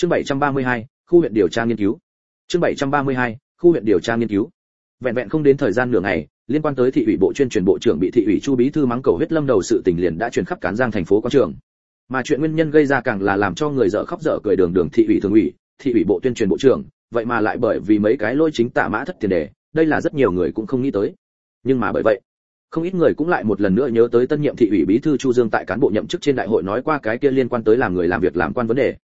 Chương 732, khu huyện điều tra nghiên cứu. Chương 732, khu huyện điều tra nghiên cứu. Vẹn vẹn không đến thời gian nửa ngày, liên quan tới thị ủy bộ chuyên truyền bộ trưởng bị thị ủy Chu bí thư mắng cầu huyết lâm đầu sự tình liền đã truyền khắp cán Giang thành phố quan trường. Mà chuyện nguyên nhân gây ra càng là làm cho người dở khóc dở cười đường đường thị ủy thường ủy, thị ủy bộ tuyên truyền bộ trưởng, vậy mà lại bởi vì mấy cái lôi chính tạ mã thất tiền đề, đây là rất nhiều người cũng không nghĩ tới. Nhưng mà bởi vậy, không ít người cũng lại một lần nữa nhớ tới tân nhiệm thị ủy bí thư Chu Dương tại cán bộ nhậm chức trên đại hội nói qua cái kia liên quan tới làm người làm việc làm quan vấn đề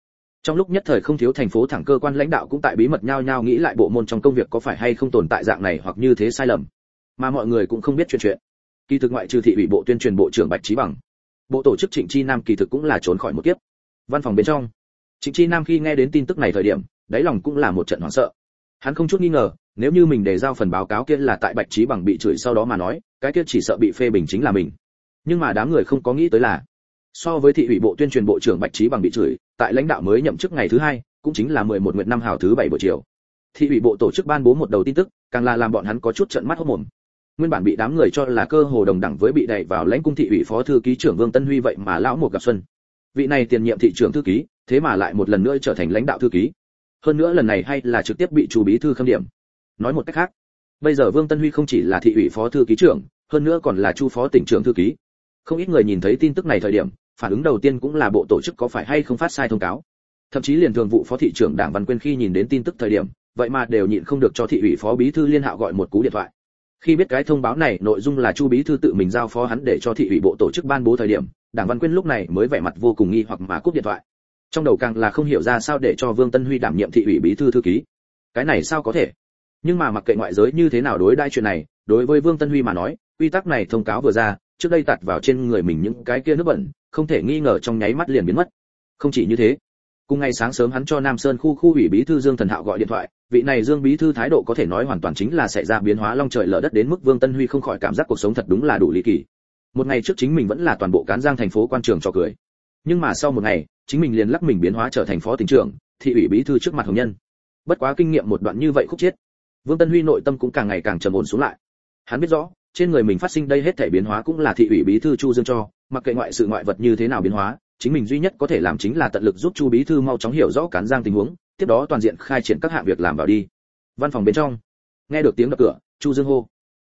trong lúc nhất thời không thiếu thành phố thẳng cơ quan lãnh đạo cũng tại bí mật nhau nhau nghĩ lại bộ môn trong công việc có phải hay không tồn tại dạng này hoặc như thế sai lầm. Mà mọi người cũng không biết chuyện chuyện. Kỳ thực ngoại trừ thị ủy bộ tuyên truyền bộ trưởng bạch trí bằng, bộ tổ chức trịnh chi nam kỳ thực cũng là trốn khỏi một kiếp. Văn phòng bên trong, trịnh chi nam khi nghe đến tin tức này thời điểm, đáy lòng cũng là một trận hoảng sợ. Hắn không chút nghi ngờ, nếu như mình đề giao phần báo cáo kia là tại bạch trí bằng bị chửi sau đó mà nói, cái kia chỉ sợ bị phê bình chính là mình. Nhưng mà đám người không có nghĩ tới là so với thị ủy bộ tuyên truyền bộ trưởng bạch trí bằng bị chửi, tại lãnh đạo mới nhậm chức ngày thứ hai, cũng chính là 11 nguyệt năm hào thứ bảy buổi chiều. Thị ủy bộ tổ chức ban bố một đầu tin tức, càng là làm bọn hắn có chút trận mắt hốt mồm. Nguyên bản bị đám người cho là cơ hồ đồng đẳng với bị đẩy vào lãnh cung thị ủy phó thư ký trưởng vương tân huy vậy mà lão một gặp xuân. Vị này tiền nhiệm thị trưởng thư ký, thế mà lại một lần nữa trở thành lãnh đạo thư ký. Hơn nữa lần này hay là trực tiếp bị chủ bí thư khâm điểm. Nói một cách khác, bây giờ vương tân huy không chỉ là thị ủy phó thư ký trưởng, hơn nữa còn là chu phó tỉnh trưởng thư ký không ít người nhìn thấy tin tức này thời điểm, phản ứng đầu tiên cũng là bộ tổ chức có phải hay không phát sai thông cáo. Thậm chí liền thường vụ phó thị trưởng đảng văn quyên khi nhìn đến tin tức thời điểm, vậy mà đều nhịn không được cho thị ủy phó bí thư liên hạo gọi một cú điện thoại. Khi biết cái thông báo này, nội dung là chu bí thư tự mình giao phó hắn để cho thị ủy bộ tổ chức ban bố thời điểm, đảng văn quyên lúc này mới vẻ mặt vô cùng nghi hoặc mà cúp điện thoại. Trong đầu càng là không hiểu ra sao để cho vương tân huy đảm nhiệm thị ủy bí thư thư ký. Cái này sao có thể? Nhưng mà mặc kệ ngoại giới như thế nào đối đai chuyện này, đối với vương tân huy mà nói, quy tắc này thông cáo vừa ra trước đây tạt vào trên người mình những cái kia nước bẩn, không thể nghi ngờ trong nháy mắt liền biến mất. Không chỉ như thế, cùng ngày sáng sớm hắn cho nam sơn khu khu ủy bí thư dương thần hạo gọi điện thoại, vị này dương bí thư thái độ có thể nói hoàn toàn chính là xảy ra biến hóa long trời lở đất đến mức vương tân huy không khỏi cảm giác cuộc sống thật đúng là đủ lý kỳ. Một ngày trước chính mình vẫn là toàn bộ cán giang thành phố quan trường cho cười. Nhưng mà sau một ngày, chính mình liền lắc mình biến hóa trở thành phó tỉnh trưởng, thị ủy bí thư trước mặt hồng nhân. Bất quá kinh nghiệm một đoạn như vậy khúc chết. Vương tân huy nội tâm cũng càng ngày càng trầm ổn xuống lại. Hắn biết rõ trên người mình phát sinh đây hết thể biến hóa cũng là thị ủy bí thư chu dương cho, mặc kệ ngoại sự ngoại vật như thế nào biến hóa, chính mình duy nhất có thể làm chính là tận lực giúp chu bí thư mau chóng hiểu rõ cán giang tình huống, tiếp đó toàn diện khai triển các hạng việc làm vào đi. Văn phòng bên trong, nghe được tiếng đập cửa, chu dương hô.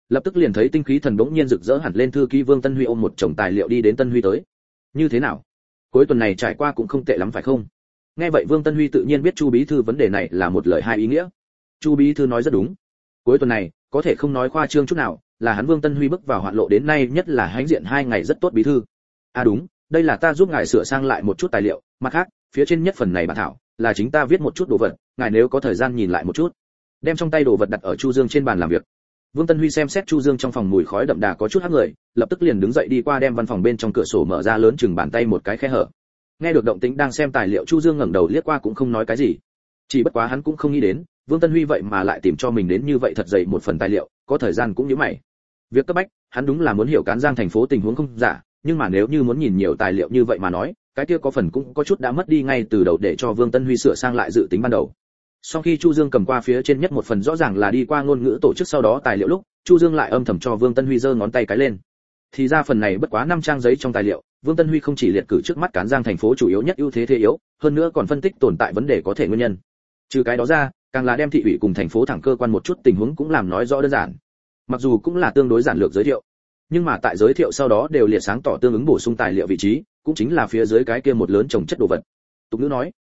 Lập tức liền thấy tinh khí thần bỗng nhiên rực rỡ hẳn lên thư ký vương tân huy ôm một chồng tài liệu đi đến tân huy tới. Như thế nào? Cuối tuần này trải qua cũng không tệ lắm phải không? Nghe vậy vương tân huy tự nhiên biết chu bí thư vấn đề này là một lời hai ý nghĩa. Chu bí thư nói rất đúng. Cuối tuần này, có thể không nói khoa trương chút nào là hắn vương tân huy bước vào hoạn lộ đến nay nhất là hãnh diện hai ngày rất tốt bí thư. À đúng, đây là ta giúp ngài sửa sang lại một chút tài liệu, mặt khác, phía trên nhất phần này bản thảo là chính ta viết một chút đồ vật, ngài nếu có thời gian nhìn lại một chút. Đem trong tay đồ vật đặt ở chu dương trên bàn làm việc. Vương tân huy xem xét chu dương trong phòng mùi khói đậm đà có chút hắc người, lập tức liền đứng dậy đi qua đem văn phòng bên trong cửa sổ mở ra lớn chừng bàn tay một cái khe hở. Nghe được động tĩnh đang xem tài liệu chu dương ngẩng đầu liếc qua cũng không nói cái gì. Chỉ bất quá hắn cũng không nghĩ đến, vương tân huy vậy mà lại tìm cho mình đến như vậy thật dày một phần tài liệu, có thời gian cũng như mày việc cấp bách, hắn đúng là muốn hiểu cán giang thành phố tình huống không giả, nhưng mà nếu như muốn nhìn nhiều tài liệu như vậy mà nói, cái kia có phần cũng có chút đã mất đi ngay từ đầu để cho vương tân huy sửa sang lại dự tính ban đầu. Sau khi chu dương cầm qua phía trên nhất một phần rõ ràng là đi qua ngôn ngữ tổ chức sau đó tài liệu lúc, chu dương lại âm thầm cho vương tân huy giơ ngón tay cái lên. Thì ra phần này bất quá năm trang giấy trong tài liệu, vương tân huy không chỉ liệt cử trước mắt cán giang thành phố chủ yếu nhất ưu thế thế yếu, hơn nữa còn phân tích tồn tại vấn đề có thể nguyên nhân. Trừ cái đó ra, càng là đem thị ủy cùng thành phố thẳng cơ quan một chút tình huống cũng làm nói rõ đơn giản mặc dù cũng là tương đối giản lược giới thiệu, nhưng mà tại giới thiệu sau đó đều liệt sáng tỏ tương ứng bổ sung tài liệu vị trí, cũng chính là phía dưới cái kia một lớn trồng chất đồ vật. Tục ngữ nói,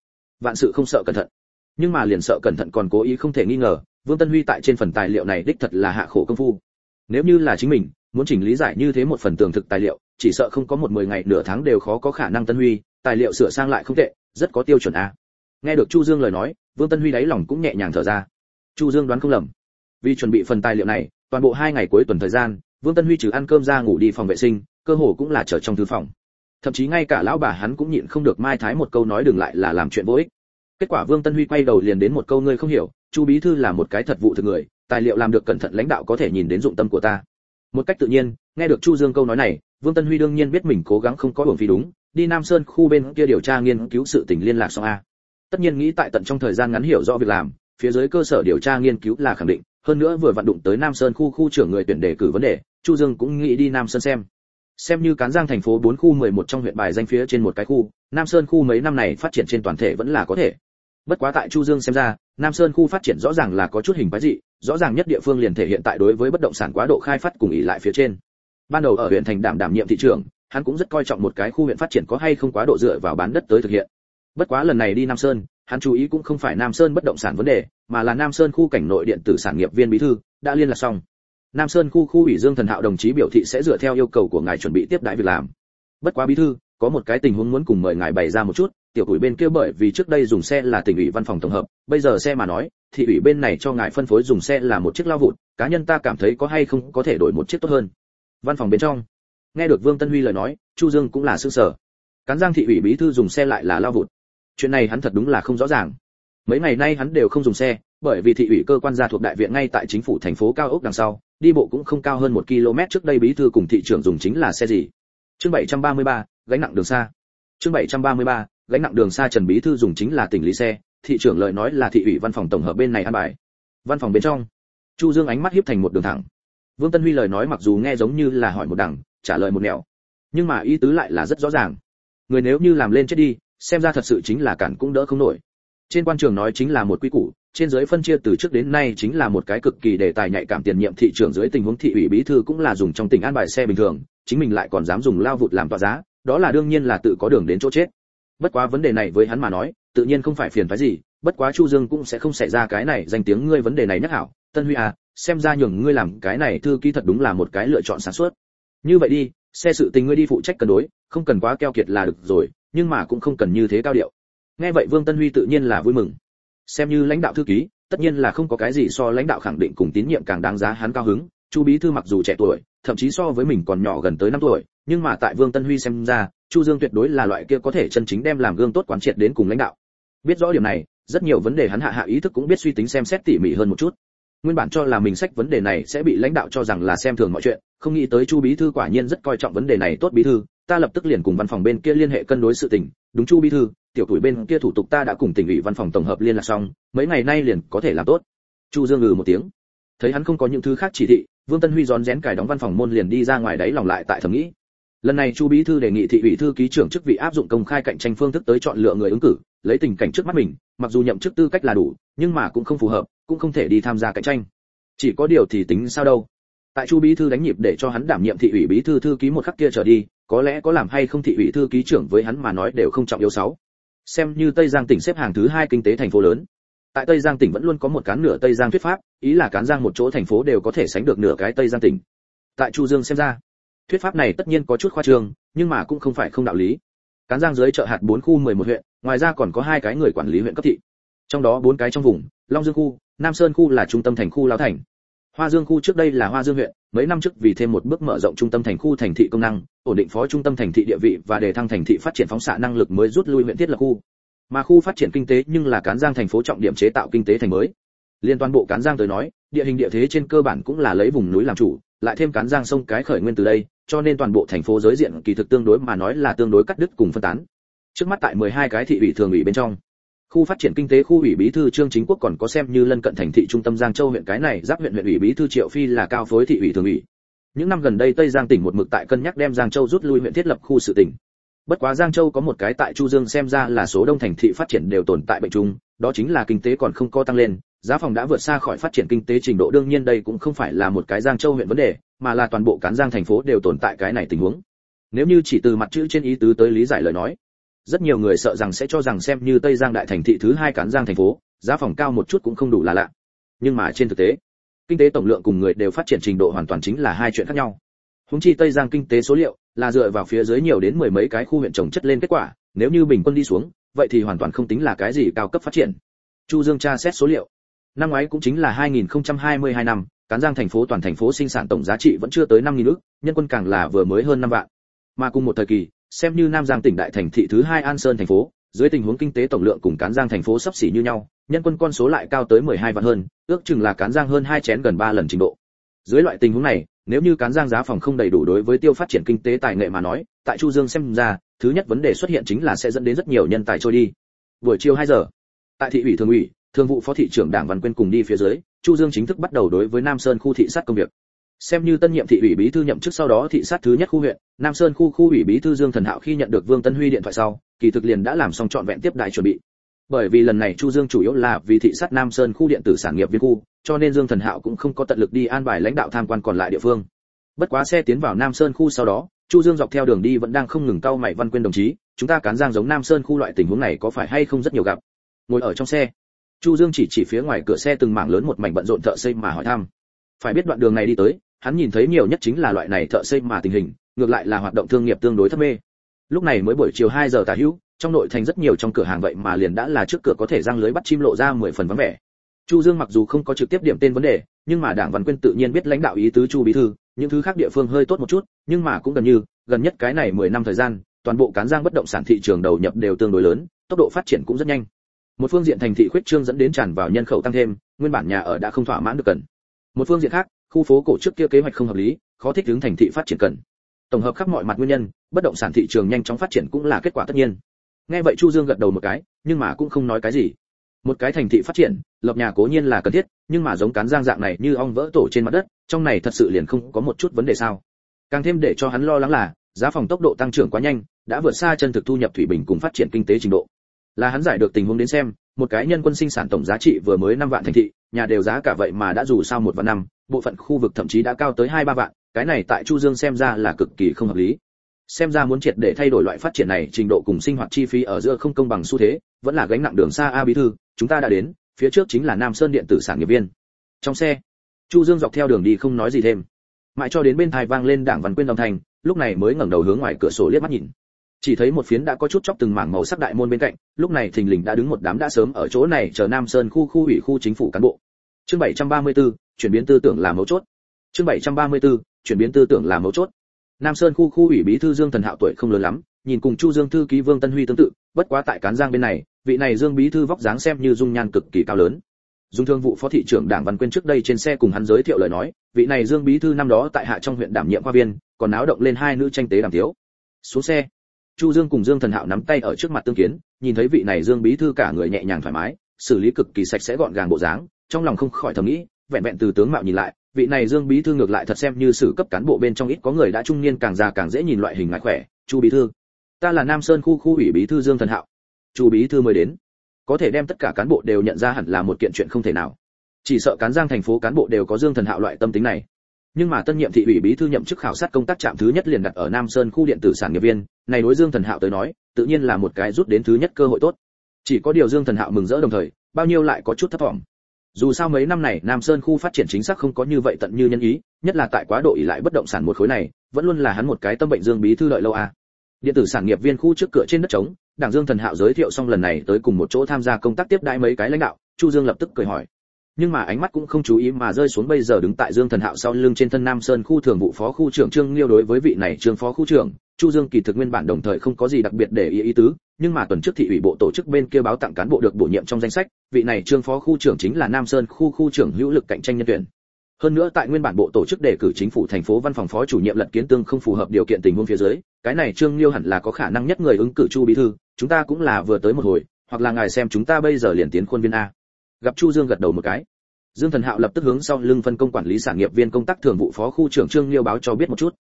vạn sự không sợ cẩn thận. Nhưng mà liền sợ cẩn thận còn cố ý không thể nghi ngờ, vương tân huy tại trên phần tài liệu này đích thật là hạ khổ công phu. Nếu như là chính mình, muốn chỉnh lý giải như thế một phần tường thực tài liệu, chỉ sợ không có một mười ngày nửa tháng đều khó có khả năng tân huy, tài liệu sửa sang lại không tệ, rất có tiêu chuẩn a. Nghe được chu dương lời nói, vương tân huy đáy lòng cũng nhẹ nhàng thở ra. Chu dương đoán không lầm. Vì chuẩn bị phần tài liệu này toàn bộ hai ngày cuối tuần thời gian, vương tân huy trừ ăn cơm ra ngủ đi phòng vệ sinh, cơ hồ cũng là trở trong thư phòng. Thậm chí ngay cả lão bà hắn cũng nhịn không được mai thái một câu nói đừng lại là làm chuyện vô ích. Kết quả vương tân huy quay đầu liền đến một câu ngươi không hiểu, chu bí thư là một cái thật vụ thực người, tài liệu làm được cẩn thận lãnh đạo có thể nhìn đến dụng tâm của ta. Một cách tự nhiên, nghe được chu dương câu nói này, vương tân huy đương nhiên biết mình cố gắng không có hưởng phí đúng, đi nam sơn khu bên kia điều tra nghiên cứu sự tình liên lạc xong a. Tất nhiên nghĩ tại tận trong thời gian ngắn hiểu rõ việc làm, phía dưới cơ sở điều tra nghiên cứu là khẳng định hơn nữa vừa vận đụng tới nam sơn khu khu trưởng người tuyển đề cử vấn đề, chu dương cũng nghĩ đi nam sơn xem. Xem như cán giang thành phố 4 khu 11 trong huyện bài danh phía trên một cái khu, nam sơn khu mấy năm này phát triển trên toàn thể vẫn là có thể. Bất quá tại chu dương xem ra, nam sơn khu phát triển rõ ràng là có chút hình quái dị, rõ ràng nhất địa phương liền thể hiện tại đối với bất động sản quá độ khai phát cùng ý lại phía trên. Ban đầu ở huyện thành đảm đảm nhiệm thị trường hắn cũng rất coi trọng một cái khu huyện phát triển có hay không quá độ dựa vào bán đất tới thực hiện bất quá lần này đi nam sơn, hắn chú ý cũng không phải nam sơn bất động sản vấn đề, mà là nam sơn khu cảnh nội điện tử sản nghiệp viên bí thư, đã liên lạc xong. Nam sơn khu khu ủy dương thần hạo đồng chí biểu thị sẽ dựa theo yêu cầu của ngài chuẩn bị tiếp đãi việc làm. Bất quá bí thư, có một cái tình huống muốn cùng mời ngài bày ra một chút, tiểu ủy bên kia bởi vì trước đây dùng xe là tỉnh ủy văn phòng tổng hợp, bây giờ xe mà nói thị ủy bên này cho ngài phân phối dùng xe là một chiếc lao vụt cá nhân ta cảm thấy có hay không có thể đổi một chiếc tốt hơn. Văn phòng bên trong, nghe được vương tân huy lời nói, chu dương cũng là sương sở cán giang thị ủy bí thư dùng xe lại là lao vụt chuyện này hắn thật đúng là không rõ ràng. Mấy ngày nay hắn đều không dùng xe bởi vì thị ủy cơ quan gia thuộc đại viện ngay tại chính phủ thành phố cao ốc đằng sau đi bộ cũng không cao hơn một km trước đây bí thư cùng thị trưởng dùng chính là xe gì. Chương 733, gánh nặng đường xa. Chương 733, gánh nặng đường xa trần bí thư dùng chính là tỉnh lý xe thị trưởng lời nói là thị ủy văn phòng tổng hợp bên này an bài. Văn phòng bên trong chu dương ánh mắt hiếp thành một đường thẳng. Vương tân huy lời nói mặc dù nghe giống như là hỏi một đằng trả lời một nẻo nhưng mà ý tứ lại là rất rõ ràng. Người nếu như làm lên chết đi xem ra thật sự chính là cản cũng đỡ không nổi. Trên quan trường nói chính là một quy củ, trên giới phân chia từ trước đến nay chính là một cái cực kỳ đề tài nhạy cảm tiền nhiệm thị trường dưới tình huống thị ủy bí thư cũng là dùng trong tình an bài xe bình thường, chính mình lại còn dám dùng lao vụt làm tọa giá, đó là đương nhiên là tự có đường đến chỗ chết. Bất quá vấn đề này với hắn mà nói, tự nhiên không phải phiền phái gì, bất quá chu dương cũng sẽ không xảy ra cái này danh tiếng ngươi vấn đề này nhắc hảo. Tân huy à xem ra nhường ngươi làm cái này thư ký thật đúng là một cái lựa chọn sáng suốt. Như vậy đi, xe sự tình ngươi đi phụ trách cân đối, không cần quá keo kiệt là được rồi nhưng mà cũng không cần như thế cao điệu. Nghe vậy vương tân huy tự nhiên là vui mừng. Xem như lãnh đạo thư ký, tất nhiên là không có cái gì so lãnh đạo khẳng định cùng tín nhiệm càng đáng giá hắn cao hứng. Chu bí thư mặc dù trẻ tuổi, thậm chí so với mình còn nhỏ gần tới năm tuổi, nhưng mà tại vương tân huy xem ra, chu dương tuyệt đối là loại kia có thể chân chính đem làm gương tốt quán triệt đến cùng lãnh đạo. Biết rõ điểm này, rất nhiều vấn đề hắn hạ hạ ý thức cũng biết suy tính xem xét tỉ mỉ hơn một chút. Nguyên bản cho là mình sách vấn đề này sẽ bị lãnh đạo cho rằng là xem thường mọi chuyện, không nghĩ tới chu bí thư quả nhiên rất coi trọng vấn đề này tốt bí thư ta lập tức liền cùng văn phòng bên kia liên hệ cân đối sự tình. Đúng chu bí thư, tiểu tuổi bên kia thủ tục ta đã cùng tỉnh ủy văn phòng tổng hợp liên lạc xong, mấy ngày nay liền có thể làm tốt. Chu dương ngừ một tiếng. Thấy hắn không có những thứ khác chỉ thị, vương tân huy rón rén cài đóng văn phòng môn liền đi ra ngoài đáy lòng lại tại thẩm nghĩ. Lần này chu bí thư đề nghị thị ủy thư ký trưởng chức vị áp dụng công khai cạnh tranh phương thức tới chọn lựa người ứng cử, lấy tình cảnh trước mắt mình, mặc dù nhậm chức tư cách là đủ, nhưng mà cũng không phù hợp, cũng không thể đi tham gia cạnh tranh. Chỉ có điều thì tính sao đâu tại chu bí thư đánh nhịp để cho hắn đảm nhiệm thị ủy bí thư thư ký một khắc kia trở đi, có lẽ có làm hay không thị ủy thư ký trưởng với hắn mà nói đều không trọng yếu sáu. Xem như tây giang tỉnh xếp hàng thứ hai kinh tế thành phố lớn. Tại tây giang tỉnh vẫn luôn có một cán nửa tây giang thuyết pháp, ý là cán giang một chỗ thành phố đều có thể sánh được nửa cái tây giang tỉnh. Tại chu dương xem ra, thuyết pháp này tất nhiên có chút khoa trương, nhưng mà cũng không phải không đạo lý. Cán giang dưới chợ hạt bốn khu 11 huyện, ngoài ra còn có hai cái người quản lý huyện cấp thị. Trong đó bốn cái trong vùng, long dương khu, nam sơn khu là trung tâm thành khu lão thành hoa dương khu trước đây là hoa dương huyện, mấy năm trước vì thêm một bước mở rộng trung tâm thành khu thành thị công năng, ổn định phó trung tâm thành thị địa vị và đề thăng thành thị phát triển phóng xạ năng lực mới rút lui huyện thiết lập khu. Mà khu phát triển kinh tế nhưng là cán giang thành phố trọng điểm chế tạo kinh tế thành mới. Liên toàn bộ cán giang tới nói, địa hình địa thế trên cơ bản cũng là lấy vùng núi làm chủ, lại thêm cán giang sông cái khởi nguyên từ đây, cho nên toàn bộ thành phố giới diện kỳ thực tương đối mà nói là tương đối cắt đứt cùng phân tán. Trước mắt tại 12 cái thị ủy thường ủy bên trong khu phát triển kinh tế khu ủy bí thư trương chính quốc còn có xem như lân cận thành thị trung tâm giang châu huyện cái này, giáp huyện huyện ủy bí thư triệu phi là cao phối thị ủy thường ủy. Những năm gần đây tây giang tỉnh một mực tại cân nhắc đem giang châu rút lui huyện thiết lập khu sự tỉnh. Bất quá giang châu có một cái tại chu dương xem ra là số đông thành thị phát triển đều tồn tại bệnh chung, đó chính là kinh tế còn không co tăng lên, giá phòng đã vượt xa khỏi phát triển kinh tế trình độ, đương nhiên đây cũng không phải là một cái giang châu huyện vấn đề, mà là toàn bộ cán giang thành phố đều tồn tại cái này tình huống. Nếu như chỉ từ mặt chữ trên ý tứ tới lý giải lời nói rất nhiều người sợ rằng sẽ cho rằng xem như tây giang đại thành thị thứ hai cán giang thành phố, giá phòng cao một chút cũng không đủ là lạ. Nhưng mà trên thực tế, kinh tế tổng lượng cùng người đều phát triển trình độ hoàn toàn chính là hai chuyện khác nhau. Húng chi tây giang kinh tế số liệu là dựa vào phía dưới nhiều đến mười mấy cái khu huyện trồng chất lên kết quả, nếu như bình quân đi xuống, vậy thì hoàn toàn không tính là cái gì cao cấp phát triển. Chu dương tra xét số liệu. Năm ngoái cũng chính là 2022 năm, cán giang thành phố toàn thành phố sinh sản tổng giá trị vẫn chưa tới 5.000 ước, nhân quân càng là vừa mới hơn năm vạn. Mà cùng một thời kỳ xem như nam giang tỉnh đại thành thị thứ hai an sơn thành phố, dưới tình huống kinh tế tổng lượng cùng cán giang thành phố sắp xỉ như nhau, nhân quân con số lại cao tới 12 vạn hơn, ước chừng là cán giang hơn hai chén gần 3 lần trình độ. Dưới loại tình huống này, nếu như cán giang giá phòng không đầy đủ đối với tiêu phát triển kinh tế tài nghệ mà nói, tại chu dương xem ra, thứ nhất vấn đề xuất hiện chính là sẽ dẫn đến rất nhiều nhân tài trôi đi. Buổi chiều 2 giờ, tại thị ủy thường ủy, thường vụ phó thị trưởng đảng văn quyên cùng đi phía dưới, chu dương chính thức bắt đầu đối với nam sơn khu thị sát công việc xem như tân nhiệm thị ủy bí thư nhậm chức sau đó thị sát thứ nhất khu huyện, nam sơn khu khu ủy bí thư dương thần hạo khi nhận được vương tân huy điện thoại sau, kỳ thực liền đã làm xong trọn vẹn tiếp đại chuẩn bị. Bởi vì lần này chu dương chủ yếu là vì thị sát nam sơn khu điện tử sản nghiệp viên khu, cho nên dương thần hạo cũng không có tận lực đi an bài lãnh đạo tham quan còn lại địa phương. Bất quá xe tiến vào nam sơn khu sau đó, chu dương dọc theo đường đi vẫn đang không ngừng cau mày văn quyên đồng chí, chúng ta cán giang giống nam sơn khu loại tình huống này có phải hay không rất nhiều gặp. Ngồi ở trong xe, chu dương chỉ chỉ phía ngoài cửa xe từng mảng lớn một mảnh bận rộn thợ xây mà hỏi thăm. Phải biết đoạn đường này đi tới hắn nhìn thấy nhiều nhất chính là loại này thợ xây mà tình hình, ngược lại là hoạt động thương nghiệp tương đối thấp mê. Lúc này mới buổi chiều 2 giờ tả hữu, trong nội thành rất nhiều trong cửa hàng vậy mà liền đã là trước cửa có thể răng lưới bắt chim lộ ra 10 phần vắng vẻ. Chu dương mặc dù không có trực tiếp điểm tên vấn đề, nhưng mà đảng văn quyên tự nhiên biết lãnh đạo ý tứ chu bí thư, những thứ khác địa phương hơi tốt một chút, nhưng mà cũng gần như, gần nhất cái này 10 năm thời gian, toàn bộ cán giang bất động sản thị trường đầu nhập đều tương đối lớn, tốc độ phát triển cũng rất nhanh. Một phương diện thành thị khuyết trương dẫn đến tràn vào nhân khẩu tăng thêm, nguyên bản nhà ở đã không thỏa mãn được cần. Một phương diện khác khu phố cổ trước kia kế hoạch không hợp lý, khó thích ứng thành thị phát triển cần. Tổng hợp khắp mọi mặt nguyên nhân, bất động sản thị trường nhanh chóng phát triển cũng là kết quả tất nhiên. Nghe vậy chu dương gật đầu một cái, nhưng mà cũng không nói cái gì. Một cái thành thị phát triển, lập nhà cố nhiên là cần thiết, nhưng mà giống cán giang dạng này như ong vỡ tổ trên mặt đất, trong này thật sự liền không có một chút vấn đề sao. Càng thêm để cho hắn lo lắng là, giá phòng tốc độ tăng trưởng quá nhanh, đã vượt xa chân thực thu nhập thủy bình cùng phát triển kinh tế trình độ. Là hắn giải được tình huống đến xem, một cái nhân quân sinh sản tổng giá trị vừa mới 5 vạn thành thị nhà đều giá cả vậy mà đã dù sao một vạn năm bộ phận khu vực thậm chí đã cao tới hai ba vạn cái này tại chu dương xem ra là cực kỳ không hợp lý. Xem ra muốn triệt để thay đổi loại phát triển này trình độ cùng sinh hoạt chi phí ở giữa không công bằng xu thế vẫn là gánh nặng đường xa a bí thư chúng ta đã đến phía trước chính là nam sơn điện tử sản nghiệp viên. Trong xe chu dương dọc theo đường đi không nói gì thêm. Mãi cho đến bên thai vang lên đảng văn quyên đồng thành, lúc này mới ngẩng đầu hướng ngoài cửa sổ liếc mắt nhìn. Chỉ thấy một phiến đã có chút chóc từng mảng màu sắc đại môn bên cạnh lúc này thình lình đã đứng một đám đã sớm ở chỗ này chờ nam sơn khu khu ủy khu chính phủ cán bộ chương 734, chuyển biến tư tưởng là mấu chốt. Chương 734, chuyển biến tư tưởng là mấu chốt. Nam sơn khu khu ủy bí thư dương thần hạo tuổi không lớn lắm nhìn cùng chu dương thư ký vương tân huy tương tự bất quá tại cán giang bên này vị này dương bí thư vóc dáng xem như dung nhan cực kỳ cao lớn. Dung thương vụ phó thị trưởng đảng văn quyên trước đây trên xe cùng hắn giới thiệu lời nói vị này dương bí thư năm đó tại hạ trong huyện đảm nhiệm khoa viên còn náo động lên hai nữ tranh tế đàm thiếu xuống xe chu dương cùng dương thần hạo nắm tay ở trước mặt tương kiến nhìn thấy vị này dương bí thư cả người nhẹ nhàng thoải mái xử lý cực kỳ sạch sẽ gọn gàng bộ dáng trong lòng không khỏi thầm nghĩ, vẹn vẹn từ tướng mạo nhìn lại, vị này dương bí thư ngược lại thật xem như sử cấp cán bộ bên trong ít có người đã trung niên càng già càng dễ nhìn loại hình ngại khỏe, chu bí thư. Ta là nam sơn khu khu ủy bí thư dương thần hạo. Chu bí thư mới đến. Có thể đem tất cả cán bộ đều nhận ra hẳn là một kiện chuyện không thể nào. Chỉ sợ cán giang thành phố cán bộ đều có dương thần hạo loại tâm tính này. Nhưng mà tân nhiệm thị ủy bí thư nhậm chức khảo sát công tác trạm thứ nhất liền đặt ở nam sơn khu điện tử sản nghiệp viên, này đối dương thần hạo tới nói, tự nhiên là một cái rút đến thứ nhất cơ hội tốt. Chỉ có điều dương thần hạo mừng rỡ đồng thời, bao nhiêu lại có chút thất vọng dù sao mấy năm này nam sơn khu phát triển chính xác không có như vậy tận như nhân ý, nhất là tại quá độ ỉ lại bất động sản một khối này, vẫn luôn là hắn một cái tâm bệnh dương bí thư lợi lâu à. điện tử sản nghiệp viên khu trước cửa trên đất trống, đảng dương thần hạo giới thiệu xong lần này tới cùng một chỗ tham gia công tác tiếp đãi mấy cái lãnh đạo, chu dương lập tức cười hỏi nhưng mà ánh mắt cũng không chú ý mà rơi xuống bây giờ đứng tại dương thần hạo sau lưng trên thân nam sơn khu thường vụ phó khu trưởng trương liêu đối với vị này trương phó khu trưởng, chu dương kỳ thực nguyên bản đồng thời không có gì đặc biệt để ý ý tứ, nhưng mà tuần trước thị ủy bộ tổ chức bên kia báo tặng cán bộ được bổ nhiệm trong danh sách, vị này trương phó khu trưởng chính là nam sơn khu khu trưởng hữu lực cạnh tranh nhân tuyển. Hơn nữa tại nguyên bản bộ tổ chức đề cử chính phủ thành phố văn phòng phó chủ nhiệm lận kiến tương không phù hợp điều kiện tình huống phía dưới, cái này trương liêu hẳn là có khả năng nhất người ứng cử chu bí thư, chúng ta cũng là vừa tới một hồi, hoặc là ngài xem chúng ta bây giờ liền tiến khuôn viên a gặp chu dương gật đầu một cái. Dương thần hạo lập tức hướng sau lưng phân công quản lý sản nghiệp viên công tác thường vụ phó khu trưởng trương liêu báo cho biết một chút.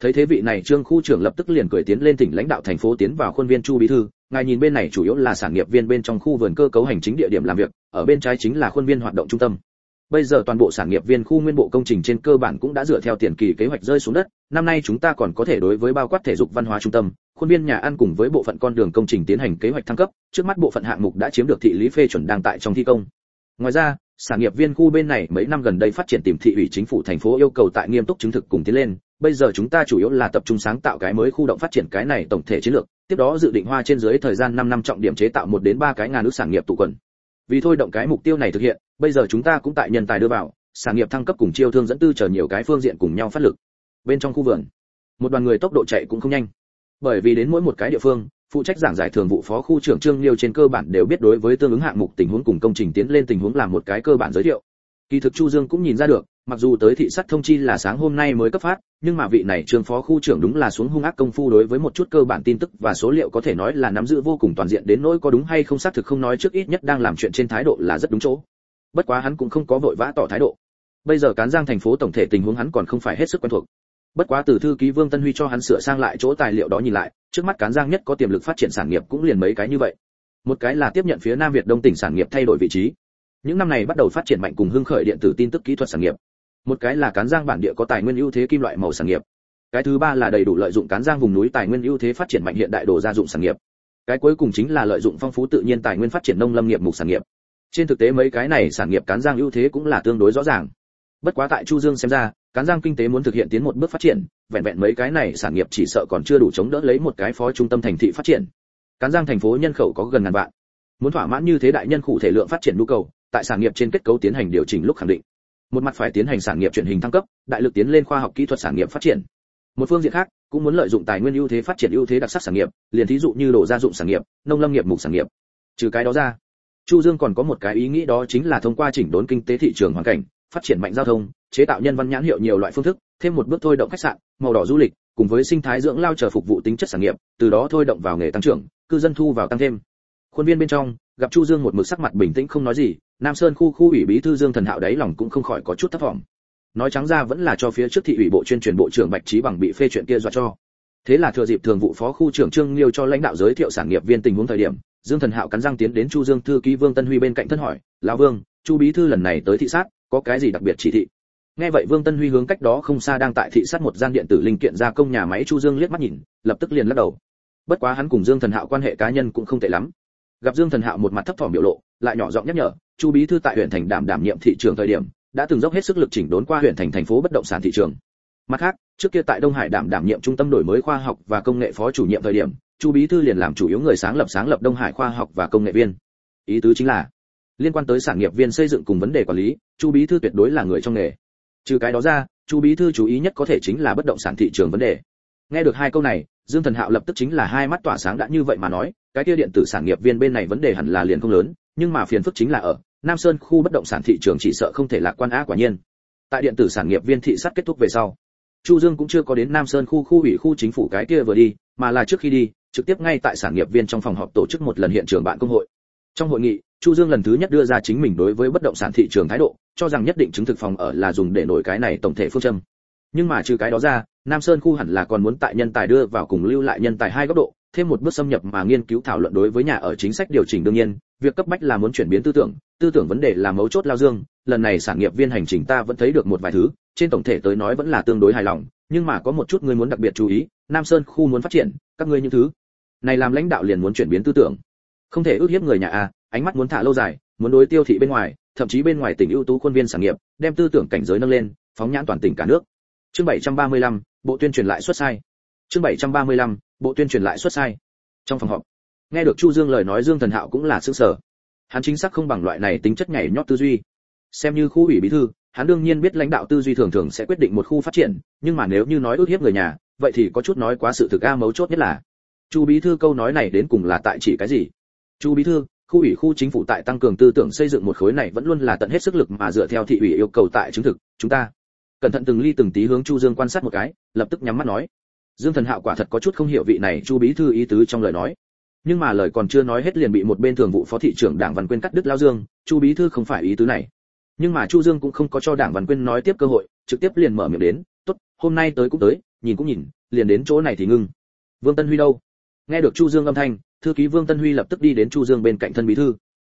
Thấy thế vị này, trương khu trưởng lập tức liền cười tiến lên tỉnh lãnh đạo thành phố tiến vào khuôn viên chu bí thư. Ngài nhìn bên này chủ yếu là sản nghiệp viên bên trong khu vườn cơ cấu hành chính địa điểm làm việc, ở bên trái chính là khuôn viên hoạt động trung tâm. Bây giờ toàn bộ sản nghiệp viên khu nguyên bộ công trình trên cơ bản cũng đã dựa theo tiền kỳ kế hoạch rơi xuống đất, năm nay chúng ta còn có thể đối với bao quát thể dục văn hóa trung tâm, khuôn viên nhà ăn cùng với bộ phận con đường công trình tiến hành kế hoạch thăng cấp, trước mắt bộ phận hạng mục đã chiếm được thị lý phê chuẩn đang tại trong thi công ngoài ra, sản nghiệp viên khu bên này mấy năm gần đây phát triển tìm thị ủy chính phủ thành phố yêu cầu tại nghiêm túc chứng thực cùng tiến lên. Bây giờ chúng ta chủ yếu là tập trung sáng tạo cái mới khu động phát triển cái này tổng thể chiến lược, tiếp đó dự định hoa trên dưới thời gian 5 năm trọng điểm chế tạo một đến ba cái ngàn nước sản nghiệp tụ quần. Vì thôi động cái mục tiêu này thực hiện, bây giờ chúng ta cũng tại nhân tài đưa vào, sản nghiệp thăng cấp cùng chiêu thương dẫn tư chờ nhiều cái phương diện cùng nhau phát lực. Bên trong khu vườn, một đoàn người tốc độ chạy cũng không nhanh. Bởi vì đến mỗi một cái địa phương phụ trách giảng giải thường vụ phó khu trưởng trương liêu trên cơ bản đều biết đối với tương ứng hạng mục tình huống cùng công trình tiến lên tình huống làm một cái cơ bản giới thiệu. Kỳ thực chu dương cũng nhìn ra được, mặc dù tới thị sát thông chi là sáng hôm nay mới cấp phát, nhưng mà vị này trương phó khu trưởng đúng là xuống hung ác công phu đối với một chút cơ bản tin tức và số liệu có thể nói là nắm giữ vô cùng toàn diện đến nỗi có đúng hay không xác thực không nói trước ít nhất đang làm chuyện trên thái độ là rất đúng chỗ. Bất quá hắn cũng không có vội vã tỏ thái độ. Bây giờ cán giang thành phố tổng thể tình huống hắn còn không phải hết sức quen thuộc bất quá từ thư ký vương tân huy cho hắn sửa sang lại chỗ tài liệu đó nhìn lại, trước mắt cán giang nhất có tiềm lực phát triển sản nghiệp cũng liền mấy cái như vậy. Một cái là tiếp nhận phía nam việt đông tỉnh sản nghiệp thay đổi vị trí. Những năm này bắt đầu phát triển mạnh cùng hưng khởi điện tử tin tức kỹ thuật sản nghiệp. Một cái là cán giang bản địa có tài nguyên ưu thế kim loại màu sản nghiệp. Cái thứ ba là đầy đủ lợi dụng cán giang vùng núi tài nguyên ưu thế phát triển mạnh hiện đại đồ gia dụng sản nghiệp. Cái cuối cùng chính là lợi dụng phong phú tự nhiên tài nguyên phát triển nông lâm nghiệp mục sản nghiệp. Trên thực tế mấy cái này sản nghiệp cán giang ưu thế cũng là tương đối rõ ràng. Bất quá tại chu dương xem ra cán giang kinh tế muốn thực hiện tiến một bước phát triển, vẹn vẹn mấy cái này sản nghiệp chỉ sợ còn chưa đủ chống đỡ lấy một cái phó trung tâm thành thị phát triển. Cán giang thành phố nhân khẩu có gần ngàn vạn. Muốn thỏa mãn như thế đại nhân cụ thể lượng phát triển nhu cầu, tại sản nghiệp trên kết cấu tiến hành điều chỉnh lúc khẳng định. Một mặt phải tiến hành sản nghiệp chuyển hình thăng cấp, đại lực tiến lên khoa học kỹ thuật sản nghiệp phát triển. Một phương diện khác, cũng muốn lợi dụng tài nguyên ưu thế phát triển ưu thế đặc sắc sản nghiệp, liền thí dụ như đồ gia dụng sản nghiệp, nông lâm nghiệp mục sản nghiệp. Trừ cái đó ra, chu dương còn có một cái ý nghĩ đó chính là thông qua chỉnh đốn kinh tế thị trường hoàn cảnh phát triển mạnh giao thông, chế tạo nhân văn nhãn hiệu nhiều loại phương thức, thêm một bước thôi động khách sạn, màu đỏ du lịch, cùng với sinh thái dưỡng lao chờ phục vụ tính chất sản nghiệp, từ đó thôi động vào nghề tăng trưởng, cư dân thu vào tăng thêm. Khuôn viên bên trong, gặp chu dương một mực sắc mặt bình tĩnh không nói gì, nam sơn khu khu ủy bí thư dương thần hạo đấy lòng cũng không khỏi có chút thất vọng. Nói trắng ra vẫn là cho phía trước thị ủy bộ chuyên truyền bộ trưởng bạch trí bằng bị phê chuyện kia dọa cho. Thế là thừa dịp thường vụ phó khu trưởng trương liêu cho lãnh đạo giới thiệu sản nghiệp viên tình huống thời điểm, dương thần hạo cắn răng tiến đến chu dương thư ký vương tân huy bên cạnh thân hỏi, lão vương, chu bí thư lần này tới thị sát có cái gì đặc biệt chỉ thị? Nghe vậy vương tân huy hướng cách đó không xa đang tại thị sát một gian điện tử linh kiện gia công nhà máy chu dương liếc mắt nhìn, lập tức liền lắc đầu. Bất quá hắn cùng dương thần hạo quan hệ cá nhân cũng không tệ lắm. Gặp dương thần hạo một mặt thấp thỏm biểu lộ, lại nhỏ giọng nhắc nhở, chu bí thư tại huyện thành đảm đảm nhiệm thị trường thời điểm, đã từng dốc hết sức lực chỉnh đốn qua huyện thành thành phố bất động sản thị trường. Mặt khác, trước kia tại đông hải đảm đảm nhiệm trung tâm đổi mới khoa học và công nghệ phó chủ nhiệm thời điểm, chu bí thư liền làm chủ yếu người sáng lập sáng lập đông hải khoa học và công nghệ viên. Ý tứ chính là liên quan tới sản nghiệp viên xây dựng cùng vấn đề quản lý, chu bí thư tuyệt đối là người trong nghề. Trừ cái đó ra, chu bí thư chú ý nhất có thể chính là bất động sản thị trường vấn đề. Nghe được hai câu này, dương thần hạo lập tức chính là hai mắt tỏa sáng đã như vậy mà nói, cái kia điện tử sản nghiệp viên bên này vấn đề hẳn là liền không lớn, nhưng mà phiền phức chính là ở, nam sơn khu bất động sản thị trường chỉ sợ không thể lạc quan á quả nhiên. Tại điện tử sản nghiệp viên thị sát kết thúc về sau, chu dương cũng chưa có đến nam sơn khu khu ủy khu chính phủ cái kia vừa đi, mà là trước khi đi, trực tiếp ngay tại sản nghiệp viên trong phòng họp tổ chức một lần hiện trường bạn công hội. Trong hội nghị chu dương lần thứ nhất đưa ra chính mình đối với bất động sản thị trường thái độ, cho rằng nhất định chứng thực phòng ở là dùng để nổi cái này tổng thể phương châm. Nhưng mà trừ cái đó ra, nam sơn khu hẳn là còn muốn tại nhân tài đưa vào cùng lưu lại nhân tài hai góc độ, thêm một bước xâm nhập mà nghiên cứu thảo luận đối với nhà ở chính sách điều chỉnh đương nhiên, việc cấp bách là muốn chuyển biến tư tưởng tư tưởng vấn đề là mấu chốt lao dương, lần này sản nghiệp viên hành trình ta vẫn thấy được một vài thứ, trên tổng thể tới nói vẫn là tương đối hài lòng, nhưng mà có một chút người muốn đặc biệt chú ý, nam sơn khu muốn phát triển, các ngươi những thứ này làm lãnh đạo liền muốn chuyển biến tư tưởng. Không thể ước hiếp người nhà a ánh mắt muốn thả lâu dài muốn đối tiêu thị bên ngoài thậm chí bên ngoài tỉnh ưu tú khuôn viên sản nghiệp đem tư tưởng cảnh giới nâng lên phóng nhãn toàn tỉnh cả nước. Chương 735, bộ tuyên truyền lại xuất sai. Chương 735, bộ tuyên truyền lại xuất sai. Trong phòng họp nghe được chu dương lời nói dương thần hạo cũng là sững sở. hắn chính xác không bằng loại này tính chất nhảy nhót tư duy. Xem như khu ủy bí thư hắn đương nhiên biết lãnh đạo tư duy thường thường sẽ quyết định một khu phát triển nhưng mà nếu như nói ước hiếp người nhà vậy thì có chút nói quá sự thực a mấu chốt nhất là chu bí thư câu nói này đến cùng là tại chỉ cái gì? Chu bí thư khu ủy khu chính phủ tại tăng cường tư tưởng xây dựng một khối này vẫn luôn là tận hết sức lực mà dựa theo thị ủy yêu cầu tại chứng thực. Chúng ta cẩn thận từng ly từng tí hướng chu dương quan sát một cái, lập tức nhắm mắt nói. Dương thần hạo quả thật có chút không hiểu vị này chu bí thư ý tứ trong lời nói. Nhưng mà lời còn chưa nói hết liền bị một bên thường vụ phó thị trưởng đảng văn quyên cắt đứt lao dương, chu bí thư không phải ý tứ này. Nhưng mà chu dương cũng không có cho đảng văn quyên nói tiếp cơ hội, trực tiếp liền mở miệng đến, tốt, hôm nay tới cũng tới, nhìn cũng nhìn, liền đến chỗ này thì ngưng. Vương tân huy đâu? Nghe được chu dương âm thanh thư ký vương tân huy lập tức đi đến chu dương bên cạnh thân bí thư.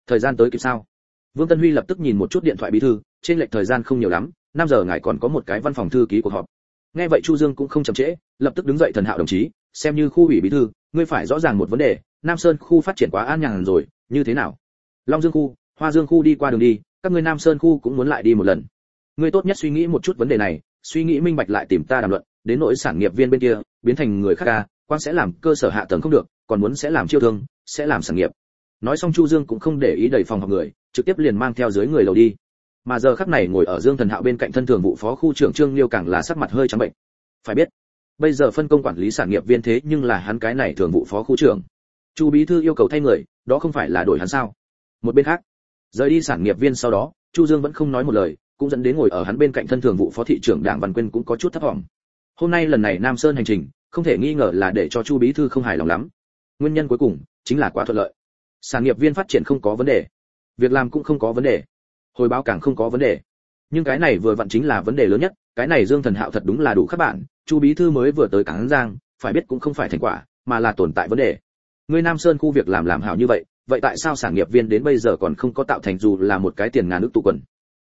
Thời gian tới kịp sao? Vương tân huy lập tức nhìn một chút điện thoại bí thư, trên lệch thời gian không nhiều lắm, Năm giờ ngài còn có một cái văn phòng thư ký cuộc họp. Nghe vậy chu dương cũng không chậm trễ, lập tức đứng dậy thần hạo đồng chí, xem như khu ủy bí thư, ngươi phải rõ ràng một vấn đề, nam sơn khu phát triển quá an nhàn rồi, như thế nào? Long dương khu, hoa dương khu đi qua đường đi, các ngươi nam sơn khu cũng muốn lại đi một lần. Ngươi tốt nhất suy nghĩ một chút vấn đề này, suy nghĩ minh bạch lại tìm ta đàm luận, đến nỗi sản nghiệp viên bên kia, biến thành người khác à, ca quan sẽ làm cơ sở hạ tầng không được còn muốn sẽ làm chiêu thương, sẽ làm sản nghiệp. Nói xong chu dương cũng không để ý đầy phòng học người, trực tiếp liền mang theo dưới người lầu đi. Mà giờ khắc này ngồi ở dương thần hạo bên cạnh thân thường vụ phó khu trưởng trương liêu càng là sắc mặt hơi trắng bệnh. Phải biết, bây giờ phân công quản lý sản nghiệp viên thế nhưng là hắn cái này thường vụ phó khu trưởng. Chu bí thư yêu cầu thay người, đó không phải là đổi hắn sao? Một bên khác, rời đi sản nghiệp viên sau đó, chu dương vẫn không nói một lời, cũng dẫn đến ngồi ở hắn bên cạnh thân thường vụ phó thị trưởng đảng văn quyên cũng có chút thất vọng hôm nay lần này nam sơn hành trình, không thể nghi ngờ là để cho chu bí thư không hài lòng lắm nguyên nhân cuối cùng chính là quá thuận lợi. Sản nghiệp viên phát triển không có vấn đề, việc làm cũng không có vấn đề, hồi báo càng không có vấn đề. Nhưng cái này vừa vặn chính là vấn đề lớn nhất, cái này dương thần hạo thật đúng là đủ các bạn chu bí thư mới vừa tới cảng giang, phải biết cũng không phải thành quả, mà là tồn tại vấn đề. Người nam sơn khu việc làm làm hảo như vậy vậy tại sao sản nghiệp viên đến bây giờ còn không có tạo thành dù là một cái tiền ngàn nước tụ quần?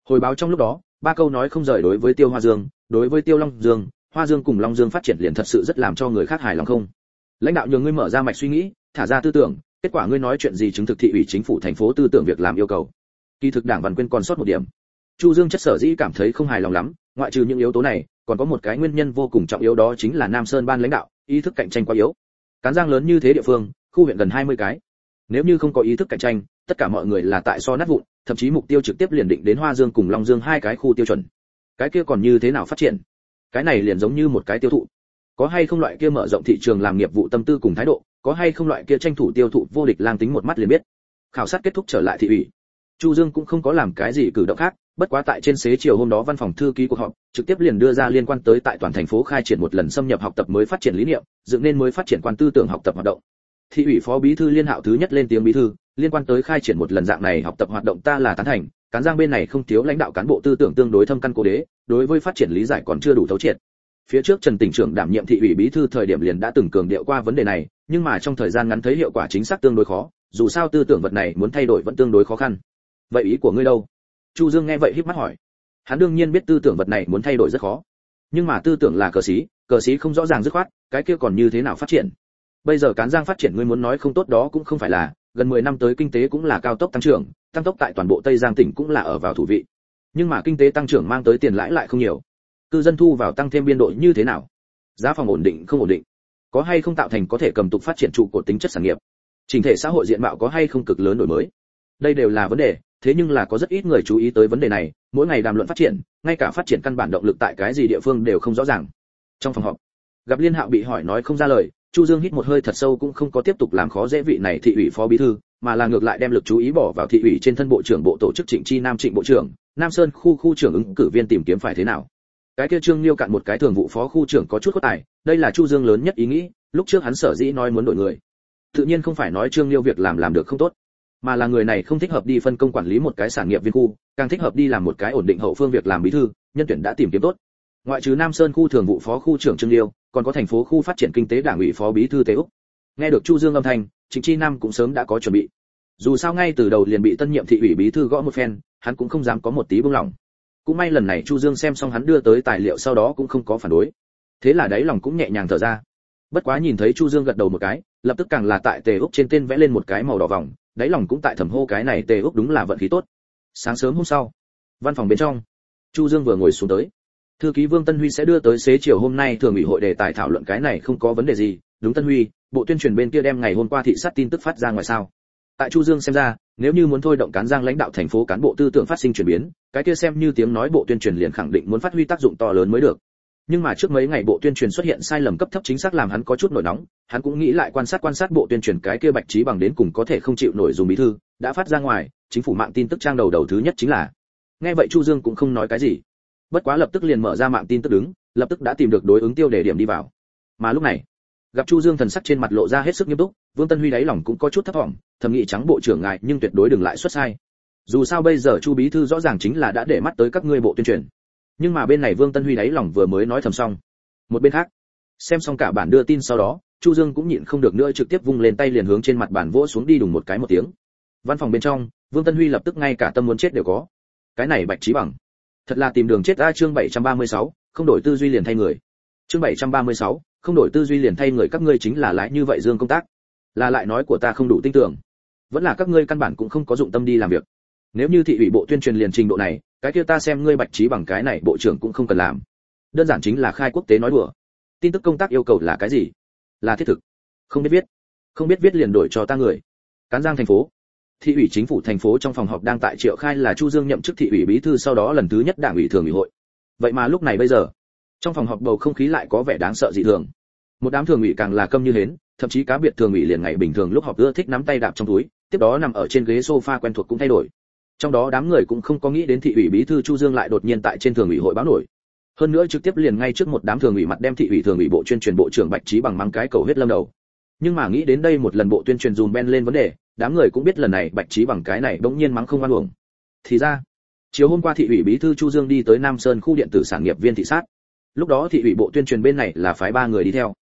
Hồi báo trong lúc đó, ba câu nói không rời đối với tiêu hoa dương, đối với tiêu long dương, hoa dương cùng long dương phát triển liền thật sự rất làm cho người khác hài lòng không? Lãnh đạo nhường ngươi mở ra mạch suy nghĩ, thả ra tư tưởng, kết quả ngươi nói chuyện gì chứng thực thị ủy chính phủ thành phố tư tưởng việc làm yêu cầu. Kỳ thực đảng văn quyên còn sót một điểm. Chu dương chất sở dĩ cảm thấy không hài lòng lắm, ngoại trừ những yếu tố này, còn có một cái nguyên nhân vô cùng trọng yếu đó chính là nam sơn ban lãnh đạo, ý thức cạnh tranh quá yếu. Cán giang lớn như thế địa phương, khu huyện gần 20 cái. Nếu như không có ý thức cạnh tranh, tất cả mọi người là tại so nát vụn, thậm chí mục tiêu trực tiếp liền định đến hoa dương cùng long dương hai cái khu tiêu chuẩn. Cái kia còn như thế nào phát triển? Cái này liền giống như một cái tiêu thụ có hay không loại kia mở rộng thị trường làm nghiệp vụ tâm tư cùng thái độ, có hay không loại kia tranh thủ tiêu thụ vô địch lang tính một mắt liền biết. Khảo sát kết thúc trở lại thị ủy. Chu dương cũng không có làm cái gì cử động khác, bất quá tại trên xế chiều hôm đó văn phòng thư ký cuộc họp, trực tiếp liền đưa ra liên quan tới tại toàn thành phố khai triển một lần xâm nhập học tập mới phát triển lý niệm, dựng nên mới phát triển quan tư tưởng học tập hoạt động. Thị ủy phó bí thư liên hạo thứ nhất lên tiếng bí thư, liên quan tới khai triển một lần dạng này học tập hoạt động ta là tán thành, cán giang bên này không thiếu lãnh đạo cán bộ tư tưởng tương đối thâm căn cố đế, đối với phát triển lý giải còn chưa đủ thấu triệt phía trước trần tỉnh trưởng đảm nhiệm thị ủy bí thư thời điểm liền đã từng cường điệu qua vấn đề này, nhưng mà trong thời gian ngắn thấy hiệu quả chính xác tương đối khó, dù sao tư tưởng vật này muốn thay đổi vẫn tương đối khó khăn. Vậy ý của ngươi đâu? Chu dương nghe vậy híp mắt hỏi. Hắn đương nhiên biết tư tưởng vật này muốn thay đổi rất khó. Nhưng mà tư tưởng là cờ sĩ cờ sĩ không rõ ràng dứt khoát, cái kia còn như thế nào phát triển? Bây giờ cán giang phát triển ngươi muốn nói không tốt đó cũng không phải là, gần 10 năm tới kinh tế cũng là cao tốc tăng trưởng, tăng tốc tại toàn bộ tây giang tỉnh cũng là ở vào thủ vị. Nhưng mà kinh tế tăng trưởng mang tới tiền lãi lại không nhiều cư dân thu vào tăng thêm biên độ như thế nào? Giá phòng ổn định không ổn định? Có hay không tạo thành có thể cầm tục phát triển trụ cột tính chất sản nghiệp? Trình thể xã hội diện mạo có hay không cực lớn đổi mới? Đây đều là vấn đề, thế nhưng là có rất ít người chú ý tới vấn đề này, mỗi ngày đàm luận phát triển, ngay cả phát triển căn bản động lực tại cái gì địa phương đều không rõ ràng. Trong phòng họp, gặp liên hạo bị hỏi nói không ra lời, chu dương hít một hơi thật sâu cũng không có tiếp tục làm khó dễ vị này thị ủy phó bí thư, mà là ngược lại đem lực chú ý bỏ vào thị ủy trên thân bộ trưởng bộ tổ chức trịnh chi nam trịnh bộ trưởng. Nam sơn khu khu trưởng ứng cử viên tìm kiếm phải thế nào? Cái kia trương liêu cạn một cái thường vụ phó khu trưởng có chút có tài, đây là chu dương lớn nhất ý nghĩ, lúc trước hắn sở dĩ nói muốn đổi người. Tự nhiên không phải nói trương liêu việc làm làm được không tốt, mà là người này không thích hợp đi phân công quản lý một cái sản nghiệp viên khu, càng thích hợp đi làm một cái ổn định hậu phương việc làm bí thư, nhân tuyển đã tìm kiếm tốt. Ngoại trừ nam sơn khu thường vụ phó khu trưởng trương liêu còn có thành phố khu phát triển kinh tế đảng ủy phó bí thư tế úc. Nghe được chu dương âm thanh chính chi nam cũng sớm đã có chuẩn bị. Dù sao ngay từ đầu liền bị tân nhiệm thị ủy bí thư gõ một phen, hắn cũng không dám có một tí buông lỏng cũng may lần này chu dương xem xong hắn đưa tới tài liệu sau đó cũng không có phản đối. Thế là đáy lòng cũng nhẹ nhàng thở ra. Bất quá nhìn thấy chu dương gật đầu một cái, lập tức càng là tại tề úc trên tên vẽ lên một cái màu đỏ vòng, đáy lòng cũng tại thầm hô cái này tề úc đúng là vận khí tốt. Sáng sớm hôm sau, văn phòng bên trong, chu dương vừa ngồi xuống tới. Thư ký vương tân huy sẽ đưa tới xế chiều hôm nay thường ủy hội đề tài thảo luận cái này không có vấn đề gì. Đúng tân huy, bộ tuyên truyền bên kia đem ngày hôm qua thị sát tin tức phát ra ngoài sao? Tại chu dương xem ra nếu như muốn thôi động cán giang lãnh đạo thành phố cán bộ tư tưởng phát sinh chuyển biến, cái kia xem như tiếng nói bộ tuyên truyền liền khẳng định muốn phát huy tác dụng to lớn mới được. Nhưng mà trước mấy ngày bộ tuyên truyền xuất hiện sai lầm cấp thấp chính xác làm hắn có chút nổi nóng, hắn cũng nghĩ lại quan sát quan sát bộ tuyên truyền cái kia bạch trí bằng đến cùng có thể không chịu nổi dùng bí thư, đã phát ra ngoài, chính phủ mạng tin tức trang đầu đầu thứ nhất chính là. Nghe vậy chu dương cũng không nói cái gì. Bất quá lập tức liền mở ra mạng tin tức đứng, lập tức đã tìm được đối ứng tiêu đề điểm đi vào. Mà lúc này, gặp chu dương thần sắc trên mặt lộ ra hết sức nghiêm túc vương tân huy đáy lòng cũng có chút thất vọng thầm nghĩ trắng bộ trưởng ngài nhưng tuyệt đối đừng lại xuất sai. Dù sao bây giờ chu bí thư rõ ràng chính là đã để mắt tới các ngươi bộ tuyên truyền. Nhưng mà bên này vương tân huy đáy lòng vừa mới nói thầm xong. Một bên khác xem xong cả bản đưa tin sau đó chu dương cũng nhịn không được nữa trực tiếp vung lên tay liền hướng trên mặt bản vỗ xuống đi đùng một cái một tiếng. Văn phòng bên trong vương tân huy lập tức ngay cả tâm muốn chết đều có. Cái này bạch trí bằng thật là tìm đường chết ra chương 736, không đổi tư duy liền thay người. Chương 736, không đổi tư duy liền thay người các ngươi chính là lại như vậy dương công tác là lại nói của ta không đủ tin tưởng. Vẫn là các ngươi căn bản cũng không có dụng tâm đi làm việc. Nếu như thị ủy bộ tuyên truyền liền trình độ này, cái kia ta xem ngươi bạch trí bằng cái này bộ trưởng cũng không cần làm. Đơn giản chính là khai quốc tế nói đùa. Tin tức công tác yêu cầu là cái gì? Là thiết thực. Không biết viết. Không biết viết liền đổi cho ta người. Cán giang thành phố. Thị ủy chính phủ thành phố trong phòng họp đang tại triệu khai là chu dương nhậm chức thị ủy bí thư sau đó lần thứ nhất đảng ủy thường ủy hội. Vậy mà lúc này bây giờ, trong phòng họp bầu không khí lại có vẻ đáng sợ dị thường một đám thường ủy càng là câm như hến, thậm chí cá biệt thường ủy liền ngày bình thường lúc họp ưa thích nắm tay đạp trong túi, tiếp đó nằm ở trên ghế sofa quen thuộc cũng thay đổi. Trong đó đám người cũng không có nghĩ đến thị ủy bí thư chu dương lại đột nhiên tại trên thường ủy hội báo nổi. Hơn nữa trực tiếp liền ngay trước một đám thường ủy mặt đem thị ủy thường ủy bộ chuyên truyền bộ trưởng bạch trí bằng mắng cái cầu huyết lâm đầu. Nhưng mà nghĩ đến đây một lần bộ tuyên truyền dùm ben lên vấn đề, đám người cũng biết lần này bạch trí bằng cái này bỗng nhiên mắng không oan uổng. Thì ra, chiều hôm qua thị ủy bí thư chu dương đi tới nam sơn khu điện tử sản nghiệp viên thị sát. Lúc đó thị ủy bộ tuyên truyền bên này là phái ba người đi theo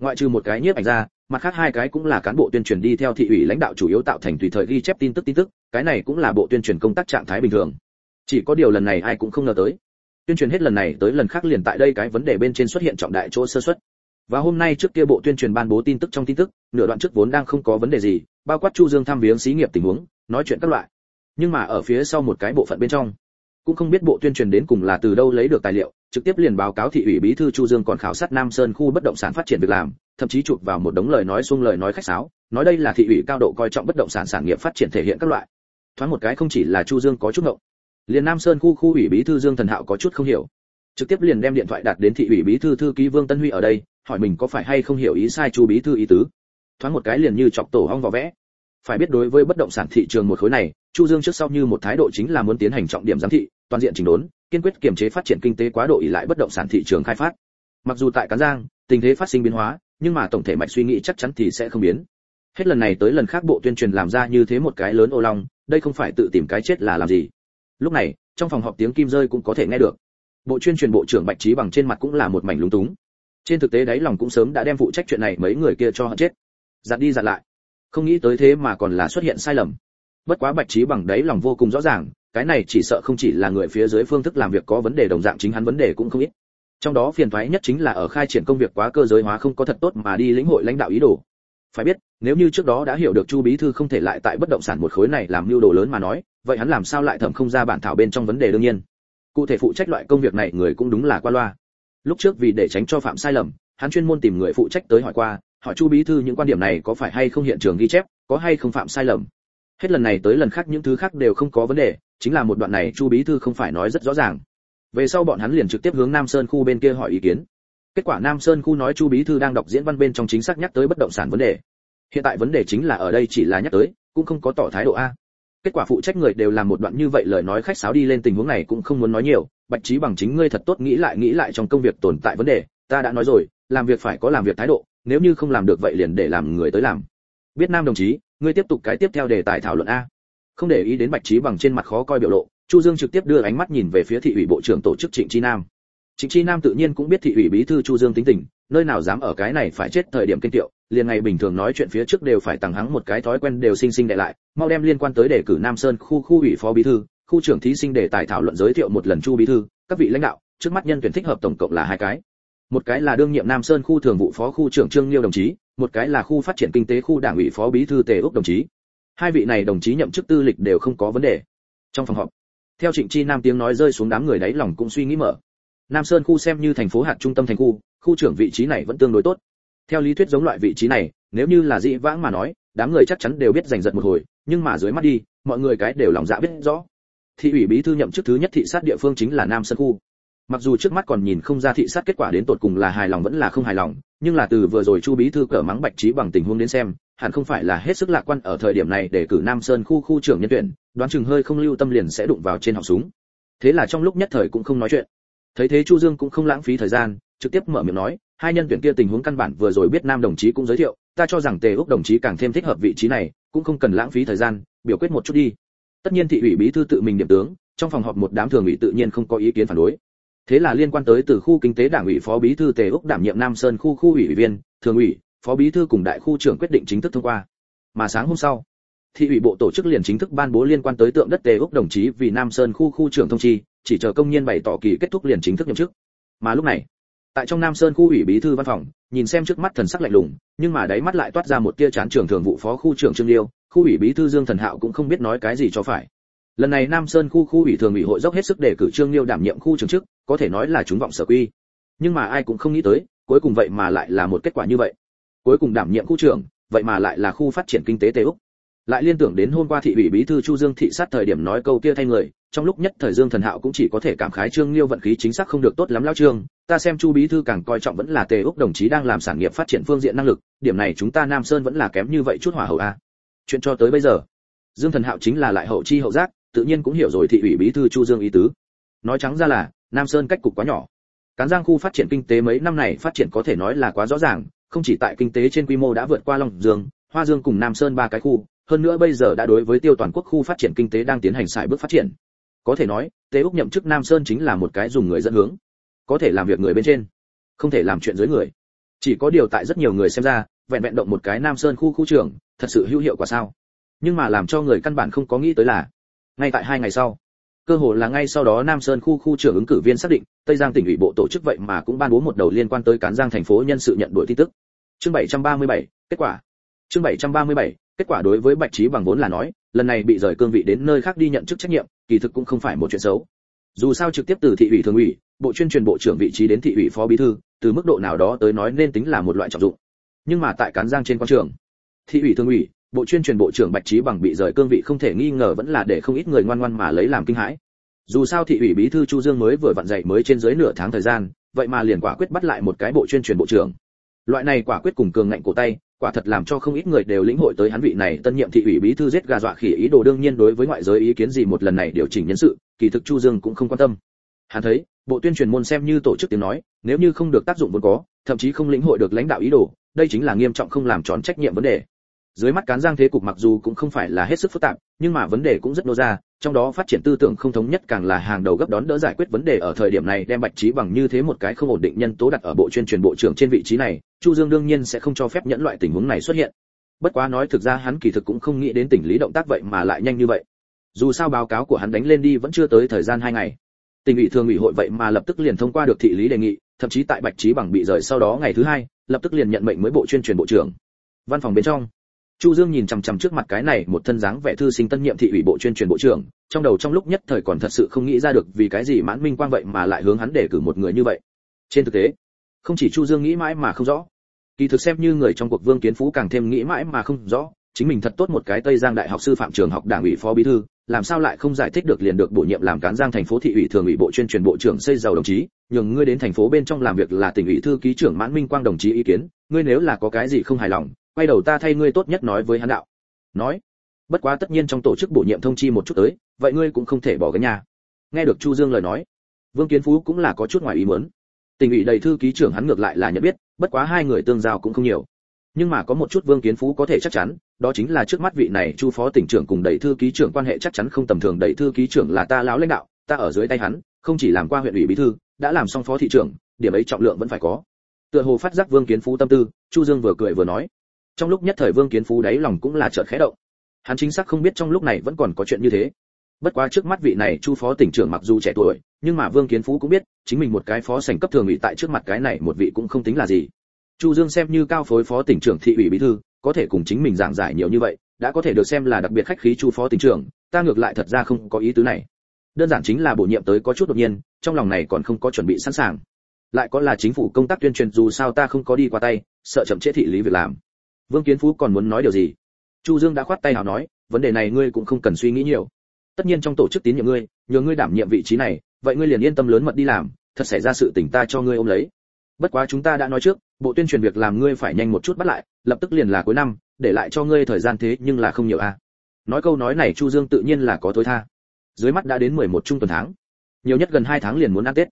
ngoại trừ một cái nhiếp ảnh ra, mặt khác hai cái cũng là cán bộ tuyên truyền đi theo thị ủy lãnh đạo chủ yếu tạo thành tùy thời ghi chép tin tức tin tức, cái này cũng là bộ tuyên truyền công tác trạng thái bình thường. Chỉ có điều lần này ai cũng không ngờ tới. Tuyên truyền hết lần này tới lần khác liền tại đây cái vấn đề bên trên xuất hiện trọng đại chỗ sơ suất. Và hôm nay trước kia bộ tuyên truyền ban bố tin tức trong tin tức, nửa đoạn trước vốn đang không có vấn đề gì, bao quát chu dương tham viếng xí nghiệp tình huống, nói chuyện các loại. Nhưng mà ở phía sau một cái bộ phận bên trong, cũng không biết bộ tuyên truyền đến cùng là từ đâu lấy được tài liệu trực tiếp liền báo cáo thị ủy bí thư chu dương còn khảo sát nam sơn khu bất động sản phát triển việc làm, thậm chí chụp vào một đống lời nói xuông lời nói khách sáo, nói đây là thị ủy cao độ coi trọng bất động sản sản nghiệp phát triển thể hiện các loại. Thoáng một cái không chỉ là chu dương có chút ngộng, liền nam sơn khu khu ủy bí thư dương thần hạo có chút không hiểu. Trực tiếp liền đem điện thoại đặt đến thị ủy bí thư thư ký vương tân huy ở đây, hỏi mình có phải hay không hiểu ý sai chu bí thư ý tứ. Thoáng một cái liền như chọc tổ hong vỏ vẽ phải biết đối với bất động sản thị trường một khối này, chu dương trước sau như một thái độ chính là muốn tiến hành trọng điểm giám thị, toàn diện chỉnh đốn, kiên quyết kiềm chế phát triển kinh tế quá độ ỉ lại bất động sản thị trường khai phát. Mặc dù tại cán giang, tình thế phát sinh biến hóa, nhưng mà tổng thể mạch suy nghĩ chắc chắn thì sẽ không biến. Hết lần này tới lần khác bộ tuyên truyền làm ra như thế một cái lớn ô long, đây không phải tự tìm cái chết là làm gì. Lúc này, trong phòng họp tiếng kim rơi cũng có thể nghe được. Bộ chuyên truyền bộ trưởng bạch trí bằng trên mặt cũng là một mảnh lúng túng. Trên thực tế đáy lòng cũng sớm đã đem phụ trách chuyện này mấy người kia cho họ chết. Dặn đi dặn lại không nghĩ tới thế mà còn là xuất hiện sai lầm. Bất quá bạch trí bằng đấy lòng vô cùng rõ ràng, cái này chỉ sợ không chỉ là người phía dưới phương thức làm việc có vấn đề đồng dạng chính hắn vấn đề cũng không ít. Trong đó phiền thoái nhất chính là ở khai triển công việc quá cơ giới hóa không có thật tốt mà đi lĩnh hội lãnh đạo ý đồ. Phải biết, nếu như trước đó đã hiểu được chu bí thư không thể lại tại bất động sản một khối này làm mưu đồ lớn mà nói, vậy hắn làm sao lại thẩm không ra bản thảo bên trong vấn đề đương nhiên? Cụ thể phụ trách loại công việc này người cũng đúng là qua loa. Lúc trước vì để tránh cho phạm sai lầm, hắn chuyên môn tìm người phụ trách tới hỏi qua hỏi chu bí thư những quan điểm này có phải hay không hiện trường ghi chép, có hay không phạm sai lầm. Hết lần này tới lần khác những thứ khác đều không có vấn đề, chính là một đoạn này chu bí thư không phải nói rất rõ ràng. Về sau bọn hắn liền trực tiếp hướng nam sơn khu bên kia hỏi ý kiến. Kết quả nam sơn khu nói chu bí thư đang đọc diễn văn bên trong chính xác nhắc tới bất động sản vấn đề. Hiện tại vấn đề chính là ở đây chỉ là nhắc tới, cũng không có tỏ thái độ a. Kết quả phụ trách người đều làm một đoạn như vậy lời nói khách sáo đi lên tình huống này cũng không muốn nói nhiều, bạch trí bằng chính ngươi thật tốt nghĩ lại nghĩ lại trong công việc tồn tại vấn đề, ta đã nói rồi, làm việc phải có làm việc thái độ nếu như không làm được vậy liền để làm người tới làm. Biết nam đồng chí, ngươi tiếp tục cái tiếp theo đề tài thảo luận a. Không để ý đến bạch trí bằng trên mặt khó coi biểu lộ, chu dương trực tiếp đưa ánh mắt nhìn về phía thị ủy bộ trưởng tổ chức trịnh chi nam. Trịnh chi nam tự nhiên cũng biết thị ủy bí thư chu dương tính tình, nơi nào dám ở cái này phải chết thời điểm kinh tiệu, liền ngày bình thường nói chuyện phía trước đều phải tăng hắng một cái thói quen đều sinh sinh đệ lại, mau đem liên quan tới đề cử nam sơn khu khu ủy phó bí thư, khu trưởng thí sinh để tài thảo luận giới thiệu một lần chu bí thư, các vị lãnh đạo, trước mắt nhân tuyển thích hợp tổng cộng là hai cái một cái là đương nhiệm nam sơn khu thường vụ phó khu trưởng trương liêu đồng chí, một cái là khu phát triển kinh tế khu đảng ủy phó bí thư tề úc đồng chí. Hai vị này đồng chí nhậm chức tư lịch đều không có vấn đề. Trong phòng họp, theo trịnh chi nam tiếng nói rơi xuống đám người đáy lòng cũng suy nghĩ mở. Nam sơn khu xem như thành phố hạt trung tâm thành khu khu trưởng vị trí này vẫn tương đối tốt. Theo lý thuyết giống loại vị trí này, nếu như là dị vãng mà nói, đám người chắc chắn đều biết giành giật một hồi, nhưng mà dưới mắt đi, mọi người cái đều lòng dạ biết rõ. Thị ủy bí thư nhậm chức thứ nhất thị sát địa phương chính là nam sơn khu mặc dù trước mắt còn nhìn không ra thị sát kết quả đến tột cùng là hài lòng vẫn là không hài lòng, nhưng là từ vừa rồi chu bí thư cỡ mắng bạch trí bằng tình huống đến xem, hẳn không phải là hết sức lạc quan ở thời điểm này để cử nam sơn khu khu trưởng nhân tuyển, đoán chừng hơi không lưu tâm liền sẽ đụng vào trên họng súng. Thế là trong lúc nhất thời cũng không nói chuyện. Thấy thế chu dương cũng không lãng phí thời gian, trực tiếp mở miệng nói, hai nhân tuyển kia tình huống căn bản vừa rồi biết nam đồng chí cũng giới thiệu, ta cho rằng tề úc đồng chí càng thêm thích hợp vị trí này, cũng không cần lãng phí thời gian, biểu quyết một chút đi. Tất nhiên thị ủy bí thư tự mình điểm tướng, trong phòng họp một đám thường ủy tự nhiên không có ý kiến phản đối thế là liên quan tới từ khu kinh tế đảng ủy phó bí thư tề úc đảm nhiệm nam sơn khu khu ủy viên, thường ủy, phó bí thư cùng đại khu trưởng quyết định chính thức thông qua. Mà sáng hôm sau, thị ủy bộ tổ chức liền chính thức ban bố liên quan tới tượng đất tề úc đồng chí vì nam sơn khu khu trưởng thông chi, chỉ chờ công nhân bày tỏ kỳ kết thúc liền chính thức nhậm chức. Mà lúc này, tại trong nam sơn khu ủy bí thư văn phòng, nhìn xem trước mắt thần sắc lạnh lùng, nhưng mà đáy mắt lại toát ra một tia chán trưởng thường vụ phó khu trưởng trương liêu, khu ủy bí thư dương thần hạo cũng không biết nói cái gì cho phải. Lần này nam sơn khu khu ủy thường ủy hội dốc hết sức để cử trương liêu đảm nhiệm khu trưởng chức có thể nói là chúng vọng sở quy. Nhưng mà ai cũng không nghĩ tới, cuối cùng vậy mà lại là một kết quả như vậy. Cuối cùng đảm nhiệm khu trưởng, vậy mà lại là khu phát triển kinh tế tây úc. Lại liên tưởng đến hôm qua thị ủy bí thư chu dương thị sát thời điểm nói câu kia thay người, trong lúc nhất thời dương thần hạo cũng chỉ có thể cảm khái trương liêu vận khí chính xác không được tốt lắm lao trương, ta xem chu bí thư càng coi trọng vẫn là tề úc đồng chí đang làm sản nghiệp phát triển phương diện năng lực, điểm này chúng ta nam sơn vẫn là kém như vậy chút hỏa hậu a. Chuyện cho tới bây giờ, dương thần hạo chính là lại hậu chi hậu giác, tự nhiên cũng hiểu rồi thị ủy bí thư chu dương ý tứ. Nói trắng ra là nam sơn cách cục quá nhỏ. Cán giang khu phát triển kinh tế mấy năm này phát triển có thể nói là quá rõ ràng, không chỉ tại kinh tế trên quy mô đã vượt qua long dương, hoa dương cùng nam sơn ba cái khu, hơn nữa bây giờ đã đối với tiêu toàn quốc khu phát triển kinh tế đang tiến hành xài bước phát triển. Có thể nói Tế úc nhậm chức nam sơn chính là một cái dùng người dẫn hướng, có thể làm việc người bên trên, không thể làm chuyện dưới người. Chỉ có điều tại rất nhiều người xem ra, vẹn vẹn động một cái nam sơn khu khu trưởng, thật sự hữu hiệu quả sao? Nhưng mà làm cho người căn bản không có nghĩ tới là, ngay tại hai ngày sau cơ hồ là ngay sau đó nam sơn khu khu trưởng ứng cử viên xác định tây giang tỉnh ủy bộ tổ chức vậy mà cũng ban bố một đầu liên quan tới cán giang thành phố nhân sự nhận đuổi tin tức. Chương 737, kết quả. Chương 737, kết quả đối với bạch trí bằng vốn là nói lần này bị rời cương vị đến nơi khác đi nhận chức trách nhiệm kỳ thực cũng không phải một chuyện xấu. Dù sao trực tiếp từ thị ủy thường ủy bộ chuyên truyền bộ trưởng vị trí đến thị ủy phó bí thư từ mức độ nào đó tới nói nên tính là một loại trọng dụng. Nhưng mà tại cán giang trên quan trường thị ủy thường ủy bộ chuyên truyền bộ trưởng bạch trí bằng bị rời cương vị không thể nghi ngờ vẫn là để không ít người ngoan ngoan mà lấy làm kinh hãi. Dù sao thị ủy bí thư chu dương mới vừa vặn dậy mới trên dưới nửa tháng thời gian, vậy mà liền quả quyết bắt lại một cái bộ chuyên truyền bộ trưởng. Loại này quả quyết cùng cường ngạnh cổ tay, quả thật làm cho không ít người đều lĩnh hội tới hắn vị này tân nhiệm thị ủy bí thư giết gà dọa khỉ ý đồ đương nhiên đối với ngoại giới ý kiến gì một lần này điều chỉnh nhân sự, kỳ thực chu dương cũng không quan tâm. Hắn thấy, bộ tuyên truyền môn xem như tổ chức tiếng nói, nếu như không được tác dụng vốn có, thậm chí không lĩnh hội được lãnh đạo ý đồ, đây chính là nghiêm trọng không làm tròn trách nhiệm vấn đề dưới mắt cán giang thế cục mặc dù cũng không phải là hết sức phức tạp, nhưng mà vấn đề cũng rất nô ra, trong đó phát triển tư tưởng không thống nhất càng là hàng đầu gấp đón đỡ giải quyết vấn đề ở thời điểm này đem bạch trí bằng như thế một cái không ổn định nhân tố đặt ở bộ chuyên truyền bộ trưởng trên vị trí này, chu dương đương nhiên sẽ không cho phép nhẫn loại tình huống này xuất hiện. Bất quá nói thực ra hắn kỳ thực cũng không nghĩ đến tình lý động tác vậy mà lại nhanh như vậy. Dù sao báo cáo của hắn đánh lên đi vẫn chưa tới thời gian hai ngày. Tỉnh ủy thường ủy hội vậy mà lập tức liền thông qua được thị lý đề nghị, thậm chí tại bạch trí bằng bị rời sau đó ngày thứ hai, lập tức liền nhận mệnh mới bộ chuyên truyền bộ trưởng. Văn phòng bên trong chu dương nhìn chằm chằm trước mặt cái này một thân dáng vẻ thư sinh tân nhiệm thị ủy bộ chuyên truyền bộ trưởng, trong đầu trong lúc nhất thời còn thật sự không nghĩ ra được vì cái gì mãn minh quang vậy mà lại hướng hắn để cử một người như vậy. Trên thực tế, không chỉ chu dương nghĩ mãi mà không rõ. Kỳ thực xem như người trong cuộc vương kiến phú càng thêm nghĩ mãi mà không rõ, chính mình thật tốt một cái tây giang đại học sư phạm trường học đảng ủy phó bí thư, làm sao lại không giải thích được liền được bổ nhiệm làm cán giang thành phố thị ủy thường ủy bộ chuyên truyền bộ trưởng xây giàu đồng chí, nhường ngươi đến thành phố bên trong làm việc là tỉnh ủy thư ký trưởng mãn minh quang đồng chí ý kiến, ngươi nếu là có cái gì không hài lòng quay đầu ta thay ngươi tốt nhất nói với hắn đạo. Nói, bất quá tất nhiên trong tổ chức bổ nhiệm thông chi một chút tới, vậy ngươi cũng không thể bỏ cái nhà nghe được chu dương lời nói, vương kiến phú cũng là có chút ngoài ý muốn. Tỉnh ủy đầy thư ký trưởng hắn ngược lại là nhận biết, bất quá hai người tương giao cũng không nhiều. Nhưng mà có một chút vương kiến phú có thể chắc chắn, đó chính là trước mắt vị này chu phó tỉnh trưởng cùng đầy thư ký trưởng quan hệ chắc chắn không tầm thường. Đầy thư ký trưởng là ta lão lãnh đạo, ta ở dưới tay hắn, không chỉ làm qua huyện ủy bí thư, đã làm xong phó thị trưởng, điểm ấy trọng lượng vẫn phải có. Tựa hồ phát giác vương kiến phú tâm tư, chu dương vừa cười vừa nói trong lúc nhất thời vương kiến phú đáy lòng cũng là chợt khẽ động. Hắn chính xác không biết trong lúc này vẫn còn có chuyện như thế. Bất quá trước mắt vị này chu phó tỉnh trưởng mặc dù trẻ tuổi, nhưng mà vương kiến phú cũng biết, chính mình một cái phó sành cấp thường ủy tại trước mặt cái này một vị cũng không tính là gì. Chu dương xem như cao phối phó tỉnh trưởng thị ủy bí thư, có thể cùng chính mình giảng giải nhiều như vậy, đã có thể được xem là đặc biệt khách khí chu phó tỉnh trưởng, ta ngược lại thật ra không có ý tứ này. Đơn giản chính là bổ nhiệm tới có chút đột nhiên, trong lòng này còn không có chuẩn bị sẵn sàng. Lại có là chính phủ công tác tuyên truyền dù sao ta không có đi qua tay, sợ chậm trễ thị lý việc làm vương kiến phú còn muốn nói điều gì? Chu dương đã khoát tay nào nói, vấn đề này ngươi cũng không cần suy nghĩ nhiều. Tất nhiên trong tổ chức tín nhiệm ngươi, nhờ ngươi đảm nhiệm vị trí này, vậy ngươi liền yên tâm lớn mật đi làm, thật xảy ra sự tình ta cho ngươi ôm lấy. Bất quá chúng ta đã nói trước, bộ tuyên truyền việc làm ngươi phải nhanh một chút bắt lại, lập tức liền là cuối năm, để lại cho ngươi thời gian thế nhưng là không nhiều a nói câu nói này chu dương tự nhiên là có tối tha. Dưới mắt đã đến 11 trung tuần tháng. Nhiều nhất gần 2 tháng liền muốn ăn tết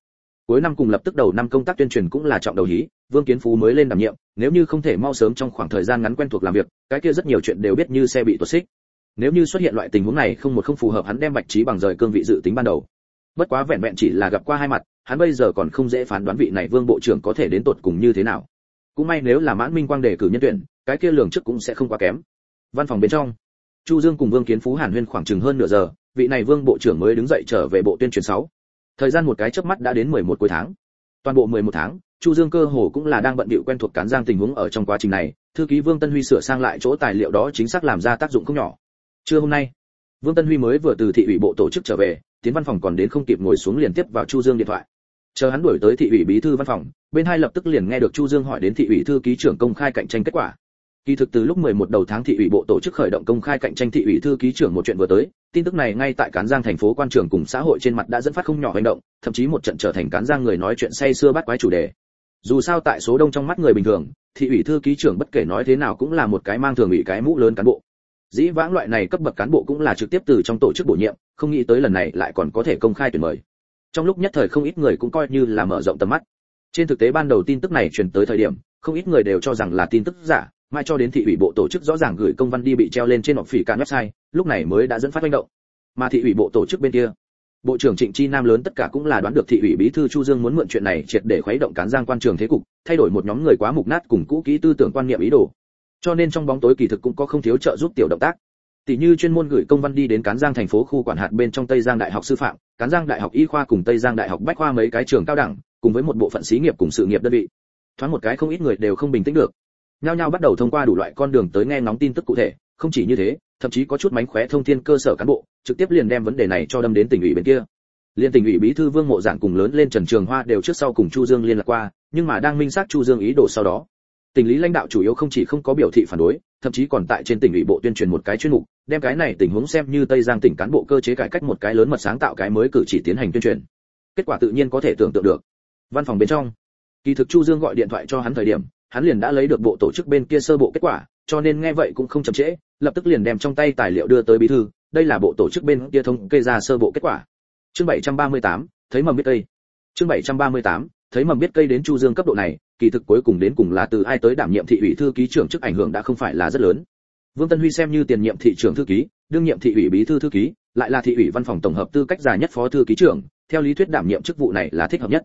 cuối năm cùng lập tức đầu năm công tác tuyên truyền cũng là trọng đầu hí, vương kiến phú mới lên đảm nhiệm, nếu như không thể mau sớm trong khoảng thời gian ngắn quen thuộc làm việc, cái kia rất nhiều chuyện đều biết như xe bị tuột xích. Nếu như xuất hiện loại tình huống này không một không phù hợp hắn đem bạch trí bằng rời cương vị dự tính ban đầu. Bất quá vẹn vẹn chỉ là gặp qua hai mặt, hắn bây giờ còn không dễ phán đoán vị này vương bộ trưởng có thể đến tột cùng như thế nào. Cũng may nếu là mãn minh quang đề cử nhân tuyển, cái kia lường trước cũng sẽ không quá kém. Văn phòng bên trong, chu dương cùng vương kiến phú hàn huyên khoảng chừng hơn nửa giờ, vị này vương bộ trưởng mới đứng dậy trở về bộ tuyên truyền 6 thời gian một cái chớp mắt đã đến 11 cuối tháng. Toàn bộ 11 tháng, chu dương cơ hồ cũng là đang bận bịu quen thuộc cán giang tình huống ở trong quá trình này, thư ký vương tân huy sửa sang lại chỗ tài liệu đó chính xác làm ra tác dụng không nhỏ. Trưa hôm nay, vương tân huy mới vừa từ thị ủy bộ tổ chức trở về, tiến văn phòng còn đến không kịp ngồi xuống liền tiếp vào chu dương điện thoại. Chờ hắn đuổi tới thị ủy bí thư văn phòng, bên hai lập tức liền nghe được chu dương hỏi đến thị ủy thư ký trưởng công khai cạnh tranh kết quả kỳ thực từ lúc 11 đầu tháng thị ủy bộ tổ chức khởi động công khai cạnh tranh thị ủy thư ký trưởng một chuyện vừa tới, tin tức này ngay tại cán giang thành phố quan trường cùng xã hội trên mặt đã dẫn phát không nhỏ hành động, thậm chí một trận trở thành cán giang người nói chuyện say xưa bắt quái chủ đề. Dù sao tại số đông trong mắt người bình thường, thị ủy thư ký trưởng bất kể nói thế nào cũng là một cái mang thường ủy cái mũ lớn cán bộ. Dĩ vãng loại này cấp bậc cán bộ cũng là trực tiếp từ trong tổ chức bổ nhiệm, không nghĩ tới lần này lại còn có thể công khai tuyển mời. Trong lúc nhất thời không ít người cũng coi như là mở rộng tầm mắt. Trên thực tế ban đầu tin tức này truyền tới thời điểm, không ít người đều cho rằng là tin tức giả mai cho đến thị ủy bộ tổ chức rõ ràng gửi công văn đi bị treo lên trên họp phỉ can website, lúc này mới đã dẫn phát manh động. Mà thị ủy bộ tổ chức bên kia, bộ trưởng trịnh chi nam lớn tất cả cũng là đoán được thị ủy bí thư chu dương muốn mượn chuyện này triệt để khuấy động cán giang quan trường thế cục, thay đổi một nhóm người quá mục nát cùng cũ kỹ tư tưởng quan niệm ý đồ. Cho nên trong bóng tối kỳ thực cũng có không thiếu trợ giúp tiểu động tác. Tỷ như chuyên môn gửi công văn đi đến cán giang thành phố khu quản hạt bên trong tây giang đại học sư phạm, cán giang đại học y khoa cùng tây giang đại học bách khoa mấy cái trường cao đẳng, cùng với một bộ phận xí nghiệp cùng sự nghiệp đơn vị. Thoáng một cái không ít người đều không bình tĩnh được nhao nhao bắt đầu thông qua đủ loại con đường tới nghe ngóng tin tức cụ thể, không chỉ như thế, thậm chí có chút mánh khóe thông tin cơ sở cán bộ, trực tiếp liền đem vấn đề này cho đâm đến tỉnh ủy bên kia. Liên tỉnh ủy bí thư vương mộ giản cùng lớn lên trần trường hoa đều trước sau cùng chu dương liên lạc qua, nhưng mà đang minh xác chu dương ý đồ sau đó. Tỉnh lý lãnh đạo chủ yếu không chỉ không có biểu thị phản đối, thậm chí còn tại trên tỉnh ủy bộ tuyên truyền một cái chuyên mục, đem cái này tình huống xem như tây giang tỉnh cán bộ cơ chế cải cách một cái lớn mật sáng tạo cái mới cử chỉ tiến hành tuyên truyền. Kết quả tự nhiên có thể tưởng tượng được. Văn phòng bên trong, kỳ thực chu dương gọi điện thoại cho hắn thời điểm hắn liền đã lấy được bộ tổ chức bên kia sơ bộ kết quả cho nên nghe vậy cũng không chậm trễ lập tức liền đem trong tay tài liệu đưa tới bí thư đây là bộ tổ chức bên kia thống kê ra sơ bộ kết quả. Chương 738, thấy mầm biết cây. Chương 738, thấy mầm biết cây đến chu dương cấp độ này kỳ thực cuối cùng đến cùng là từ ai tới đảm nhiệm thị ủy thư ký trưởng chức ảnh hưởng đã không phải là rất lớn. Vương tân huy xem như tiền nhiệm thị trưởng thư ký đương nhiệm thị ủy bí thư thư ký lại là thị ủy văn phòng tổng hợp tư cách dài nhất phó thư ký trưởng theo lý thuyết đảm nhiệm chức vụ này là thích hợp nhất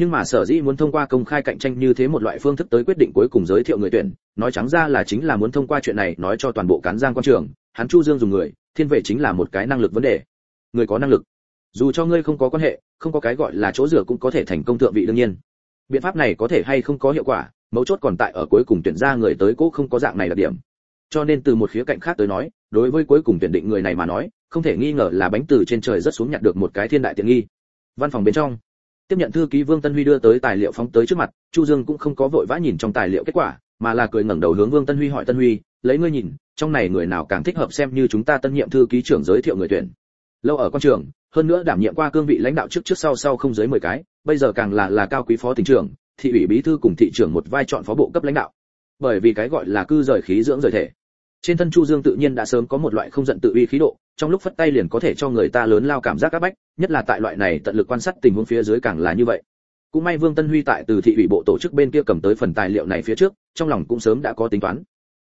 nhưng mà sở dĩ muốn thông qua công khai cạnh tranh như thế một loại phương thức tới quyết định cuối cùng giới thiệu người tuyển, nói trắng ra là chính là muốn thông qua chuyện này nói cho toàn bộ cán giang quan trường, hắn chu dương dùng người, thiên vệ chính là một cái năng lực vấn đề. Người có năng lực. Dù cho ngươi không có quan hệ, không có cái gọi là chỗ rửa cũng có thể thành công thượng vị đương nhiên. Biện pháp này có thể hay không có hiệu quả, mấu chốt còn tại ở cuối cùng tuyển ra người tới cố không có dạng này đặc điểm. Cho nên từ một khía cạnh khác tới nói, đối với cuối cùng tuyển định người này mà nói, không thể nghi ngờ là bánh từ trên trời rất xuống nhặt được một cái thiên đại tiện nghi. Văn phòng bên trong tiếp nhận thư ký vương tân huy đưa tới tài liệu phóng tới trước mặt, chu dương cũng không có vội vã nhìn trong tài liệu kết quả, mà là cười ngẩng đầu hướng vương tân huy hỏi tân huy, lấy ngươi nhìn, trong này người nào càng thích hợp xem như chúng ta tân nhiệm thư ký trưởng giới thiệu người tuyển? Lâu ở quan trường, hơn nữa đảm nhiệm qua cương vị lãnh đạo trước trước sau sau không dưới 10 cái, bây giờ càng là là cao quý phó tỉnh trưởng, thị ủy bí thư cùng thị trưởng một vai chọn phó bộ cấp lãnh đạo. Bởi vì cái gọi là cư rời khí dưỡng rời thể. Trên thân chu dương tự nhiên đã sớm có một loại không giận tự uy khí độ trong lúc phất tay liền có thể cho người ta lớn lao cảm giác áp bách, nhất là tại loại này tận lực quan sát tình huống phía dưới càng là như vậy. Cũng may vương tân huy tại từ thị ủy bộ tổ chức bên kia cầm tới phần tài liệu này phía trước, trong lòng cũng sớm đã có tính toán.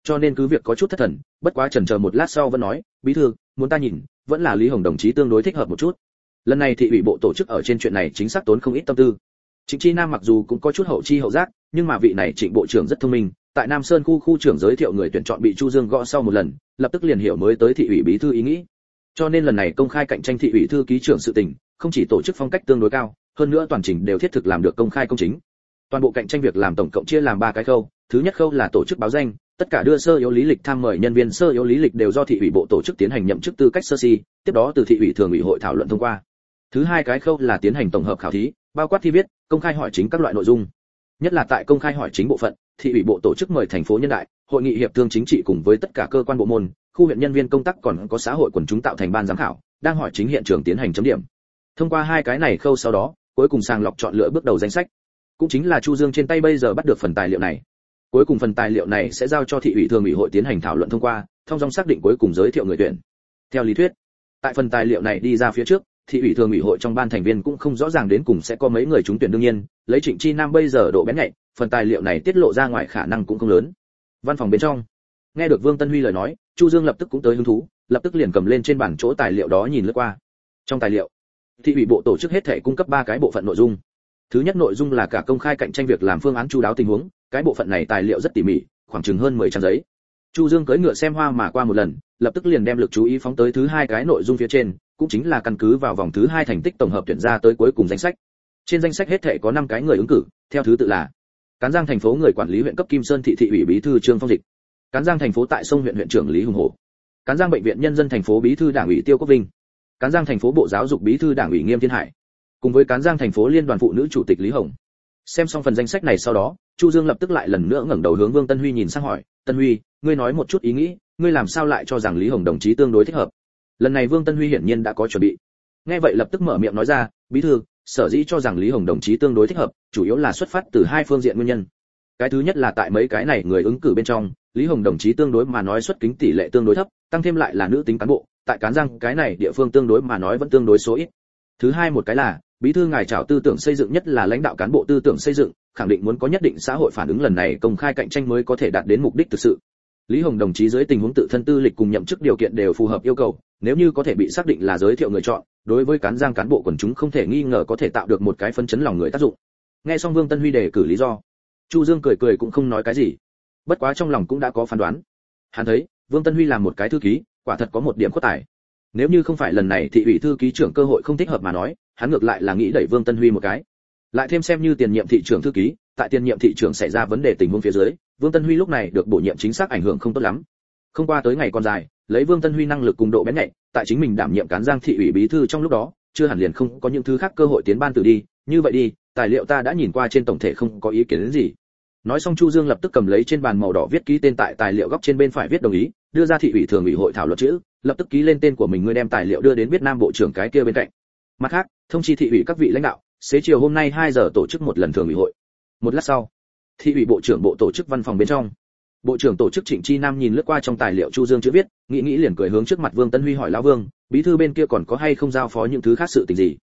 Cho nên cứ việc có chút thất thần, bất quá chần chờ một lát sau vẫn nói, bí thư, muốn ta nhìn, vẫn là lý hồng đồng chí tương đối thích hợp một chút. Lần này thị ủy bộ tổ chức ở trên chuyện này chính xác tốn không ít tâm tư. Trịnh chi nam mặc dù cũng có chút hậu chi hậu giác, nhưng mà vị này trịnh bộ trưởng rất thông minh, tại nam sơn khu khu trưởng giới thiệu người tuyển chọn bị chu dương gõ sau một lần, lập tức liền hiểu mới tới thị ủy bí thư ý nghĩ cho nên lần này công khai cạnh tranh thị ủy thư ký trưởng sự tình, không chỉ tổ chức phong cách tương đối cao, hơn nữa toàn trình đều thiết thực làm được công khai công chính. Toàn bộ cạnh tranh việc làm tổng cộng chia làm ba cái khâu, thứ nhất khâu là tổ chức báo danh, tất cả đưa sơ yếu lý lịch tham mời nhân viên sơ yếu lý lịch đều do thị ủy bộ tổ chức tiến hành nhậm chức tư cách sơ si, tiếp đó từ thị ủy thường ủy hội thảo luận thông qua. Thứ hai cái khâu là tiến hành tổng hợp khảo thí, bao quát thi viết, công khai hỏi chính các loại nội dung. Nhất là tại công khai hỏi chính bộ phận, thị ủy bộ tổ chức mời thành phố nhân đại hội nghị hiệp thương chính trị cùng với tất cả cơ quan bộ môn, khu huyện nhân viên công tác còn có xã hội quần chúng tạo thành ban giám khảo, đang hỏi chính hiện trường tiến hành chấm điểm. Thông qua hai cái này khâu sau đó, cuối cùng sàng lọc chọn lựa bước đầu danh sách. Cũng chính là chu dương trên tay bây giờ bắt được phần tài liệu này. Cuối cùng phần tài liệu này sẽ giao cho thị ủy thường ủy hội tiến hành thảo luận thông qua, thông dòng xác định cuối cùng giới thiệu người tuyển. Theo lý thuyết, tại phần tài liệu này đi ra phía trước, thị ủy thường ủy hội trong ban thành viên cũng không rõ ràng đến cùng sẽ có mấy người trúng tuyển đương nhiên, lấy trịnh chi nam bây giờ độ bén nhạy, phần tài liệu này tiết lộ ra ngoài khả năng cũng không lớn văn phòng bên trong. Nghe được vương tân huy lời nói, chu dương lập tức cũng tới hứng thú, lập tức liền cầm lên trên bản chỗ tài liệu đó nhìn lướt qua. Trong tài liệu, thị ủy bộ tổ chức hết thể cung cấp ba cái bộ phận nội dung. Thứ nhất nội dung là cả công khai cạnh tranh việc làm phương án chu đáo tình huống, cái bộ phận này tài liệu rất tỉ mỉ, khoảng chừng hơn 10 trang giấy. Chu dương cưỡi ngựa xem hoa mà qua một lần, lập tức liền đem lực chú ý phóng tới thứ hai cái nội dung phía trên, cũng chính là căn cứ vào vòng thứ hai thành tích tổng hợp tuyển ra tới cuối cùng danh sách. Trên danh sách hết thể có 5 cái người ứng cử, theo thứ tự là cán giang thành phố người quản lý huyện cấp kim sơn thị thị ủy bí thư trương phong dịch. Cán giang thành phố tại sông huyện huyện trưởng lý hùng hổ. Cán giang bệnh viện nhân dân thành phố bí thư đảng ủy tiêu quốc vinh. Cán giang thành phố bộ giáo dục bí thư đảng ủy nghiêm thiên hải. Cùng với cán giang thành phố liên đoàn phụ nữ chủ tịch lý hồng. Xem xong phần danh sách này sau đó, chu dương lập tức lại lần nữa ngẩng đầu hướng vương tân huy nhìn sang hỏi, tân huy, ngươi nói một chút ý nghĩ, ngươi làm sao lại cho rằng lý hồng đồng chí tương đối thích hợp? Lần này vương tân huy hiển nhiên đã có chuẩn bị. Nghe vậy lập tức mở miệng nói ra, bí thư sở dĩ cho rằng lý hồng đồng chí tương đối thích hợp, chủ yếu là xuất phát từ hai phương diện nguyên nhân. Cái thứ nhất là tại mấy cái này người ứng cử bên trong, lý hồng đồng chí tương đối mà nói xuất kính tỷ lệ tương đối thấp, tăng thêm lại là nữ tính cán bộ, tại cán răng cái này địa phương tương đối mà nói vẫn tương đối số ít. Thứ hai một cái là, bí thư ngài trào tư tưởng xây dựng nhất là lãnh đạo cán bộ tư tưởng xây dựng, khẳng định muốn có nhất định xã hội phản ứng lần này công khai cạnh tranh mới có thể đạt đến mục đích thực sự. Lý hồng đồng chí dưới tình huống tự thân tư lịch cùng nhậm chức điều kiện đều phù hợp yêu cầu, nếu như có thể bị xác định là giới thiệu người chọn đối với cán giang cán bộ quần chúng không thể nghi ngờ có thể tạo được một cái phân chấn lòng người tác dụng. Nghe xong vương tân huy đề cử lý do, chu dương cười cười cũng không nói cái gì. Bất quá trong lòng cũng đã có phán đoán. Hắn thấy, vương tân huy làm một cái thư ký, quả thật có một điểm khuất tài. Nếu như không phải lần này thị ủy thư ký trưởng cơ hội không thích hợp mà nói, hắn ngược lại là nghĩ đẩy vương tân huy một cái. Lại thêm xem như tiền nhiệm thị trưởng thư ký, tại tiền nhiệm thị trưởng xảy ra vấn đề tình huống phía dưới, vương tân huy lúc này được bổ nhiệm chính xác ảnh hưởng không tốt lắm. Không qua tới ngày còn dài, lấy vương tân huy năng lực cùng độ bén nhạy tại chính mình đảm nhiệm cán giang thị ủy bí thư trong lúc đó, chưa hẳn liền không có những thứ khác cơ hội tiến ban từ đi. Như vậy đi, tài liệu ta đã nhìn qua trên tổng thể không có ý kiến đến gì. Nói xong chu dương lập tức cầm lấy trên bàn màu đỏ viết ký tên tại tài liệu góc trên bên phải viết đồng ý, đưa ra thị ủy thường ủy hội thảo luận chữ, lập tức ký lên tên của mình ngươi đem tài liệu đưa đến việt nam bộ trưởng cái kia bên cạnh. Mặt khác, thông chi thị ủy các vị lãnh đạo, xế chiều hôm nay 2 giờ tổ chức một lần thường ủy hội. Một lát sau, thị ủy bộ trưởng bộ tổ chức văn phòng bên trong bộ trưởng tổ chức trịnh chi nam nhìn lướt qua trong tài liệu chu dương chữ viết, nghĩ nghĩ liền cười hướng trước mặt vương tân huy hỏi lão vương, bí thư bên kia còn có hay không giao phó những thứ khác sự tình gì?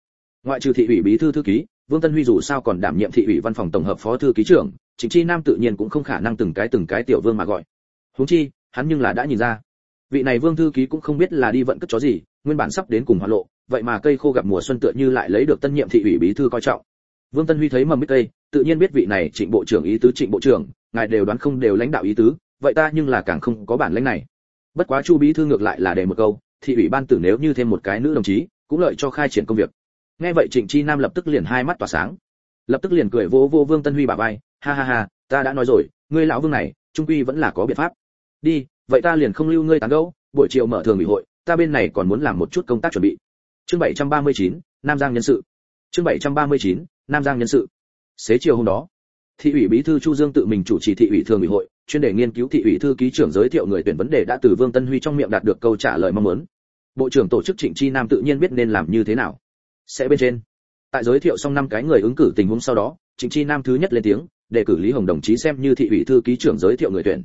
Ngoại trừ thị ủy bí thư thư ký, vương tân huy dù sao còn đảm nhiệm thị ủy văn phòng tổng hợp phó thư ký trưởng, trịnh chi nam tự nhiên cũng không khả năng từng cái từng cái tiểu vương mà gọi. Huống chi, hắn nhưng là đã nhìn ra. Vị này vương thư ký cũng không biết là đi vận cất chó gì, nguyên bản sắp đến cùng hoa lộ, vậy mà cây khô gặp mùa xuân tựa như lại lấy được tân nhiệm thị ủy bí thư coi trọng. Vương tân huy thấy mầm mít cây, tự nhiên biết vị này trịnh bộ trưởng ý tứ trịnh bộ trưởng ngài đều đoán không đều lãnh đạo ý tứ vậy ta nhưng là càng không có bản lãnh này. Bất quá chu bí thư ngược lại là để một câu thị ủy ban tử nếu như thêm một cái nữ đồng chí cũng lợi cho khai triển công việc. Nghe vậy trịnh chi nam lập tức liền hai mắt tỏa sáng. Lập tức liền cười vỗ vô vương tân huy bà vai ha ha ha ta đã nói rồi ngươi lão vương này trung quy vẫn là có biện pháp. Đi vậy ta liền không lưu ngươi tán gẫu buổi chiều mở thường ủy hội ta bên này còn muốn làm một chút công tác chuẩn bị. Chương 739, nam giang nhân sự. Chương 739, nam giang nhân sự. Xế chiều hôm đó thị ủy bí thư chu dương tự mình chủ trì thị ủy thường ủy hội, chuyên đề nghiên cứu thị ủy thư ký trưởng giới thiệu người tuyển vấn đề đã từ vương tân huy trong miệng đạt được câu trả lời mong muốn. Bộ trưởng tổ chức trịnh chi nam tự nhiên biết nên làm như thế nào. Sẽ bên trên. Tại giới thiệu xong năm cái người ứng cử tình huống sau đó, trịnh chi nam thứ nhất lên tiếng đề cử lý hồng đồng chí xem như thị ủy thư ký trưởng giới thiệu người tuyển.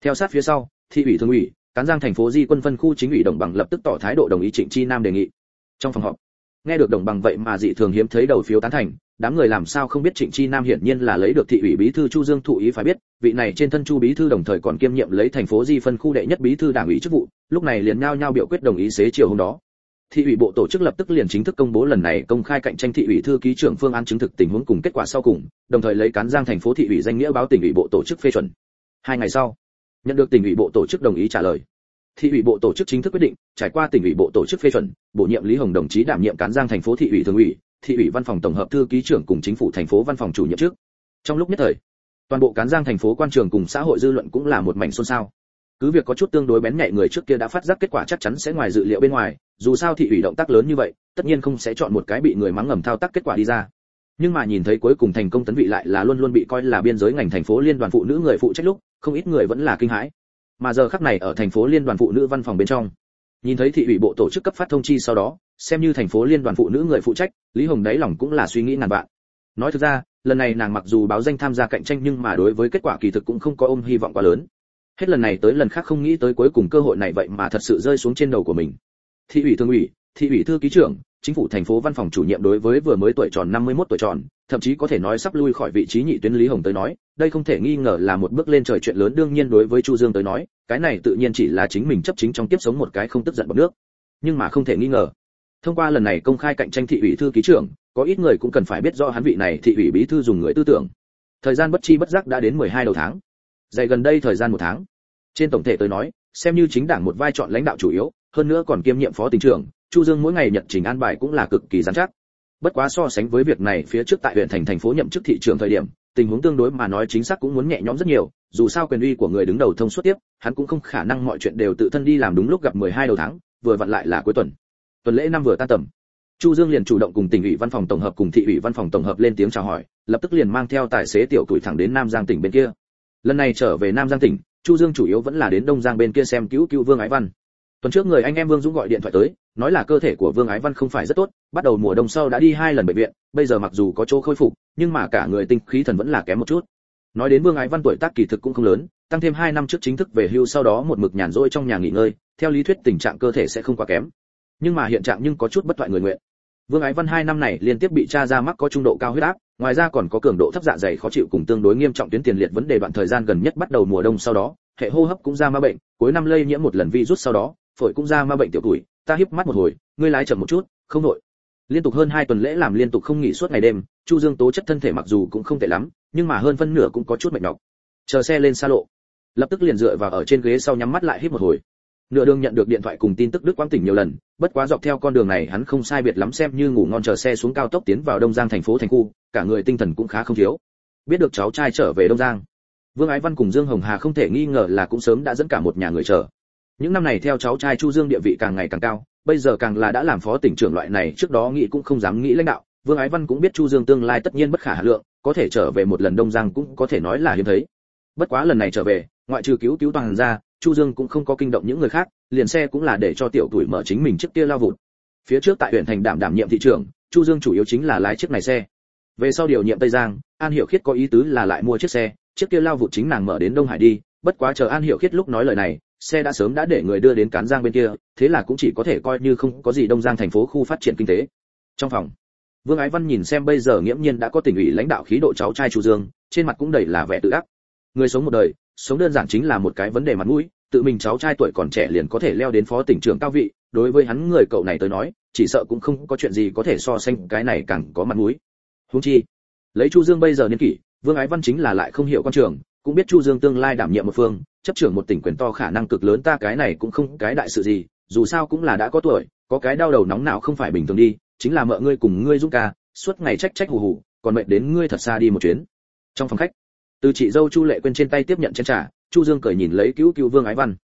Theo sát phía sau, thị ủy thường ủy, cán giang thành phố di quân phân khu chính ủy đồng bằng lập tức tỏ thái độ đồng ý trịnh chi nam đề nghị. Trong phòng họp, nghe được đồng bằng vậy mà dị thường hiếm thấy đầu phiếu tán thành đám người làm sao không biết trịnh chi nam hiển nhiên là lấy được thị ủy bí thư chu dương thụ ý phải biết, vị này trên thân chu bí thư đồng thời còn kiêm nhiệm lấy thành phố di phân khu đệ nhất bí thư đảng ủy chức vụ, lúc này liền nhao nhao biểu quyết đồng ý xế chiều hôm đó. Thị ủy bộ tổ chức lập tức liền chính thức công bố lần này công khai cạnh tranh thị ủy thư ký trưởng phương án chứng thực tình huống cùng kết quả sau cùng, đồng thời lấy cán giang thành phố thị ủy danh nghĩa báo tỉnh ủy bộ tổ chức phê chuẩn. Hai ngày sau, nhận được tỉnh ủy bộ tổ chức đồng ý trả lời. Thị ủy bộ tổ chức chính thức quyết định, trải qua tỉnh ủy bộ tổ chức phê chuẩn, bổ nhiệm lý hồng đồng chí đảm nhiệm cán giang thành phố thị ủy thường ủy thị ủy văn phòng tổng hợp thư ký trưởng cùng chính phủ thành phố văn phòng chủ nhiệm trước. Trong lúc nhất thời, toàn bộ cán giang thành phố quan trường cùng xã hội dư luận cũng là một mảnh xôn xao. Cứ việc có chút tương đối bén nhạy người trước kia đã phát giác kết quả chắc chắn sẽ ngoài dự liệu bên ngoài, dù sao thị ủy động tác lớn như vậy, tất nhiên không sẽ chọn một cái bị người mắng ngầm thao tác kết quả đi ra. Nhưng mà nhìn thấy cuối cùng thành công tấn vị lại là luôn luôn bị coi là biên giới ngành thành phố liên đoàn phụ nữ người phụ trách lúc, không ít người vẫn là kinh hãi. Mà giờ khắc này ở thành phố liên đoàn phụ nữ văn phòng bên trong nhìn thấy thị ủy bộ tổ chức cấp phát thông chi sau đó, xem như thành phố liên đoàn phụ nữ người phụ trách, lý hồng đáy lòng cũng là suy nghĩ ngàn vạn. Nói thực ra, lần này nàng mặc dù báo danh tham gia cạnh tranh nhưng mà đối với kết quả kỳ thực cũng không có ôm hy vọng quá lớn. Hết lần này tới lần khác không nghĩ tới cuối cùng cơ hội này vậy mà thật sự rơi xuống trên đầu của mình. Thị ủy thường ủy, thị ủy thư ký trưởng chính phủ thành phố văn phòng chủ nhiệm đối với vừa mới tuổi tròn 51 tuổi tròn, thậm chí có thể nói sắp lui khỏi vị trí nhị tuyến lý hồng tới nói, đây không thể nghi ngờ là một bước lên trời chuyện lớn đương nhiên đối với chu dương tới nói, cái này tự nhiên chỉ là chính mình chấp chính trong tiếp sống một cái không tức giận bằng nước. Nhưng mà không thể nghi ngờ, thông qua lần này công khai cạnh tranh thị ủy thư ký trưởng, có ít người cũng cần phải biết rõ hắn vị này thị ủy bí thư dùng người tư tưởng. Thời gian bất chi bất giác đã đến 12 đầu tháng. Dày gần đây thời gian một tháng. Trên tổng thể tới nói, xem như chính đảng một vai chọn lãnh đạo chủ yếu, hơn nữa còn kiêm nhiệm phó tỉnh trưởng chu dương mỗi ngày nhận trình an bài cũng là cực kỳ giám chắc. Bất quá so sánh với việc này, phía trước tại huyện thành thành phố nhậm chức thị trường thời điểm, tình huống tương đối mà nói chính xác cũng muốn nhẹ nhõm rất nhiều, dù sao quyền uy của người đứng đầu thông suốt tiếp, hắn cũng không khả năng mọi chuyện đều tự thân đi làm đúng lúc gặp 12 đầu tháng, vừa vặn lại là cuối tuần. Tuần lễ năm vừa tan tầm, chu dương liền chủ động cùng tỉnh ủy văn phòng tổng hợp cùng thị ủy văn phòng tổng hợp lên tiếng chào hỏi, lập tức liền mang theo tài xế tiểu tuổi thẳng đến nam giang tỉnh bên kia. Lần này trở về nam giang tỉnh, chu dương chủ yếu vẫn là đến đông giang bên kia xem cứu cứu vương ái văn. Tuần trước người anh em vương dũng gọi điện thoại tới nói là cơ thể của vương ái văn không phải rất tốt, bắt đầu mùa đông sau đã đi hai lần bệnh viện, bây giờ mặc dù có chỗ khôi phục, nhưng mà cả người tinh khí thần vẫn là kém một chút. Nói đến vương ái văn tuổi tác kỳ thực cũng không lớn, tăng thêm hai năm trước chính thức về hưu sau đó một mực nhàn rỗi trong nhà nghỉ ngơi, theo lý thuyết tình trạng cơ thể sẽ không quá kém. Nhưng mà hiện trạng nhưng có chút bất thoại người nguyện. Vương ái văn hai năm này liên tiếp bị tra ra mắc có trung độ cao huyết áp, ngoài ra còn có cường độ thấp dạ dày khó chịu cùng tương đối nghiêm trọng tuyến tiền liệt vấn đề đoạn thời gian gần nhất bắt đầu mùa đông sau đó, hệ hô hấp cũng ra ma bệnh, cuối năm lây nhiễm một lần virus sau đó, phổi cũng ra ma bệnh tiểu tuổi ta híp mắt một hồi, ngươi lái chậm một chút, không nội. Liên tục hơn hai tuần lễ làm liên tục không nghỉ suốt ngày đêm, chu dương tố chất thân thể mặc dù cũng không tệ lắm, nhưng mà hơn phân nửa cũng có chút mệt nhọc. Chờ xe lên xa lộ. Lập tức liền dựa vào ở trên ghế sau nhắm mắt lại hít một hồi. Nửa đường nhận được điện thoại cùng tin tức đức quang tỉnh nhiều lần, bất quá dọc theo con đường này hắn không sai biệt lắm xem như ngủ ngon chờ xe xuống cao tốc tiến vào đông giang thành phố thành khu, cả người tinh thần cũng khá không thiếu. Biết được cháu trai trở về đông giang. Vương ái văn cùng dương hồng hà không thể nghi ngờ là cũng sớm đã dẫn cả một nhà người chờ những năm này theo cháu trai chu dương địa vị càng ngày càng cao, bây giờ càng là đã làm phó tỉnh trưởng loại này, trước đó nghĩ cũng không dám nghĩ lãnh đạo. Vương ái văn cũng biết chu dương tương lai tất nhiên bất khả hà lượng, có thể trở về một lần đông giang cũng có thể nói là hiếm thấy. Bất quá lần này trở về, ngoại trừ cứu cứu toàn ra, chu dương cũng không có kinh động những người khác, liền xe cũng là để cho tiểu tuổi mở chính mình trước kia lao vụt. Phía trước tại huyện thành đảm đảm nhiệm thị trưởng, chu dương chủ yếu chính là lái chiếc này xe. Về sau điều nhiệm tây giang, an hiểu khiết có ý tứ là lại mua chiếc xe, chiếc kia lao vụt chính nàng mở đến đông hải đi, bất quá chờ an hiểu khiết lúc nói lời này xe đã sớm đã để người đưa đến cán giang bên kia, thế là cũng chỉ có thể coi như không có gì đông giang thành phố khu phát triển kinh tế. Trong phòng, vương ái văn nhìn xem bây giờ nghiễm nhiên đã có tỉnh ủy lãnh đạo khí độ cháu trai chu dương, trên mặt cũng đầy là vẻ tự ác. Người sống một đời, sống đơn giản chính là một cái vấn đề mặt mũi, tự mình cháu trai tuổi còn trẻ liền có thể leo đến phó tỉnh trưởng cao vị, đối với hắn người cậu này tới nói, chỉ sợ cũng không có chuyện gì có thể so sánh cái này càng có mặt mũi. Huống chi, lấy chu dương bây giờ niên kỷ, vương ái văn chính là lại không hiểu quan trường, cũng biết chu dương tương lai đảm nhiệm một phương chấp trưởng một tỉnh quyền to khả năng cực lớn ta cái này cũng không cái đại sự gì, dù sao cũng là đã có tuổi, có cái đau đầu nóng não không phải bình thường đi, chính là mợ ngươi cùng ngươi dũng ca, suốt ngày trách trách hù hù, còn mệt đến ngươi thật xa đi một chuyến. Trong phòng khách, từ chị dâu chu lệ quên trên tay tiếp nhận chén trà, chu dương cười nhìn lấy cứu cứu vương ái văn.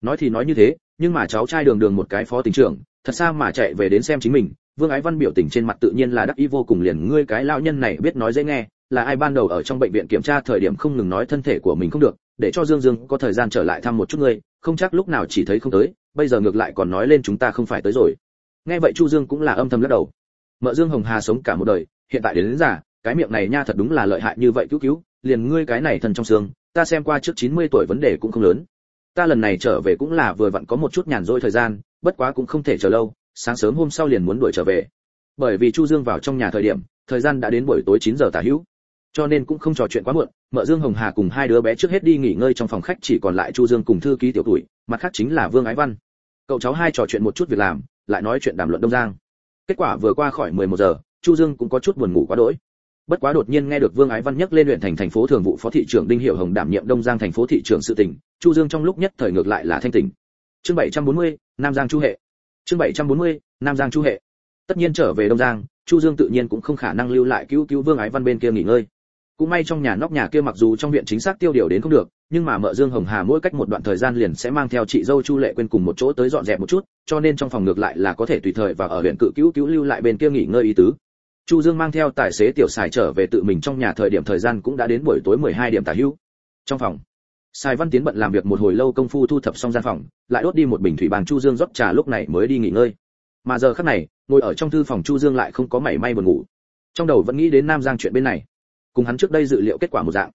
Nói thì nói như thế, nhưng mà cháu trai đường đường một cái phó tỉnh trưởng, thật xa mà chạy về đến xem chính mình vương ái văn biểu tình trên mặt tự nhiên là đắc ý vô cùng liền ngươi cái lão nhân này biết nói dễ nghe là ai ban đầu ở trong bệnh viện kiểm tra thời điểm không ngừng nói thân thể của mình không được để cho dương dương có thời gian trở lại thăm một chút ngươi không chắc lúc nào chỉ thấy không tới bây giờ ngược lại còn nói lên chúng ta không phải tới rồi. Nghe vậy chu dương cũng là âm thầm lắc đầu. Mợ dương hồng hà sống cả một đời hiện tại đến, đến già cái miệng này nha thật đúng là lợi hại như vậy cứu cứu liền ngươi cái này thần trong xương ta xem qua trước 90 tuổi vấn đề cũng không lớn. Ta lần này trở về cũng là vừa vặn có một chút nhàn rỗi thời gian bất quá cũng không thể chờ lâu sáng sớm hôm sau liền muốn đuổi trở về. Bởi vì chu dương vào trong nhà thời điểm thời gian đã đến buổi tối 9 giờ tả hữu. Cho nên cũng không trò chuyện quá muộn mợ dương hồng hà cùng hai đứa bé trước hết đi nghỉ ngơi trong phòng khách chỉ còn lại chu dương cùng thư ký tiểu tuổi mặt khác chính là vương ái văn. Cậu cháu hai trò chuyện một chút việc làm lại nói chuyện đàm luận đông giang. Kết quả vừa qua khỏi 11 giờ chu dương cũng có chút buồn ngủ quá đỗi. Bất quá đột nhiên nghe được vương ái văn nhắc lên huyện thành thành phố thường vụ phó thị trưởng đinh hiệu hồng đảm nhiệm đông giang thành phố thị trưởng sự tỉnh chu dương trong lúc nhất thời ngược lại là thanh tỉnh. Chương 740, nam giang chu hệ chương 740, nam giang chu hệ. Tất nhiên trở về đông giang chu dương tự nhiên cũng không khả năng lưu lại cứu cứu vương ái văn bên kia nghỉ ngơi. Cũng may trong nhà nóc nhà kia mặc dù trong viện chính xác tiêu điều đến không được nhưng mà mợ dương hồng hà mỗi cách một đoạn thời gian liền sẽ mang theo chị dâu chu lệ quên cùng một chỗ tới dọn dẹp một chút cho nên trong phòng ngược lại là có thể tùy thời và ở huyện cự cứu cứu lưu lại bên kia nghỉ ngơi ý tứ. Chu dương mang theo tài xế tiểu xài trở về tự mình trong nhà thời điểm thời gian cũng đã đến buổi tối 12 điểm tả hữu trong phòng Sài Văn Tiến bận làm việc một hồi lâu công phu thu thập xong gian phòng, lại đốt đi một bình thủy bằng Chu Dương rót trà lúc này mới đi nghỉ ngơi. Mà giờ khắc này, ngồi ở trong thư phòng Chu Dương lại không có mảy may buồn ngủ. Trong đầu vẫn nghĩ đến Nam Giang chuyện bên này. Cùng hắn trước đây dự liệu kết quả một dạng.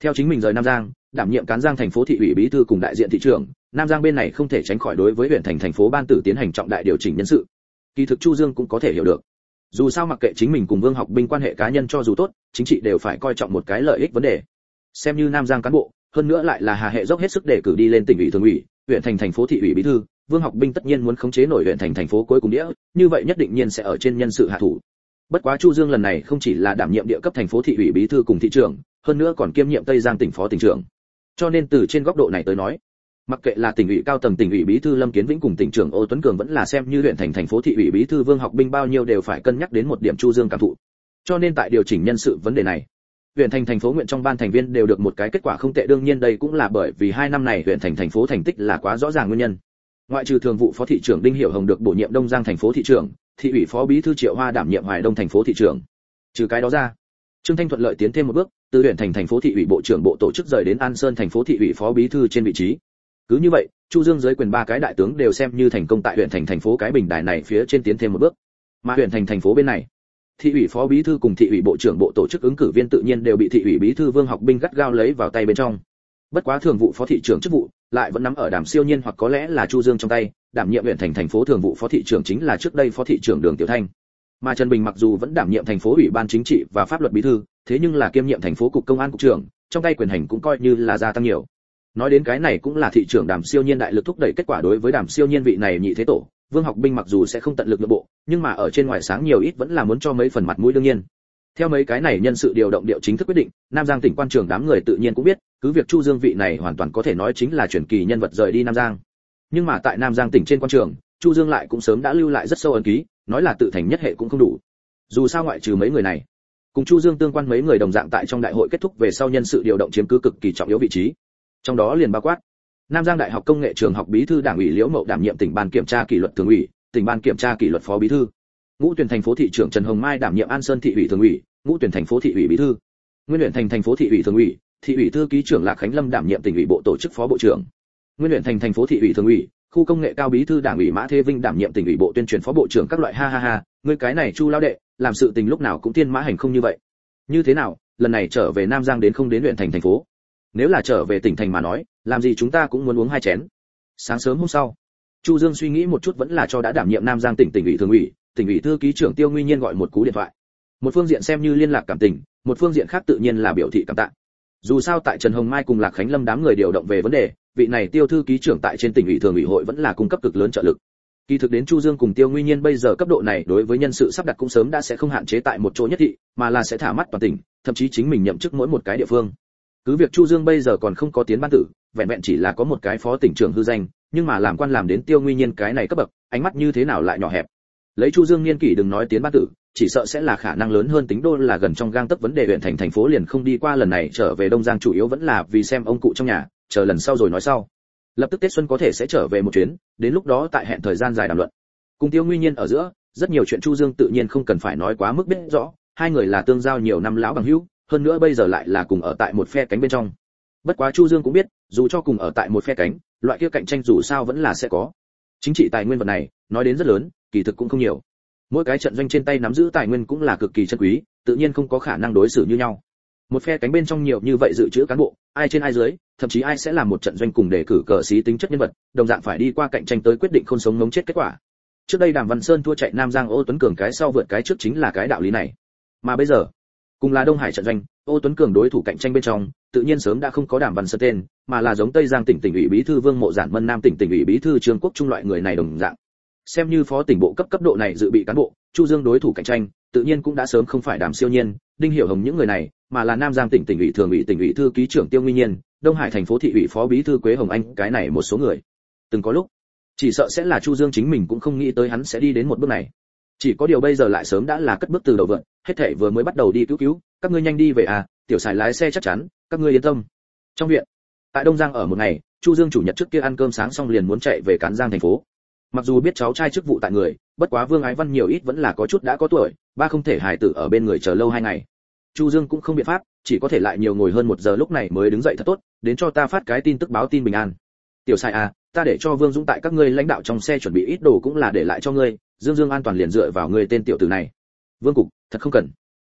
Theo chính mình rời nam giang đảm nhiệm cán giang thành phố thị ủy bí thư cùng đại diện thị trưởng nam giang bên này không thể tránh khỏi đối với huyện thành thành phố ban tử tiến hành trọng đại điều chỉnh nhân sự. Kỳ thực chu dương cũng có thể hiểu được. Dù sao mặc kệ chính mình cùng vương học binh quan hệ cá nhân cho dù tốt chính trị đều phải coi trọng một cái lợi ích vấn đề. Xem như nam giang cán bộ hơn nữa lại là hà hệ dốc hết sức để cử đi lên tỉnh ủy thường ủy, huyện thành thành phố thị ủy bí thư. Vương học binh tất nhiên muốn khống chế nổi huyện thành thành phố cuối cùng đĩa, như vậy nhất định nhiên sẽ ở trên nhân sự hạ thủ. Bất quá chu dương lần này không chỉ là đảm nhiệm địa cấp thành phố thị ủy bí thư cùng thị trưởng, hơn nữa còn kiêm nhiệm tây giang tỉnh phó tỉnh trưởng. Cho nên từ trên góc độ này tới nói, mặc kệ là tỉnh ủy cao tầng tỉnh ủy bí thư lâm kiến vĩnh cùng tỉnh trưởng ô tuấn cường vẫn là xem như huyện thành thành phố thị ủy bí thư vương học binh bao nhiêu đều phải cân nhắc đến một điểm chu dương cảm thụ. Cho nên tại điều chỉnh nhân sự vấn đề này huyện thành thành phố nguyện trong ban thành viên đều được một cái kết quả không tệ. Đương nhiên đây cũng là bởi vì hai năm này huyện thành thành phố thành tích là quá rõ ràng nguyên nhân. Ngoại trừ thường vụ phó thị trưởng đinh hiểu hồng được bổ nhiệm đông giang thành phố thị trưởng thị ủy phó bí thư triệu hoa đảm nhiệm hoài đông thành phố thị trưởng. Trừ cái đó ra, trương thanh thuận lợi tiến thêm một bước, từ huyện thành thành phố thị ủy bộ trưởng bộ tổ chức rời đến an sơn thành phố thị ủy phó bí thư trên vị trí. Cứ như vậy, chu dương dưới quyền ba cái đại tướng đều xem như thành công tại huyện thành thành phố cái bình đài này phía trên tiến thêm một bước. Mà huyện thành thành phố bên này thị ủy phó bí thư cùng thị ủy bộ trưởng bộ tổ chức ứng cử viên tự nhiên đều bị thị ủy bí thư vương học binh gắt gao lấy vào tay bên trong. Bất quá thường vụ phó thị trưởng chức vụ lại vẫn nắm ở đàm siêu nhiên hoặc có lẽ là chu dương trong tay, đảm nhiệm huyện thành thành phố thường vụ phó thị trưởng chính là trước đây phó thị trưởng đường tiểu thanh. Mà trần bình mặc dù vẫn đảm nhiệm thành phố ủy ban chính trị và pháp luật bí thư, thế nhưng là kiêm nhiệm thành phố cục công an cục trưởng, trong tay quyền hành cũng coi như là gia tăng nhiều. Nói đến cái này cũng là thị trưởng đàm siêu nhiên đại lực thúc đẩy kết quả đối với đàm siêu nhiên vị này nhị thế tổ vương học binh mặc dù sẽ không tận lực nội bộ, nhưng mà ở trên ngoài sáng nhiều ít vẫn là muốn cho mấy phần mặt mũi đương nhiên. Theo mấy cái này nhân sự điều động điệu chính thức quyết định, nam giang tỉnh quan trường đám người tự nhiên cũng biết, cứ việc chu dương vị này hoàn toàn có thể nói chính là truyền kỳ nhân vật rời đi nam giang. Nhưng mà tại nam giang tỉnh trên quan trường, chu dương lại cũng sớm đã lưu lại rất sâu ấn ký, nói là tự thành nhất hệ cũng không đủ. Dù sao ngoại trừ mấy người này, cùng chu dương tương quan mấy người đồng dạng tại trong đại hội kết thúc về sau nhân sự điều động chiếm cứ cực kỳ trọng yếu vị trí. Trong đó liền bao quát nam giang đại học công nghệ trường học bí thư đảng ủy liễu mậu đảm nhiệm tỉnh ban kiểm tra kỷ luật thường ủy, tỉnh ban kiểm tra kỷ luật phó bí thư. Ngũ tuyển thành phố thị trưởng trần hồng mai đảm nhiệm an sơn thị ủy thường ủy, ngũ tuyển thành phố thị ủy bí thư. Nguyên luyện thành thành phố thị ủy thường ủy, thị ủy thư ký trưởng lạc khánh lâm đảm nhiệm tỉnh ủy bộ tổ chức phó bộ trưởng. Nguyên luyện thành thành phố thị ủy thường ủy, khu công nghệ cao bí thư đảng ủy mã thế vinh đảm nhiệm tỉnh ủy bộ tuyên truyền phó bộ trưởng các loại ha ha ha, ngươi cái này chu lao đệ, làm sự tình lúc nào cũng tiên mã hành không như vậy. Như thế nào, lần này trở về nam giang đến không đến luyện thành thành phố? Nếu là trở về tỉnh thành mà nói, làm gì chúng ta cũng muốn uống hai chén. Sáng sớm hôm sau, chu dương suy nghĩ một chút vẫn là cho đã đảm nhiệm nam giang tỉnh tỉnh ủy thường ủy, tỉnh ủy thư ký trưởng tiêu nguy nhiên gọi một cú điện thoại. Một phương diện xem như liên lạc cảm tình, một phương diện khác tự nhiên là biểu thị cảm tạ. Dù sao tại trần hồng mai cùng lạc khánh lâm đám người điều động về vấn đề, vị này tiêu thư ký trưởng tại trên tỉnh ủy thường ủy hội vẫn là cung cấp cực lớn trợ lực. Kỳ thực đến chu dương cùng tiêu nguyên nhiên bây giờ cấp độ này đối với nhân sự sắp đặt cũng sớm đã sẽ không hạn chế tại một chỗ nhất thị, mà là sẽ thả mắt toàn tỉnh, thậm chí chính mình nhậm chức mỗi một cái địa phương cứ việc chu dương bây giờ còn không có tiến ban tử, vẹn vẹn chỉ là có một cái phó tỉnh trưởng hư danh, nhưng mà làm quan làm đến tiêu nguyên nhiên cái này cấp bậc, ánh mắt như thế nào lại nhỏ hẹp. Lấy chu dương niên kỷ đừng nói tiến ban tử, chỉ sợ sẽ là khả năng lớn hơn tính đô là gần trong gang tấc vấn đề huyện thành thành phố liền không đi qua lần này, trở về đông giang chủ yếu vẫn là vì xem ông cụ trong nhà, chờ lần sau rồi nói sau. Lập tức tết xuân có thể sẽ trở về một chuyến, đến lúc đó tại hẹn thời gian dài đàm luận. Cùng tiêu nguyên nhiên ở giữa, rất nhiều chuyện chu dương tự nhiên không cần phải nói quá mức biết rõ, hai người là tương giao nhiều năm lão bằng hữu hơn nữa bây giờ lại là cùng ở tại một phe cánh bên trong. Bất quá chu dương cũng biết, dù cho cùng ở tại một phe cánh, loại kia cạnh tranh dù sao vẫn là sẽ có. Chính trị tài nguyên vật này, nói đến rất lớn, kỳ thực cũng không nhiều. Mỗi cái trận doanh trên tay nắm giữ tài nguyên cũng là cực kỳ chân quý, tự nhiên không có khả năng đối xử như nhau. Một phe cánh bên trong nhiều như vậy dự trữ cán bộ, ai trên ai dưới, thậm chí ai sẽ làm một trận doanh cùng để cử cờ sĩ tính chất nhân vật, đồng dạng phải đi qua cạnh tranh tới quyết định không sống ngống chết kết quả. Trước đây đàm văn sơn thua chạy nam giang ô tuấn cường cái sau vượt cái trước chính là cái đạo lý này. Mà bây giờ cùng là đông hải trận doanh, ô tuấn cường đối thủ cạnh tranh bên trong, tự nhiên sớm đã không có đàm văn sơn tên, mà là giống tây giang tỉnh tỉnh ủy bí thư vương mộ giản mân nam tỉnh tỉnh ủy bí thư trương quốc trung loại người này đồng dạng. Xem như phó tỉnh bộ cấp cấp độ này dự bị cán bộ, chu dương đối thủ cạnh tranh, tự nhiên cũng đã sớm không phải đàm siêu nhiên, đinh hiểu hồng những người này, mà là nam giang tỉnh tỉnh ủy thường ủy tỉnh ủy thư ký trưởng tiêu nguyên nhiên, đông hải thành phố thị ủy phó bí thư quế hồng anh, cái này một số người. Từng có lúc, chỉ sợ sẽ là chu dương chính mình cũng không nghĩ tới hắn sẽ đi đến một bước này chỉ có điều bây giờ lại sớm đã là cất bước từ đầu vượn, hết thảy vừa mới bắt đầu đi cứu cứu, các ngươi nhanh đi về à tiểu xài lái xe chắc chắn, các ngươi yên tâm. Trong viện, tại đông giang ở một ngày, chu dương chủ nhật trước kia ăn cơm sáng xong liền muốn chạy về cán giang thành phố. Mặc dù biết cháu trai chức vụ tại người, bất quá vương ái văn nhiều ít vẫn là có chút đã có tuổi, ba không thể hài tử ở bên người chờ lâu hai ngày. Chu dương cũng không biện pháp, chỉ có thể lại nhiều ngồi hơn một giờ lúc này mới đứng dậy thật tốt, đến cho ta phát cái tin tức báo tin bình an. Tiểu sai à ta để cho vương dũng tại các ngươi lãnh đạo trong xe chuẩn bị ít đồ cũng là để lại cho ngươi dương dương an toàn liền dựa vào người tên tiểu tử này. Vương cục, thật không cần.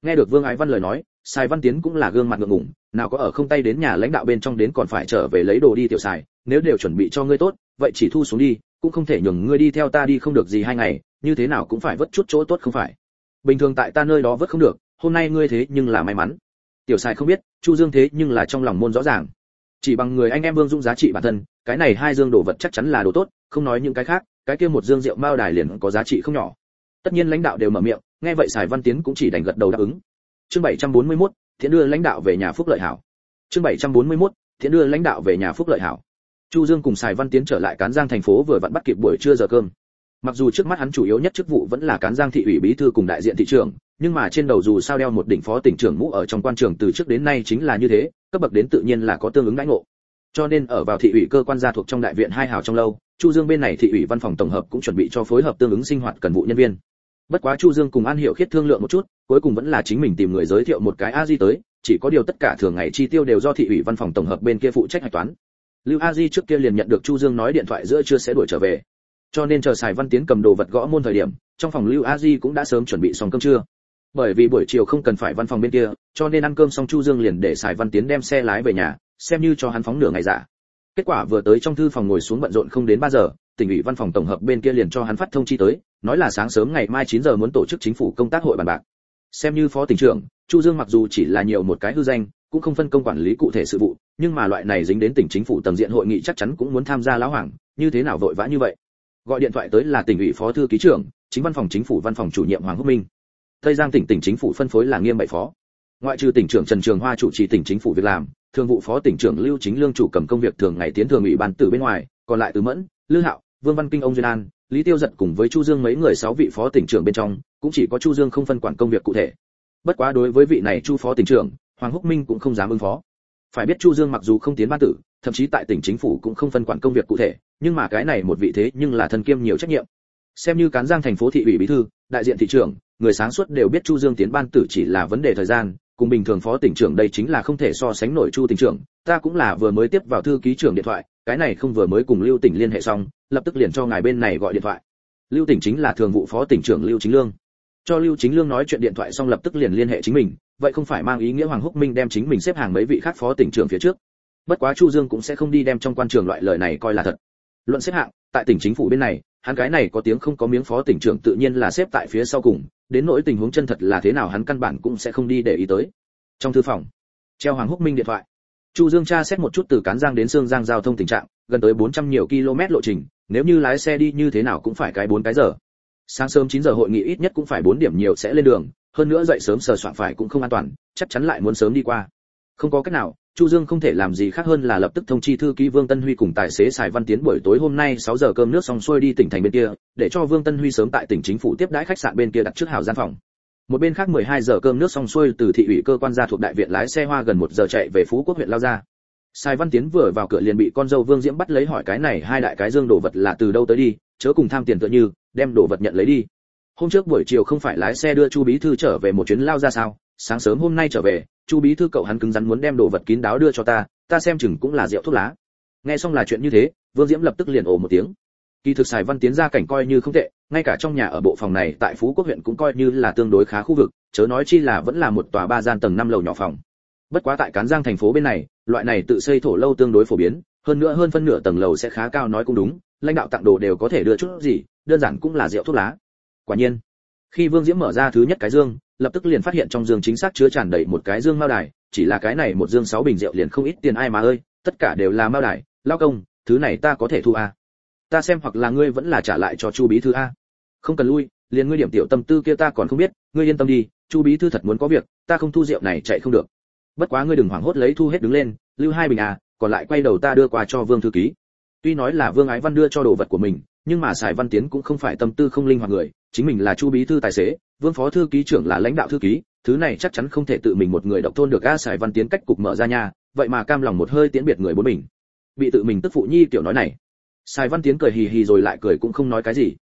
Nghe được vương ái văn lời nói, sai văn tiến cũng là gương mặt ngượng ngùng, nào có ở không tay đến nhà lãnh đạo bên trong đến còn phải trở về lấy đồ đi tiểu xài, nếu đều chuẩn bị cho ngươi tốt, vậy chỉ thu xuống đi, cũng không thể nhường ngươi đi theo ta đi không được gì hai ngày, như thế nào cũng phải vất chút chỗ tốt không phải. Bình thường tại ta nơi đó vất không được, hôm nay ngươi thế nhưng là may mắn. Tiểu sài không biết, chu dương thế nhưng là trong lòng môn rõ ràng. Chỉ bằng người anh em vương dung giá trị bản thân, cái này hai dương đồ vật chắc chắn là đồ tốt, không nói những cái khác cái kia một dương rượu mao đài liền có giá trị không nhỏ. Tất nhiên lãnh đạo đều mở miệng nghe vậy sài văn tiến cũng chỉ đành gật đầu đáp ứng. Chương 741, thiện đưa lãnh đạo về nhà phúc lợi hảo. Chương 741, thiện đưa lãnh đạo về nhà phúc lợi hảo. Chu dương cùng sài văn tiến trở lại cán giang thành phố vừa vặn bắt kịp buổi trưa giờ cơm. Mặc dù trước mắt hắn chủ yếu nhất chức vụ vẫn là cán giang thị ủy bí thư cùng đại diện thị trưởng nhưng mà trên đầu dù sao đeo một đỉnh phó tỉnh trưởng mũ ở trong quan trường từ trước đến nay chính là như thế cấp bậc đến tự nhiên là có tương ứng đãi ngộ. Cho nên ở vào thị ủy cơ quan gia thuộc trong đại viện hai hào trong lâu chu dương bên này thị ủy văn phòng tổng hợp cũng chuẩn bị cho phối hợp tương ứng sinh hoạt cần vụ nhân viên. Bất quá chu dương cùng an Hiểu khiết thương lượng một chút, cuối cùng vẫn là chính mình tìm người giới thiệu một cái a di tới, chỉ có điều tất cả thường ngày chi tiêu đều do thị ủy văn phòng tổng hợp bên kia phụ trách hạch toán. Lưu a di trước kia liền nhận được chu dương nói điện thoại giữa chưa sẽ đuổi trở về. Cho nên chờ xài văn tiến cầm đồ vật gõ môn thời điểm, trong phòng lưu a di cũng đã sớm chuẩn bị xong cơm trưa. Bởi vì buổi chiều không cần phải văn phòng bên kia, cho nên ăn cơm xong chu dương liền để xài văn tiến đem xe lái về nhà, xem như cho hắn phóng nửa ngày giả kết quả vừa tới trong thư phòng ngồi xuống bận rộn không đến 3 giờ, tỉnh ủy văn phòng tổng hợp bên kia liền cho hắn phát thông chi tới, nói là sáng sớm ngày mai 9 giờ muốn tổ chức chính phủ công tác hội bàn bạc. Xem như phó tỉnh trưởng, chu dương mặc dù chỉ là nhiều một cái hư danh, cũng không phân công quản lý cụ thể sự vụ, nhưng mà loại này dính đến tỉnh chính phủ tầm diện hội nghị chắc chắn cũng muốn tham gia lão hoàng, như thế nào vội vã như vậy? Gọi điện thoại tới là tỉnh ủy phó thư ký trưởng, chính văn phòng chính phủ văn phòng chủ nhiệm hoàng húc minh. Tây giang tỉnh tỉnh chính phủ phân phối là nghiêm bảy phó. Ngoại trừ tỉnh trưởng trần trường hoa chủ trì tỉnh chính phủ việc làm thường vụ phó tỉnh trưởng lưu chính lương chủ cầm công việc thường ngày tiến thường ủy ban từ bên ngoài, còn lại từ mẫn, lư hạo, vương văn kinh, ông duyên an, lý tiêu giật cùng với chu dương mấy người sáu vị phó tỉnh trưởng bên trong, cũng chỉ có chu dương không phân quản công việc cụ thể. Bất quá đối với vị này chu phó tỉnh trưởng, hoàng húc minh cũng không dám ứng phó. Phải biết chu dương mặc dù không tiến ban tử, thậm chí tại tỉnh chính phủ cũng không phân quản công việc cụ thể, nhưng mà cái này một vị thế nhưng là thân kiêm nhiều trách nhiệm. Xem như cán giang thành phố thị ủy bí thư, đại diện thị trưởng, người sáng suốt đều biết chu dương tiến ban tử chỉ là vấn đề thời gian cùng bình thường phó tỉnh trưởng đây chính là không thể so sánh nổi chu tỉnh trưởng, ta cũng là vừa mới tiếp vào thư ký trưởng điện thoại, cái này không vừa mới cùng lưu tỉnh liên hệ xong, lập tức liền cho ngài bên này gọi điện thoại. Lưu tỉnh chính là thường vụ phó tỉnh trưởng lưu chính lương. Cho lưu chính lương nói chuyện điện thoại xong lập tức liền liên hệ chính mình, vậy không phải mang ý nghĩa hoàng húc minh đem chính mình xếp hàng mấy vị khác phó tỉnh trưởng phía trước. Bất quá chu dương cũng sẽ không đi đem trong quan trường loại lời này coi là thật. Luận xếp hạng, tại tỉnh chính phủ bên này, hắn cái này có tiếng không có miếng phó tỉnh trưởng tự nhiên là xếp tại phía sau cùng đến nỗi tình huống chân thật là thế nào hắn căn bản cũng sẽ không đi để ý tới. Trong thư phòng, treo hoàng húc minh điện thoại. Chu dương tra xét một chút từ cán giang đến sương giang giao thông tình trạng, gần tới 400 nhiều km lộ trình, nếu như lái xe đi như thế nào cũng phải cái bốn cái giờ. Sáng sớm 9 giờ hội nghị ít nhất cũng phải 4 điểm nhiều sẽ lên đường, hơn nữa dậy sớm sờ soạn phải cũng không an toàn, chắc chắn lại muốn sớm đi qua. Không có cách nào Chu Dương không thể làm gì khác hơn là lập tức thông chi thư ký Vương Tân Huy cùng tài xế Sài Văn Tiến buổi tối hôm nay 6 giờ cơm nước xong xuôi đi tỉnh thành bên kia, để cho Vương Tân Huy sớm tại tỉnh chính phủ tiếp đãi khách sạn bên kia đặt trước hào gian phòng. Một bên khác 12 giờ cơm nước xong xuôi từ thị ủy cơ quan ra thuộc đại viện lái xe hoa gần 1 giờ chạy về Phú Quốc huyện lao ra. Sài Văn Tiến vừa vào cửa liền bị con dâu Vương Diễm bắt lấy hỏi cái này hai đại cái dương đồ vật là từ đâu tới đi, chớ cùng tham tiền tựa như, đem đồ vật nhận lấy đi. Hôm trước buổi chiều không phải lái xe đưa Chu bí thư trở về một chuyến lao ra sao? Sáng sớm hôm nay trở về, Chu bí thư cậu hắn cứng rắn muốn đem đồ vật kín đáo đưa cho ta, ta xem chừng cũng là rượu thuốc lá. Nghe xong là chuyện như thế vương diễm lập tức liền ồ một tiếng. Kỳ thực xài văn tiến ra cảnh coi như không tệ ngay cả trong nhà ở bộ phòng này tại phú quốc huyện cũng coi như là tương đối khá khu vực chớ nói chi là vẫn là một tòa ba gian tầng năm lầu nhỏ phòng. Bất quá tại cán giang thành phố bên này loại này tự xây thổ lâu tương đối phổ biến hơn nữa hơn phân nửa tầng lầu sẽ khá cao nói cũng đúng lãnh đạo tặng đồ đều có thể đưa chút gì đơn giản cũng là rượu thuốc lá. Quả nhiên khi vương diễm mở ra thứ nhất cái dương lập tức liền phát hiện trong dương chính xác chứa tràn đầy một cái dương mao đài, chỉ là cái này một dương sáu bình rượu liền không ít tiền ai mà ơi, tất cả đều là mao đài. Lao công, thứ này ta có thể thu à. ta xem hoặc là ngươi vẫn là trả lại cho chu bí thư a. Không cần lui, liền ngươi điểm tiểu tâm tư kia ta còn không biết, ngươi yên tâm đi, chu bí thư thật muốn có việc, ta không thu rượu này chạy không được. Bất quá ngươi đừng hoảng hốt lấy thu hết đứng lên, lưu hai bình à còn lại quay đầu ta đưa qua cho vương thư ký. Tuy nói là vương ái văn đưa cho đồ vật của mình nhưng mà sài văn tiến cũng không phải tâm tư không linh hoạt người, chính mình là chu bí thư tài xế, vương phó thư ký trưởng là lãnh đạo thư ký, thứ này chắc chắn không thể tự mình một người độc thôn được a sài văn tiến cách cục mở ra nhà vậy mà cam lòng một hơi tiễn biệt người bốn mình. Bị tự mình tức phụ nhi tiểu nói này. Sài văn tiến cười hì hì rồi lại cười cũng không nói cái gì.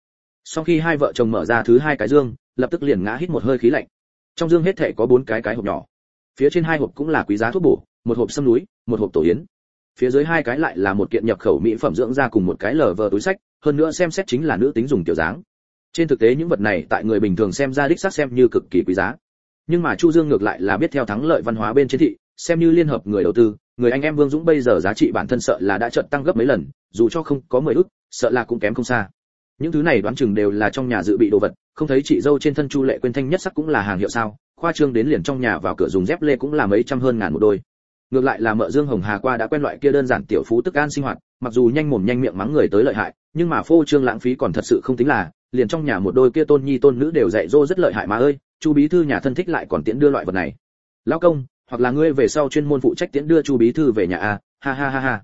Sau khi hai vợ chồng mở ra thứ hai cái dương, lập tức liền ngã hít một hơi khí lạnh. Trong dương hết thể có bốn cái cái hộp nhỏ. Phía trên hai hộp cũng là quý giá thuốc bổ, một hộp sâm núi, một hộp tổ yến. Phía dưới hai cái lại là một kiện nhập khẩu mỹ phẩm dưỡng da cùng một cái lờ vờ túi sách hơn nữa xem xét chính là nữ tính dùng tiểu dáng. Trên thực tế những vật này tại người bình thường xem ra đích xác xem như cực kỳ quý giá. Nhưng mà chu dương ngược lại là biết theo thắng lợi văn hóa bên chiến thị, xem như liên hợp người đầu tư, người anh em vương dũng bây giờ giá trị bản thân sợ là đã trận tăng gấp mấy lần, dù cho không có mười ức, sợ là cũng kém không xa. Những thứ này đoán chừng đều là trong nhà dự bị đồ vật, không thấy chị dâu trên thân chu lệ quên thanh nhất sắc cũng là hàng hiệu sao, khoa trương đến liền trong nhà vào cửa dùng dép lê cũng là mấy trăm hơn ngàn một đôi. Ngược lại là mợ dương hồng hà qua đã quen loại kia đơn giản tiểu phú tức an sinh hoạt mặc dù nhanh mồm nhanh miệng mắng người tới lợi hại, nhưng mà phô trương lãng phí còn thật sự không tính là, liền trong nhà một đôi kia tôn nhi tôn nữ đều dạy dỗ rất lợi hại mà ơi, chu bí thư nhà thân thích lại còn tiễn đưa loại vật này. Lão công, hoặc là ngươi về sau chuyên môn phụ trách tiễn đưa chu bí thư về nhà a ha ha ha ha.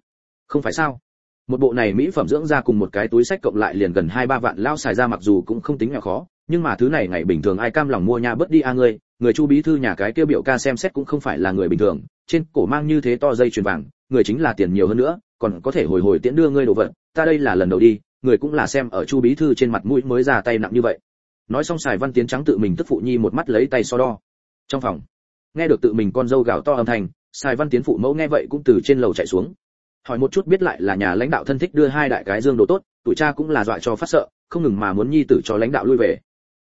Không phải sao? Một bộ này mỹ phẩm dưỡng da cùng một cái túi sách cộng lại liền gần hai ba vạn lao xài ra mặc dù cũng không tính nhỏ khó, nhưng mà thứ này ngày bình thường ai cam lòng mua nha bớt đi a ngươi, người chu bí thư nhà cái kia biểu ca xem xét cũng không phải là người bình thường, trên cổ mang như thế to dây chuyền vàng, người chính là tiền nhiều hơn nữa còn có thể hồi hồi tiễn đưa ngươi đồ vật, ta đây là lần đầu đi, người cũng là xem ở chu bí thư trên mặt mũi mới ra tay nặng như vậy. Nói xong xài văn tiến trắng tự mình tức phụ nhi một mắt lấy tay so đo. Trong phòng, nghe được tự mình con dâu gào to âm thanh xài văn tiến phụ mẫu nghe vậy cũng từ trên lầu chạy xuống. Hỏi một chút biết lại là nhà lãnh đạo thân thích đưa hai đại cái dương đồ tốt, tuổi cha cũng là dọa cho phát sợ, không ngừng mà muốn nhi tử cho lãnh đạo lui về.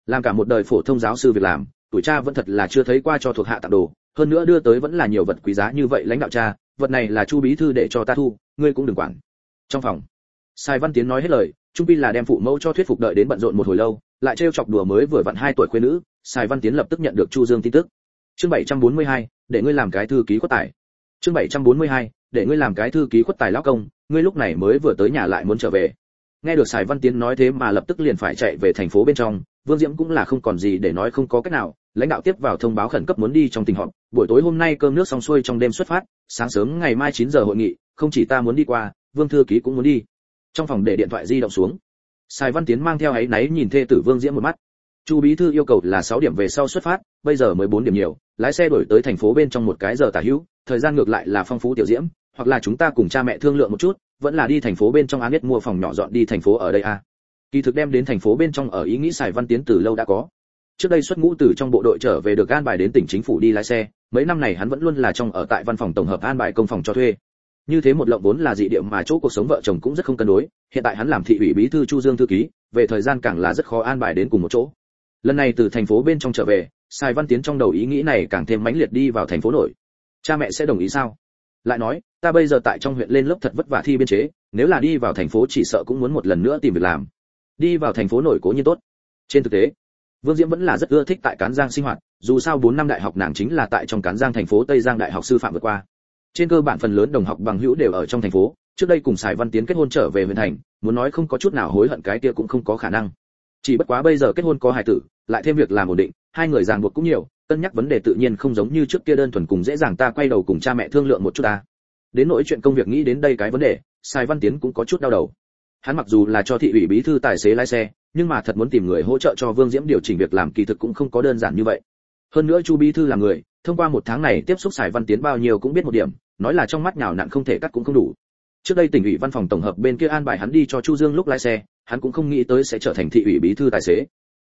Làm cả một đời phổ thông giáo sư việc làm, tuổi cha vẫn thật là chưa thấy qua cho thuộc hạ tặng đồ, hơn nữa đưa tới vẫn là nhiều vật quý giá như vậy lãnh đạo cha, vật này là chu bí thư để cho ta thu ngươi cũng đừng quản. Trong phòng sai văn tiến nói hết lời trung pi là đem phụ mẫu cho thuyết phục đợi đến bận rộn một hồi lâu lại trêu chọc đùa mới vừa vặn hai tuổi quê nữ sai văn tiến lập tức nhận được chu dương tin tức. Chương 742, để ngươi làm cái thư ký khuất tài. Chương 742, để ngươi làm cái thư ký khuất tài lão công ngươi lúc này mới vừa tới nhà lại muốn trở về. Nghe được sài văn tiến nói thế mà lập tức liền phải chạy về thành phố bên trong vương diễm cũng là không còn gì để nói không có cách nào lãnh đạo tiếp vào thông báo khẩn cấp muốn đi trong tình họp. Buổi tối hôm nay cơm nước xong xuôi trong đêm xuất phát sáng sớm ngày mai 9 giờ hội nghị không chỉ ta muốn đi qua, vương thư ký cũng muốn đi. Trong phòng để điện thoại di động xuống, sài văn tiến mang theo ấy náy nhìn thê tử vương diễm một mắt. Chu bí thư yêu cầu là 6 điểm về sau xuất phát, bây giờ mới 4 điểm nhiều, lái xe đổi tới thành phố bên trong một cái giờ tả hữu, thời gian ngược lại là phong phú tiểu diễm, hoặc là chúng ta cùng cha mẹ thương lượng một chút, vẫn là đi thành phố bên trong án biết mua phòng nhỏ dọn đi thành phố ở đây à. Kỳ thực đem đến thành phố bên trong ở ý nghĩ sài văn tiến từ lâu đã có. Trước đây xuất ngũ từ trong bộ đội trở về được an bài đến tỉnh chính phủ đi lái xe, mấy năm này hắn vẫn luôn là trong ở tại văn phòng tổng hợp an bài công phòng cho thuê như thế một lộng vốn là dị địa mà chỗ cuộc sống vợ chồng cũng rất không cân đối, hiện tại hắn làm thị ủy bí thư chu dương thư ký, về thời gian càng là rất khó an bài đến cùng một chỗ. Lần này từ thành phố bên trong trở về, Sai văn tiến trong đầu ý nghĩ này càng thêm mãnh liệt đi vào thành phố nổi. Cha mẹ sẽ đồng ý sao? Lại nói, ta bây giờ tại trong huyện lên lớp thật vất vả thi biên chế, nếu là đi vào thành phố chỉ sợ cũng muốn một lần nữa tìm việc làm. Đi vào thành phố nổi cố như tốt. Trên thực tế, vương diễm vẫn là rất ưa thích tại cán giang sinh hoạt, dù sao 4 năm đại học nàng chính là tại trong cán giang thành phố tây giang đại học sư phạm vượt qua trên cơ bản phần lớn đồng học bằng hữu đều ở trong thành phố, trước đây cùng sài văn tiến kết hôn trở về huyện thành, muốn nói không có chút nào hối hận cái kia cũng không có khả năng. Chỉ bất quá bây giờ kết hôn có hài tử, lại thêm việc làm ổn định, hai người ràng buộc cũng nhiều, cân nhắc vấn đề tự nhiên không giống như trước kia đơn thuần cùng dễ dàng ta quay đầu cùng cha mẹ thương lượng một chút ta. Đến nỗi chuyện công việc nghĩ đến đây cái vấn đề sài văn tiến cũng có chút đau đầu. Hắn mặc dù là cho thị ủy bí thư tài xế lái xe, nhưng mà thật muốn tìm người hỗ trợ cho vương diễm điều chỉnh việc làm kỳ thực cũng không có đơn giản như vậy. Hơn nữa chu bí thư là người, thông qua một tháng này tiếp xúc sài văn tiến bao nhiêu cũng biết một điểm nói là trong mắt nhào nặn không thể cắt cũng không đủ. Trước đây tỉnh ủy văn phòng tổng hợp bên kia an bài hắn đi cho chu dương lúc lái xe, hắn cũng không nghĩ tới sẽ trở thành thị ủy bí thư tài xế.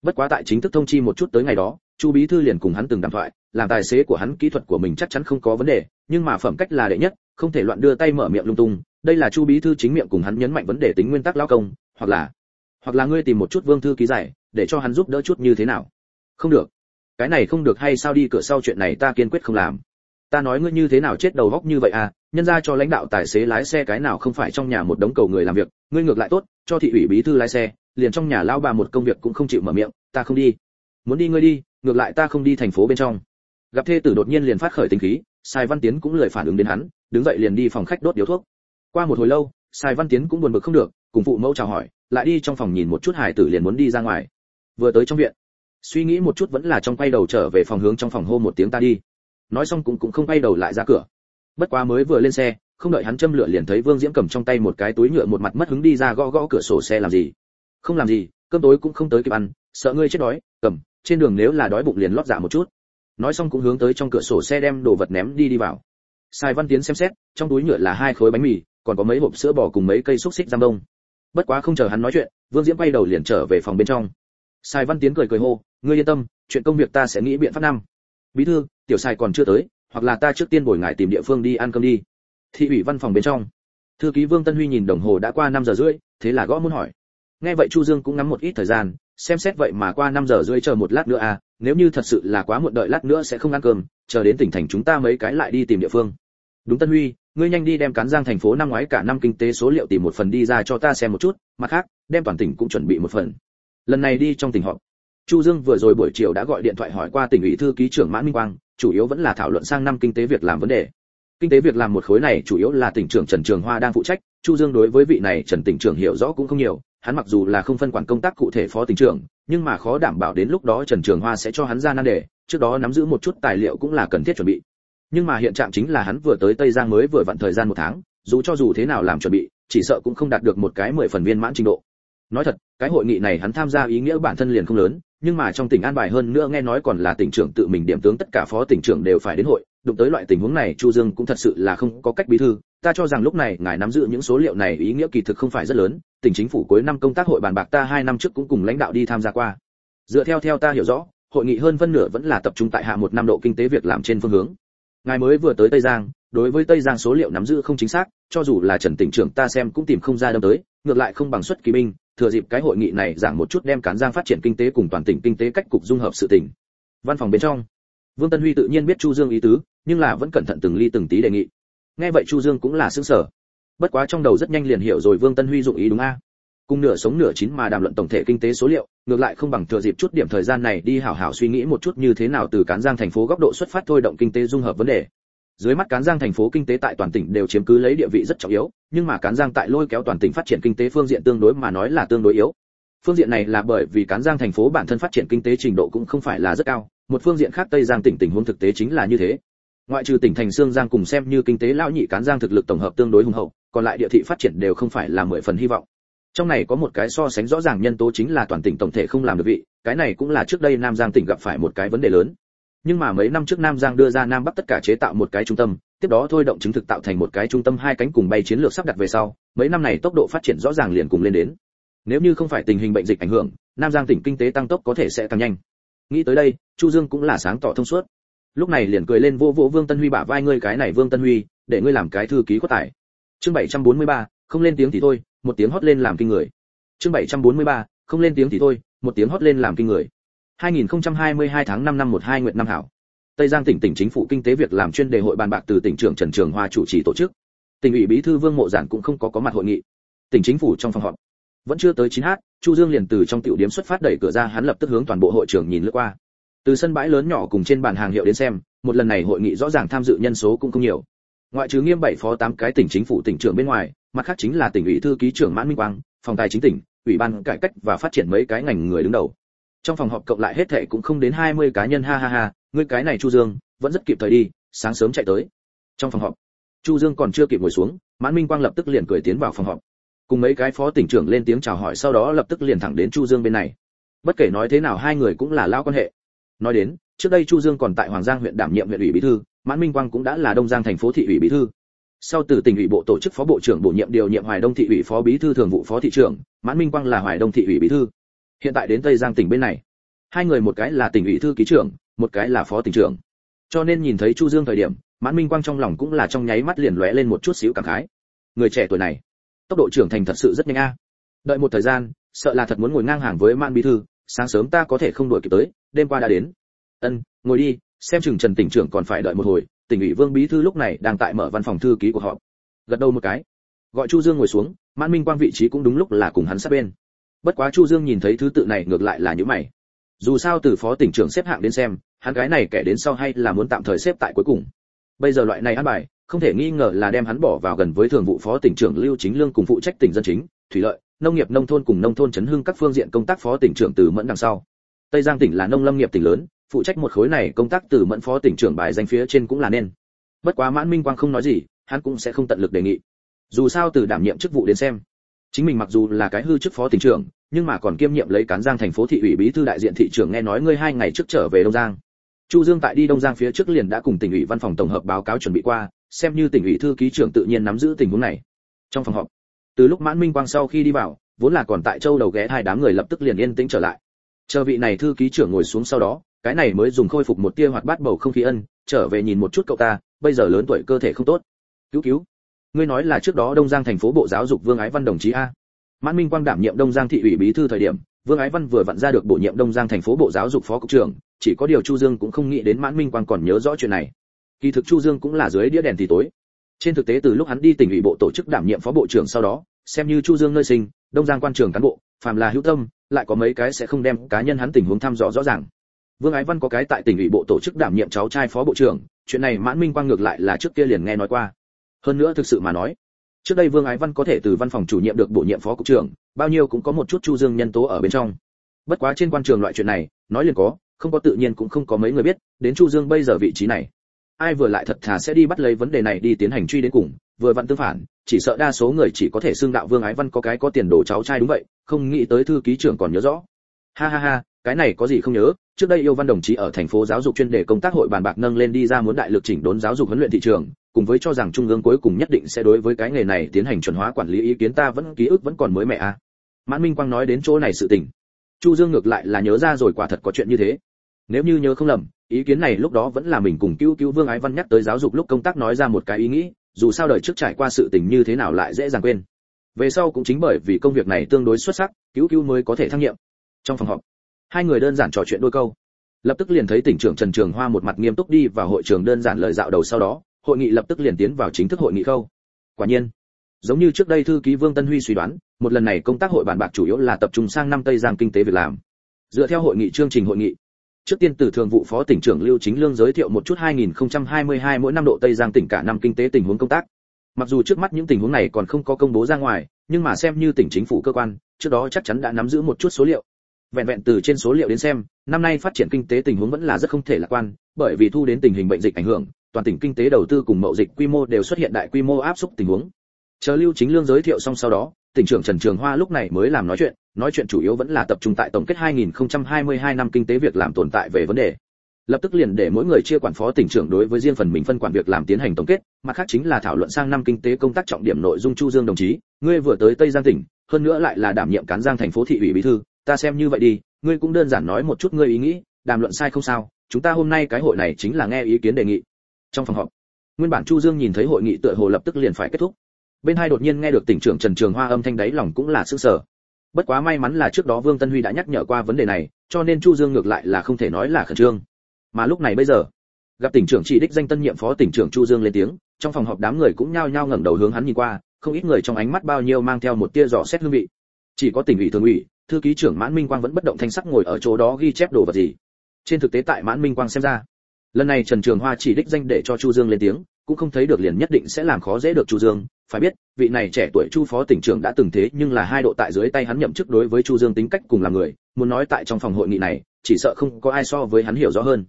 Bất quá tại chính thức thông chi một chút tới ngày đó, chu bí thư liền cùng hắn từng đàm thoại, làm tài xế của hắn kỹ thuật của mình chắc chắn không có vấn đề, nhưng mà phẩm cách là đệ nhất, không thể loạn đưa tay mở miệng lung tung. Đây là chu bí thư chính miệng cùng hắn nhấn mạnh vấn đề tính nguyên tắc lao công, hoặc là hoặc là ngươi tìm một chút vương thư ký giải, để cho hắn giúp đỡ chút như thế nào? Không được. Cái này không được hay sao đi, cửa sau chuyện này ta kiên quyết không làm ta nói ngươi như thế nào chết đầu góc như vậy à nhân ra cho lãnh đạo tài xế lái xe cái nào không phải trong nhà một đống cầu người làm việc, ngươi ngược lại tốt, cho thị ủy bí thư lái xe, liền trong nhà lao bà một công việc cũng không chịu mở miệng, ta không đi. Muốn đi ngươi đi, ngược lại ta không đi thành phố bên trong. Gặp thê tử đột nhiên liền phát khởi tình khí, sai văn tiến cũng lời phản ứng đến hắn, đứng dậy liền đi phòng khách đốt điếu thuốc. Qua một hồi lâu, sai văn tiến cũng buồn bực không được, cùng phụ mẫu chào hỏi, lại đi trong phòng nhìn một chút hải tử liền muốn đi ra ngoài. Vừa tới trong viện, suy nghĩ một chút vẫn là trong quay đầu trở về phòng hướng trong phòng hô một tiếng ta đi nói xong cũng cũng không quay đầu lại ra cửa. Bất quá mới vừa lên xe, không đợi hắn châm lửa liền thấy vương diễm cầm trong tay một cái túi nhựa một mặt mất hứng đi ra gõ gõ cửa sổ xe làm gì. Không làm gì, cơm tối cũng không tới kịp ăn, sợ ngươi chết đói, cầm, trên đường nếu là đói bụng liền lót dạ một chút. Nói xong cũng hướng tới trong cửa sổ xe đem đồ vật ném đi đi vào. Sai văn tiến xem xét, trong túi nhựa là hai khối bánh mì, còn có mấy hộp sữa bò cùng mấy cây xúc xích giam đông. Bất quá không chờ hắn nói chuyện, vương diễm quay đầu liền trở về phòng bên trong. Sai văn tiến cười cười hô, ngươi yên tâm, chuyện công việc ta sẽ nghĩ biện pháp năm bí thư, tiểu sai còn chưa tới, hoặc là ta trước tiên bồi ngài tìm địa phương đi ăn cơm đi. Thị ủy văn phòng bên trong. Thư ký vương tân huy nhìn đồng hồ đã qua năm giờ rưỡi, thế là gõ muốn hỏi. Nghe vậy chu dương cũng ngắm một ít thời gian, xem xét vậy mà qua năm giờ rưỡi chờ một lát nữa à nếu như thật sự là quá muộn đợi lát nữa sẽ không ăn cơm, chờ đến tỉnh thành chúng ta mấy cái lại đi tìm địa phương. Đúng tân huy, ngươi nhanh đi đem cán giang thành phố năm ngoái cả năm kinh tế số liệu tìm một phần đi ra cho ta xem một chút, mặt khác, đem toàn tỉnh cũng chuẩn bị một phần. Lần này đi trong tỉnh họp chu dương vừa rồi buổi chiều đã gọi điện thoại hỏi qua tỉnh ủy thư ký trưởng mã minh quang, chủ yếu vẫn là thảo luận sang năm kinh tế việc làm vấn đề. Kinh tế việc làm một khối này chủ yếu là tỉnh trưởng trần trường hoa đang phụ trách, chu dương đối với vị này trần tỉnh trưởng hiểu rõ cũng không nhiều, hắn mặc dù là không phân quản công tác cụ thể phó tỉnh trưởng, nhưng mà khó đảm bảo đến lúc đó trần trường hoa sẽ cho hắn ra nan đề, trước đó nắm giữ một chút tài liệu cũng là cần thiết chuẩn bị. Nhưng mà hiện trạng chính là hắn vừa tới tây giang mới vừa vặn thời gian một tháng, dù cho dù thế nào làm chuẩn bị, chỉ sợ cũng không đạt được một cái mười phần viên mãn trình độ. Nói thật, cái hội nghị này hắn tham gia ý nghĩa bản thân liền không lớn nhưng mà trong tỉnh an bài hơn nữa nghe nói còn là tỉnh trưởng tự mình điểm tướng tất cả phó tỉnh trưởng đều phải đến hội, đụng tới loại tình huống này, chu dương cũng thật sự là không có cách bí thư. Ta cho rằng lúc này ngài nắm giữ những số liệu này ý nghĩa kỳ thực không phải rất lớn, tỉnh chính phủ cuối năm công tác hội bàn bạc ta hai năm trước cũng cùng lãnh đạo đi tham gia qua. Dựa theo theo ta hiểu rõ, hội nghị hơn phân nửa vẫn là tập trung tại hạ một năm độ kinh tế việc làm trên phương hướng. Ngài mới vừa tới tây giang, đối với tây giang số liệu nắm giữ không chính xác, cho dù là trần tỉnh trưởng ta xem cũng tìm không ra đâu tới, ngược lại không bằng xuất kỳ binh thừa dịp cái hội nghị này giảng một chút đem cán giang phát triển kinh tế cùng toàn tỉnh kinh tế cách cục dung hợp sự tỉnh văn phòng bên trong, vương tân huy tự nhiên biết chu dương ý tứ, nhưng là vẫn cẩn thận từng ly từng tí đề nghị. Nghe vậy chu dương cũng là xứng sở bất quá trong đầu rất nhanh liền hiểu rồi vương tân huy dụng ý đúng a. Cùng nửa sống nửa chín mà đàm luận tổng thể kinh tế số liệu, ngược lại không bằng thừa dịp chút điểm thời gian này đi hảo hảo suy nghĩ một chút như thế nào từ cán giang thành phố góc độ xuất phát thôi động kinh tế dung hợp vấn đề dưới mắt cán giang thành phố kinh tế tại toàn tỉnh đều chiếm cứ lấy địa vị rất trọng yếu, nhưng mà cán giang tại lôi kéo toàn tỉnh phát triển kinh tế phương diện tương đối mà nói là tương đối yếu. Phương diện này là bởi vì cán giang thành phố bản thân phát triển kinh tế trình độ cũng không phải là rất cao, một phương diện khác tây giang tỉnh tình huống thực tế chính là như thế. Ngoại trừ tỉnh thành sương giang cùng xem như kinh tế lão nhị cán giang thực lực tổng hợp tương đối hùng hậu, còn lại địa thị phát triển đều không phải là mười phần hy vọng. Trong này có một cái so sánh rõ ràng nhân tố chính là toàn tỉnh tổng thể không làm được vị, cái này cũng là trước đây nam giang tỉnh gặp phải một cái vấn đề lớn nhưng mà mấy năm trước nam giang đưa ra nam bắc tất cả chế tạo một cái trung tâm tiếp đó thôi động chứng thực tạo thành một cái trung tâm hai cánh cùng bay chiến lược sắp đặt về sau mấy năm này tốc độ phát triển rõ ràng liền cùng lên đến. Nếu như không phải tình hình bệnh dịch ảnh hưởng nam giang tỉnh kinh tế tăng tốc có thể sẽ tăng nhanh. Nghĩ tới đây chu dương cũng là sáng tỏ thông suốt. Lúc này liền cười lên vô vô vương tân huy bả vai ngươi cái này vương tân huy để ngươi làm cái thư ký có tài. Chương 743, không lên tiếng thì thôi một tiếng hót lên làm kinh người. Chương 743, không lên tiếng thì thôi một tiếng hót lên làm kinh người. 2022 tháng 5 năm 12 nguyệt năm hảo Tây Giang tỉnh tỉnh chính phủ kinh tế việc làm chuyên đề hội bàn bạc từ tỉnh trưởng Trần Trường Hoa chủ trì tổ chức. Tỉnh ủy bí thư Vương Mộ Giản cũng không có có mặt hội nghị. Tỉnh chính phủ trong phòng họp. Vẫn chưa tới 9h, Chu Dương liền từ trong tiểu điểm xuất phát đẩy cửa ra, hắn lập tức hướng toàn bộ hội trường nhìn lướt qua. Từ sân bãi lớn nhỏ cùng trên bàn hàng hiệu đến xem, một lần này hội nghị rõ ràng tham dự nhân số cũng không nhiều. Ngoại trừ nghiêm bảy phó tám cái tỉnh chính phủ tỉnh trưởng bên ngoài, mặt khác chính là tỉnh ủy thư ký trưởng Mãn Minh Quang, phòng tài chính tỉnh, ủy ban cải cách và phát triển mấy cái ngành người đứng đầu. Trong phòng họp cộng lại hết thảy cũng không đến 20 cá nhân ha ha ha, ngươi cái này Chu Dương, vẫn rất kịp thời đi, sáng sớm chạy tới. Trong phòng họp, Chu Dương còn chưa kịp ngồi xuống, Mãn Minh Quang lập tức liền cười tiến vào phòng họp. Cùng mấy cái phó tỉnh trưởng lên tiếng chào hỏi sau đó lập tức liền thẳng đến Chu Dương bên này. Bất kể nói thế nào hai người cũng là lao quan hệ. Nói đến, trước đây Chu Dương còn tại Hoàng Giang huyện đảm nhiệm huyện ủy bí thư, Mãn Minh Quang cũng đã là Đông Giang thành phố thị ủy bí thư. Sau từ tỉnh ủy bộ tổ chức phó bộ trưởng bổ nhiệm điều nhiệm Hoài Đông thị ủy phó bí thư thường vụ phó thị trưởng, Mãn Minh Quang là Hoài Đông thị ủy bí thư. Hiện tại đến Tây Giang tỉnh bên này, hai người một cái là tỉnh ủy thư ký trưởng, một cái là phó tỉnh trưởng. Cho nên nhìn thấy chu dương thời điểm mãn minh quang trong lòng cũng là trong nháy mắt liền lóe lên một chút xíu cảm khái. Người trẻ tuổi này tốc độ trưởng thành thật sự rất nhanh a. Đợi một thời gian sợ là thật muốn ngồi ngang hàng với mãn bí thư sáng sớm ta có thể không đuổi kịp tới đêm qua đã đến. Ân ngồi đi xem chừng trần tỉnh trưởng còn phải đợi một hồi tỉnh ủy vương bí thư lúc này đang tại mở văn phòng thư ký của họ gật đầu một cái. Gọi chu dương ngồi xuống mãn minh quang vị trí cũng đúng lúc là cùng hắn sát bên bất quá chu dương nhìn thấy thứ tự này ngược lại là những mày. Dù sao từ phó tỉnh trưởng xếp hạng đến xem, hắn gái này kẻ đến sau hay là muốn tạm thời xếp tại cuối cùng. Bây giờ loại này ăn bài, không thể nghi ngờ là đem hắn bỏ vào gần với thường vụ phó tỉnh trưởng lưu chính lương cùng phụ trách tỉnh dân chính, thủy lợi, nông nghiệp, nông thôn cùng nông thôn chấn hưng các phương diện công tác phó tỉnh trưởng từ mẫn đằng sau. Tây giang tỉnh là nông lâm nghiệp tỉnh lớn, phụ trách một khối này công tác từ mẫn phó tỉnh trưởng bài danh phía trên cũng là nên. Bất quá mãn minh quang không nói gì, hắn cũng sẽ không tận lực đề nghị. Dù sao từ đảm nhiệm chức vụ đến xem chính mình mặc dù là cái hư chức phó tỉnh trưởng, nhưng mà còn kiêm nhiệm lấy cán giang thành phố thị ủy bí thư đại diện thị trưởng nghe nói ngươi hai ngày trước trở về đông giang. Chu dương tại đi đông giang phía trước liền đã cùng tỉnh ủy văn phòng tổng hợp báo cáo chuẩn bị qua, xem như tỉnh ủy thư ký trưởng tự nhiên nắm giữ tình huống này. Trong phòng họp, từ lúc mãn minh quang sau khi đi vào, vốn là còn tại châu đầu ghé hai đám người lập tức liền yên tĩnh trở lại. Chờ vị này thư ký trưởng ngồi xuống sau đó, cái này mới dùng khôi phục một tia hoạt bát bầu không khí ân, trở về nhìn một chút cậu ta, bây giờ lớn tuổi cơ thể không tốt. Cứu cứu ngươi nói là trước đó đông giang thành phố bộ giáo dục vương ái văn đồng chí a? Mãn minh quang đảm nhiệm đông giang thị ủy bí thư thời điểm, vương ái văn vừa vặn ra được bổ nhiệm đông giang thành phố bộ giáo dục phó cục trưởng, chỉ có điều chu dương cũng không nghĩ đến mãn minh quang còn nhớ rõ chuyện này. Kỳ thực chu dương cũng là dưới đĩa đèn thì tối. Trên thực tế từ lúc hắn đi tỉnh ủy bộ tổ chức đảm nhiệm phó bộ trưởng sau đó, xem như chu dương nơi sinh, đông giang quan trường cán bộ, phàm là hữu tâm, lại có mấy cái sẽ không đem cá nhân hắn tình huống thăm dò rõ ràng. Vương ái văn có cái tại tỉnh ủy bộ tổ chức đảm nhiệm cháu trai phó bộ trưởng, chuyện này mãn minh quang ngược lại là trước kia liền nghe nói qua hơn nữa thực sự mà nói, trước đây vương ái văn có thể từ văn phòng chủ nhiệm được bổ nhiệm phó cục trưởng, bao nhiêu cũng có một chút chu dương nhân tố ở bên trong. Bất quá trên quan trường loại chuyện này, nói liền có, không có tự nhiên cũng không có mấy người biết, đến chu dương bây giờ vị trí này. Ai vừa lại thật thà sẽ đi bắt lấy vấn đề này đi tiến hành truy đến cùng, vừa vặn tương phản, chỉ sợ đa số người chỉ có thể xưng đạo vương ái văn có cái có tiền đồ cháu trai đúng vậy, không nghĩ tới thư ký trưởng còn nhớ rõ. Ha ha ha, cái này có gì không nhớ, trước đây yêu văn đồng chí ở thành phố giáo dục chuyên đề công tác hội bàn bạc nâng lên đi ra muốn đại lực chỉnh đốn giáo dục huấn luyện thị trường cùng với cho rằng trung ương cuối cùng nhất định sẽ đối với cái nghề này tiến hành chuẩn hóa quản lý ý kiến ta vẫn ký ức vẫn còn mới mẹ a à. mãn minh quang nói đến chỗ này sự tình. Chu dương ngược lại là nhớ ra rồi quả thật có chuyện như thế. Nếu như nhớ không lầm, ý kiến này lúc đó vẫn là mình cùng cứu cứu vương ái văn nhắc tới giáo dục lúc công tác nói ra một cái ý nghĩ, dù sao đời trước trải qua sự tình như thế nào lại dễ dàng quên. Về sau cũng chính bởi vì công việc này tương đối xuất sắc cứu cứu mới có thể thăng nhiệm. Trong phòng họp, hai người đơn giản trò chuyện đôi câu. Lập tức liền thấy tỉnh trưởng trần trường hoa một mặt nghiêm túc đi vào hội trường đơn giản lời dạo đầu sau đó hội nghị lập tức liền tiến vào chính thức hội nghị khâu. Quả nhiên, giống như trước đây thư ký vương tân huy suy đoán, một lần này công tác hội bàn bạc chủ yếu là tập trung sang năm tây giang kinh tế việc làm. Dựa theo hội nghị chương trình hội nghị, trước tiên từ thường vụ phó tỉnh trưởng lưu chính lương giới thiệu một chút 2022 mỗi năm độ tây giang tỉnh cả năm kinh tế tình huống công tác. Mặc dù trước mắt những tình huống này còn không có công bố ra ngoài, nhưng mà xem như tỉnh chính phủ cơ quan, trước đó chắc chắn đã nắm giữ một chút số liệu. Vẹn vẹn từ trên số liệu đến xem, năm nay phát triển kinh tế tình huống vẫn là rất không thể lạc quan, bởi vì thu đến tình hình bệnh dịch ảnh hưởng toàn tỉnh kinh tế đầu tư cùng mậu dịch quy mô đều xuất hiện đại quy mô áp suất tình huống. Chờ lưu chính lương giới thiệu xong sau đó, tỉnh trưởng trần trường hoa lúc này mới làm nói chuyện nói chuyện chủ yếu vẫn là tập trung tại tổng kết 2022 năm kinh tế việc làm tồn tại về vấn đề. Lập tức liền để mỗi người chia quản phó tỉnh trưởng đối với riêng phần mình phân quản việc làm tiến hành tổng kết, mặt khác chính là thảo luận sang năm kinh tế công tác trọng điểm nội dung chu dương đồng chí, ngươi vừa tới tây giang tỉnh, hơn nữa lại là đảm nhiệm cán giang thành phố thị ủy bí thư, ta xem như vậy đi, ngươi cũng đơn giản nói một chút ngươi ý nghĩ, đàm luận sai không sao, chúng ta hôm nay cái hội này chính là nghe ý kiến đề nghị trong phòng họp. Nguyên bản chu dương nhìn thấy hội nghị tựa hồ lập tức liền phải kết thúc. Bên hai đột nhiên nghe được tỉnh trưởng trần trường hoa âm thanh đáy lòng cũng là sức sờ. Bất quá may mắn là trước đó vương tân huy đã nhắc nhở qua vấn đề này, cho nên chu dương ngược lại là không thể nói là khẩn trương. Mà lúc này bây giờ, gặp tỉnh trưởng chỉ đích danh tân nhiệm phó tỉnh trưởng chu dương lên tiếng, trong phòng họp đám người cũng nhao nhao ngẩng đầu hướng hắn nhìn qua, không ít người trong ánh mắt bao nhiêu mang theo một tia dò xét hương vị. Chỉ có tỉnh ủy thường ủy, thư ký trưởng mãn minh quang vẫn bất động thanh sắc ngồi ở chỗ đó ghi chép đồ vật gì. Trên thực tế tại mãn minh quang xem ra lần này trần trường hoa chỉ đích danh để cho chu dương lên tiếng, cũng không thấy được liền nhất định sẽ làm khó dễ được chu dương. Phải biết, vị này trẻ tuổi chu phó tỉnh trưởng đã từng thế, nhưng là hai độ tại dưới tay hắn nhậm chức đối với chu dương tính cách cùng là người, muốn nói tại trong phòng hội nghị này, chỉ sợ không có ai so với hắn hiểu rõ hơn.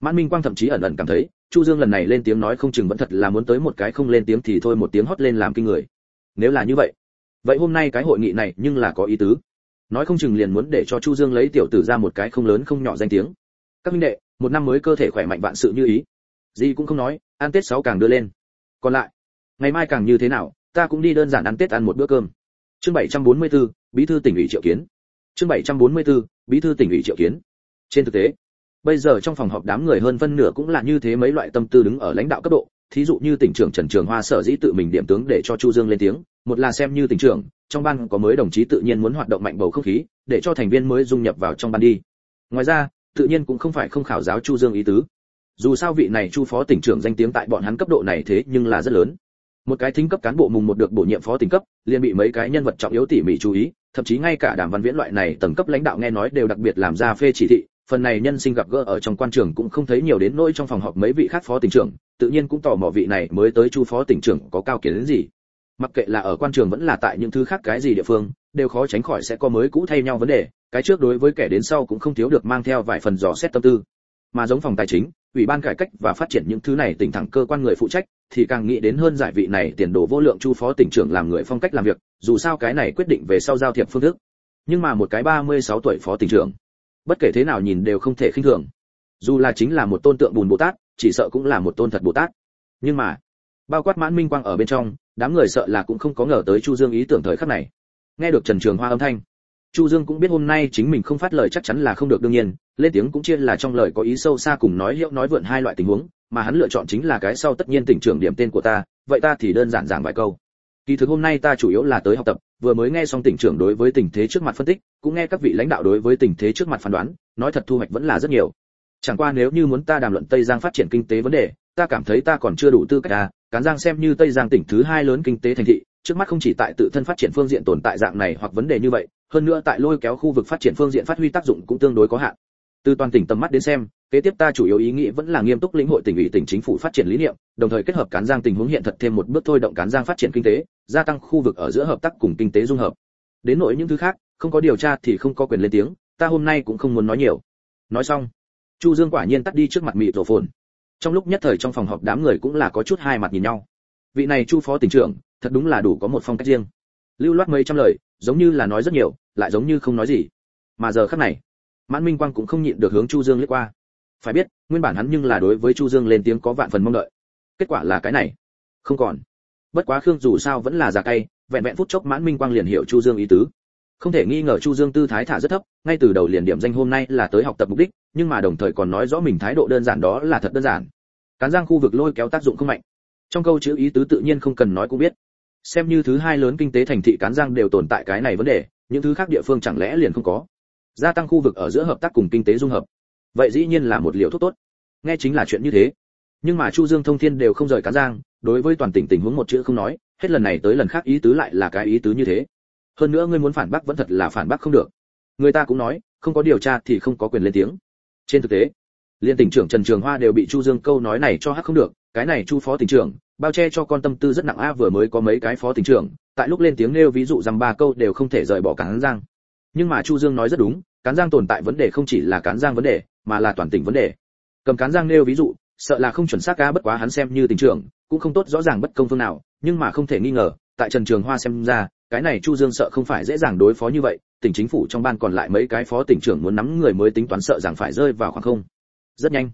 Mãn minh quang thậm chí ẩn ẩn cảm thấy, chu dương lần này lên tiếng nói không chừng vẫn thật là muốn tới một cái không lên tiếng thì thôi một tiếng hót lên làm kinh người. Nếu là như vậy vậy hôm nay cái hội nghị này nhưng là có ý tứ. Nói không chừng liền muốn để cho chu dương lấy tiểu tử ra một cái không lớn không nhỏ danh tiếng. Các minh đệ một năm mới cơ thể khỏe mạnh vạn sự như ý. Gì cũng không nói ăn tết sáu càng đưa lên. Còn lại ngày mai càng như thế nào ta cũng đi đơn giản ăn tết ăn một bữa cơm. Chương 744, bí thư tỉnh ủy triệu kiến. Chương 744, bí thư tỉnh ủy triệu kiến. Trên thực tế bây giờ trong phòng họp đám người hơn phân nửa cũng là như thế mấy loại tâm tư đứng ở lãnh đạo cấp độ. Thí dụ như tỉnh trưởng trần trường hoa sở dĩ tự mình điểm tướng để cho chu dương lên tiếng một là xem như tỉnh trưởng trong ban có mới đồng chí tự nhiên muốn hoạt động mạnh bầu không khí để cho thành viên mới dung nhập vào trong ban đi. Ngoài ra tự nhiên cũng không phải không khảo giáo chu dương ý tứ. Dù sao vị này chu phó tỉnh trưởng danh tiếng tại bọn hắn cấp độ này thế nhưng là rất lớn. Một cái thính cấp cán bộ mùng một được bổ nhiệm phó tỉnh cấp, liền bị mấy cái nhân vật trọng yếu tỉ mỉ chú ý, thậm chí ngay cả đàm văn viễn loại này tầng cấp lãnh đạo nghe nói đều đặc biệt làm ra phê chỉ thị, phần này nhân sinh gặp gỡ ở trong quan trường cũng không thấy nhiều đến nỗi trong phòng họp mấy vị khác phó tỉnh trưởng, tự nhiên cũng tò mò vị này mới tới chu phó tỉnh trưởng có cao kiến đến gì. Mặc kệ là ở quan trường vẫn là tại những thứ khác cái gì địa phương, đều khó tránh khỏi sẽ có mới cũ thay nhau vấn đề cái trước đối với kẻ đến sau cũng không thiếu được mang theo vài phần dò xét tâm tư. Mà giống phòng tài chính, ủy ban cải cách và phát triển những thứ này tỉnh thẳng cơ quan người phụ trách, thì càng nghĩ đến hơn giải vị này tiền đồ vô lượng chu phó tỉnh trưởng làm người phong cách làm việc, dù sao cái này quyết định về sau giao thiệp phương thức. Nhưng mà một cái 36 tuổi phó tỉnh trưởng, bất kể thế nào nhìn đều không thể khinh thường. Dù là chính là một tôn tượng bùn bồ tát, chỉ sợ cũng là một tôn thật bồ tát. Nhưng mà, bao quát mãn minh quang ở bên trong, đám người sợ là cũng không có ngờ tới chu dương ý tưởng thời khắc này. Nghe được trần trường hoa âm thanh chu dương cũng biết hôm nay chính mình không phát lời chắc chắn là không được đương nhiên, lên tiếng cũng chia là trong lời có ý sâu xa cùng nói hiệu nói vượn hai loại tình huống, mà hắn lựa chọn chính là cái sau tất nhiên tỉnh trưởng điểm tên của ta, vậy ta thì đơn giản giảng vài câu. Kỳ thực hôm nay ta chủ yếu là tới học tập, vừa mới nghe xong tỉnh trưởng đối với tình thế trước mặt phân tích, cũng nghe các vị lãnh đạo đối với tình thế trước mặt phán đoán, nói thật thu hoạch vẫn là rất nhiều. Chẳng qua nếu như muốn ta đàm luận tây giang phát triển kinh tế vấn đề, ta cảm thấy ta còn chưa đủ tư cách à cán giang xem như tây giang tỉnh thứ hai lớn kinh tế thành thị, trước mắt không chỉ tại tự thân phát triển phương diện tồn tại dạng này hoặc vấn đề như vậy hơn nữa tại lôi kéo khu vực phát triển phương diện phát huy tác dụng cũng tương đối có hạn. Từ toàn tỉnh tầm mắt đến xem, kế tiếp ta chủ yếu ý nghĩ vẫn là nghiêm túc lĩnh hội tỉnh ủy, tỉnh chính phủ phát triển lý niệm, đồng thời kết hợp cán giang tình huống hiện thật thêm một bước thôi động cán giang phát triển kinh tế, gia tăng khu vực ở giữa hợp tác cùng kinh tế dung hợp. Đến nội những thứ khác, không có điều tra thì không có quyền lên tiếng, ta hôm nay cũng không muốn nói nhiều. Nói xong, chu dương quả nhiên tắt đi trước mặt mị tổ phồn trong lúc nhất thời trong phòng họp đám người cũng là có chút hai mặt nhìn nhau. Vị này chu phó tỉnh trưởng, thật đúng là đủ có một phong cách riêng lưu loát mấy trăm lời, giống như là nói rất nhiều, lại giống như không nói gì. Mà giờ khắc này, mãn minh quang cũng không nhịn được hướng chu dương liếc qua. Phải biết, nguyên bản hắn nhưng là đối với chu dương lên tiếng có vạn phần mong đợi. Kết quả là cái này. Không còn. Bất quá khương dù sao vẫn là già cay, vẹn vẹn phút chốc mãn minh quang liền hiểu chu dương ý tứ. Không thể nghi ngờ chu dương tư thái thả rất thấp, ngay từ đầu liền điểm danh hôm nay là tới học tập mục đích, nhưng mà đồng thời còn nói rõ mình thái độ đơn giản đó là thật đơn giản. Cán giang khu vực lôi kéo tác dụng không mạnh. Trong câu chữ ý tứ tự nhiên không cần nói cũng biết xem như thứ hai lớn kinh tế thành thị cán giang đều tồn tại cái này vấn đề, những thứ khác địa phương chẳng lẽ liền không có? Gia tăng khu vực ở giữa hợp tác cùng kinh tế dung hợp. Vậy dĩ nhiên là một liệu thuốc tốt. Nghe chính là chuyện như thế. Nhưng mà chu dương thông thiên đều không rời cán giang, đối với toàn tỉnh tình huống một chữ không nói, hết lần này tới lần khác ý tứ lại là cái ý tứ như thế. Hơn nữa ngươi muốn phản bác vẫn thật là phản bác không được. Người ta cũng nói, không có điều tra thì không có quyền lên tiếng. Trên thực tế, liên tỉnh trưởng trần trường hoa đều bị chu dương câu nói này cho hắc không được, cái này chu phó tỉnh trưởng bao che cho con tâm tư rất nặng a vừa mới có mấy cái phó tỉnh trưởng, tại lúc lên tiếng nêu ví dụ rằng ba câu đều không thể rời bỏ cán giang. Nhưng mà chu dương nói rất đúng, cán giang tồn tại vấn đề không chỉ là cán giang vấn đề, mà là toàn tỉnh vấn đề. Cầm cán giang nêu ví dụ, sợ là không chuẩn xác ca bất quá hắn xem như tỉnh trưởng, cũng không tốt rõ ràng bất công phương nào, nhưng mà không thể nghi ngờ, tại trần trường hoa xem ra, cái này chu dương sợ không phải dễ dàng đối phó như vậy, tỉnh chính phủ trong ban còn lại mấy cái phó tỉnh trưởng muốn nắm người mới tính toán sợ rằng phải rơi vào khoảng không. Rất nhanh.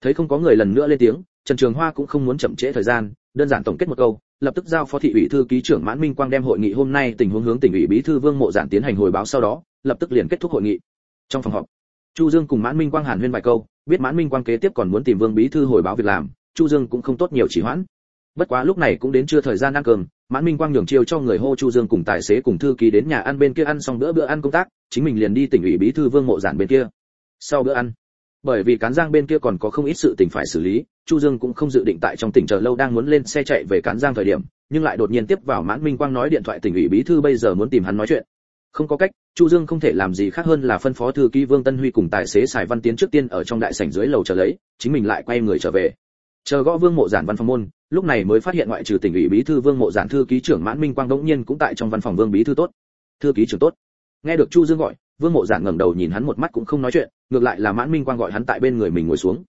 Thấy không có người lần nữa lên tiếng, trần trường hoa cũng không muốn chậm trễ thời gian đơn giản tổng kết một câu, lập tức giao phó thị ủy thư ký trưởng mãn minh quang đem hội nghị hôm nay tình huống hướng tỉnh ủy bí thư vương mộ giản tiến hành hồi báo sau đó, lập tức liền kết thúc hội nghị. Trong phòng họp, chu dương cùng mãn minh quang hàn huyên vài câu, biết mãn minh quang kế tiếp còn muốn tìm vương bí thư hồi báo việc làm, chu dương cũng không tốt nhiều chỉ hoãn. Bất quá lúc này cũng đến chưa thời gian ăn cơm, mãn minh quang nhường chiêu cho người hô chu dương cùng tài xế cùng thư ký đến nhà ăn bên kia ăn xong bữa bữa ăn công tác, chính mình liền đi tỉnh ủy bí thư vương mộ giản bên kia. Sau bữa ăn bởi vì cán giang bên kia còn có không ít sự tình phải xử lý, chu dương cũng không dự định tại trong tỉnh chờ lâu đang muốn lên xe chạy về cán giang thời điểm, nhưng lại đột nhiên tiếp vào mãn minh quang nói điện thoại tỉnh ủy bí thư bây giờ muốn tìm hắn nói chuyện. Không có cách, chu dương không thể làm gì khác hơn là phân phó thư ký vương tân huy cùng tài xế xài văn tiến trước tiên ở trong đại sảnh dưới lầu chờ lấy, chính mình lại quay người trở về. Chờ gõ vương mộ giản văn phòng môn, lúc này mới phát hiện ngoại trừ tỉnh ủy bí thư vương mộ giản, thư ký trưởng mãn minh quang đống nhiên cũng tại trong văn phòng vương bí thư tốt. Thư ký trưởng tốt. Nghe được chu dương gọi vương mộ giản ngẩng đầu nhìn hắn một mắt cũng không nói chuyện, ngược lại là mãn minh quang gọi hắn tại bên người mình ngồi xuống.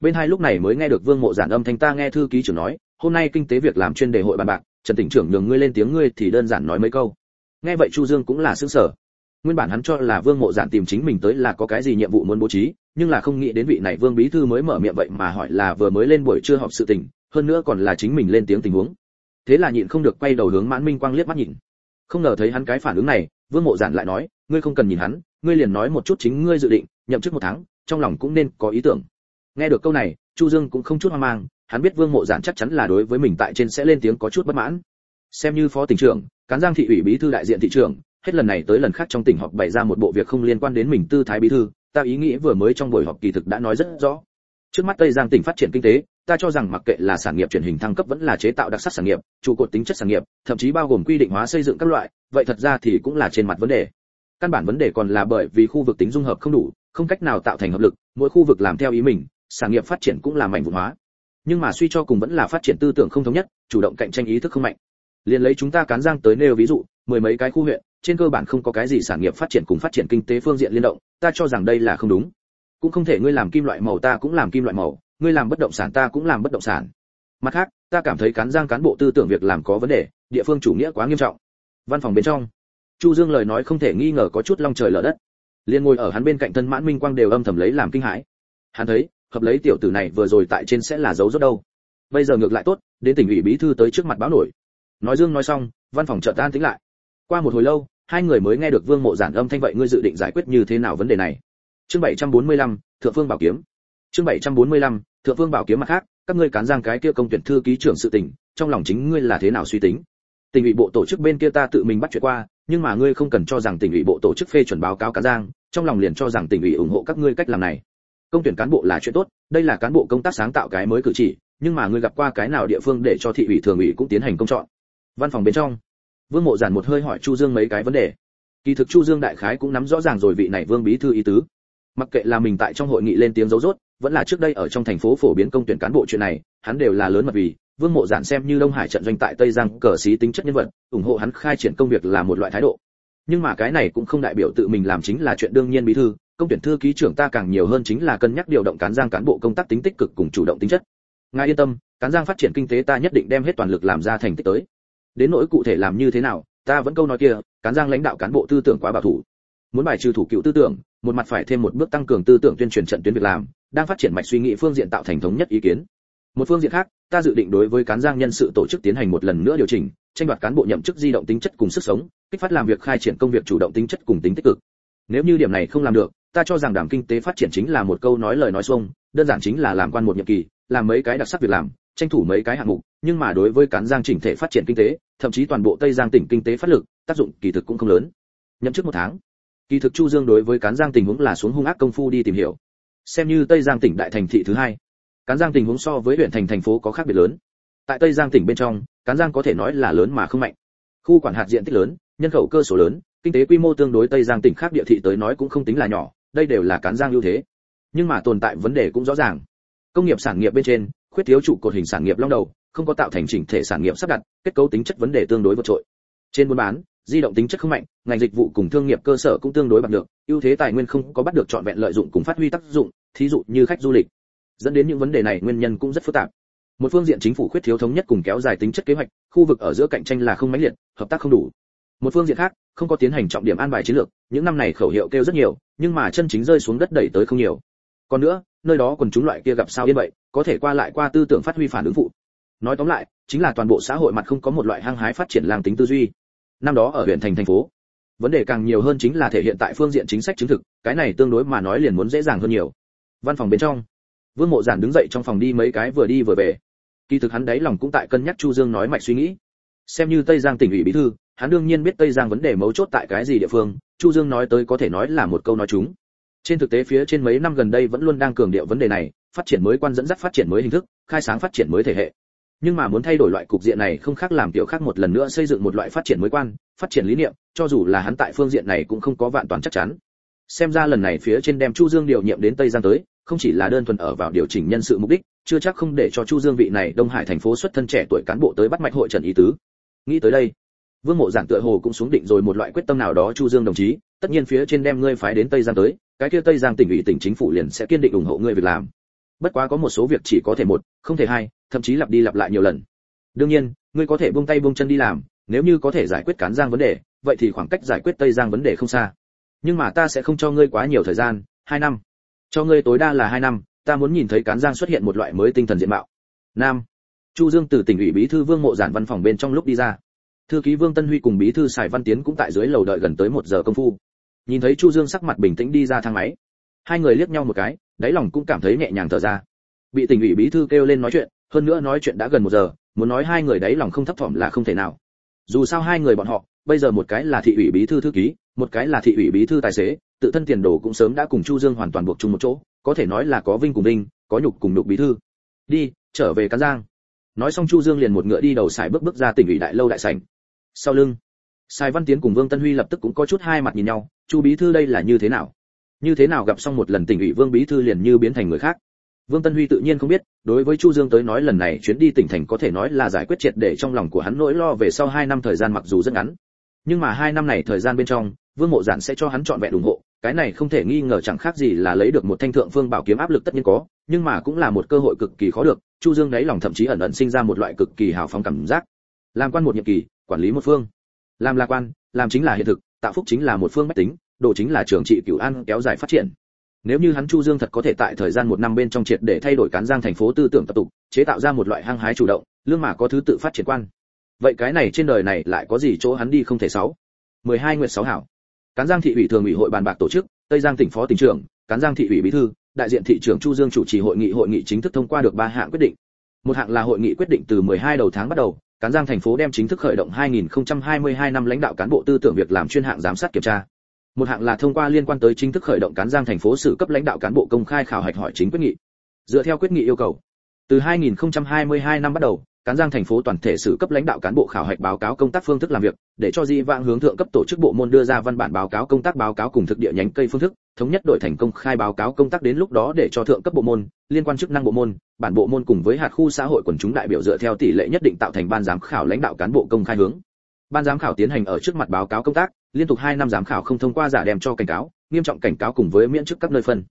Bên hai lúc này mới nghe được vương mộ giản âm thanh ta nghe thư ký trưởng nói, hôm nay kinh tế việc làm chuyên đề hội bàn bạc, trần tỉnh trưởng nhường ngươi lên tiếng ngươi thì đơn giản nói mấy câu. Nghe vậy chu dương cũng là xứng sở nguyên bản hắn cho là vương mộ giản tìm chính mình tới là có cái gì nhiệm vụ muốn bố trí, nhưng là không nghĩ đến vị này vương bí thư mới mở miệng vậy mà hỏi là vừa mới lên buổi trưa họp sự tình, hơn nữa còn là chính mình lên tiếng tình huống. Thế là nhịn không được quay đầu hướng mãn minh quang liếc mắt nhìn. Không ngờ thấy hắn cái phản ứng này, vương mộ giản lại nói ngươi không cần nhìn hắn, ngươi liền nói một chút chính ngươi dự định, nhậm chức một tháng, trong lòng cũng nên có ý tưởng. Nghe được câu này, chu dương cũng không chút hoang mang, hắn biết vương mộ giản chắc chắn là đối với mình tại trên sẽ lên tiếng có chút bất mãn. Xem như phó tỉnh trưởng, cán giang thị ủy bí thư đại diện thị trưởng, hết lần này tới lần khác trong tỉnh họp bày ra một bộ việc không liên quan đến mình tư thái bí thư, ta ý nghĩ vừa mới trong buổi họp kỳ thực đã nói rất rõ. Trước mắt tây giang tỉnh phát triển kinh tế, ta cho rằng mặc kệ là sản nghiệp truyền hình thăng cấp vẫn là chế tạo đặc sắc sản nghiệp, trụ cột tính chất sản nghiệp, thậm chí bao gồm quy định hóa xây dựng các loại, vậy thật ra thì cũng là trên mặt vấn đề căn bản vấn đề còn là bởi vì khu vực tính dung hợp không đủ, không cách nào tạo thành hợp lực, mỗi khu vực làm theo ý mình, sản nghiệp phát triển cũng là mạnh vụn hóa. Nhưng mà suy cho cùng vẫn là phát triển tư tưởng không thống nhất, chủ động cạnh tranh ý thức không mạnh. Liền lấy chúng ta cán giang tới nêu ví dụ, mười mấy cái khu huyện, trên cơ bản không có cái gì sản nghiệp phát triển cùng phát triển kinh tế phương diện liên động, ta cho rằng đây là không đúng. Cũng không thể ngươi làm kim loại màu ta cũng làm kim loại màu, ngươi làm bất động sản ta cũng làm bất động sản. Mặt khác, ta cảm thấy cán giang cán bộ tư tưởng việc làm có vấn đề, địa phương chủ nghĩa quá nghiêm trọng. Văn phòng bên trong chu dương lời nói không thể nghi ngờ có chút long trời lở đất. Liên ngồi ở hắn bên cạnh thân mãn minh quang đều âm thầm lấy làm kinh hãi. Hắn thấy hợp lấy tiểu tử này vừa rồi tại trên sẽ là dấu rốt đâu. Bây giờ ngược lại tốt đến tỉnh ủy bí thư tới trước mặt báo nổi. Nói dương nói xong văn phòng chợt tan tĩnh lại. Qua một hồi lâu hai người mới nghe được vương mộ giản âm thanh vậy ngươi dự định giải quyết như thế nào vấn đề này? Chương 745, thượng phương bảo kiếm. Chương 745, thượng phương bảo kiếm mặt khác các ngươi cán giang cái kia công tuyển thư ký trưởng sự tình trong lòng chính ngươi là thế nào suy tính? Tỉnh ủy bộ tổ chức bên kia ta tự mình bắt chuyện qua nhưng mà ngươi không cần cho rằng tỉnh ủy bộ tổ chức phê chuẩn báo cáo cán giang, trong lòng liền cho rằng tỉnh ủy ủng hộ các ngươi cách làm này. Công tuyển cán bộ là chuyện tốt, đây là cán bộ công tác sáng tạo cái mới cử chỉ, nhưng mà ngươi gặp qua cái nào địa phương để cho thị ủy thường ủy cũng tiến hành công chọn? Văn phòng bên trong. Vương mộ giản một hơi hỏi chu dương mấy cái vấn đề. Kỳ thực chu dương đại khái cũng nắm rõ ràng rồi vị này vương bí thư ý tứ. Mặc kệ là mình tại trong hội nghị lên tiếng dấu rốt, vẫn là trước đây ở trong thành phố phổ biến công tuyển cán bộ chuyện này, hắn đều là lớn mật vì vương mộ giản xem như đông hải trận doanh tại tây giang cờ xí tính chất nhân vật, ủng hộ hắn khai triển công việc là một loại thái độ. Nhưng mà cái này cũng không đại biểu tự mình làm chính là chuyện đương nhiên bí thư, công tuyển thư ký trưởng ta càng nhiều hơn chính là cân nhắc điều động cán giang cán bộ công tác tính tích cực cùng chủ động tính chất. Ngài yên tâm, cán giang phát triển kinh tế ta nhất định đem hết toàn lực làm ra thành tích tới. Đến nỗi cụ thể làm như thế nào, ta vẫn câu nói kia, cán giang lãnh đạo cán bộ tư tưởng quá bảo thủ. Muốn bài trừ thủ cựu tư tưởng, một mặt phải thêm một bước tăng cường tư tưởng tuyên truyền trận tuyến việc làm, đang phát triển mạch suy nghĩ phương diện tạo thành thống nhất ý kiến một phương diện khác, ta dự định đối với cán giang nhân sự tổ chức tiến hành một lần nữa điều chỉnh, tranh đoạt cán bộ nhậm chức di động tính chất cùng sức sống, kích phát làm việc khai triển công việc chủ động tính chất cùng tính tích cực. Nếu như điểm này không làm được, ta cho rằng đảm kinh tế phát triển chính là một câu nói lời nói xuông, đơn giản chính là làm quan một nhiệm kỳ, làm mấy cái đặc sắc việc làm, tranh thủ mấy cái hạng mục, nhưng mà đối với cán giang chỉnh thể phát triển kinh tế, thậm chí toàn bộ tây giang tỉnh kinh tế phát lực, tác dụng kỳ thực cũng không lớn. Nhậm chức một tháng. Kỳ thực chu dương đối với cán giang tình huống là xuống hung ác công phu đi tìm hiểu. Xem như tây giang tỉnh đại thành thị thứ hai cán giang tình huống so với huyện thành thành phố có khác biệt lớn. Tại tây giang tỉnh bên trong, cán giang có thể nói là lớn mà không mạnh. Khu quản hạt diện tích lớn, nhân khẩu cơ số lớn, kinh tế quy mô tương đối tây giang tỉnh khác địa thị tới nói cũng không tính là nhỏ, đây đều là cán giang ưu thế. Nhưng mà tồn tại vấn đề cũng rõ ràng. Công nghiệp sản nghiệp bên trên, khuyết thiếu trụ cột hình sản nghiệp long đầu, không có tạo thành chỉnh thể sản nghiệp sắp đặt, kết cấu tính chất vấn đề tương đối vượt trội. Trên buôn bán, di động tính chất không mạnh, ngành dịch vụ cùng thương nghiệp cơ sở cũng tương đối bạc được ưu thế tài nguyên không có bắt được trọn vẹn lợi dụng cùng phát huy tác dụng, thí dụ như khách du lịch dẫn đến những vấn đề này nguyên nhân cũng rất phức tạp. Một phương diện chính phủ khuyết thiếu thống nhất cùng kéo dài tính chất kế hoạch, khu vực ở giữa cạnh tranh là không mãnh liệt, hợp tác không đủ. Một phương diện khác, không có tiến hành trọng điểm an bài chiến lược, những năm này khẩu hiệu kêu rất nhiều, nhưng mà chân chính rơi xuống đất đẩy tới không nhiều. Còn nữa, nơi đó còn chúng loại kia gặp sao yên vậy, có thể qua lại qua tư tưởng phát huy phản ứng phụ. Nói tóm lại, chính là toàn bộ xã hội mặt không có một loại hăng hái phát triển làng tính tư duy. Năm đó ở huyện thành thành phố, vấn đề càng nhiều hơn chính là thể hiện tại phương diện chính sách chứng thực, cái này tương đối mà nói liền muốn dễ dàng hơn nhiều. Văn phòng bên trong vương mộ giản đứng dậy trong phòng đi mấy cái vừa đi vừa về. Kỳ thực hắn đấy lòng cũng tại cân nhắc chu dương nói mạch suy nghĩ. Xem như tây giang tỉnh ủy bí thư, hắn đương nhiên biết tây giang vấn đề mấu chốt tại cái gì địa phương, chu dương nói tới có thể nói là một câu nói chúng. Trên thực tế phía trên mấy năm gần đây vẫn luôn đang cường điệu vấn đề này, phát triển mới quan dẫn dắt phát triển mới hình thức, khai sáng phát triển mới thể hệ. Nhưng mà muốn thay đổi loại cục diện này không khác làm tiểu khác một lần nữa xây dựng một loại phát triển mới quan, phát triển lý niệm, cho dù là hắn tại phương diện này cũng không có vạn toàn chắc chắn. Xem ra lần này phía trên đem chu dương điều nhiệm đến tây giang tới không chỉ là đơn thuần ở vào điều chỉnh nhân sự mục đích, chưa chắc không để cho chu dương vị này đông hải thành phố xuất thân trẻ tuổi cán bộ tới bắt mạch hội trần ý tứ. Nghĩ tới đây, vương mộ giản tựa hồ cũng xuống định rồi một loại quyết tâm nào đó chu dương đồng chí, tất nhiên phía trên đem ngươi phái đến tây giang tới, cái kia tây giang tỉnh ủy tỉnh chính phủ liền sẽ kiên định ủng hộ ngươi việc làm. Bất quá có một số việc chỉ có thể một, không thể hai, thậm chí lặp đi lặp lại nhiều lần. Đương nhiên, ngươi có thể buông tay buông chân đi làm, nếu như có thể giải quyết cán giang vấn đề, vậy thì khoảng cách giải quyết tây giang vấn đề không xa. Nhưng mà ta sẽ không cho ngươi quá nhiều thời gian, hai năm cho ngươi tối đa là hai năm, ta muốn nhìn thấy cán giang xuất hiện một loại mới tinh thần diện mạo. Nam. Chu dương từ tỉnh ủy bí thư vương mộ giản văn phòng bên trong lúc đi ra. Thư ký vương tân huy cùng bí thư sài văn tiến cũng tại dưới lầu đợi gần tới một giờ công phu. Nhìn thấy chu dương sắc mặt bình tĩnh đi ra thang máy. Hai người liếc nhau một cái, đáy lòng cũng cảm thấy nhẹ nhàng thở ra. Bị tỉnh ủy bí thư kêu lên nói chuyện, hơn nữa nói chuyện đã gần một giờ, muốn nói hai người đáy lòng không thấp thỏm là không thể nào. Dù sao hai người bọn họ, bây giờ một cái là thị ủy bí thư thư ký, một cái là thị ủy bí thư tài xế tự thân tiền đồ cũng sớm đã cùng chu dương hoàn toàn buộc chung một chỗ, có thể nói là có vinh cùng vinh, có nhục cùng nhục bí thư. Đi, trở về cán giang. Nói xong chu dương liền một ngựa đi đầu xài bước bước ra tỉnh ủy đại lâu đại sảnh. Sau lưng, sai văn tiến cùng vương tân huy lập tức cũng có chút hai mặt nhìn nhau, chu bí thư đây là như thế nào? Như thế nào gặp xong một lần tỉnh ủy vương bí thư liền như biến thành người khác. Vương tân huy tự nhiên không biết, đối với chu dương tới nói lần này chuyến đi tỉnh thành có thể nói là giải quyết triệt để trong lòng của hắn nỗi lo về sau hai năm thời gian mặc dù rất ngắn. Nhưng mà hai năm này thời gian bên trong, vương mộ giản sẽ cho hắn chọn vẹn ủng hộ cái này không thể nghi ngờ chẳng khác gì là lấy được một thanh thượng phương bảo kiếm áp lực tất nhiên có, nhưng mà cũng là một cơ hội cực kỳ khó được, chu dương đáy lòng thậm chí ẩn ẩn sinh ra một loại cực kỳ hào phóng cảm giác. Làm quan một nhiệm kỳ, quản lý một phương. Làm là quan, làm chính là hiện thực, tạo phúc chính là một phương bách tính độ chính là trường trị cửu an kéo dài phát triển. Nếu như hắn chu dương thật có thể tại thời gian một năm bên trong triệt để thay đổi cán giang thành phố tư tưởng tập tục, chế tạo ra một loại hăng hái chủ động, lương mà có thứ tự phát triển quan. Vậy cái này trên đời này lại có gì chỗ hắn đi không thể sáu? 12 nguyệt sáu hảo cán giang thị ủy thường ủy hội bàn bạc tổ chức, tây giang tỉnh phó tỉnh trưởng, cán giang thị ủy bí thư, đại diện thị trưởng chu dương chủ trì hội nghị hội nghị chính thức thông qua được ba hạng quyết định. Một hạng là hội nghị quyết định từ 12 đầu tháng bắt đầu, cán giang thành phố đem chính thức khởi động 2022 năm lãnh đạo cán bộ tư tưởng việc làm chuyên hạng giám sát kiểm tra. Một hạng là thông qua liên quan tới chính thức khởi động cán giang thành phố xử cấp lãnh đạo cán bộ công khai khảo hạch hỏi chính quyết nghị. Dựa theo quyết nghị yêu cầu, từ 2022 năm bắt đầu cán giang thành phố toàn thể sự cấp lãnh đạo cán bộ khảo hạch báo cáo công tác phương thức làm việc, để cho di vãng hướng thượng cấp tổ chức bộ môn đưa ra văn bản báo cáo công tác báo cáo cùng thực địa nhánh cây phương thức, thống nhất đội thành công khai báo cáo công tác đến lúc đó để cho thượng cấp bộ môn, liên quan chức năng bộ môn, bản bộ môn cùng với hạt khu xã hội quần chúng đại biểu dựa theo tỷ lệ nhất định tạo thành ban giám khảo lãnh đạo cán bộ công khai hướng. Ban giám khảo tiến hành ở trước mặt báo cáo công tác, liên tục hai năm giám khảo không thông qua giả đem cho cảnh cáo, nghiêm trọng cảnh cáo cùng với miễn chức các nơi phân.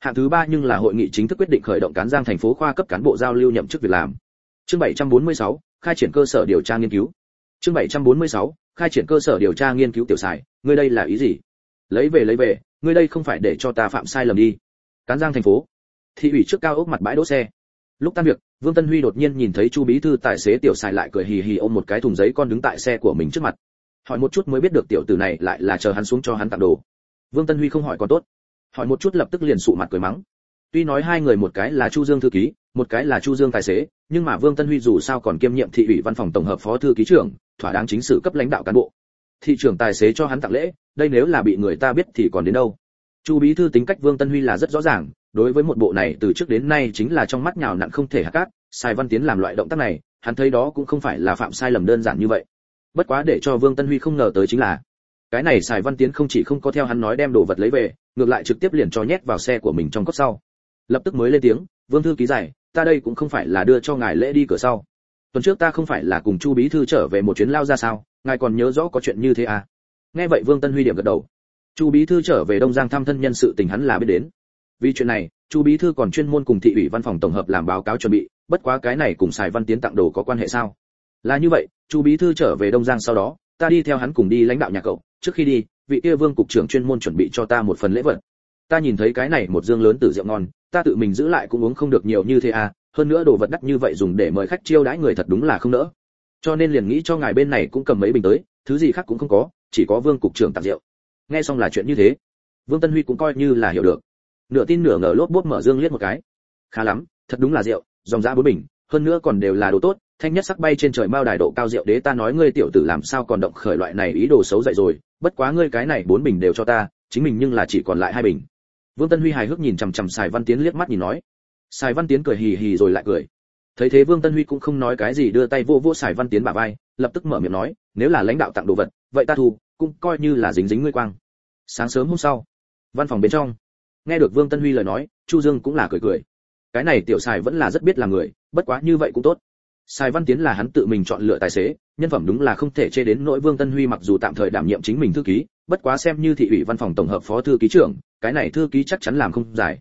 Hạng thứ ba nhưng là hội nghị chính thức quyết định khởi động cán giang thành phố khoa cấp cán bộ giao lưu nhậm chức việc làm chương 746, khai triển cơ sở điều tra nghiên cứu. Chương 746, khai triển cơ sở điều tra nghiên cứu tiểu xài ngươi đây là ý gì? Lấy về lấy về ngươi đây không phải để cho ta phạm sai lầm đi. Cán giang thành phố. Thị ủy trước cao ốc mặt bãi đỗ xe. Lúc tan việc vương tân huy đột nhiên nhìn thấy chu bí thư tài xế tiểu xài lại cười hì hì ôm một cái thùng giấy con đứng tại xe của mình trước mặt. Hỏi một chút mới biết được tiểu tử này lại là chờ hắn xuống cho hắn tặng đồ. Vương tân huy không hỏi còn tốt. Hỏi một chút lập tức liền sụ mặt cười mắng. Tuy nói hai người một cái là chu dương thư ký một cái là chu dương tài xế, nhưng mà vương tân huy dù sao còn kiêm nhiệm thị ủy văn phòng tổng hợp phó thư ký trưởng, thỏa đáng chính sự cấp lãnh đạo cán bộ. Thị trưởng tài xế cho hắn tặng lễ, đây nếu là bị người ta biết thì còn đến đâu? Chu bí thư tính cách vương tân huy là rất rõ ràng, đối với một bộ này từ trước đến nay chính là trong mắt nhào nặn không thể hạ cát, sai văn tiến làm loại động tác này, hắn thấy đó cũng không phải là phạm sai lầm đơn giản như vậy. Bất quá để cho vương tân huy không ngờ tới chính là, cái này sài văn tiến không chỉ không có theo hắn nói đem đồ vật lấy về, ngược lại trực tiếp liền cho nhét vào xe của mình trong cốc sau. Lập tức mới lên tiếng, vương thư ký giải ta đây cũng không phải là đưa cho ngài lễ đi cửa sau. Tuần trước ta không phải là cùng chu bí thư trở về một chuyến lao ra sao, ngài còn nhớ rõ có chuyện như thế à? Nghe vậy vương tân huy điểm gật đầu. Chu bí thư trở về đông giang thăm thân nhân sự tình hắn là biết đến. Vì chuyện này, chu bí thư còn chuyên môn cùng thị ủy văn phòng tổng hợp làm báo cáo chuẩn bị, bất quá cái này cùng sài văn tiến tặng đồ có quan hệ sao? Là như vậy, chu bí thư trở về đông giang sau đó, ta đi theo hắn cùng đi lãnh đạo nhà cậu. Trước khi đi, vị kia vương cục trưởng chuyên môn chuẩn bị cho ta một phần lễ vật. Ta nhìn thấy cái này một dương lớn từ rượu ngon ta tự mình giữ lại cũng uống không được nhiều như thế à hơn nữa đồ vật đắt như vậy dùng để mời khách chiêu đãi người thật đúng là không nỡ. Cho nên liền nghĩ cho ngài bên này cũng cầm mấy bình tới, thứ gì khác cũng không có, chỉ có vương cục trưởng tặng rượu. Nghe xong là chuyện như thế. Vương tân huy cũng coi như là hiểu được. Nửa tin nửa ngờ lốp bốt mở dương liếc một cái. Khá lắm, thật đúng là rượu, dòng giá bốn bình, hơn nữa còn đều là đồ tốt, thanh nhất sắc bay trên trời mao đài độ cao rượu đế ta nói ngươi tiểu tử làm sao còn động khởi loại này ý đồ xấu dậy rồi, bất quá ngươi cái này bốn bình đều cho ta, chính mình nhưng là chỉ còn lại hai bình vương tân huy hài hước nhìn chằm chằm sài văn tiến liếc mắt nhìn nói. Sài văn tiến cười hì hì rồi lại cười. Thấy thế vương tân huy cũng không nói cái gì đưa tay vô vô sài văn tiến bả vai, lập tức mở miệng nói, nếu là lãnh đạo tặng đồ vật, vậy ta thu, cũng coi như là dính dính ngươi quang. Sáng sớm hôm sau, văn phòng bên trong, nghe được vương tân huy lời nói, chu dương cũng là cười cười. Cái này tiểu sài vẫn là rất biết là người, bất quá như vậy cũng tốt. Sài văn tiến là hắn tự mình chọn lựa tài xế, nhân phẩm đúng là không thể chê đến nỗi vương tân huy mặc dù tạm thời đảm nhiệm chính mình thư ký bất quá xem như thị ủy văn phòng tổng hợp phó thư ký trưởng, cái này thư ký chắc chắn làm không giải.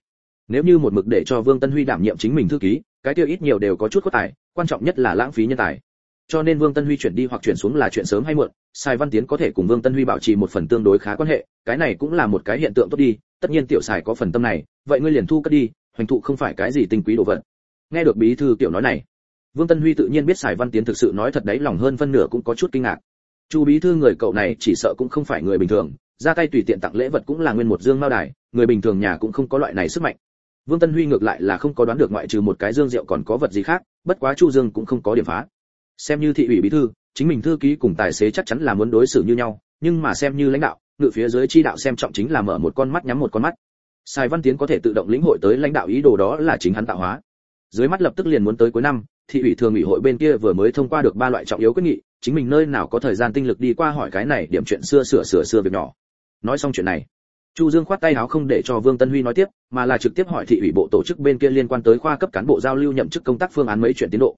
Nếu như một mực để cho vương tân huy đảm nhiệm chính mình thư ký, cái tiêu ít nhiều đều có chút có tài, quan trọng nhất là lãng phí nhân tài. Cho nên vương tân huy chuyển đi hoặc chuyển xuống là chuyện sớm hay muộn, sài văn tiến có thể cùng vương tân huy bảo trì một phần tương đối khá quan hệ, cái này cũng là một cái hiện tượng tốt đi, tất nhiên tiểu sài có phần tâm này, vậy ngươi liền thu cất đi, hoành thụ không phải cái gì tinh quý đồ vật. Nghe được bí thư tiểu nói này, vương tân huy tự nhiên biết sài văn tiến thực sự nói thật đấy, lòng hơn phân nửa cũng có chút kinh ngạc chu bí thư người cậu này chỉ sợ cũng không phải người bình thường ra tay tùy tiện tặng lễ vật cũng là nguyên một dương mao đài người bình thường nhà cũng không có loại này sức mạnh. Vương tân huy ngược lại là không có đoán được ngoại trừ một cái dương rượu còn có vật gì khác bất quá chu dương cũng không có điểm phá. Xem như thị ủy bí thư chính mình thư ký cùng tài xế chắc chắn là muốn đối xử như nhau nhưng mà xem như lãnh đạo ngự phía dưới chi đạo xem trọng chính là mở một con mắt nhắm một con mắt. Sai Văn Tiến có thể tự động lĩnh hội tới lãnh đạo ý đồ đó là chính hắn tạo hóa. Dưới mắt lập tức liền muốn tới cuối năm, thị ủy thường ủy hội bên kia vừa mới thông qua được ba loại trọng yếu quyết nghị, chính mình nơi nào có thời gian tinh lực đi qua hỏi cái này điểm chuyện xưa sửa sửa xưa việc nhỏ. Nói xong chuyện này, Chu Dương khoát tay áo không để cho Vương Tân Huy nói tiếp, mà là trực tiếp hỏi thị ủy bộ tổ chức bên kia liên quan tới khoa cấp cán bộ giao lưu nhậm chức công tác phương án mấy chuyện tiến độ.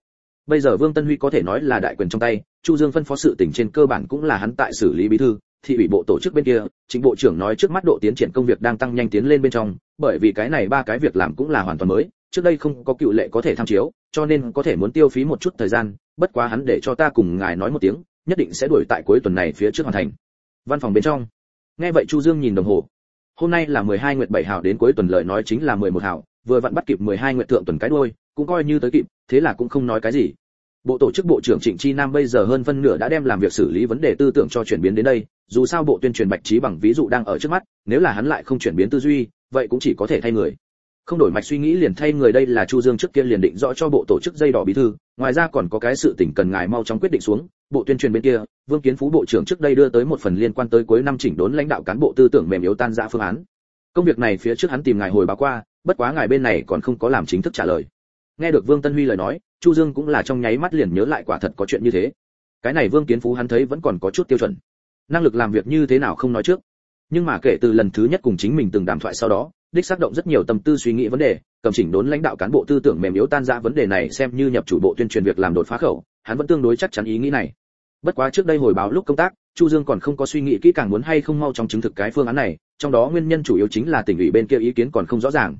Bây giờ Vương Tân Huy có thể nói là đại quyền trong tay, Chu Dương phân phó sự tình trên cơ bản cũng là hắn tại xử lý bí thư, thị ủy bộ tổ chức bên kia, chính bộ trưởng nói trước mắt độ tiến triển công việc đang tăng nhanh tiến lên bên trong, bởi vì cái này ba cái việc làm cũng là hoàn toàn mới, trước đây không có cựu lệ có thể tham chiếu, cho nên có thể muốn tiêu phí một chút thời gian, bất quá hắn để cho ta cùng ngài nói một tiếng, nhất định sẽ đuổi tại cuối tuần này phía trước hoàn thành. Văn phòng bên trong. Nghe vậy Chu Dương nhìn đồng hồ. Hôm nay là 12 nguyệt 7 hào đến cuối tuần lời nói chính là 11 hào, vừa vặn bắt kịp 12 nguyệt thượng tuần cái đuôi, cũng coi như tới kịp, thế là cũng không nói cái gì. Bộ tổ chức bộ trưởng Trịnh Chi Nam bây giờ hơn phân nửa đã đem làm việc xử lý vấn đề tư tưởng cho chuyển biến đến đây, dù sao bộ tuyên truyền bạch trí bằng ví dụ đang ở trước mắt, nếu là hắn lại không chuyển biến tư duy, vậy cũng chỉ có thể thay người. Không đổi mạch suy nghĩ liền thay người đây là Chu Dương trước kia liền định rõ cho bộ tổ chức dây đỏ bí thư, ngoài ra còn có cái sự tình cần ngài mau chóng quyết định xuống, bộ tuyên truyền bên kia, Vương Kiến Phú bộ trưởng trước đây đưa tới một phần liên quan tới cuối năm chỉnh đốn lãnh đạo cán bộ tư tưởng mềm yếu tan rã phương án. Công việc này phía trước hắn tìm ngài hồi báo qua, bất quá ngài bên này còn không có làm chính thức trả lời. Nghe được Vương Tân Huy lời nói, Chu Dương cũng là trong nháy mắt liền nhớ lại quả thật có chuyện như thế. Cái này Vương Kiến Phú hắn thấy vẫn còn có chút tiêu chuẩn. Năng lực làm việc như thế nào không nói trước. Nhưng mà kể từ lần thứ nhất cùng chính mình từng đàm thoại sau đó, đích xác động rất nhiều tâm tư suy nghĩ vấn đề, cầm chỉnh đốn lãnh đạo cán bộ tư tưởng mềm yếu tan ra vấn đề này xem như nhập chủ bộ tuyên truyền việc làm đột phá khẩu, hắn vẫn tương đối chắc chắn ý nghĩ này. Bất quá trước đây hồi báo lúc công tác, Chu Dương còn không có suy nghĩ kỹ càng muốn hay không mau chóng chứng thực cái phương án này, trong đó nguyên nhân chủ yếu chính là tỉnh ủy bên kia ý kiến còn không rõ ràng.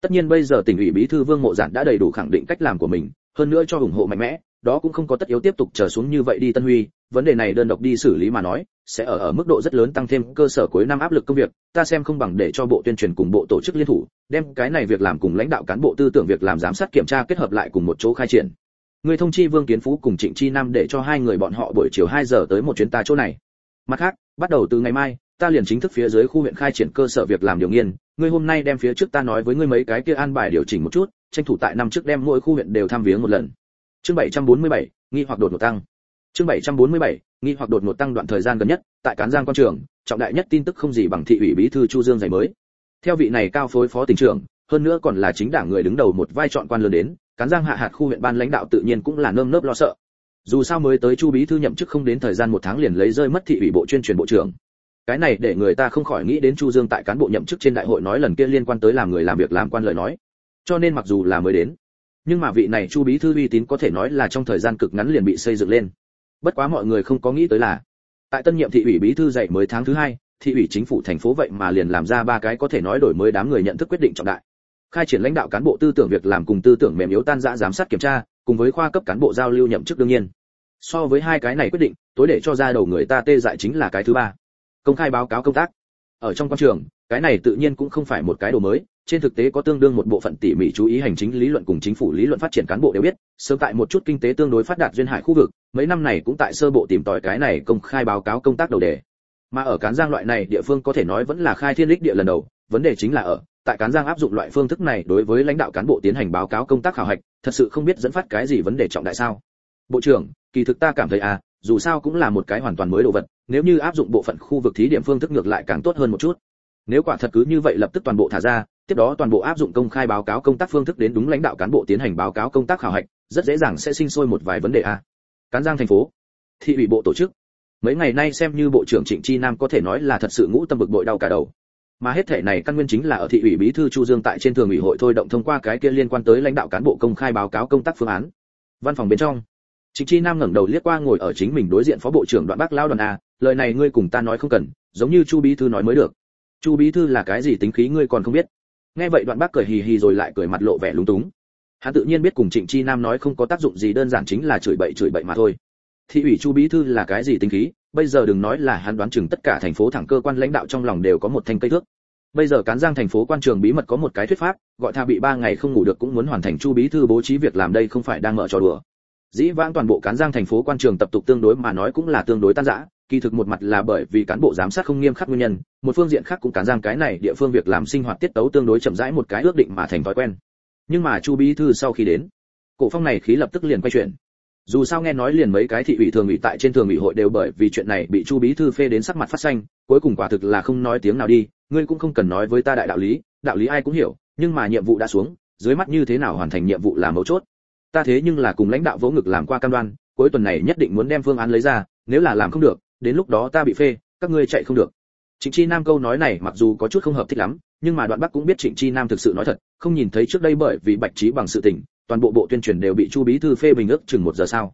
Tất nhiên bây giờ tỉnh ủy bí thư Vương Mộ Giản đã đầy đủ khẳng định cách làm của mình, hơn nữa cho ủng hộ mạnh mẽ, đó cũng không có tất yếu tiếp tục chờ xuống như vậy đi Tân Huy, vấn đề này đơn độc đi xử lý mà nói, sẽ ở ở mức độ rất lớn tăng thêm cơ sở cuối năm áp lực công việc, ta xem không bằng để cho bộ tuyên truyền cùng bộ tổ chức liên thủ, đem cái này việc làm cùng lãnh đạo cán bộ tư tưởng việc làm giám sát kiểm tra kết hợp lại cùng một chỗ khai triển. Người thông chi Vương Kiến Phú cùng Trịnh Chi Nam để cho hai người bọn họ buổi chiều 2 giờ tới một chuyến ta chỗ này. Mặt khác, bắt đầu từ ngày mai, ta liền chính thức phía dưới khu huyện khai triển cơ sở việc làm điều nghiên, ngươi hôm nay đem phía trước ta nói với ngươi mấy cái kia an bài điều chỉnh một chút, tranh thủ tại năm trước đem mỗi khu huyện đều tham viếng một lần. Chương 747, nghi hoặc đột ngột tăng. Chương 747, nghi hoặc đột ngột tăng đoạn thời gian gần nhất, tại Cán Giang quan trường, trọng đại nhất tin tức không gì bằng thị ủy bí thư Chu Dương giày mới. Theo vị này cao phối phó tỉnh trưởng, hơn nữa còn là chính đảng người đứng đầu một vai chọn quan lớn đến, Cán Giang hạ hạt khu huyện ban lãnh đạo tự nhiên cũng là nơm nớp lo sợ. Dù sao mới tới Chu bí thư nhậm chức không đến thời gian một tháng liền lấy rơi mất thị ủy bộ chuyên truyền bộ trưởng. Cái này để người ta không khỏi nghĩ đến Chu Dương tại cán bộ nhậm chức trên đại hội nói lần kia liên quan tới làm người làm việc làm quan lời nói. Cho nên mặc dù là mới đến, nhưng mà vị này chu bí thư uy tín có thể nói là trong thời gian cực ngắn liền bị xây dựng lên bất quá mọi người không có nghĩ tới là, tại tân nhiệm thị ủy bí thư dạy mới tháng thứ hai, thị ủy chính phủ thành phố vậy mà liền làm ra ba cái có thể nói đổi mới đám người nhận thức quyết định trọng đại. Khai triển lãnh đạo cán bộ tư tưởng việc làm cùng tư tưởng mềm yếu tan rã giám sát kiểm tra, cùng với khoa cấp cán bộ giao lưu nhậm chức đương nhiên. So với hai cái này quyết định, tối để cho ra đầu người ta tê dại chính là cái thứ ba. Công khai báo cáo công tác. Ở trong quan trường, cái này tự nhiên cũng không phải một cái đồ mới trên thực tế có tương đương một bộ phận tỉ mỉ chú ý hành chính lý luận cùng chính phủ lý luận phát triển cán bộ đều biết, sớm tại một chút kinh tế tương đối phát đạt duyên hải khu vực, mấy năm này cũng tại sơ bộ tìm tòi cái này công khai báo cáo công tác đầu đề. Mà ở cán giang loại này địa phương có thể nói vẫn là khai thiên lịch địa lần đầu, vấn đề chính là ở, tại cán giang áp dụng loại phương thức này đối với lãnh đạo cán bộ tiến hành báo cáo công tác khảo hạch, thật sự không biết dẫn phát cái gì vấn đề trọng đại sao. Bộ trưởng, kỳ thực ta cảm thấy à dù sao cũng là một cái hoàn toàn mới đồ vật, nếu như áp dụng bộ phận khu vực thí điểm phương thức ngược lại càng tốt hơn một chút. Nếu quả thật cứ như vậy lập tức toàn bộ thả ra tiếp đó toàn bộ áp dụng công khai báo cáo công tác phương thức đến đúng lãnh đạo cán bộ tiến hành báo cáo công tác khảo hạch, rất dễ dàng sẽ sinh sôi một vài vấn đề a. Cán giang thành phố, thị ủy bộ tổ chức. Mấy ngày nay xem như bộ trưởng trịnh chi nam có thể nói là thật sự ngũ tâm bực bội đau cả đầu. Mà hết thể này căn nguyên chính là ở thị ủy bí thư chu dương tại trên thường ủy hội thôi động thông qua cái kia liên quan tới lãnh đạo cán bộ công khai báo cáo công tác phương án. Văn phòng bên trong, trịnh chi nam ngẩng đầu liếc qua ngồi ở chính mình đối diện phó bộ trưởng đoạn bác lao đoàn a, lời này ngươi cùng ta nói không cần, giống như chu bí thư nói mới được. Chu bí thư là cái gì tính khí ngươi còn không biết nghe vậy đoạn bác cười hì hì rồi lại cười mặt lộ vẻ lúng túng. Hắn tự nhiên biết cùng trịnh chi nam nói không có tác dụng gì, đơn giản chính là chửi bậy chửi bậy mà thôi. Thị ủy chu bí thư là cái gì tính khí? Bây giờ đừng nói là hắn đoán chừng tất cả thành phố thẳng cơ quan lãnh đạo trong lòng đều có một thanh cây thước. Bây giờ cán giang thành phố quan trường bí mật có một cái thuyết pháp, gọi tha bị ba ngày không ngủ được cũng muốn hoàn thành chu bí thư bố trí việc làm đây không phải đang mở trò đùa. Dĩ vãng toàn bộ cán giang thành phố quan trường tập tục tương đối mà nói cũng là tương đối tan rã kỳ thực một mặt là bởi vì cán bộ giám sát không nghiêm khắc nguyên nhân, một phương diện khác cũng cán giang cái này địa phương việc làm sinh hoạt tiết tấu tương đối chậm rãi một cái ước định mà thành thói quen. Nhưng mà chu bí thư sau khi đến, cổ phong này khí lập tức liền quay chuyển dù sao nghe nói liền mấy cái thị ủy thường ủy tại trên thường ủy hội đều bởi vì chuyện này bị chu bí thư phê đến sắc mặt phát xanh, cuối cùng quả thực là không nói tiếng nào đi, ngươi cũng không cần nói với ta đại đạo lý đạo lý ai cũng hiểu, nhưng mà nhiệm vụ đã xuống, dưới mắt như thế nào hoàn thành nhiệm vụ là mấu chốt. Ta thế nhưng là cùng lãnh đạo vỗ ngực làm qua cam đoan, cuối tuần này nhất định muốn đem phương án lấy ra, nếu là làm không được đến lúc đó ta bị phê, các ngươi chạy không được. Trịnh chi nam câu nói này mặc dù có chút không hợp thích lắm, nhưng mà đoạn bắc cũng biết trịnh chi nam thực sự nói thật, không nhìn thấy trước đây bởi vì bạch trí bằng sự tình, toàn bộ bộ tuyên truyền đều bị chu bí thư phê bình ước chừng một giờ sau.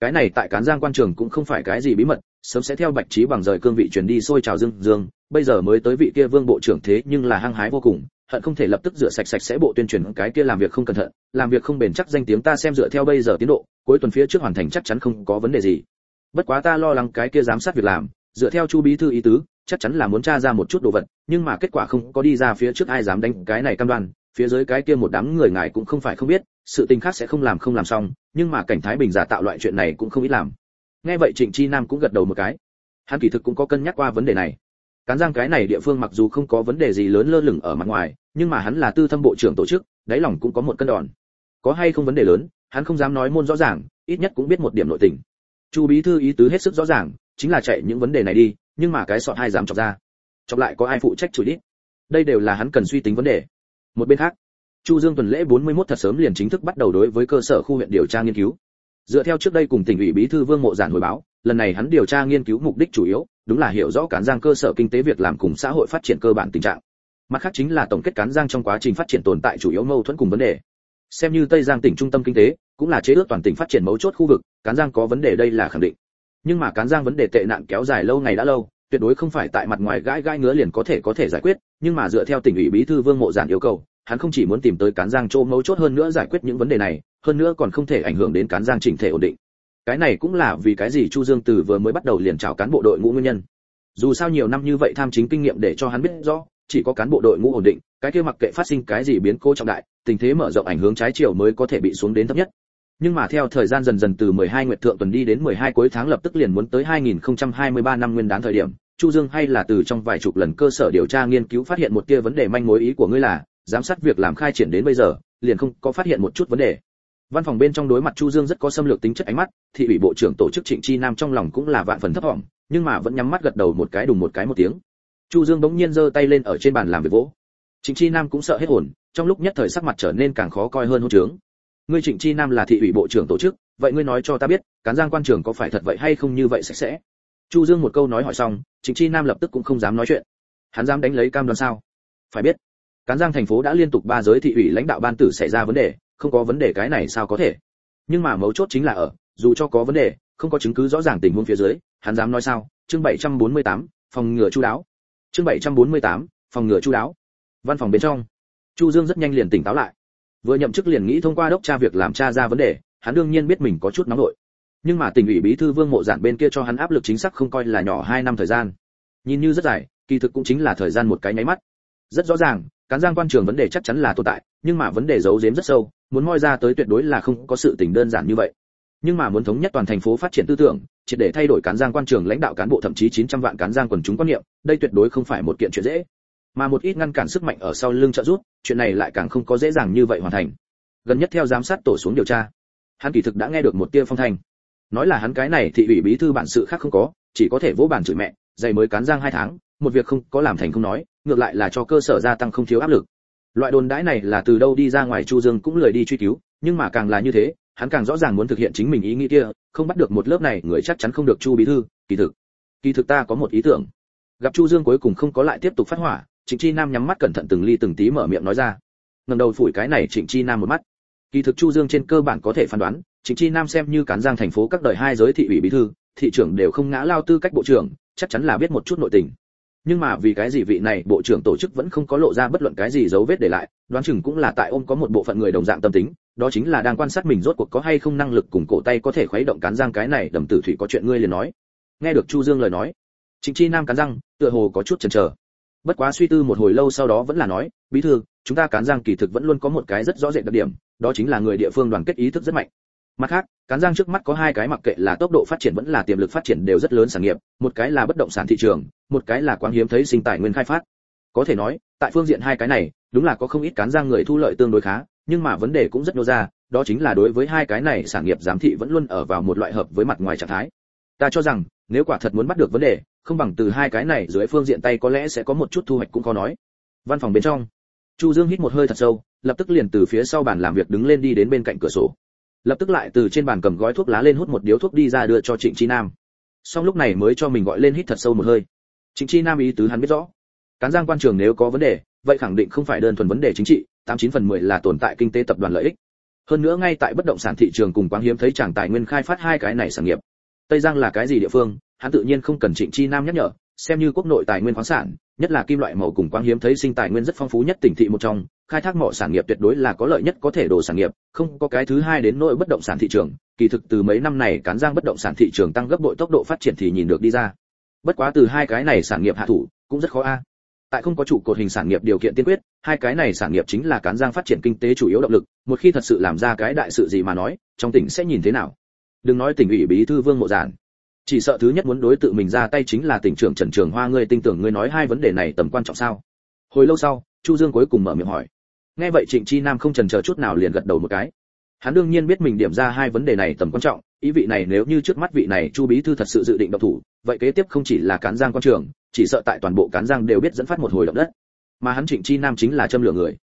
Cái này tại cán giang quan trường cũng không phải cái gì bí mật, sớm sẽ theo bạch trí bằng rời cương vị truyền đi xôi trào dương dương, bây giờ mới tới vị kia vương bộ trưởng thế nhưng là hăng hái vô cùng, hận không thể lập tức rửa sạch sạch sẽ bộ tuyên truyền, cái kia làm việc không cẩn thận, làm việc không bền chắc danh tiếng ta xem dựa theo bây giờ tiến độ, cuối tuần phía trước hoàn thành chắc chắn không có vấn đề gì bất quá ta lo lắng cái kia giám sát việc làm, dựa theo chu bí thư ý tứ, chắc chắn là muốn tra ra một chút đồ vật, nhưng mà kết quả không có đi ra phía trước ai dám đánh cái này cam đoan, phía dưới cái kia một đám người ngài cũng không phải không biết, sự tình khác sẽ không làm không làm xong, nhưng mà cảnh thái bình giả tạo loại chuyện này cũng không ít làm. Nghe vậy trịnh chi nam cũng gật đầu một cái. Hắn kỳ thực cũng có cân nhắc qua vấn đề này. Cán giang cái này địa phương mặc dù không có vấn đề gì lớn lơ lửng ở mặt ngoài, nhưng mà hắn là tư thâm bộ trưởng tổ chức, đáy lòng cũng có một cân đòn. Có hay không vấn đề lớn, hắn không dám nói môn rõ ràng, ít nhất cũng biết một điểm nội tình chu bí thư ý tứ hết sức rõ ràng, chính là chạy những vấn đề này đi, nhưng mà cái sọt hai dám chọc ra. Chọc lại có ai phụ trách chửi đi đây đều là hắn cần suy tính vấn đề. Một bên khác, chu dương tuần lễ 41 thật sớm liền chính thức bắt đầu đối với cơ sở khu huyện điều tra nghiên cứu. Dựa theo trước đây cùng tỉnh ủy bí thư vương mộ giản hồi báo, lần này hắn điều tra nghiên cứu mục đích chủ yếu, đúng là hiểu rõ cán giang cơ sở kinh tế việc làm cùng xã hội phát triển cơ bản tình trạng. Mặt khác chính là tổng kết cán giang trong quá trình phát triển tồn tại chủ yếu mâu thuẫn cùng vấn đề. Xem như tây giang tỉnh trung tâm kinh tế cũng là chế ước toàn tỉnh phát triển mấu chốt khu vực, cán giang có vấn đề đây là khẳng định. Nhưng mà cán giang vấn đề tệ nạn kéo dài lâu ngày đã lâu, tuyệt đối không phải tại mặt ngoài gãi gãi ngứa liền có thể có thể giải quyết, nhưng mà dựa theo tỉnh ủy bí thư vương mộ giản yêu cầu, hắn không chỉ muốn tìm tới cán giang chỗ mấu chốt hơn nữa giải quyết những vấn đề này, hơn nữa còn không thể ảnh hưởng đến cán giang chỉnh thể ổn định. Cái này cũng là vì cái gì chu dương từ vừa mới bắt đầu liền chào cán bộ đội ngũ nguyên nhân. Dù sao nhiều năm như vậy tham chính kinh nghiệm để cho hắn biết rõ, chỉ có cán bộ đội ngũ ổn định, cái kia mặc kệ phát sinh cái gì biến cố trọng đại, tình thế mở rộng ảnh hướng trái chiều mới có thể bị xuống đến thấp nhất nhưng mà theo thời gian dần dần từ 12 nguyệt thượng tuần đi đến 12 cuối tháng lập tức liền muốn tới 2023 năm nguyên đán thời điểm, chu dương hay là từ trong vài chục lần cơ sở điều tra nghiên cứu phát hiện một tia vấn đề manh mối ý của ngươi là, giám sát việc làm khai triển đến bây giờ, liền không có phát hiện một chút vấn đề. Văn phòng bên trong đối mặt chu dương rất có xâm lược tính chất ánh mắt, thị ủy bộ trưởng tổ chức trịnh chi nam trong lòng cũng là vạn phần thấp vọng nhưng mà vẫn nhắm mắt gật đầu một cái đùng một cái một tiếng. Chu dương bỗng nhiên giơ tay lên ở trên bàn làm việc vỗ. Trịnh chi nam cũng sợ hết hồn, trong lúc nhất thời sắc mặt trở nên càng khó coi hơn hôn trướng ngươi trịnh chi nam là thị ủy bộ trưởng tổ chức vậy ngươi nói cho ta biết cán giang quan trường có phải thật vậy hay không như vậy sạch sẽ? Chu dương một câu nói hỏi xong trịnh chi nam lập tức cũng không dám nói chuyện. Hắn dám đánh lấy cam đoan sao? Phải biết cán giang thành phố đã liên tục ba giới thị ủy lãnh đạo ban tử xảy ra vấn đề không có vấn đề cái này sao có thể? Nhưng mà mấu chốt chính là ở dù cho có vấn đề không có chứng cứ rõ ràng tình huống phía dưới hắn dám nói sao? Chương 748, phòng ngừa chu đáo. Chương 748, phòng ngừa chu đáo. Văn phòng bên trong chu dương rất nhanh liền tỉnh táo lại vừa nhậm chức liền nghĩ thông qua đốc tra việc làm tra ra vấn đề hắn đương nhiên biết mình có chút nóng nổi, nhưng mà tỉnh ủy bí thư vương mộ giản bên kia cho hắn áp lực chính xác không coi là nhỏ hai năm thời gian. Nhìn như rất dài kỳ thực cũng chính là thời gian một cái nháy mắt. Rất rõ ràng cán giang quan trường vấn đề chắc chắn là tồn tại nhưng mà vấn đề giấu giếm rất sâu muốn moi ra tới tuyệt đối là không có sự tình đơn giản như vậy. Nhưng mà muốn thống nhất toàn thành phố phát triển tư tưởng triệt để thay đổi cán giang quan trường lãnh đạo cán bộ thậm chí 900 vạn cán giang quần chúng quan niệm đây tuyệt đối không phải một kiện chuyện dễ mà một ít ngăn cản sức mạnh ở sau lưng trợ giúp, chuyện này lại càng không có dễ dàng như vậy hoàn thành. Gần nhất theo giám sát tổ xuống điều tra, hắn kỳ thực đã nghe được một tia phong thanh. Nói là hắn cái này thị ủy bí thư bản sự khác không có, chỉ có thể vỗ bàn chửi mẹ, dày mới cán giang hai tháng, một việc không có làm thành không nói, ngược lại là cho cơ sở gia tăng không thiếu áp lực. Loại đồn đãi này là từ đâu đi ra ngoài chu dương cũng lười đi truy cứu, nhưng mà càng là như thế, hắn càng rõ ràng muốn thực hiện chính mình ý nghĩ kia, không bắt được một lớp này, người chắc chắn không được chu bí thư, kỳ thực. Kỳ thực ta có một ý tưởng. Gặp chu dương cuối cùng không có lại tiếp tục phát hỏa trịnh chi nam nhắm mắt cẩn thận từng ly từng tí mở miệng nói ra. Ngẩng đầu phủi cái này trịnh chi nam một mắt. Kỳ thực chu dương trên cơ bản có thể phán đoán, trịnh chi nam xem như cán giang thành phố các đời hai giới thị ủy bí thư, thị trưởng đều không ngã lao tư cách bộ trưởng, chắc chắn là biết một chút nội tình. Nhưng mà vì cái gì vị này bộ trưởng tổ chức vẫn không có lộ ra bất luận cái gì dấu vết để lại, đoán chừng cũng là tại ôm có một bộ phận người đồng dạng tâm tính, đó chính là đang quan sát mình rốt cuộc có hay không năng lực cùng cổ tay có thể khuấy động cán giang cái này, đầm tử thủy có chuyện ngươi liền nói. Nghe được chu dương lời nói, trịnh chi nam cán răng, tựa hồ có chút chần chờ bất quá suy tư một hồi lâu sau đó vẫn là nói, bí thư, chúng ta cán giang kỳ thực vẫn luôn có một cái rất rõ rệt đặc điểm, đó chính là người địa phương đoàn kết ý thức rất mạnh. Mặt khác, cán giang trước mắt có hai cái mặc kệ là tốc độ phát triển vẫn là tiềm lực phát triển đều rất lớn sản nghiệp, một cái là bất động sản thị trường, một cái là quang hiếm thấy sinh tài nguyên khai phát. Có thể nói, tại phương diện hai cái này, đúng là có không ít cán giang người thu lợi tương đối khá, nhưng mà vấn đề cũng rất nô ra, đó chính là đối với hai cái này sản nghiệp giám thị vẫn luôn ở vào một loại hợp với mặt ngoài trạng thái. Ta cho rằng, nếu quả thật muốn bắt được vấn đề không bằng từ hai cái này dưới phương diện tay có lẽ sẽ có một chút thu hoạch cũng khó nói. Văn phòng bên trong, chu dương hít một hơi thật sâu, lập tức liền từ phía sau bàn làm việc đứng lên đi đến bên cạnh cửa sổ. Lập tức lại từ trên bàn cầm gói thuốc lá lên hút một điếu thuốc đi ra đưa cho trịnh chi nam. Xong lúc này mới cho mình gọi lên hít thật sâu một hơi. Trịnh chi nam ý tứ hắn biết rõ. Cán giang quan trường nếu có vấn đề, vậy khẳng định không phải đơn thuần vấn đề chính trị, tám chín phần mười là tồn tại kinh tế tập đoàn lợi ích. Hơn nữa ngay tại bất động sản thị trường cùng quán hiếm thấy chẳng tài nguyên khai phát hai cái này sản nghiệp. Tây giang là cái gì địa phương hắn tự nhiên không cần trịnh chi nam nhắc nhở, xem như quốc nội tài nguyên khoáng sản, nhất là kim loại màu cùng quang hiếm thấy sinh tài nguyên rất phong phú nhất tỉnh thị một trong, khai thác mỏ sản nghiệp tuyệt đối là có lợi nhất có thể đồ sản nghiệp, không có cái thứ hai đến nội bất động sản thị trường, kỳ thực từ mấy năm này cán giang bất động sản thị trường tăng gấp bội tốc độ phát triển thì nhìn được đi ra. Bất quá từ hai cái này sản nghiệp hạ thủ, cũng rất khó a. Tại không có trụ cột hình sản nghiệp điều kiện tiên quyết, hai cái này sản nghiệp chính là cán giang phát triển kinh tế chủ yếu động lực, một khi thật sự làm ra cái đại sự gì mà nói, trong tỉnh sẽ nhìn thế nào? Đừng nói tỉnh ủy bí thư vương mộ giản chỉ sợ thứ nhất muốn đối tự mình ra tay chính là tỉnh trưởng trần trường hoa, ngươi tin tưởng ngươi nói hai vấn đề này tầm quan trọng sao? Hồi lâu sau, chu dương cuối cùng mở miệng hỏi. Nghe vậy trịnh chi nam không chần chờ chút nào liền gật đầu một cái. Hắn đương nhiên biết mình điểm ra hai vấn đề này tầm quan trọng, ý vị này nếu như trước mắt vị này chu bí thư thật sự dự định độc thủ, vậy kế tiếp không chỉ là cán giang quan trường, chỉ sợ tại toàn bộ cán giang đều biết dẫn phát một hồi động đất. Mà hắn trịnh chi nam chính là châm lửa người.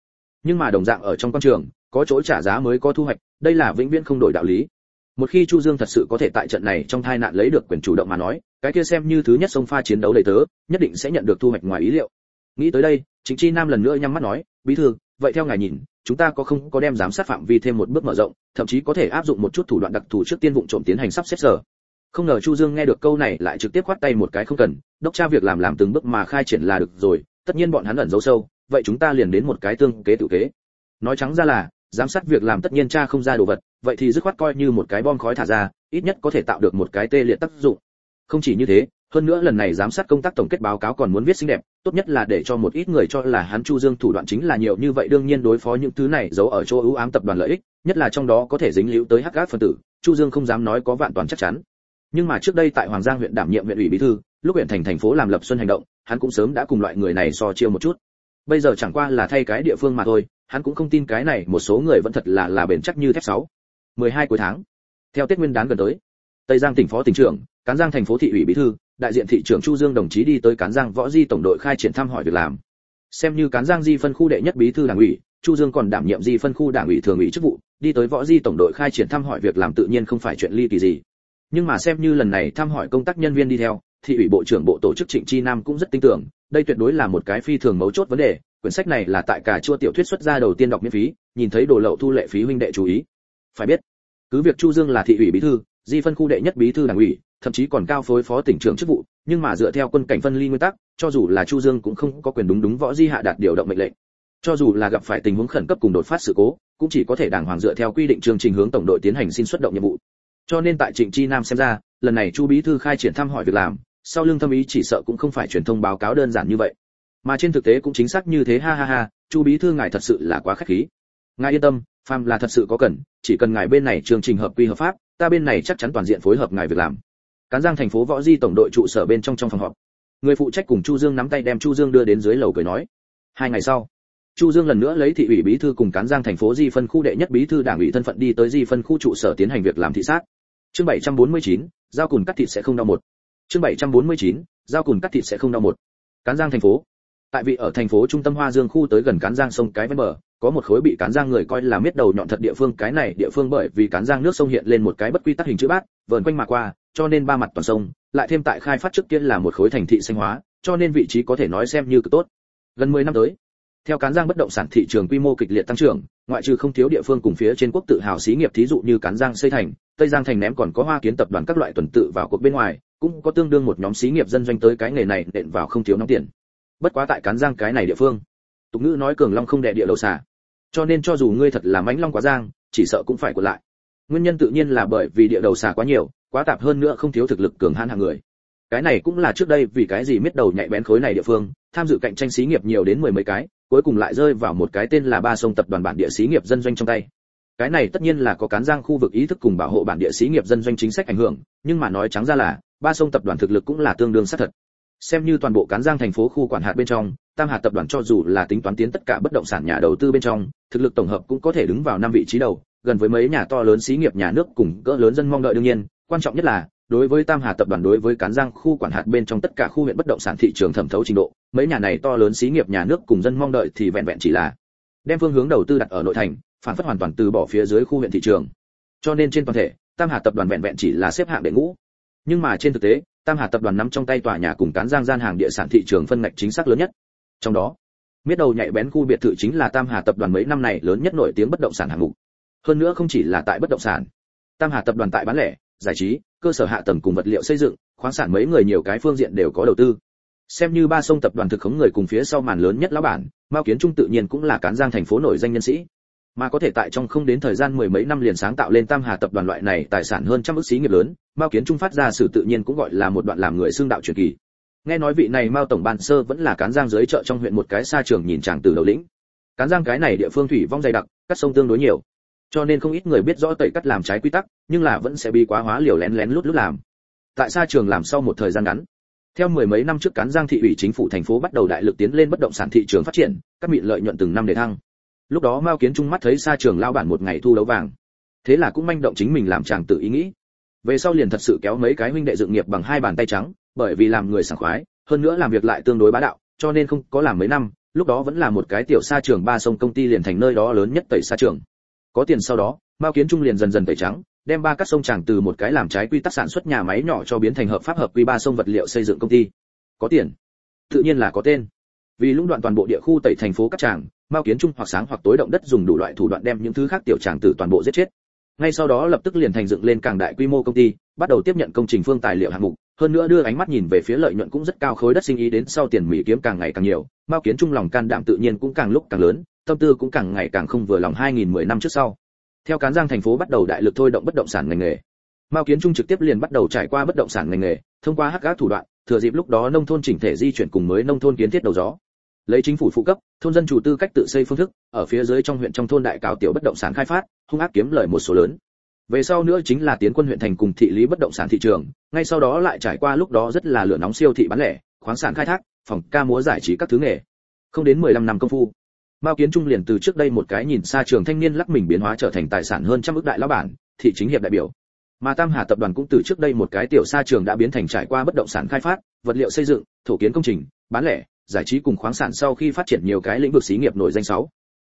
Nhưng mà đồng dạng ở trong quan trường, có chỗ trả giá mới có thu hoạch, đây là vĩnh viễn không đổi đạo lý một khi chu dương thật sự có thể tại trận này trong tai nạn lấy được quyền chủ động mà nói, cái kia xem như thứ nhất sông pha chiến đấu đầy tớ, nhất định sẽ nhận được thu hoạch ngoài ý liệu. Nghĩ tới đây, chính chi nam lần nữa nhắm mắt nói, bí thư, vậy theo ngài nhìn, chúng ta có không có đem giám sát phạm vi thêm một bước mở rộng, thậm chí có thể áp dụng một chút thủ đoạn đặc thù trước tiên vụ trộm tiến hành sắp xếp giờ. Không ngờ chu dương nghe được câu này lại trực tiếp khoát tay một cái không cần, đốc tra việc làm làm từng bước mà khai triển là được rồi, tất nhiên bọn hắn ẩn giấu sâu, vậy chúng ta liền đến một cái tương kế tự kế. Nói trắng ra là giám sát việc làm tất nhiên cha không ra đồ vật, vậy thì dứt khoát coi như một cái bom khói thả ra, ít nhất có thể tạo được một cái tê liệt tác dụng. Không chỉ như thế, hơn nữa lần này giám sát công tác tổng kết báo cáo còn muốn viết xinh đẹp, tốt nhất là để cho một ít người cho là hắn chu dương thủ đoạn chính là nhiều như vậy, đương nhiên đối phó những thứ này giấu ở chỗ ưu ám tập đoàn lợi ích, nhất là trong đó có thể dính líu tới hắc gác phân tử, chu dương không dám nói có vạn toàn chắc chắn. Nhưng mà trước đây tại hoàng giang huyện đảm nhiệm huyện ủy bí thư, lúc huyện thành thành phố làm lập xuân hành động, hắn cũng sớm đã cùng loại người này so chiêu một chút bây giờ chẳng qua là thay cái địa phương mà thôi, hắn cũng không tin cái này một số người vẫn thật là là bền chắc như thép sáu. 12 cuối tháng. Theo tết nguyên đán gần tới, tây giang tỉnh phó tỉnh trưởng, cán giang thành phố thị ủy bí thư, đại diện thị trưởng chu dương đồng chí đi tới cán giang võ di tổng đội khai triển thăm hỏi việc làm. Xem như cán giang di phân khu đệ nhất bí thư đảng ủy, chu dương còn đảm nhiệm di phân khu đảng ủy thường ủy chức vụ, đi tới võ di tổng đội khai triển thăm hỏi việc làm tự nhiên không phải chuyện ly kỳ gì. Nhưng mà xem như lần này thăm hỏi công tác nhân viên đi theo thị ủy bộ trưởng bộ tổ chức trịnh chi nam cũng rất tin tưởng, đây tuyệt đối là một cái phi thường mấu chốt vấn đề. Quyển sách này là tại cả chua tiểu thuyết xuất ra đầu tiên đọc miễn phí, nhìn thấy đồ lậu thu lệ phí huynh đệ chú ý. Phải biết, cứ việc chu dương là thị ủy bí thư, di phân khu đệ nhất bí thư đảng ủy, thậm chí còn cao phối phó tỉnh trưởng chức vụ, nhưng mà dựa theo quân cảnh phân ly nguyên tắc, cho dù là chu dương cũng không có quyền đúng đúng võ di hạ đạt điều động mệnh lệnh. Cho dù là gặp phải tình huống khẩn cấp cùng đột phát sự cố, cũng chỉ có thể đàng hoàng dựa theo quy định chương trình hướng tổng đội tiến hành xin xuất động nhiệm vụ. Cho nên tại trịnh chi nam xem ra, lần này chu bí thư khai triển thăm hỏi việc làm sau lưng thâm ý chỉ sợ cũng không phải truyền thông báo cáo đơn giản như vậy. Mà trên thực tế cũng chính xác như thế ha ha ha chu bí thư ngài thật sự là quá khách khí. Ngài yên tâm phàm là thật sự có cần chỉ cần ngài bên này chương trình hợp quy hợp pháp ta bên này chắc chắn toàn diện phối hợp ngài việc làm. Cán giang thành phố võ di tổng đội trụ sở bên trong trong phòng họp. Người phụ trách cùng chu dương nắm tay đem chu dương đưa đến dưới lầu cười nói. Hai ngày sau chu dương lần nữa lấy thị ủy bí thư cùng cán giang thành phố di phân khu đệ nhất bí thư đảng ủy thân phận đi tới di phân khu trụ sở tiến hành việc làm thị sát. Chương 749, giao cùn cắt thịt sẽ không đau một chương 749, giao cùn cắt thịt sẽ không đau một. Cán giang thành phố. Tại vị ở thành phố trung tâm hoa dương khu tới gần cán giang sông cái ven bờ có một khối bị cán giang người coi là miết đầu nhọn thật địa phương cái này địa phương bởi vì cán giang nước sông hiện lên một cái bất quy tắc hình chữ bát vờn quanh mà qua cho nên ba mặt toàn sông lại thêm tại khai phát trước kia là một khối thành thị xanh hóa cho nên vị trí có thể nói xem như cực tốt. Gần 10 năm tới theo cán giang bất động sản thị trường quy mô kịch liệt tăng trưởng ngoại trừ không thiếu địa phương cùng phía trên quốc tự hào xí nghiệp thí dụ như cán giang xây thành tây giang thành ném còn có hoa kiến tập đoàn các loại tuần tự vào cuộc bên ngoài cũng có tương đương một nhóm xí nghiệp dân doanh tới cái nghề này nện vào không thiếu nóng tiền. Bất quá tại cán giang cái này địa phương, tục ngữ nói cường long không đè địa đầu xả cho nên cho dù ngươi thật là mãnh long quá giang, chỉ sợ cũng phải của lại. Nguyên nhân tự nhiên là bởi vì địa đầu xả quá nhiều, quá tạp hơn nữa không thiếu thực lực cường hãn hàng người. Cái này cũng là trước đây vì cái gì miết đầu nhạy bén khối này địa phương, tham dự cạnh tranh xí nghiệp nhiều đến mười mấy cái, cuối cùng lại rơi vào một cái tên là ba sông tập đoàn bản địa xí nghiệp dân doanh trong tay. Cái này tất nhiên là có cán giang khu vực ý thức cùng bảo hộ bản địa xí nghiệp dân doanh chính sách ảnh hưởng, nhưng mà nói trắng ra là ba sông tập đoàn thực lực cũng là tương đương sát thật. Xem như toàn bộ cán giang thành phố khu quản hạt bên trong, tam hạt tập đoàn cho dù là tính toán tiến tất cả bất động sản nhà đầu tư bên trong, thực lực tổng hợp cũng có thể đứng vào năm vị trí đầu, gần với mấy nhà to lớn xí nghiệp nhà nước cùng cỡ lớn dân mong đợi đương nhiên. Quan trọng nhất là, đối với tam hà tập đoàn đối với cán giang khu quản hạt bên trong tất cả khu huyện bất động sản thị trường thẩm thấu trình độ, mấy nhà này to lớn xí nghiệp nhà nước cùng dân mong đợi thì vẹn vẹn chỉ là đem phương hướng đầu tư đặt ở nội thành, phản phất hoàn toàn từ bỏ phía dưới khu huyện thị trường. Cho nên trên toàn thể, tam hà tập đoàn vẹn vẹn chỉ là xếp hạng đệ ngũ nhưng mà trên thực tế, tam hà tập đoàn nắm trong tay tòa nhà cùng cán giang gian hàng địa sản thị trường phân ngạch chính xác lớn nhất. Trong đó miết đầu nhạy bén khu biệt thự chính là tam hà tập đoàn mấy năm này lớn nhất nổi tiếng bất động sản hạng mục. Hơn nữa không chỉ là tại bất động sản. Tam hà tập đoàn tại bán lẻ, giải trí, cơ sở hạ tầng cùng vật liệu xây dựng, khoáng sản mấy người nhiều cái phương diện đều có đầu tư. Xem như ba sông tập đoàn thực khống người cùng phía sau màn lớn nhất lão bản, mao kiến trung tự nhiên cũng là cán giang thành phố nổi danh nhân sĩ mà có thể tại trong không đến thời gian mười mấy năm liền sáng tạo lên tam hà tập đoàn loại này tài sản hơn trăm ước xí nghiệp lớn, mao kiến trung phát ra sự tự nhiên cũng gọi là một đoạn làm người xương đạo truyền kỳ. Nghe nói vị này mao tổng ban sơ vẫn là cán giang dưới chợ trong huyện một cái xa trường nhìn chàng từ đầu lĩnh. Cán giang cái này địa phương thủy vong dày đặc, cắt sông tương đối nhiều. Cho nên không ít người biết rõ tẩy cắt làm trái quy tắc, nhưng là vẫn sẽ bị quá hóa liều lén lén lút lút làm. Tại xa trường làm sau một thời gian ngắn, theo mười mấy năm trước cán giang thị ủy chính phủ thành phố bắt đầu đại lực tiến lên bất động sản thị trường phát triển, các mịn lợi nhuận từng năm để thăng lúc đó mao kiến trung mắt thấy xa trường lao bản một ngày thu đấu vàng. Thế là cũng manh động chính mình làm chàng tự ý nghĩ. Về sau liền thật sự kéo mấy cái huynh đệ dựng nghiệp bằng hai bàn tay trắng, bởi vì làm người sảng khoái, hơn nữa làm việc lại tương đối bá đạo, cho nên không có làm mấy năm, lúc đó vẫn là một cái tiểu xa trường ba sông công ty liền thành nơi đó lớn nhất tẩy xa trường. Có tiền sau đó, mao kiến trung liền dần dần tẩy trắng, đem ba các sông chàng từ một cái làm trái quy tắc sản xuất nhà máy nhỏ cho biến thành hợp pháp hợp quy ba sông vật liệu xây dựng công ty. Có tiền. Tự nhiên là có tên. Vì lũng đoạn toàn bộ địa khu tẩy thành phố các tràng mao kiến trung hoặc sáng hoặc tối động đất dùng đủ loại thủ đoạn đem những thứ khác tiểu tràng tử toàn bộ giết chết. Ngay sau đó lập tức liền thành dựng lên càng đại quy mô công ty, bắt đầu tiếp nhận công trình phương tài liệu hạng mục, hơn nữa đưa ánh mắt nhìn về phía lợi nhuận cũng rất cao khối đất sinh ý đến sau tiền mỹ kiếm càng ngày càng nhiều mao kiến trung lòng can đảm tự nhiên cũng càng lúc càng lớn, tâm tư cũng càng ngày càng không vừa lòng 2010 năm trước sau. Theo cán giang thành phố bắt đầu đại lực thôi động bất động sản ngành nghề. Mao kiến trung trực tiếp liền bắt đầu trải qua bất động sản ngành nghề, thông qua hắc gác thủ đoạn, thừa dịp lúc đó nông thôn chỉnh thể di chuyển cùng mới nông thôn kiến thiết đầu gió lấy chính phủ phụ cấp thôn dân chủ tư cách tự xây phương thức ở phía dưới trong huyện trong thôn đại cào tiểu bất động sản khai phát hung ác kiếm lời một số lớn về sau nữa chính là tiến quân huyện thành cùng thị lý bất động sản thị trường ngay sau đó lại trải qua lúc đó rất là lửa nóng siêu thị bán lẻ khoáng sản khai thác phòng ca múa giải trí các thứ nghề không đến 15 năm công phu Mao Kiến Trung liền từ trước đây một cái nhìn xa trường thanh niên lắc mình biến hóa trở thành tài sản hơn trăm ức đại lão bản, thị chính hiệp đại biểu. Mà Tam Hà tập đoàn cũng từ trước đây một cái tiểu xa trường đã biến thành trải qua bất động sản khai phát, vật liệu xây dựng, thổ kiến công trình, bán lẻ, giải trí cùng khoáng sản sau khi phát triển nhiều cái lĩnh vực xí nghiệp nổi danh sáu.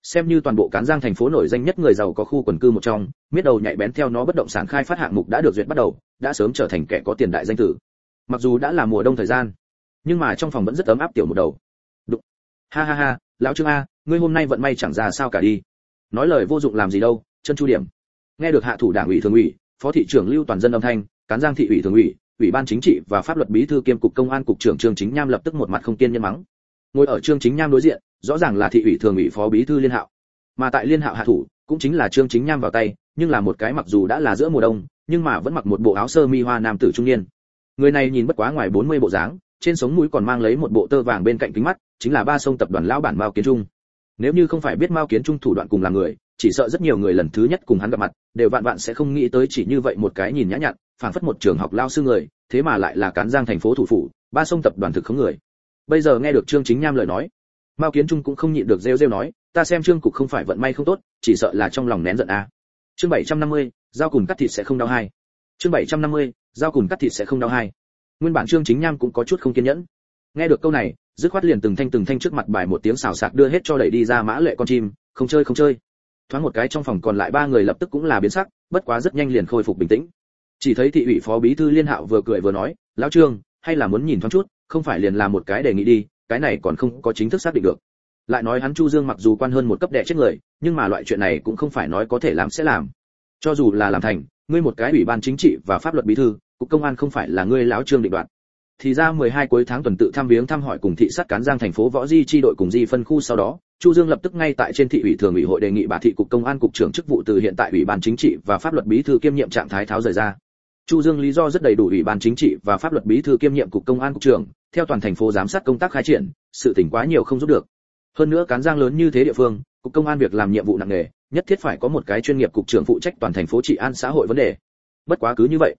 Xem như toàn bộ cán giang thành phố nổi danh nhất người giàu có khu quần cư một trong, miết đầu nhạy bén theo nó bất động sản khai phát hạng mục đã được duyệt bắt đầu, đã sớm trở thành kẻ có tiền đại danh tử. Mặc dù đã là mùa đông thời gian, nhưng mà trong phòng vẫn rất ấm áp tiểu một đầu. Đụng. Ha ha ha, lão Trương a, ngươi hôm nay vận may chẳng ra sao cả đi nói lời vô dụng làm gì đâu chân chu điểm nghe được hạ thủ đảng ủy thường ủy phó thị trưởng lưu toàn dân âm thanh cán giang thị ủy thường ủy ủy ban chính trị và pháp luật bí thư kiêm cục công an cục trưởng trương chính nham lập tức một mặt không kiên nhân mắng. Ngồi ở trương chính nham đối diện, rõ ràng là thị ủy thường ủy phó bí thư liên hạo. Mà tại liên hạo hạ thủ, cũng chính là trương chính nham vào tay, nhưng là một cái mặc dù đã là giữa mùa đông, nhưng mà vẫn mặc một bộ áo sơ mi hoa nam tử trung niên. Người này nhìn bất quá ngoài 40 bộ dáng, trên sống mũi còn mang lấy một bộ tơ vàng bên cạnh kính mắt, chính là ba sông tập đoàn lão bản mao kiến trung. Nếu như không phải biết mao kiến trung thủ đoạn cùng là người, chỉ sợ rất nhiều người lần thứ nhất cùng hắn gặp mặt, đều vạn vạn sẽ không nghĩ tới chỉ như vậy một cái nhìn nhã nhặn phảng phất một trường học lao sư người thế mà lại là cán giang thành phố thủ phủ ba sông tập đoàn thực không người. Bây giờ nghe được trương chính nham lời nói mao kiến trung cũng không nhịn được rêu rêu nói ta xem trương cục không phải vận may không tốt chỉ sợ là trong lòng nén giận a. Chương 750, giao cùn cắt thịt sẽ không đau hai chương 750, giao cùn cắt thịt sẽ không đau hai nguyên bản trương chính nham cũng có chút không kiên nhẫn. Nghe được câu này dứt khoát liền từng thanh từng thanh trước mặt bài một tiếng xào sạc đưa hết cho đẩy đi ra mã lệ con chim không chơi không chơi. Thoáng một cái trong phòng còn lại ba người lập tức cũng là biến sắc bất quá rất nhanh liền khôi phục bình tĩnh chỉ thấy thị ủy phó bí thư liên hạo vừa cười vừa nói, lão trương, hay là muốn nhìn thoáng chút, không phải liền làm một cái đề nghị đi, cái này còn không có chính thức xác định được. Lại nói hắn chu dương mặc dù quan hơn một cấp đệ chết người, nhưng mà loại chuyện này cũng không phải nói có thể làm sẽ làm. Cho dù là làm thành, ngươi một cái ủy ban chính trị và pháp luật bí thư, cục công an không phải là ngươi lão trương định đoạt. Thì ra 12 cuối tháng tuần tự thăm viếng thăm hỏi cùng thị sát cán giang thành phố võ di chi đội cùng di phân khu sau đó, chu dương lập tức ngay tại trên thị ủy thường ủy hội đề nghị bà thị cục công an cục trưởng chức vụ từ hiện tại ủy ban chính trị và pháp luật bí thư kiêm nhiệm trạng thái tháo rời ra chu dương lý do rất đầy đủ ủy ban chính trị và pháp luật bí thư kiêm nhiệm cục công an cục trưởng, theo toàn thành phố giám sát công tác khai triển, sự tỉnh quá nhiều không giúp được. Hơn nữa cán giang lớn như thế địa phương, cục công an việc làm nhiệm vụ nặng nề, nhất thiết phải có một cái chuyên nghiệp cục trưởng phụ trách toàn thành phố trị an xã hội vấn đề. Bất quá cứ như vậy,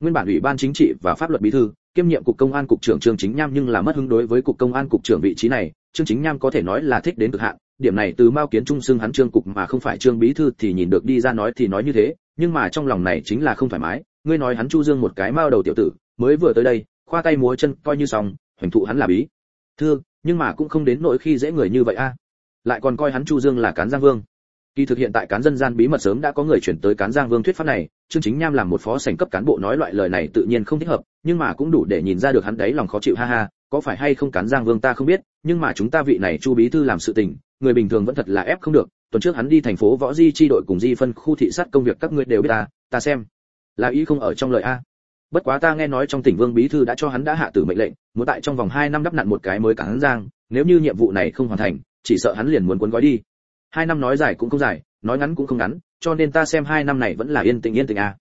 nguyên bản ủy ban chính trị và pháp luật bí thư, kiêm nhiệm cục công an cục trưởng trương chính nham nhưng là mất hứng đối với cục công an cục trưởng vị trí này, trương chính nham có thể nói là thích đến cực hạn, điểm này từ mao kiến trung xưng hắn trương cục mà không phải trương bí thư thì nhìn được đi ra nói thì nói như thế, nhưng mà trong lòng này chính là không thoải mái ngươi nói hắn chu dương một cái mao đầu tiểu tử mới vừa tới đây khoa tay múa chân coi như xong hoành thụ hắn là bí. Thưa, nhưng mà cũng không đến nỗi khi dễ người như vậy a. Lại còn coi hắn chu dương là cán giang vương. Kỳ thực hiện tại cán dân gian bí mật sớm đã có người chuyển tới cán Giang Vương thuyết pháp này, Trương Chính Nham làm một phó sảnh cấp cán bộ nói loại lời này tự nhiên không thích hợp, nhưng mà cũng đủ để nhìn ra được hắn đấy lòng khó chịu ha ha, có phải hay không cán Giang Vương ta không biết, nhưng mà chúng ta vị này Chu bí thư làm sự tình, người bình thường vẫn thật là ép không được, tuần trước hắn đi thành phố Võ Di chi đội cùng Di phân khu thị sát công việc các ngươi đều biết ta, ta xem. Là ý không ở trong lời a. Bất quá ta nghe nói trong tỉnh Vương bí thư đã cho hắn đã hạ tử mệnh lệnh, muốn tại trong vòng 2 năm đắp nặn một cái mới cán Giang, nếu như nhiệm vụ này không hoàn thành, chỉ sợ hắn liền muốn cuốn gói đi. Hai năm nói dài cũng không dài, nói ngắn cũng không ngắn cho nên ta xem hai năm này vẫn là yên tĩnh yên tĩnh a.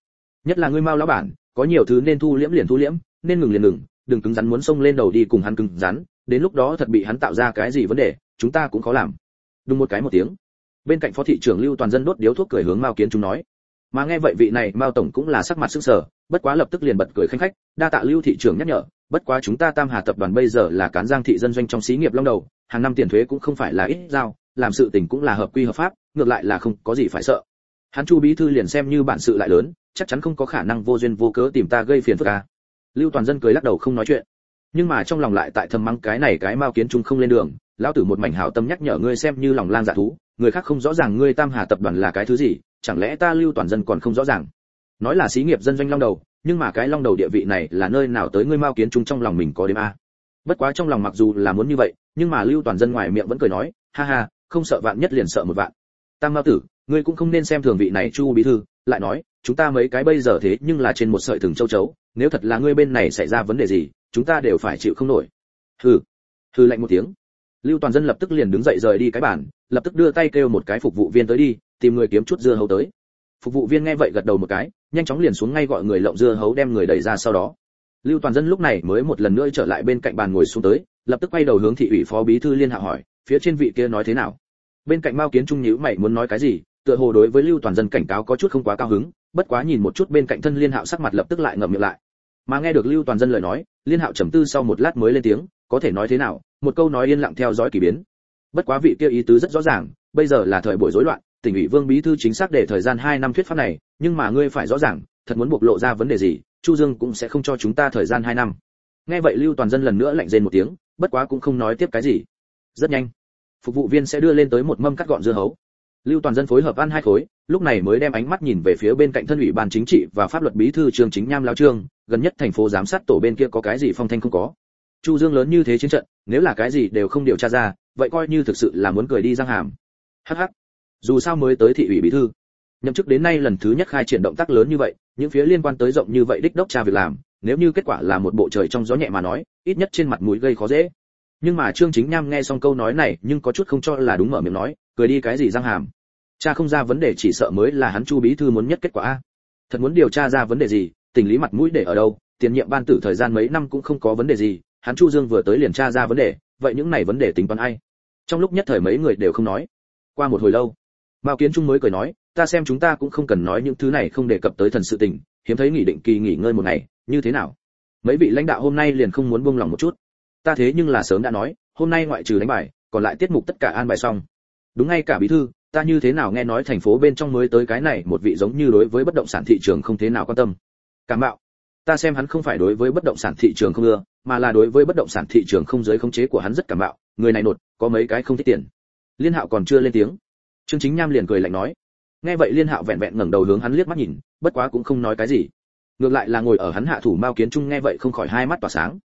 nhất là ngươi mau lão bản có nhiều thứ nên thu liễm liền thu liễm nên ngừng liền ngừng đừng cứng rắn muốn xông lên đầu đi cùng hắn cứng rắn đến lúc đó thật bị hắn tạo ra cái gì vấn đề chúng ta cũng khó làm đúng một cái một tiếng bên cạnh phó thị trưởng lưu toàn dân đốt điếu thuốc cười hướng mao kiến chúng nói mà nghe vậy vị này mao tổng cũng là sắc mặt sững sờ, bất quá lập tức liền bật cười khanh khách, đa tạ lưu thị trưởng nhắc nhở, bất quá chúng ta tam hà tập đoàn bây giờ là cán giang thị dân doanh trong xí nghiệp long đầu, hàng năm tiền thuế cũng không phải là ít giao, làm sự tình cũng là hợp quy hợp pháp, ngược lại là không có gì phải sợ hắn chu bí thư liền xem như bản sự lại lớn, chắc chắn không có khả năng vô duyên vô cớ tìm ta gây phiền phức à. lưu toàn dân cười lắc đầu không nói chuyện nhưng mà trong lòng lại tại thầm mắng cái này cái mao kiến trung không lên đường, lão tử một mảnh hảo tâm nhắc nhở ngươi xem như lòng lang dạ thú, người khác không rõ ràng ngươi tam hà tập đoàn là cái thứ gì chẳng lẽ ta lưu toàn dân còn không rõ ràng? Nói là xí nghiệp dân doanh long đầu, nhưng mà cái long đầu địa vị này là nơi nào tới ngươi mao kiến chúng trong lòng mình có đêm a? Bất quá trong lòng mặc dù là muốn như vậy, nhưng mà lưu toàn dân ngoài miệng vẫn cười nói, ha ha, không sợ vạn nhất liền sợ một vạn. Tam mao tử, ngươi cũng không nên xem thường vị này chu bí thư, lại nói, chúng ta mấy cái bây giờ thế nhưng là trên một sợi thừng châu chấu, nếu thật là ngươi bên này xảy ra vấn đề gì, chúng ta đều phải chịu không nổi. Hừ hừ lạnh một tiếng. Lưu toàn dân lập tức liền đứng dậy rời đi cái bàn, lập tức đưa tay kêu một cái phục vụ viên tới đi tìm người kiếm chút dưa hấu tới. Phục vụ viên nghe vậy gật đầu một cái, nhanh chóng liền xuống ngay gọi người lộng dưa hấu đem người đẩy ra sau đó. Lưu toàn dân lúc này mới một lần nữa trở lại bên cạnh bàn ngồi xuống tới, lập tức quay đầu hướng thị ủy phó bí thư liên hạ hỏi, phía trên vị kia nói thế nào? Bên cạnh mao kiến trung nhíu mày muốn nói cái gì, tựa hồ đối với lưu toàn dân cảnh cáo có chút không quá cao hứng, bất quá nhìn một chút bên cạnh thân liên hạo sắc mặt lập tức lại ngậm miệng lại. Mà nghe được lưu toàn dân lời nói, liên hạo trầm tư sau một lát mới lên tiếng, có thể nói thế nào, một câu nói yên lặng theo dõi kỳ biến. Bất quá vị kia ý tứ rất rõ ràng, bây giờ là thời buổi rối loạn tỉnh ủy vương bí thư chính xác để thời gian 2 năm thuyết pháp này, nhưng mà ngươi phải rõ ràng, thật muốn bộc lộ ra vấn đề gì, chu dương cũng sẽ không cho chúng ta thời gian 2 năm. Nghe vậy lưu toàn dân lần nữa lạnh rên một tiếng, bất quá cũng không nói tiếp cái gì. Rất nhanh, phục vụ viên sẽ đưa lên tới một mâm cắt gọn dưa hấu. Lưu toàn dân phối hợp ăn hai khối, lúc này mới đem ánh mắt nhìn về phía bên cạnh thân ủy ban chính trị và pháp luật bí thư Trương chính nham lao trương, gần nhất thành phố giám sát tổ bên kia có cái gì phong thanh không có. Chu dương lớn như thế chiến trận, nếu là cái gì đều không điều tra ra, vậy coi như thực sự là muốn cười đi răng hàm. Hắc hắc dù sao mới tới thị ủy bí thư. Nhậm chức đến nay lần thứ nhất khai triển động tác lớn như vậy, những phía liên quan tới rộng như vậy đích đốc tra việc làm, nếu như kết quả là một bộ trời trong gió nhẹ mà nói, ít nhất trên mặt mũi gây khó dễ. Nhưng mà trương chính nham nghe xong câu nói này nhưng có chút không cho là đúng mở miệng nói, cười đi cái gì răng hàm. Cha không ra vấn đề chỉ sợ mới là hắn chu bí thư muốn nhất kết quả a. Thật muốn điều tra ra vấn đề gì, tình lý mặt mũi để ở đâu, tiền nhiệm ban tử thời gian mấy năm cũng không có vấn đề gì, hắn chu dương vừa tới liền tra ra vấn đề, vậy những này vấn đề tính toán ai? Trong lúc nhất thời mấy người đều không nói. Qua một hồi lâu mao kiến trung mới cười nói, ta xem chúng ta cũng không cần nói những thứ này không đề cập tới thần sự tình, hiếm thấy nghỉ định kỳ nghỉ ngơi một ngày, như thế nào mấy vị lãnh đạo hôm nay liền không muốn buông lòng một chút ta thế nhưng là sớm đã nói, hôm nay ngoại trừ đánh bài, còn lại tiết mục tất cả an bài xong đúng ngay cả bí thư, ta như thế nào nghe nói thành phố bên trong mới tới cái này, một vị giống như đối với bất động sản thị trường không thế nào quan tâm cảm mạo. ta xem hắn không phải đối với bất động sản thị trường không ưa, mà là đối với bất động sản thị trường không giới khống chế của hắn rất cảm mạo. người này nột, có mấy cái không thích tiền liên hạo còn chưa lên tiếng trương chính nham liền cười lạnh nói. Nghe vậy liên hạo vẹn vẹn ngẩng đầu hướng hắn liếc mắt nhìn, bất quá cũng không nói cái gì. Ngược lại là ngồi ở hắn hạ thủ mao kiến trung nghe vậy không khỏi hai mắt tỏa sáng.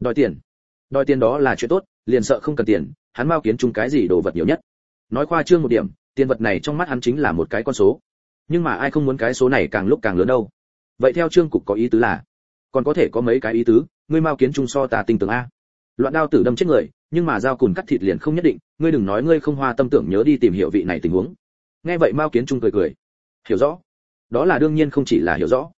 Đòi tiền. Đòi tiền đó là chuyện tốt, liền sợ không cần tiền, hắn mao kiến trung cái gì đồ vật nhiều nhất. Nói khoa trương một điểm, tiền vật này trong mắt hắn chính là một cái con số. Nhưng mà ai không muốn cái số này càng lúc càng lớn đâu. Vậy theo trương cục có ý tứ là, còn có thể có mấy cái ý tứ, ngươi mao kiến trung so ta tinh tường a. Loạn đao tử đâm chết người nhưng mà dao cùn cắt thịt liền không nhất định, ngươi đừng nói ngươi không hoa tâm tưởng nhớ đi tìm hiểu vị này tình huống. Nghe vậy mao kiến trung cười cười. Hiểu rõ. Đó là đương nhiên không chỉ là hiểu rõ.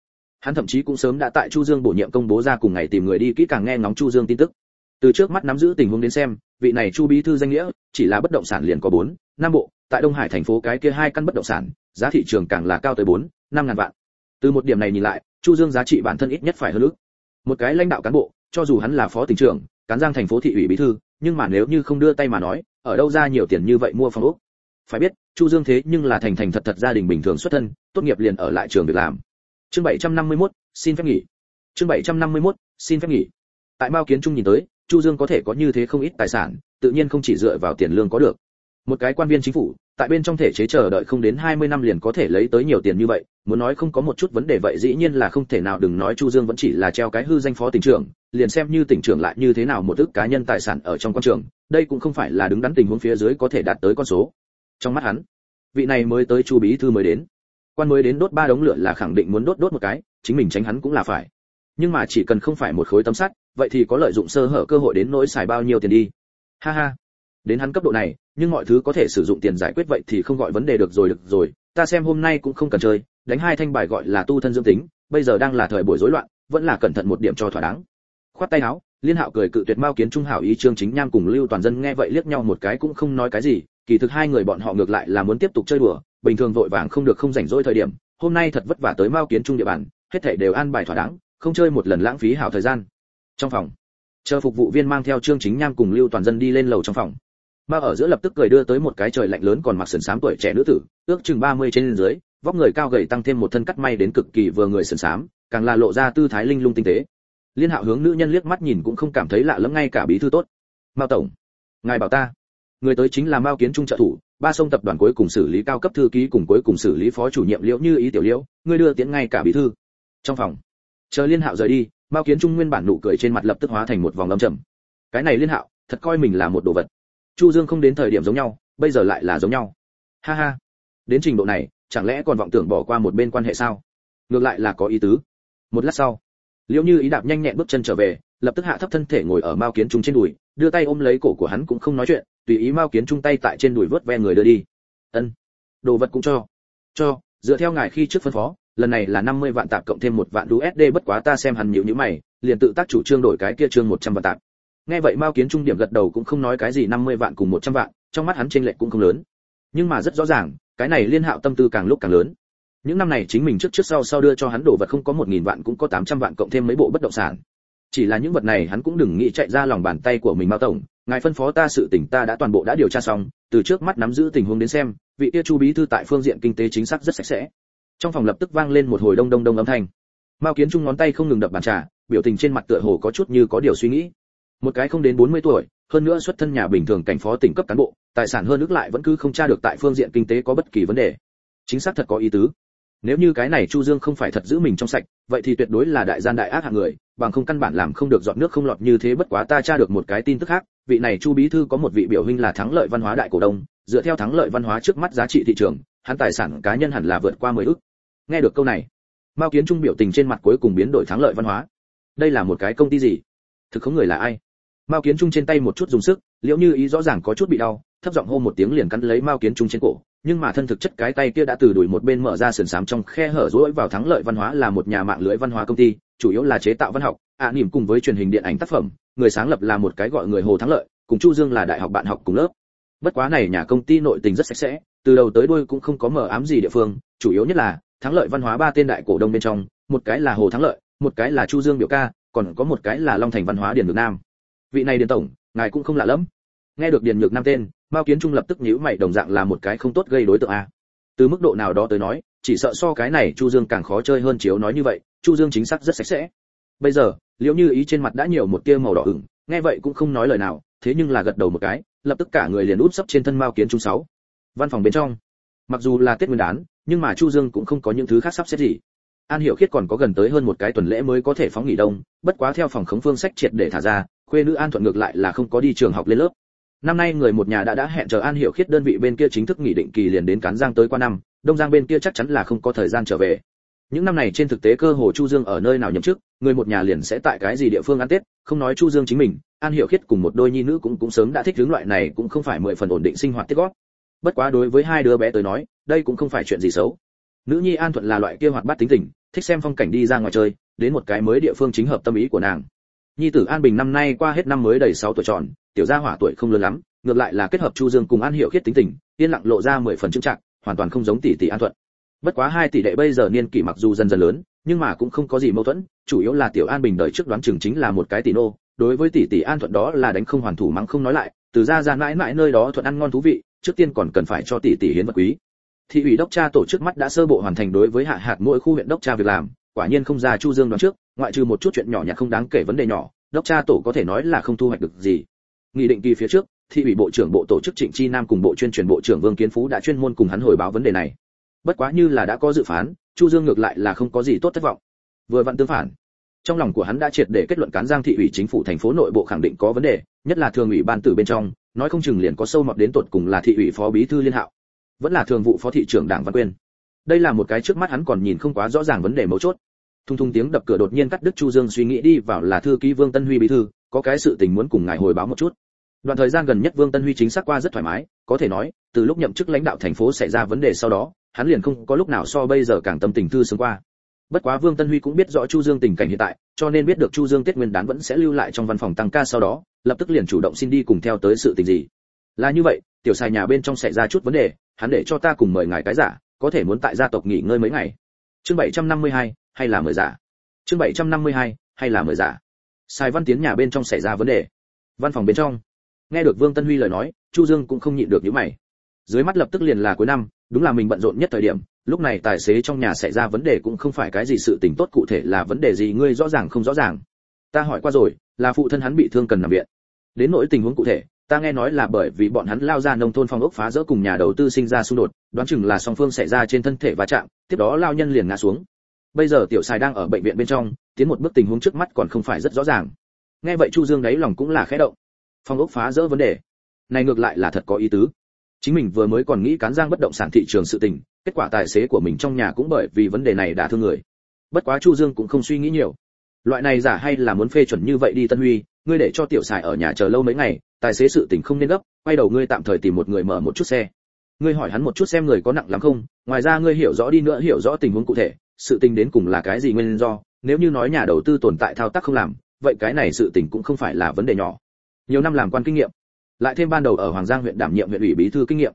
Hắn thậm chí cũng sớm đã tại chu dương bổ nhiệm công bố ra cùng ngày tìm người đi kỹ càng nghe ngóng chu dương tin tức. Từ trước mắt nắm giữ tình huống đến xem, vị này chu bí thư danh nghĩa, chỉ là bất động sản liền có bốn, năm bộ, tại đông hải thành phố cái kia hai căn bất động sản, giá thị trường càng là cao tới bốn, năm ngàn vạn. Từ một điểm này nhìn lại, chu dương giá trị bản thân ít nhất phải hơn ước. Một cái lãnh đạo cán bộ, cho dù hắn là phó tỉnh trưởng, cán giang thành phố thị ủy bí thư nhưng mà nếu như không đưa tay mà nói ở đâu ra nhiều tiền như vậy mua phòng ốc? Phải biết chu dương thế nhưng là thành thành thật thật gia đình bình thường xuất thân tốt nghiệp liền ở lại trường việc làm. Chương 751, xin phép nghỉ. Chương 751, xin phép nghỉ. Tại mao kiến trung nhìn tới chu dương có thể có như thế không ít tài sản tự nhiên không chỉ dựa vào tiền lương có được một cái quan viên chính phủ, tại bên trong thể chế chờ đợi không đến 20 năm liền có thể lấy tới nhiều tiền như vậy, muốn nói không có một chút vấn đề vậy dĩ nhiên là không thể nào, đừng nói chu dương vẫn chỉ là treo cái hư danh phó tỉnh trưởng, liền xem như tỉnh trưởng lại như thế nào một ức cá nhân tài sản ở trong quan trường, đây cũng không phải là đứng đắn tình huống phía dưới có thể đạt tới con số. Trong mắt hắn, vị này mới tới chu bí thư mới đến. Quan mới đến đốt ba đống lửa là khẳng định muốn đốt đốt một cái, chính mình tránh hắn cũng là phải. Nhưng mà chỉ cần không phải một khối tấm sắt, vậy thì có lợi dụng sơ hở cơ hội đến nỗi xài bao nhiêu tiền đi. Ha ha. Đến hắn cấp độ này nhưng mọi thứ có thể sử dụng tiền giải quyết vậy thì không gọi vấn đề được rồi được rồi. Ta xem hôm nay cũng không cần chơi, đánh hai thanh bài gọi là tu thân dương tính, bây giờ đang là thời buổi rối loạn, vẫn là cẩn thận một điểm cho thỏa đáng. Khoát tay áo, liên hạo cười cự tuyệt mao kiến trung hảo ý trương chính nham cùng lưu toàn dân nghe vậy liếc nhau một cái cũng không nói cái gì, kỳ thực hai người bọn họ ngược lại là muốn tiếp tục chơi đùa, bình thường vội vàng không được không rảnh rỗi thời điểm, hôm nay thật vất vả tới mao kiến trung địa bàn, hết thảy đều an bài thỏa đáng, không chơi một lần lãng phí hảo thời gian. Trong phòng, chờ phục vụ viên mang theo trương chính nham cùng lưu toàn dân đi lên lầu trong phòng mà ở giữa lập tức cười đưa tới một cái trời lạnh lớn còn mặc sườn xám tuổi trẻ nữ tử, ước chừng 30 trên dưới, vóc người cao gầy tăng thêm một thân cắt may đến cực kỳ vừa người sườn xám, càng là lộ ra tư thái linh lung tinh tế. Liên hạo hướng nữ nhân liếc mắt nhìn cũng không cảm thấy lạ lẫm ngay cả bí thư tốt. Mao tổng, ngài bảo ta, người tới chính là mao kiến trung trợ thủ, ba sông tập đoàn cuối cùng xử lý cao cấp thư ký cùng cuối cùng xử lý phó chủ nhiệm liễu như ý tiểu liễu người đưa tiến ngay cả bí thư. Trong phòng, chờ liên hạo rời đi, mao kiến trung nguyên bản nụ cười trên mặt lập tức hóa thành một vòng lâm trầm. Cái này liên hạo, thật coi mình là một đồ vật chu dương không đến thời điểm giống nhau bây giờ lại là giống nhau. Ha ha. Đến trình độ này chẳng lẽ còn vọng tưởng bỏ qua một bên quan hệ sao? Ngược lại là có ý tứ. Một lát sau liễu như ý đạp nhanh nhẹn bước chân trở về lập tức hạ thấp thân thể ngồi ở mao kiến trung trên đùi đưa tay ôm lấy cổ của hắn cũng không nói chuyện tùy ý mao kiến trung tay tại trên đùi vớt ve người đưa đi. Ân. Đồ vật cũng cho. Cho dựa theo ngài khi trước phân phó lần này là 50 vạn tạp cộng thêm một vạn USD bất quá ta xem hắn nhíu nhíu mày, liền tự tác chủ trương đổi cái kia trương 100 vạn tạp. Nghe vậy Mao Kiến Trung điểm gật đầu cũng không nói cái gì 50 vạn cùng 100 vạn, trong mắt hắn chênh lệch cũng không lớn. Nhưng mà rất rõ ràng, cái này liên hạo tâm tư càng lúc càng lớn. Những năm này chính mình trước trước sau sau đưa cho hắn đồ vật không có 1000 vạn cũng có 800 vạn cộng thêm mấy bộ bất động sản. Chỉ là những vật này hắn cũng đừng nghĩ chạy ra lòng bàn tay của mình Mao tổng, ngài phân phó ta sự tình ta đã toàn bộ đã điều tra xong, từ trước mắt nắm giữ tình huống đến xem, vị kia Chu bí thư tại phương diện kinh tế chính xác rất sạch sẽ trong phòng lập tức vang lên một hồi đông đông đông âm thanh mao kiến trung ngón tay không ngừng đập bàn trà biểu tình trên mặt tựa hồ có chút như có điều suy nghĩ một cái không đến 40 tuổi, hơn nữa xuất thân nhà bình thường cảnh phó tỉnh cấp cán bộ, tài sản hơn nước lại vẫn cứ không tra được tại phương diện kinh tế có bất kỳ vấn đề. Chính xác thật có ý tứ. Nếu như cái này chu dương không phải thật giữ mình trong sạch, vậy thì tuyệt đối là đại gian đại ác hạng người, bằng không căn bản làm không được dọn nước không lọt như thế bất quá ta tra được một cái tin tức khác, vị này chu bí thư có một vị biểu huynh là thắng lợi văn hóa đại cổ đông, dựa theo thắng lợi văn hóa trước mắt giá trị thị trường, hắn tài sản cá nhân hẳn là vượt qua 10 ức nghe được câu này, mao kiến trung biểu tình trên mặt cuối cùng biến đổi thắng lợi văn hóa. Đây là một cái công ty gì? Thực không người là ai? Mao kiến trung trên tay một chút dùng sức liễu như ý rõ ràng có chút bị đau thấp giọng hô một tiếng liền cắn lấy mao kiến trung trên cổ nhưng mà thân thực chất cái tay kia đã từ đuổi một bên mở ra sườn sám trong khe hở rỗi vào thắng lợi văn hóa là một nhà mạng lưới văn hóa công ty chủ yếu là chế tạo văn học ạ à, niềm cùng với truyền hình điện ảnh tác phẩm người sáng lập là một cái gọi người hồ thắng lợi cùng chu dương là đại học bạn học cùng lớp. Bất quá này nhà công ty nội tình rất sạch sẽ từ đầu tới đuôi cũng không có mờ ám gì địa phương chủ yếu nhất là thắng lợi văn hóa ba tên đại cổ đông bên trong một cái là hồ thắng lợi một cái là chu dương biểu ca còn có một cái là long thành văn hóa điển ngược nam vị này điền tổng, ngài cũng không lạ lắm nghe được điền nhược nam tên, mao kiến trung lập tức nhíu mày, đồng dạng là một cái không tốt gây đối tượng a. Từ mức độ nào đó tới nói, chỉ sợ so cái này chu dương càng khó chơi hơn chiếu nói như vậy, chu dương chính xác rất sạch sẽ. Bây giờ liễu như ý trên mặt đã nhiều một tia màu đỏ ửng, nghe vậy cũng không nói lời nào, thế nhưng là gật đầu một cái, lập tức cả người liền út sấp trên thân mao kiến trung sáu. Văn phòng bên trong, mặc dù là tết nguyên đán, nhưng mà chu dương cũng không có những thứ khác sắp xếp gì. An hiểu khiết còn có gần tới hơn một cái tuần lễ mới có thể phóng nghỉ đông, bất quá theo phòng khống phương sách triệt để thả ra khuê nữ an thuận ngược lại là không có đi trường học lên lớp. Năm nay người một nhà đã đã hẹn chờ an hiểu khiết đơn vị bên kia chính thức nghỉ định kỳ liền đến cán giang tới qua năm, đông giang bên kia chắc chắn là không có thời gian trở về. Những năm này trên thực tế cơ hồ chu dương ở nơi nào nhậm chức, người một nhà liền sẽ tại cái gì địa phương ăn tết, không nói chu dương chính mình, an hiểu khiết cùng một đôi nhi nữ cũng cũng sớm đã thích hướng loại này cũng không phải mười phần ổn định sinh hoạt tiết gót bất quá đối với hai đứa bé tới nói, đây cũng không phải chuyện gì xấu. Nữ nhi an thuận là loại kia hoạt bát tính tình, thích xem phong cảnh đi ra ngoài chơi, đến một cái mới địa phương chính hợp tâm ý của nàng nhi tử an bình năm nay qua hết năm mới đầy 6 tuổi tròn, tiểu gia hỏa tuổi không lớn lắm, ngược lại là kết hợp chu dương cùng an hiểu khiết tính tình, yên lặng lộ ra mười phần trưng trạng hoàn toàn không giống tỷ tỷ an thuận. Bất quá hai tỷ đệ bây giờ niên kỷ mặc dù dần dần lớn, nhưng mà cũng không có gì mâu thuẫn, chủ yếu là tiểu an bình đời trước đoán chừng chính là một cái tỷ nô, đối với tỷ tỷ an thuận đó là đánh không hoàn thủ mắng không nói lại, từ ra ra mãi mãi nơi đó thuận ăn ngon thú vị, trước tiên còn cần phải cho tỷ tỷ hiến vật quý. Thị ủy đốc tra tổ chức mắt đã sơ bộ hoàn thành đối với hạ hạt mỗi khu huyện đốc tra việc làm quả nhiên không ra chu dương đoán trước, ngoại trừ một chút chuyện nhỏ nhặt không đáng kể vấn đề nhỏ, đốc tra tổ có thể nói là không thu hoạch được gì. Nghị định kỳ phía trước, thị ủy bộ trưởng bộ tổ chức trịnh chi nam cùng bộ chuyên truyền bộ trưởng vương kiến phú đã chuyên môn cùng hắn hồi báo vấn đề này. Bất quá như là đã có dự phán, chu dương ngược lại là không có gì tốt thất vọng. Vừa vặn tương phản, trong lòng của hắn đã triệt để kết luận cán giang thị ủy chính phủ thành phố nội bộ khẳng định có vấn đề, nhất là thường ủy ban tử bên trong, nói không chừng liền có sâu mọt đến tột cùng là thị ủy phó bí thư liên hạo, vẫn là thường vụ phó thị trưởng đảng văn quyên đây là một cái trước mắt hắn còn nhìn không quá rõ ràng vấn đề mấu chốt. Thung thung tiếng đập cửa đột nhiên cắt đứt chu dương suy nghĩ đi vào là thư ký vương tân huy bí thư, có cái sự tình muốn cùng ngài hồi báo một chút. Đoạn thời gian gần nhất vương tân huy chính xác qua rất thoải mái, có thể nói, từ lúc nhậm chức lãnh đạo thành phố xảy ra vấn đề sau đó, hắn liền không có lúc nào so bây giờ càng tâm tình thư sướng qua. Bất quá vương tân huy cũng biết rõ chu dương tình cảnh hiện tại, cho nên biết được chu dương tết nguyên đán vẫn sẽ lưu lại trong văn phòng tăng ca sau đó, lập tức liền chủ động xin đi cùng theo tới sự tình gì. Là như vậy, tiểu xài nhà bên trong xảy ra chút vấn đề, hắn để cho ta cùng mời ngài cái giả có thể muốn tại gia tộc nghỉ ngơi mấy ngày. Chương 752, hay là mời giả? Chương 752, hay là mời giả? Sai văn tiến nhà bên trong xảy ra vấn đề. Văn phòng bên trong. Nghe được vương tân huy lời nói chu dương cũng không nhịn được những mày. Dưới mắt lập tức liền là cuối năm đúng là mình bận rộn nhất thời điểm lúc này tài xế trong nhà xảy ra vấn đề cũng không phải cái gì sự tình tốt cụ thể là vấn đề gì ngươi rõ ràng không rõ ràng. Ta hỏi qua rồi là phụ thân hắn bị thương cần nằm viện. Đến nỗi tình huống cụ thể ta nghe nói là bởi vì bọn hắn lao ra nông thôn phong ốc phá rỡ cùng nhà đầu tư sinh ra xung đột, đoán chừng là song phương xảy ra trên thân thể va chạm, tiếp đó lao nhân liền ngã xuống. Bây giờ tiểu xài đang ở bệnh viện bên trong, tiến một bước tình huống trước mắt còn không phải rất rõ ràng. Nghe vậy chu dương đáy lòng cũng là khẽ động. Phong ốc phá rỡ vấn đề. Này ngược lại là thật có ý tứ. Chính mình vừa mới còn nghĩ cán giang bất động sản thị trường sự tình, kết quả tài xế của mình trong nhà cũng bởi vì vấn đề này đã thương người. Bất quá chu dương cũng không suy nghĩ nhiều. Loại này giả hay là muốn phê chuẩn như vậy đi tân huy, ngươi để cho tiểu xài ở nhà chờ lâu mấy ngày tài xế sự tình không nên gấp, quay đầu ngươi tạm thời tìm một người mở một chút xe. Ngươi hỏi hắn một chút xem người có nặng lắm không, ngoài ra ngươi hiểu rõ đi nữa, hiểu rõ tình huống cụ thể, sự tình đến cùng là cái gì nguyên do, nếu như nói nhà đầu tư tồn tại thao tác không làm, vậy cái này sự tình cũng không phải là vấn đề nhỏ. Nhiều năm làm quan kinh nghiệm, lại thêm ban đầu ở hoàng giang huyện đảm nhiệm huyện ủy bí thư kinh nghiệm.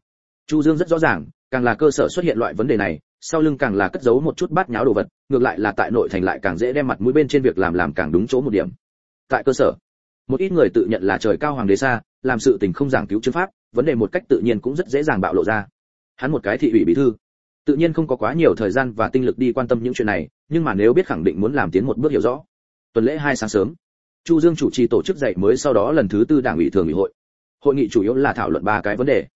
Chu dương rất rõ ràng, càng là cơ sở xuất hiện loại vấn đề này, sau lưng càng là cất giấu một chút bát nháo đồ vật, ngược lại là tại nội thành lại càng dễ đem mặt mũi bên trên việc làm làm càng đúng chỗ một điểm. Tại cơ sở một ít người tự nhận là trời cao hoàng đế xa, làm sự tình không giảng cứu chứng pháp, vấn đề một cách tự nhiên cũng rất dễ dàng bạo lộ ra. Hắn một cái thị ủy bí thư. Tự nhiên không có quá nhiều thời gian và tinh lực đi quan tâm những chuyện này, nhưng mà nếu biết khẳng định muốn làm tiến một bước hiểu rõ. Tuần lễ hai sáng sớm, chu dương chủ trì tổ chức dạy mới sau đó lần thứ tư đảng ủy thường ủy hội. Hội nghị chủ yếu là thảo luận ba cái vấn đề.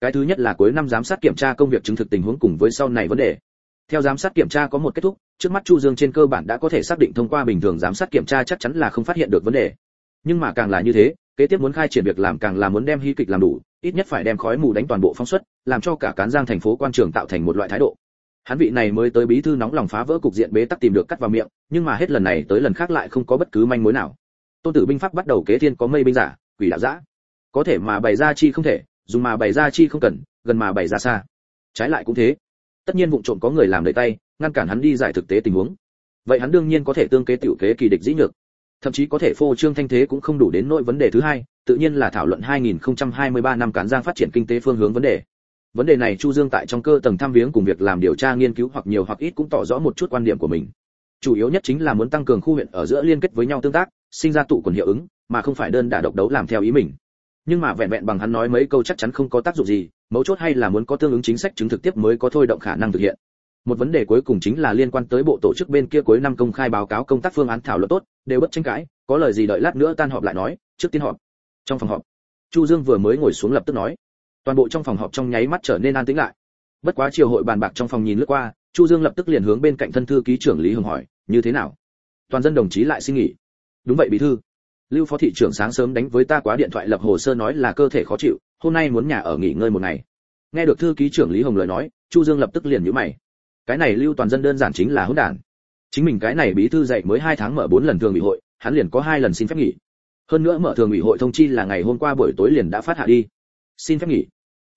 Cái thứ nhất là cuối năm giám sát kiểm tra công việc chứng thực tình huống cùng với sau này vấn đề. Theo giám sát kiểm tra có một kết thúc, trước mắt chu dương trên cơ bản đã có thể xác định thông qua bình thường giám sát kiểm tra chắc chắn là không phát hiện được vấn đề nhưng mà càng là như thế, kế tiếp muốn khai triển việc làm càng là muốn đem hy kịch làm đủ, ít nhất phải đem khói mù đánh toàn bộ phóng xuất, làm cho cả cán giang thành phố quan trường tạo thành một loại thái độ. Hắn vị này mới tới bí thư nóng lòng phá vỡ cục diện bế tắc tìm được cắt vào miệng, nhưng mà hết lần này tới lần khác lại không có bất cứ manh mối nào. Tôn tử binh pháp bắt đầu kế thiên có mây binh giả, quỷ đạo giã. Có thể mà bày ra chi không thể, dùng mà bày ra chi không cần, gần mà bày ra xa. Trái lại cũng thế. Tất nhiên vụ trộm có người làm đầy tay, ngăn cản hắn đi giải thực tế tình huống. Vậy hắn đương nhiên có thể tương kế tiểu kế kỳ địch dĩ nhược thậm chí có thể phô trương thanh thế cũng không đủ đến nỗi vấn đề thứ hai, tự nhiên là thảo luận 2023 năm cán giang phát triển kinh tế phương hướng vấn đề. Vấn đề này chu dương tại trong cơ tầng tham viếng cùng việc làm điều tra nghiên cứu hoặc nhiều hoặc ít cũng tỏ rõ một chút quan điểm của mình. Chủ yếu nhất chính là muốn tăng cường khu huyện ở giữa liên kết với nhau tương tác, sinh ra tụ quần hiệu ứng, mà không phải đơn đả độc đấu làm theo ý mình. Nhưng mà vẹn vẹn bằng hắn nói mấy câu chắc chắn không có tác dụng gì, mấu chốt hay là muốn có tương ứng chính sách chứng thực tiếp mới có thôi động khả năng thực hiện một vấn đề cuối cùng chính là liên quan tới bộ tổ chức bên kia cuối năm công khai báo cáo công tác phương án thảo luận tốt, đều bất tranh cãi, có lời gì đợi lát nữa tan họp lại nói, trước tiên họp. Trong phòng họp, chu dương vừa mới ngồi xuống lập tức nói, toàn bộ trong phòng họp trong nháy mắt trở nên an tĩnh lại. Bất quá chiều hội bàn bạc trong phòng nhìn lướt qua, chu dương lập tức liền hướng bên cạnh thân thư ký trưởng lý hồng hỏi, như thế nào? Toàn dân đồng chí lại xin nghỉ. Đúng vậy, bí thư. Lưu phó thị trưởng sáng sớm đánh với ta quá điện thoại lập hồ sơ nói là cơ thể khó chịu, hôm nay muốn nhà ở nghỉ ngơi một ngày. Nghe được thư ký trưởng lý hồng lời nói, chu dương lập tức liền nhíu mày cái này lưu toàn dân đơn giản chính là hỗn đản. Chính mình cái này bí thư dạy mới hai tháng mở bốn lần thường ủy hội, hắn liền có hai lần xin phép nghỉ. Hơn nữa mở thường ủy hội thông chi là ngày hôm qua buổi tối liền đã phát hạ đi. Xin phép nghỉ.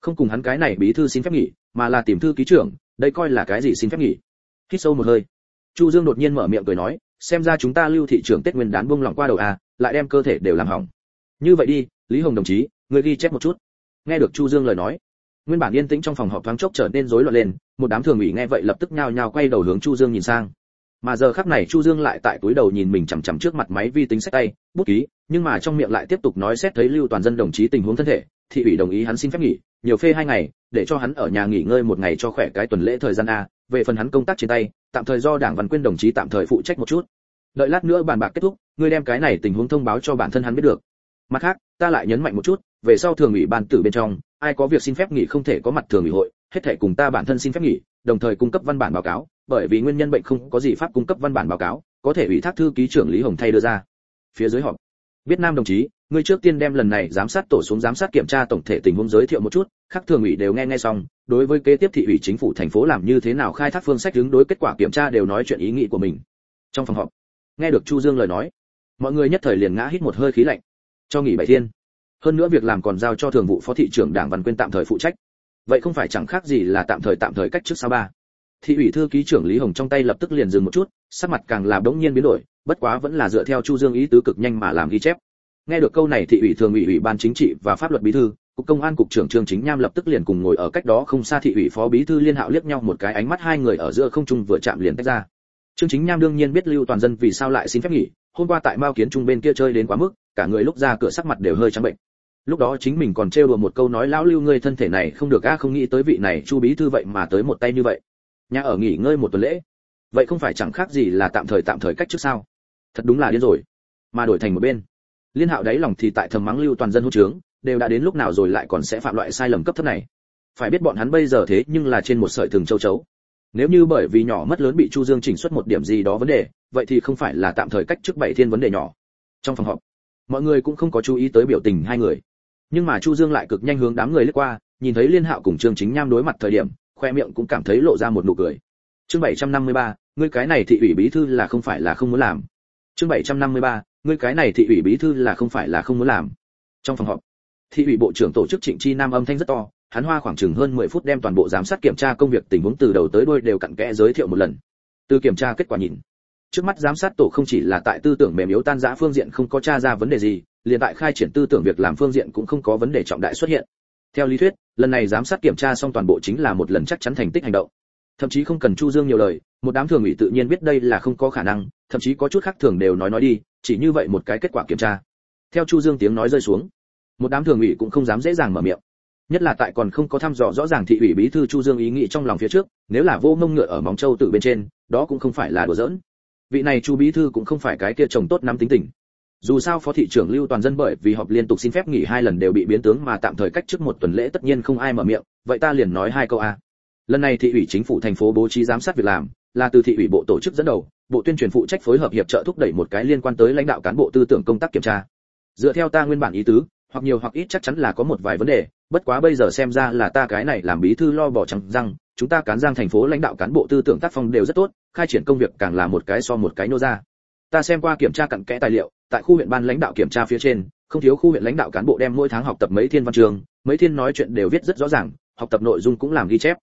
Không cùng hắn cái này bí thư xin phép nghỉ, mà là tìm thư ký trưởng, đây coi là cái gì xin phép nghỉ? Hít sâu một hơi. Chu dương đột nhiên mở miệng cười nói, xem ra chúng ta lưu thị trưởng tết nguyên đán buông lỏng qua đầu à lại đem cơ thể đều làm hỏng. Như vậy đi, lý hồng đồng chí, người ghi chép một chút. Nghe được chu dương lời nói nguyên bản yên tĩnh trong phòng họp thoáng chốc trở nên rối loạn lên, một đám thường ủy nghe vậy lập tức nhao nhao quay đầu hướng chu dương nhìn sang. Mà giờ khắc này chu dương lại tại túi đầu nhìn mình chằm chằm trước mặt máy vi tính sách tay, bút ký, nhưng mà trong miệng lại tiếp tục nói xét thấy lưu toàn dân đồng chí tình huống thân thể, thị ủy đồng ý hắn xin phép nghỉ, nhiều phê hai ngày, để cho hắn ở nhà nghỉ ngơi một ngày cho khỏe cái tuần lễ thời gian a, về phần hắn công tác trên tay, tạm thời do đảng văn quyên đồng chí tạm thời phụ trách một chút. Đợi lát nữa bàn bạc kết thúc, ngươi đem cái này tình huống thông báo cho bản thân hắn biết được. Mặt khác, ta lại nhấn mạnh một chút về sau thường ủy ban tử bên trong, ai có việc xin phép nghỉ không thể có mặt thường ủy hội, hết thể cùng ta bản thân xin phép nghỉ, đồng thời cung cấp văn bản báo cáo, bởi vì nguyên nhân bệnh không có gì pháp cung cấp văn bản báo cáo, có thể ủy thác thư ký trưởng lý hồng thay đưa ra. Phía dưới họp, biết nam đồng chí, ngươi trước tiên đem lần này giám sát tổ xuống giám sát kiểm tra tổng thể tình huống giới thiệu một chút các thường ủy đều nghe nghe xong, đối với kế tiếp thị ủy chính phủ thành phố làm như thế nào khai thác phương sách ứng đối kết quả kiểm tra đều nói chuyện ý nghĩ của mình. Trong phòng họp, nghe được chu dương lời nói, mọi người nhất thời liền ngã hít một hơi khí lạnh. Cho nghỉ bảy thiên hơn nữa việc làm còn giao cho thường vụ phó thị trưởng đảng văn quyên tạm thời phụ trách. Vậy không phải chẳng khác gì là tạm thời tạm thời cách trước sao ba? Thị ủy thư ký trưởng lý hồng trong tay lập tức liền dừng một chút, sắc mặt càng là đống nhiên biến đổi, bất quá vẫn là dựa theo chu dương ý tứ cực nhanh mà làm ghi chép. Nghe được câu này, thị ủy thường ủy ủy ban chính trị và pháp luật bí thư, cục công an cục trưởng trương chính nham lập tức liền cùng ngồi ở cách đó không xa thị ủy phó bí thư liên hạo liếc nhau một cái ánh mắt hai người ở giữa không trung vừa chạm liền tách ra. Trương chính nham đương nhiên biết lưu toàn dân vì sao lại xin phép nghỉ, hôm qua tại mao kiến trung bên kia chơi đến quá mức, cả người lúc ra cửa sắc mặt đều hơi trắng bệnh lúc đó chính mình còn trêu đùa một câu nói, lão lưu ngươi thân thể này không được a không nghĩ tới vị này chu bí thư vậy mà tới một tay như vậy. Nhà ở nghỉ ngơi một tuần lễ. Vậy không phải chẳng khác gì là tạm thời tạm thời cách trước sao? Thật đúng là điên rồi. Mà đổi thành một bên. Liên hạo đáy lòng thì tại thầm mắng lưu toàn dân hôn trướng, đều đã đến lúc nào rồi lại còn sẽ phạm loại sai lầm cấp thấp này. Phải biết bọn hắn bây giờ thế nhưng là trên một sợi thừng châu chấu. Nếu như bởi vì nhỏ mất lớn bị chu dương chỉnh xuất một điểm gì đó vấn đề, vậy thì không phải là tạm thời cách trước bảy thiên vấn đề nhỏ. Trong phòng họp, mọi người cũng không có chú ý tới biểu tình hai người nhưng mà chu dương lại cực nhanh hướng đám người lướt qua nhìn thấy liên hạo cùng trương chính nham đối mặt thời điểm khoe miệng cũng cảm thấy lộ ra một nụ cười. Chương 753, ngươi cái này thị ủy bí thư là không phải là không muốn làm. Chương 753, ngươi cái này thị ủy bí thư là không phải là không muốn làm. Trong phòng họp thị ủy bộ trưởng tổ chức trịnh chi nam âm thanh rất to hắn hoa khoảng chừng hơn 10 phút đem toàn bộ giám sát kiểm tra công việc tình huống từ đầu tới đuôi đều cặn kẽ giới thiệu một lần. Từ kiểm tra kết quả nhìn trước mắt giám sát tổ không chỉ là tại tư tưởng mềm yếu tan rã phương diện không có tra ra vấn đề gì liền tại khai triển tư tưởng việc làm phương diện cũng không có vấn đề trọng đại xuất hiện. Theo lý thuyết, lần này giám sát kiểm tra xong toàn bộ chính là một lần chắc chắn thành tích hành động. Thậm chí không cần chu dương nhiều lời, một đám thường ủy tự nhiên biết đây là không có khả năng, thậm chí có chút khác thường đều nói nói đi, chỉ như vậy một cái kết quả kiểm tra. Theo chu dương tiếng nói rơi xuống, một đám thường ủy cũng không dám dễ dàng mở miệng. Nhất là tại còn không có thăm dò rõ ràng thị ủy bí thư chu dương ý nghĩ trong lòng phía trước, nếu là vô mông ngựa ở móng châu tự bên trên, đó cũng không phải là đùa giỡn. Vị này chu bí thư cũng không phải cái kia chồng tốt nắm tính tình dù sao phó thị trưởng lưu toàn dân bởi vì họp liên tục xin phép nghỉ hai lần đều bị biến tướng mà tạm thời cách trước một tuần lễ tất nhiên không ai mở miệng, vậy ta liền nói hai câu a. Lần này thị ủy chính phủ thành phố bố trí giám sát việc làm, là từ thị ủy bộ tổ chức dẫn đầu, bộ tuyên truyền phụ trách phối hợp hiệp trợ thúc đẩy một cái liên quan tới lãnh đạo cán bộ tư tưởng công tác kiểm tra. Dựa theo ta nguyên bản ý tứ, hoặc nhiều hoặc ít chắc chắn là có một vài vấn đề, bất quá bây giờ xem ra là ta cái này làm bí thư lo bỏ trắng răng, chúng ta cán giang thành phố lãnh đạo cán bộ tư tưởng tác phong đều rất tốt, khai triển công việc càng là một cái so một cái nô ra. Ta xem qua kiểm tra cặn kẽ tài liệu tại khu huyện ban lãnh đạo kiểm tra phía trên, không thiếu khu huyện lãnh đạo cán bộ đem mỗi tháng học tập mấy thiên văn trường, mấy thiên nói chuyện đều viết rất rõ ràng, học tập nội dung cũng làm ghi chép.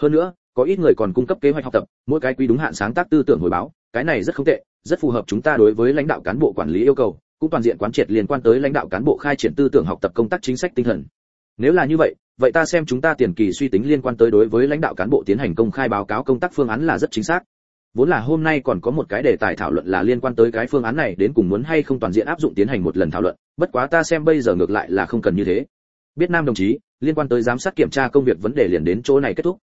Hơn nữa, có ít người còn cung cấp kế hoạch học tập, mỗi cái quý đúng hạn sáng tác tư tưởng hồi báo, cái này rất không tệ, rất phù hợp chúng ta đối với lãnh đạo cán bộ quản lý yêu cầu, cũng toàn diện quán triệt liên quan tới lãnh đạo cán bộ khai triển tư tưởng học tập công tác chính sách tinh thần. Nếu là như vậy vậy ta xem chúng ta tiền kỳ suy tính liên quan tới đối với lãnh đạo cán bộ tiến hành công khai báo cáo công tác phương án là rất chính xác vốn là hôm nay còn có một cái đề tài thảo luận là liên quan tới cái phương án này, đến cùng muốn hay không toàn diện áp dụng tiến hành một lần thảo luận, bất quá ta xem bây giờ ngược lại là không cần như thế. Biết nam đồng chí, liên quan tới giám sát kiểm tra công việc vấn đề liền đến chỗ này kết thúc.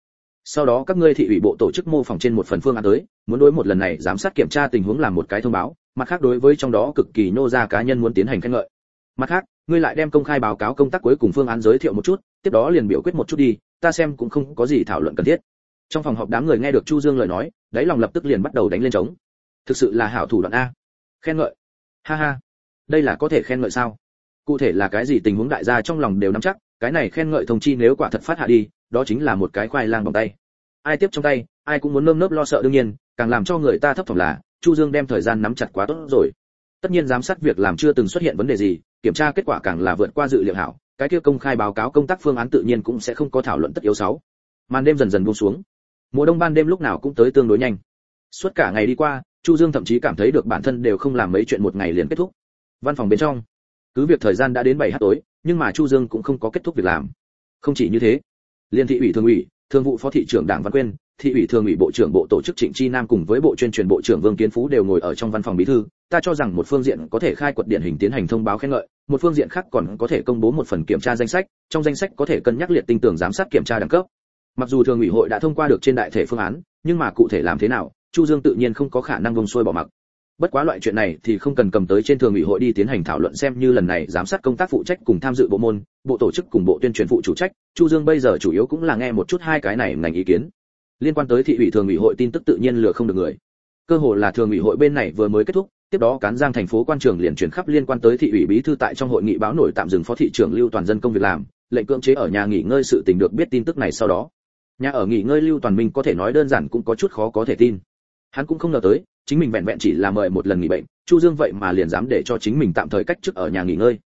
Sau đó các ngươi thị ủy bộ tổ chức mô phỏng trên một phần phương án tới, muốn đối một lần này giám sát kiểm tra tình huống làm một cái thông báo, mặt khác đối với trong đó cực kỳ nô ra cá nhân muốn tiến hành khen ngợi. Mặt khác, ngươi lại đem công khai báo cáo công tác cuối cùng phương án giới thiệu một chút, tiếp đó liền biểu quyết một chút đi, ta xem cũng không có gì thảo luận cần thiết trong phòng họp đám người nghe được chu dương lời nói, đáy lòng lập tức liền bắt đầu đánh lên trống. Thực sự là hảo thủ đoạn a. Khen ngợi. Ha ha. Đây là có thể khen ngợi sao? Cụ thể là cái gì tình huống đại gia trong lòng đều nắm chắc, cái này khen ngợi thông chi nếu quả thật phát hạ đi, đó chính là một cái khoai lang bằng tay. Ai tiếp trong tay, ai cũng muốn nơm nớp lo sợ đương nhiên, càng làm cho người ta thấp thỏm là, chu dương đem thời gian nắm chặt quá tốt rồi. Tất nhiên giám sát việc làm chưa từng xuất hiện vấn đề gì, kiểm tra kết quả càng là vượt qua dự liệu hảo, cái kia công khai báo cáo công tác phương án tự nhiên cũng sẽ không có thảo luận tất yếu sáu. Màn đêm dần dần buông xuống mùa đông ban đêm lúc nào cũng tới tương đối nhanh. Suốt cả ngày đi qua, chu dương thậm chí cảm thấy được bản thân đều không làm mấy chuyện một ngày liền kết thúc. Văn phòng bên trong, cứ việc thời gian đã đến bảy h tối, nhưng mà chu dương cũng không có kết thúc việc làm. Không chỉ như thế, liên thị ủy thường ủy, thường vụ phó thị trưởng đảng văn quyên, thị ủy thường ủy bộ trưởng bộ tổ chức trịnh chi nam cùng với bộ chuyên truyền bộ trưởng vương kiến phú đều ngồi ở trong văn phòng bí thư. Ta cho rằng một phương diện có thể khai quật điển hình tiến hành thông báo khen ngợi, một phương diện khác còn có thể công bố một phần kiểm tra danh sách, trong danh sách có thể cân nhắc liệt tinh tưởng giám sát kiểm tra đẳng cấp mặc dù thường ủy hội đã thông qua được trên đại thể phương án, nhưng mà cụ thể làm thế nào, chu dương tự nhiên không có khả năng vông xuôi bỏ mặc. Bất quá loại chuyện này thì không cần cầm tới trên thường ủy hội đi tiến hành thảo luận xem như lần này giám sát công tác phụ trách cùng tham dự bộ môn, bộ tổ chức cùng bộ tuyên truyền phụ chủ trách, chu dương bây giờ chủ yếu cũng là nghe một chút hai cái này ngành ý kiến. Liên quan tới thị ủy thường ủy hội tin tức tự nhiên lừa không được người. Cơ hội là thường ủy hội bên này vừa mới kết thúc, tiếp đó cán giang thành phố quan trường liền chuyển khắp liên quan tới thị ủy bí thư tại trong hội nghị báo nổi tạm dừng phó thị trưởng lưu toàn dân công việc làm, lệnh cưỡng chế ở nhà nghỉ ngơi sự tình được biết tin tức này sau đó nhà ở nghỉ ngơi lưu toàn minh có thể nói đơn giản cũng có chút khó có thể tin. Hắn cũng không ngờ tới, chính mình vẹn vẹn chỉ là mời một lần nghỉ bệnh, chu dương vậy mà liền dám để cho chính mình tạm thời cách chức ở nhà nghỉ ngơi.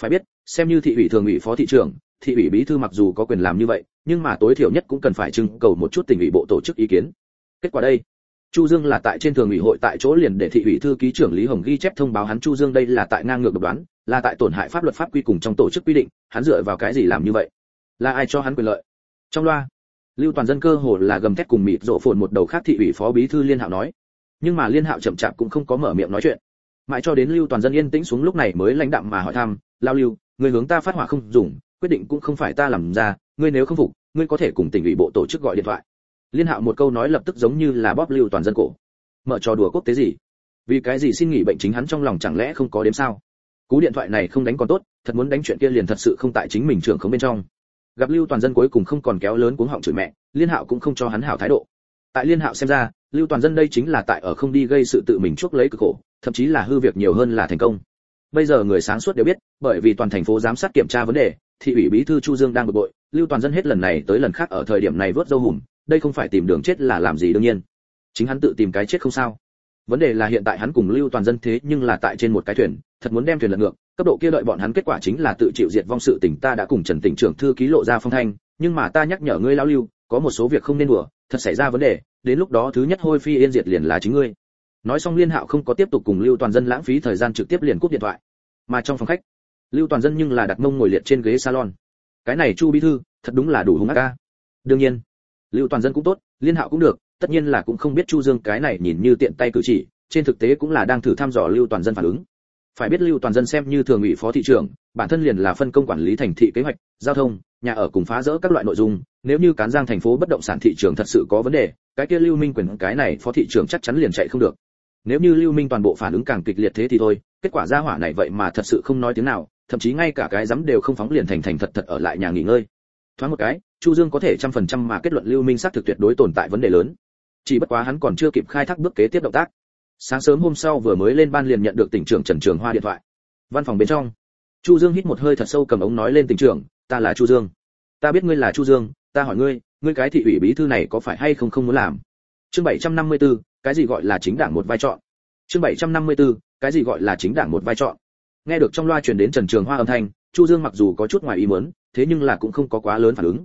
Phải biết, xem như thị ủy thường ủy phó thị trưởng, thị ủy bí thư mặc dù có quyền làm như vậy, nhưng mà tối thiểu nhất cũng cần phải trưng cầu một chút tỉnh ủy bộ tổ chức ý kiến. Kết quả đây, chu dương là tại trên thường ủy hội tại chỗ liền để thị ủy thư ký trưởng lý hồng ghi chép thông báo hắn chu dương đây là tại ngang ngược độc đoán, là tại tổn hại pháp luật pháp quy cùng trong tổ chức quy định, hắn dựa vào cái gì làm như vậy? Là ai cho hắn quyền lợi? Trong loa lưu toàn dân cơ hồ là gầm thét cùng mịt rộ phồn một đầu khác thị ủy phó bí thư liên hạo nói. Nhưng mà liên hạo chậm chạp cũng không có mở miệng nói chuyện. Mãi cho đến lưu toàn dân yên tĩnh xuống lúc này mới lãnh đạm mà hỏi thăm, lao lưu, người hướng ta phát hỏa không dùng, quyết định cũng không phải ta làm ra, ngươi nếu không phục, ngươi có thể cùng tỉnh ủy bộ tổ chức gọi điện thoại. Liên hạo một câu nói lập tức giống như là bóp lưu toàn dân cổ. Mở trò đùa quốc tế gì? Vì cái gì xin nghỉ bệnh chính hắn trong lòng chẳng lẽ không có đếm sao? Cú điện thoại này không đánh còn tốt, thật muốn đánh chuyện kia liền thật sự không tại chính mình trưởng không bên trong gặp lưu toàn dân cuối cùng không còn kéo lớn cuống họng chửi mẹ, liên hạo cũng không cho hắn hảo thái độ. Tại liên hạo xem ra, lưu toàn dân đây chính là tại ở không đi gây sự tự mình chuốc lấy cực khổ, thậm chí là hư việc nhiều hơn là thành công. Bây giờ người sáng suốt đều biết, bởi vì toàn thành phố giám sát kiểm tra vấn đề, thị ủy bí thư chu dương đang bực bội, lưu toàn dân hết lần này tới lần khác ở thời điểm này vớt dâu hùm, đây không phải tìm đường chết là làm gì đương nhiên. Chính hắn tự tìm cái chết không sao. Vấn đề là hiện tại hắn cùng lưu toàn dân thế nhưng là tại trên một cái thuyền, thật muốn đem thuyền lật ngược cấp độ kia đợi bọn hắn kết quả chính là tự chịu diệt vong sự tình, ta đã cùng trần tỉnh trưởng thư ký lộ ra phong thanh, nhưng mà ta nhắc nhở ngươi lao lưu, có một số việc không nên đùa, thật xảy ra vấn đề, đến lúc đó thứ nhất hôi phi yên diệt liền là chính ngươi. Nói xong liên hạo không có tiếp tục cùng lưu toàn dân lãng phí thời gian trực tiếp liền cúp điện thoại. Mà trong phòng khách, lưu toàn dân nhưng là đặt mông ngồi liệt trên ghế salon. Cái này chu bí thư, thật đúng là đủ hung ác ca đương nhiên, lưu toàn dân cũng tốt, liên hạo cũng được, tất nhiên là cũng không biết chu dương cái này nhìn như tiện tay cử chỉ, trên thực tế cũng là đang thử thăm dò lưu toàn dân phản ứng phải biết lưu toàn dân xem như thường ủy phó thị trưởng, bản thân liền là phân công quản lý thành thị kế hoạch, giao thông, nhà ở cùng phá rỡ các loại nội dung. Nếu như cán giang thành phố bất động sản thị trường thật sự có vấn đề, cái kia lưu minh quyền, cái này phó thị trưởng chắc chắn liền chạy không được. Nếu như lưu minh toàn bộ phản ứng càng kịch liệt thế thì thôi, kết quả ra hỏa này vậy mà thật sự không nói tiếng nào, thậm chí ngay cả cái dám đều không phóng liền thành thành thật thật ở lại nhà nghỉ ngơi. Thoáng một cái, chu dương có thể trăm phần trăm mà kết luận lưu minh xác thực tuyệt đối tồn tại vấn đề lớn. Chỉ bất quá hắn còn chưa kịp khai thác bước kế tiếp động tác sáng sớm hôm sau vừa mới lên ban liền nhận được tỉnh trưởng trần trường hoa điện thoại. Văn phòng bên trong chu dương hít một hơi thật sâu cầm ống nói lên tỉnh trưởng ta là chu dương. Ta biết ngươi là chu dương ta hỏi ngươi ngươi cái thị ủy bí thư này có phải hay không không muốn làm? Chương 754, cái gì gọi là chính đảng một vai trò chương 754, cái gì gọi là chính đảng một vai trò nghe được trong loa truyền đến trần trường hoa âm thanh chu dương mặc dù có chút ngoài ý muốn thế nhưng là cũng không có quá lớn phản ứng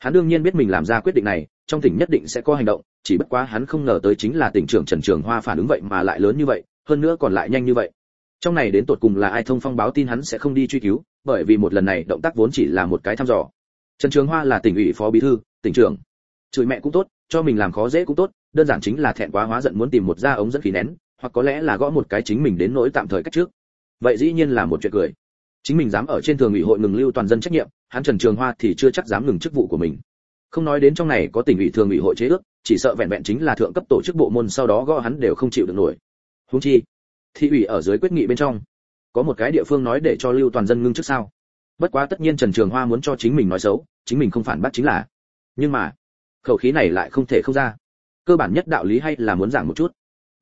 hắn đương nhiên biết mình làm ra quyết định này, trong tỉnh nhất định sẽ có hành động, chỉ bất quá hắn không ngờ tới chính là tỉnh trưởng trần trường hoa phản ứng vậy mà lại lớn như vậy, hơn nữa còn lại nhanh như vậy. Trong này đến tột cùng là ai thông phong báo tin hắn sẽ không đi truy cứu, bởi vì một lần này động tác vốn chỉ là một cái thăm dò. Trần trường hoa là tỉnh ủy phó bí thư, tỉnh trưởng. Chửi mẹ cũng tốt, cho mình làm khó dễ cũng tốt, đơn giản chính là thẹn quá hóa giận muốn tìm một da ống dẫn khí nén, hoặc có lẽ là gõ một cái chính mình đến nỗi tạm thời cách trước. Vậy dĩ nhiên là một chuyện cười chính mình dám ở trên thường ủy hội ngừng lưu toàn dân trách nhiệm, hắn trần trường hoa thì chưa chắc dám ngừng chức vụ của mình. Không nói đến trong này có tỉnh ủy thường ủy hội chế ước, chỉ sợ vẹn vẹn chính là thượng cấp tổ chức bộ môn sau đó gõ hắn đều không chịu được nổi. Huống chi, thị ủy ở dưới quyết nghị bên trong, có một cái địa phương nói để cho lưu toàn dân ngưng chức sao? Bất quá tất nhiên trần trường hoa muốn cho chính mình nói xấu, chính mình không phản bác chính là. Nhưng mà, khẩu khí này lại không thể không ra. Cơ bản nhất đạo lý hay là muốn giảng một chút.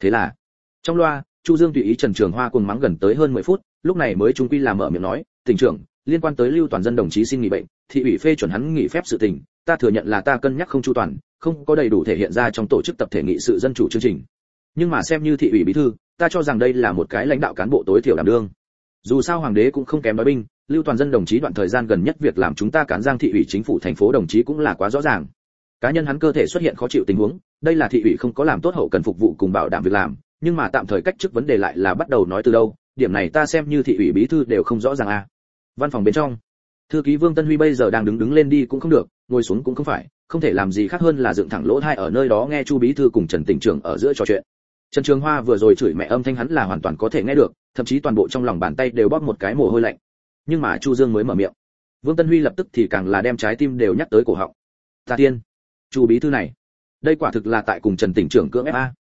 Thế là, trong loa chu dương tùy ý trần trường hoa cùng mắng gần tới hơn 10 phút, lúc này mới trung quy làm mở miệng nói, tỉnh trưởng, liên quan tới lưu toàn dân đồng chí xin nghỉ bệnh thị ủy phê chuẩn hắn nghỉ phép sự tình, ta thừa nhận là ta cân nhắc không chu toàn, không có đầy đủ thể hiện ra trong tổ chức tập thể nghị sự dân chủ chương trình. Nhưng mà xem như thị ủy bí thư, ta cho rằng đây là một cái lãnh đạo cán bộ tối thiểu đảm đương. Dù sao hoàng đế cũng không kém nói binh, lưu toàn dân đồng chí đoạn thời gian gần nhất việc làm chúng ta cán giang thị ủy chính phủ thành phố đồng chí cũng là quá rõ ràng. Cá nhân hắn cơ thể xuất hiện khó chịu tình huống, đây là thị ủy không có làm tốt hậu cần phục vụ cùng bảo đảm việc làm nhưng mà tạm thời cách chức vấn đề lại là bắt đầu nói từ đâu, điểm này ta xem như thị ủy bí thư đều không rõ ràng a. À. văn phòng bên trong, thư ký vương tân huy bây giờ đang đứng đứng lên đi cũng không được, ngồi xuống cũng không phải, không thể làm gì khác hơn là dựng thẳng lỗ thai ở nơi đó nghe chu bí thư cùng trần tỉnh trưởng ở giữa trò chuyện. Trần trường hoa vừa rồi chửi mẹ âm thanh hắn là hoàn toàn có thể nghe được, thậm chí toàn bộ trong lòng bàn tay đều bóp một cái mồ hôi lạnh. Nhưng mà chu dương mới mở miệng. Vương tân huy lập tức thì càng là đem trái tim đều nhắc tới cổ họng. Ta tiên, chu bí thư này, đây quả thực là tại cùng trần tỉnh trưởng cưỡng ép a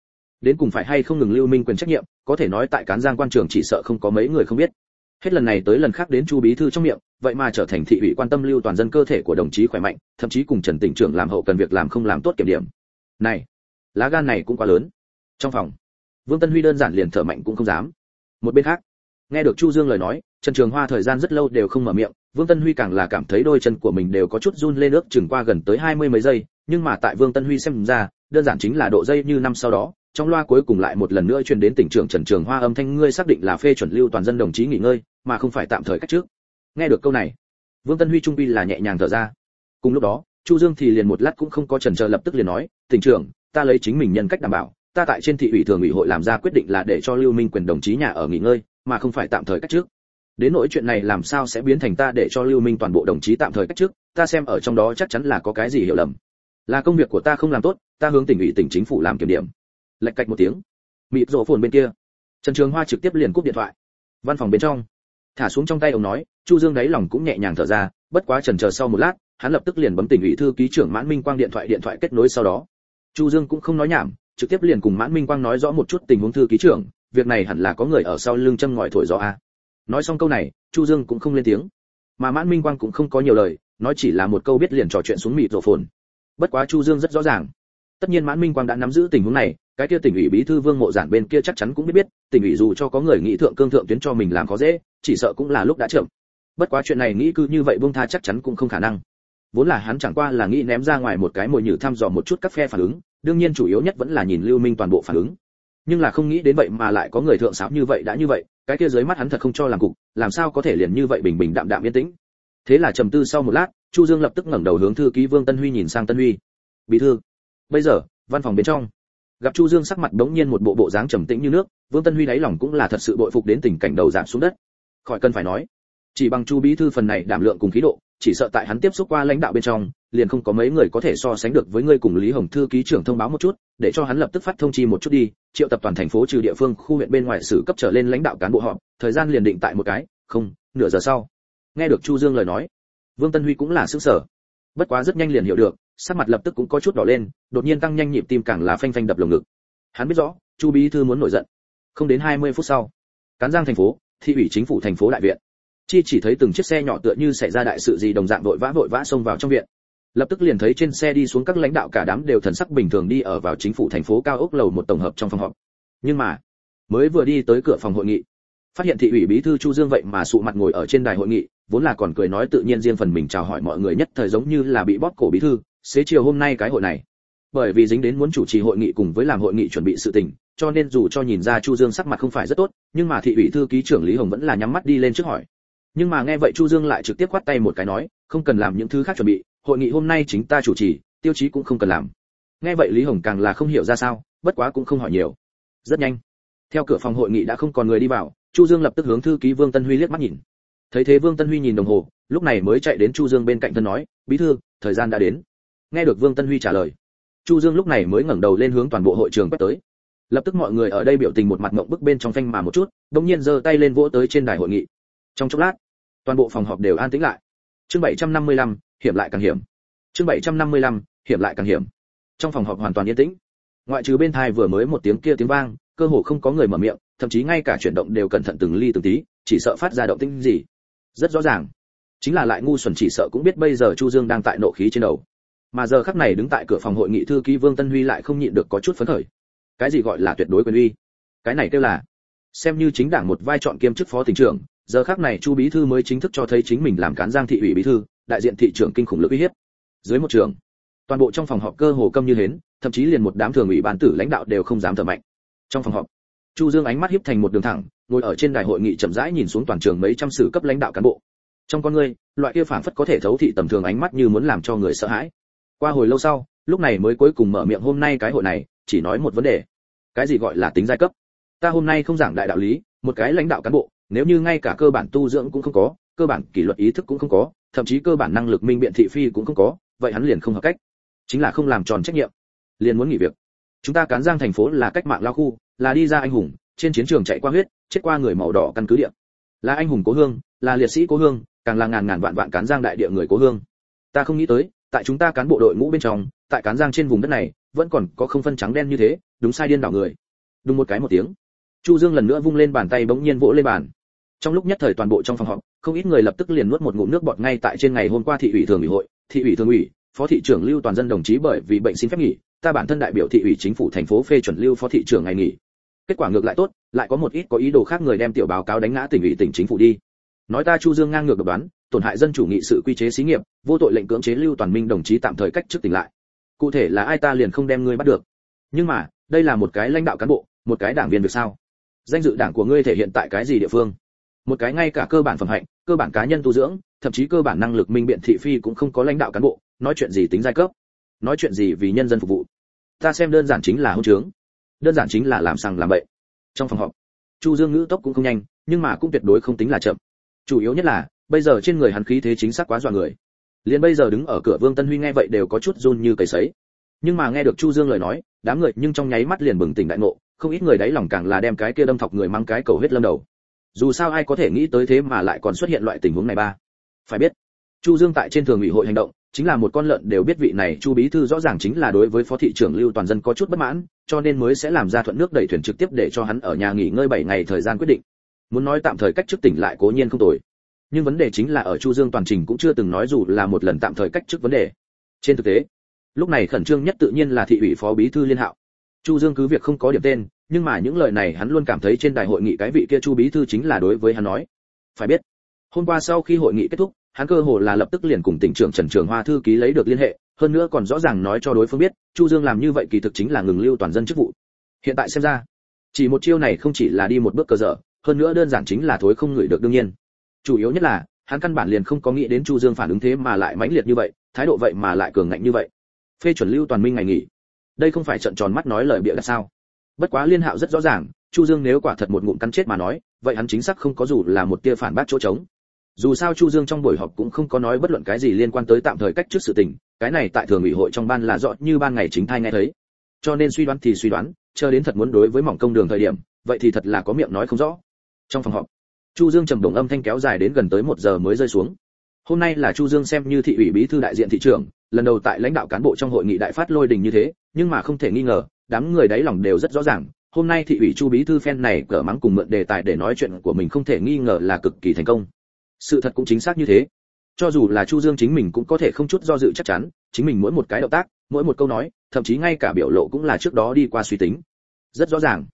đến cùng phải hay không ngừng lưu minh quyền trách nhiệm, có thể nói tại cán giang quan trường chỉ sợ không có mấy người không biết. Hết lần này tới lần khác đến chu bí thư trong miệng, vậy mà trở thành thị ủy quan tâm lưu toàn dân cơ thể của đồng chí khỏe mạnh, thậm chí cùng trần tỉnh trưởng làm hậu cần việc làm không làm tốt kiểm điểm. Này, lá gan này cũng quá lớn. Trong phòng, vương tân huy đơn giản liền thở mạnh cũng không dám. Một bên khác, nghe được chu dương lời nói, trần trường hoa thời gian rất lâu đều không mở miệng, vương tân huy càng là cảm thấy đôi chân của mình đều có chút run lên nước chừng qua gần tới hai mươi mấy giây, nhưng mà tại vương tân huy xem ra, đơn giản chính là độ dây như năm sau đó trong loa cuối cùng lại một lần nữa truyền đến tỉnh trưởng Trần Trường Hoa âm thanh ngươi xác định là phê chuẩn lưu toàn dân đồng chí nghỉ ngơi, mà không phải tạm thời cách trước. Nghe được câu này, Vương Tân Huy trung quy là nhẹ nhàng thở ra. Cùng lúc đó, Chu Dương thì liền một lát cũng không có chần chờ lập tức liền nói, "Tỉnh trưởng, ta lấy chính mình nhân cách đảm bảo, ta tại trên thị ủy thường ủy hội làm ra quyết định là để cho Lưu Minh quyền đồng chí nhà ở nghỉ ngơi, mà không phải tạm thời cách trước. Đến nỗi chuyện này làm sao sẽ biến thành ta để cho Lưu Minh toàn bộ đồng chí tạm thời cách trước, ta xem ở trong đó chắc chắn là có cái gì hiểu lầm. Là công việc của ta không làm tốt, ta hướng tỉnh ủy tỉnh chính phủ làm kiểm điểm, lạch cạch một tiếng. Mịt rộ phồn bên kia. Trần trường hoa trực tiếp liền cúp điện thoại. Văn phòng bên trong. Thả xuống trong tay ông nói, chu dương đáy lòng cũng nhẹ nhàng thở ra, bất quá trần chờ sau một lát, hắn lập tức liền bấm tỉnh ủy thư ký trưởng mãn minh quang điện thoại điện thoại kết nối sau đó. Chu dương cũng không nói nhảm, trực tiếp liền cùng mãn minh quang nói rõ một chút tình huống thư ký trưởng, việc này hẳn là có người ở sau lưng châm ngòi thổi gió a. Nói xong câu này, chu dương cũng không lên tiếng. Mà mãn minh quang cũng không có nhiều lời, nói chỉ là một câu biết liền trò chuyện xuống mịt rổ phồn. Bất quá chu dương rất rõ ràng. Tất nhiên mãn minh quang đã nắm giữ tình huống này cái kia tỉnh ủy bí thư vương mộ giản bên kia chắc chắn cũng biết biết, tỉnh ủy dù cho có người nghĩ thượng cương thượng tuyến cho mình làm khó dễ, chỉ sợ cũng là lúc đã chậm. Bất quá chuyện này nghĩ cứ như vậy buông tha chắc chắn cũng không khả năng. Vốn là hắn chẳng qua là nghĩ ném ra ngoài một cái mồi nhử thăm dò một chút các phe phản ứng, đương nhiên chủ yếu nhất vẫn là nhìn lưu minh toàn bộ phản ứng. Nhưng là không nghĩ đến vậy mà lại có người thượng sáo như vậy đã như vậy, cái kia dưới mắt hắn thật không cho làm cục, làm sao có thể liền như vậy bình bình đạm đạm yên tĩnh. Thế là trầm tư sau một lát, chu dương lập tức ngẩng đầu hướng thư ký vương tân huy nhìn sang tân huy. Bí thư, bây giờ, văn phòng bên trong gặp chu dương sắc mặt đống nhiên một bộ bộ dáng trầm tĩnh như nước, vương tân huy đáy lòng cũng là thật sự bội phục đến tình cảnh đầu giảm xuống đất. Khỏi cần phải nói, chỉ bằng chu bí thư phần này đảm lượng cùng khí độ, chỉ sợ tại hắn tiếp xúc qua lãnh đạo bên trong, liền không có mấy người có thể so sánh được với ngươi cùng lý hồng thư ký trưởng thông báo một chút, để cho hắn lập tức phát thông chi một chút đi, triệu tập toàn thành phố trừ địa phương, khu huyện bên ngoài xử cấp trở lên lãnh đạo cán bộ họ thời gian liền định tại một cái, không, nửa giờ sau. Nghe được chu dương lời nói, vương tân huy cũng là sức sở bất quá rất nhanh liền hiểu được, sắc mặt lập tức cũng có chút đỏ lên, đột nhiên tăng nhanh nhịp tim càng là phanh phanh đập lồng ngực. Hắn biết rõ, chu bí thư muốn nổi giận. Không đến 20 phút sau, cán giang thành phố, thị ủy chính phủ thành phố đại viện. Chi chỉ thấy từng chiếc xe nhỏ tựa như xảy ra đại sự gì đồng dạng vội vã vội vã xông vào trong viện. Lập tức liền thấy trên xe đi xuống các lãnh đạo cả đám đều thần sắc bình thường đi ở vào chính phủ thành phố cao ốc lầu một tổng hợp trong phòng họp. Nhưng mà, mới vừa đi tới cửa phòng hội nghị, phát hiện thị ủy bí thư chu dương vậy mà sụ mặt ngồi ở trên đài hội nghị vốn là còn cười nói tự nhiên riêng phần mình chào hỏi mọi người nhất thời giống như là bị bóp cổ bí thư, xế chiều hôm nay cái hội này. Bởi vì dính đến muốn chủ trì hội nghị cùng với làm hội nghị chuẩn bị sự tình, cho nên dù cho nhìn ra chu dương sắc mặt không phải rất tốt, nhưng mà thị ủy thư ký trưởng lý hồng vẫn là nhắm mắt đi lên trước hỏi. Nhưng mà nghe vậy chu dương lại trực tiếp quát tay một cái nói, không cần làm những thứ khác chuẩn bị, hội nghị hôm nay chính ta chủ trì, tiêu chí cũng không cần làm. Nghe vậy lý hồng càng là không hiểu ra sao, bất quá cũng không hỏi nhiều. Rất nhanh. Theo cửa phòng hội nghị đã không còn người đi vào, chu dương lập tức hướng thư ký vương tân huy liếc mắt nhìn thấy thế vương tân huy nhìn đồng hồ lúc này mới chạy đến chu dương bên cạnh thân nói bí thư thời gian đã đến. Nghe được vương tân huy trả lời chu dương lúc này mới ngẩng đầu lên hướng toàn bộ hội trường quét tới. Lập tức mọi người ở đây biểu tình một mặt ngậm bức bên trong phanh mà một chút đống nhiên giơ tay lên vỗ tới trên đài hội nghị. Trong chốc lát toàn bộ phòng họp đều an tĩnh lại. Chương 755, hiểm lại càng hiểm. Chương 755, hiểm lại càng hiểm. Trong phòng họp hoàn toàn yên tĩnh. Ngoại trừ bên thai vừa mới một tiếng kia tiếng vang cơ hồ không có người mở miệng thậm chí ngay cả chuyển động đều cẩn thận từng ly từng tí chỉ sợ phát ra động tĩnh gì rất rõ ràng. Chính là lại ngu xuẩn chỉ sợ cũng biết bây giờ chu dương đang tại nộ khí trên đầu. Mà giờ khắc này đứng tại cửa phòng hội nghị thư ký vương tân huy lại không nhịn được có chút phấn khởi. Cái gì gọi là tuyệt đối quyền uy? Cái này kêu là, xem như chính đảng một vai chọn kiêm chức phó tỉnh trưởng, giờ khắc này chu bí thư mới chính thức cho thấy chính mình làm cán giang thị ủy bí thư, đại diện thị trưởng kinh khủng lực uy hiếp. Dưới một trường, toàn bộ trong phòng họp cơ hồ câm như hến, thậm chí liền một đám thường ủy ban tử lãnh đạo đều không dám thở mạnh. Trong phòng họp, chu dương ánh mắt híp thành một đường thẳng ngồi ở trên đài hội nghị chậm rãi nhìn xuống toàn trường mấy trăm sử cấp lãnh đạo cán bộ. Trong con ngươi, loại kia phảng phất có thể thấu thị tầm thường ánh mắt như muốn làm cho người sợ hãi. Qua hồi lâu sau, lúc này mới cuối cùng mở miệng hôm nay cái hội này, chỉ nói một vấn đề. Cái gì gọi là tính giai cấp? Ta hôm nay không giảng đại đạo lý, một cái lãnh đạo cán bộ, nếu như ngay cả cơ bản tu dưỡng cũng không có, cơ bản kỷ luật ý thức cũng không có, thậm chí cơ bản năng lực minh biện thị phi cũng không có, vậy hắn liền không hợp cách. Chính là không làm tròn trách nhiệm, liền muốn nghỉ việc. Chúng ta cán giang thành phố là cách mạng lao khu, là đi ra anh hùng, trên chiến trường chạy qua huyết chết qua người màu đỏ căn cứ địa. Là anh hùng cố hương, là liệt sĩ cố hương, càng là ngàn ngàn vạn vạn cán giang đại địa người cố hương. Ta không nghĩ tới, tại chúng ta cán bộ đội ngũ bên trong, tại cán giang trên vùng đất này, vẫn còn có không phân trắng đen như thế, đúng sai điên đảo người. Đúng một cái một tiếng. Chu dương lần nữa vung lên bàn tay bỗng nhiên vỗ lên bàn. Trong lúc nhất thời toàn bộ trong phòng họp, không ít người lập tức liền nuốt một ngụm nước bọt ngay tại trên ngày hôm qua thị ủy thường ủy hội, thị ủy thường ủy, phó thị trưởng lưu toàn dân đồng chí bởi vì bệnh xin phép nghỉ, ta bản thân đại biểu thị ủy chính phủ thành phố phê chuẩn lưu phó thị trưởng ngày nghỉ. Kết quả ngược lại tốt lại có một ít có ý đồ khác người đem tiểu báo cáo đánh ngã tỉnh ủy tỉnh chính phủ đi. Nói ta chu dương ngang ngược độc đoán, tổn hại dân chủ nghị sự quy chế xí nghiệp, vô tội lệnh cưỡng chế lưu toàn minh đồng chí tạm thời cách chức tỉnh lại. Cụ thể là ai ta liền không đem ngươi bắt được. Nhưng mà, đây là một cái lãnh đạo cán bộ, một cái đảng viên được sao? Danh dự đảng của ngươi thể hiện tại cái gì địa phương? Một cái ngay cả cơ bản phẩm hạnh, cơ bản cá nhân tu dưỡng, thậm chí cơ bản năng lực minh biện thị phi cũng không có lãnh đạo cán bộ, nói chuyện gì tính giai cấp? Nói chuyện gì vì nhân dân phục vụ? Ta xem đơn giản chính là hôn trướng. Đơn giản chính là làm sằng làm bậy trong phòng họp. Chu dương ngữ tốc cũng không nhanh, nhưng mà cũng tuyệt đối không tính là chậm. Chủ yếu nhất là, bây giờ trên người hắn khí thế chính xác quá dọa người. Liền bây giờ đứng ở cửa vương tân huy nghe vậy đều có chút run như cầy sấy. Nhưng mà nghe được chu dương lời nói, đám người nhưng trong nháy mắt liền bừng tỉnh đại ngộ, không ít người đáy lòng càng là đem cái kia đâm thọc người mang cái cầu huyết lâm đầu. Dù sao ai có thể nghĩ tới thế mà lại còn xuất hiện loại tình huống này ba. Phải biết, chu dương tại trên thường ủy hội hành động chính là một con lợn đều biết vị này chu bí thư rõ ràng chính là đối với phó thị trưởng lưu toàn dân có chút bất mãn, cho nên mới sẽ làm ra thuận nước đẩy thuyền trực tiếp để cho hắn ở nhà nghỉ ngơi 7 ngày thời gian quyết định. Muốn nói tạm thời cách chức tỉnh lại cố nhiên không tồi. Nhưng vấn đề chính là ở chu dương toàn trình cũng chưa từng nói dù là một lần tạm thời cách chức vấn đề. Trên thực tế, lúc này khẩn trương nhất tự nhiên là thị ủy phó bí thư liên hạo. Chu dương cứ việc không có điểm tên, nhưng mà những lời này hắn luôn cảm thấy trên đài hội nghị cái vị kia chu bí thư chính là đối với hắn nói. Phải biết, hôm qua sau khi hội nghị kết thúc hắn cơ hồ là lập tức liền cùng tỉnh trưởng trần trường hoa thư ký lấy được liên hệ, hơn nữa còn rõ ràng nói cho đối phương biết, chu dương làm như vậy kỳ thực chính là ngừng lưu toàn dân chức vụ. Hiện tại xem ra, chỉ một chiêu này không chỉ là đi một bước cơ dở, hơn nữa đơn giản chính là thối không ngửi được đương nhiên. Chủ yếu nhất là, hắn căn bản liền không có nghĩ đến chu dương phản ứng thế mà lại mãnh liệt như vậy, thái độ vậy mà lại cường ngạnh như vậy. Phê chuẩn lưu toàn minh ngày nghỉ. Đây không phải trận tròn mắt nói lời bịa đặt sao? Bất quá liên hạo rất rõ ràng, chu dương nếu quả thật một ngụm cắn chết mà nói, vậy hắn chính xác không có dù là một tia phản bác chỗ trống dù sao chu dương trong buổi họp cũng không có nói bất luận cái gì liên quan tới tạm thời cách trước sự tình, cái này tại thường ủy hội trong ban là rõ như ban ngày chính thai nghe thấy. Cho nên suy đoán thì suy đoán, chờ đến thật muốn đối với mỏng công đường thời điểm, vậy thì thật là có miệng nói không rõ. Trong phòng họp, chu dương trầm đồng âm thanh kéo dài đến gần tới một giờ mới rơi xuống. Hôm nay là chu dương xem như thị ủy bí thư đại diện thị trưởng, lần đầu tại lãnh đạo cán bộ trong hội nghị đại phát lôi đình như thế, nhưng mà không thể nghi ngờ, đám người đấy lòng đều rất rõ ràng, hôm nay thị ủy chu bí thư phen này cỡ mắng cùng mượn đề tài để nói chuyện của mình không thể nghi ngờ là cực kỳ thành công sự thật cũng chính xác như thế. Cho dù là chu dương chính mình cũng có thể không chút do dự chắc chắn, chính mình mỗi một cái động tác, mỗi một câu nói, thậm chí ngay cả biểu lộ cũng là trước đó đi qua suy tính. Rất rõ ràng.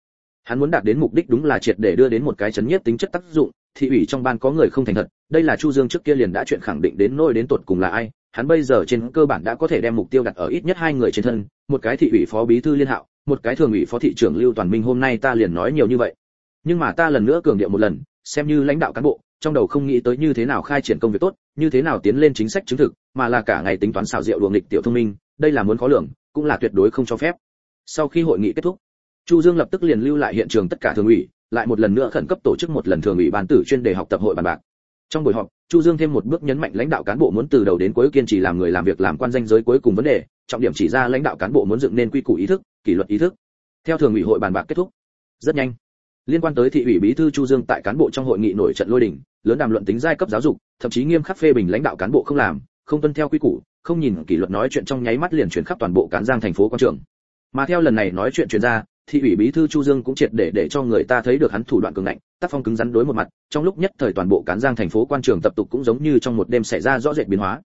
Hắn muốn đạt đến mục đích đúng là triệt để đưa đến một cái chấn nhất tính chất tác dụng thị ủy trong ban có người không thành thật, đây là chu dương trước kia liền đã chuyện khẳng định đến nôi đến tột cùng là ai, hắn bây giờ trên cơ bản đã có thể đem mục tiêu đặt ở ít nhất hai người trên thân, một cái thị ủy phó bí thư liên hạo, một cái thường ủy phó thị trưởng lưu toàn minh hôm nay ta liền nói nhiều như vậy. Nhưng mà ta lần nữa cường điệu một lần, xem như lãnh đạo cán bộ trong đầu không nghĩ tới như thế nào khai triển công việc tốt, như thế nào tiến lên chính sách chứng thực, mà là cả ngày tính toán xảo diệu luồng nghịch tiểu thông minh, đây là muốn khó lường, cũng là tuyệt đối không cho phép. Sau khi hội nghị kết thúc, chu dương lập tức liền lưu lại hiện trường tất cả thường ủy, lại một lần nữa khẩn cấp tổ chức một lần thường ủy ban tử chuyên đề học tập hội bàn bạc. Trong buổi họp, chu dương thêm một bước nhấn mạnh lãnh đạo cán bộ muốn từ đầu đến cuối kiên trì làm người làm việc làm quan danh giới cuối cùng vấn đề, trọng điểm chỉ ra lãnh đạo cán bộ muốn dựng nên quy củ ý thức, kỷ luật ý thức. Theo thường ủy hội bàn bạc kết thúc, rất nhanh, liên quan tới thị ủy bí thư chu dương tại cán bộ trong hội nghị nổi trận lôi đình lớn đàm luận tính giai cấp giáo dục, thậm chí nghiêm khắc phê bình lãnh đạo cán bộ không làm, không tuân theo quy củ, không nhìn kỷ luật nói chuyện trong nháy mắt liền chuyển khắp toàn bộ cán giang thành phố quan trường. Mà theo lần này nói chuyện truyền ra, thị ủy bí thư chu dương cũng triệt để để cho người ta thấy được hắn thủ đoạn cường ngạnh, tác phong cứng rắn đối một mặt, trong lúc nhất thời toàn bộ cán giang thành phố quan trường tập tục cũng giống như trong một đêm xảy ra rõ rệt biến hóa.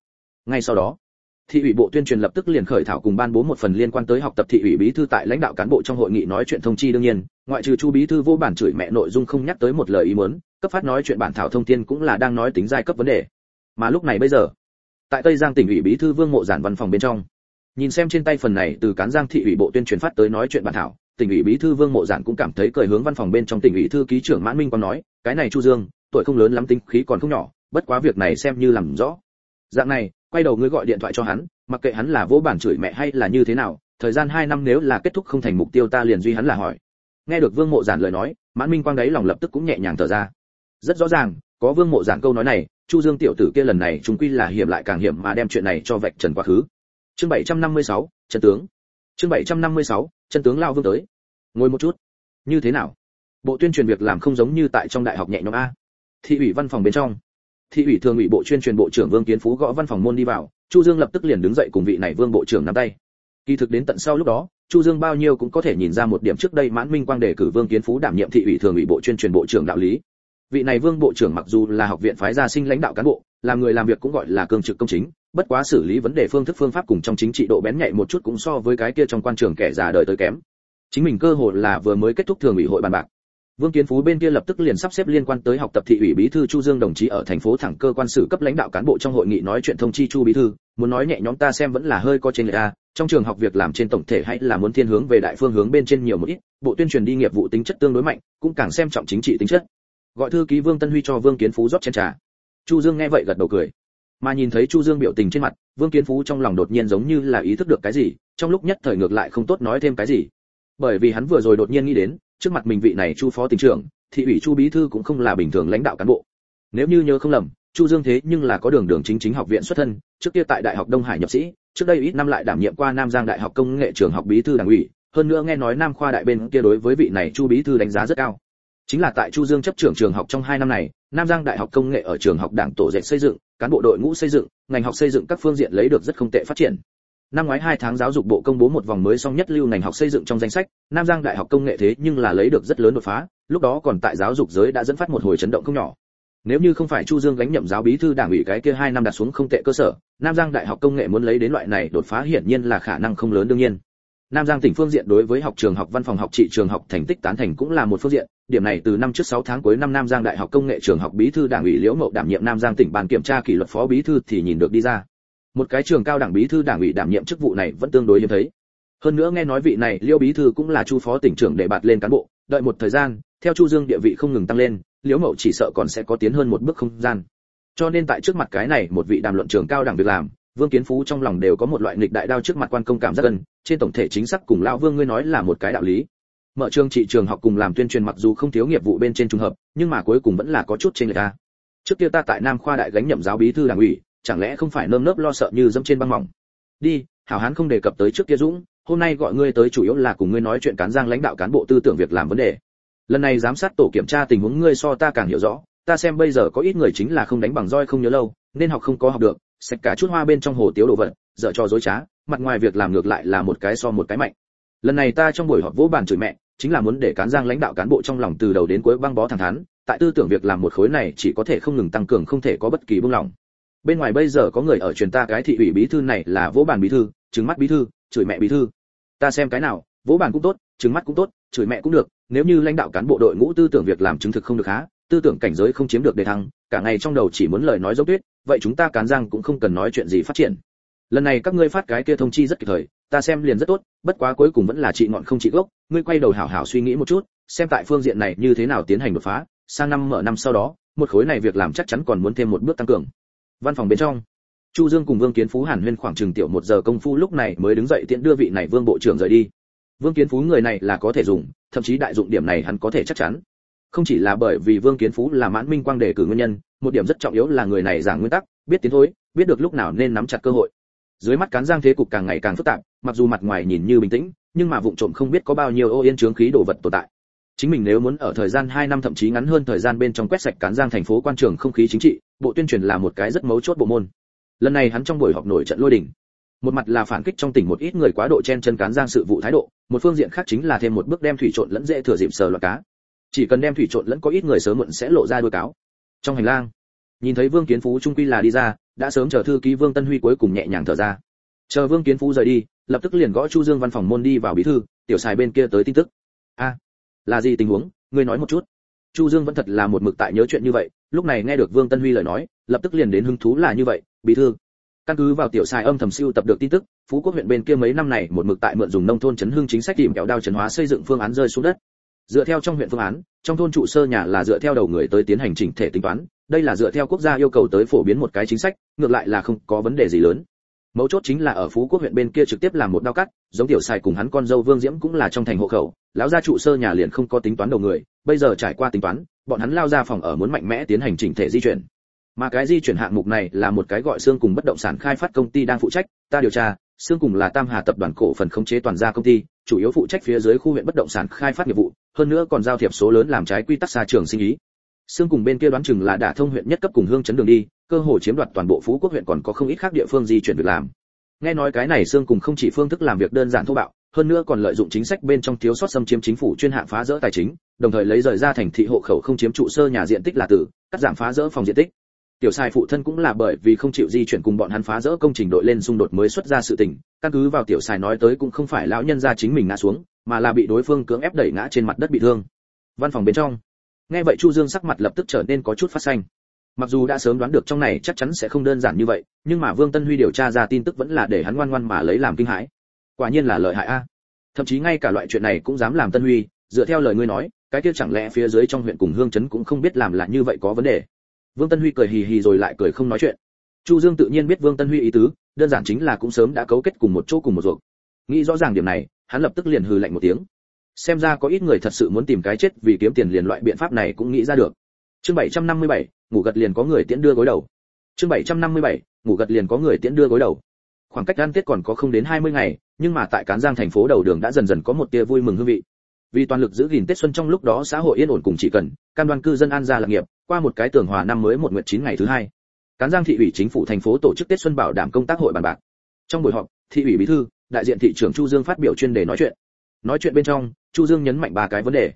Ngay sau đó, thị ủy bộ tuyên truyền lập tức liền khởi thảo cùng ban bố một phần liên quan tới học tập thị ủy bí thư tại lãnh đạo cán bộ trong hội nghị nói chuyện thông chi đương nhiên, ngoại trừ chu bí thư vô bản chửi mẹ nội dung không nhắc tới một lời ý muốn cấp phát nói chuyện bản thảo thông tin cũng là đang nói tính giai cấp vấn đề. Mà lúc này bây giờ, tại tây giang tỉnh ủy bí thư vương mộ giản văn phòng bên trong, nhìn xem trên tay phần này từ cán giang thị ủy bộ tuyên truyền phát tới nói chuyện bản thảo, tỉnh ủy bí thư vương mộ giản cũng cảm thấy cười hướng văn phòng bên trong tỉnh ủy thư ký trưởng mãn minh còn nói, cái này chu dương, tuổi không lớn lắm tính khí còn không nhỏ, bất quá việc này xem như làm rõ. Dạng này, quay đầu ngươi gọi điện thoại cho hắn, mặc kệ hắn là vỗ bản chửi mẹ hay là như thế nào, thời gian 2 năm nếu là kết thúc không thành mục tiêu ta liền duy hắn là hỏi. Nghe được vương mộ giản lời nói, mãn minh quang đấy lòng lập tức cũng nhẹ nhàng thở ra rất rõ ràng có vương mộ giản câu nói này chu dương tiểu tử kia lần này chúng quy là hiểm lại càng hiểm mà đem chuyện này cho vạch trần quá khứ. Chương 756, chân tướng. Chương 756, chân tướng lao vương tới. Ngồi một chút. Như thế nào? Bộ tuyên truyền việc làm không giống như tại trong đại học nhẹ nhõm a. Thị ủy văn phòng bên trong. Thị ủy thường ủy bộ chuyên truyền bộ trưởng vương kiến phú gõ văn phòng môn đi vào chu dương lập tức liền đứng dậy cùng vị này vương bộ trưởng nắm tay. Kỳ thực đến tận sau lúc đó chu dương bao nhiêu cũng có thể nhìn ra một điểm trước đây mãn minh quang đề cử vương kiến phú đảm nhiệm thị ủy thường ủy bộ chuyên truyền bộ trưởng đạo lý vị này vương bộ trưởng mặc dù là học viện phái gia sinh lãnh đạo cán bộ là người làm việc cũng gọi là cương trực công chính bất quá xử lý vấn đề phương thức phương pháp cùng trong chính trị độ bén nhạy một chút cũng so với cái kia trong quan trường kẻ già đời tới kém chính mình cơ hội là vừa mới kết thúc thường ủy hội bàn bạc Vương Kiến Phú bên kia lập tức liền sắp xếp liên quan tới học tập thị ủy bí thư Chu Dương đồng chí ở thành phố thẳng cơ quan sử cấp lãnh đạo cán bộ trong hội nghị nói chuyện thông chi Chu bí thư, muốn nói nhẹ nhõm ta xem vẫn là hơi có trên lệ a, trong trường học việc làm trên tổng thể hay là muốn thiên hướng về đại phương hướng bên trên nhiều một ít, bộ tuyên truyền đi nghiệp vụ tính chất tương đối mạnh, cũng càng xem trọng chính trị tính chất. Gọi thư ký Vương Tân Huy cho Vương Kiến Phú rót chén trà. Chu Dương nghe vậy gật đầu cười. Mà nhìn thấy Chu Dương biểu tình trên mặt, Vương Kiến Phú trong lòng đột nhiên giống như là ý thức được cái gì, trong lúc nhất thời ngược lại không tốt nói thêm cái gì. Bởi vì hắn vừa rồi đột nhiên nghĩ đến, trước mặt mình vị này Chu phó tỉnh trưởng, thị ủy chu bí thư cũng không là bình thường lãnh đạo cán bộ nếu như nhớ không lầm chu dương thế nhưng là có đường đường chính chính học viện xuất thân trước kia tại đại học đông hải nhập sĩ trước đây ít năm lại đảm nhiệm qua nam giang đại học công nghệ trường học bí thư đảng ủy hơn nữa nghe nói nam khoa đại bên kia đối với vị này chu bí thư đánh giá rất cao chính là tại chu dương chấp trưởng trường học trong hai năm này, nam giang đại học công nghệ ở trường học đảng tổ dệt xây dựng, cán bộ đội ngũ xây dựng, ngành học xây dựng các phương diện lấy được rất không tệ phát triển. Năm ngoái hai tháng giáo dục bộ công bố một vòng mới song nhất lưu ngành học xây dựng trong danh sách, nam giang đại học công nghệ thế nhưng là lấy được rất lớn đột phá, lúc đó còn tại giáo dục giới đã dẫn phát một hồi chấn động không nhỏ. Nếu như không phải chu dương gánh nhậm giáo bí thư đảng ủy cái kia hai năm đặt xuống không tệ cơ sở, nam giang đại học công nghệ muốn lấy đến loại này đột phá hiển nhiên là khả năng không lớn đương nhiên nam giang tỉnh phương diện đối với học trường học văn phòng học trị trường học thành tích tán thành cũng là một phương diện. Điểm này từ năm trước 6 tháng cuối năm nam giang đại học công nghệ trường học bí thư đảng ủy liễu mậu đảm nhiệm nam giang tỉnh ban kiểm tra kỷ luật phó bí thư thì nhìn được đi ra. Một cái trường cao đẳng bí thư đảng ủy đảm nhiệm chức vụ này vẫn tương đối hiếm thấy. Hơn nữa nghe nói vị này Liễu bí thư cũng là chu phó tỉnh trưởng để bạt lên cán bộ. Đợi một thời gian, theo chu dương địa vị không ngừng tăng lên, liễu mậu chỉ sợ còn sẽ có tiến hơn một bước không gian. Cho nên tại trước mặt cái này, một vị đàm luận trường cao đẳng việc làm vương kiến phú trong lòng đều có một loại nghịch đại đao trước mặt quan công cảm rất gần, trên tổng thể chính xác cùng lão vương ngươi nói là một cái đạo lý. Mở trường trị trường học cùng làm tuyên truyền mặc dù không thiếu nghiệp vụ bên trên trùng hợp, nhưng mà cuối cùng vẫn là có chút trên người ta trước kia ta tại nam khoa đại gánh nhậm giáo bí thư đảng ủy, chẳng lẽ không phải nơm nớp lo sợ như dẫm trên băng mỏng? Đi, hảo hán không đề cập tới trước kia dũng, hôm nay gọi ngươi tới chủ yếu là cùng ngươi nói chuyện cán giang lãnh đạo cán bộ tư tưởng việc làm vấn đề. Lần này giám sát tổ kiểm tra tình huống ngươi so ta càng hiểu rõ, ta xem bây giờ có ít người chính là không đánh bằng roi không nhớ lâu, nên học không có học được sạch cả chút hoa bên trong hồ tiếu đồ vật, dở cho dối trá, mặt ngoài việc làm ngược lại là một cái so một cái mạnh. Lần này ta trong buổi họp vỗ bàn chửi mẹ, chính là muốn để cán giang lãnh đạo cán bộ trong lòng từ đầu đến cuối băng bó thẳng thắn, tại tư tưởng việc làm một khối này chỉ có thể không ngừng tăng cường không thể có bất kỳ buông lỏng bên ngoài bây giờ có người ở truyền ta cái thị ủy bí thư này là vỗ bàn bí thư, trừng mắt bí thư, chửi mẹ bí thư. Ta xem cái nào, vỗ bàn cũng tốt, trừng mắt cũng tốt, chửi mẹ cũng được, nếu như lãnh đạo cán bộ đội ngũ tư tưởng việc làm chứng thực không được há, tư tưởng cảnh giới không chiếm được đề thăng cả ngày trong đầu chỉ muốn lời nói dốc tuyết, vậy chúng ta cán giang cũng không cần nói chuyện gì phát triển. Lần này các ngươi phát cái kia thông chi rất kịp thời, ta xem liền rất tốt, bất quá cuối cùng vẫn là trị ngọn không trị gốc, ngươi quay đầu hảo hảo suy nghĩ một chút, xem tại phương diện này như thế nào tiến hành đột phá, sang năm mở năm sau đó, một khối này việc làm chắc chắn còn muốn thêm một bước tăng cường. Văn phòng bên trong, chu dương cùng vương kiến phú hàn huyên khoảng chừng tiểu một giờ công phu lúc này mới đứng dậy tiện đưa vị này vương bộ trưởng rời đi. Vương kiến phú người này là có thể dùng, thậm chí đại dụng điểm này hắn có thể chắc chắn không chỉ là bởi vì vương kiến phú là mãn minh quang đề cử nguyên nhân, một điểm rất trọng yếu là người này giảng nguyên tắc, biết tiến thối, biết được lúc nào nên nắm chặt cơ hội. Dưới mắt cán giang thế cục càng ngày càng phức tạp, mặc dù mặt ngoài nhìn như bình tĩnh, nhưng mà vụng trộm không biết có bao nhiêu ô yên chướng khí đồ vật tồn tại. Chính mình nếu muốn ở thời gian 2 năm thậm chí ngắn hơn thời gian bên trong quét sạch cán giang thành phố quan trường không khí chính trị, bộ tuyên truyền là một cái rất mấu chốt bộ môn. Lần này hắn trong buổi họp nổi trận lôi đình. Một mặt là phản kích trong tỉnh một ít người quá độ chen chân cán giang sự vụ thái độ, một phương diện khác chính là thêm một bước đem thủy trộn lẫn dễ thừa dịp sờ loạt cá chỉ cần đem thủy trộn lẫn có ít người sớm muộn sẽ lộ ra đuôi cáo. Trong hành lang, nhìn thấy vương kiến phú trung quy là đi ra, đã sớm chờ thư ký vương tân huy cuối cùng nhẹ nhàng thở ra. Chờ vương kiến phú rời đi, lập tức liền gõ chu dương văn phòng môn đi vào bí thư, tiểu xài bên kia tới tin tức. A, là gì tình huống? Ngươi nói một chút. Chu dương vẫn thật là một mực tại nhớ chuyện như vậy, lúc này nghe được vương tân huy lời nói, lập tức liền đến hứng thú là như vậy, bí thư, căn cứ vào tiểu xài âm thầm siêu tập được tin tức, phú quốc huyện bên kia mấy năm này một mực tại mượn dùng nông thôn chấn hương chính sách tìm kéo đao chấn hóa xây dựng phương án rơi xuống đất dựa theo trong huyện phương án, trong thôn trụ sơ nhà là dựa theo đầu người tới tiến hành chỉnh thể tính toán, đây là dựa theo quốc gia yêu cầu tới phổ biến một cái chính sách, ngược lại là không có vấn đề gì lớn. Mấu chốt chính là ở phú quốc huyện bên kia trực tiếp làm một đao cắt, giống tiểu xài cùng hắn con dâu vương diễm cũng là trong thành hộ khẩu, lão gia trụ sơ nhà liền không có tính toán đầu người, bây giờ trải qua tính toán, bọn hắn lao ra phòng ở muốn mạnh mẽ tiến hành chỉnh thể di chuyển. Mà cái di chuyển hạng mục này là một cái gọi xương cùng bất động sản khai phát công ty đang phụ trách, ta điều tra xương cùng là tam hà tập đoàn cổ phần khống chế toàn gia công ty chủ yếu phụ trách phía dưới khu huyện bất động sản khai phát nghiệp vụ, hơn nữa còn giao thiệp số lớn làm trái quy tắc xa trường sinh ý. Xương cùng bên kia đoán chừng là đả thông huyện nhất cấp cùng hương chấn đường đi, cơ hội chiếm đoạt toàn bộ phú quốc huyện còn có không ít khác địa phương di chuyển việc làm. Nghe nói cái này xương cùng không chỉ phương thức làm việc đơn giản thô bạo, hơn nữa còn lợi dụng chính sách bên trong thiếu sót xâm chiếm chính phủ chuyên hạng phá rỡ tài chính, đồng thời lấy rời ra thành thị hộ khẩu không chiếm trụ sơ nhà diện tích là tử, cắt giảm phá rỡ phòng diện tích tiểu sai phụ thân cũng là bởi vì không chịu di chuyển cùng bọn hắn phá rỡ công trình đội lên xung đột mới xuất ra sự tình, căn cứ vào tiểu sai nói tới cũng không phải lão nhân gia chính mình ngã xuống, mà là bị đối phương cưỡng ép đẩy ngã trên mặt đất bị thương. Văn phòng bên trong. Nghe vậy chu dương sắc mặt lập tức trở nên có chút phát xanh. Mặc dù đã sớm đoán được trong này chắc chắn sẽ không đơn giản như vậy, nhưng mà vương tân huy điều tra ra tin tức vẫn là để hắn ngoan ngoan mà lấy làm kinh hãi. Quả nhiên là lợi hại a. Thậm chí ngay cả loại chuyện này cũng dám làm tân huy, dựa theo lời ngươi nói, cái kia chẳng lẽ phía dưới trong huyện cùng hương Trấn cũng không biết làm là như vậy có vấn đề vương tân huy cười hì hì rồi lại cười không nói chuyện. Chu dương tự nhiên biết vương tân huy ý tứ đơn giản chính là cũng sớm đã cấu kết cùng một chỗ cùng một ruột. Nghĩ rõ ràng điểm này hắn lập tức liền hừ lạnh một tiếng. Xem ra có ít người thật sự muốn tìm cái chết vì kiếm tiền liền loại biện pháp này cũng nghĩ ra được. Chương 757, ngủ gật liền có người tiễn đưa gối đầu. Chương 757, ngủ gật liền có người tiễn đưa gối đầu. Khoảng cách ăn tết còn có không đến 20 ngày nhưng mà tại cán giang thành phố đầu đường đã dần dần có một tia vui mừng hương vị vì toàn lực giữ gìn tết xuân trong lúc đó xã hội yên ổn cùng chỉ cần, cam đoan cư dân an gia lạc nghiệp, qua một cái tường hòa năm mới một nguyện chín ngày thứ hai. Cán giang thị ủy chính phủ thành phố tổ chức tết xuân bảo đảm công tác hội bàn bạc. Trong buổi họp, thị ủy bí thư, đại diện thị trưởng chu dương phát biểu chuyên đề nói chuyện. Nói chuyện bên trong, chu dương nhấn mạnh ba cái vấn đề.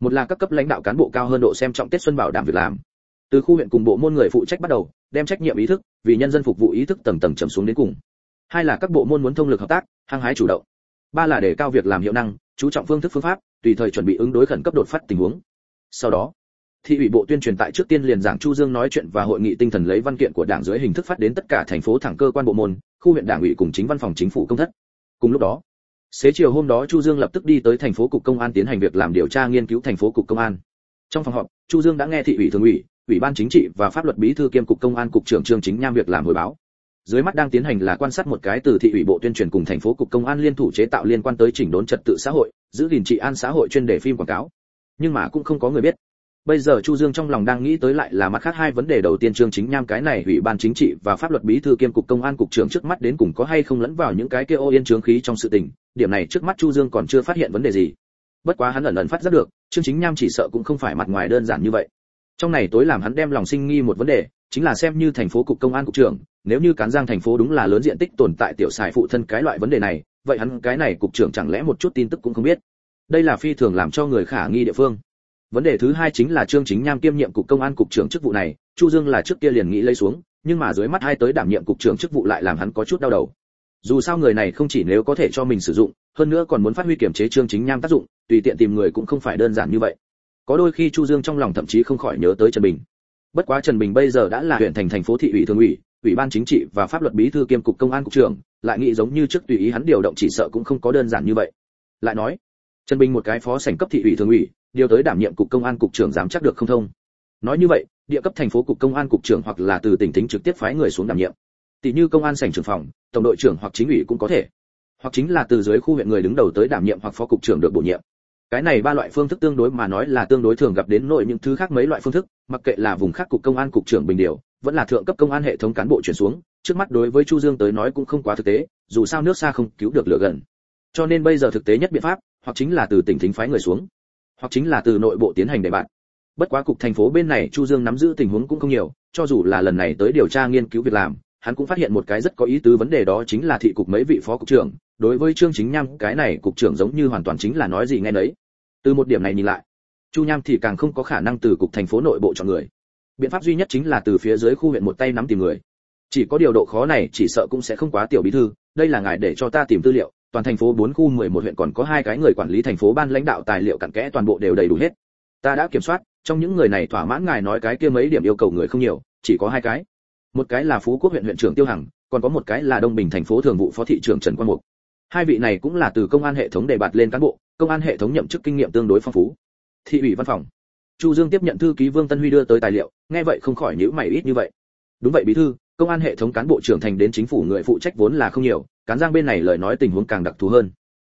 Một là các cấp lãnh đạo cán bộ cao hơn độ xem trọng tết xuân bảo đảm việc làm. Từ khu huyện cùng bộ môn người phụ trách bắt đầu, đem trách nhiệm ý thức, vì nhân dân phục vụ ý thức tầng tầng trầm xuống đến cùng. Hai là các bộ môn muốn thông lực hợp tác, hăng hái chủ động. Ba là để cao việc làm hiệu năng, chú trọng phương thức phương pháp tùy thời chuẩn bị ứng đối khẩn cấp đột phát tình huống. Sau đó, thị ủy bộ tuyên truyền tại trước tiên liền giảng chu dương nói chuyện và hội nghị tinh thần lấy văn kiện của đảng dưới hình thức phát đến tất cả thành phố thẳng cơ quan bộ môn, khu huyện đảng ủy cùng chính văn phòng chính phủ công thất. Cùng lúc đó, xế chiều hôm đó chu dương lập tức đi tới thành phố cục công an tiến hành việc làm điều tra nghiên cứu thành phố cục công an. Trong phòng họp, chu dương đã nghe thị ủy thường ủy ủy ban chính trị và pháp luật bí thư kiêm cục công an cục trưởng trương chính nham việc làm hồi báo dưới mắt đang tiến hành là quan sát một cái từ thị ủy bộ tuyên truyền cùng thành phố cục công an liên thủ chế tạo liên quan tới chỉnh đốn trật tự xã hội, giữ gìn trị an xã hội chuyên đề phim quảng cáo. Nhưng mà cũng không có người biết. Bây giờ chu dương trong lòng đang nghĩ tới lại là mặt khác hai vấn đề đầu tiên trương chính nham cái này ủy ban chính trị và pháp luật bí thư kiêm cục công an cục trưởng trước mắt đến cùng có hay không lẫn vào những cái kia ô yên trướng khí trong sự tình, điểm này trước mắt chu dương còn chưa phát hiện vấn đề gì. Bất quá hắn ẩn ẩn phát giác được, trương chính nham chỉ sợ cũng không phải mặt ngoài đơn giản như vậy. Trong này tối làm hắn đem lòng sinh nghi một vấn đề, chính là xem như thành phố cục công an cục trưởng nếu như cán giang thành phố đúng là lớn diện tích tồn tại tiểu xài phụ thân cái loại vấn đề này, vậy hắn cái này cục trưởng chẳng lẽ một chút tin tức cũng không biết? Đây là phi thường làm cho người khả nghi địa phương. Vấn đề thứ hai chính là trương chính nham kiêm nhiệm cục công an cục trưởng chức vụ này, chu dương là trước kia liền nghĩ lấy xuống, nhưng mà dưới mắt hai tới đảm nhiệm cục trưởng chức vụ lại làm hắn có chút đau đầu. Dù sao người này không chỉ nếu có thể cho mình sử dụng, hơn nữa còn muốn phát huy kiểm chế trương chính nham tác dụng, tùy tiện tìm người cũng không phải đơn giản như vậy. Có đôi khi chu dương trong lòng thậm chí không khỏi nhớ tới trần bình. Bất quá trần bình bây giờ đã là huyện thành thành phố thị ủy thường ủy ủy ban chính trị và pháp luật bí thư kiêm cục công an cục trưởng lại nghĩ giống như trước tùy ý hắn điều động chỉ sợ cũng không có đơn giản như vậy. Lại nói, trần bình một cái phó sảnh cấp thị ủy thường ủy, điều tới đảm nhiệm cục công an cục trưởng dám chắc được không thông. Nói như vậy, địa cấp thành phố cục công an cục trưởng hoặc là từ tỉnh tính trực tiếp phái người xuống đảm nhiệm. Tỷ như công an sảnh trưởng phòng, tổng đội trưởng hoặc chính ủy cũng có thể. Hoặc chính là từ dưới khu huyện người đứng đầu tới đảm nhiệm hoặc phó cục trưởng được bổ nhiệm. Cái này ba loại phương thức tương đối mà nói là tương đối thường gặp đến nội những thứ khác mấy loại phương thức, mặc kệ là vùng khác cục công an cục trưởng bình điều vẫn là thượng cấp công an hệ thống cán bộ chuyển xuống, trước mắt đối với chu dương tới nói cũng không quá thực tế, dù sao nước xa không cứu được lửa gần. Cho nên bây giờ thực tế nhất biện pháp, hoặc chính là từ tỉnh thính phái người xuống, hoặc chính là từ nội bộ tiến hành đề bạn bất quá cục thành phố bên này chu dương nắm giữ tình huống cũng không nhiều, cho dù là lần này tới điều tra nghiên cứu việc làm, hắn cũng phát hiện một cái rất có ý tứ vấn đề đó chính là thị cục mấy vị phó cục trưởng. Đối với trương chính nham, cái này cục trưởng giống như hoàn toàn chính là nói gì nghe nấy. Từ một điểm này nhìn lại, chu nham thì càng không có khả năng từ cục thành phố nội bộ chọn người biện pháp duy nhất chính là từ phía dưới khu huyện một tay nắm tìm người. Chỉ có điều độ khó này chỉ sợ cũng sẽ không quá tiểu bí thư, đây là ngài để cho ta tìm tư liệu, toàn thành phố 4 khu 11 huyện còn có hai cái người quản lý thành phố ban lãnh đạo tài liệu cặn kẽ toàn bộ đều đầy đủ hết. Ta đã kiểm soát, trong những người này thỏa mãn ngài nói cái kia mấy điểm yêu cầu người không nhiều, chỉ có hai cái. Một cái là phú quốc huyện huyện trưởng tiêu hằng, còn có một cái là đông bình thành phố thường vụ phó thị trưởng trần quang mục. Hai vị này cũng là từ công an hệ thống đề bạt lên cán bộ, công an hệ thống nhậm chức kinh nghiệm tương đối phong phú. Thị ủy văn phòng chu dương tiếp nhận thư ký vương tân huy đưa tới tài liệu, nghe vậy không khỏi nhíu mày ít như vậy. Đúng vậy, bí thư, công an hệ thống cán bộ trưởng thành đến chính phủ người phụ trách vốn là không nhiều, cán giang bên này lời nói tình huống càng đặc thù hơn.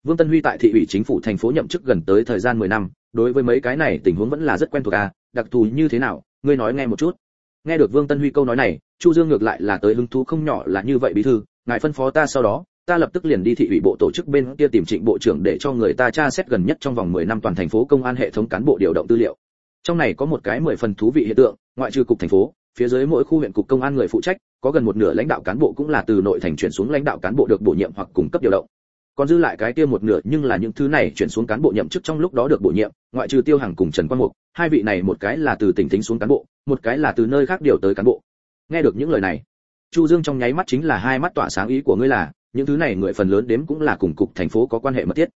Vương tân huy tại thị ủy chính phủ thành phố nhậm chức gần tới thời gian 10 năm, đối với mấy cái này tình huống vẫn là rất quen thuộc à đặc thù như thế nào, ngươi nói nghe một chút. Nghe được vương tân huy câu nói này, chu dương ngược lại là tới hứng thú không nhỏ là như vậy bí thư, ngài phân phó ta sau đó, ta lập tức liền đi thị ủy bộ tổ chức bên kia tìm trịnh bộ trưởng để cho người ta tra xét gần nhất trong vòng 10 năm toàn thành phố công an hệ thống cán bộ điều động tư liệu trong này có một cái mười phần thú vị hiện tượng, ngoại trừ cục thành phố, phía dưới mỗi khu huyện cục công an người phụ trách, có gần một nửa lãnh đạo cán bộ cũng là từ nội thành chuyển xuống lãnh đạo cán bộ được bổ nhiệm hoặc cung cấp điều động. Còn dư lại cái kia một nửa nhưng là những thứ này chuyển xuống cán bộ nhậm chức trong lúc đó được bổ nhiệm, ngoại trừ tiêu hàng cùng trần quang mục, hai vị này một cái là từ tỉnh tính xuống cán bộ, một cái là từ nơi khác điều tới cán bộ. Nghe được những lời này, chu dương trong nháy mắt chính là hai mắt tỏa sáng ý của ngươi là, những thứ này người phần lớn đếm cũng là cùng cục thành phố có quan hệ mật thiết.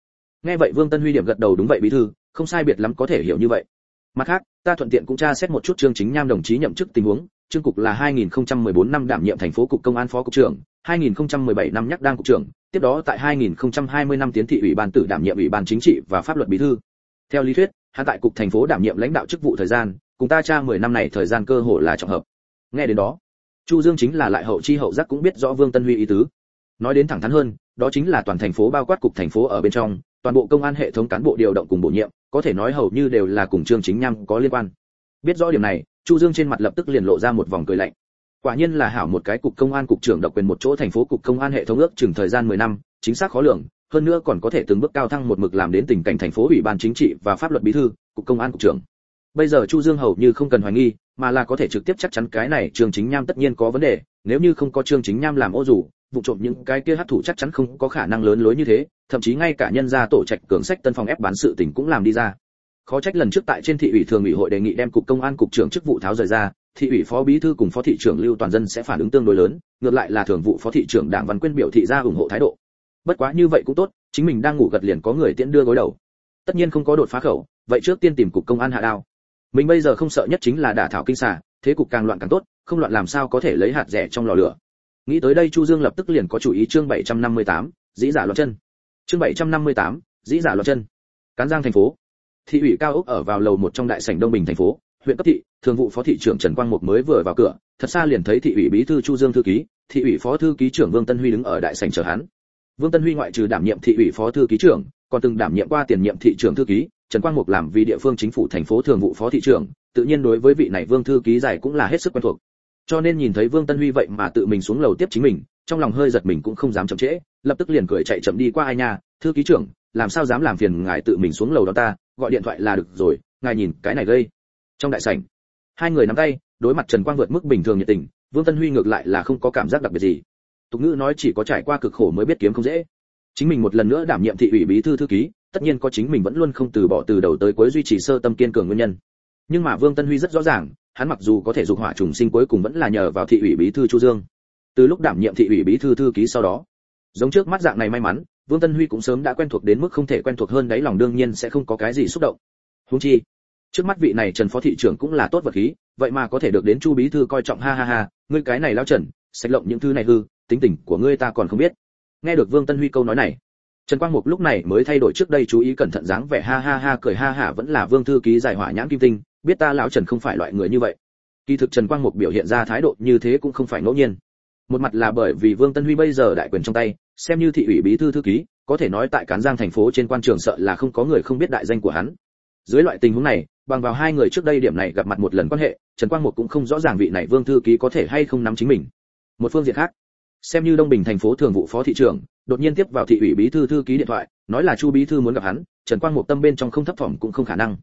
Nghe vậy vương tân huy điểm gật đầu đúng vậy bí thư, không sai biệt lắm có thể hiểu như vậy mặt khác, ta thuận tiện cũng tra xét một chút trương chính nham đồng chí nhậm chức tình huống. Trương cục là 2014 năm đảm nhiệm thành phố cục công an phó cục trưởng 2017 năm nhắc đang cục trưởng, tiếp đó tại 2020 năm tiến thị ủy ban tử đảm nhiệm ủy ban chính trị và pháp luật bí thư. Theo lý thuyết, hắn tại cục thành phố đảm nhiệm lãnh đạo chức vụ thời gian, cùng ta tra 10 năm này thời gian cơ hội là trọng hợp. Nghe đến đó, chu dương chính là lại hậu chi hậu giác cũng biết rõ vương tân huy ý tứ. Nói đến thẳng thắn hơn, đó chính là toàn thành phố bao quát cục thành phố ở bên trong, toàn bộ công an hệ thống cán bộ điều động cùng bổ nhiệm có thể nói hầu như đều là cùng trương chính nham có liên quan. Biết rõ điểm này, chu dương trên mặt lập tức liền lộ ra một vòng cười lạnh. Quả nhiên là hảo một cái cục công an cục trưởng độc quyền một chỗ thành phố cục công an hệ thống ước chừng thời gian 10 năm, chính xác khó lường, hơn nữa còn có thể từng bước cao thăng một mực làm đến tình cảnh thành phố ủy ban chính trị và pháp luật bí thư, cục công an cục trưởng. Bây giờ chu dương hầu như không cần hoài nghi, mà là có thể trực tiếp chắc chắn cái này trương chính nham tất nhiên có vấn đề, nếu như không có trương chính nham làm ô dù vụ trộm những cái kia hấp thụ chắc chắn không có khả năng lớn lối như thế, thậm chí ngay cả nhân gia tổ trạch cường sách tân phòng ép bán sự tình cũng làm đi ra. Khó trách lần trước tại trên thị ủy thường ủy hội đề nghị đem cục công an cục trưởng chức vụ tháo rời ra, thị ủy phó bí thư cùng phó thị trưởng lưu toàn dân sẽ phản ứng tương đối lớn, ngược lại là thường vụ phó thị trưởng đảng văn quyên biểu thị ra ủng hộ thái độ. Bất quá như vậy cũng tốt, chính mình đang ngủ gật liền có người tiễn đưa gối đầu. Tất nhiên không có đột phá khẩu, vậy trước tiên tìm cục công an hạ đao. Mình bây giờ không sợ nhất chính là đả thảo kinh xà, thế cục càng loạn càng tốt, không loạn làm sao có thể lấy hạt rẻ trong lò lửa nghĩ tới đây chu dương lập tức liền có chủ ý chương 758, dĩ giả loạn chân. Chương 758, dĩ giả loạn chân. Cán giang thành phố. Thị ủy cao ốc ở vào lầu một trong đại sảnh đông bình thành phố huyện cấp thị thường vụ phó thị trưởng trần quang mục mới vừa vào cửa thật xa liền thấy thị ủy bí thư chu dương thư ký thị ủy phó thư ký trưởng vương tân huy đứng ở đại sảnh chờ hắn. Vương tân huy ngoại trừ đảm nhiệm thị ủy phó thư ký trưởng còn từng đảm nhiệm qua tiền nhiệm thị trưởng thư ký trần quang mục làm vì địa phương chính phủ thành phố thường vụ phó thị trưởng tự nhiên đối với vị này vương thư ký giải cũng là hết sức quen thuộc cho nên nhìn thấy vương tân huy vậy mà tự mình xuống lầu tiếp chính mình, trong lòng hơi giật mình cũng không dám chậm trễ, lập tức liền cười chạy chậm đi qua ai nha, thư ký trưởng, làm sao dám làm phiền ngài tự mình xuống lầu đó ta, gọi điện thoại là được rồi, ngài nhìn cái này gây. Trong đại sảnh, hai người nắm tay, đối mặt trần quang vượt mức bình thường nhiệt tình, vương tân huy ngược lại là không có cảm giác đặc biệt gì. Tục ngữ nói chỉ có trải qua cực khổ mới biết kiếm không dễ. Chính mình một lần nữa đảm nhiệm thị ủy bí thư thư ký, tất nhiên có chính mình vẫn luôn không từ bỏ từ đầu tới cuối duy trì sơ tâm kiên cường nguyên nhân. Nhưng mà vương tân huy rất rõ ràng hắn mặc dù có thể dục hỏa trùng sinh cuối cùng vẫn là nhờ vào thị ủy bí thư chu dương. Từ lúc đảm nhiệm thị ủy bí thư thư ký sau đó, giống trước mắt dạng này may mắn, vương tân huy cũng sớm đã quen thuộc đến mức không thể quen thuộc hơn đấy lòng đương nhiên sẽ không có cái gì xúc động. Huống chi, trước mắt vị này trần phó thị trưởng cũng là tốt vật khí, vậy mà có thể được đến chu bí thư coi trọng, ha ha ha, ngươi cái này lao trần, sạch lộng những thứ này hư, tính tình của ngươi ta còn không biết. Nghe được vương tân huy câu nói này, trần quang mục lúc này mới thay đổi trước đây chú ý cẩn thận dáng vẻ, ha ha ha, cười ha hả, vẫn là vương thư ký giải hỏa nhãn kim tinh biết ta lão trần không phải loại người như vậy. Kỳ thực trần quang mục biểu hiện ra thái độ như thế cũng không phải ngẫu nhiên. Một mặt là bởi vì vương tân huy bây giờ đại quyền trong tay, xem như thị ủy bí thư thư ký, có thể nói tại cán giang thành phố trên quan trường sợ là không có người không biết đại danh của hắn. Dưới loại tình huống này, bằng vào hai người trước đây điểm này gặp mặt một lần quan hệ, trần quang mục cũng không rõ ràng vị này vương thư ký có thể hay không nắm chính mình. Một phương diện khác, xem như đông bình thành phố thường vụ phó thị trưởng, đột nhiên tiếp vào thị ủy bí thư thư ký điện thoại, nói là chu bí thư muốn gặp hắn, trần quang mục tâm bên trong không thấp thỏm cũng không khả năng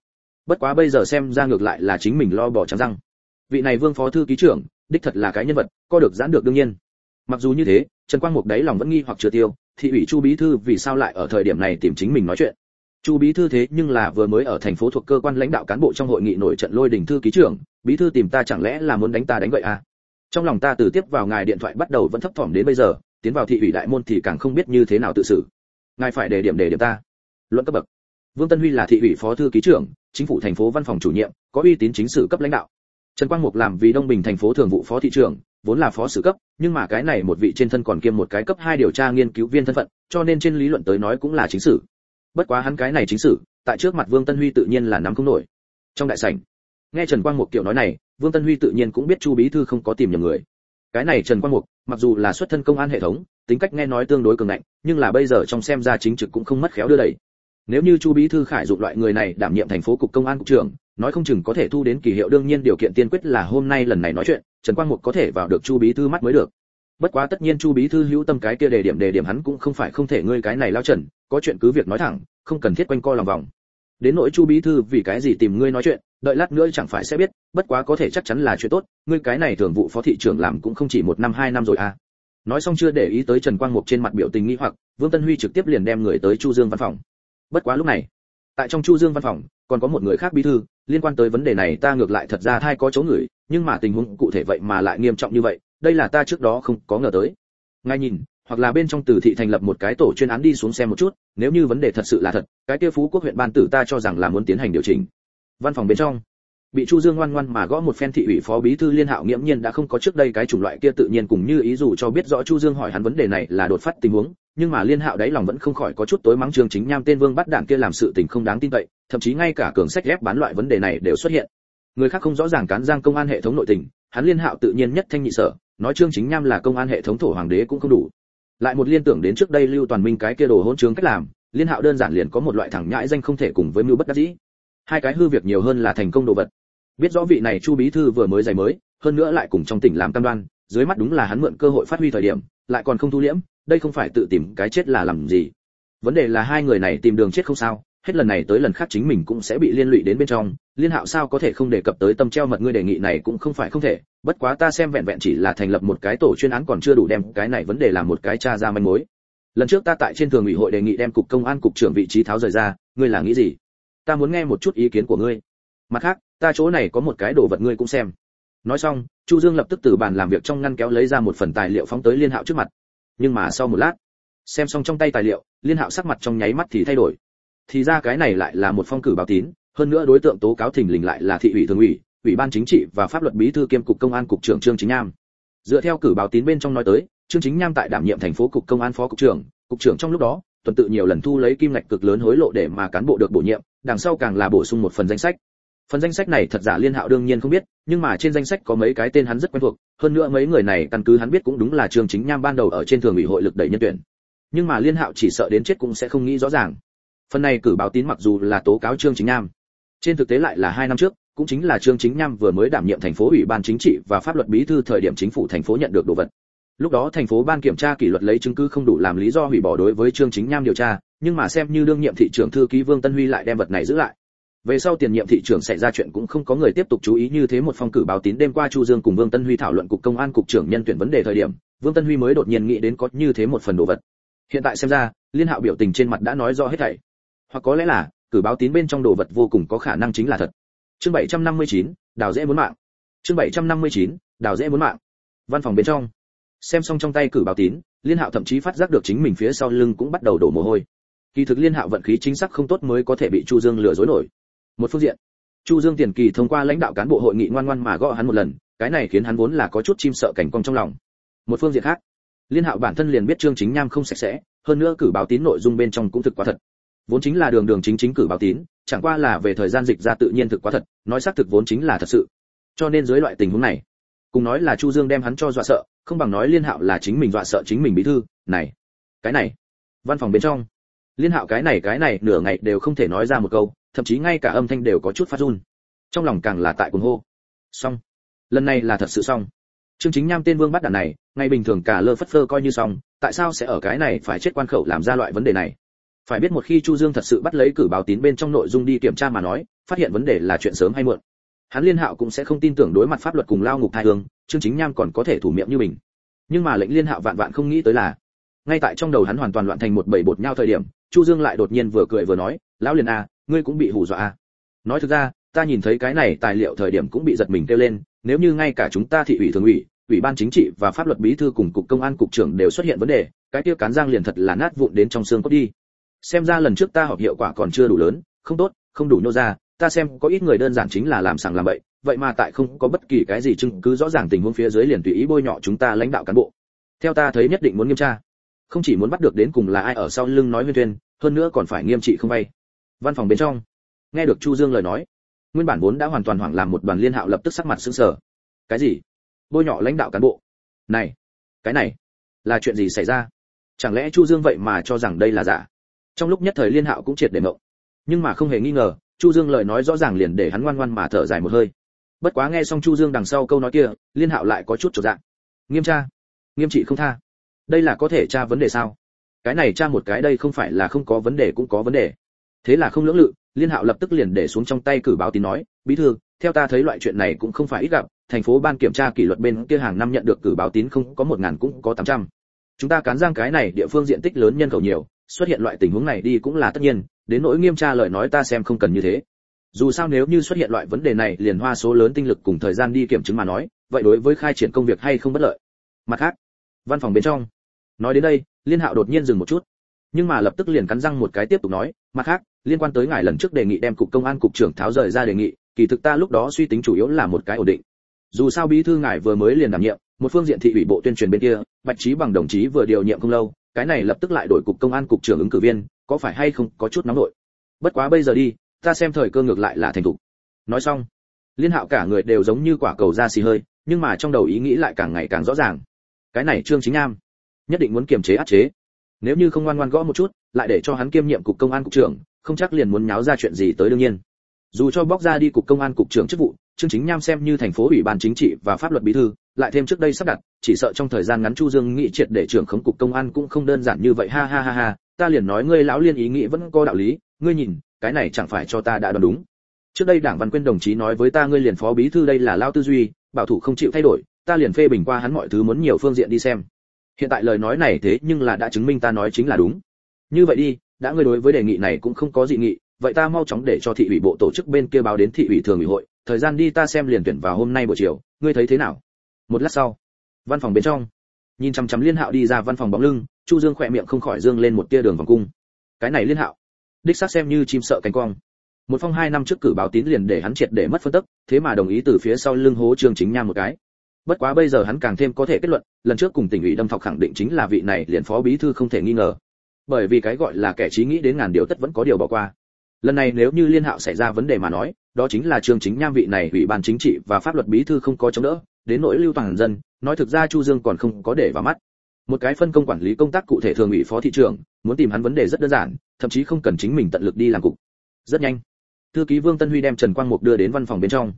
bất quá bây giờ xem ra ngược lại là chính mình lo bỏ trắng răng. Vị này vương phó thư ký trưởng, đích thật là cái nhân vật, co được giãn được đương nhiên. Mặc dù như thế, trần quang mục đấy lòng vẫn nghi hoặc chưa tiêu, thị ủy chu bí thư vì sao lại ở thời điểm này tìm chính mình nói chuyện? Chu bí thư thế nhưng là vừa mới ở thành phố thuộc cơ quan lãnh đạo cán bộ trong hội nghị nổi trận lôi đình thư ký trưởng, bí thư tìm ta chẳng lẽ là muốn đánh ta đánh vậy à? Trong lòng ta từ tiếp vào ngài điện thoại bắt đầu vẫn thấp thỏm đến bây giờ, tiến vào thị ủy đại môn thì càng không biết như thế nào tự xử. Ngài phải đề điểm đề điểm ta. Luận cấp bậc. Vương tân huy là thị ủy phó thư ký trưởng chính phủ thành phố văn phòng chủ nhiệm, có uy tín chính sử cấp lãnh đạo. Trần quang mục làm vì đông bình thành phố thường vụ phó thị trưởng, vốn là phó sử cấp, nhưng mà cái này một vị trên thân còn kiêm một cái cấp hai điều tra nghiên cứu viên thân phận, cho nên trên lý luận tới nói cũng là chính sử. Bất quá hắn cái này chính sử, tại trước mặt vương tân huy tự nhiên là nắm không nổi. Trong đại sảnh, nghe trần quang mục kiểu nói này, vương tân huy tự nhiên cũng biết chu bí thư không có tìm nhầm người. Cái này trần quang mục, mặc dù là xuất thân công an hệ thống, tính cách nghe nói tương đối cường ngạnh, nhưng là bây giờ trong xem ra chính trực cũng không mất khéo đưa đẩy nếu như chu bí thư khải dụng loại người này đảm nhiệm thành phố cục công an cục trưởng, nói không chừng có thể thu đến kỳ hiệu đương nhiên điều kiện tiên quyết là hôm nay lần này nói chuyện, trần quang mục có thể vào được chu bí thư mắt mới được. Bất quá tất nhiên chu bí thư hữu tâm cái kia đề điểm đề điểm hắn cũng không phải không thể ngươi cái này lao trần, có chuyện cứ việc nói thẳng, không cần thiết quanh co lòng vòng. Đến nỗi chu bí thư vì cái gì tìm ngươi nói chuyện, đợi lát nữa chẳng phải sẽ biết, bất quá có thể chắc chắn là chuyện tốt, ngươi cái này thường vụ phó thị trưởng làm cũng không chỉ một năm hai năm rồi à. Nói xong chưa để ý tới trần quang mục trên mặt biểu tình nghi hoặc, vương tân huy trực tiếp liền đem người tới chu dương văn phòng bất quá lúc này, tại trong chu dương văn phòng, còn có một người khác bí thư, liên quan tới vấn đề này ta ngược lại thật ra thai có chỗ người nhưng mà tình huống cụ thể vậy mà lại nghiêm trọng như vậy, đây là ta trước đó không có ngờ tới. Ngay nhìn, hoặc là bên trong tử thị thành lập một cái tổ chuyên án đi xuống xem một chút, nếu như vấn đề thật sự là thật, cái kia phú quốc huyện ban tử ta cho rằng là muốn tiến hành điều chỉnh. Văn phòng bên trong, bị chu dương ngoan ngoan mà gõ một phen thị ủy phó bí thư liên hạo nghiễm nhiên đã không có trước đây cái chủng loại kia tự nhiên cùng như ý dù cho biết rõ chu dương hỏi hắn vấn đề này là đột phát tình huống nhưng mà liên hạo đáy lòng vẫn không khỏi có chút tối mắng trương chính nham tên vương bắt đảng kia làm sự tình không đáng tin cậy, thậm chí ngay cả cường sách ghép bán loại vấn đề này đều xuất hiện. Người khác không rõ ràng cán giang công an hệ thống nội tình, hắn liên hạo tự nhiên nhất thanh nhị sở, nói trương chính nham là công an hệ thống thổ hoàng đế cũng không đủ. Lại một liên tưởng đến trước đây lưu toàn minh cái kia đồ hỗn trướng cách làm, liên hạo đơn giản liền có một loại thẳng nhãi danh không thể cùng với mưu bất đắc dĩ. Hai cái hư việc nhiều hơn là thành công đồ vật. Biết rõ vị này chu bí thư vừa mới giày mới, hơn nữa lại cùng trong tỉnh làm cam đoan, dưới mắt đúng là hắn mượn cơ hội phát huy thời điểm lại còn không thu liễm, đây không phải tự tìm cái chết là làm gì. Vấn đề là hai người này tìm đường chết không sao, hết lần này tới lần khác chính mình cũng sẽ bị liên lụy đến bên trong. Liên hạo sao có thể không đề cập tới tâm treo mật ngươi đề nghị này cũng không phải không thể, bất quá ta xem vẹn vẹn chỉ là thành lập một cái tổ chuyên án còn chưa đủ đem cái này vấn đề làm một cái tra ra manh mối. Lần trước ta tại trên thường ủy hội đề nghị đem cục công an cục trưởng vị trí tháo rời ra, ngươi là nghĩ gì? Ta muốn nghe một chút ý kiến của ngươi. Mặt khác, ta chỗ này có một cái đồ vật ngươi cũng xem. Nói xong chu dương lập tức từ bàn làm việc trong ngăn kéo lấy ra một phần tài liệu phóng tới liên hạo trước mặt. Nhưng mà sau một lát, xem xong trong tay tài liệu, liên hạo sắc mặt trong nháy mắt thì thay đổi. Thì ra cái này lại là một phong cử báo tín, hơn nữa đối tượng tố cáo thình lình lại là thị ủy thường ủy ủy ban chính trị và pháp luật bí thư kiêm cục công an cục trưởng trương chính nham dựa theo cử báo tín bên trong nói tới, trương chính nham tại đảm nhiệm thành phố cục công an phó cục trưởng cục trưởng trong lúc đó, tuần tự nhiều lần thu lấy kim ngạch cực lớn hối lộ để mà cán bộ được bổ nhiệm, đằng sau càng là bổ sung một phần danh sách phần danh sách này thật giả liên hạo đương nhiên không biết, nhưng mà trên danh sách có mấy cái tên hắn rất quen thuộc, hơn nữa mấy người này căn cứ hắn biết cũng đúng là trương chính nham ban đầu ở trên thường ủy hội lực đẩy nhân tuyển. Nhưng mà liên hạo chỉ sợ đến chết cũng sẽ không nghĩ rõ ràng. Phần này cử báo tín mặc dù là tố cáo trương chính nham, trên thực tế lại là hai năm trước, cũng chính là trương chính nham vừa mới đảm nhiệm thành phố ủy ban chính trị và pháp luật bí thư thời điểm chính phủ thành phố nhận được đồ vật. Lúc đó thành phố ban kiểm tra kỷ luật lấy chứng cứ không đủ làm lý do hủy bỏ đối với trương chính nham điều tra, nhưng mà xem như đương nhiệm thị trưởng thư ký vương tân huy lại đem vật này giữ lại về sau tiền nhiệm thị trưởng xảy ra chuyện cũng không có người tiếp tục chú ý như thế một phong cử báo tín đêm qua chu dương cùng vương tân huy thảo luận cục công an cục trưởng nhân tuyển vấn đề thời điểm vương tân huy mới đột nhiên nghĩ đến có như thế một phần đồ vật. Hiện tại xem ra liên hạo biểu tình trên mặt đã nói rõ hết thảy. Hoặc có lẽ là cử báo tín bên trong đồ vật vô cùng có khả năng chính là thật. Chương 759, đào dễ muốn mạng. Chương 759, đào dễ muốn mạng. Văn phòng bên trong. Xem xong trong tay cử báo tín liên hạo thậm chí phát giác được chính mình phía sau lưng cũng bắt đầu đổ mồ hôi. Kỳ thực liên hạo vận khí chính xác không tốt mới có thể bị chu dương lừa dối nổi một phương diện. Chu dương tiền kỳ thông qua lãnh đạo cán bộ hội nghị ngoan ngoan mà gõ hắn một lần, cái này khiến hắn vốn là có chút chim sợ cảnh cong trong lòng. Một phương diện khác, liên hạo bản thân liền biết trương chính nham không sạch sẽ, hơn nữa cử báo tín nội dung bên trong cũng thực quá thật. Vốn chính là đường đường chính chính cử báo tín, chẳng qua là về thời gian dịch ra tự nhiên thực quá thật, nói xác thực vốn chính là thật sự. Cho nên dưới loại tình huống này, cùng nói là chu dương đem hắn cho dọa sợ, không bằng nói liên hạo là chính mình dọa sợ chính mình bí thư, này, cái này, văn phòng bên trong. Liên hạo cái này cái này nửa ngày đều không thể nói ra một câu thậm chí ngay cả âm thanh đều có chút phát run trong lòng càng là tại cuồng hô xong lần này là thật sự xong Trương Chính Nham tên Vương bắt đạn này, ngày bình thường cả lơ phất phơ coi như xong, tại sao sẽ ở cái này phải chết quan khẩu làm ra loại vấn đề này? Phải biết một khi Chu Dương thật sự bắt lấy cử báo tín bên trong nội dung đi kiểm tra mà nói, phát hiện vấn đề là chuyện sớm hay muộn. Hắn Liên Hạo cũng sẽ không tin tưởng đối mặt pháp luật cùng lao ngục thai hương, Trương Chính Nham còn có thể thủ miệng như mình. Nhưng mà lệnh Liên Hạo vạn vạn không nghĩ tới là, ngay tại trong đầu hắn hoàn toàn loạn thành một bầy bột nhau thời điểm, Chu Dương lại đột nhiên vừa cười vừa nói, "Lão Liên a, ngươi cũng bị hù dọa à? Nói thực ra, ta nhìn thấy cái này tài liệu thời điểm cũng bị giật mình kêu lên, nếu như ngay cả chúng ta thị ủy thường ủy, ủy ban chính trị và pháp luật bí thư cùng cục công an cục trưởng đều xuất hiện vấn đề, cái kia cán giang liền thật là nát vụn đến trong xương cốt đi. Xem ra lần trước ta họp hiệu quả còn chưa đủ lớn, không tốt, không đủ nô ra, ta xem có ít người đơn giản chính là làm sàng làm bậy, vậy mà tại không có bất kỳ cái gì chứng cứ rõ ràng tình huống phía dưới liền tùy ý bôi nhọ chúng ta lãnh đạo cán bộ. Theo ta thấy nhất định muốn nghiêm tra. Không chỉ muốn bắt được đến cùng là ai ở sau lưng nói huyên thuyên, hơn nữa còn phải nghiêm trị không vay. Văn phòng bên trong, nghe được Chu Dương lời nói, nguyên bản vốn đã hoàn toàn hoảng làm một đoàn liên hạo lập tức sắc mặt sững sờ. Cái gì? bôi nhọ lãnh đạo cán bộ. Này cái này là chuyện gì xảy ra? Chẳng lẽ chu dương vậy mà cho rằng đây là giả? Trong lúc nhất thời liên hạo cũng triệt để mộng. Nhưng mà không hề nghi ngờ chu dương lời nói rõ ràng liền để hắn ngoan ngoan mà thở dài một hơi. Bất quá nghe xong chu dương đằng sau câu nói kia liên hạo lại có chút trở dạng. Nghiêm tra nghiêm trị không tha. Đây là có thể tra vấn đề sao? Cái này tra một cái đây không phải là không có vấn đề cũng có vấn đề thế là không lưỡng lự, liên hạo lập tức liền để xuống trong tay cử báo tín nói, bí thư, theo ta thấy loại chuyện này cũng không phải ít gặp, thành phố ban kiểm tra kỷ luật bên kia hàng năm nhận được cử báo tín không có một ngàn cũng có tám trăm. Chúng ta cán giang cái này địa phương diện tích lớn nhân khẩu nhiều, xuất hiện loại tình huống này đi cũng là tất nhiên, đến nỗi nghiêm tra lời nói ta xem không cần như thế. Dù sao nếu như xuất hiện loại vấn đề này, liền hoa số lớn tinh lực cùng thời gian đi kiểm chứng mà nói, vậy đối với khai triển công việc hay không bất lợi? Mặt khác, văn phòng bên trong. Nói đến đây, liên hạo đột nhiên dừng một chút, nhưng mà lập tức liền cắn răng một cái tiếp tục nói, mặt khác liên quan tới ngài lần trước đề nghị đem cục công an, cục trưởng tháo rời ra đề nghị, kỳ thực ta lúc đó suy tính chủ yếu là một cái ổn định. Dù sao bí thư ngài vừa mới liền đảm nhiệm, một phương diện thị ủy bộ tuyên truyền bên kia, bạch trí bằng đồng chí vừa điều nhiệm không lâu, cái này lập tức lại đổi cục công an, cục trưởng ứng cử viên, có phải hay không có chút nóng nổi bất quá bây giờ đi, ta xem thời cơ ngược lại là thành thục. Nói xong, liên hạo cả người đều giống như quả cầu ra xì hơi, nhưng mà trong đầu ý nghĩ lại càng ngày càng rõ ràng. Cái này trương chính nam, nhất định muốn kiềm chế áp chế. Nếu như không ngoan ngoan gõ một chút, lại để cho hắn kiêm nhiệm cục công an, cục trưởng không chắc liền muốn nháo ra chuyện gì tới đương nhiên. Dù cho bóc ra đi cục công an cục trưởng chức vụ, trương chính nham xem như thành phố ủy ban chính trị và pháp luật bí thư, lại thêm trước đây sắp đặt, chỉ sợ trong thời gian ngắn chu dương nghĩ triệt để trưởng khống cục công an cũng không đơn giản như vậy. Ha ha ha ha, ta liền nói ngươi lão liên ý nghĩ vẫn có đạo lý, ngươi nhìn, cái này chẳng phải cho ta đã đoán đúng. Trước đây đảng văn quyên đồng chí nói với ta ngươi liền phó bí thư đây là lao tư duy, bảo thủ không chịu thay đổi, ta liền phê bình qua hắn mọi thứ muốn nhiều phương diện đi xem. Hiện tại lời nói này thế nhưng là đã chứng minh ta nói chính là đúng. Như vậy đi đã ngươi đối với đề nghị này cũng không có dị nghị, vậy ta mau chóng để cho thị ủy bộ tổ chức bên kia báo đến thị ủy thường ủy hội, thời gian đi ta xem liền tuyển vào hôm nay buổi chiều, ngươi thấy thế nào? Một lát sau, văn phòng bên trong, nhìn chằm chằm liên hạo đi ra văn phòng bóng lưng, chu dương khỏe miệng không khỏi dương lên một tia đường vòng cung. Cái này liên hạo, đích xác xem như chim sợ cánh quang một phong hai năm trước cử báo tín liền để hắn triệt để mất phân tức, thế mà đồng ý từ phía sau lưng hố trương chính nham một cái. Bất quá bây giờ hắn càng thêm có thể kết luận, lần trước cùng tỉnh ủy đâm thọc khẳng định chính là vị này liền phó bí thư không thể nghi ngờ bởi vì cái gọi là kẻ trí nghĩ đến ngàn điều tất vẫn có điều bỏ qua. Lần này nếu như liên hạo xảy ra vấn đề mà nói, đó chính là trương chính nham vị này ủy ban chính trị và pháp luật bí thư không có chống đỡ, đến nỗi lưu toàn dân, nói thực ra chu dương còn không có để vào mắt. Một cái phân công quản lý công tác cụ thể thường ủy phó thị trưởng, muốn tìm hắn vấn đề rất đơn giản, thậm chí không cần chính mình tận lực đi làm cục. Rất nhanh, thư ký vương tân huy đem trần quang mục đưa đến văn phòng bên trong.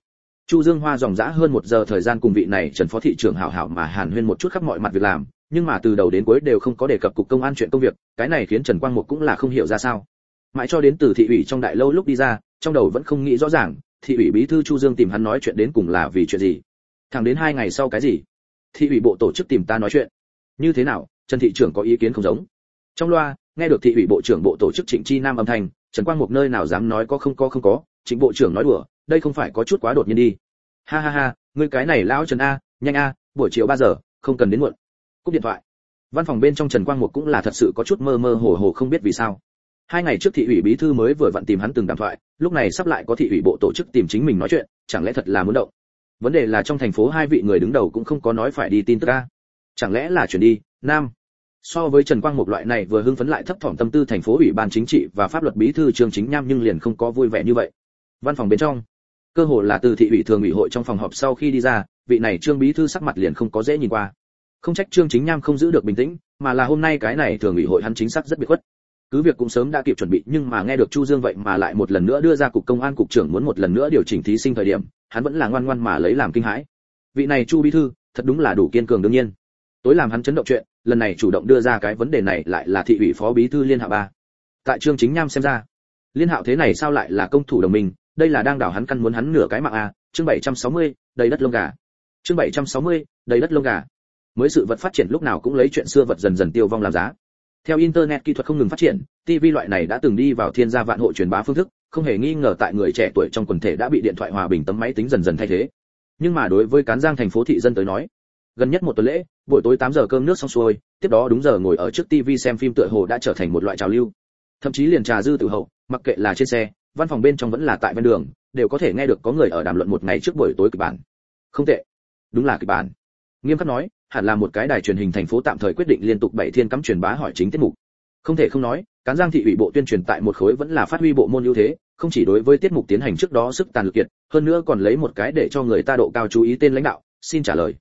Chu dương hoa dòng dã hơn một giờ thời gian cùng vị này trần phó thị trưởng hảo hảo mà hàn huyên một chút khắp mọi mặt việc làm nhưng mà từ đầu đến cuối đều không có đề cập cục công an chuyện công việc, cái này khiến trần quang mục cũng là không hiểu ra sao. Mãi cho đến từ thị ủy trong đại lâu lúc đi ra, trong đầu vẫn không nghĩ rõ ràng, thị ủy bí thư chu dương tìm hắn nói chuyện đến cùng là vì chuyện gì? Thẳng đến hai ngày sau cái gì? Thị ủy bộ tổ chức tìm ta nói chuyện. Như thế nào? Trần thị trưởng có ý kiến không giống? Trong loa, nghe được thị ủy bộ trưởng bộ tổ chức trịnh chi nam âm thanh, trần quang Mục nơi nào dám nói có không có không có, trịnh bộ trưởng nói đùa, đây không phải có chút quá đột nhiên đi. Ha ha ha, ngươi cái này lão trần a, nhanh a, buổi chiều 3 giờ, không cần đến muộn cúp điện thoại. Văn phòng bên trong trần quang mục cũng là thật sự có chút mơ mơ hồ hồ không biết vì sao. Hai ngày trước thị ủy bí thư mới vừa vặn tìm hắn từng đàm thoại, lúc này sắp lại có thị ủy bộ tổ chức tìm chính mình nói chuyện, chẳng lẽ thật là muốn động? Vấn đề là trong thành phố hai vị người đứng đầu cũng không có nói phải đi tin tức a. Chẳng lẽ là chuyển đi, nam? So với trần quang Mục loại này vừa hưng phấn lại thấp thỏm tâm tư thành phố ủy ban chính trị và pháp luật bí thư trường chính nham nhưng liền không có vui vẻ như vậy. Văn phòng bên trong, cơ hồ là từ thị ủy thường ủy hội trong phòng họp sau khi đi ra, vị này trương bí thư sắc mặt liền không có dễ nhìn qua không trách trương chính nham không giữ được bình tĩnh mà là hôm nay cái này thường ủy hội hắn chính xác rất biệt khuất. Cứ việc cũng sớm đã kịp chuẩn bị nhưng mà nghe được chu dương vậy mà lại một lần nữa đưa ra cục công an cục trưởng muốn một lần nữa điều chỉnh thí sinh thời điểm hắn vẫn là ngoan ngoan mà lấy làm kinh hãi. Vị này chu bí thư thật đúng là đủ kiên cường đương nhiên. Tối làm hắn chấn động chuyện lần này chủ động đưa ra cái vấn đề này lại là thị ủy phó bí thư liên hạ ba. Tại trương chính nham xem ra liên hạo thế này sao lại là công thủ đồng minh đây là đang đảo hắn căn muốn hắn nửa cái mạng a chương 760, đầy đất lông gà. Chương 760, đầy đất lông gà mới sự vật phát triển lúc nào cũng lấy chuyện xưa vật dần dần tiêu vong làm giá. Theo internet kỹ thuật không ngừng phát triển tv loại này đã từng đi vào thiên gia vạn hộ truyền bá phương thức, không hề nghi ngờ tại người trẻ tuổi trong quần thể đã bị điện thoại hòa bình tấm máy tính dần dần thay thế. Nhưng mà đối với cán giang thành phố thị dân tới nói, gần nhất một tuần lễ, buổi tối 8 giờ cơm nước xong xuôi, tiếp đó đúng giờ ngồi ở trước tv xem phim tựa hồ đã trở thành một loại trào lưu. Thậm chí liền trà dư tự hậu, mặc kệ là trên xe, văn phòng bên trong vẫn là tại ven đường, đều có thể nghe được có người ở đàm luận một ngày trước buổi tối kịch bản. Không tệ. Đúng là kịch bản. Nghiêm khắc nói hẳn là một cái đài truyền hình thành phố tạm thời quyết định liên tục bảy thiên cắm truyền bá hỏi chính tiết mục. Không thể không nói, cán giang thị ủy bộ tuyên truyền tại một khối vẫn là phát huy bộ môn ưu thế, không chỉ đối với tiết mục tiến hành trước đó sức tàn lực kiệt hơn nữa còn lấy một cái để cho người ta độ cao chú ý tên lãnh đạo, xin trả lời.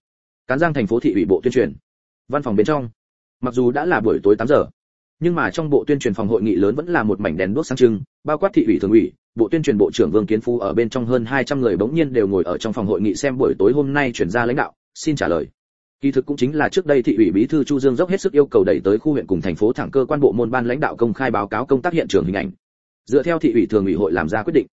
Cán giang thành phố thị ủy bộ tuyên truyền. Văn phòng bên trong. Mặc dù đã là buổi tối 8 giờ, nhưng mà trong bộ tuyên truyền phòng hội nghị lớn vẫn là một mảnh đèn đuốc sáng trưng, bao quát thị ủy thường ủy, bộ tuyên truyền bộ trưởng vương kiến phú ở bên trong hơn 200 người bỗng nhiên đều ngồi ở trong phòng hội nghị xem buổi tối hôm nay chuyển ra lãnh đạo, xin trả lời kỳ thực cũng chính là trước đây thị ủy bí thư chu dương dốc hết sức yêu cầu đẩy tới khu huyện cùng thành phố thẳng cơ quan bộ môn ban lãnh đạo công khai báo cáo công tác hiện trường hình ảnh. Dựa theo thị ủy thường ủy hội làm ra quyết định.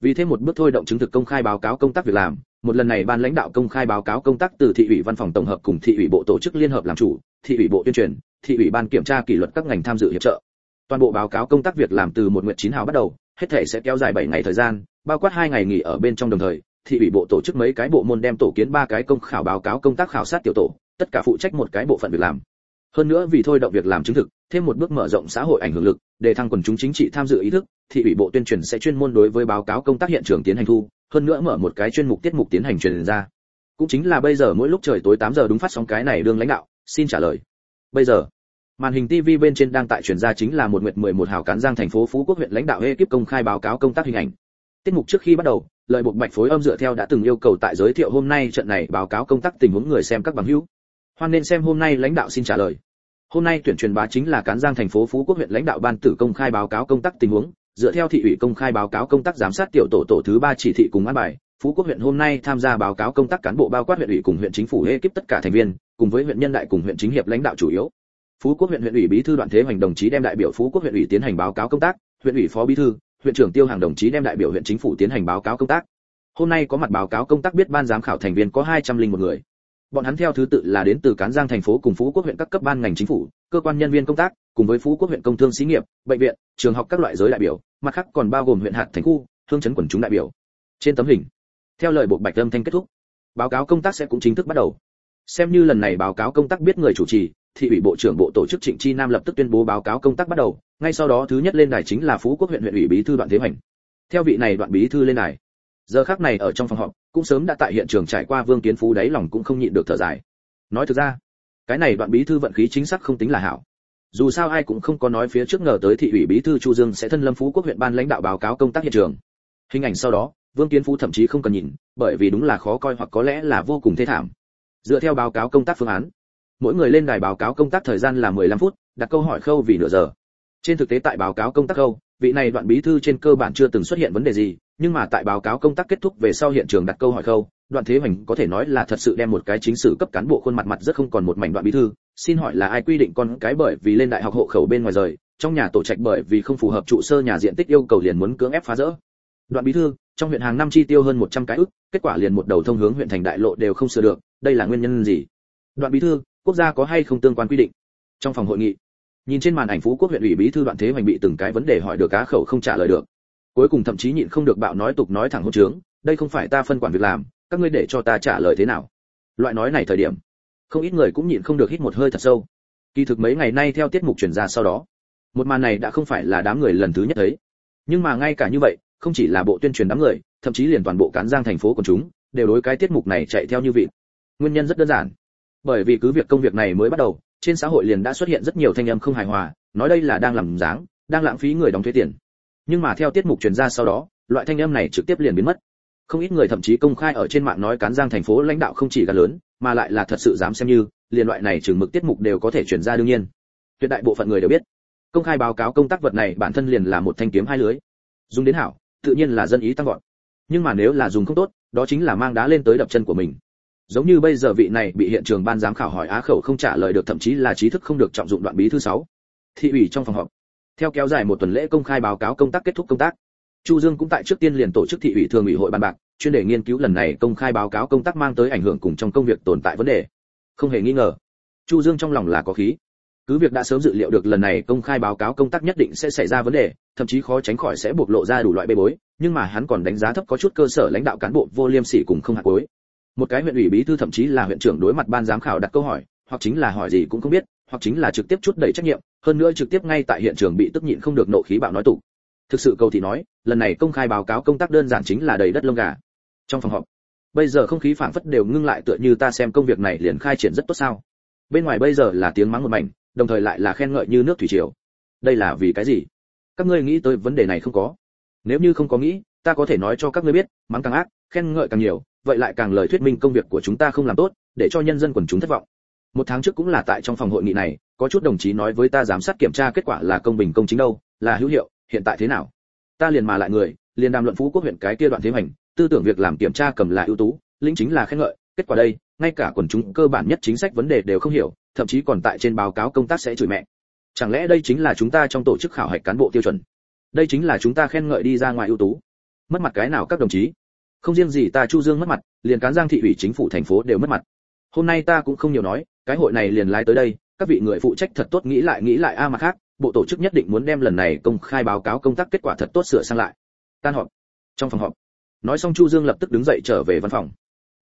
Vì thêm một bước thôi động chứng thực công khai báo cáo công tác việc làm, một lần này ban lãnh đạo công khai báo cáo công tác từ thị ủy văn phòng tổng hợp cùng thị ủy bộ tổ chức liên hợp làm chủ, thị ủy bộ tuyên truyền, thị ủy ban kiểm tra kỷ luật các ngành tham dự hiệp trợ. Toàn bộ báo cáo công tác việc làm từ một nguyện chín hào bắt đầu, hết thể sẽ kéo dài 7 ngày thời gian, bao quát hai ngày nghỉ ở bên trong đồng thời thị ủy bộ tổ chức mấy cái bộ môn đem tổ kiến ba cái công khảo báo cáo công tác khảo sát tiểu tổ, tất cả phụ trách một cái bộ phận việc làm. Hơn nữa vì thôi động việc làm chứng thực, thêm một bước mở rộng xã hội ảnh hưởng lực, để thăng quần chúng chính trị tham dự ý thức, thị ủy bộ tuyên truyền sẽ chuyên môn đối với báo cáo công tác hiện trường tiến hành thu, hơn nữa mở một cái chuyên mục tiết mục tiến hành truyền ra. Cũng chính là bây giờ mỗi lúc trời tối 8 giờ đúng phát sóng cái này đương lãnh đạo, xin trả lời. Bây giờ, màn hình TV bên trên đang tại truyền ra chính là một nguyệt 11 hào cán giang thành phố phú quốc huyện lãnh đạo ekip công khai báo cáo công tác hình ảnh. Tiết mục trước khi bắt đầu lời buộc bạch phối âm dựa theo đã từng yêu cầu tại giới thiệu hôm nay trận này báo cáo công tác tình huống người xem các bằng hữu. Hoan nên xem hôm nay lãnh đạo xin trả lời. Hôm nay tuyển truyền bá chính là cán giang thành phố phú quốc huyện lãnh đạo ban tử công khai báo cáo công tác tình huống, dựa theo thị ủy công khai báo cáo công tác giám sát tiểu tổ tổ thứ ba chỉ thị cùng an bài. Phú quốc huyện hôm nay tham gia báo cáo công tác cán bộ bao quát huyện ủy cùng huyện chính phủ ekip tất cả thành viên, cùng với huyện nhân đại cùng huyện chính hiệp lãnh đạo chủ yếu. Phú quốc huyện huyện ủy bí thư đoạn thế hoành đồng chí đem đại biểu phú quốc huyện ủy tiến hành báo cáo công tác, huyện ủy phó bí thư huyện trưởng tiêu hàng đồng chí đem đại biểu huyện chính phủ tiến hành báo cáo công tác. Hôm nay có mặt báo cáo công tác biết ban giám khảo thành viên có hai trăm linh một người. Bọn hắn theo thứ tự là đến từ cán giang thành phố cùng phú quốc huyện các cấp ban ngành chính phủ, cơ quan nhân viên công tác, cùng với phú quốc huyện công thương xí nghiệp, bệnh viện, trường học các loại giới đại biểu, mặt khác còn bao gồm huyện hạt thành khu, thương chấn quần chúng đại biểu. Trên tấm hình, theo lời bộ bạch âm thanh kết thúc, báo cáo công tác sẽ cũng chính thức bắt đầu. Xem như lần này báo cáo công tác biết người chủ trì thị ủy bộ trưởng bộ tổ chức trịnh chi nam lập tức tuyên bố báo cáo công tác bắt đầu, ngay sau đó thứ nhất lên đài chính là phú quốc huyện huyện ủy bí thư đoạn thế hoành. Theo vị này đoạn bí thư lên đài, giờ khắc này ở trong phòng họp, cũng sớm đã tại hiện trường trải qua vương kiến phú đáy lòng cũng không nhịn được thở dài. Nói thực ra, cái này đoạn bí thư vận khí chính xác không tính là hảo. Dù sao ai cũng không có nói phía trước ngờ tới thị ủy bí thư chu dương sẽ thân lâm phú quốc huyện ban lãnh đạo báo cáo công tác hiện trường. Hình ảnh sau đó, vương kiến phú thậm chí không cần nhìn, bởi vì đúng là khó coi hoặc có lẽ là vô cùng thê thảm. Dựa theo báo cáo công tác phương án mỗi người lên đài báo cáo công tác thời gian là 15 phút, đặt câu hỏi khâu vì nửa giờ. Trên thực tế tại báo cáo công tác khâu, vị này đoạn bí thư trên cơ bản chưa từng xuất hiện vấn đề gì, nhưng mà tại báo cáo công tác kết thúc về sau hiện trường đặt câu hỏi khâu, đoạn thế hoành có thể nói là thật sự đem một cái chính sử cấp cán bộ khuôn mặt mặt rất không còn một mảnh đoạn bí thư, xin hỏi là ai quy định con cái bởi vì lên đại học hộ khẩu bên ngoài rời, trong nhà tổ trạch bởi vì không phù hợp trụ sơ nhà diện tích yêu cầu liền muốn cưỡng ép phá rỡ. Đoạn bí thư, trong huyện hàng năm chi tiêu hơn 100 cái ức, kết quả liền một đầu thông hướng huyện thành đại lộ đều không sửa được, đây là nguyên nhân gì? Đoạn bí thư quốc gia có hay không tương quan quy định? Trong phòng hội nghị, nhìn trên màn ảnh phú quốc huyện ủy bí thư đoạn thế hoành bị từng cái vấn đề hỏi được cá khẩu không trả lời được. Cuối cùng thậm chí nhịn không được bạo nói tục nói thẳng hôn trướng, đây không phải ta phân quản việc làm, các ngươi để cho ta trả lời thế nào? Loại nói này thời điểm, không ít người cũng nhịn không được hít một hơi thật sâu. Kỳ thực mấy ngày nay theo tiết mục truyền ra sau đó, một màn này đã không phải là đám người lần thứ nhất thấy. Nhưng mà ngay cả như vậy, không chỉ là bộ tuyên truyền đám người, thậm chí liền toàn bộ cán giang thành phố của chúng đều đối cái tiết mục này chạy theo như vị nguyên nhân rất đơn giản bởi vì cứ việc công việc này mới bắt đầu, trên xã hội liền đã xuất hiện rất nhiều thanh âm không hài hòa, nói đây là đang làm dáng, đang lãng phí người đóng thuế tiền. Nhưng mà theo tiết mục truyền ra sau đó, loại thanh âm này trực tiếp liền biến mất. Không ít người thậm chí công khai ở trên mạng nói cán giang thành phố lãnh đạo không chỉ gần lớn, mà lại là thật sự dám xem như, liền loại này chừng mực tiết mục đều có thể chuyển ra đương nhiên. Tuyệt đại bộ phận người đều biết. Công khai báo cáo công tác vật này bản thân liền là một thanh kiếm hai lưới. Dùng đến hảo, tự nhiên là dân ý tăng vọt. Nhưng mà nếu là dùng không tốt, đó chính là mang đá lên tới đập chân của mình giống như bây giờ vị này bị hiện trường ban giám khảo hỏi á khẩu không trả lời được, thậm chí là trí thức không được trọng dụng đoạn bí thứ sáu. Thị ủy trong phòng họp. Theo kéo dài một tuần lễ công khai báo cáo công tác kết thúc công tác. Chu dương cũng tại trước tiên liền tổ chức thị ủy thường ủy hội bàn bạc, chuyên đề nghiên cứu lần này công khai báo cáo công tác mang tới ảnh hưởng cùng trong công việc tồn tại vấn đề. Không hề nghi ngờ, chu dương trong lòng là có khí. Cứ việc đã sớm dự liệu được lần này công khai báo cáo công tác nhất định sẽ xảy ra vấn đề, thậm chí khó tránh khỏi sẽ bộc lộ ra đủ loại bê bối, nhưng mà hắn còn đánh giá thấp có chút cơ sở lãnh đạo cán bộ vô liêm sỉ cùng không hạt cuối một cái huyện ủy bí thư thậm chí là huyện trưởng đối mặt ban giám khảo đặt câu hỏi, hoặc chính là hỏi gì cũng không biết, hoặc chính là trực tiếp chút đẩy trách nhiệm, hơn nữa trực tiếp ngay tại hiện trường bị tức nhịn không được nộ khí bạo nói tụ. Thực sự cầu thì nói, lần này công khai báo cáo công tác đơn giản chính là đầy đất lông gà. Trong phòng họp, bây giờ không khí phảng phất đều ngưng lại tựa như ta xem công việc này liền khai triển rất tốt sao. Bên ngoài bây giờ là tiếng mắng một mảnh, đồng thời lại là khen ngợi như nước thủy triều. Đây là vì cái gì? Các ngươi nghĩ tới vấn đề này không có. Nếu như không có nghĩ, ta có thể nói cho các ngươi biết, mắng càng ác, khen ngợi càng nhiều vậy lại càng lời thuyết minh công việc của chúng ta không làm tốt, để cho nhân dân quần chúng thất vọng. Một tháng trước cũng là tại trong phòng hội nghị này, có chút đồng chí nói với ta giám sát kiểm tra kết quả là công bình công chính đâu, là hữu hiệu, hiện tại thế nào? Ta liền mà lại người, liền đàm luận phú quốc huyện cái kia đoạn thế hành tư tưởng việc làm kiểm tra cầm là ưu tú, lĩnh chính là khen ngợi, kết quả đây, ngay cả quần chúng cơ bản nhất chính sách vấn đề đều không hiểu, thậm chí còn tại trên báo cáo công tác sẽ chửi mẹ. Chẳng lẽ đây chính là chúng ta trong tổ chức khảo hạch cán bộ tiêu chuẩn? Đây chính là chúng ta khen ngợi đi ra ngoài ưu tú. Mất mặt cái nào các đồng chí? Không riêng gì ta chu dương mất mặt liền cán giang thị ủy chính phủ thành phố đều mất mặt. Hôm nay ta cũng không nhiều nói cái hội này liền lái tới đây các vị người phụ trách thật tốt nghĩ lại nghĩ lại a à mà khác bộ tổ chức nhất định muốn đem lần này công khai báo cáo công tác kết quả thật tốt sửa sang lại. Tan họp. Trong phòng họp. Nói xong chu dương lập tức đứng dậy trở về văn phòng.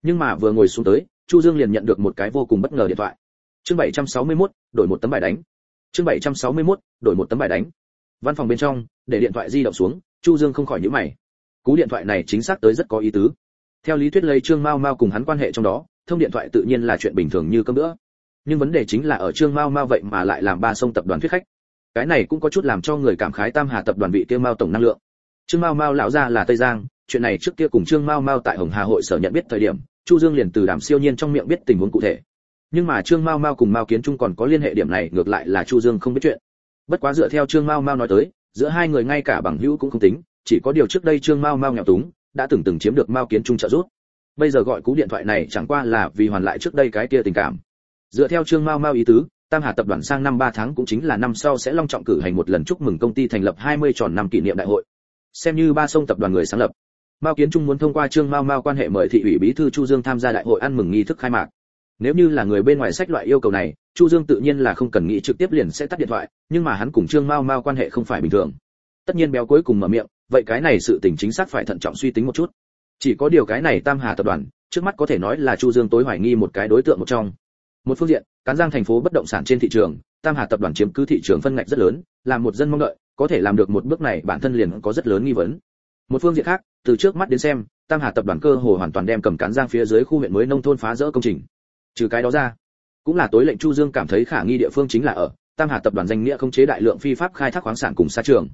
Nhưng mà vừa ngồi xuống tới chu dương liền nhận được một cái vô cùng bất ngờ điện thoại. Chương 761, đổi một tấm bài đánh. Chương 761, đổi một tấm bài đánh. Văn phòng bên trong để điện thoại di động xuống chu dương không khỏi nhíu mày cú điện thoại này chính xác tới rất có ý tứ. Theo lý thuyết lấy trương mao mao cùng hắn quan hệ trong đó, thông điện thoại tự nhiên là chuyện bình thường như cơm nữa nhưng vấn đề chính là ở trương mao mao vậy mà lại làm ba sông tập đoàn thuyết khách. Cái này cũng có chút làm cho người cảm khái tam hà tập đoàn vị kia mao tổng năng lượng. Trương mao mao lão ra là tây giang, chuyện này trước kia cùng trương mao mao tại hồng hà hội sở nhận biết thời điểm, chu dương liền từ đàm siêu nhiên trong miệng biết tình huống cụ thể. Nhưng mà trương mao mao cùng mao kiến trung còn có liên hệ điểm này, ngược lại là chu dương không biết chuyện. Bất quá dựa theo trương mao mao nói tới, giữa hai người ngay cả bằng hữu cũng không tính chỉ có điều trước đây trương mao mao nghèo túng, đã từng từng chiếm được mao kiến trung trợ giúp. Bây giờ gọi cú điện thoại này chẳng qua là vì hoàn lại trước đây cái kia tình cảm. Dựa theo trương mao mao ý tứ, tam hà tập đoàn sang năm 3 tháng cũng chính là năm sau sẽ long trọng cử hành một lần chúc mừng công ty thành lập 20 tròn năm kỷ niệm đại hội. Xem như ba sông tập đoàn người sáng lập. Mao kiến trung muốn thông qua trương mao mao quan hệ mời thị ủy bí thư chu dương tham gia đại hội ăn mừng nghi thức khai mạc. Nếu như là người bên ngoài sách loại yêu cầu này, chu dương tự nhiên là không cần nghĩ trực tiếp liền sẽ tắt điện thoại, nhưng mà hắn cùng trương mao mao quan hệ không phải bình thường. Tất nhiên béo cuối cùng mở miệng vậy cái này sự tình chính xác phải thận trọng suy tính một chút. Chỉ có điều cái này tam hà tập đoàn, trước mắt có thể nói là chu dương tối hoài nghi một cái đối tượng một trong. Một phương diện, cán giang thành phố bất động sản trên thị trường, tam hà tập đoàn chiếm cứ thị trường phân ngạch rất lớn, là một dân mong đợi, có thể làm được một bước này bản thân liền có rất lớn nghi vấn. Một phương diện khác, từ trước mắt đến xem, tam hà tập đoàn cơ hồ hoàn toàn đem cầm cán giang phía dưới khu huyện mới nông thôn phá rỡ công trình. Trừ cái đó ra, cũng là tối lệnh chu dương cảm thấy khả nghi địa phương chính là ở, tam hà tập đoàn danh nghĩa không chế đại lượng phi pháp khai thác khoáng sản cùng xa trường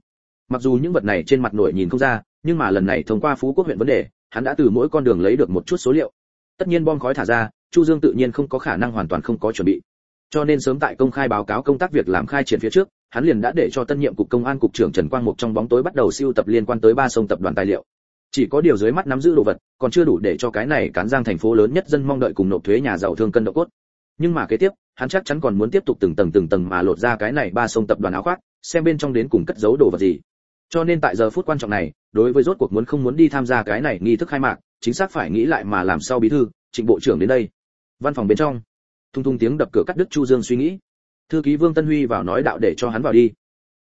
mặc dù những vật này trên mặt nổi nhìn không ra, nhưng mà lần này thông qua phú quốc huyện vấn đề, hắn đã từ mỗi con đường lấy được một chút số liệu. Tất nhiên bom khói thả ra, chu dương tự nhiên không có khả năng hoàn toàn không có chuẩn bị. Cho nên sớm tại công khai báo cáo công tác việc làm khai triển phía trước, hắn liền đã để cho tân nhiệm cục công an cục trưởng trần quang mục trong bóng tối bắt đầu siêu tập liên quan tới ba sông tập đoàn tài liệu. Chỉ có điều dưới mắt nắm giữ đồ vật, còn chưa đủ để cho cái này cán giang thành phố lớn nhất dân mong đợi cùng nộp thuế nhà giàu thương cân độ cốt. Nhưng mà kế tiếp, hắn chắc chắn còn muốn tiếp tục từng tầng từng tầng mà lột ra cái này ba sông tập đoàn áo khoác, xem bên trong đến cùng cất giấu đồ vật gì cho nên tại giờ phút quan trọng này, đối với rốt cuộc muốn không muốn đi tham gia cái này nghi thức khai mạc, chính xác phải nghĩ lại mà làm sao bí thư, trịnh bộ trưởng đến đây. Văn phòng bên trong, thung thung tiếng đập cửa cắt đứt chu dương suy nghĩ. Thư ký vương tân huy vào nói đạo để cho hắn vào đi.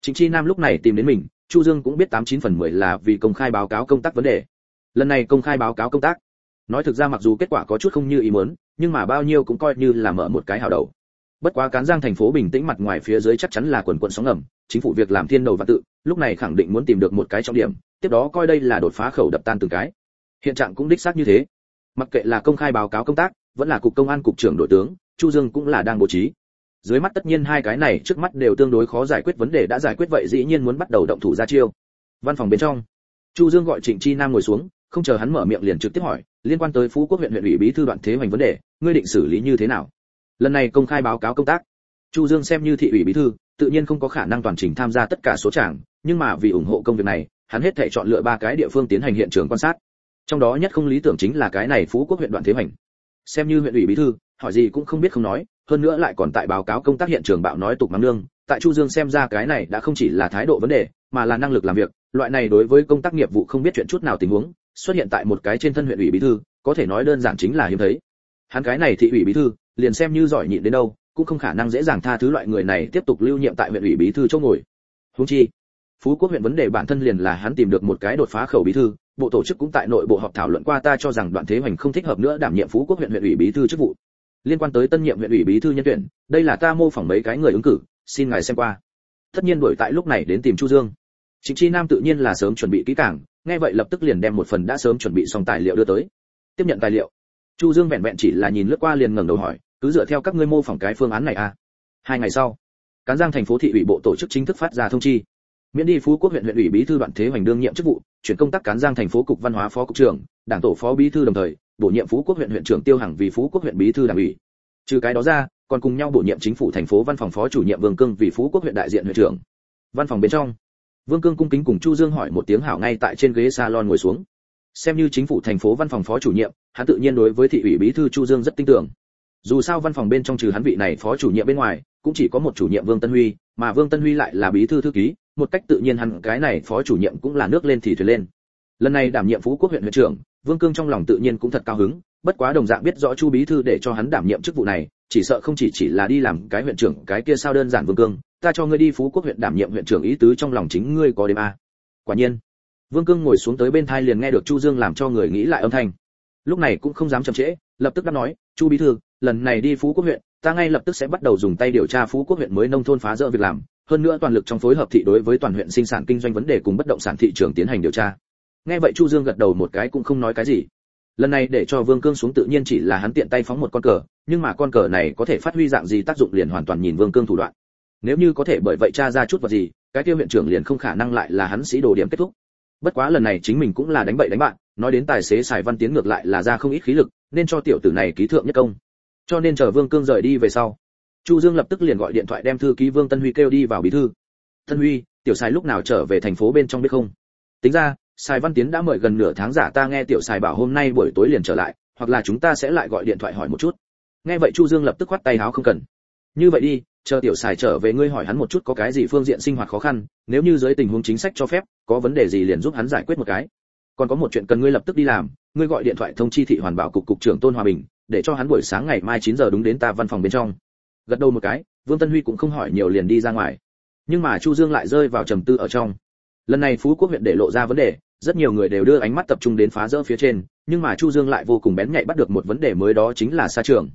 Trịnh chi nam lúc này tìm đến mình, chu dương cũng biết tám chín phần mười là vì công khai báo cáo công tác vấn đề. Lần này công khai báo cáo công tác. Nói thực ra mặc dù kết quả có chút không như ý muốn, nhưng mà bao nhiêu cũng coi như là mở một cái hào đầu bất quá cán giang thành phố bình tĩnh mặt ngoài phía dưới chắc chắn là quần quần sóng ngầm, chính phủ việc làm thiên đầu và tự, lúc này khẳng định muốn tìm được một cái trọng điểm, tiếp đó coi đây là đột phá khẩu đập tan từng cái. Hiện trạng cũng đích xác như thế. Mặc kệ là công khai báo cáo công tác, vẫn là cục công an cục trưởng đội tướng, chu dương cũng là đang bố trí. Dưới mắt tất nhiên hai cái này trước mắt đều tương đối khó giải quyết vấn đề đã giải quyết vậy dĩ nhiên muốn bắt đầu động thủ ra chiêu. Văn phòng bên trong, chu dương gọi trịnh chi nam ngồi xuống, không chờ hắn mở miệng liền trực tiếp hỏi, liên quan tới phú quốc huyện huyện ủy bí thư đoạn thế hoành vấn đề, ngươi định xử lý như thế nào? Lần này công khai báo cáo công tác. Chu dương xem như thị ủy bí thư, tự nhiên không có khả năng toàn trình tham gia tất cả số tràng, nhưng mà vì ủng hộ công việc này, hắn hết thể chọn lựa ba cái địa phương tiến hành hiện trường quan sát. Trong đó nhất không lý tưởng chính là cái này phú quốc huyện đoạn thế hoành. Xem như huyện ủy bí thư, hỏi gì cũng không biết không nói, hơn nữa lại còn tại báo cáo công tác hiện trường bạo nói tục mắng nương. Tại chu dương xem ra cái này đã không chỉ là thái độ vấn đề, mà là năng lực làm việc. Loại này đối với công tác nghiệp vụ không biết chuyện chút nào tình huống, xuất hiện tại một cái trên thân huyện ủy bí thư, có thể nói đơn giản chính là hiếm thấy. Hắn cái này thị ủy bí thư liền xem như giỏi nhịn đến đâu cũng không khả năng dễ dàng tha thứ loại người này tiếp tục lưu nhiệm tại huyện ủy bí thư chỗ ngồi húng chi phú quốc huyện vấn đề bản thân liền là hắn tìm được một cái đột phá khẩu bí thư bộ tổ chức cũng tại nội bộ họp thảo luận qua ta cho rằng đoạn thế hoành không thích hợp nữa đảm nhiệm phú quốc huyện huyện ủy bí thư chức vụ liên quan tới tân nhiệm huyện ủy bí thư nhân tuyển đây là ta mô phỏng mấy cái người ứng cử xin ngài xem qua tất nhiên đuổi tại lúc này đến tìm chu dương chính Chi Nam tự nhiên là sớm chuẩn bị kỹ càng, nghe vậy lập tức liền đem một phần đã sớm chuẩn bị xong tài liệu đưa tới. Tiếp nhận tài liệu. Chu Dương vẹn vẹn chỉ là nhìn lướt qua liền ngẩng đầu hỏi, cứ dựa theo các ngươi mô phỏng cái phương án này à? Hai ngày sau, Cán Giang thành phố thị ủy bộ tổ chức chính thức phát ra thông chi. Miễn đi Phú Quốc huyện huyện ủy bí thư đoạn thế hoành đương nhiệm chức vụ, chuyển công tác Cán Giang thành phố cục văn hóa phó cục trưởng, đảng tổ phó bí thư đồng thời, bổ nhiệm Phú Quốc huyện huyện trưởng Tiêu Hằng vì Phú Quốc huyện bí thư đảng ủy. Trừ cái đó ra, còn cùng nhau bổ nhiệm chính phủ thành phố văn phòng phó chủ nhiệm Vương Cương vì Phú Quốc huyện đại diện huyện trưởng. Văn phòng bên trong, Vương Cương cung kính cùng Chu Dương hỏi một tiếng hảo ngay tại trên ghế salon ngồi xuống. Xem như chính phủ thành phố văn phòng phó chủ nhiệm, hắn tự nhiên đối với thị ủy bí thư Chu Dương rất tin tưởng. Dù sao văn phòng bên trong trừ hắn vị này phó chủ nhiệm bên ngoài, cũng chỉ có một chủ nhiệm Vương Tân Huy, mà Vương Tân Huy lại là bí thư thư ký, một cách tự nhiên hắn cái này phó chủ nhiệm cũng là nước lên thì thuyền lên. Lần này đảm nhiệm Phú Quốc huyện huyện trưởng, Vương Cương trong lòng tự nhiên cũng thật cao hứng, bất quá đồng dạng biết rõ Chu bí thư để cho hắn đảm nhiệm chức vụ này, chỉ sợ không chỉ chỉ là đi làm cái huyện trưởng, cái kia sao đơn giản Vương Cương, ta cho ngươi đi phú quốc huyện đảm nhiệm huyện trưởng ý tứ trong lòng chính ngươi có đêm a quả nhiên vương cương ngồi xuống tới bên thai liền nghe được chu dương làm cho người nghĩ lại âm thanh lúc này cũng không dám chậm trễ lập tức đáp nói chu bí thư lần này đi phú quốc huyện, ta ngay lập tức sẽ bắt đầu dùng tay điều tra phú quốc huyện mới nông thôn phá rỡ việc làm, hơn nữa toàn lực trong phối hợp thị đối với toàn huyện sinh sản kinh doanh vấn đề cùng bất động sản thị trường tiến hành điều tra. Nghe vậy chu dương gật đầu một cái cũng không nói cái gì. Lần này để cho vương cương xuống tự nhiên chỉ là hắn tiện tay phóng một con cờ, nhưng mà con cờ này có thể phát huy dạng gì tác dụng liền hoàn toàn nhìn vương cương thủ đoạn. Nếu như có thể bởi vậy tra ra chút vật gì, cái tiêu huyện trưởng liền không khả năng lại là hắn sĩ đồ điểm kết thúc. Bất quá lần này chính mình cũng là đánh bậy đánh bạn, nói đến tài xế xài văn tiến ngược lại là ra không ít khí lực, nên cho tiểu tử này ký thượng nhất công cho nên chờ vương cương rời đi về sau, chu dương lập tức liền gọi điện thoại đem thư ký vương tân huy kêu đi vào bí thư. Tân huy, tiểu xài lúc nào trở về thành phố bên trong biết không? Tính ra, xài văn tiến đã mời gần nửa tháng giả ta nghe tiểu xài bảo hôm nay buổi tối liền trở lại, hoặc là chúng ta sẽ lại gọi điện thoại hỏi một chút. Nghe vậy chu dương lập tức khoát tay háo không cần. Như vậy đi, chờ tiểu xài trở về ngươi hỏi hắn một chút có cái gì phương diện sinh hoạt khó khăn, nếu như dưới tình huống chính sách cho phép, có vấn đề gì liền giúp hắn giải quyết một cái. Còn có một chuyện cần ngươi lập tức đi làm, ngươi gọi điện thoại thông chi thị hoàn bảo cục cục trưởng tôn hòa bình để cho hắn buổi sáng ngày mai 9 giờ đúng đến ta văn phòng bên trong. Gật đầu một cái, vương tân huy cũng không hỏi nhiều liền đi ra ngoài. Nhưng mà chu dương lại rơi vào trầm tư ở trong. Lần này phú quốc huyện để lộ ra vấn đề, rất nhiều người đều đưa ánh mắt tập trung đến phá rỡ phía trên, nhưng mà chu dương lại vô cùng bén nhạy bắt được một vấn đề mới đó chính là xa trường.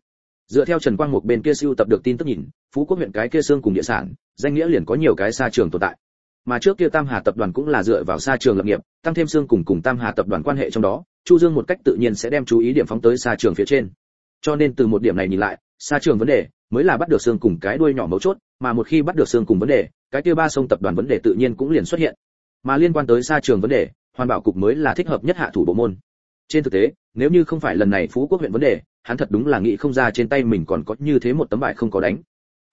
Dựa theo trần quang mục bên kia siêu tập được tin tức nhìn, phú quốc huyện cái kia xương cùng địa sản, danh nghĩa liền có nhiều cái xa trường tồn tại. Mà trước kia tam hà tập đoàn cũng là dựa vào xa trường lập nghiệp, tăng thêm xương cùng cùng tam hà tập đoàn quan hệ trong đó chu dương một cách tự nhiên sẽ đem chú ý điểm phóng tới xa trường phía trên. Cho nên từ một điểm này nhìn lại xa trường vấn đề mới là bắt được xương cùng cái đuôi nhỏ mấu chốt mà một khi bắt được xương cùng vấn đề cái kia ba sông tập đoàn vấn đề tự nhiên cũng liền xuất hiện. Mà liên quan tới xa trường vấn đề hoàn bảo cục mới là thích hợp nhất hạ thủ bộ môn. Trên thực tế nếu như không phải lần này phú quốc huyện vấn đề hắn thật đúng là nghĩ không ra trên tay mình còn có như thế một tấm bài không có đánh.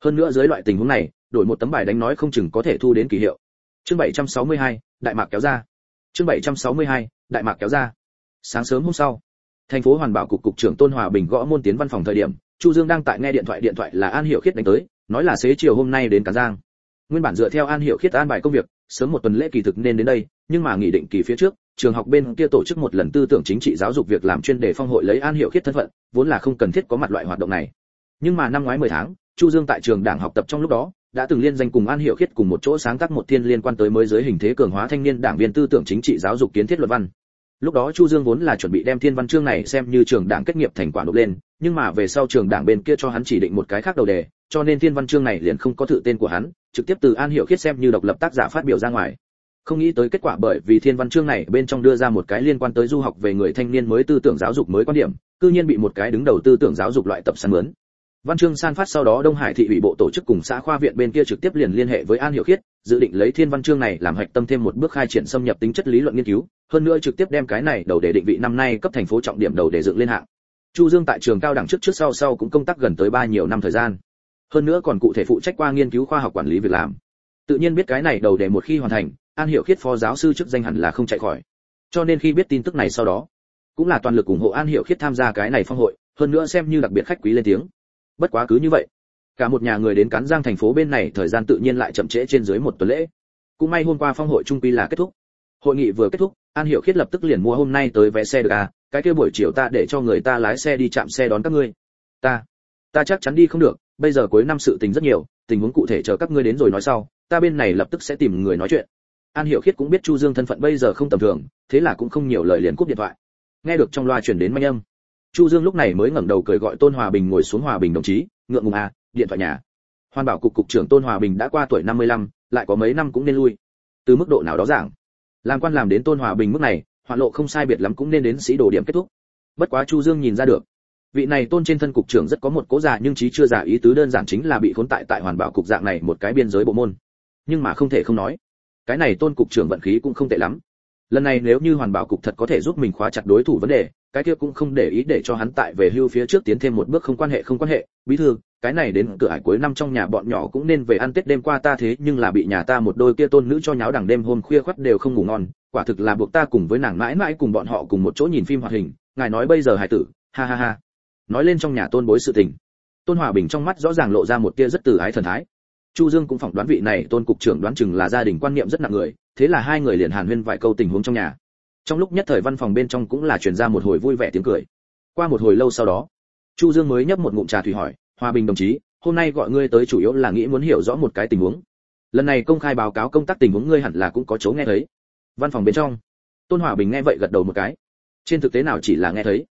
Hơn nữa dưới loại tình huống này đổi một tấm bài đánh nói không chừng có thể thu đến kỳ hiệu. Chương 762, đại mạc kéo ra. Chương 762, đại mạc kéo ra sáng sớm hôm sau, thành phố hoàn bảo cục cục trưởng tôn hòa bình gõ môn tiến văn phòng thời điểm, chu dương đang tại nghe điện thoại điện thoại là an hiệu khiết đánh tới, nói là xế chiều hôm nay đến cả giang. Nguyên bản dựa theo an hiệu khiết an bài công việc, sớm một tuần lễ kỳ thực nên đến đây, nhưng mà nghị định kỳ phía trước, trường học bên kia tổ chức một lần tư tưởng chính trị giáo dục việc làm chuyên đề phong hội lấy an hiệu khiết thân phận, vốn là không cần thiết có mặt loại hoạt động này. Nhưng mà năm ngoái 10 tháng, chu dương tại trường đảng học tập trong lúc đó, đã từng liên danh cùng an hiệu khiết cùng một chỗ sáng tác một thiên liên quan tới mới giới hình thế cường hóa thanh niên đảng viên tư tưởng chính trị giáo dục kiến thiết luật văn lúc đó chu dương vốn là chuẩn bị đem thiên văn chương này xem như trường đảng kết nghiệp thành quả nộp lên, nhưng mà về sau trường đảng bên kia cho hắn chỉ định một cái khác đầu đề, cho nên thiên văn chương này liền không có tự tên của hắn, trực tiếp từ an hiệu khiết xem như độc lập tác giả phát biểu ra ngoài. Không nghĩ tới kết quả bởi vì thiên văn chương này bên trong đưa ra một cái liên quan tới du học về người thanh niên mới tư tưởng giáo dục mới quan điểm, cư nhiên bị một cái đứng đầu tư tưởng giáo dục loại tập săn mướn văn chương san phát sau đó đông hải thị ủy bộ tổ chức cùng xã khoa viện bên kia trực tiếp liền liên hệ với an hiệu khiết, dự định lấy thiên văn chương này làm hạch tâm thêm một bước khai triển xâm nhập tính chất lý luận nghiên cứu, hơn nữa trực tiếp đem cái này đầu đề định vị năm nay cấp thành phố trọng điểm đầu đề dựng lên hạng. Chu dương tại trường cao đẳng trước trước sau sau cũng công tác gần tới ba nhiều năm thời gian. Hơn nữa còn cụ thể phụ trách qua nghiên cứu khoa học quản lý việc làm. Tự nhiên biết cái này đầu đề một khi hoàn thành, an hiệu khiết phó giáo sư chức danh hẳn là không chạy khỏi. Cho nên khi biết tin tức này sau đó, cũng là toàn lực ủng hộ an hiệu khiết tham gia cái này phong hội, hơn nữa xem như đặc biệt khách quý lên tiếng bất quá cứ như vậy, cả một nhà người đến cán giang thành phố bên này thời gian tự nhiên lại chậm trễ trên dưới một tuần lễ. Cũng may hôm qua phong hội trung quy là kết thúc. Hội nghị vừa kết thúc, an hiệu khiết lập tức liền mua hôm nay tới vé xe được à cái kia buổi chiều ta để cho người ta lái xe đi chạm xe đón các ngươi. Ta ta chắc chắn đi không được, bây giờ cuối năm sự tình rất nhiều, tình huống cụ thể chờ các ngươi đến rồi nói sau, ta bên này lập tức sẽ tìm người nói chuyện. An hiểu khiết cũng biết chu dương thân phận bây giờ không tầm thường, thế là cũng không nhiều lời liền cúp điện thoại. Nghe được trong loa truyền đến manh âm chu dương lúc này mới ngẩng đầu cười gọi tôn hòa bình ngồi xuống hòa bình đồng chí ngượng ngùng à điện thoại nhà. Hoàn bảo cục cục trưởng tôn hòa bình đã qua tuổi 55, lại có mấy năm cũng nên lui. Từ mức độ nào đó giảng. Làm quan làm đến tôn hòa bình mức này hoạn lộ không sai biệt lắm cũng nên đến sĩ đồ điểm kết thúc. Bất quá chu dương nhìn ra được. Vị này tôn trên thân cục trưởng rất có một cố già nhưng trí chưa già ý tứ đơn giản chính là bị khốn tại tại hoàn bảo cục dạng này một cái biên giới bộ môn. Nhưng mà không thể không nói cái này tôn cục trưởng vận khí cũng không tệ lắm lần này nếu như hoàn bảo cục thật có thể giúp mình khóa chặt đối thủ vấn đề, cái kia cũng không để ý để cho hắn tại về hưu phía trước tiến thêm một bước không quan hệ, không quan hệ. Bí thư, cái này đến cửa hải cuối năm trong nhà bọn nhỏ cũng nên về ăn tết đêm qua ta thế, nhưng là bị nhà ta một đôi kia tôn nữ cho nháo đằng đêm hôm khuya khoắt đều không ngủ ngon. Quả thực là buộc ta cùng với nàng mãi mãi cùng bọn họ cùng một chỗ nhìn phim hoạt hình. Ngài nói bây giờ hải tử, ha ha ha. Nói lên trong nhà tôn bối sự tình. Tôn hòa bình trong mắt rõ ràng lộ ra một tia rất từ ái thần thái. Chu dương cũng phỏng đoán vị này tôn cục trưởng đoán chừng là gia đình quan niệm rất nặng người thế là hai người liền hàn huyên vài câu tình huống trong nhà. Trong lúc nhất thời văn phòng bên trong cũng là truyền ra một hồi vui vẻ tiếng cười. Qua một hồi lâu sau đó, chu dương mới nhấp một ngụm trà thủy hỏi, hòa bình đồng chí, hôm nay gọi ngươi tới chủ yếu là nghĩ muốn hiểu rõ một cái tình huống. Lần này công khai báo cáo công tác tình huống ngươi hẳn là cũng có chỗ nghe thấy. Văn phòng bên trong, tôn hòa bình nghe vậy gật đầu một cái. Trên thực tế nào chỉ là nghe thấy.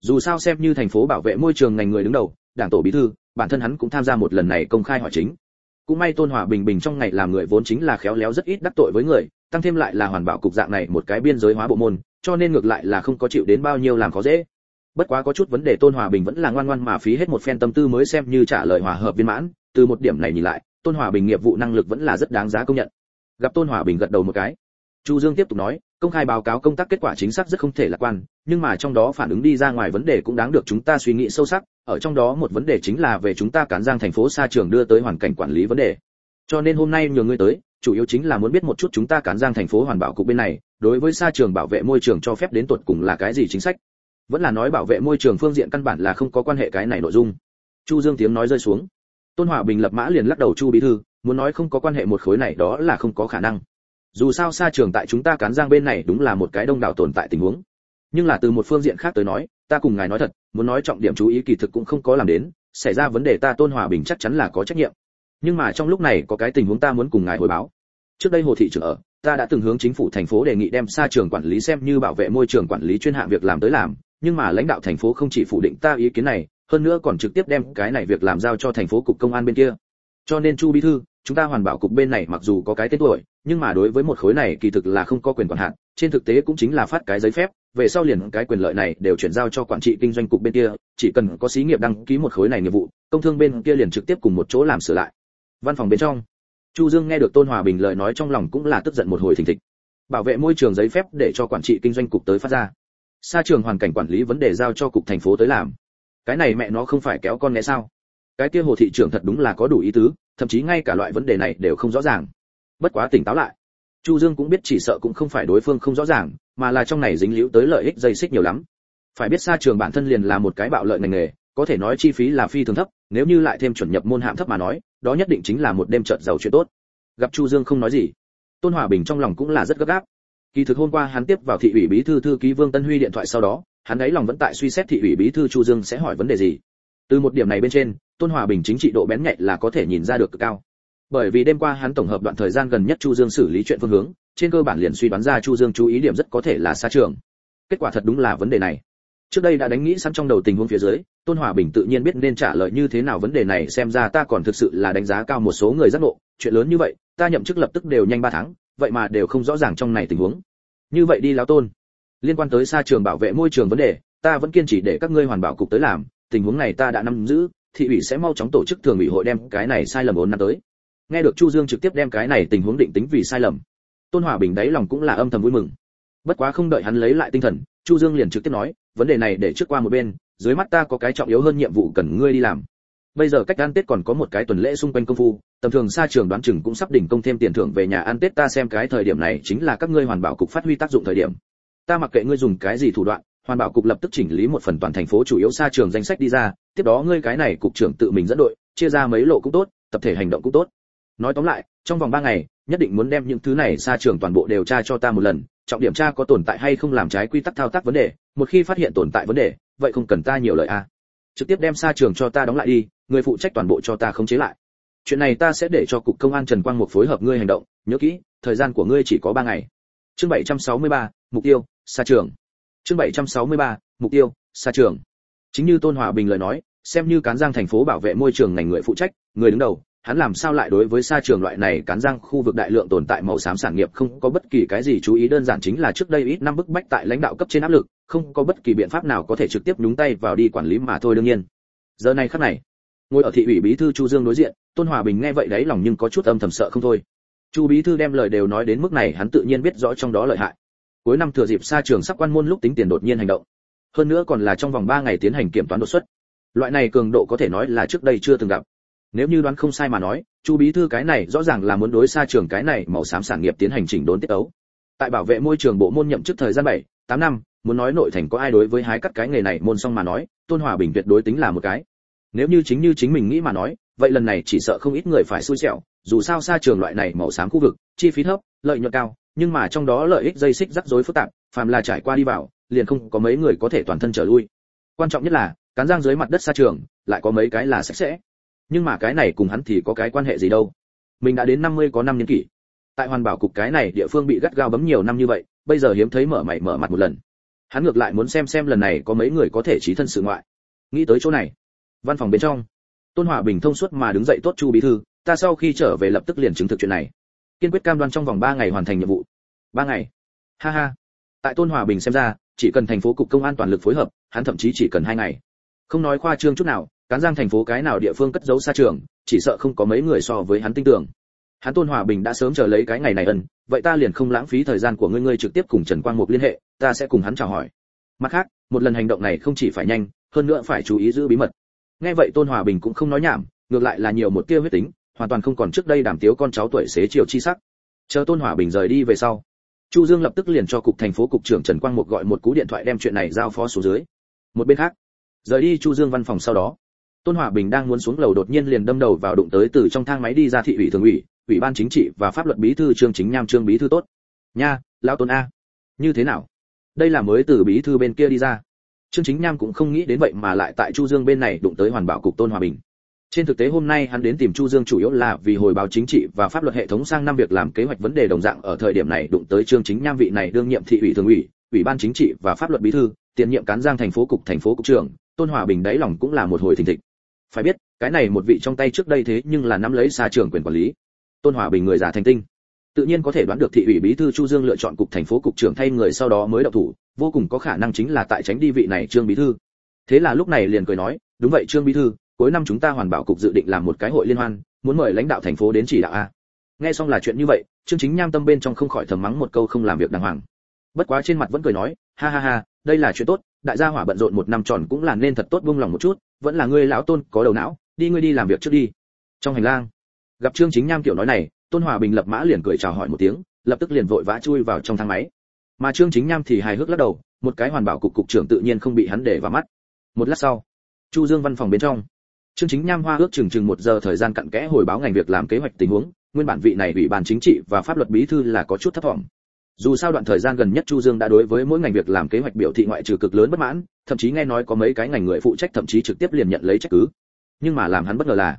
Dù sao xem như thành phố bảo vệ môi trường ngành người đứng đầu, đảng tổ bí thư, bản thân hắn cũng tham gia một lần này công khai hỏi chính cũng may tôn hòa bình bình trong ngày làm người vốn chính là khéo léo rất ít đắc tội với người, tăng thêm lại là hoàn bảo cục dạng này một cái biên giới hóa bộ môn, cho nên ngược lại là không có chịu đến bao nhiêu làm khó dễ. Bất quá có chút vấn đề tôn hòa bình vẫn là ngoan ngoan mà phí hết một phen tâm tư mới xem như trả lời hòa hợp viên mãn, từ một điểm này nhìn lại, tôn hòa bình nghiệp vụ năng lực vẫn là rất đáng giá công nhận. Gặp tôn hòa bình gật đầu một cái. Chu dương tiếp tục nói, công khai báo cáo công tác kết quả chính xác rất không thể lạc quan, nhưng mà trong đó phản ứng đi ra ngoài vấn đề cũng đáng được chúng ta suy nghĩ sâu sắc ở trong đó một vấn đề chính là về chúng ta cán giang thành phố xa trường đưa tới hoàn cảnh quản lý vấn đề. Cho nên hôm nay nhờ ngươi tới, chủ yếu chính là muốn biết một chút chúng ta cán giang thành phố hoàn bảo cục bên này, đối với xa trường bảo vệ môi trường cho phép đến tuột cùng là cái gì chính sách. Vẫn là nói bảo vệ môi trường phương diện căn bản là không có quan hệ cái này nội dung. Chu dương tiếng nói rơi xuống. Tôn hòa bình lập mã liền lắc đầu chu bí thư, muốn nói không có quan hệ một khối này đó là không có khả năng. Dù sao xa trường tại chúng ta cán giang bên này đúng là một cái đông đảo tồn tại tình huống. Nhưng là từ một phương diện khác tới nói ta cùng ngài nói thật, muốn nói trọng điểm chú ý kỳ thực cũng không có làm đến, xảy ra vấn đề ta tôn hòa bình chắc chắn là có trách nhiệm. Nhưng mà trong lúc này có cái tình huống ta muốn cùng ngài hồi báo. Trước đây hồ thị trưởng ở, ta đã từng hướng chính phủ thành phố đề nghị đem xa trường quản lý xem như bảo vệ môi trường quản lý chuyên hạng việc làm tới làm, nhưng mà lãnh đạo thành phố không chỉ phủ định ta ý kiến này, hơn nữa còn trực tiếp đem cái này việc làm giao cho thành phố cục công an bên kia. Cho nên chu bí thư, chúng ta hoàn bảo cục bên này mặc dù có cái tên tuổi, nhưng mà đối với một khối này kỳ thực là không có quyền quản hạn, trên thực tế cũng chính là phát cái giấy phép về sau liền cái quyền lợi này đều chuyển giao cho quản trị kinh doanh cục bên kia, chỉ cần có xí nghiệp đăng ký một khối này nghiệp vụ, công thương bên kia liền trực tiếp cùng một chỗ làm sửa lại. Văn phòng bên trong, chu dương nghe được tôn hòa bình lời nói trong lòng cũng là tức giận một hồi thình thịch. Bảo vệ môi trường giấy phép để cho quản trị kinh doanh cục tới phát ra. Xa trường hoàn cảnh quản lý vấn đề giao cho cục thành phố tới làm. Cái này mẹ nó không phải kéo con né sao? Cái kia hồ thị trưởng thật đúng là có đủ ý tứ, thậm chí ngay cả loại vấn đề này đều không rõ ràng. Bất quá tỉnh táo lại. Chu dương cũng biết chỉ sợ cũng không phải đối phương không rõ ràng mà là trong này dính liễu tới lợi ích dây xích nhiều lắm. Phải biết xa trường bản thân liền là một cái bạo lợi ngành nghề, có thể nói chi phí là phi thường thấp, nếu như lại thêm chuẩn nhập môn hạng thấp mà nói, đó nhất định chính là một đêm chợt giàu chuyện tốt. Gặp chu dương không nói gì. Tôn hòa bình trong lòng cũng là rất gấp gáp. Kỳ thực hôm qua hắn tiếp vào thị ủy bí thư thư ký vương tân huy điện thoại sau đó, hắn ấy lòng vẫn tại suy xét thị ủy bí thư chu dương sẽ hỏi vấn đề gì. Từ một điểm này bên trên, tôn hòa bình chính trị độ bén nhạy là có thể nhìn ra được cực cao. Bởi vì đêm qua hắn tổng hợp đoạn thời gian gần nhất chu dương xử lý chuyện phương hướng trên cơ bản liền suy đoán ra chu dương chú ý điểm rất có thể là xa trường. Kết quả thật đúng là vấn đề này. Trước đây đã đánh nghĩ sẵn trong đầu tình huống phía dưới, tôn hòa bình tự nhiên biết nên trả lời như thế nào vấn đề này, xem ra ta còn thực sự là đánh giá cao một số người giác ngộ. Chuyện lớn như vậy, ta nhậm chức lập tức đều nhanh ba tháng, vậy mà đều không rõ ràng trong này tình huống. Như vậy đi lão tôn. Liên quan tới xa trường bảo vệ môi trường vấn đề, ta vẫn kiên trì để các ngươi hoàn bảo cục tới làm, tình huống này ta đã nắm giữ, thị ủy sẽ mau chóng tổ chức thường ủy hội đem cái này sai lầm ổn năm tới. Nghe được chu dương trực tiếp đem cái này tình huống định tính vì sai lầm tôn hòa bình đáy lòng cũng là âm thầm vui mừng. Bất quá không đợi hắn lấy lại tinh thần, chu dương liền trực tiếp nói, vấn đề này để trước qua một bên, dưới mắt ta có cái trọng yếu hơn nhiệm vụ cần ngươi đi làm. Bây giờ cách ăn tết còn có một cái tuần lễ xung quanh công phu, tầm thường xa trường đoán chừng cũng sắp đỉnh công thêm tiền thưởng về nhà ăn tết ta xem cái thời điểm này chính là các ngươi hoàn bảo cục phát huy tác dụng thời điểm. Ta mặc kệ ngươi dùng cái gì thủ đoạn, hoàn bảo cục lập tức chỉnh lý một phần toàn thành phố chủ yếu xa trường danh sách đi ra, tiếp đó ngươi cái này cục trưởng tự mình dẫn đội, chia ra mấy lộ cũng tốt, tập thể hành động cũng tốt. Nói tóm lại trong vòng 3 ngày nhất định muốn đem những thứ này xa trường toàn bộ điều tra cho ta một lần trọng điểm tra có tồn tại hay không làm trái quy tắc thao tác vấn đề một khi phát hiện tồn tại vấn đề vậy không cần ta nhiều lời a. À. trực tiếp đem xa trường cho ta đóng lại đi người phụ trách toàn bộ cho ta khống chế lại. Chuyện này ta sẽ để cho cục công an trần quang một phối hợp ngươi hành động nhớ kỹ thời gian của ngươi chỉ có 3 ngày. Chương 763, mục tiêu xa trường. Chương 763, mục tiêu xa trường. Chính như tôn hòa bình lời nói xem như cán giang thành phố bảo vệ môi trường ngành người phụ trách người đứng đầu hắn làm sao lại đối với xa trường loại này cán răng khu vực đại lượng tồn tại màu xám sản nghiệp không có bất kỳ cái gì chú ý, đơn giản chính là trước đây ít năm bức bách tại lãnh đạo cấp trên áp lực, không có bất kỳ biện pháp nào có thể trực tiếp nhúng tay vào đi quản lý mà thôi đương nhiên. Giờ này khắc này, ngồi ở thị ủy bí thư chu dương đối diện, tôn hòa bình nghe vậy đấy lòng nhưng có chút âm thầm sợ không thôi. Chu bí thư đem lời đều nói đến mức này, hắn tự nhiên biết rõ trong đó lợi hại. Cuối năm thừa dịp xa trường sắp quan môn lúc tính tiền đột nhiên hành động. Hơn nữa còn là trong vòng 3 ngày tiến hành kiểm toán đột xuất. Loại này cường độ có thể nói là trước đây chưa từng gặp nếu như đoán không sai mà nói chu bí thư cái này rõ ràng là muốn đối xa trường cái này màu xám sản nghiệp tiến hành chỉnh đốn tiết ấu. Tại bảo vệ môi trường bộ môn nhậm chức thời gian 7, 8 năm muốn nói nội thành có ai đối với hái cắt cái nghề này môn xong mà nói tôn hòa bình tuyệt đối tính là một cái. Nếu như chính như chính mình nghĩ mà nói vậy lần này chỉ sợ không ít người phải xui xẻo dù sao xa trường loại này màu xám khu vực chi phí thấp lợi nhuận cao nhưng mà trong đó lợi ích dây xích rắc rối phức tạp phàm là trải qua đi vào liền không có mấy người có thể toàn thân trở lui. Quan trọng nhất là cán giang dưới mặt đất xa trường lại có mấy cái là sạch sẽ nhưng mà cái này cùng hắn thì có cái quan hệ gì đâu? Mình đã đến 50 có năm niên kỷ. Tại hoàn bảo cục cái này địa phương bị gắt gao bấm nhiều năm như vậy, bây giờ hiếm thấy mở mày mở mặt một lần. Hắn ngược lại muốn xem xem lần này có mấy người có thể trí thân sự ngoại. Nghĩ tới chỗ này, văn phòng bên trong, tôn hòa bình thông suốt mà đứng dậy tốt chu bí thư, ta sau khi trở về lập tức liền chứng thực chuyện này. Kiên quyết cam đoan trong vòng 3 ngày hoàn thành nhiệm vụ. Ba ngày? Ha ha. Tại tôn hòa bình xem ra, chỉ cần thành phố cục công an toàn lực phối hợp, hắn thậm chí chỉ cần hai ngày. Không nói khoa trương chút nào cán giang thành phố cái nào địa phương cất giấu xa trường, chỉ sợ không có mấy người so với hắn tin tưởng. Hắn tôn hòa bình đã sớm chờ lấy cái ngày này ân, vậy ta liền không lãng phí thời gian của ngươi ngươi trực tiếp cùng trần quang mục liên hệ, ta sẽ cùng hắn chào hỏi. Mặt khác, một lần hành động này không chỉ phải nhanh, hơn nữa phải chú ý giữ bí mật. Nghe vậy tôn hòa bình cũng không nói nhảm, ngược lại là nhiều một tia huyết tính, hoàn toàn không còn trước đây đảm tiếu con cháu tuổi xế chiều chi sắc. Chờ tôn hòa bình rời đi về sau, chu dương lập tức liền cho cục thành phố cục trưởng trần quang mục gọi một cú điện thoại đem chuyện này giao phó xuống dưới. Một bên khác, rời đi chu dương văn phòng sau đó tôn hòa bình đang muốn xuống lầu đột nhiên liền đâm đầu vào đụng tới từ trong thang máy đi ra thị ủy thường ủy ủy ban chính trị và pháp luật bí thư trương chính nham trương bí thư tốt. Nha, lão tôn a. Như thế nào? Đây là mới từ bí thư bên kia đi ra. Trương chính nham cũng không nghĩ đến vậy mà lại tại chu dương bên này đụng tới hoàn bảo cục tôn hòa bình. Trên thực tế hôm nay hắn đến tìm chu dương chủ yếu là vì hồi báo chính trị và pháp luật hệ thống sang năm việc làm kế hoạch vấn đề đồng dạng ở thời điểm này đụng tới trương chính nham vị này đương nhiệm thị ủy thường ủy ủy ban chính trị và pháp luật bí thư, tiền nhiệm cán giang thành phố cục thành phố cục trưởng. Tôn hòa bình đáy lòng cũng là một hồi thình thịch phải biết, cái này một vị trong tay trước đây thế nhưng là nắm lấy xa trường quyền quản lý. Tôn hòa bình người già thành tinh. Tự nhiên có thể đoán được thị ủy bí thư chu dương lựa chọn cục thành phố cục trưởng thay người sau đó mới động thủ, vô cùng có khả năng chính là tại tránh đi vị này trương bí thư. Thế là lúc này liền cười nói, đúng vậy trương bí thư, cuối năm chúng ta hoàn bảo cục dự định làm một cái hội liên hoan, muốn mời lãnh đạo thành phố đến chỉ đạo a. Nghe xong là chuyện như vậy, trương chính nham tâm bên trong không khỏi thầm mắng một câu không làm việc đàng hoàng. Bất quá trên mặt vẫn cười nói, ha ha ha đây là chuyện tốt, đại gia hỏa bận rộn một năm tròn cũng là nên thật tốt buông lòng một chút, vẫn là ngươi lão tôn có đầu não, đi ngươi đi làm việc trước đi. Trong hành lang, gặp trương chính nham kiểu nói này, tôn hòa bình lập mã liền cười chào hỏi một tiếng, lập tức liền vội vã chui vào trong thang máy. Mà trương chính nham thì hài hước lắc đầu, một cái hoàn bảo cục cục trưởng tự nhiên không bị hắn để vào mắt. Một lát sau, chu dương văn phòng bên trong, trương chính nham hoa ước chừng chừng một giờ thời gian cặn kẽ hồi báo ngành việc làm kế hoạch tình huống, nguyên bản vị này ủy ban chính trị và pháp luật bí thư là có chút thất vọng dù sao đoạn thời gian gần nhất chu dương đã đối với mỗi ngành việc làm kế hoạch biểu thị ngoại trừ cực lớn bất mãn, thậm chí nghe nói có mấy cái ngành người phụ trách thậm chí trực tiếp liền nhận lấy trách cứ. Nhưng mà làm hắn bất ngờ là,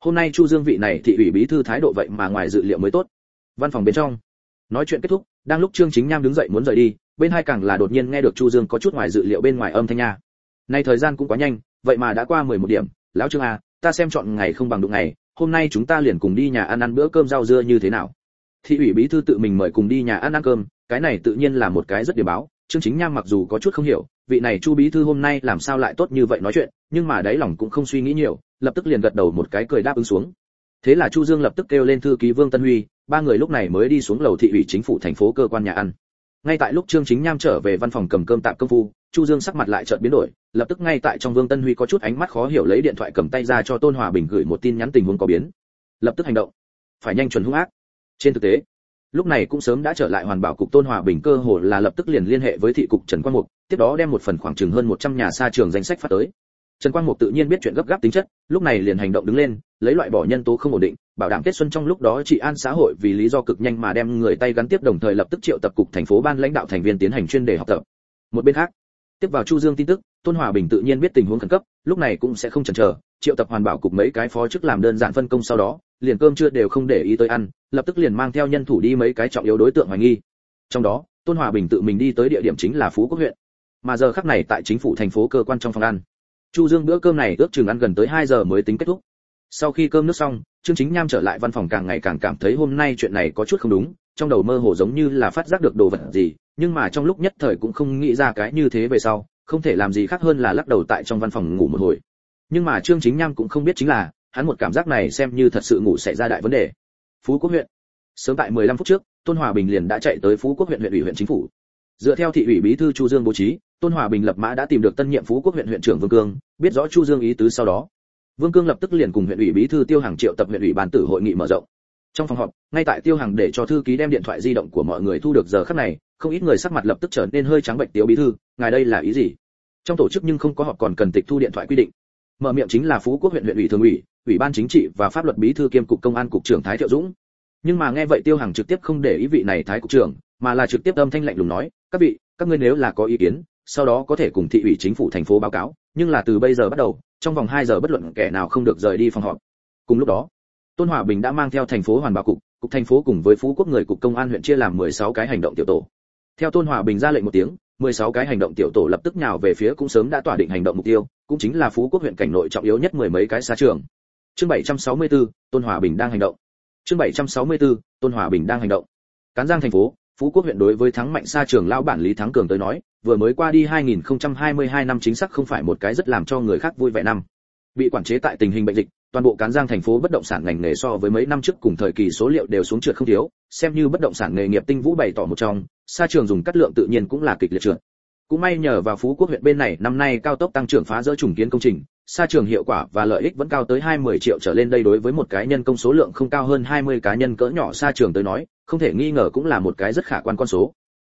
hôm nay chu dương vị này thị ủy bí thư thái độ vậy mà ngoài dự liệu mới tốt. Văn phòng bên trong, nói chuyện kết thúc, đang lúc trương chính nham đứng dậy muốn rời đi, bên hai càng là đột nhiên nghe được chu dương có chút ngoài dự liệu bên ngoài âm thanh nha. Nay thời gian cũng quá nhanh, vậy mà đã qua 11 điểm. Lão trương à ta xem chọn ngày không bằng đụng ngày, hôm nay chúng ta liền cùng đi nhà ăn ăn bữa cơm rau dưa như thế nào? Thị ủy bí thư tự mình mời cùng đi nhà ăn ăn cơm, cái này tự nhiên là một cái rất điểm báo, trương chính nham mặc dù có chút không hiểu, vị này chu bí thư hôm nay làm sao lại tốt như vậy nói chuyện, nhưng mà đáy lòng cũng không suy nghĩ nhiều, lập tức liền gật đầu một cái cười đáp ứng xuống. Thế là chu dương lập tức kêu lên thư ký vương tân huy, ba người lúc này mới đi xuống lầu thị ủy chính phủ thành phố cơ quan nhà ăn. Ngay tại lúc trương chính nham trở về văn phòng cầm cơm tạm công phu, chu dương sắc mặt lại chợt biến đổi, lập tức ngay tại trong vương tân huy có chút ánh mắt khó hiểu lấy điện thoại cầm tay ra cho tôn hòa bình gửi một tin nhắn tình huống có biến. Lập tức hành động. Phải nhanh chuẩn hung ác trên thực tế, lúc này cũng sớm đã trở lại hoàn bảo cục tôn hòa bình cơ hồ là lập tức liền liên hệ với thị cục trần quang mục, tiếp đó đem một phần khoảng chừng hơn 100 nhà xa trường danh sách phát tới. Trần quang mục tự nhiên biết chuyện gấp gáp tính chất, lúc này liền hành động đứng lên, lấy loại bỏ nhân tố không ổn định, bảo đảm kết xuân trong lúc đó trị an xã hội vì lý do cực nhanh mà đem người tay gắn tiếp đồng thời lập tức triệu tập cục thành phố ban lãnh đạo thành viên tiến hành chuyên đề học tập. Một bên khác, tiếp vào chu dương tin tức, tôn hòa bình tự nhiên biết tình huống khẩn cấp, lúc này cũng sẽ không chần chờ, triệu tập hoàn bảo cục mấy cái phó chức làm đơn giản phân công sau đó, liền cơm chưa đều không để ý tới ăn lập tức liền mang theo nhân thủ đi mấy cái trọng yếu đối tượng hoài nghi. Trong đó, tôn hòa bình tự mình đi tới địa điểm chính là phú quốc huyện. Mà giờ khắc này tại chính phủ thành phố cơ quan trong phòng ăn. Chu dương bữa cơm này ước chừng ăn gần tới 2 giờ mới tính kết thúc. Sau khi cơm nước xong, trương chính nham trở lại văn phòng càng ngày càng cảm thấy hôm nay chuyện này có chút không đúng, trong đầu mơ hồ giống như là phát giác được đồ vật gì, nhưng mà trong lúc nhất thời cũng không nghĩ ra cái như thế về sau, không thể làm gì khác hơn là lắc đầu tại trong văn phòng ngủ một hồi. Nhưng mà trương chính nham cũng không biết chính là, hắn một cảm giác này xem như thật sự ngủ xảy ra đại vấn đề phú quốc huyện. Sớm tại 15 phút trước, tôn hòa bình liền đã chạy tới phú quốc huyện huyện ủy huyện chính phủ. Dựa theo thị ủy bí thư chu dương bố trí, tôn hòa bình lập mã đã tìm được tân nhiệm phú quốc huyện huyện trưởng vương cương, biết rõ chu dương ý tứ sau đó. Vương cương lập tức liền cùng huyện ủy bí thư tiêu hàng triệu tập huyện ủy bàn tử hội nghị mở rộng. Trong phòng họp, ngay tại tiêu hàng để cho thư ký đem điện thoại di động của mọi người thu được giờ khắc này, không ít người sắc mặt lập tức trở nên hơi trắng bệnh tiêu bí thư, ngài đây là ý gì? Trong tổ chức nhưng không có họp còn cần tịch thu điện thoại quy định mở miệng chính là phú quốc huyện huyện ủy thường ủy ủy ban chính trị và pháp luật bí thư kiêm cục công an cục trưởng thái thiệu dũng. Nhưng mà nghe vậy tiêu hàng trực tiếp không để ý vị này thái cục trưởng, mà là trực tiếp âm thanh lạnh lùng nói, các vị, các ngươi nếu là có ý kiến, sau đó có thể cùng thị ủy chính phủ thành phố báo cáo, nhưng là từ bây giờ bắt đầu, trong vòng 2 giờ bất luận kẻ nào không được rời đi phòng họp. Cùng lúc đó, tôn hòa bình đã mang theo thành phố hoàn bảo cục cục thành phố cùng với phú quốc người cục công an huyện chia làm 16 cái hành động tiểu tổ. Theo tôn hòa bình ra lệnh một tiếng 16 cái hành động tiểu tổ lập tức nhào về phía cũng sớm đã tỏa định hành động mục tiêu cũng chính là phú quốc huyện cảnh nội trọng yếu nhất mười mấy cái xa trường. Chương 764, tôn hòa bình đang hành động. Chương 764, tôn hòa bình đang hành động. Cán giang thành phố phú quốc huyện đối với thắng mạnh xa trường lão bản lý thắng cường tới nói vừa mới qua đi 2022 năm chính xác không phải một cái rất làm cho người khác vui vẻ năm. Bị quản chế tại tình hình bệnh dịch toàn bộ cán giang thành phố bất động sản ngành nghề so với mấy năm trước cùng thời kỳ số liệu đều xuống trượt không thiếu xem như bất động sản nghề nghiệp tinh vũ bày tỏ một trong xa trường dùng cắt lượng tự nhiên cũng là kịch liệt trượt cũng may nhờ vào phú quốc huyện bên này năm nay cao tốc tăng trưởng phá rỡ trùng kiến công trình xa trường hiệu quả và lợi ích vẫn cao tới 20 triệu trở lên đây đối với một cá nhân công số lượng không cao hơn 20 cá nhân cỡ nhỏ xa trường tới nói, không thể nghi ngờ cũng là một cái rất khả quan con số.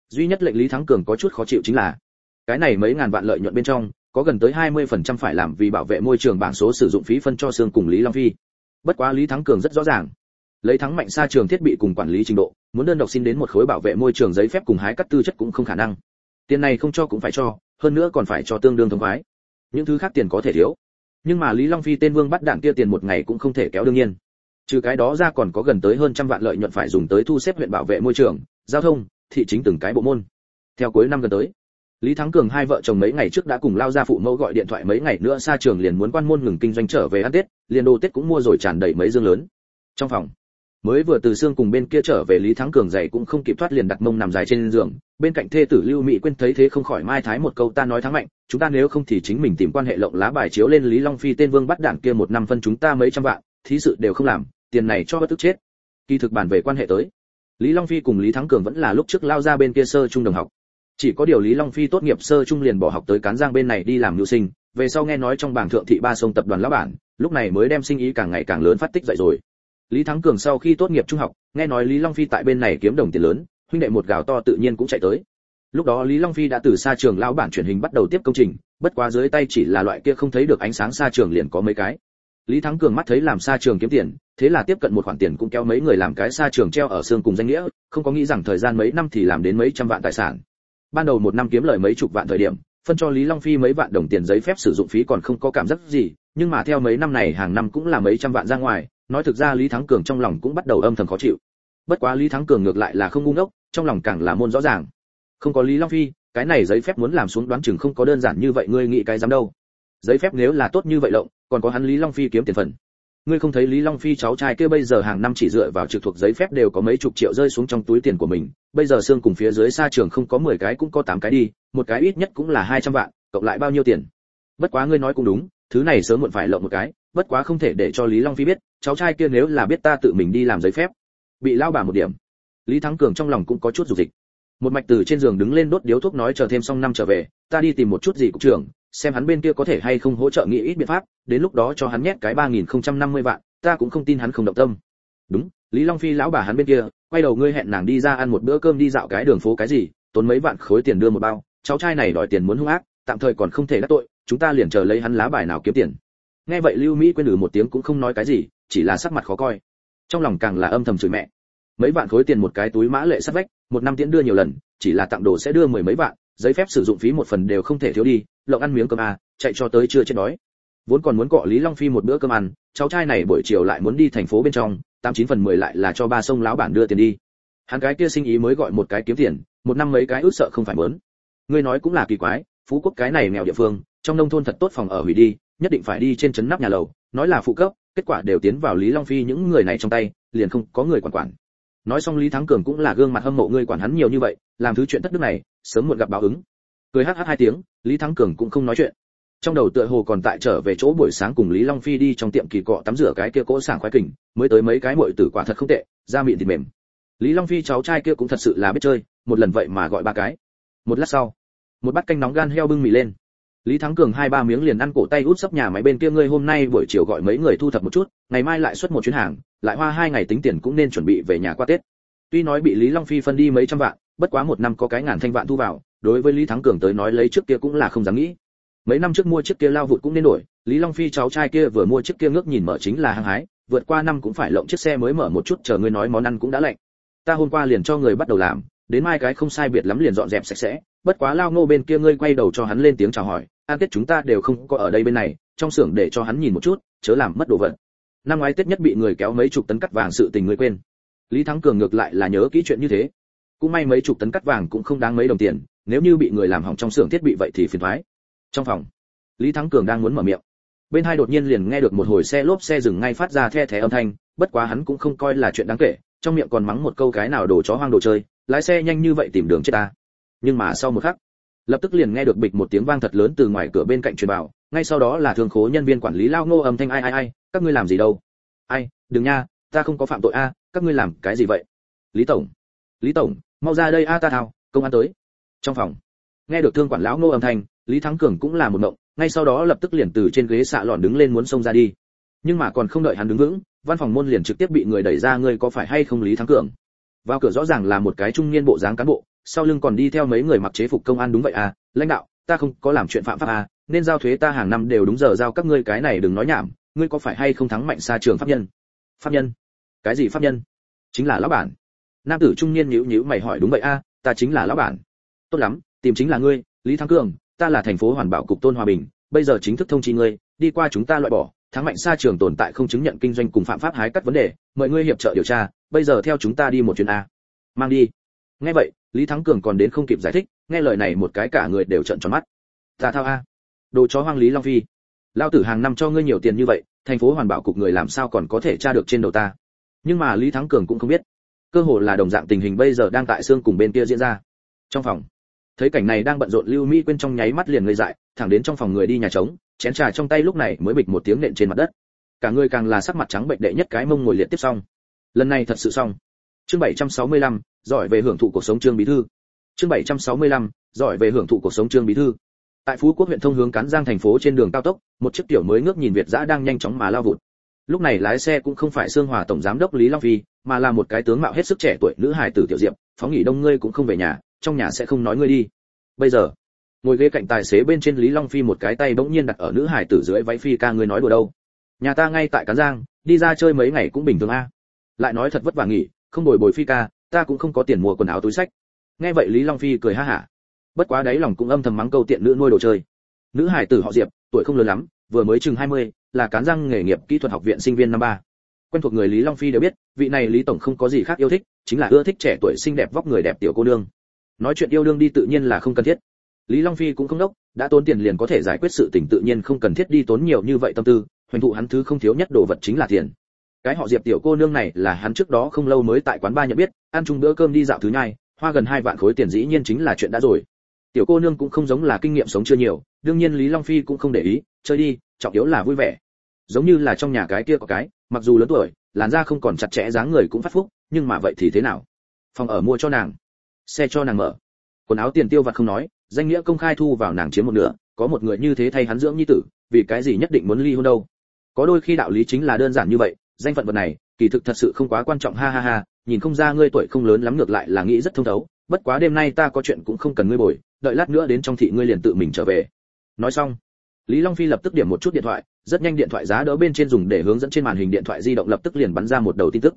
Duy nhất lệnh Lý Thắng Cường có chút khó chịu chính là, cái này mấy ngàn vạn lợi nhuận bên trong, có gần tới 20% phải làm vì bảo vệ môi trường bảng số sử dụng phí phân cho xương cùng Lý Long Phi. Bất quá Lý Thắng Cường rất rõ ràng, lấy thắng mạnh xa trường thiết bị cùng quản lý trình độ, muốn đơn độc xin đến một khối bảo vệ môi trường giấy phép cùng hái cắt tư chất cũng không khả năng. Tiền này không cho cũng phải cho, hơn nữa còn phải cho tương đương thống khoái. Những thứ khác tiền có thể thiếu, nhưng mà lý long phi tên vương bắt đạn kia tiền một ngày cũng không thể kéo đương nhiên trừ cái đó ra còn có gần tới hơn trăm vạn lợi nhuận phải dùng tới thu xếp huyện bảo vệ môi trường giao thông thị chính từng cái bộ môn theo cuối năm gần tới lý thắng cường hai vợ chồng mấy ngày trước đã cùng lao ra phụ mẫu gọi điện thoại mấy ngày nữa xa trường liền muốn quan môn ngừng kinh doanh trở về ăn tết, liền đồ tết cũng mua rồi tràn đầy mấy dương lớn. Trong phòng, mới vừa từ xương cùng bên kia trở về, lý thắng cường dậy cũng không kịp thoát liền đặt mông nằm dài trên giường. Bên cạnh thê tử lưu mỹ quên thấy thế không khỏi mai thái một câu, ta nói thắng mạnh, chúng ta nếu không thì chính mình tìm quan hệ lộng lá bài chiếu lên lý long phi tên vương bắt đảng kia một năm phân chúng ta mấy trăm vạn, thí sự đều không làm, tiền này cho bất tức chết. Kỳ thực bản về quan hệ tới, lý long phi cùng lý thắng cường vẫn là lúc trước lao ra bên kia sơ trung đồng học chỉ có điều lý long phi tốt nghiệp sơ trung liền bỏ học tới cán giang bên này đi làm mưu sinh, về sau nghe nói trong bảng thượng thị ba sông tập đoàn lão bản, lúc này mới đem sinh ý càng ngày càng lớn phát tích dậy rồi. Lý thắng cường sau khi tốt nghiệp trung học, nghe nói lý long phi tại bên này kiếm đồng tiền lớn, huynh đệ một gào to tự nhiên cũng chạy tới. Lúc đó lý long phi đã từ xa trường lão bản truyền hình bắt đầu tiếp công trình, bất quá dưới tay chỉ là loại kia không thấy được ánh sáng xa trường liền có mấy cái. Lý thắng cường mắt thấy làm xa trường kiếm tiền, thế là tiếp cận một khoản tiền cũng kéo mấy người làm cái xa trường treo ở xương cùng danh nghĩa, không có nghĩ rằng thời gian mấy năm thì làm đến mấy trăm vạn tài sản ban đầu một năm kiếm lời mấy chục vạn thời điểm, phân cho lý long phi mấy vạn đồng tiền giấy phép sử dụng phí còn không có cảm giác gì, nhưng mà theo mấy năm này hàng năm cũng là mấy trăm vạn ra ngoài, nói thực ra lý thắng cường trong lòng cũng bắt đầu âm thầm khó chịu. Bất quá lý thắng cường ngược lại là không ngu ngốc, trong lòng càng là môn rõ ràng. Không có lý long phi, cái này giấy phép muốn làm xuống đoán chừng không có đơn giản như vậy, ngươi nghĩ cái dám đâu. Giấy phép nếu là tốt như vậy lộng, còn có hắn lý long phi kiếm tiền phần ngươi không thấy lý long phi cháu trai kia bây giờ hàng năm chỉ dựa vào trực thuộc giấy phép đều có mấy chục triệu rơi xuống trong túi tiền của mình, bây giờ xương cùng phía dưới xa trường không có 10 cái cũng có tám cái đi, một cái ít nhất cũng là 200 vạn, cộng lại bao nhiêu tiền? Bất quá ngươi nói cũng đúng, thứ này sớm muộn phải lộng một cái, bất quá không thể để cho lý long phi biết, cháu trai kia nếu là biết ta tự mình đi làm giấy phép. Bị lao bà một điểm. Lý thắng cường trong lòng cũng có chút dục dịch. Một mạch từ trên giường đứng lên đốt điếu thuốc nói chờ thêm xong năm trở về, ta đi tìm một chút gì cục trưởng xem hắn bên kia có thể hay không hỗ trợ nghĩ ít biện pháp, đến lúc đó cho hắn nhét cái ba nghìn không trăm năm mươi vạn, ta cũng không tin hắn không động tâm. Đúng, lý long phi lão bà hắn bên kia, quay đầu ngươi hẹn nàng đi ra ăn một bữa cơm đi dạo cái đường phố cái gì, tốn mấy vạn khối tiền đưa một bao, cháu trai này đòi tiền muốn hung ác, tạm thời còn không thể đắc tội, chúng ta liền chờ lấy hắn lá bài nào kiếm tiền. Nghe vậy lưu mỹ quên ử một tiếng cũng không nói cái gì, chỉ là sắc mặt khó coi. Trong lòng càng là âm thầm chửi mẹ. Mấy vạn khối tiền một cái túi mã lệ sắt vách, một năm tiễn đưa nhiều lần, chỉ là tặng đồ sẽ đưa mười mấy vạn, giấy phép sử dụng phí một phần đều không thể thiếu đi lộng ăn miếng cơm à, chạy cho tới chưa chết đói. Vốn còn muốn cọ lý long phi một bữa cơm ăn cháu trai này buổi chiều lại muốn đi thành phố bên trong tám chín phần mười lại là cho ba sông lão bản đưa tiền đi. Hắn cái kia sinh ý mới gọi một cái kiếm tiền một năm mấy cái ước sợ không phải mớn. Ngươi nói cũng là kỳ quái phú quốc cái này nghèo địa phương trong nông thôn thật tốt phòng ở hủy đi nhất định phải đi trên trấn nắp nhà lầu nói là phụ cấp kết quả đều tiến vào lý long phi những người này trong tay liền không có người quản quản. Nói xong lý thắng cường cũng là gương mặt hâm mộ ngươi quản hắn nhiều như vậy làm thứ chuyện tất đức này sớm muộn gặp báo ứng cười hắc hắc hai tiếng, lý thắng cường cũng không nói chuyện. Trong đầu tựa hồ còn tại trở về chỗ buổi sáng cùng lý long phi đi trong tiệm kỳ cọ tắm rửa cái kia cỗ sảng khoái kình, mới tới mấy cái muội tử quả thật không tệ, da mịn thịt mềm. Lý long phi cháu trai kia cũng thật sự là biết chơi, một lần vậy mà gọi ba cái. Một lát sau, một bát canh nóng gan heo bưng mì lên. Lý thắng cường hai ba miếng liền ăn cổ tay út sấp nhà máy bên kia ngươi hôm nay buổi chiều gọi mấy người thu thập một chút, ngày mai lại xuất một chuyến hàng, lại hoa hai ngày tính tiền cũng nên chuẩn bị về nhà qua tết. Tuy nói bị lý long phi phân đi mấy trăm vạn, bất quá một năm có cái ngàn thanh vạn thu vào đối với lý thắng cường tới nói lấy trước kia cũng là không dám nghĩ. Mấy năm trước mua chiếc kia lao vụt cũng nên đổi, lý long phi cháu trai kia vừa mua chiếc kia ngước nhìn mở chính là hăng hái, vượt qua năm cũng phải lộng chiếc xe mới mở một chút chờ ngươi nói món ăn cũng đã lạnh. Ta hôm qua liền cho người bắt đầu làm, đến mai cái không sai biệt lắm liền dọn dẹp sạch sẽ, bất quá lao ngô bên kia ngươi quay đầu cho hắn lên tiếng chào hỏi an tết chúng ta đều không có ở đây bên này, trong xưởng để cho hắn nhìn một chút, chớ làm mất đồ vật. Năm ngoái tết nhất bị người kéo mấy chục tấn cắt vàng sự tình người quên. Lý thắng cường ngược lại là nhớ kỹ chuyện như thế. Cũng may mấy chục tấn cắt vàng cũng không đáng mấy đồng tiền nếu như bị người làm hỏng trong xưởng thiết bị vậy thì phiền thoái. Trong phòng, lý thắng cường đang muốn mở miệng. Bên hai đột nhiên liền nghe được một hồi xe lốp xe dừng ngay phát ra the thé âm thanh, bất quá hắn cũng không coi là chuyện đáng kể, trong miệng còn mắng một câu cái nào đồ chó hoang đồ chơi, lái xe nhanh như vậy tìm đường chết ta. Nhưng mà sau một khắc, lập tức liền nghe được bịch một tiếng vang thật lớn từ ngoài cửa bên cạnh truyền vào, ngay sau đó là thương khố nhân viên quản lý lao ngô âm thanh, ai ai ai, các ngươi làm gì đâu? Ai, đừng nha, ta không có phạm tội a, các ngươi làm cái gì vậy? Lý tổng lý tổng, mau ra đây a, ta thao, công an tới trong phòng nghe được thương quản lão ngô âm thanh lý thắng cường cũng là một mộng ngay sau đó lập tức liền từ trên ghế xạ lọn đứng lên muốn xông ra đi. Nhưng mà còn không đợi hắn đứng vững văn phòng môn liền trực tiếp bị người đẩy ra ngươi có phải hay không lý thắng cường? Vào cửa rõ ràng là một cái trung niên bộ dáng cán bộ sau lưng còn đi theo mấy người mặc chế phục công an đúng vậy à lãnh đạo ta không có làm chuyện phạm pháp à nên giao thuế ta hàng năm đều đúng giờ giao các ngươi cái này đừng nói nhảm ngươi có phải hay không thắng mạnh xa trường pháp nhân? Pháp nhân? Cái gì pháp nhân? Chính là lão bản. Nam tử trung niên nhíu nhíu mày hỏi đúng vậy a à, ta chính là lão bản tốt lắm, tìm chính là ngươi, lý thắng cường, ta là thành phố hoàn bảo cục tôn hòa bình, bây giờ chính thức thông chi ngươi, đi qua chúng ta loại bỏ, thắng mạnh xa trường tồn tại không chứng nhận kinh doanh cùng phạm pháp hái cắt vấn đề, mời ngươi hiệp trợ điều tra, bây giờ theo chúng ta đi một chuyến a. Mang đi. Nghe vậy, lý thắng cường còn đến không kịp giải thích, nghe lời này một cái cả người đều trợn tròn mắt. Ta thao a. Đồ chó hoang lý long phi. Lao tử hàng năm cho ngươi nhiều tiền như vậy, thành phố hoàn bảo cục người làm sao còn có thể tra được trên đầu ta? Nhưng mà lý thắng cường cũng không biết. Cơ hội là đồng dạng tình hình bây giờ đang tại xương cùng bên kia diễn ra. Trong phòng thấy cảnh này đang bận rộn lưu mỹ quên trong nháy mắt liền ngây dại thẳng đến trong phòng người đi nhà trống chén trà trong tay lúc này mới bịch một tiếng nện trên mặt đất. Cả người càng là sắc mặt trắng bệnh đệ nhất cái mông ngồi liệt tiếp xong. Lần này thật sự xong. Chương 765, giỏi về hưởng thụ cuộc sống trương bí thư. Chương 765, giỏi về hưởng thụ cuộc sống trương bí thư. Tại phú quốc huyện thông hướng cán giang thành phố trên đường cao tốc một chiếc tiểu mới ngước nhìn việt giã đang nhanh chóng mà lao vụt. Lúc này lái xe cũng không phải xương hòa tổng giám đốc lý long phi mà là một cái tướng mạo hết sức trẻ tuổi nữ hài tử tiểu diệp phóng nghỉ đông ngươi cũng không về nhà trong nhà sẽ không nói ngươi đi. Bây giờ ngồi ghế cạnh tài xế bên trên lý long phi một cái tay bỗng nhiên đặt ở nữ Hải tử dưới váy phi ca ngươi nói đùa đâu. Nhà ta ngay tại cán giang đi ra chơi mấy ngày cũng bình thường a. Lại nói thật vất vả nghỉ không bồi bồi phi ca ta cũng không có tiền mua quần áo túi sách nghe vậy lý long phi cười ha hả. Bất quá đấy lòng cũng âm thầm mắng câu tiện nữ nuôi đồ chơi. Nữ hải tử họ diệp tuổi không lớn lắm vừa mới chừng 20, là cán răng nghề nghiệp kỹ thuật học viện sinh viên năm ba. Quen thuộc người lý long phi đều biết vị này lý tổng không có gì khác yêu thích chính là ưa thích trẻ tuổi xinh đẹp vóc người đẹp tiểu cô nương nói chuyện yêu đương đi tự nhiên là không cần thiết. Lý long phi cũng không đốc, đã tốn tiền liền có thể giải quyết sự tình tự nhiên không cần thiết đi tốn nhiều như vậy tâm tư, hoành thụ hắn thứ không thiếu nhất đồ vật chính là tiền. Cái họ diệp tiểu cô nương này là hắn trước đó không lâu mới tại quán ba nhận biết, ăn chung bữa cơm đi dạo thứ nhai, hoa gần hai vạn khối tiền dĩ nhiên chính là chuyện đã rồi. Tiểu cô nương cũng không giống là kinh nghiệm sống chưa nhiều, đương nhiên lý long phi cũng không để ý, chơi đi, trọng yếu là vui vẻ. Giống như là trong nhà cái kia có cái, mặc dù lớn tuổi, làn da không còn chặt chẽ dáng người cũng phát phúc, nhưng mà vậy thì thế nào? Phòng ở mua cho nàng xe cho nàng mở. Quần áo tiền tiêu vặt không nói, danh nghĩa công khai thu vào nàng chiếm một nửa, có một người như thế thay hắn dưỡng nhi tử, vì cái gì nhất định muốn ly hôn đâu? Có đôi khi đạo lý chính là đơn giản như vậy, danh phận vật này, kỳ thực thật sự không quá quan trọng, ha ha ha, nhìn không ra ngươi tuổi không lớn lắm ngược lại là nghĩ rất thông thấu, bất quá đêm nay ta có chuyện cũng không cần ngươi bồi, đợi lát nữa đến trong thị ngươi liền tự mình trở về. Nói xong, lý long phi lập tức điểm một chút điện thoại, rất nhanh điện thoại giá đỡ bên trên dùng để hướng dẫn trên màn hình điện thoại di động lập tức liền bắn ra một đầu tin tức.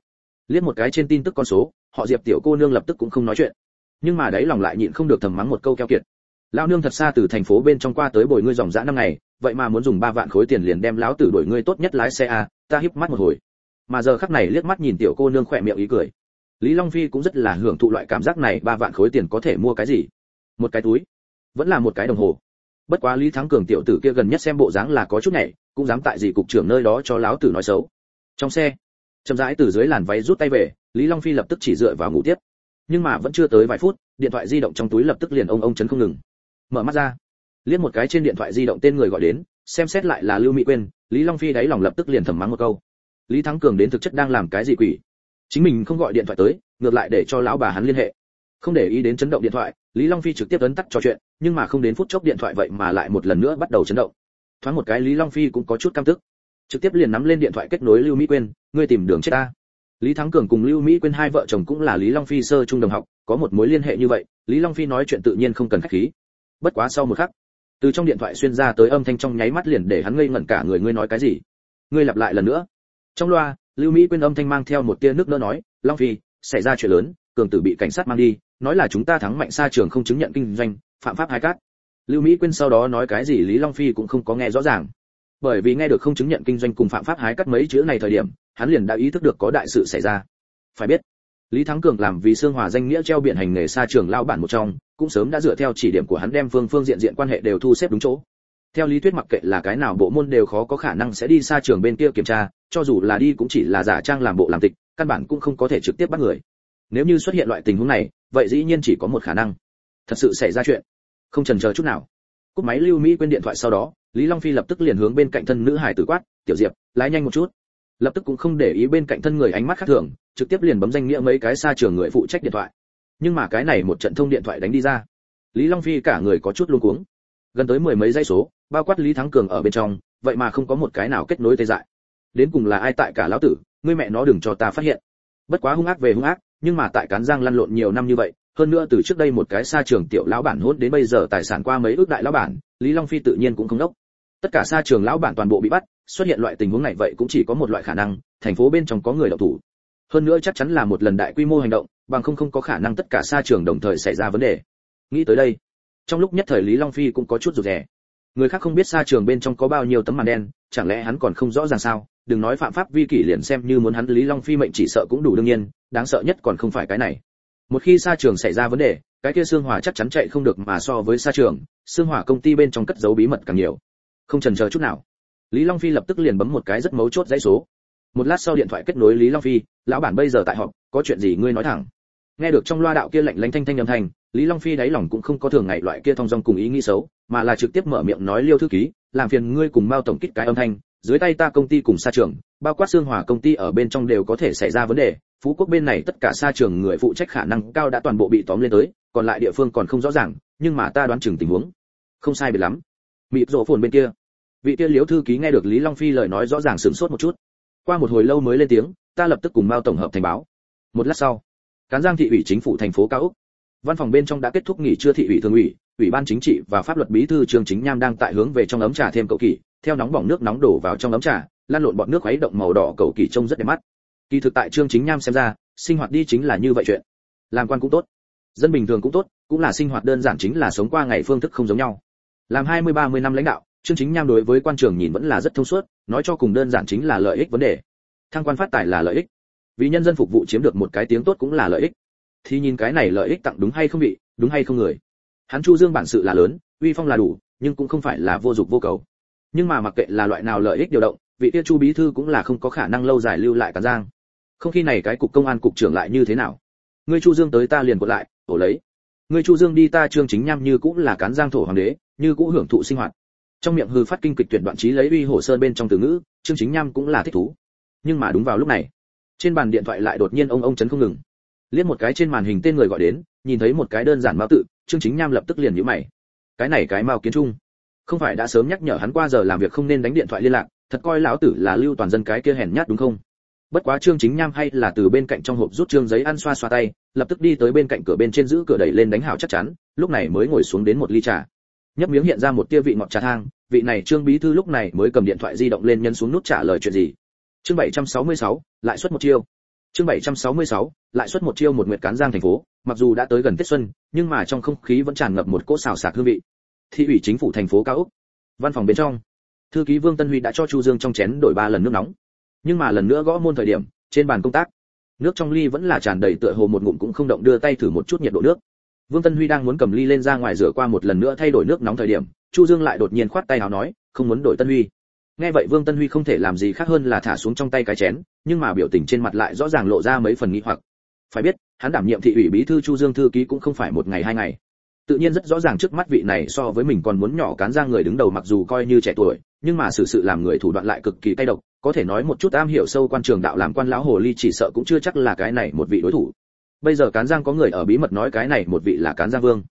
Liếc một cái trên tin tức con số, họ diệp tiểu cô nương lập tức cũng không nói chuyện nhưng mà đấy lòng lại nhịn không được thầm mắng một câu keo kiệt. Lão nương thật xa từ thành phố bên trong qua tới bồi ngươi dòng dã năm ngày, vậy mà muốn dùng ba vạn khối tiền liền đem lão tử đổi ngươi tốt nhất lái xe a, ta híp mắt một hồi. Mà giờ khắc này liếc mắt nhìn tiểu cô nương khỏe miệng ý cười. Lý long phi cũng rất là hưởng thụ loại cảm giác này, ba vạn khối tiền có thể mua cái gì? Một cái túi. Vẫn là một cái đồng hồ. Bất quá lý thắng cường tiểu tử kia gần nhất xem bộ dáng là có chút nhảy cũng dám tại gì cục trưởng nơi đó cho lão tử nói xấu. Trong xe, chậm rãi từ dưới làn váy rút tay về, lý long phi lập tức chỉ dựa vào ngủ tiếp nhưng mà vẫn chưa tới vài phút điện thoại di động trong túi lập tức liền ông ông chấn không ngừng. Mở mắt ra liếc một cái trên điện thoại di động tên người gọi đến xem xét lại là lưu mỹ Quên, lý long phi đáy lòng lập tức liền thầm mắng một câu. Lý thắng cường đến thực chất đang làm cái gì quỷ? Chính mình không gọi điện thoại tới ngược lại để cho lão bà hắn liên hệ. Không để ý đến chấn động điện thoại lý long phi trực tiếp ấn tắt trò chuyện nhưng mà không đến phút chốc điện thoại vậy mà lại một lần nữa bắt đầu chấn động. Thoáng một cái lý long phi cũng có chút căm tức. Trực tiếp liền nắm lên điện thoại kết nối lưu mỹ Quên, ngươi tìm đường chết ta lý thắng cường cùng lưu mỹ quyên hai vợ chồng cũng là lý long phi sơ trung đồng học, có một mối liên hệ như vậy, lý long phi nói chuyện tự nhiên không cần khách khí. Bất quá sau một khắc, từ trong điện thoại xuyên ra tới âm thanh trong nháy mắt liền để hắn ngây ngẩn cả người, ngươi nói cái gì? Ngươi lặp lại lần nữa. Trong loa, lưu mỹ quyên âm thanh mang theo một tia nước nỡ nói, long phi, xảy ra chuyện lớn, cường tử bị cảnh sát mang đi, nói là chúng ta thắng mạnh xa trường không chứng nhận kinh doanh, phạm pháp hai cát. Lưu mỹ quyên sau đó nói cái gì lý long phi cũng không có nghe rõ ràng. Bởi vì nghe được không chứng nhận kinh doanh cùng phạm pháp hái cắt mấy chữ này thời điểm hắn liền đã ý thức được có đại sự xảy ra. Phải biết, lý thắng cường làm vì xương hòa danh nghĩa treo biển hành nghề xa trường lao bản một trong, cũng sớm đã dựa theo chỉ điểm của hắn đem phương phương diện diện quan hệ đều thu xếp đúng chỗ. Theo lý thuyết mặc kệ là cái nào bộ môn đều khó có khả năng sẽ đi xa trường bên kia kiểm tra, cho dù là đi cũng chỉ là giả trang làm bộ làm tịch, căn bản cũng không có thể trực tiếp bắt người. Nếu như xuất hiện loại tình huống này, vậy dĩ nhiên chỉ có một khả năng. Thật sự xảy ra chuyện. Không chần chờ chút nào. Cúp máy lưu mỹ quên điện thoại sau đó, lý long phi lập tức liền hướng bên cạnh thân nữ hải tử quát, tiểu diệp, lái nhanh một chút lập tức cũng không để ý bên cạnh thân người ánh mắt khác thường, trực tiếp liền bấm danh nghĩa mấy cái xa trường người phụ trách điện thoại. Nhưng mà cái này một trận thông điện thoại đánh đi ra, lý long phi cả người có chút luống cuống. Gần tới mười mấy dây số, bao quát lý thắng cường ở bên trong, vậy mà không có một cái nào kết nối tê dại. Đến cùng là ai tại cả lão tử, ngươi mẹ nó đừng cho ta phát hiện. Bất quá hung ác về hung ác, nhưng mà tại cán giang lăn lộn nhiều năm như vậy, hơn nữa từ trước đây một cái xa trường tiểu lão bản hốt đến bây giờ tài sản qua mấy ước đại lão bản, lý long phi tự nhiên cũng không đốc tất cả xa trường lão bản toàn bộ bị bắt, xuất hiện loại tình huống này vậy cũng chỉ có một loại khả năng, thành phố bên trong có người đậu thủ. Hơn nữa chắc chắn là một lần đại quy mô hành động, bằng không không có khả năng tất cả xa trường đồng thời xảy ra vấn đề. Nghĩ tới đây, trong lúc nhất thời lý long phi cũng có chút rụt rè. Người khác không biết xa trường bên trong có bao nhiêu tấm màn đen, chẳng lẽ hắn còn không rõ ràng sao? Đừng nói phạm pháp vi kỷ liền xem như muốn hắn lý long phi mệnh chỉ sợ cũng đủ đương nhiên, đáng sợ nhất còn không phải cái này. Một khi xa trường xảy ra vấn đề, cái kia xương hỏa chắc chắn chạy không được mà so với xa trường xương hỏa công ty bên trong cất giấu bí mật càng nhiều không chần chờ chút nào. Lý long phi lập tức liền bấm một cái rất mấu chốt dãy số. Một lát sau điện thoại kết nối lý long phi, lão bản bây giờ tại họp, có chuyện gì ngươi nói thẳng. Nghe được trong loa đạo kia lạnh lanh thanh thanh âm thanh, lý long phi đáy lòng cũng không có thường ngày loại kia thong dong cùng ý nghĩ xấu, mà là trực tiếp mở miệng nói liêu thư ký, làm phiền ngươi cùng mao tổng kích cái âm thanh, dưới tay ta công ty cùng xa trường, bao quát xương hòa công ty ở bên trong đều có thể xảy ra vấn đề, phú quốc bên này tất cả xa trường người phụ trách khả năng cao đã toàn bộ bị tóm lên tới, còn lại địa phương còn không rõ ràng, nhưng mà ta đoán chừng tình huống không sai biệt lắm mịt rộ phồn bên kia. Vị kia liếu thư ký nghe được lý long phi lời nói rõ ràng sửng sốt một chút. Qua một hồi lâu mới lên tiếng, ta lập tức cùng mao tổng hợp thành báo. Một lát sau, cán giang thị ủy chính phủ thành phố cao úc. Văn phòng bên trong đã kết thúc nghỉ trưa thị ủy thường ủy ủy ban chính trị và pháp luật bí thư trương chính nham đang tại hướng về trong ấm trà thêm cậu kỳ, theo nóng bỏng nước nóng đổ vào trong ấm trà, lan lộn bọn nước khuấy động màu đỏ cậu kỳ trông rất đẹp mắt. Kỳ thực tại trương chính nham xem ra, sinh hoạt đi chính là như vậy chuyện. Làm quan cũng tốt, dân bình thường cũng tốt, cũng là sinh hoạt đơn giản chính là sống qua ngày phương thức không giống nhau làm hai mươi, ba mươi năm lãnh đạo, trương chính nham đối với quan trường nhìn vẫn là rất thông suốt, nói cho cùng đơn giản chính là lợi ích vấn đề. Thăng quan phát tài là lợi ích. Vì nhân dân phục vụ chiếm được một cái tiếng tốt cũng là lợi ích. Thì nhìn cái này lợi ích tặng đúng hay không bị, đúng hay không người. Hắn chu dương bản sự là lớn, uy phong là đủ, nhưng cũng không phải là vô dụng vô cầu. Nhưng mà mặc kệ là loại nào lợi ích điều động, vị tiêu chu bí thư cũng là không có khả năng lâu dài lưu lại cả giang. Không khi này cái cục công an cục trưởng lại như thế nào? Ngươi chu dương tới ta liền quật lại, ổ lấy. Ngươi chu dương đi ta trương chính nham như cũng là cán giang thổ hoàng đế như cũ hưởng thụ sinh hoạt. Trong miệng hư phát kinh kịch tuyển đoạn trí lấy uy hồ sơn bên trong từ ngữ, trương chính nham cũng là thích thú. Nhưng mà đúng vào lúc này, trên bàn điện thoại lại đột nhiên ông ông chấn không ngừng. Liếc một cái trên màn hình tên người gọi đến, nhìn thấy một cái đơn giản mao tự, trương chính nham lập tức liền nhíu mày. Cái này cái mao kiến trung. Không phải đã sớm nhắc nhở hắn qua giờ làm việc không nên đánh điện thoại liên lạc, thật coi lão tử là lưu toàn dân cái kia hèn nhát đúng không? Bất quá trương chính nham hay là từ bên cạnh trong hộp rút trương giấy ăn xoa xoa tay, lập tức đi tới bên cạnh cửa bên trên giữ cửa đẩy lên đánh hảo chắc chắn, lúc này mới ngồi xuống đến một ly trà nhấp miếng hiện ra một tia vị ngọt trà thang vị này trương bí thư lúc này mới cầm điện thoại di động lên nhân xuống nút trả lời chuyện gì? Chương 766, lại suất một chiêu. Chương 766, lại suất một chiêu một nguyệt cán giang thành phố mặc dù đã tới gần tết xuân nhưng mà trong không khí vẫn tràn ngập một cỗ xào xạc hương vị. Thị ủy chính phủ thành phố cao úc văn phòng bên trong thư ký vương tân huy đã cho chu dương trong chén đổi ba lần nước nóng. Nhưng mà lần nữa gõ môn thời điểm trên bàn công tác nước trong ly vẫn là tràn đầy tựa hồ một ngụm cũng không động đưa tay thử một chút nhiệt độ nước vương tân huy đang muốn cầm ly lên ra ngoài rửa qua một lần nữa thay đổi nước nóng thời điểm chu dương lại đột nhiên khoát tay áo nói không muốn đổi tân huy. Nghe vậy vương tân huy không thể làm gì khác hơn là thả xuống trong tay cái chén nhưng mà biểu tình trên mặt lại rõ ràng lộ ra mấy phần nghi hoặc. Phải biết hắn đảm nhiệm thị ủy bí thư chu dương thư ký cũng không phải một ngày hai ngày. Tự nhiên rất rõ ràng trước mắt vị này so với mình còn muốn nhỏ cán ra người đứng đầu mặc dù coi như trẻ tuổi nhưng mà xử sự, sự làm người thủ đoạn lại cực kỳ cay độc có thể nói một chút am hiểu sâu quan trường đạo làm quan lão hồ ly chỉ sợ cũng chưa chắc là cái này một vị đối thủ bây giờ cán giang có người ở bí mật nói cái này một vị là cán giang vương.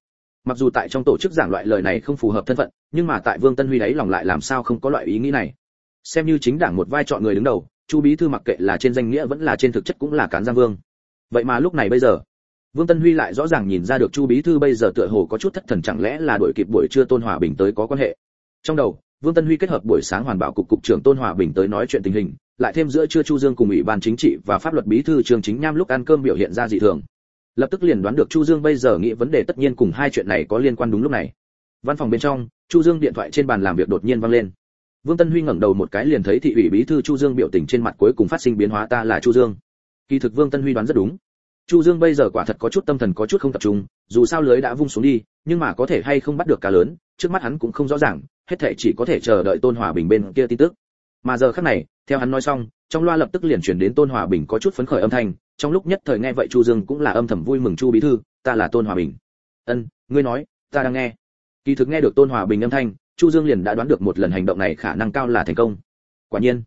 Mặc dù tại trong tổ chức giảng loại lời này không phù hợp thân phận, nhưng mà tại vương tân huy đấy lòng lại làm sao không có loại ý nghĩ này. Xem như chính đảng một vai chọn người đứng đầu, chu bí thư mặc kệ là trên danh nghĩa vẫn là trên thực chất cũng là cán giang vương. Vậy mà lúc này bây giờ, vương tân huy lại rõ ràng nhìn ra được chu bí thư bây giờ tựa hồ có chút thất thần chẳng lẽ là đổi kịp buổi trưa tôn hòa bình tới có quan hệ. Trong đầu, vương tân huy kết hợp buổi sáng hoàn bảo cục cục trưởng tôn hòa bình tới nói chuyện tình hình lại thêm giữa trưa chu dương cùng ủy ban chính trị và pháp luật bí thư trường chính nham lúc ăn cơm biểu hiện ra dị thường. Lập tức liền đoán được chu dương bây giờ nghĩ vấn đề tất nhiên cùng hai chuyện này có liên quan đúng lúc này. Văn phòng bên trong, chu dương điện thoại trên bàn làm việc đột nhiên vang lên. Vương tân huy ngẩng đầu một cái liền thấy thị ủy bí thư chu dương biểu tình trên mặt cuối cùng phát sinh biến hóa ta là chu dương. Kỳ thực vương tân huy đoán rất đúng. Chu dương bây giờ quả thật có chút tâm thần có chút không tập trung, dù sao lưới đã vung xuống đi, nhưng mà có thể hay không bắt được cá lớn, trước mắt hắn cũng không rõ ràng, hết thảy chỉ có thể chờ đợi tôn hòa bình bên kia tin tức mà giờ khắc này, theo hắn nói xong, trong loa lập tức liền chuyển đến tôn hòa bình có chút phấn khởi âm thanh, trong lúc nhất thời nghe vậy chu dương cũng là âm thầm vui mừng chu bí thư, ta là tôn hòa bình. Ân, ngươi nói, ta đang nghe. Kỳ thực nghe được tôn hòa bình âm thanh, chu dương liền đã đoán được một lần hành động này khả năng cao là thành công. Quả nhiên,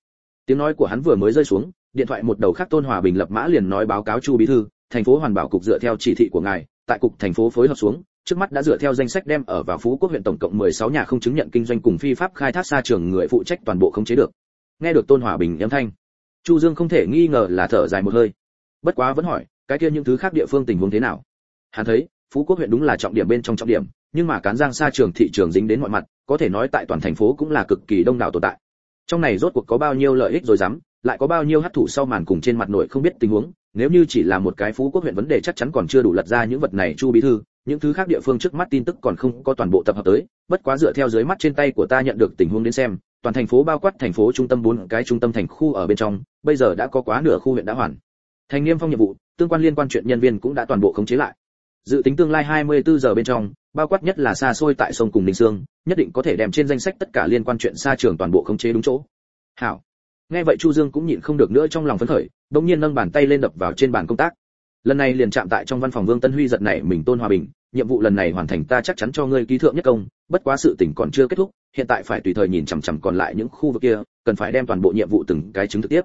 tiếng nói của hắn vừa mới rơi xuống, điện thoại một đầu khác tôn hòa bình lập mã liền nói báo cáo chu bí thư, thành phố hoàn bảo cục dựa theo chỉ thị của ngài, tại cục thành phố phối hợp xuống, trước mắt đã dựa theo danh sách đem ở vào phú quốc huyện tổng cộng 16 nhà không chứng nhận kinh doanh cùng phi pháp khai thác xa trường người phụ trách toàn bộ không chế được nghe được tôn hòa bình âm thanh. Chu dương không thể nghi ngờ là thở dài một hơi. Bất quá vẫn hỏi, cái kia những thứ khác địa phương tình huống thế nào? Hắn thấy, phú quốc huyện đúng là trọng điểm bên trong trọng điểm, nhưng mà cán giang xa trường thị trường dính đến mọi mặt, có thể nói tại toàn thành phố cũng là cực kỳ đông đảo tồn tại. Trong này rốt cuộc có bao nhiêu lợi ích rồi dám, lại có bao nhiêu hấp thụ sau màn cùng trên mặt nội không biết tình huống, nếu như chỉ là một cái phú quốc huyện vấn đề chắc chắn còn chưa đủ lật ra những vật này chu bí thư, những thứ khác địa phương trước mắt tin tức còn không có toàn bộ tập hợp tới, bất quá dựa theo dưới mắt trên tay của ta nhận được tình huống đến xem toàn thành phố bao quát thành phố trung tâm bốn cái trung tâm thành khu ở bên trong, bây giờ đã có quá nửa khu huyện đã hoàn. Thành niêm phong nhiệm vụ, tương quan liên quan chuyện nhân viên cũng đã toàn bộ khống chế lại. Dự tính tương lai 24 giờ bên trong, bao quát nhất là xa xôi tại sông cùng ninh sương, nhất định có thể đem trên danh sách tất cả liên quan chuyện xa trường toàn bộ khống chế đúng chỗ. Hảo. Nghe vậy chu dương cũng nhịn không được nữa trong lòng phấn khởi đống nhiên nâng bàn tay lên đập vào trên bàn công tác. Lần này liền chạm tại trong văn phòng vương tân huy giật này mình tôn hòa bình nhiệm vụ lần này hoàn thành ta chắc chắn cho ngươi ký thượng nhất công, bất quá sự tình còn chưa kết thúc, hiện tại phải tùy thời nhìn chằm chằm còn lại những khu vực kia, cần phải đem toàn bộ nhiệm vụ từng cái chứng thực tiếp.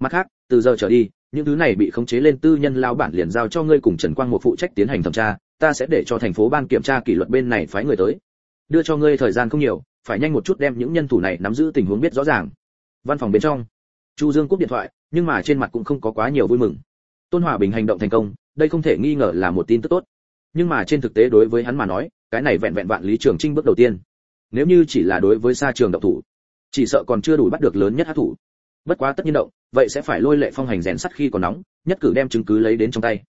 Mặt khác, từ giờ trở đi, những thứ này bị khống chế lên tư nhân lao bản liền giao cho ngươi cùng trần quang một phụ trách tiến hành thẩm tra, ta sẽ để cho thành phố ban kiểm tra kỷ luật bên này phái người tới. Đưa cho ngươi thời gian không nhiều, phải nhanh một chút đem những nhân thủ này nắm giữ tình huống biết rõ ràng. Văn phòng bên trong, chu dương cúp điện thoại, nhưng mà trên mặt cũng không có quá nhiều vui mừng. Tôn hòa bình hành động thành công, đây không thể nghi ngờ là một tin tức tốt nhưng mà trên thực tế đối với hắn mà nói, cái này vẹn vẹn vạn lý trường trinh bước đầu tiên. Nếu như chỉ là đối với xa trường độc thủ, chỉ sợ còn chưa đủ bắt được lớn nhất hát thủ. Bất quá tất nhiên động, vậy sẽ phải lôi lệ phong hành rèn sắt khi còn nóng, nhất cử đem chứng cứ lấy đến trong tay.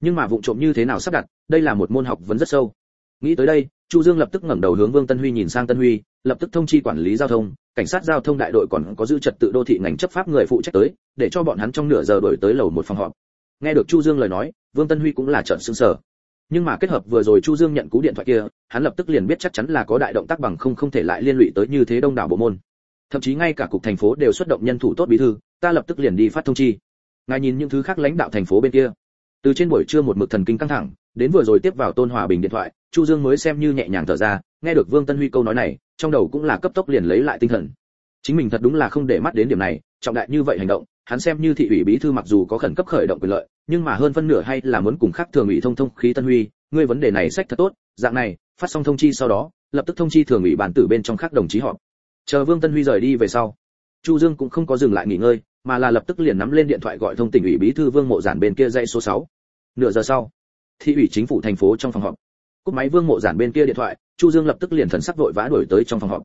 Nhưng mà vụ trộm như thế nào sắp đặt, đây là một môn học vấn rất sâu. Nghĩ tới đây, chu dương lập tức ngẩng đầu hướng vương tân huy nhìn sang tân huy, lập tức thông chi quản lý giao thông, cảnh sát giao thông đại đội còn có giữ trật tự đô thị ngành chấp pháp người phụ trách tới, để cho bọn hắn trong nửa giờ đổi tới lầu một phòng họp. Nghe được chu dương lời nói, vương tân huy cũng là trợn sững sờ nhưng mà kết hợp vừa rồi chu dương nhận cú điện thoại kia, hắn lập tức liền biết chắc chắn là có đại động tác bằng không không thể lại liên lụy tới như thế đông đảo bộ môn. Thậm chí ngay cả cục thành phố đều xuất động nhân thủ tốt bí thư, ta lập tức liền đi phát thông chi. Ngài nhìn những thứ khác lãnh đạo thành phố bên kia. Từ trên buổi trưa một mực thần kinh căng thẳng, đến vừa rồi tiếp vào tôn hòa bình điện thoại, chu dương mới xem như nhẹ nhàng thở ra, nghe được vương tân huy câu nói này, trong đầu cũng là cấp tốc liền lấy lại tinh thần. Chính mình thật đúng là không để mắt đến điểm này, trọng đại như vậy hành động hắn xem như thị ủy bí thư mặc dù có khẩn cấp khởi động quyền lợi, nhưng mà hơn phân nửa hay là muốn cùng khác thường ủy thông thông khí tân huy, ngươi vấn đề này sách thật tốt, dạng này, phát xong thông chi sau đó, lập tức thông chi thường ủy bản tử bên trong khác đồng chí họp chờ vương tân huy rời đi về sau, chu dương cũng không có dừng lại nghỉ ngơi, mà là lập tức liền nắm lên điện thoại gọi thông tỉnh ủy bí thư vương mộ giản bên kia dãy số 6. nửa giờ sau, thị ủy chính phủ thành phố trong phòng họp. Cúp máy vương mộ giản bên kia điện thoại, chu dương lập tức liền thần sắc vội vã đuổi tới trong phòng họp.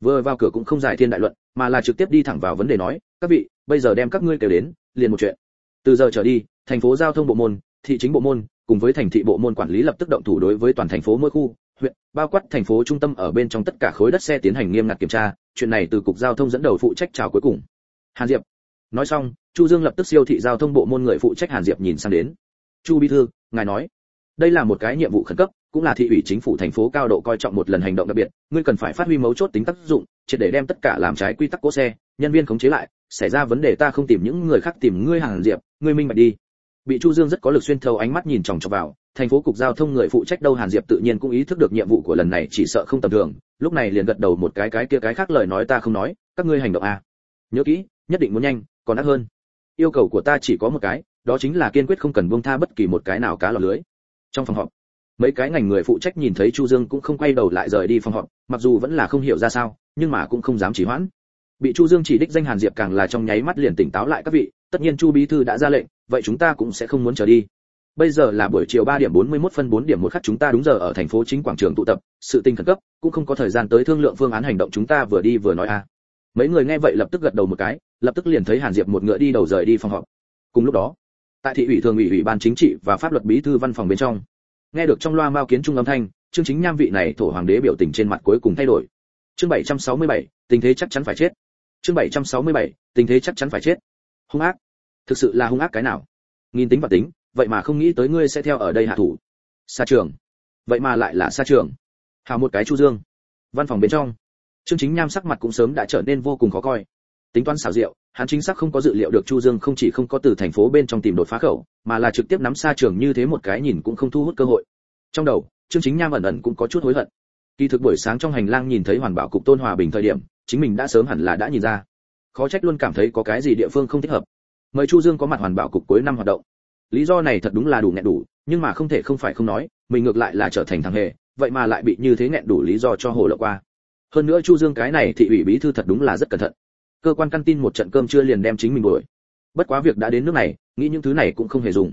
Vừa vào cửa cũng không giải thiên đại luận, mà là trực tiếp đi thẳng vào vấn đề nói các vị, bây giờ đem các ngươi kêu đến, liền một chuyện. Từ giờ trở đi, thành phố giao thông bộ môn, thị chính bộ môn, cùng với thành thị bộ môn quản lý lập tức động thủ đối với toàn thành phố mỗi khu, huyện, bao quát thành phố trung tâm ở bên trong tất cả khối đất xe tiến hành nghiêm ngặt kiểm tra, chuyện này từ cục giao thông dẫn đầu phụ trách chào cuối cùng. Hàn diệp. Nói xong, chu dương lập tức siêu thị giao thông bộ môn người phụ trách hàn diệp nhìn sang đến. Chu bí thư, ngài nói, đây là một cái nhiệm vụ khẩn cấp, cũng là thị ủy chính phủ thành phố cao độ coi trọng một lần hành động đặc biệt, ngươi cần phải phát huy mấu chốt tính tác dụng, triệt để đem tất cả làm trái quy tắc cố xe, nhân viên khống chế lại xảy ra vấn đề ta không tìm những người khác tìm ngươi hàng diệp, ngươi minh bạch đi. Bị chu dương rất có lực xuyên thấu ánh mắt nhìn chòng chọc vào, thành phố cục giao thông người phụ trách đâu hàn diệp tự nhiên cũng ý thức được nhiệm vụ của lần này, chỉ sợ không tầm thường. Lúc này liền gật đầu một cái cái kia cái khác lời nói ta không nói, các ngươi hành động à. Nhớ kỹ, nhất định muốn nhanh, còn ác hơn. Yêu cầu của ta chỉ có một cái, đó chính là kiên quyết không cần buông tha bất kỳ một cái nào cá lọt lưới. Trong phòng họp, mấy cái ngành người phụ trách nhìn thấy chu dương cũng không quay đầu lại rời đi phòng họp, mặc dù vẫn là không hiểu ra sao, nhưng mà cũng không dám chỉ hoãn bị chu dương chỉ đích danh hàn diệp càng là trong nháy mắt liền tỉnh táo lại các vị tất nhiên chu bí thư đã ra lệnh vậy chúng ta cũng sẽ không muốn chờ đi. Bây giờ là buổi chiều 3 điểm 41 phân 4 điểm một khắc chúng ta đúng giờ ở thành phố chính quảng trường tụ tập sự tình khẩn cấp cũng không có thời gian tới thương lượng phương án hành động chúng ta vừa đi vừa nói a. À. Mấy người nghe vậy lập tức gật đầu một cái lập tức liền thấy hàn diệp một ngựa đi đầu rời đi phòng họp. Cùng lúc đó tại thị ủy thường ủy ủy ban chính trị và pháp luật bí thư văn phòng bên trong nghe được trong loa mao kiến trung âm thanh chương chính nham vị này thổ hoàng đế biểu tình trên mặt cuối cùng thay đổi. Chương 767, tình thế chắc chắn phải chết chương 767, tình thế chắc chắn phải chết. Hung ác. Thực sự là hung ác cái nào? Nghìn tính và tính vậy mà không nghĩ tới ngươi sẽ theo ở đây hạ thủ. Xa trường. Vậy mà lại là xa trường. Hào một cái chu dương. Văn phòng bên trong. Chương chính nham sắc mặt cũng sớm đã trở nên vô cùng khó coi. Tính toán xảo diệu hắn chính xác không có dự liệu được chu dương không chỉ không có từ thành phố bên trong tìm đột phá khẩu mà là trực tiếp nắm xa trường như thế một cái nhìn cũng không thu hút cơ hội. Trong đầu chương chính nham ẩn ẩn cũng có chút hối hận. Kỳ thực buổi sáng trong hành lang nhìn thấy hoàn bảo cục tôn hòa bình thời điểm chính mình đã sớm hẳn là đã nhìn ra. Khó trách luôn cảm thấy có cái gì địa phương không thích hợp. Mời chu dương có mặt hoàn bảo cục cuối năm hoạt động. Lý do này thật đúng là đủ nghẹn đủ, nhưng mà không thể không phải không nói, mình ngược lại là trở thành thằng hề, vậy mà lại bị như thế nghẹn đủ lý do cho hồ lộ qua. Hơn nữa chu dương cái này thị ủy bí thư thật đúng là rất cẩn thận. Cơ quan căn tin một trận cơm chưa liền đem chính mình đuổi. Bất quá việc đã đến nước này, nghĩ những thứ này cũng không hề dùng.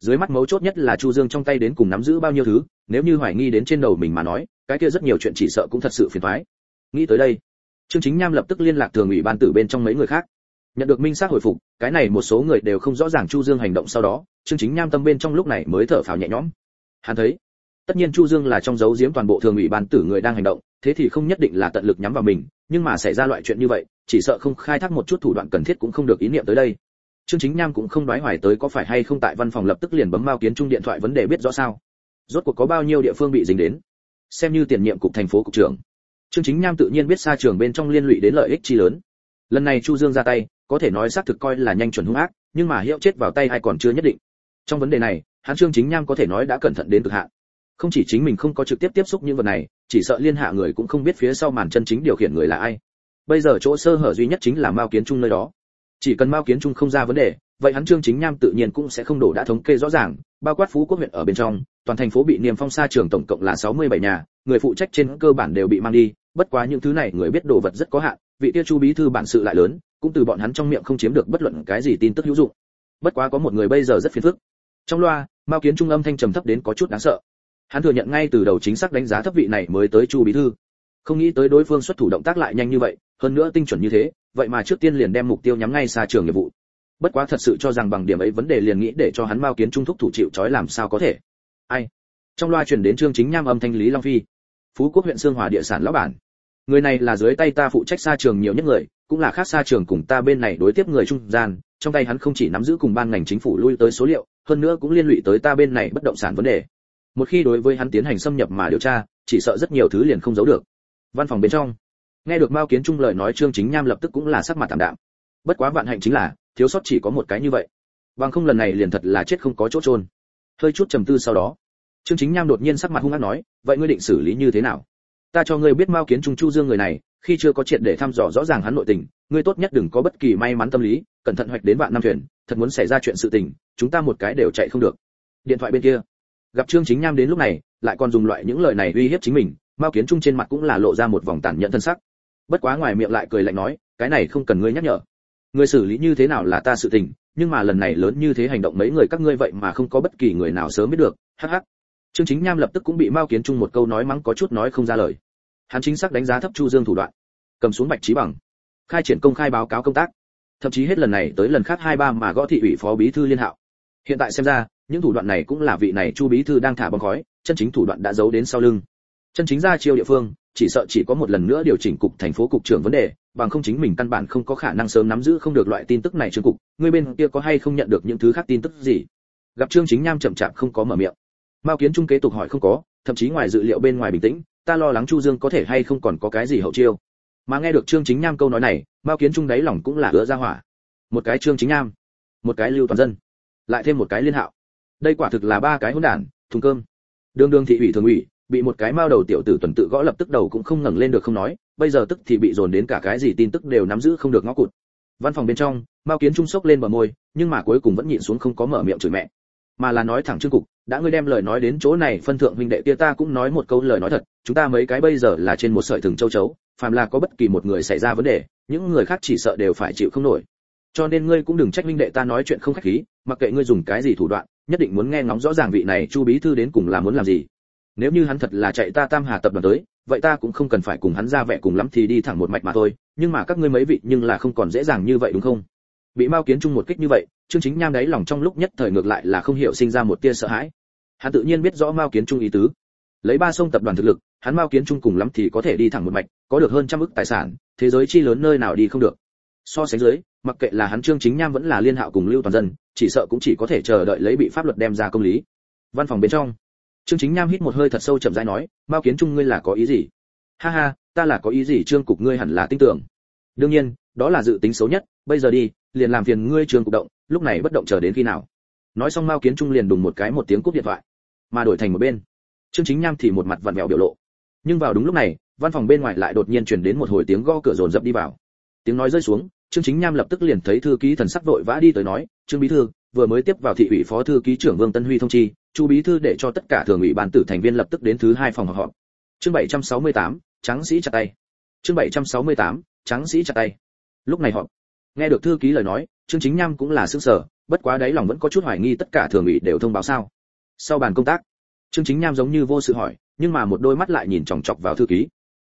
Dưới mắt mấu chốt nhất là chu dương trong tay đến cùng nắm giữ bao nhiêu thứ, nếu như hoài nghi đến trên đầu mình mà nói, cái kia rất nhiều chuyện chỉ sợ cũng thật sự phiền toái. Nghĩ tới đây trương chính nham lập tức liên lạc thường ủy ban tử bên trong mấy người khác. Nhận được minh xác hồi phục, cái này một số người đều không rõ ràng chu dương hành động sau đó, trương chính nham tâm bên trong lúc này mới thở phào nhẹ nhõm. Hắn thấy, tất nhiên chu dương là trong dấu giếm toàn bộ thường ủy ban tử người đang hành động, thế thì không nhất định là tận lực nhắm vào mình, nhưng mà xảy ra loại chuyện như vậy, chỉ sợ không khai thác một chút thủ đoạn cần thiết cũng không được ý niệm tới đây. Trương chính nham cũng không đoái hoài tới có phải hay không tại văn phòng lập tức liền bấm mao kiến trung điện thoại vấn đề biết rõ sao. Rốt cuộc có bao nhiêu địa phương bị dính đến. Xem như tiền nhiệm cục thành phố cục trưởng trương chính nham tự nhiên biết xa trường bên trong liên lụy đến lợi ích chi lớn. Lần này chu dương ra tay, có thể nói xác thực coi là nhanh chuẩn hung ác, nhưng mà hiệu chết vào tay hay còn chưa nhất định. Trong vấn đề này, hắn trương chính nham có thể nói đã cẩn thận đến cực hạn. Không chỉ chính mình không có trực tiếp tiếp xúc những vật này, chỉ sợ liên hạ người cũng không biết phía sau màn chân chính điều khiển người là ai. Bây giờ chỗ sơ hở duy nhất chính là mao kiến trung nơi đó. Chỉ cần mao kiến trung không ra vấn đề, vậy hắn trương chính nham tự nhiên cũng sẽ không đổ đã thống kê rõ ràng, bao quát phú quốc huyện ở bên trong toàn thành phố bị niềm phong sa trường tổng cộng là 67 nhà, người phụ trách trên cơ bản đều bị mang đi, bất quá những thứ này người biết đồ vật rất có hạn, vị tiêu chu bí thư bản sự lại lớn, cũng từ bọn hắn trong miệng không chiếm được bất luận cái gì tin tức hữu dụng. Bất quá có một người bây giờ rất phiền phức. Trong loa, mao kiến trung âm thanh trầm thấp đến có chút đáng sợ. Hắn thừa nhận ngay từ đầu chính xác đánh giá thấp vị này mới tới chu bí thư. Không nghĩ tới đối phương xuất thủ động tác lại nhanh như vậy, hơn nữa tinh chuẩn như thế, vậy mà trước tiên liền đem mục tiêu nhắm ngay xa trường nghiệp vụ. Bất quá thật sự cho rằng bằng điểm ấy vấn đề liền nghĩ để cho hắn mao kiến trung thúc thủ chịu trói làm sao có thể ai? Trong loa truyền đến trương chính nham âm thanh lý long phi. Phú quốc huyện sương hòa địa sản lão bản. Người này là dưới tay ta phụ trách xa trường nhiều nhất người, cũng là khác xa trường cùng ta bên này đối tiếp người trung gian, trong tay hắn không chỉ nắm giữ cùng ban ngành chính phủ lui tới số liệu, hơn nữa cũng liên lụy tới ta bên này bất động sản vấn đề. Một khi đối với hắn tiến hành xâm nhập mà điều tra, chỉ sợ rất nhiều thứ liền không giấu được. Văn phòng bên trong. Nghe được mao kiến trung lời nói, trương chính nham lập tức cũng là sắc mặt tạm đạm. Bất quá vạn hạnh chính là, thiếu sót chỉ có một cái như vậy. Bằng không lần này liền thật là chết không có chỗ trôn hơi chút trầm tư sau đó. Trương chính nham đột nhiên sắc mặt hung ác nói, vậy ngươi định xử lý như thế nào? Ta cho ngươi biết mao kiến trung chu dương người này, khi chưa có chuyện để thăm dò rõ ràng hắn nội tình, ngươi tốt nhất đừng có bất kỳ may mắn tâm lý, cẩn thận hoạch đến vạn năm thuyền, thật muốn xảy ra chuyện sự tình, chúng ta một cái đều chạy không được. Điện thoại bên kia. Gặp trương chính nham đến lúc này, lại còn dùng loại những lời này uy hiếp chính mình, mao kiến trung trên mặt cũng là lộ ra một vòng tàn nhẫn thân sắc. Bất quá ngoài miệng lại cười lạnh nói, cái này không cần ngươi nhắc nhở. Ngươi xử lý như thế nào là ta sự tình nhưng mà lần này lớn như thế hành động mấy người các ngươi vậy mà không có bất kỳ người nào sớm biết được, hắc hắc. Trương chính nham lập tức cũng bị mao kiến trung một câu nói mắng có chút nói không ra lời. Hắn chính xác đánh giá thấp chu dương thủ đoạn, cầm xuống bạch trí bằng, khai triển công khai báo cáo công tác. Thậm chí hết lần này tới lần khác hai ba mà gõ thị ủy phó bí thư liên hạo. Hiện tại xem ra, những thủ đoạn này cũng là vị này chu bí thư đang thả bom khói, chân chính thủ đoạn đã giấu đến sau lưng. Chân chính ra chiêu địa phương chỉ sợ chỉ có một lần nữa điều chỉnh cục thành phố cục trưởng vấn đề, bằng không chính mình căn bản không có khả năng sớm nắm giữ không được loại tin tức này trương cục. Người bên kia có hay không nhận được những thứ khác tin tức gì? Gặp trương chính nham chậm chạp không có mở miệng. Mao kiến trung kế tục hỏi không có, thậm chí ngoài dự liệu bên ngoài bình tĩnh, ta lo lắng chu dương có thể hay không còn có cái gì hậu chiêu. Mà nghe được trương chính nham câu nói này, mao kiến trung đáy lòng cũng là ứa ra hỏa. Một cái trương chính nham một cái lưu toàn dân, lại thêm một cái liên hạo. Đây quả thực là ba cái hỗn đản, thùng cơm. Đương đương thị ủy thường ủy bị một cái mao đầu tiểu tử tuần tự gõ lập tức đầu cũng không ngẩng lên được không nói, bây giờ tức thì bị dồn đến cả cái gì tin tức đều nắm giữ không được ngõ cụt. Văn phòng bên trong, mao kiến trung sốc lên bờ môi, nhưng mà cuối cùng vẫn nhịn xuống không có mở miệng chửi mẹ. Mà là nói thẳng trương cục, đã ngươi đem lời nói đến chỗ này, phân thượng huynh đệ kia ta cũng nói một câu lời nói thật, chúng ta mấy cái bây giờ là trên một sợi thừng châu chấu, phàm là có bất kỳ một người xảy ra vấn đề, những người khác chỉ sợ đều phải chịu không nổi. Cho nên ngươi cũng đừng trách huynh đệ ta nói chuyện không khách khí, mặc kệ ngươi dùng cái gì thủ đoạn, nhất định muốn nghe ngóng rõ ràng vị này chu bí thư đến cùng là muốn làm gì nếu như hắn thật là chạy ta tam hà tập đoàn tới, vậy ta cũng không cần phải cùng hắn ra vẻ cùng lắm thì đi thẳng một mạch mà thôi, nhưng mà các ngươi mấy vị nhưng là không còn dễ dàng như vậy đúng không? Bị mao kiến chung một kích như vậy, trương chính nham đáy lòng trong lúc nhất thời ngược lại là không hiểu sinh ra một tia sợ hãi. Hắn tự nhiên biết rõ mao kiến trung ý tứ. Lấy ba sông tập đoàn thực lực, hắn mao kiến trung cùng lắm thì có thể đi thẳng một mạch, có được hơn trăm ức tài sản, thế giới chi lớn nơi nào đi không được. So sánh dưới, mặc kệ là hắn trương chính nham vẫn là liên hạo cùng lưu toàn dân, chỉ sợ cũng chỉ có thể chờ đợi lấy bị pháp luật đem ra công lý. Văn phòng bên trong trương chính nham hít một hơi thật sâu chậm rãi nói, mao kiến trung ngươi là có ý gì? Ha ha, ta là có ý gì trương cục ngươi hẳn là tin tưởng. Đương nhiên, đó là dự tính xấu nhất, bây giờ đi, liền làm phiền ngươi trương cục động, lúc này bất động chờ đến khi nào? Nói xong mao kiến trung liền đùng một cái một tiếng cúp điện thoại, mà đổi thành một bên. Trương chính nham thì một mặt vặn vẹo biểu lộ. Nhưng vào đúng lúc này, văn phòng bên ngoài lại đột nhiên truyền đến một hồi tiếng gõ cửa rồn rập đi vào. Tiếng nói rơi xuống, trương chính nham lập tức liền thấy thư ký thần sắc vội vã đi tới nói, trương bí thư, vừa mới tiếp vào thị ủy phó thư ký trưởng vương tân huy thông chi chu bí thư để cho tất cả thường ủy ban tử thành viên lập tức đến thứ hai phòng họp họp. Chương 768, trắng sĩ chặt tay. Chương 768, trắng sĩ chặt tay. Lúc này họp nghe được thư ký lời nói trương chính nham cũng là sững sờ bất quá đấy lòng vẫn có chút hoài nghi tất cả thường ủy đều thông báo sao. Sau bàn công tác trương chính nham giống như vô sự hỏi nhưng mà một đôi mắt lại nhìn chòng chọc vào thư ký.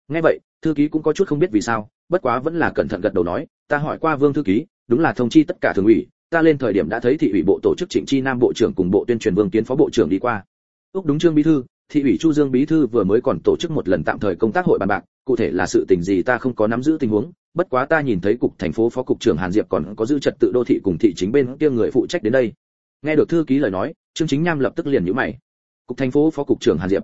Nghe vậy thư ký cũng có chút không biết vì sao bất quá vẫn là cẩn thận gật đầu nói ta hỏi qua vương thư ký đúng là thông chi tất cả thường ủy ta lên thời điểm đã thấy thị ủy bộ tổ chức trịnh chi nam bộ trưởng cùng bộ tuyên truyền vương kiến phó bộ trưởng đi qua. Úc đúng trương bí thư, thị ủy chu dương bí thư vừa mới còn tổ chức một lần tạm thời công tác hội bàn bạc, cụ thể là sự tình gì ta không có nắm giữ tình huống, bất quá ta nhìn thấy cục thành phố phó cục trưởng hàn diệp còn có giữ trật tự đô thị cùng thị chính bên kia người phụ trách đến đây. Nghe được thư ký lời nói, trương chính nham lập tức liền nhíu mày. Cục thành phố phó cục trưởng hàn diệp.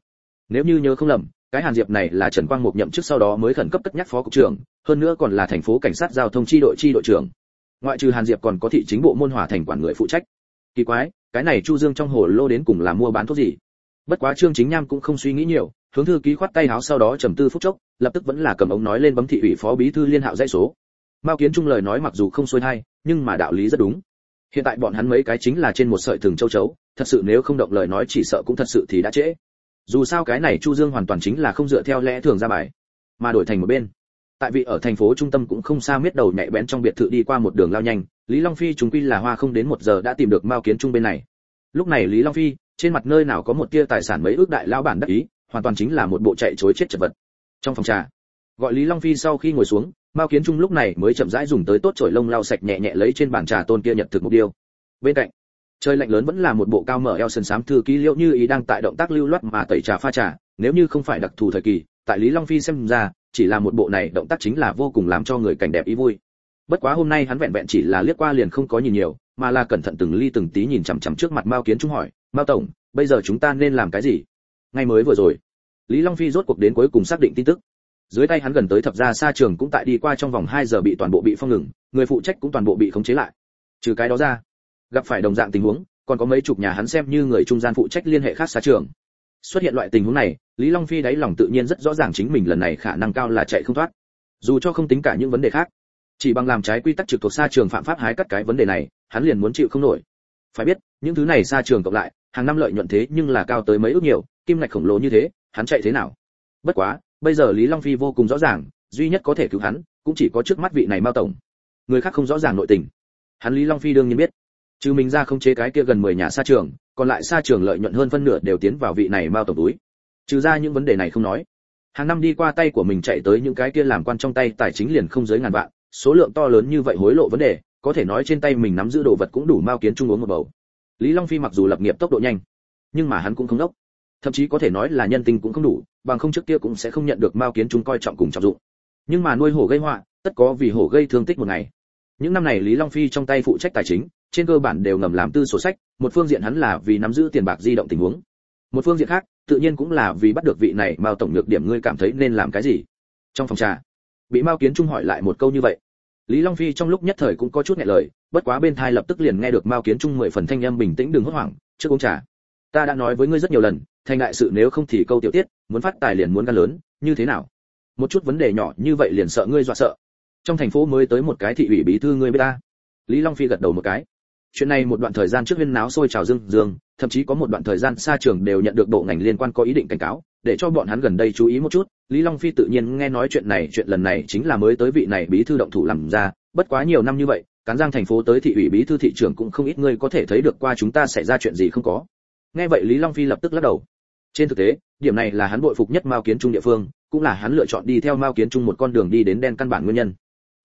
Nếu như nhớ không lầm, cái hàn diệp này là trần quang mục nhậm chức sau đó mới khẩn cấp cất nhắc phó cục trưởng, hơn nữa còn là thành phố cảnh sát giao thông chi đội chi đội trưởng ngoại trừ hàn diệp còn có thị chính bộ môn hỏa thành quản người phụ trách. Kỳ quái, cái này chu dương trong hồ lô đến cùng là mua bán thuốc gì? Bất quá trương chính nham cũng không suy nghĩ nhiều, hướng thư ký khoát tay áo sau đó trầm tư phút chốc, lập tức vẫn là cầm ống nói lên bấm thị ủy phó bí thư liên hạo dãy số. Mao kiến trung lời nói mặc dù không xuôi hay nhưng mà đạo lý rất đúng. Hiện tại bọn hắn mấy cái chính là trên một sợi thừng châu chấu, thật sự nếu không động lời nói chỉ sợ cũng thật sự thì đã trễ. Dù sao cái này chu dương hoàn toàn chính là không dựa theo lẽ thường ra bài, mà đổi thành một bên tại vị ở thành phố trung tâm cũng không xa miết đầu nhạy bén trong biệt thự đi qua một đường lao nhanh, lý long phi chúng quy là hoa không đến một giờ đã tìm được mao kiến trung bên này. Lúc này lý long phi, trên mặt nơi nào có một tia tài sản mấy ước đại lao bản đắc ý, hoàn toàn chính là một bộ chạy chối chết chật vật. Trong phòng trà, gọi lý long phi sau khi ngồi xuống, mao kiến trung lúc này mới chậm rãi dùng tới tốt chổi lông lau sạch nhẹ nhẹ lấy trên bàn trà tôn kia nhật thực mục điêu bên cạnh, trời lạnh lớn vẫn là một bộ cao mở eo sần sám thư ký liệu như ý đang tại động tác lưu loát mà tẩy trà pha trà, nếu như không phải đặc thù thời kỳ tại lý long phi xem ra, chỉ là một bộ này động tác chính là vô cùng làm cho người cảnh đẹp ý vui. Bất quá hôm nay hắn vẹn vẹn chỉ là liếc qua liền không có nhìn nhiều, mà là cẩn thận từng ly từng tí nhìn chằm chằm trước mặt mao kiến trung hỏi, mao tổng, bây giờ chúng ta nên làm cái gì? Ngay mới vừa rồi, lý long phi rốt cuộc đến cuối cùng xác định tin tức. Dưới tay hắn gần tới thập gia xa trường cũng tại đi qua trong vòng 2 giờ bị toàn bộ bị phong ngừng, người phụ trách cũng toàn bộ bị khống chế lại. Trừ cái đó ra, gặp phải đồng dạng tình huống, còn có mấy chục nhà hắn xem như người trung gian phụ trách liên hệ khác xa trường. Xuất hiện loại tình huống này lý long phi đáy lòng tự nhiên rất rõ ràng chính mình lần này khả năng cao là chạy không thoát. Dù cho không tính cả những vấn đề khác, chỉ bằng làm trái quy tắc trực thuộc xa trường phạm pháp hái cắt cái vấn đề này, hắn liền muốn chịu không nổi. Phải biết, những thứ này xa trường cộng lại, hàng năm lợi nhuận thế nhưng là cao tới mấy ước nhiều, kim ngạch khổng lồ như thế, hắn chạy thế nào? Bất quá, bây giờ lý long phi vô cùng rõ ràng, duy nhất có thể cứu hắn, cũng chỉ có trước mắt vị này mao tổng. Người khác không rõ ràng nội tình. Hắn lý long phi đương nhiên biết, chứ mình ra không chế cái kia gần 10 nhà xa trường, còn lại xa trường lợi nhuận hơn phân nửa đều tiến vào vị này mao tổng túi trừ ra những vấn đề này không nói. Hàng năm đi qua tay của mình chạy tới những cái kia làm quan trong tay, tài chính liền không dưới ngàn vạn. Số lượng to lớn như vậy hối lộ vấn đề, có thể nói trên tay mình nắm giữ đồ vật cũng đủ mao kiến trung uống một bầu. Lý long phi mặc dù lập nghiệp tốc độ nhanh, nhưng mà hắn cũng không đốc. Thậm chí có thể nói là nhân tình cũng không đủ, bằng không trước kia cũng sẽ không nhận được mao kiến trung coi trọng cùng trọng dụng. Nhưng mà nuôi hổ gây họa, tất có vì hổ gây thương tích một ngày. Những năm này lý long phi trong tay phụ trách tài chính, trên cơ bản đều ngầm làm tư sổ sách, một phương diện hắn là vì nắm giữ tiền bạc di động tình huống một phương diện khác, tự nhiên cũng là vì bắt được vị này mao tổng nhược điểm ngươi cảm thấy nên làm cái gì? Trong phòng trà, bị mao kiến trung hỏi lại một câu như vậy. Lý long phi trong lúc nhất thời cũng có chút nhẹ lời, bất quá bên thai lập tức liền nghe được mao kiến trung mười phần thanh âm bình tĩnh đừng hốt hoảng, trước uống trà, ta đã nói với ngươi rất nhiều lần, thành đại sự nếu không thì câu tiểu tiết, muốn phát tài liền muốn gan lớn, như thế nào? Một chút vấn đề nhỏ như vậy liền sợ ngươi dọa sợ. Trong thành phố mới tới một cái thị ủy bí thư ngươi biết ta. Lý long phi gật đầu một cái chuyện này một đoạn thời gian trước huyên náo sôi trào dương dương, thậm chí có một đoạn thời gian xa trường đều nhận được bộ ngành liên quan có ý định cảnh cáo, để cho bọn hắn gần đây chú ý một chút. Lý long phi tự nhiên nghe nói chuyện này, chuyện lần này chính là mới tới vị này bí thư động thủ làm ra, bất quá nhiều năm như vậy, cán giang thành phố tới thị ủy bí thư thị trưởng cũng không ít người có thể thấy được qua chúng ta xảy ra chuyện gì không có. Nghe vậy lý long phi lập tức lắc đầu. Trên thực tế, điểm này là hắn bội phục nhất mao kiến trung địa phương, cũng là hắn lựa chọn đi theo mao kiến trung một con đường đi đến đen căn bản nguyên nhân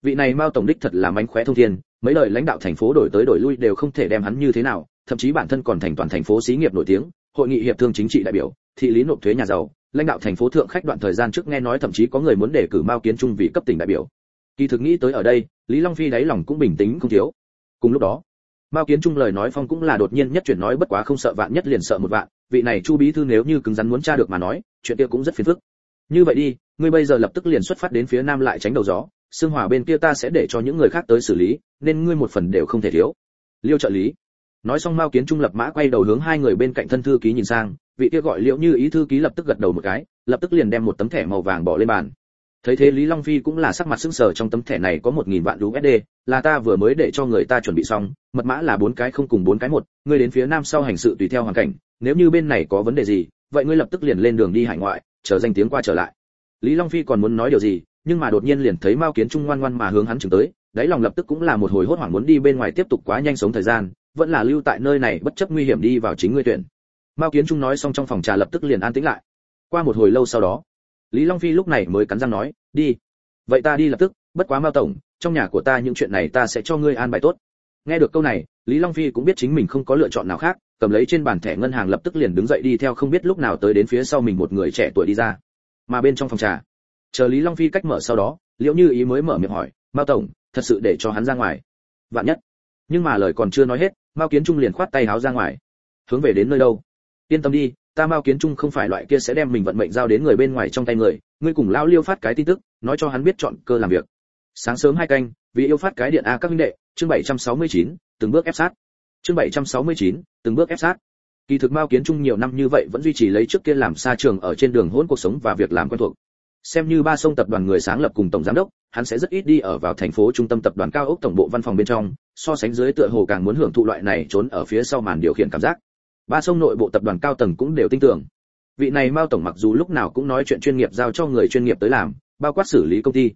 vị này mao tổng đích thật là mánh khóe thông thiên, mấy lời lãnh đạo thành phố đổi tới đổi lui đều không thể đem hắn như thế nào, thậm chí bản thân còn thành toàn thành phố xí nghiệp nổi tiếng, hội nghị hiệp thương chính trị đại biểu, thị lý nộp thuế nhà giàu, lãnh đạo thành phố thượng khách đoạn thời gian trước nghe nói thậm chí có người muốn đề cử mao kiến trung vì cấp tỉnh đại biểu. Kỳ thực nghĩ tới ở đây, lý long phi đáy lòng cũng bình tĩnh không thiếu. Cùng lúc đó, mao kiến trung lời nói phong cũng là đột nhiên nhất chuyển nói bất quá không sợ vạn nhất liền sợ một vạn, vị này chu bí thư nếu như cứng rắn muốn tra được mà nói, chuyện kia cũng rất phiền phức. Như vậy đi, ngươi bây giờ lập tức liền xuất phát đến phía nam lại tránh đầu gió xương hòa bên kia ta sẽ để cho những người khác tới xử lý, nên ngươi một phần đều không thể thiếu. Liêu trợ lý. Nói xong mao kiến trung lập mã quay đầu hướng hai người bên cạnh thân thư ký nhìn sang, vị kia gọi liệu như ý thư ký lập tức gật đầu một cái, lập tức liền đem một tấm thẻ màu vàng bỏ lên bàn. Thấy thế lý long phi cũng là sắc mặt sững sờ trong tấm thẻ này có một nghìn vạn usd là ta vừa mới để cho người ta chuẩn bị xong, mật mã là bốn cái không cùng bốn cái một, ngươi đến phía nam sau hành sự tùy theo hoàn cảnh, nếu như bên này có vấn đề gì, vậy ngươi lập tức liền lên đường đi hải ngoại, chờ danh tiếng qua trở lại. Lý long phi còn muốn nói điều gì nhưng mà đột nhiên liền thấy mao kiến trung ngoan ngoan mà hướng hắn chừng tới, đáy lòng lập tức cũng là một hồi hốt hoảng muốn đi bên ngoài tiếp tục quá nhanh sống thời gian, vẫn là lưu tại nơi này bất chấp nguy hiểm đi vào chính ngươi tuyển. Mao kiến trung nói xong trong phòng trà lập tức liền an tĩnh lại. Qua một hồi lâu sau đó, lý long phi lúc này mới cắn răng nói, đi. Vậy ta đi lập tức, bất quá mao tổng, trong nhà của ta những chuyện này ta sẽ cho ngươi an bài tốt. Nghe được câu này, lý long phi cũng biết chính mình không có lựa chọn nào khác, cầm lấy trên bàn thẻ ngân hàng lập tức liền đứng dậy đi theo không biết lúc nào tới đến phía sau mình một người trẻ tuổi đi ra. Mà bên trong phòng trà chờ lý long phi cách mở sau đó liệu như ý mới mở miệng hỏi mao tổng thật sự để cho hắn ra ngoài? Vạn nhất. Nhưng mà lời còn chưa nói hết mao kiến trung liền khoát tay háo ra ngoài. Hướng về đến nơi đâu? Yên tâm đi ta mao kiến trung không phải loại kia sẽ đem mình vận mệnh giao đến người bên ngoài trong tay người ngươi cùng lao liêu phát cái tin tức nói cho hắn biết chọn cơ làm việc. Sáng sớm hai canh vì yêu phát cái điện a các huynh đệ chương 769, từng bước ép sát. Chương 769, từng bước ép sát. Kỳ thực mao kiến trung nhiều năm như vậy vẫn duy trì lấy trước kia làm xa trường ở trên đường hỗn cuộc sống và việc làm quen thuộc xem như ba sông tập đoàn người sáng lập cùng tổng giám đốc, hắn sẽ rất ít đi ở vào thành phố trung tâm tập đoàn cao ốc tổng bộ văn phòng bên trong, so sánh dưới tựa hồ càng muốn hưởng thụ loại này trốn ở phía sau màn điều khiển cảm giác. Ba sông nội bộ tập đoàn cao tầng cũng đều tin tưởng. Vị này mao tổng mặc dù lúc nào cũng nói chuyện chuyên nghiệp giao cho người chuyên nghiệp tới làm, bao quát xử lý công ty.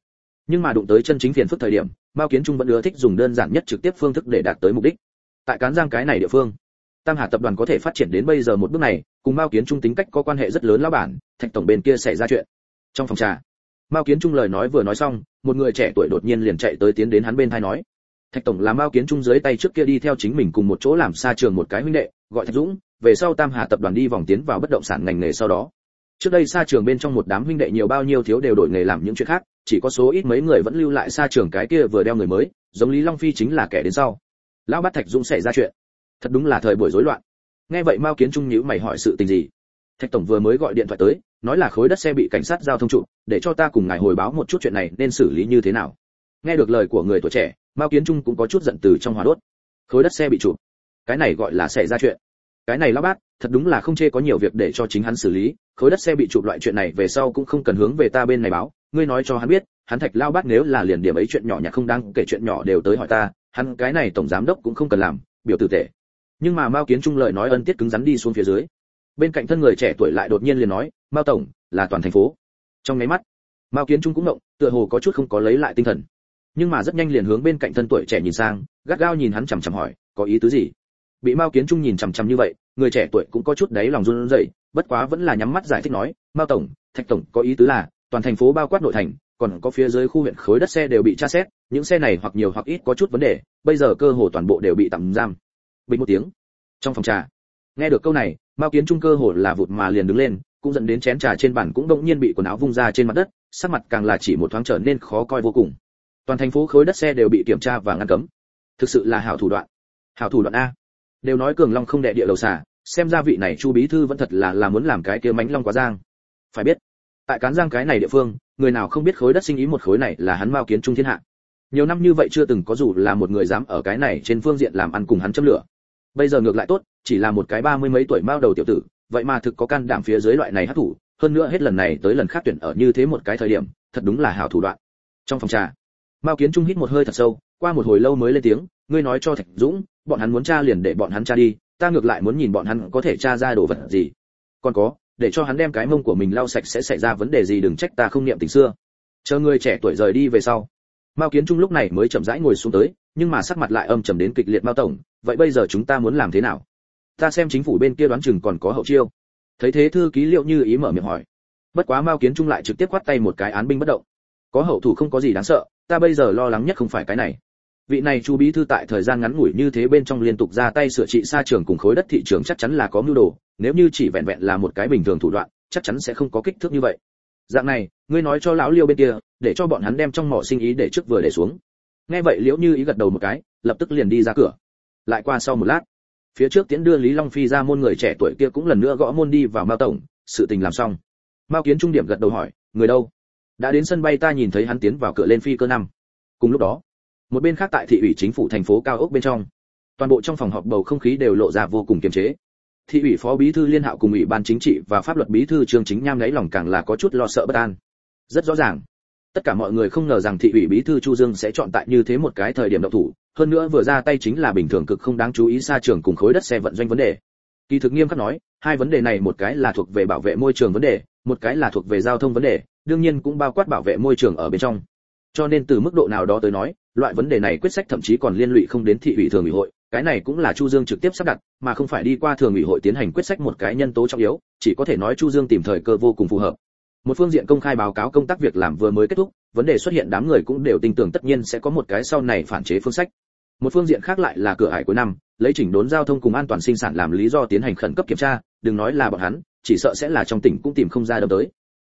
Nhưng mà đụng tới chân chính phiền phức thời điểm, mao kiến trung vẫn ưa thích dùng đơn giản nhất trực tiếp phương thức để đạt tới mục đích. Tại cán giang cái này địa phương, tam hà tập đoàn có thể phát triển đến bây giờ một bước này, cùng mao kiến trung tính cách có quan hệ rất lớn lão bản, thạch tổng bên kia xảy ra chuyện trong phòng trà. Mao kiến trung lời nói vừa nói xong, một người trẻ tuổi đột nhiên liền chạy tới tiến đến hắn bên thai nói, thạch tổng là mao kiến trung dưới tay trước kia đi theo chính mình cùng một chỗ làm xa trường một cái huynh đệ, gọi thạch dũng, về sau tam hà tập đoàn đi vòng tiến vào bất động sản ngành nghề sau đó. Trước đây xa trường bên trong một đám huynh đệ nhiều bao nhiêu thiếu đều đổi nghề làm những chuyện khác, chỉ có số ít mấy người vẫn lưu lại xa trường cái kia vừa đeo người mới, giống lý long phi chính là kẻ đến sau. Lão bắt thạch dũng xảy ra chuyện. Thật đúng là thời buổi rối loạn. Nghe vậy mao kiến trung nhíu mày hỏi sự tình gì. Thạch tổng vừa mới gọi điện thoại tới nói là khối đất xe bị cảnh sát giao thông trụ, để cho ta cùng ngài hồi báo một chút chuyện này nên xử lý như thế nào. Nghe được lời của người tuổi trẻ, mao kiến trung cũng có chút giận từ trong hòa đốt. Khối đất xe bị trụ. Cái này gọi là xảy ra chuyện. Cái này lão bát thật đúng là không chê có nhiều việc để cho chính hắn xử lý, khối đất xe bị chụp loại chuyện này về sau cũng không cần hướng về ta bên này báo. Ngươi nói cho hắn biết, hắn thạch lao bát nếu là liền điểm ấy chuyện nhỏ nhặt không đáng kể chuyện nhỏ đều tới hỏi ta, hắn cái này tổng giám đốc cũng không cần làm, biểu tử tệ. Nhưng mà mao kiến trung lợi nói ân tiết cứng rắn đi xuống phía dưới. Bên cạnh thân người trẻ tuổi lại đột nhiên liền nói mao tổng, là toàn thành phố. Trong nháy mắt, mao kiến trung cũng động tựa hồ có chút không có lấy lại tinh thần. Nhưng mà rất nhanh liền hướng bên cạnh thân tuổi trẻ nhìn sang, gắt gao nhìn hắn chằm chằm hỏi, có ý tứ gì? Bị mao kiến trung nhìn chằm chằm như vậy, người trẻ tuổi cũng có chút đáy lòng run rẩy, bất quá vẫn là nhắm mắt giải thích nói, mao tổng, thạch tổng, có ý tứ là, toàn thành phố bao quát nội thành, còn có phía dưới khu huyện khối đất xe đều bị tra xét, những xe này hoặc nhiều hoặc ít có chút vấn đề, bây giờ cơ hồ toàn bộ đều bị tạm giam. Bình một tiếng, trong phòng trà nghe được câu này, mao kiến trung cơ hồ là vụt mà liền đứng lên, cũng dẫn đến chén trà trên bàn cũng đột nhiên bị quần áo vung ra trên mặt đất, sắc mặt càng là chỉ một thoáng trở nên khó coi vô cùng. Toàn thành phố khối đất xe đều bị kiểm tra và ngăn cấm. Thực sự là hảo thủ đoạn. Hảo thủ đoạn a. Đều nói cường long không đệ địa đầu xà, xem ra vị này chu bí thư vẫn thật là là muốn làm cái kia mánh long quá giang. Phải biết, tại cán giang cái này địa phương, người nào không biết khối đất sinh ý một khối này là hắn mao kiến trung thiên hạ. Nhiều năm như vậy chưa từng có dù là một người dám ở cái này trên phương diện làm ăn cùng hắn châm lửa bây giờ ngược lại tốt, chỉ là một cái ba mươi mấy tuổi mao đầu tiểu tử, vậy mà thực có can đảm phía dưới loại này hấp thủ hơn nữa hết lần này tới lần khác tuyển ở như thế một cái thời điểm, thật đúng là hảo thủ đoạn. Trong phòng trà, mao kiến trung hít một hơi thật sâu, qua một hồi lâu mới lên tiếng, ngươi nói cho thạch dũng, bọn hắn muốn tra liền để bọn hắn tra đi, ta ngược lại muốn nhìn bọn hắn có thể tra ra đồ vật gì. Còn có, để cho hắn đem cái mông của mình lau sạch sẽ xảy ra vấn đề gì đừng trách ta không niệm tình xưa. Chờ người trẻ tuổi rời đi về sau, mao kiến trung lúc này mới chậm rãi ngồi xuống tới, nhưng mà sắc mặt lại âm trầm đến kịch liệt mao tổng vậy bây giờ chúng ta muốn làm thế nào? Ta xem chính phủ bên kia đoán chừng còn có hậu chiêu. Thấy thế thư ký liệu như ý mở miệng hỏi. Bất quá mao kiến trung lại trực tiếp quát tay một cái án binh bất động. Có hậu thủ không có gì đáng sợ, ta bây giờ lo lắng nhất không phải cái này. Vị này chu bí thư tại thời gian ngắn ngủi như thế bên trong liên tục ra tay sửa trị xa trường cùng khối đất thị trường chắc chắn là có mưu đồ, nếu như chỉ vẹn vẹn là một cái bình thường thủ đoạn, chắc chắn sẽ không có kích thước như vậy. Dạng này, ngươi nói cho lão liêu bên kia, để cho bọn hắn đem trong mỏ sinh ý để trước vừa để xuống. Nghe vậy liễu như ý gật đầu một cái, lập tức liền đi ra cửa lại qua sau một lát. Phía trước tiến đưa lý long phi ra môn người trẻ tuổi kia cũng lần nữa gõ môn đi vào mao tổng, sự tình làm xong. Mao kiến trung điểm gật đầu hỏi, người đâu? Đã đến sân bay ta nhìn thấy hắn tiến vào cửa lên phi cơ năm. Cùng lúc đó, một bên khác tại thị ủy chính phủ thành phố cao ốc bên trong, toàn bộ trong phòng họp bầu không khí đều lộ ra vô cùng kiềm chế. Thị ủy phó bí thư liên hạo cùng ủy ban chính trị và pháp luật bí thư trương chính nham lấy lòng càng là có chút lo sợ bất an. Rất rõ ràng tất cả mọi người không ngờ rằng thị ủy bí thư chu dương sẽ chọn tại như thế một cái thời điểm động thủ, hơn nữa vừa ra tay chính là bình thường cực không đáng chú ý xa trường cùng khối đất xe vận doanh vấn đề. Kỳ thực nghiêm khắc nói, hai vấn đề này một cái là thuộc về bảo vệ môi trường vấn đề, một cái là thuộc về giao thông vấn đề, đương nhiên cũng bao quát bảo vệ môi trường ở bên trong. Cho nên từ mức độ nào đó tới nói, loại vấn đề này quyết sách thậm chí còn liên lụy không đến thị ủy thường ủy hội, cái này cũng là chu dương trực tiếp sắp đặt, mà không phải đi qua thường ủy hội tiến hành quyết sách một cái nhân tố trọng yếu, chỉ có thể nói chu dương tìm thời cơ vô cùng phù hợp một phương diện công khai báo cáo công tác việc làm vừa mới kết thúc, vấn đề xuất hiện đám người cũng đều tin tưởng tất nhiên sẽ có một cái sau này phản chế phương sách. Một phương diện khác lại là cửa hải cuối năm, lấy chỉnh đốn giao thông cùng an toàn sinh sản làm lý do tiến hành khẩn cấp kiểm tra, đừng nói là bọn hắn, chỉ sợ sẽ là trong tỉnh cũng tìm không ra đâu tới.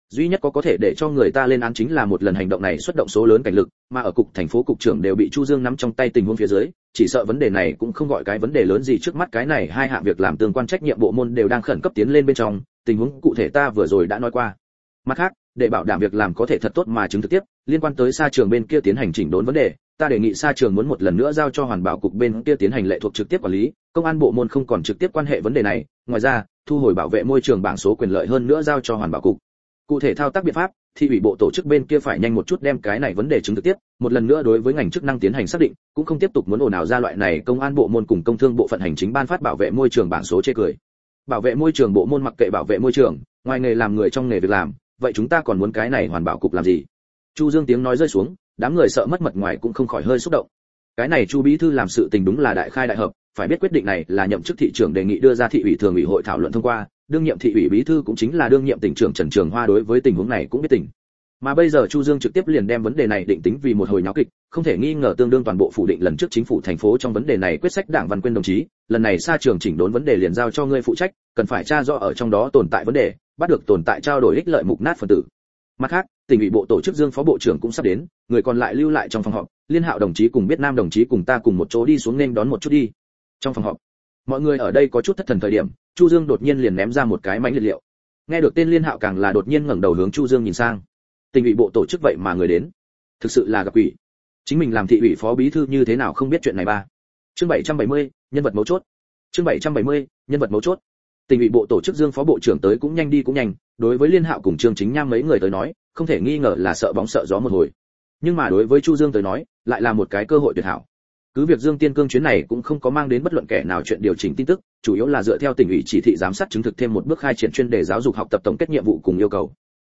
Duy nhất có có thể để cho người ta lên án chính là một lần hành động này xuất động số lớn cảnh lực, mà ở cục thành phố cục trưởng đều bị chu dương nắm trong tay tình huống phía dưới, chỉ sợ vấn đề này cũng không gọi cái vấn đề lớn gì trước mắt cái này hai hạng việc làm tương quan trách nhiệm bộ môn đều đang khẩn cấp tiến lên bên trong, tình huống cụ thể ta vừa rồi đã nói qua mặt khác, để bảo đảm việc làm có thể thật tốt mà chứng thực tiếp, liên quan tới xa trường bên kia tiến hành chỉnh đốn vấn đề, ta đề nghị xa trường muốn một lần nữa giao cho hoàn bảo cục bên kia tiến hành lệ thuộc trực tiếp quản lý, công an bộ môn không còn trực tiếp quan hệ vấn đề này, ngoài ra, thu hồi bảo vệ môi trường bảng số quyền lợi hơn nữa giao cho hoàn bảo cục. Cụ thể thao tác biện pháp, thì ủy bộ tổ chức bên kia phải nhanh một chút đem cái này vấn đề chứng thực tiếp, một lần nữa đối với ngành chức năng tiến hành xác định, cũng không tiếp tục muốn ồn ào ra loại này công an bộ môn cùng công thương bộ phận hành chính ban phát bảo vệ môi trường bảng số chê cười. Bảo vệ môi trường bộ môn mặc kệ bảo vệ môi trường, ngoài nghề làm người trong nghề việc làm vậy chúng ta còn muốn cái này hoàn bảo cục làm gì chu dương tiếng nói rơi xuống, đám người sợ mất mật ngoài cũng không khỏi hơi xúc động cái này chu bí thư làm sự tình đúng là đại khai đại hợp, phải biết quyết định này là nhậm chức thị trưởng đề nghị đưa ra thị ủy thường ủy hội thảo luận thông qua, đương nhiệm thị ủy bí thư cũng chính là đương nhiệm tỉnh trưởng Trần Trường Hoa đối với tình huống này cũng biết tình mà bây giờ chu dương trực tiếp liền đem vấn đề này định tính vì một hồi nháo kịch, không thể nghi ngờ tương đương toàn bộ phủ định lần trước chính phủ thành phố trong vấn đề này quyết sách đảng văn quyên đồng chí. Lần này xa trường chỉnh đốn vấn đề liền giao cho ngươi phụ trách, cần phải tra rõ ở trong đó tồn tại vấn đề, bắt được tồn tại trao đổi ích lợi mục nát phần tử. Mặt khác, tỉnh ủy bộ tổ chức dương phó bộ trưởng cũng sắp đến, người còn lại lưu lại trong phòng họp, liên hạo đồng chí cùng biết nam đồng chí cùng ta cùng một chỗ đi xuống nên đón một chút đi. Trong phòng họp, mọi người ở đây có chút thất thần thời điểm, chu dương đột nhiên liền ném ra một cái mánh liệt liệu. Nghe được tên liên hạo càng là đột nhiên ngẩng đầu hướng chu dương nhìn sang tỉnh ủy bộ tổ chức vậy mà người đến. Thực sự là gặp quỷ. Chính mình làm thị ủy phó bí thư như thế nào không biết chuyện này ba. Chương 770, nhân vật mấu chốt. Chương 770, nhân vật mấu chốt. Tỉnh ủy bộ tổ chức dương phó bộ trưởng tới cũng nhanh đi cũng nhanh đối với liên hạo cùng trương chính nham mấy người tới nói không thể nghi ngờ là sợ bóng sợ gió một hồi. Nhưng mà đối với chu dương tới nói lại là một cái cơ hội tuyệt hảo. Cứ việc dương tiên cương chuyến này cũng không có mang đến bất luận kẻ nào chuyện điều chỉnh tin tức chủ yếu là dựa theo tỉnh ủy chỉ thị giám sát chứng thực thêm một bước khai triển chuyên đề giáo dục học tập tổng kết nhiệm vụ cùng yêu cầu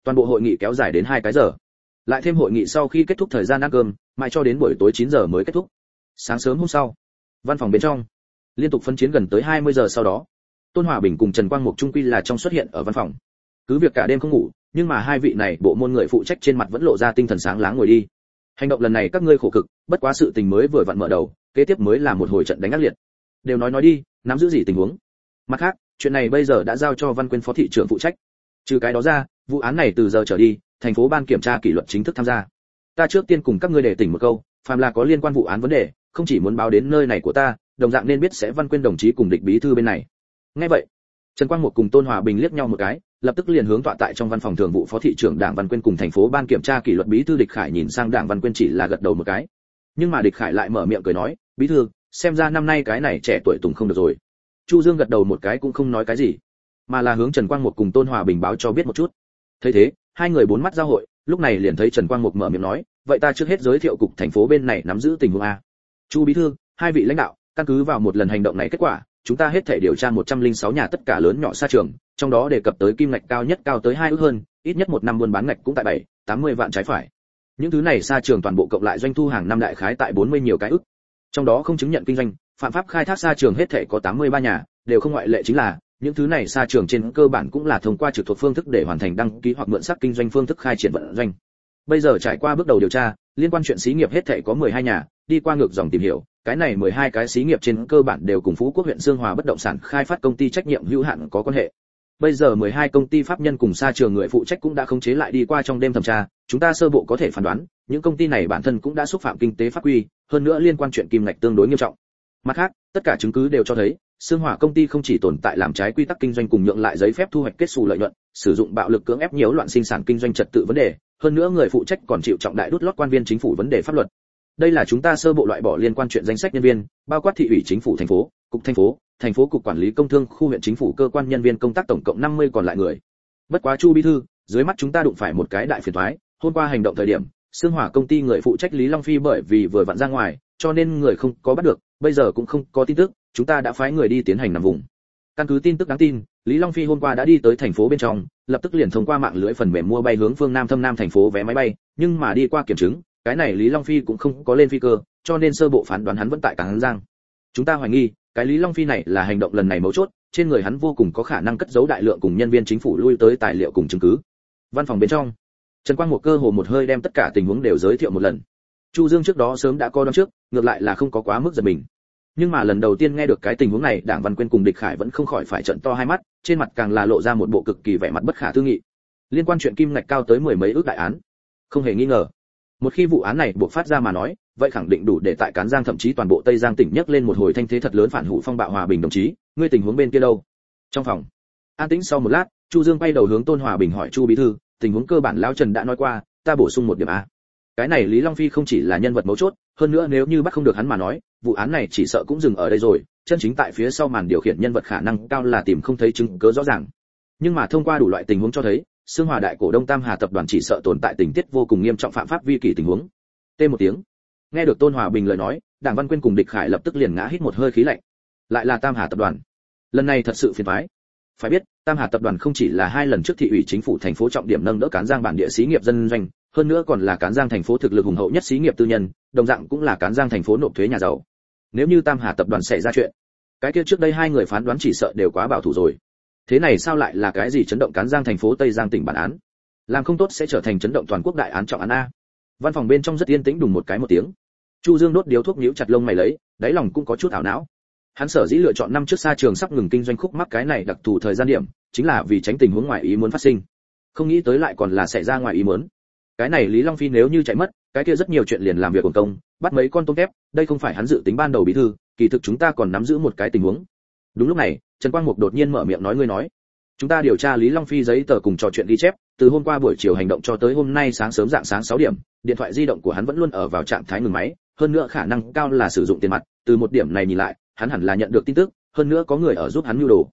toàn bộ hội nghị kéo dài đến hai cái giờ. Lại thêm hội nghị sau khi kết thúc thời gian ăn cơm, mãi cho đến buổi tối 9 giờ mới kết thúc. Sáng sớm hôm sau, văn phòng bên trong, liên tục phân chiến gần tới 20 giờ sau đó, tôn hòa bình cùng trần quang mục trung quy là trong xuất hiện ở văn phòng. Cứ việc cả đêm không ngủ, nhưng mà hai vị này bộ môn người phụ trách trên mặt vẫn lộ ra tinh thần sáng láng ngồi đi. Hành động lần này các ngươi khổ cực, bất quá sự tình mới vừa vặn mở đầu, kế tiếp mới là một hồi trận đánh ác liệt. Đều nói nói đi, nắm giữ gì tình huống? Mặt khác, chuyện này bây giờ đã giao cho văn quyên phó thị trưởng phụ trách trừ cái đó ra, vụ án này từ giờ trở đi, thành phố ban kiểm tra kỷ luật chính thức tham gia. Ta trước tiên cùng các ngươi để tỉnh một câu, phàm là có liên quan vụ án vấn đề, không chỉ muốn báo đến nơi này của ta, đồng dạng nên biết sẽ văn quyên đồng chí cùng địch bí thư bên này. Nghe vậy, trần quang một cùng tôn hòa bình liếc nhau một cái, lập tức liền hướng tọa tại trong văn phòng thường vụ phó thị trưởng đảng văn quyên cùng thành phố ban kiểm tra kỷ luật bí thư địch khải nhìn sang đảng văn quyên chỉ là gật đầu một cái. Nhưng mà địch khải lại mở miệng cười nói, bí thư, xem ra năm nay cái này trẻ tuổi tùng không được rồi. Chu dương gật đầu một cái cũng không nói cái gì mà là hướng trần quang Mục cùng tôn hòa bình báo cho biết một chút. Thấy thế, hai người bốn mắt giao hội, lúc này liền thấy trần quang Mục mở miệng nói, vậy ta trước hết giới thiệu cục thành phố bên này nắm giữ tình huống a. Chu bí thư, hai vị lãnh đạo, căn cứ vào một lần hành động này kết quả, chúng ta hết thể điều tra 106 nhà tất cả lớn nhỏ xa trường, trong đó đề cập tới kim ngạch cao nhất cao tới hai ức hơn, ít nhất một năm buôn bán ngạch cũng tại bảy, tám mươi vạn trái phải. Những thứ này xa trường toàn bộ cộng lại doanh thu hàng năm đại khái tại 40 nhiều cái ước. Trong đó không chứng nhận kinh doanh, phạm pháp khai thác xa trường hết thể có 83 nhà, đều không ngoại lệ chính là những thứ này xa trường trên cơ bản cũng là thông qua trực thuộc phương thức để hoàn thành đăng ký hoặc mượn sắc kinh doanh phương thức khai triển vận doanh bây giờ trải qua bước đầu điều tra liên quan chuyện xí nghiệp hết thảy có 12 nhà đi qua ngược dòng tìm hiểu cái này 12 cái xí nghiệp trên cơ bản đều cùng Phú Quốc huyện Dương Hòa bất động sản khai phát công ty trách nhiệm hữu hạn có quan hệ. Bây giờ 12 công ty pháp nhân cùng xa trường người phụ trách cũng đã khống chế lại đi qua trong đêm thẩm tra, chúng ta sơ bộ có thể phán đoán, những công ty này bản thân cũng đã xúc phạm kinh tế pháp quy, hơn nữa liên quan chuyện kim ngạch tương đối nghiêm trọng. Mặt khác, tất cả chứng cứ đều cho thấy, Sương Hỏa công ty không chỉ tồn tại làm trái quy tắc kinh doanh cùng nhượng lại giấy phép thu hoạch kết xù lợi nhuận, sử dụng bạo lực cưỡng ép nhiễu loạn sinh sản kinh doanh trật tự vấn đề, hơn nữa người phụ trách còn chịu trọng đại đút lót quan viên chính phủ vấn đề pháp luật. Đây là chúng ta sơ bộ loại bỏ liên quan chuyện danh sách nhân viên, bao quát thị ủy chính phủ thành phố, cục thành phố, thành phố cục quản lý công thương, khu huyện chính phủ cơ quan nhân viên công tác tổng cộng 50 còn lại người. Bất quá Chu bí thư, dưới mắt chúng ta đụng phải một cái đại phiền toái, hôm qua hành động thời điểm, Sương Hỏa công ty người phụ trách Lý Long Phi bởi vì vừa vặn ra ngoài, cho nên người không có bắt được, bây giờ cũng không có tin tức, chúng ta đã phái người đi tiến hành nằm vùng. Căn cứ tin tức đáng tin, Lý Long Phi hôm qua đã đi tới thành phố bên trong, lập tức liền thông qua mạng lưới phần mềm mua bay hướng phương Nam Thâm Nam thành phố vé máy bay, nhưng mà đi qua kiểm chứng, cái này Lý Long Phi cũng không có lên phi cơ, cho nên sơ bộ phán đoán hắn vẫn tại Cảng Giang. Chúng ta hoài nghi, cái Lý Long Phi này là hành động lần này mấu chốt, trên người hắn vô cùng có khả năng cất giấu đại lượng cùng nhân viên chính phủ lui tới tài liệu cùng chứng cứ. Văn phòng bên trong, Trần Quang một cơ hồ một hơi đem tất cả tình huống đều giới thiệu một lần. Chu Dương trước đó sớm đã coi đoán trước, ngược lại là không có quá mức giật mình. Nhưng mà lần đầu tiên nghe được cái tình huống này, Đảng Văn Quyên cùng Địch Khải vẫn không khỏi phải trận to hai mắt, trên mặt càng là lộ ra một bộ cực kỳ vẻ mặt bất khả tư nghị. Liên quan chuyện kim ngạch cao tới mười mấy ước đại án, không hề nghi ngờ. Một khi vụ án này buộc phát ra mà nói, vậy khẳng định đủ để tại Cán Giang thậm chí toàn bộ Tây Giang tỉnh nhấc lên một hồi thanh thế thật lớn phản hủ phong bạo hòa bình đồng chí, ngươi tình huống bên kia đâu? Trong phòng. An tĩnh sau một lát, Chu Dương quay đầu hướng Tôn Hòa Bình hỏi Chu bí thư, tình huống cơ bản lão Trần đã nói qua, ta bổ sung một điểm a. Cái này Lý Long Phi không chỉ là nhân vật mấu chốt, hơn nữa nếu như bắt không được hắn mà nói, vụ án này chỉ sợ cũng dừng ở đây rồi, chân chính tại phía sau màn điều khiển nhân vật khả năng cao là tìm không thấy chứng cứ rõ ràng. Nhưng mà thông qua đủ loại tình huống cho thấy, xương Hòa đại cổ Đông Tam Hà tập đoàn chỉ sợ tồn tại tình tiết vô cùng nghiêm trọng phạm pháp vi kỷ tình huống. t một tiếng. Nghe được Tôn Hòa Bình lời nói, Đảng Văn Quyên cùng Địch Khải lập tức liền ngã hít một hơi khí lạnh. Lại là Tam Hà tập đoàn. Lần này thật sự phiền phái. Phải biết, Tam Hà tập đoàn không chỉ là hai lần trước thị ủy chính phủ thành phố trọng điểm nâng đỡ cán giang bản địa xí nghiệp dân doanh, hơn nữa còn là cán giang thành phố thực lực hùng hậu nhất xí nghiệp tư nhân, đồng dạng cũng là cán giang thành phố nộp thuế nhà giàu. Nếu như Tam Hà tập đoàn xảy ra chuyện, cái kia trước đây hai người phán đoán chỉ sợ đều quá bảo thủ rồi. Thế này sao lại là cái gì chấn động cán giang thành phố Tây Giang tỉnh bản án? làm không tốt sẽ trở thành chấn động toàn quốc đại án trọng án a. Văn phòng bên trong rất yên tĩnh đùng một cái một tiếng. Chu dương đốt điếu thuốc nhíu chặt lông mày lấy đáy lòng cũng có chút ảo não. Hắn sở dĩ lựa chọn năm trước xa trường sắp ngừng kinh doanh khúc mắc cái này đặc thù thời gian điểm chính là vì tránh tình huống ngoài ý muốn phát sinh. Không nghĩ tới lại còn là xảy ra ngoài ý muốn. Cái này lý long phi nếu như chạy mất cái kia rất nhiều chuyện liền làm việc quần công, bắt mấy con tôm tép đây không phải hắn dự tính ban đầu bí thư, kỳ thực chúng ta còn nắm giữ một cái tình huống. Đúng lúc này, trần quang mục đột nhiên mở miệng nói ngươi nói, chúng ta điều tra lý long phi giấy tờ cùng trò chuyện ghi chép, từ hôm qua buổi chiều hành động cho tới hôm nay sáng sớm dạng sáng 6 điểm, điện thoại di động của hắn vẫn luôn ở vào trạng thái ngừng máy, hơn nữa khả năng cao là sử dụng tiền mặt, từ một điểm này nhìn lại, hắn hẳn là nhận được tin tức, hơn nữa có người ở giúp hắn nhu đồ.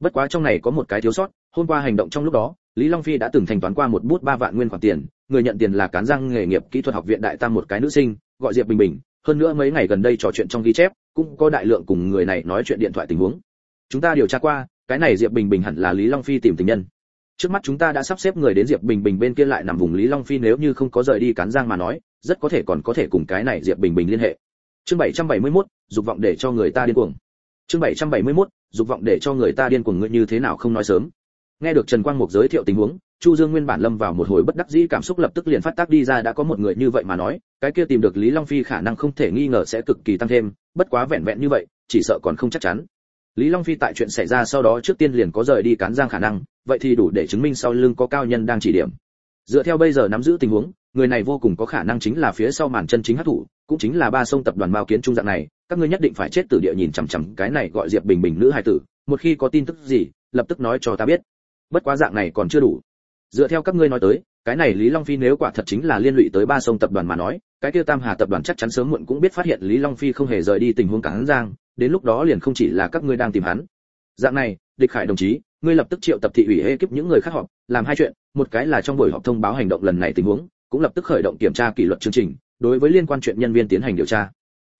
Bất quá trong này có một cái thiếu sót, hôm qua hành động trong lúc đó lý long phi đã từng thanh toán qua một bút ba vạn nguyên khoản tiền người nhận tiền là cán răng nghề nghiệp kỹ thuật học viện đại tam một cái nữ sinh gọi diệp bình bình. Hơn nữa mấy ngày gần đây trò chuyện trong ghi chép cũng có đại lượng cùng người này nói chuyện điện thoại tình huống. Chúng ta điều tra qua cái này diệp bình bình hẳn là lý long phi tìm tình nhân. Trước mắt chúng ta đã sắp xếp người đến diệp bình bình bên kia lại nằm vùng lý long phi nếu như không có rời đi cán giang mà nói rất có thể còn có thể cùng cái này diệp bình bình liên hệ. Chương 771, dục vọng để cho người ta điên cuồng. Chương 771, dục vọng để cho người ta điên cuồng ngươi như thế nào không nói sớm nghe được trần quang mục giới thiệu tình huống, chu dương nguyên bản lâm vào một hồi bất đắc dĩ cảm xúc lập tức liền phát tác đi ra, đã có một người như vậy mà nói, cái kia tìm được lý long phi khả năng không thể nghi ngờ sẽ cực kỳ tăng thêm, bất quá vẹn vẹn như vậy, chỉ sợ còn không chắc chắn. Lý long phi tại chuyện xảy ra sau đó trước tiên liền có rời đi cán giang khả năng, vậy thì đủ để chứng minh sau lưng có cao nhân đang chỉ điểm. Dựa theo bây giờ nắm giữ tình huống, người này vô cùng có khả năng chính là phía sau màn chân chính hát thủ cũng chính là ba sông tập đoàn mao kiến trung dạng này, các ngươi nhất định phải chết từ địa nhìn chằm chằm cái này gọi diệp bình bình nữ hài tử, một khi có tin tức gì, lập tức nói cho ta biết bất quá dạng này còn chưa đủ. Dựa theo các ngươi nói tới, cái này lý long phi nếu quả thật chính là liên lụy tới ba sông tập đoàn mà nói, cái kia tam hà tập đoàn chắc chắn sớm muộn cũng biết phát hiện lý long phi không hề rời đi tình huống cản giang, đến lúc đó liền không chỉ là các ngươi đang tìm hắn. Dạng này, địch khải đồng chí, ngươi lập tức triệu tập thị ủy ekip những người khác họp, làm hai chuyện, một cái là trong buổi họp thông báo hành động lần này tình huống, cũng lập tức khởi động kiểm tra kỷ luật chương trình, đối với liên quan chuyện nhân viên tiến hành điều tra.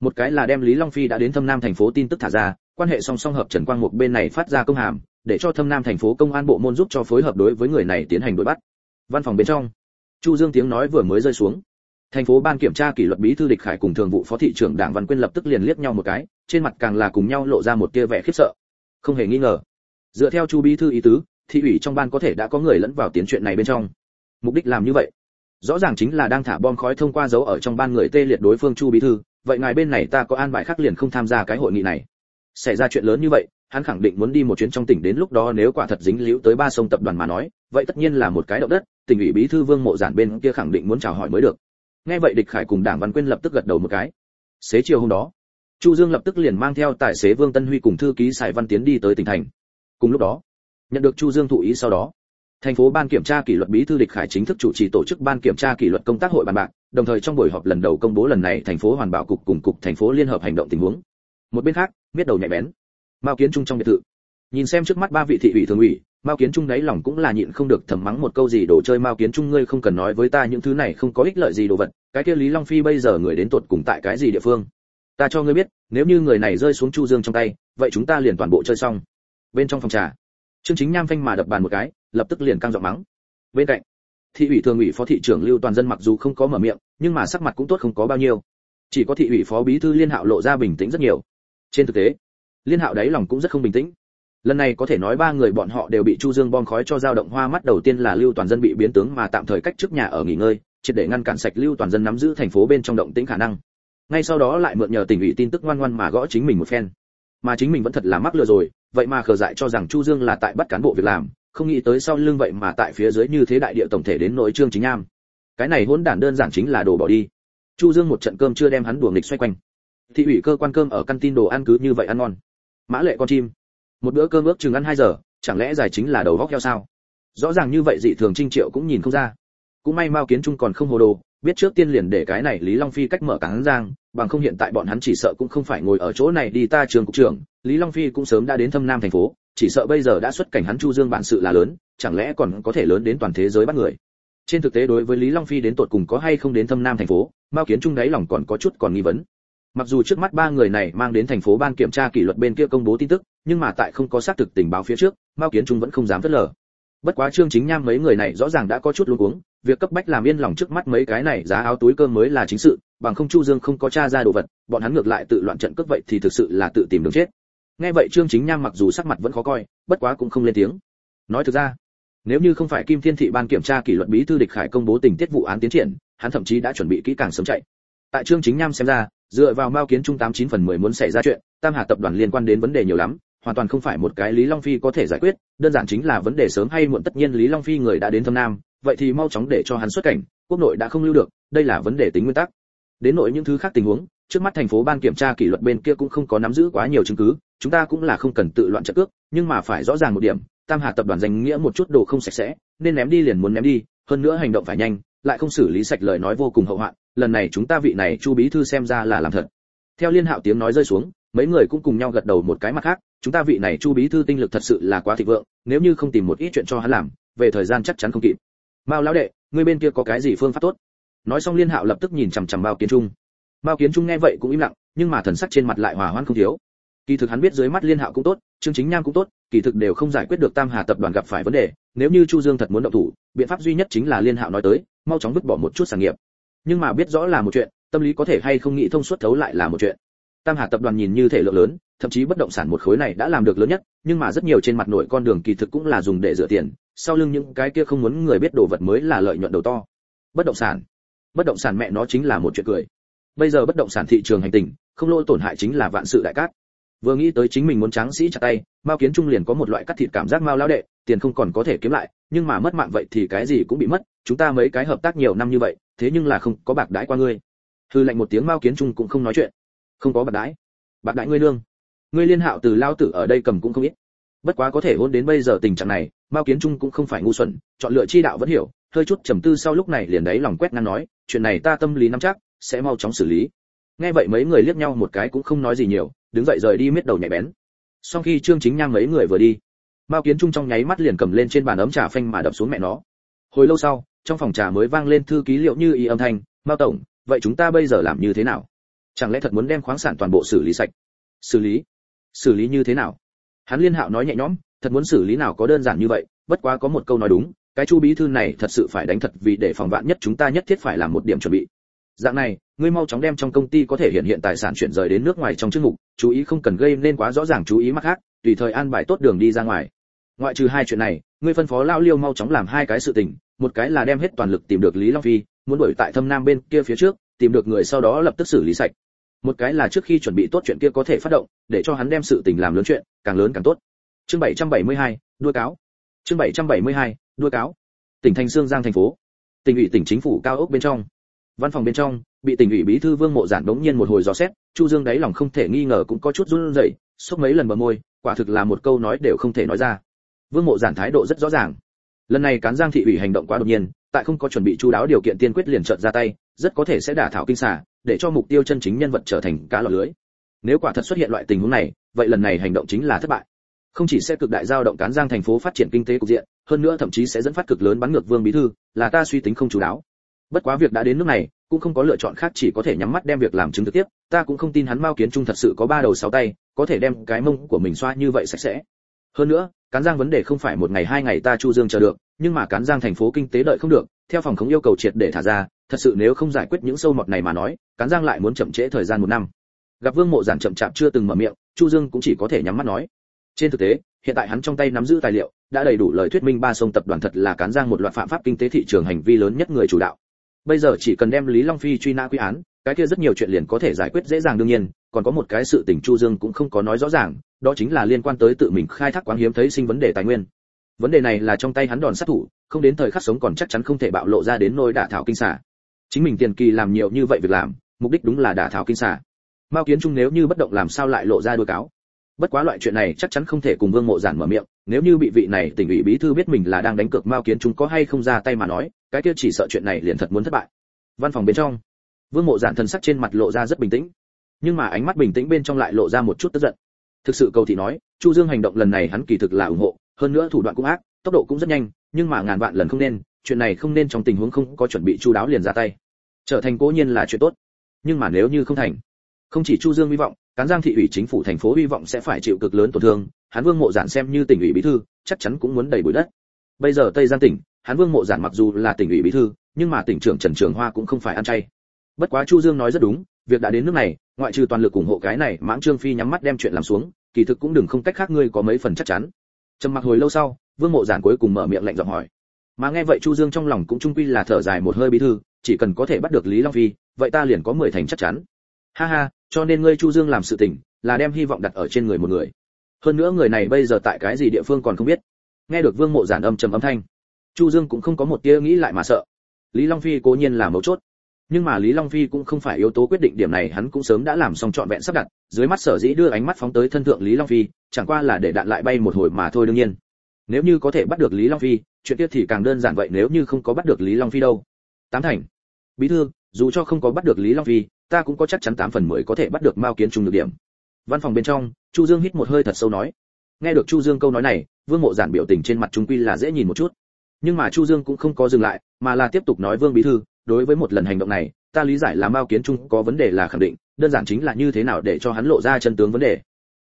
Một cái là đem lý long phi đã đến thâm nam thành phố tin tức thả ra, quan hệ song song hợp trần quang Mục bên này phát ra công hàm để cho thâm nam thành phố công an bộ môn giúp cho phối hợp đối với người này tiến hành đuổi bắt. Văn phòng bên trong, chu dương tiếng nói vừa mới rơi xuống. Thành phố ban kiểm tra kỷ luật bí thư địch khải cùng thường vụ phó thị trưởng đảng văn quyên lập tức liền liếc nhau một cái, trên mặt càng là cùng nhau lộ ra một tia vẻ khiếp sợ. Không hề nghi ngờ, dựa theo chu bí thư ý tứ, thị ủy trong ban có thể đã có người lẫn vào tiến chuyện này bên trong. Mục đích làm như vậy, rõ ràng chính là đang thả bom khói thông qua dấu ở trong ban người tê liệt đối phương chu bí thư, vậy ngài bên này ta có an bài khác liền không tham gia cái hội nghị này. Xảy ra chuyện lớn như vậy hắn khẳng định muốn đi một chuyến trong tỉnh đến lúc đó nếu quả thật dính líu tới ba sông tập đoàn mà nói, vậy tất nhiên là một cái động đất, tỉnh ủy bí thư vương mộ giản bên kia khẳng định muốn chào hỏi mới được. Nghe vậy địch khải cùng đảng văn quyên lập tức gật đầu một cái. Xế chiều hôm đó, chu dương lập tức liền mang theo tài xế vương tân huy cùng thư ký sài văn tiến đi tới tỉnh thành. Cùng lúc đó, nhận được chu dương thụ ý sau đó, thành phố ban kiểm tra kỷ luật bí thư địch khải chính thức chủ trì tổ chức ban kiểm tra kỷ luật công tác hội bàn bạc, đồng thời trong buổi họp lần đầu công bố lần này thành phố hoàn bảo cục cùng cục thành phố liên hợp hành động tình huống. Một bên khác, biết đầu nhạy bén mao kiến trung trong biệt thự. Nhìn xem trước mắt ba vị thị ủy thường ủy, mao kiến trung đáy lòng cũng là nhịn không được thầm mắng một câu gì đồ chơi mao kiến trung ngươi không cần nói với ta những thứ này không có ích lợi gì đồ vật, cái kia lý long phi bây giờ người đến tột cùng tại cái gì địa phương? Ta cho ngươi biết, nếu như người này rơi xuống chu dương trong tay, vậy chúng ta liền toàn bộ chơi xong. Bên trong phòng trà, trương chính nham phanh mà đập bàn một cái, lập tức liền căng giọng mắng. Bên cạnh, thị ủy thường ủy phó thị trưởng lưu toàn dân mặc dù không có mở miệng, nhưng mà sắc mặt cũng tốt không có bao nhiêu. Chỉ có thị ủy phó bí thư liên hạo lộ ra bình tĩnh rất nhiều. Trên thực tế liên hạo đáy lòng cũng rất không bình tĩnh. Lần này có thể nói ba người bọn họ đều bị chu dương bom khói cho dao động hoa mắt đầu tiên là lưu toàn dân bị biến tướng mà tạm thời cách trước nhà ở nghỉ ngơi, triệt để ngăn cản sạch lưu toàn dân nắm giữ thành phố bên trong động tĩnh khả năng. Ngay sau đó lại mượn nhờ tỉnh ủy tin tức ngoan ngoan mà gõ chính mình một phen. Mà chính mình vẫn thật là mắc lừa rồi, vậy mà khờ dại cho rằng chu dương là tại bắt cán bộ việc làm, không nghĩ tới sau lưng vậy mà tại phía dưới như thế đại địa tổng thể đến nội trương chính am cái này hỗn đản đơn giản chính là đồ bỏ đi. Chu dương một trận cơm chưa đem hắn đùa nghịch xoay quanh. Thị ủy cơ quan cơm ở căn tin đồ ăn cứ như vậy ăn ngon mã lệ con chim. Một bữa cơm ước chừng ăn 2 giờ, chẳng lẽ dài chính là đầu vóc heo sao? Rõ ràng như vậy dị thường trinh triệu cũng nhìn không ra. Cũng may mao kiến trung còn không hồ đồ, biết trước tiên liền để cái này lý long phi cách mở cảng giang, bằng không hiện tại bọn hắn chỉ sợ cũng không phải ngồi ở chỗ này đi ta trường cục trưởng, lý long phi cũng sớm đã đến thâm nam thành phố, chỉ sợ bây giờ đã xuất cảnh hắn chu dương bản sự là lớn, chẳng lẽ còn có thể lớn đến toàn thế giới bắt người? Trên thực tế đối với lý long phi đến tột cùng có hay không đến thâm nam thành phố, mao kiến trung đáy lòng còn có chút còn nghi vấn mặc dù trước mắt ba người này mang đến thành phố ban kiểm tra kỷ luật bên kia công bố tin tức, nhưng mà tại không có xác thực tình báo phía trước, mao kiến trung vẫn không dám phớt lờ. Bất quá trương chính nham mấy người này rõ ràng đã có chút luống cuống, việc cấp bách làm yên lòng trước mắt mấy cái này giá áo túi cơm mới là chính sự, bằng không chu dương không có tra ra đồ vật, bọn hắn ngược lại tự loạn trận cướp vậy thì thực sự là tự tìm đường chết. Nghe vậy trương chính nham mặc dù sắc mặt vẫn khó coi, bất quá cũng không lên tiếng. Nói thực ra, nếu như không phải kim thiên thị ban kiểm tra kỷ luật bí thư địch khải công bố tình tiết vụ án tiến triển, hắn thậm chí đã chuẩn bị kỹ càng sớm chạy tại trương chính nham xem ra, dựa vào mao kiến trung tám chín phần mười muốn xảy ra chuyện, tam hà tập đoàn liên quan đến vấn đề nhiều lắm, hoàn toàn không phải một cái lý long phi có thể giải quyết, đơn giản chính là vấn đề sớm hay muộn tất nhiên lý long phi người đã đến thâm nam, vậy thì mau chóng để cho hắn xuất cảnh, quốc nội đã không lưu được, đây là vấn đề tính nguyên tắc. Đến nội những thứ khác tình huống, trước mắt thành phố ban kiểm tra kỷ luật bên kia cũng không có nắm giữ quá nhiều chứng cứ, chúng ta cũng là không cần tự loạn trận cước, nhưng mà phải rõ ràng một điểm, tam hà tập đoàn danh nghĩa một chút đồ không sạch sẽ, nên ném đi liền muốn ném đi, hơn nữa hành động phải nhanh, lại không xử lý sạch lời nói vô cùng hậu hoạn lần này chúng ta vị này chu bí thư xem ra là làm thật. Theo liên hạo tiếng nói rơi xuống, mấy người cũng cùng nhau gật đầu một cái mặt khác, chúng ta vị này chu bí thư tinh lực thật sự là quá thịnh vượng, nếu như không tìm một ít chuyện cho hắn làm, về thời gian chắc chắn không kịp. Mao lão đệ ngươi bên kia có cái gì phương pháp tốt? Nói xong liên hạo lập tức nhìn chằm chằm mao kiến trung. Mao kiến trung nghe vậy cũng im lặng, nhưng mà thần sắc trên mặt lại hòa hoãn không thiếu. Kỳ thực hắn biết dưới mắt liên hạo cũng tốt chương chính nham cũng tốt, kỳ thực đều không giải quyết được tam hà tập đoàn gặp phải vấn đề, nếu như chu dương thật muốn động thủ, biện pháp duy nhất chính là liên hạo nói tới, mau chóng vứt bỏ một chút sản nghiệp nhưng mà biết rõ là một chuyện, tâm lý có thể hay không nghĩ thông suốt thấu lại là một chuyện. Tam hà tập đoàn nhìn như thể lượng lớn, thậm chí bất động sản một khối này đã làm được lớn nhất, nhưng mà rất nhiều trên mặt nội con đường kỳ thực cũng là dùng để rửa tiền, sau lưng những cái kia không muốn người biết đồ vật mới là lợi nhuận đầu to. Bất động sản. Bất động sản mẹ nó chính là một chuyện cười. Bây giờ bất động sản thị trường hành tình, không lỗ tổn hại chính là vạn sự đại cát. Vừa nghĩ tới chính mình muốn tráng sĩ chặt tay, mao kiến trung liền có một loại cắt thịt cảm giác mao lão đệ, tiền không còn có thể kiếm lại, nhưng mà mất mạng vậy thì cái gì cũng bị mất, chúng ta mấy cái hợp tác nhiều năm như vậy thế nhưng là không có bạc đãi qua ngươi. Hư lệnh một tiếng mao kiến trung cũng không nói chuyện. Không có bạc đãi. Bạc đãi ngươi nương ngươi liên hạo từ lao tử ở đây cầm cũng không ít. Bất quá có thể hôn đến bây giờ tình trạng này, mao kiến trung cũng không phải ngu xuẩn, chọn lựa chi đạo vẫn hiểu, hơi chút trầm tư sau lúc này liền đấy lòng quét ngang nói, chuyện này ta tâm lý nắm chắc, sẽ mau chóng xử lý. Nghe vậy mấy người liếc nhau một cái cũng không nói gì nhiều, đứng dậy rời đi miết đầu nhạy bén. Sau khi trương chính nhang mấy người vừa đi, mao kiến trung trong nháy mắt liền cầm lên trên bàn ấm trà phanh mà đập xuống mẹ nó. Hồi lâu sau trong phòng trà mới vang lên thư ký liệu như y âm thanh, mao tổng, vậy chúng ta bây giờ làm như thế nào? Chẳng lẽ thật muốn đem khoáng sản toàn bộ xử lý sạch? Xử lý? Xử lý như thế nào? Hắn liên hạo nói nhẹ nhõm, thật muốn xử lý nào có đơn giản như vậy, bất quá có một câu nói đúng, cái chu bí thư này thật sự phải đánh thật vì để phòng vạn nhất chúng ta nhất thiết phải làm một điểm chuẩn bị. Dạng này, ngươi mau chóng đem trong công ty có thể hiện hiện tài sản chuyển rời đến nước ngoài trong chức mục, chú ý không cần gây nên quá rõ ràng chú ý mắc khác, tùy thời an bài tốt đường đi ra ngoài. Ngoại trừ hai chuyện này, ngươi phân phó lao liêu mau chóng làm hai cái sự tình một cái là đem hết toàn lực tìm được lý long phi muốn đuổi tại thâm nam bên kia phía trước tìm được người sau đó lập tức xử lý sạch. Một cái là trước khi chuẩn bị tốt chuyện kia có thể phát động để cho hắn đem sự tình làm lớn chuyện càng lớn càng tốt. Chương 772, đuôi cáo. Chương 772, đuôi cáo. Tỉnh thành sương giang thành phố. Tỉnh ủy tỉnh chính phủ cao ốc bên trong. Văn phòng bên trong bị tỉnh ủy bí thư vương mộ giản đống nhiên một hồi gió xét chu dương đáy lòng không thể nghi ngờ cũng có chút run rẩy xúc mấy lần bờ môi quả thực là một câu nói đều không thể nói ra. Vương mộ giản thái độ rất rõ ràng lần này cán giang thị ủy hành động quá đột nhiên tại không có chuẩn bị chú đáo điều kiện tiên quyết liền trợn ra tay rất có thể sẽ đả thảo kinh xả, để cho mục tiêu chân chính nhân vật trở thành cá lọt lưới. Nếu quả thật xuất hiện loại tình huống này vậy lần này hành động chính là thất bại. Không chỉ sẽ cực đại giao động cán giang thành phố phát triển kinh tế cục diện hơn nữa thậm chí sẽ dẫn phát cực lớn bắn ngược vương bí thư là ta suy tính không chú đáo. Bất quá việc đã đến nước này cũng không có lựa chọn khác chỉ có thể nhắm mắt đem việc làm chứng thực tiếp ta cũng không tin hắn mao kiến trung thật sự có ba đầu sáu tay có thể đem cái mông của mình xoa như vậy sạch sẽ hơn nữa, cán giang vấn đề không phải một ngày hai ngày ta chu dương chờ được, nhưng mà cán giang thành phố kinh tế đợi không được, theo phòng khống yêu cầu triệt để thả ra, thật sự nếu không giải quyết những sâu mọt này mà nói, cán giang lại muốn chậm trễ thời gian một năm. Gặp vương mộ giản chậm chạp chưa từng mở miệng, chu dương cũng chỉ có thể nhắm mắt nói. Trên thực tế, hiện tại hắn trong tay nắm giữ tài liệu, đã đầy đủ lời thuyết minh ba sông tập đoàn thật là cán giang một loạt phạm pháp kinh tế thị trường hành vi lớn nhất người chủ đạo. Bây giờ chỉ cần đem lý long phi truy nã quy án, cái kia rất nhiều chuyện liền có thể giải quyết dễ dàng đương nhiên, còn có một cái sự tình chu dương cũng không có nói rõ ràng đó chính là liên quan tới tự mình khai thác quán hiếm thấy sinh vấn đề tài nguyên. Vấn đề này là trong tay hắn đòn sát thủ, không đến thời khắc sống còn chắc chắn không thể bạo lộ ra đến nỗi đả thảo kinh xả chính mình tiền kỳ làm nhiều như vậy việc làm, mục đích đúng là đả thảo kinh xả mao kiến trung nếu như bất động làm sao lại lộ ra đuôi cáo? Bất quá loại chuyện này chắc chắn không thể cùng vương mộ giản mở miệng, nếu như bị vị này tỉnh ủy bí thư biết mình là đang đánh cược mao kiến trung có hay không ra tay mà nói, cái kia chỉ sợ chuyện này liền thật muốn thất bại. Văn phòng bên trong, vương mộ giản thần sắc trên mặt lộ ra rất bình tĩnh. Nhưng mà ánh mắt bình tĩnh bên trong lại lộ ra một chút tức giận thực sự cầu thị nói, chu dương hành động lần này hắn kỳ thực là ủng hộ, hơn nữa thủ đoạn cũng ác, tốc độ cũng rất nhanh, nhưng mà ngàn vạn lần không nên, chuyện này không nên trong tình huống không có chuẩn bị chu đáo liền ra tay. Trở thành cố nhiên là chuyện tốt. Nhưng mà nếu như không thành, không chỉ chu dương hy vọng, cán giang thị ủy chính phủ thành phố hy vọng sẽ phải chịu cực lớn tổn thương, hắn vương mộ giản xem như tỉnh ủy bí thư, chắc chắn cũng muốn đầy bụi đất. Bây giờ tây giang tỉnh, hắn vương mộ giản mặc dù là tỉnh ủy bí thư, nhưng mà tỉnh trưởng trần trường hoa cũng không phải ăn chay. Bất quá chu dương nói rất đúng, việc đã đến nước này ngoại trừ toàn lực ủng hộ cái này, mãng trương phi nhắm mắt đem chuyện làm xuống, kỳ thực cũng đừng không cách khác ngươi có mấy phần chắc chắn. Trầm mặc hồi lâu sau, vương mộ giản cuối cùng mở miệng lạnh giọng hỏi. Mà nghe vậy chu dương trong lòng cũng trung quy là thở dài một hơi bí thư, chỉ cần có thể bắt được lý long phi, vậy ta liền có mười thành chắc chắn. Ha ha, cho nên ngươi chu dương làm sự tình, là đem hy vọng đặt ở trên người một người. Hơn nữa người này bây giờ tại cái gì địa phương còn không biết. Nghe được vương mộ giản âm trầm âm thanh, chu dương cũng không có một tia nghĩ lại mà sợ. Lý long phi cố nhiên là mấu chốt nhưng mà lý long phi cũng không phải yếu tố quyết định điểm này, hắn cũng sớm đã làm xong trọn vẹn sắp đặt, dưới mắt sở dĩ đưa ánh mắt phóng tới thân thượng lý long phi, chẳng qua là để đạn lại bay một hồi mà thôi đương nhiên. Nếu như có thể bắt được lý long phi, chuyện kia thì càng đơn giản vậy, nếu như không có bắt được lý long phi đâu. Tám thành. Bí thư, dù cho không có bắt được lý long phi, ta cũng có chắc chắn tám phần mười có thể bắt được mao kiến trung được điểm. Văn phòng bên trong, chu dương hít một hơi thật sâu nói. Nghe được chu dương câu nói này, vương mộ giản biểu tình trên mặt trung quy là dễ nhìn một chút. Nhưng mà chu dương cũng không có dừng lại, mà là tiếp tục nói vương bí thư đối với một lần hành động này, ta lý giải là mao kiến trung có vấn đề là khẳng định, đơn giản chính là như thế nào để cho hắn lộ ra chân tướng vấn đề.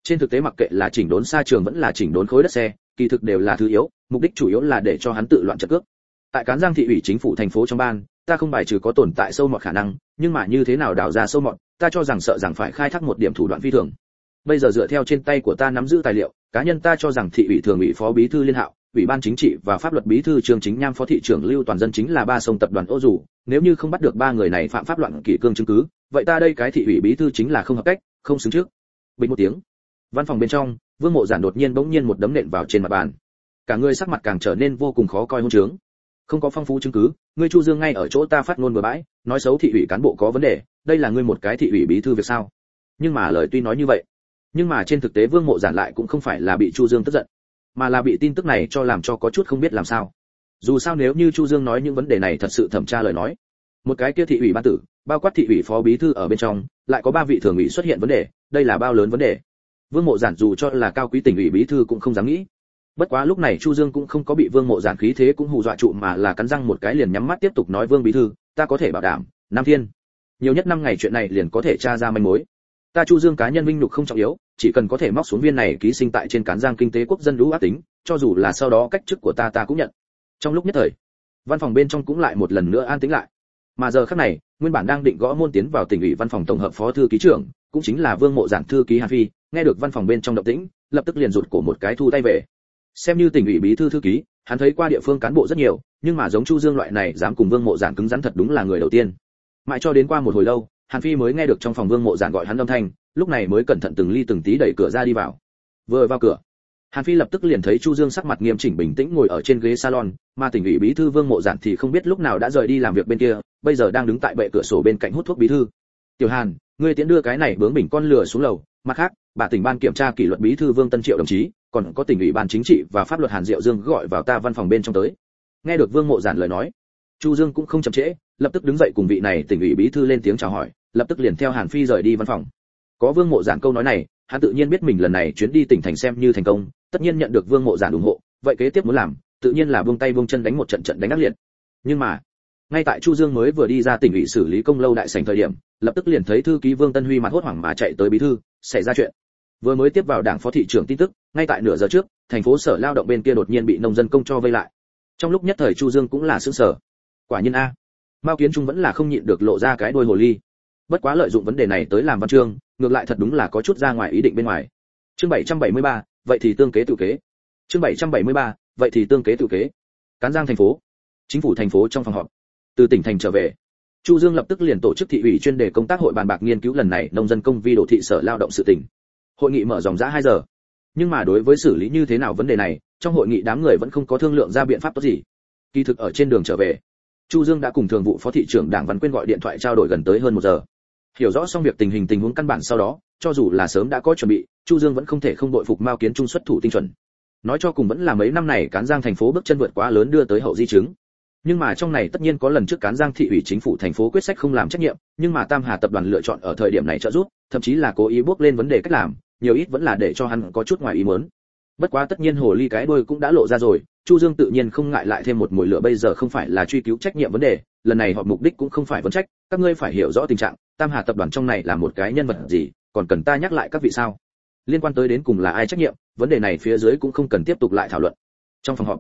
Trên thực tế mặc kệ là chỉnh đốn xa trường vẫn là chỉnh đốn khối đất xe, kỳ thực đều là thứ yếu, mục đích chủ yếu là để cho hắn tự loạn trận cước. Tại cán giang thị ủy chính phủ thành phố trong ban, ta không bài trừ có tồn tại sâu mọt khả năng, nhưng mà như thế nào đào ra sâu mọt, ta cho rằng sợ rằng phải khai thác một điểm thủ đoạn phi thường. Bây giờ dựa theo trên tay của ta nắm giữ tài liệu, cá nhân ta cho rằng thị ủy thường ủy phó bí thư liên hạo ủy ban chính trị và pháp luật bí thư trường chính nham phó thị trưởng lưu toàn dân chính là ba sông tập đoàn ô dù. Nếu như không bắt được ba người này phạm pháp loạn kỷ cương chứng cứ, vậy ta đây cái thị ủy bí thư chính là không hợp cách, không xứng trước. Bình một tiếng. Văn phòng bên trong, vương mộ giản đột nhiên bỗng nhiên một đấm nện vào trên mặt bàn. Cả người sắc mặt càng trở nên vô cùng khó coi hôn trướng. Không có phong phú chứng cứ, ngươi chu dương ngay ở chỗ ta phát ngôn bừa bãi, nói xấu thị ủy cán bộ có vấn đề, đây là ngươi một cái thị ủy bí thư việc sao? Nhưng mà lời tuy nói như vậy, nhưng mà trên thực tế vương mộ giản lại cũng không phải là bị chu dương tức giận mà là bị tin tức này cho làm cho có chút không biết làm sao. Dù sao nếu như chu dương nói những vấn đề này thật sự thẩm tra lời nói, một cái kia thị ủy ban tử, bao quát thị ủy phó bí thư ở bên trong, lại có ba vị thường ủy xuất hiện vấn đề, đây là bao lớn vấn đề. Vương mộ giản dù cho là cao quý tỉnh ủy bí thư cũng không dám nghĩ. Bất quá lúc này chu dương cũng không có bị vương mộ giản khí thế cũng hù dọa trụ mà là cắn răng một cái liền nhắm mắt tiếp tục nói, vương bí thư, ta có thể bảo đảm, nam thiên, nhiều nhất năm ngày chuyện này liền có thể tra ra manh mối. Ta chu dương cá nhân minh nhục không trọng yếu chỉ cần có thể móc xuống viên này ký sinh tại trên cán giang kinh tế quốc dân lũ ác tính, cho dù là sau đó cách chức của ta ta cũng nhận. Trong lúc nhất thời, văn phòng bên trong cũng lại một lần nữa an tĩnh lại. Mà giờ khắc này, nguyên bản đang định gõ môn tiến vào tỉnh ủy văn phòng tổng hợp phó thư ký trưởng, cũng chính là vương mộ giản thư ký hàn phi, nghe được văn phòng bên trong động tĩnh, lập tức liền rụt cổ một cái thu tay về. Xem như tỉnh ủy bí thư thư ký, hắn thấy qua địa phương cán bộ rất nhiều, nhưng mà giống chu dương loại này dám cùng vương mộ giản cứng rắn thật đúng là người đầu tiên. Mãi cho đến qua một hồi lâu hàn phi mới nghe được trong phòng vương mộ giản gọi hắn âm thanh, lúc này mới cẩn thận từng ly từng tí đẩy cửa ra đi vào. Vừa vào cửa, hàn phi lập tức liền thấy chu dương sắc mặt nghiêm chỉnh bình tĩnh ngồi ở trên ghế salon, mà tỉnh ủy bí thư vương mộ giản thì không biết lúc nào đã rời đi làm việc bên kia, bây giờ đang đứng tại bệ cửa sổ bên cạnh hút thuốc bí thư. Tiểu hàn, ngươi tiến đưa cái này bướng bỉnh con lừa xuống lầu, mặt khác, bà tỉnh ban kiểm tra kỷ luật bí thư vương tân triệu đồng chí, còn có tỉnh ủy ban chính trị và pháp luật hàn diệu dương gọi vào ta văn phòng bên trong tới. Nghe được vương mộ giản lời nói, chu dương cũng không chậm trễ, lập tức đứng dậy cùng vị này tỉnh ủy bí thư lên tiếng chào hỏi lập tức liền theo hàn phi rời đi văn phòng. Có vương mộ giản câu nói này, hắn tự nhiên biết mình lần này chuyến đi tỉnh thành xem như thành công, tất nhiên nhận được vương mộ giản ủng hộ, vậy kế tiếp muốn làm, tự nhiên là buông tay buông chân đánh một trận trận đánh ác liệt. Nhưng mà, ngay tại chu dương mới vừa đi ra tỉnh ủy xử lý công lâu đại sảnh thời điểm, lập tức liền thấy thư ký vương tân huy mặt hốt hoảng mà chạy tới bí thư, xảy ra chuyện. Vừa mới tiếp vào đảng phó thị trưởng tin tức, ngay tại nửa giờ trước, thành phố sở lao động bên kia đột nhiên bị nông dân công cho vây lại. Trong lúc nhất thời chu dương cũng là sững sờ. Quả nhiên a, mao kiến trung vẫn là không nhịn được lộ ra cái đôi hồ ly bất quá lợi dụng vấn đề này tới làm văn chương ngược lại thật đúng là có chút ra ngoài ý định bên ngoài. Chương 773, vậy thì tương kế tự kế. Chương 773, vậy thì tương kế tự kế. Cán giang thành phố. Chính phủ thành phố trong phòng họp. Từ tỉnh thành trở về chu dương lập tức liền tổ chức thị ủy chuyên đề công tác hội bàn bạc nghiên cứu lần này nông dân công vi đô thị sở lao động sự tỉnh hội nghị mở dòng dã 2 giờ. Nhưng mà đối với xử lý như thế nào vấn đề này trong hội nghị đám người vẫn không có thương lượng ra biện pháp tốt gì. Kỳ thực ở trên đường trở về chu dương đã cùng thường vụ phó thị trưởng đảng văn quyên gọi điện thoại trao đổi gần tới hơn một giờ hiểu rõ xong việc tình hình tình huống căn bản sau đó, cho dù là sớm đã có chuẩn bị, chu dương vẫn không thể không đội phục mao kiến trung xuất thủ tinh chuẩn. Nói cho cùng vẫn là mấy năm này cán giang thành phố bước chân vượt quá lớn đưa tới hậu di chứng. Nhưng mà trong này tất nhiên có lần trước cán giang thị ủy chính phủ thành phố quyết sách không làm trách nhiệm, nhưng mà tam hà tập đoàn lựa chọn ở thời điểm này trợ giúp, thậm chí là cố ý bước lên vấn đề cách làm, nhiều ít vẫn là để cho hắn có chút ngoài ý muốn bất quá tất nhiên hồ ly cái đuôi cũng đã lộ ra rồi, chu dương tự nhiên không ngại lại thêm một mũi lửa bây giờ không phải là truy cứu trách nhiệm vấn đề, lần này họ mục đích cũng không phải vấn trách, các ngươi phải hiểu rõ tình trạng, tam hà tập đoàn trong này là một cái nhân vật gì, còn cần ta nhắc lại các vị sao? Liên quan tới đến cùng là ai trách nhiệm, vấn đề này phía dưới cũng không cần tiếp tục lại thảo luận. Trong phòng họp,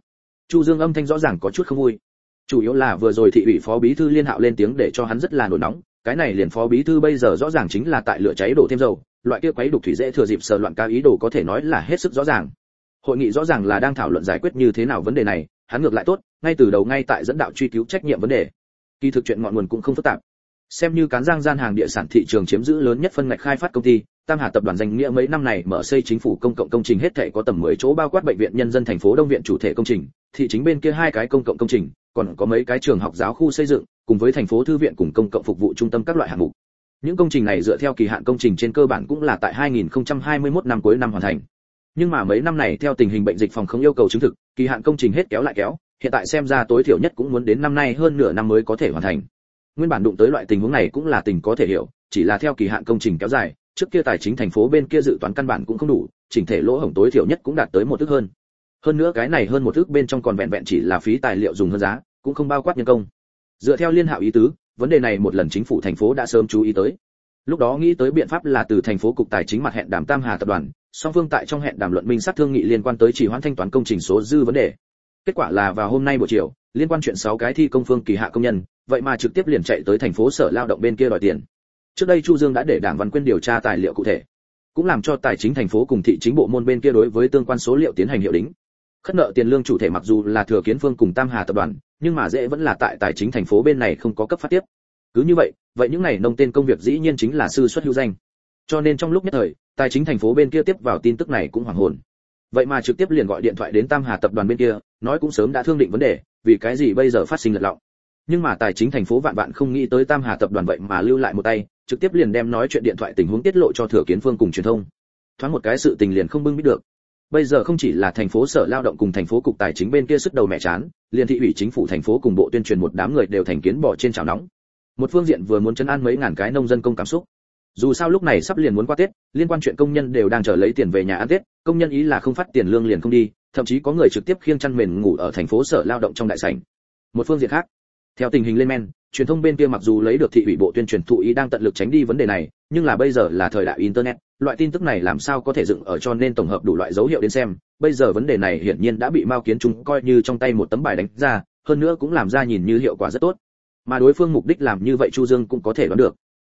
chu dương âm thanh rõ ràng có chút không vui. Chủ yếu là vừa rồi thị ủy phó bí thư liên hạo lên tiếng để cho hắn rất là nổi nóng, cái này liền phó bí thư bây giờ rõ ràng chính là tại lửa cháy đổ thêm dầu, loại kia quấy đục thủy dễ thừa dịp sờ loạn cao ý đồ có thể nói là hết sức rõ ràng hội nghị rõ ràng là đang thảo luận giải quyết như thế nào vấn đề này, hắn ngược lại tốt, ngay từ đầu ngay tại dẫn đạo truy cứu trách nhiệm vấn đề. Kỳ thực chuyện ngọn nguồn cũng không phức tạp. Xem như cán giang gian hàng địa sản thị trường chiếm giữ lớn nhất phân ngạch khai phát công ty, tam hà tập đoàn danh nghĩa mấy năm này mở xây chính phủ công cộng công trình hết thể có tầm 10 chỗ bao quát bệnh viện nhân dân thành phố đông viện chủ thể công trình, thị chính bên kia hai cái công cộng công trình, còn có mấy cái trường học giáo khu xây dựng, cùng với thành phố thư viện cùng công cộng phục vụ trung tâm các loại hạng mục. Những công trình này dựa theo kỳ hạn công trình trên cơ bản cũng là tại 2021 năm cuối năm hoàn thành nhưng mà mấy năm này theo tình hình bệnh dịch phòng không yêu cầu chứng thực, kỳ hạn công trình hết kéo lại kéo, hiện tại xem ra tối thiểu nhất cũng muốn đến năm nay hơn nửa năm mới có thể hoàn thành. Nguyên bản đụng tới loại tình huống này cũng là tình có thể hiểu, chỉ là theo kỳ hạn công trình kéo dài, trước kia tài chính thành phố bên kia dự toán căn bản cũng không đủ, chỉnh thể lỗ hổng tối thiểu nhất cũng đạt tới một thước hơn. Hơn nữa cái này hơn một thước bên trong còn vẹn vẹn chỉ là phí tài liệu dùng hơn giá, cũng không bao quát nhân công. Dựa theo liên hạo ý tứ, vấn đề này một lần chính phủ thành phố đã sớm chú ý tới. Lúc đó nghĩ tới biện pháp là từ thành phố cục tài chính mặt hẹn đàm tam hà tập đoàn song phương tại trong hẹn đàm luận minh sát thương nghị liên quan tới chỉ hoãn thanh toán công trình số dư vấn đề. Kết quả là vào hôm nay buổi chiều, liên quan chuyện sáu cái thi công phương kỳ hạ công nhân, vậy mà trực tiếp liền chạy tới thành phố sở lao động bên kia đòi tiền. Trước đây chu dương đã để đảng văn quyên điều tra tài liệu cụ thể, cũng làm cho tài chính thành phố cùng thị chính bộ môn bên kia đối với tương quan số liệu tiến hành hiệu đính. Khất nợ tiền lương chủ thể mặc dù là thừa kiến phương cùng tam hà tập đoàn, nhưng mà dễ vẫn là tại tài chính thành phố bên này không có cấp phát tiếp. Cứ như vậy vậy những này nông tên công việc dĩ nhiên chính là sư xuất hữu danh. Cho nên trong lúc nhất thời tài chính thành phố bên kia tiếp vào tin tức này cũng hoảng hồn. Vậy mà trực tiếp liền gọi điện thoại đến tam hà tập đoàn bên kia, nói cũng sớm đã thương định vấn đề, vì cái gì bây giờ phát sinh lật lọng. Nhưng mà tài chính thành phố vạn vạn không nghĩ tới tam hà tập đoàn vậy mà lưu lại một tay, trực tiếp liền đem nói chuyện điện thoại tình huống tiết lộ cho thừa kiến phương cùng truyền thông. Thoáng một cái sự tình liền không bưng biết được. Bây giờ không chỉ là thành phố sở lao động cùng thành phố cục tài chính bên kia sức đầu mẹ chán, liền thị ủy chính phủ thành phố cùng bộ tuyên truyền một đám người đều thành kiến bỏ trên chảo nóng. Một phương diện vừa muốn chấn an mấy ngàn cái nông dân công cảm xúc dù sao lúc này sắp liền muốn qua tết, liên quan chuyện công nhân đều đang chờ lấy tiền về nhà ăn tết, công nhân ý là không phát tiền lương liền không đi, thậm chí có người trực tiếp khiêng chăn mền ngủ ở thành phố sở lao động trong đại sảnh. Một phương diện khác, theo tình hình lên men, truyền thông bên kia mặc dù lấy được thị ủy bộ tuyên truyền thụ ý đang tận lực tránh đi vấn đề này, nhưng là bây giờ là thời đại internet, loại tin tức này làm sao có thể dựng ở cho nên tổng hợp đủ loại dấu hiệu đến xem, bây giờ vấn đề này hiển nhiên đã bị mao kiến chúng coi như trong tay một tấm bài đánh ra, hơn nữa cũng làm ra nhìn như hiệu quả rất tốt. Mà đối phương mục đích làm như vậy chu dương cũng có thể đoán được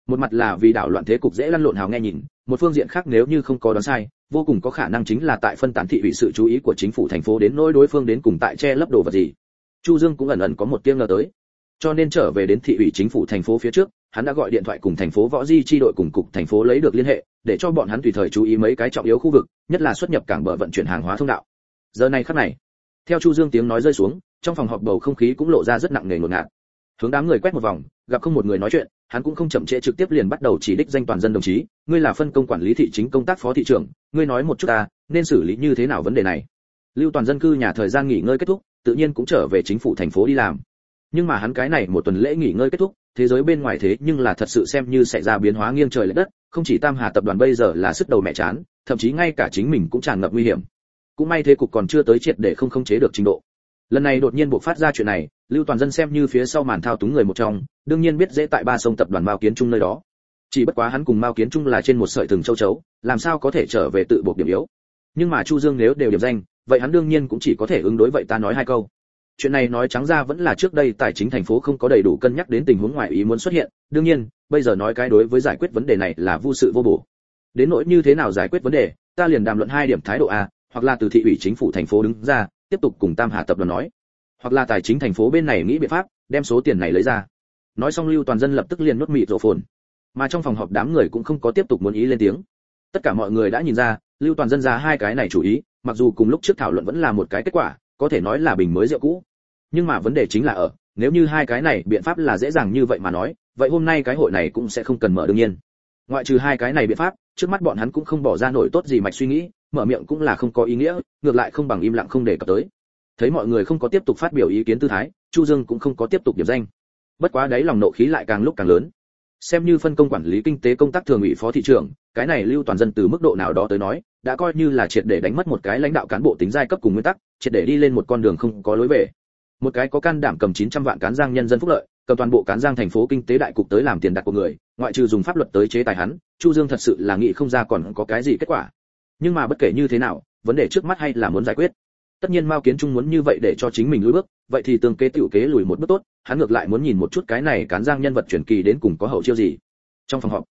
một mặt là vì đảo loạn thế cục dễ lăn lộn hào nghe nhìn, một phương diện khác nếu như không có đoán sai, vô cùng có khả năng chính là tại phân tán thị ủy sự chú ý của chính phủ thành phố đến nỗi đối phương đến cùng tại che lấp đồ vật gì. Chu dương cũng ẩn ẩn có một tiếng ngờ tới. Cho nên trở về đến thị ủy chính phủ thành phố phía trước, hắn đã gọi điện thoại cùng thành phố võ di chi đội cùng cục thành phố lấy được liên hệ, để cho bọn hắn tùy thời chú ý mấy cái trọng yếu khu vực, nhất là xuất nhập cảng bờ vận chuyển hàng hóa thông đạo. Giờ này khắc này, theo chu dương tiếng nói rơi xuống, trong phòng họp bầu không khí cũng lộ ra rất nặng nề ngột ngạt hướng đám người quét một vòng, gặp không một người nói chuyện, hắn cũng không chậm trễ trực tiếp liền bắt đầu chỉ đích danh toàn dân đồng chí, ngươi là phân công quản lý thị chính công tác phó thị trưởng, ngươi nói một chút ta, nên xử lý như thế nào vấn đề này? Lưu toàn dân cư nhà thời gian nghỉ ngơi kết thúc, tự nhiên cũng trở về chính phủ thành phố đi làm. Nhưng mà hắn cái này một tuần lễ nghỉ ngơi kết thúc, thế giới bên ngoài thế nhưng là thật sự xem như xảy ra biến hóa nghiêng trời lệch đất, không chỉ tam hà tập đoàn bây giờ là sức đầu mẹ chán, thậm chí ngay cả chính mình cũng tràn ngập nguy hiểm. Cũng may thế cục còn chưa tới triệt để không khống chế được trình độ lần này đột nhiên buộc phát ra chuyện này, lưu toàn dân xem như phía sau màn thao túng người một trong, đương nhiên biết dễ tại ba sông tập đoàn mao kiến trung nơi đó. Chỉ bất quá hắn cùng mao kiến trung là trên một sợi thừng châu chấu, làm sao có thể trở về tự buộc điểm yếu? Nhưng mà chu dương nếu đều điểm danh, vậy hắn đương nhiên cũng chỉ có thể ứng đối vậy ta nói hai câu. Chuyện này nói trắng ra vẫn là trước đây tài chính thành phố không có đầy đủ cân nhắc đến tình huống ngoại ý muốn xuất hiện, đương nhiên, bây giờ nói cái đối với giải quyết vấn đề này là vô sự vô bổ. Đến nỗi như thế nào giải quyết vấn đề, ta liền đàm luận hai điểm thái độ a, hoặc là từ thị ủy chính phủ thành phố đứng ra tiếp tục cùng tam hà tập đoàn nói. Hoặc là tài chính thành phố bên này nghĩ biện pháp, đem số tiền này lấy ra. Nói xong lưu toàn dân lập tức liền nuốt mịt rộ phồn. Mà trong phòng họp đám người cũng không có tiếp tục muốn ý lên tiếng. Tất cả mọi người đã nhìn ra, lưu toàn dân ra hai cái này chủ ý, mặc dù cùng lúc trước thảo luận vẫn là một cái kết quả, có thể nói là bình mới rượu cũ. Nhưng mà vấn đề chính là ở, nếu như hai cái này biện pháp là dễ dàng như vậy mà nói, vậy hôm nay cái hội này cũng sẽ không cần mở đương nhiên. Ngoại trừ hai cái này biện pháp, trước mắt bọn hắn cũng không bỏ ra nổi tốt gì mạch suy nghĩ mở miệng cũng là không có ý nghĩa, ngược lại không bằng im lặng không để cập tới. Thấy mọi người không có tiếp tục phát biểu ý kiến tư thái, chu dương cũng không có tiếp tục điểm danh. Bất quá đấy lòng nộ khí lại càng lúc càng lớn. Xem như phân công quản lý kinh tế công tác thường ủy phó thị trưởng, cái này lưu toàn dân từ mức độ nào đó tới nói, đã coi như là triệt để đánh mất một cái lãnh đạo cán bộ tính giai cấp cùng nguyên tắc, triệt để đi lên một con đường không có lối về. Một cái có can đảm cầm 900 vạn cán giang nhân dân phúc lợi, cầm toàn bộ cán giang thành phố kinh tế đại cục tới làm tiền đặt của người, ngoại trừ dùng pháp luật tới chế tài hắn, chu dương thật sự là nghĩ không ra còn có cái gì kết quả nhưng mà bất kể như thế nào vấn đề trước mắt hay là muốn giải quyết. Tất nhiên mao kiến trung muốn như vậy để cho chính mình lùi bước vậy thì tương kế tiểu kế lùi một bước tốt hắn ngược lại muốn nhìn một chút cái này cán giang nhân vật truyền kỳ đến cùng có hậu chiêu gì. Trong phòng họp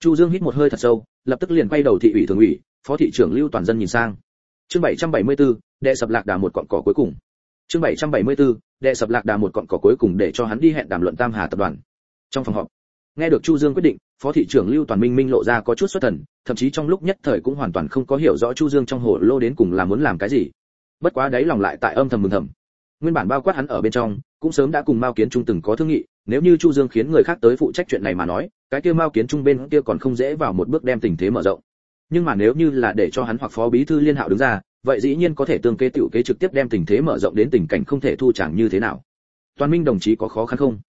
chu dương hít một hơi thật sâu lập tức liền quay đầu thị ủy thường ủy phó thị trưởng lưu toàn dân nhìn sang. Chương 774, đệ sập lạc đà một cọn cỏ cuối cùng. Chương 774, đệ sập lạc đà một cọn cỏ cuối cùng để cho hắn đi hẹn đàm luận tam hà tập đoàn. Trong phòng họp nghe được chu dương quyết định, phó thị trưởng lưu toàn minh minh lộ ra có chút xuất thần, thậm chí trong lúc nhất thời cũng hoàn toàn không có hiểu rõ chu dương trong hồ lô đến cùng là muốn làm cái gì. Bất quá đấy lòng lại tại âm thầm mừng thầm. Nguyên bản bao quát hắn ở bên trong, cũng sớm đã cùng mao kiến trung từng có thương nghị, nếu như chu dương khiến người khác tới phụ trách chuyện này mà nói, cái kia mao kiến trung bên kia còn không dễ vào một bước đem tình thế mở rộng. Nhưng mà nếu như là để cho hắn hoặc phó bí thư liên hạo đứng ra, vậy dĩ nhiên có thể tương kế tiểu kế trực tiếp đem tình thế mở rộng đến tình cảnh không thể thu chẳng như thế nào. Toàn minh đồng chí có khó khăn không?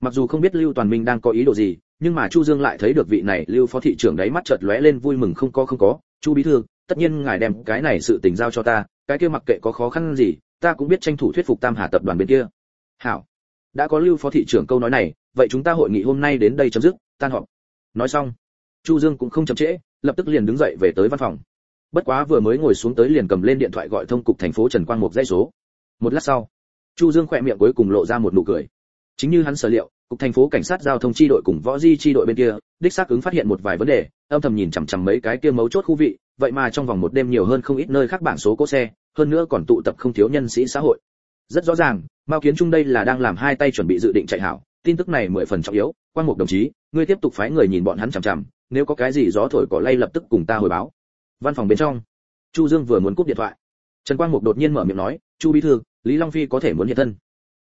Mặc dù không biết lưu toàn minh đang có ý đồ gì, nhưng mà chu dương lại thấy được vị này lưu phó thị trưởng đấy mắt chợt lóe lên vui mừng không có không có. Chu bí thư, tất nhiên ngài đem cái này sự tình giao cho ta, cái kia mặc kệ có khó khăn gì, ta cũng biết tranh thủ thuyết phục tam hà tập đoàn bên kia. Hảo, đã có lưu phó thị trưởng câu nói này, vậy chúng ta hội nghị hôm nay đến đây chấm dứt, tan họp. Nói xong, chu dương cũng không chậm trễ, lập tức liền đứng dậy về tới văn phòng. Bất quá vừa mới ngồi xuống tới liền cầm lên điện thoại gọi thông cục thành phố trần quang một dây số. Một lát sau, chu dương khỏe miệng cuối cùng lộ ra một nụ cười chính như hắn sở liệu, cục thành phố cảnh sát giao thông chi đội cùng võ di chi đội bên kia, đích xác ứng phát hiện một vài vấn đề, âm thầm nhìn chằm chằm mấy cái kia mấu chốt khu vị, vậy mà trong vòng một đêm nhiều hơn không ít nơi khác bảng số cỗ xe, hơn nữa còn tụ tập không thiếu nhân sĩ xã hội. Rất rõ ràng, mao kiến trung đây là đang làm hai tay chuẩn bị dự định chạy hảo, tin tức này mười phần trọng yếu quan mục đồng chí, ngươi tiếp tục phái người nhìn bọn hắn chằm chằm, nếu có cái gì gió thổi cỏ lay lập tức cùng ta hồi báo. Văn phòng bên trong, chu dương vừa muốn cúp điện thoại. Trần quang mục đột nhiên mở miệng nói, chu bí thư, lý long phi có thể muốn hiện thân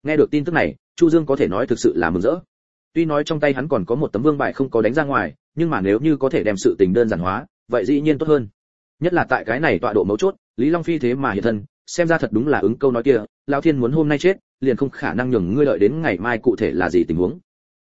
nghe được tin tức này, chu dương có thể nói thực sự là mừng rỡ. Tuy nói trong tay hắn còn có một tấm vương bài không có đánh ra ngoài, nhưng mà nếu như có thể đem sự tình đơn giản hóa, vậy dĩ nhiên tốt hơn. Nhất là tại cái này tọa độ mấu chốt, lý long phi thế mà hiện thân, xem ra thật đúng là ứng câu nói kia, lão thiên muốn hôm nay chết, liền không khả năng nhường ngươi lợi đến ngày mai cụ thể là gì tình huống.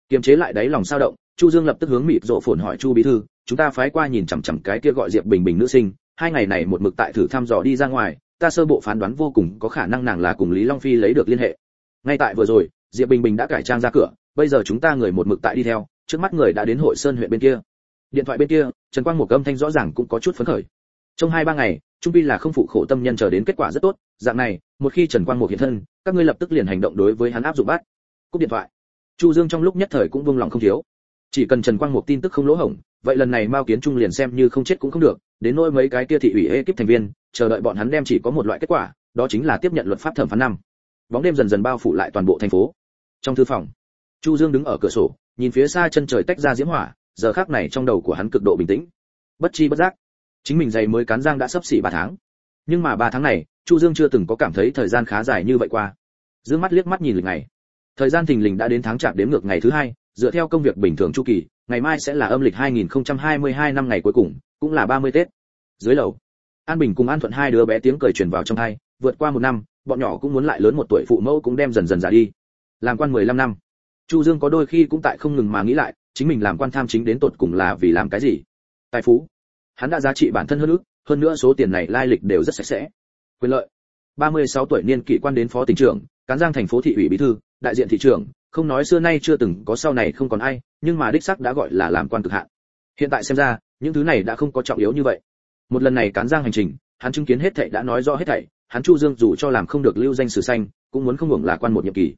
Kiềm chế lại đáy lòng sao động, chu dương lập tức hướng mịp rộ phồn hỏi chu bí thư, chúng ta phái qua nhìn chằm chằm cái kia gọi diệp bình bình nữ sinh, hai ngày này một mực tại thử thăm dò đi ra ngoài, ta sơ bộ phán đoán vô cùng có khả năng nàng là cùng lý long phi lấy được liên hệ ngay tại vừa rồi, diệp bình bình đã cải trang ra cửa, bây giờ chúng ta người một mực tại đi theo, trước mắt người đã đến hội sơn huyện bên kia. Điện thoại bên kia, trần quang một âm thanh rõ ràng cũng có chút phấn khởi. Trong hai ba ngày, trung pi là không phụ khổ tâm nhân chờ đến kết quả rất tốt, dạng này, một khi trần quang một hiện thân, các ngươi lập tức liền hành động đối với hắn áp dụng bắt. Cúp điện thoại. Chu dương trong lúc nhất thời cũng vương lòng không thiếu. Chỉ cần trần quang một tin tức không lỗ hổng, vậy lần này mao kiến trung liền xem như không chết cũng không được, đến nỗi mấy cái kia thị ủy ekip thành viên, chờ đợi bọn hắn đem chỉ có một loại kết quả, đó chính là tiếp nhận luật pháp thẩm phán năm bóng đêm dần dần bao phủ lại toàn bộ thành phố. Trong thư phòng, chu dương đứng ở cửa sổ, nhìn phía xa chân trời tách ra diễm hỏa, giờ khắc này trong đầu của hắn cực độ bình tĩnh. Bất chi bất giác, chính mình dày mới cán giang đã sắp xỉ ba tháng. Nhưng mà ba tháng này, chu dương chưa từng có cảm thấy thời gian khá dài như vậy qua. Dương mắt liếc mắt nhìn lịch ngày. Thời gian thình lình đã đến tháng chạp đếm ngược ngày thứ hai, dựa theo công việc bình thường chu kỳ, ngày mai sẽ là âm lịch 2022 năm ngày cuối cùng, cũng là 30 tết. Dưới lầu, an bình cùng an thuận hai đứa bé tiếng cười truyền vào trong hai, vượt qua một năm bọn nhỏ cũng muốn lại lớn một tuổi phụ mẫu cũng đem dần dần già đi. Làm quan 15 năm. Chu dương có đôi khi cũng tại không ngừng mà nghĩ lại, chính mình làm quan tham chính đến tột cùng là vì làm cái gì? Tài phú. Hắn đã giá trị bản thân hơn ước, hơn nữa số tiền này lai lịch đều rất sạch sẽ. Quyền lợi. 36 tuổi niên kỷ quan đến phó tỉnh trưởng, cán giang thành phố thị ủy bí thư, đại diện thị trưởng, không nói xưa nay chưa từng có sau này không còn ai, nhưng mà đích sắc đã gọi là làm quan cực hạn. Hiện tại xem ra, những thứ này đã không có trọng yếu như vậy. Một lần này cán giang hành trình, hắn chứng kiến hết thảy đã nói rõ hết thảy hắn chu dương dù cho làm không được lưu danh sử xanh cũng muốn không hưởng là quan một nhiệm kỳ.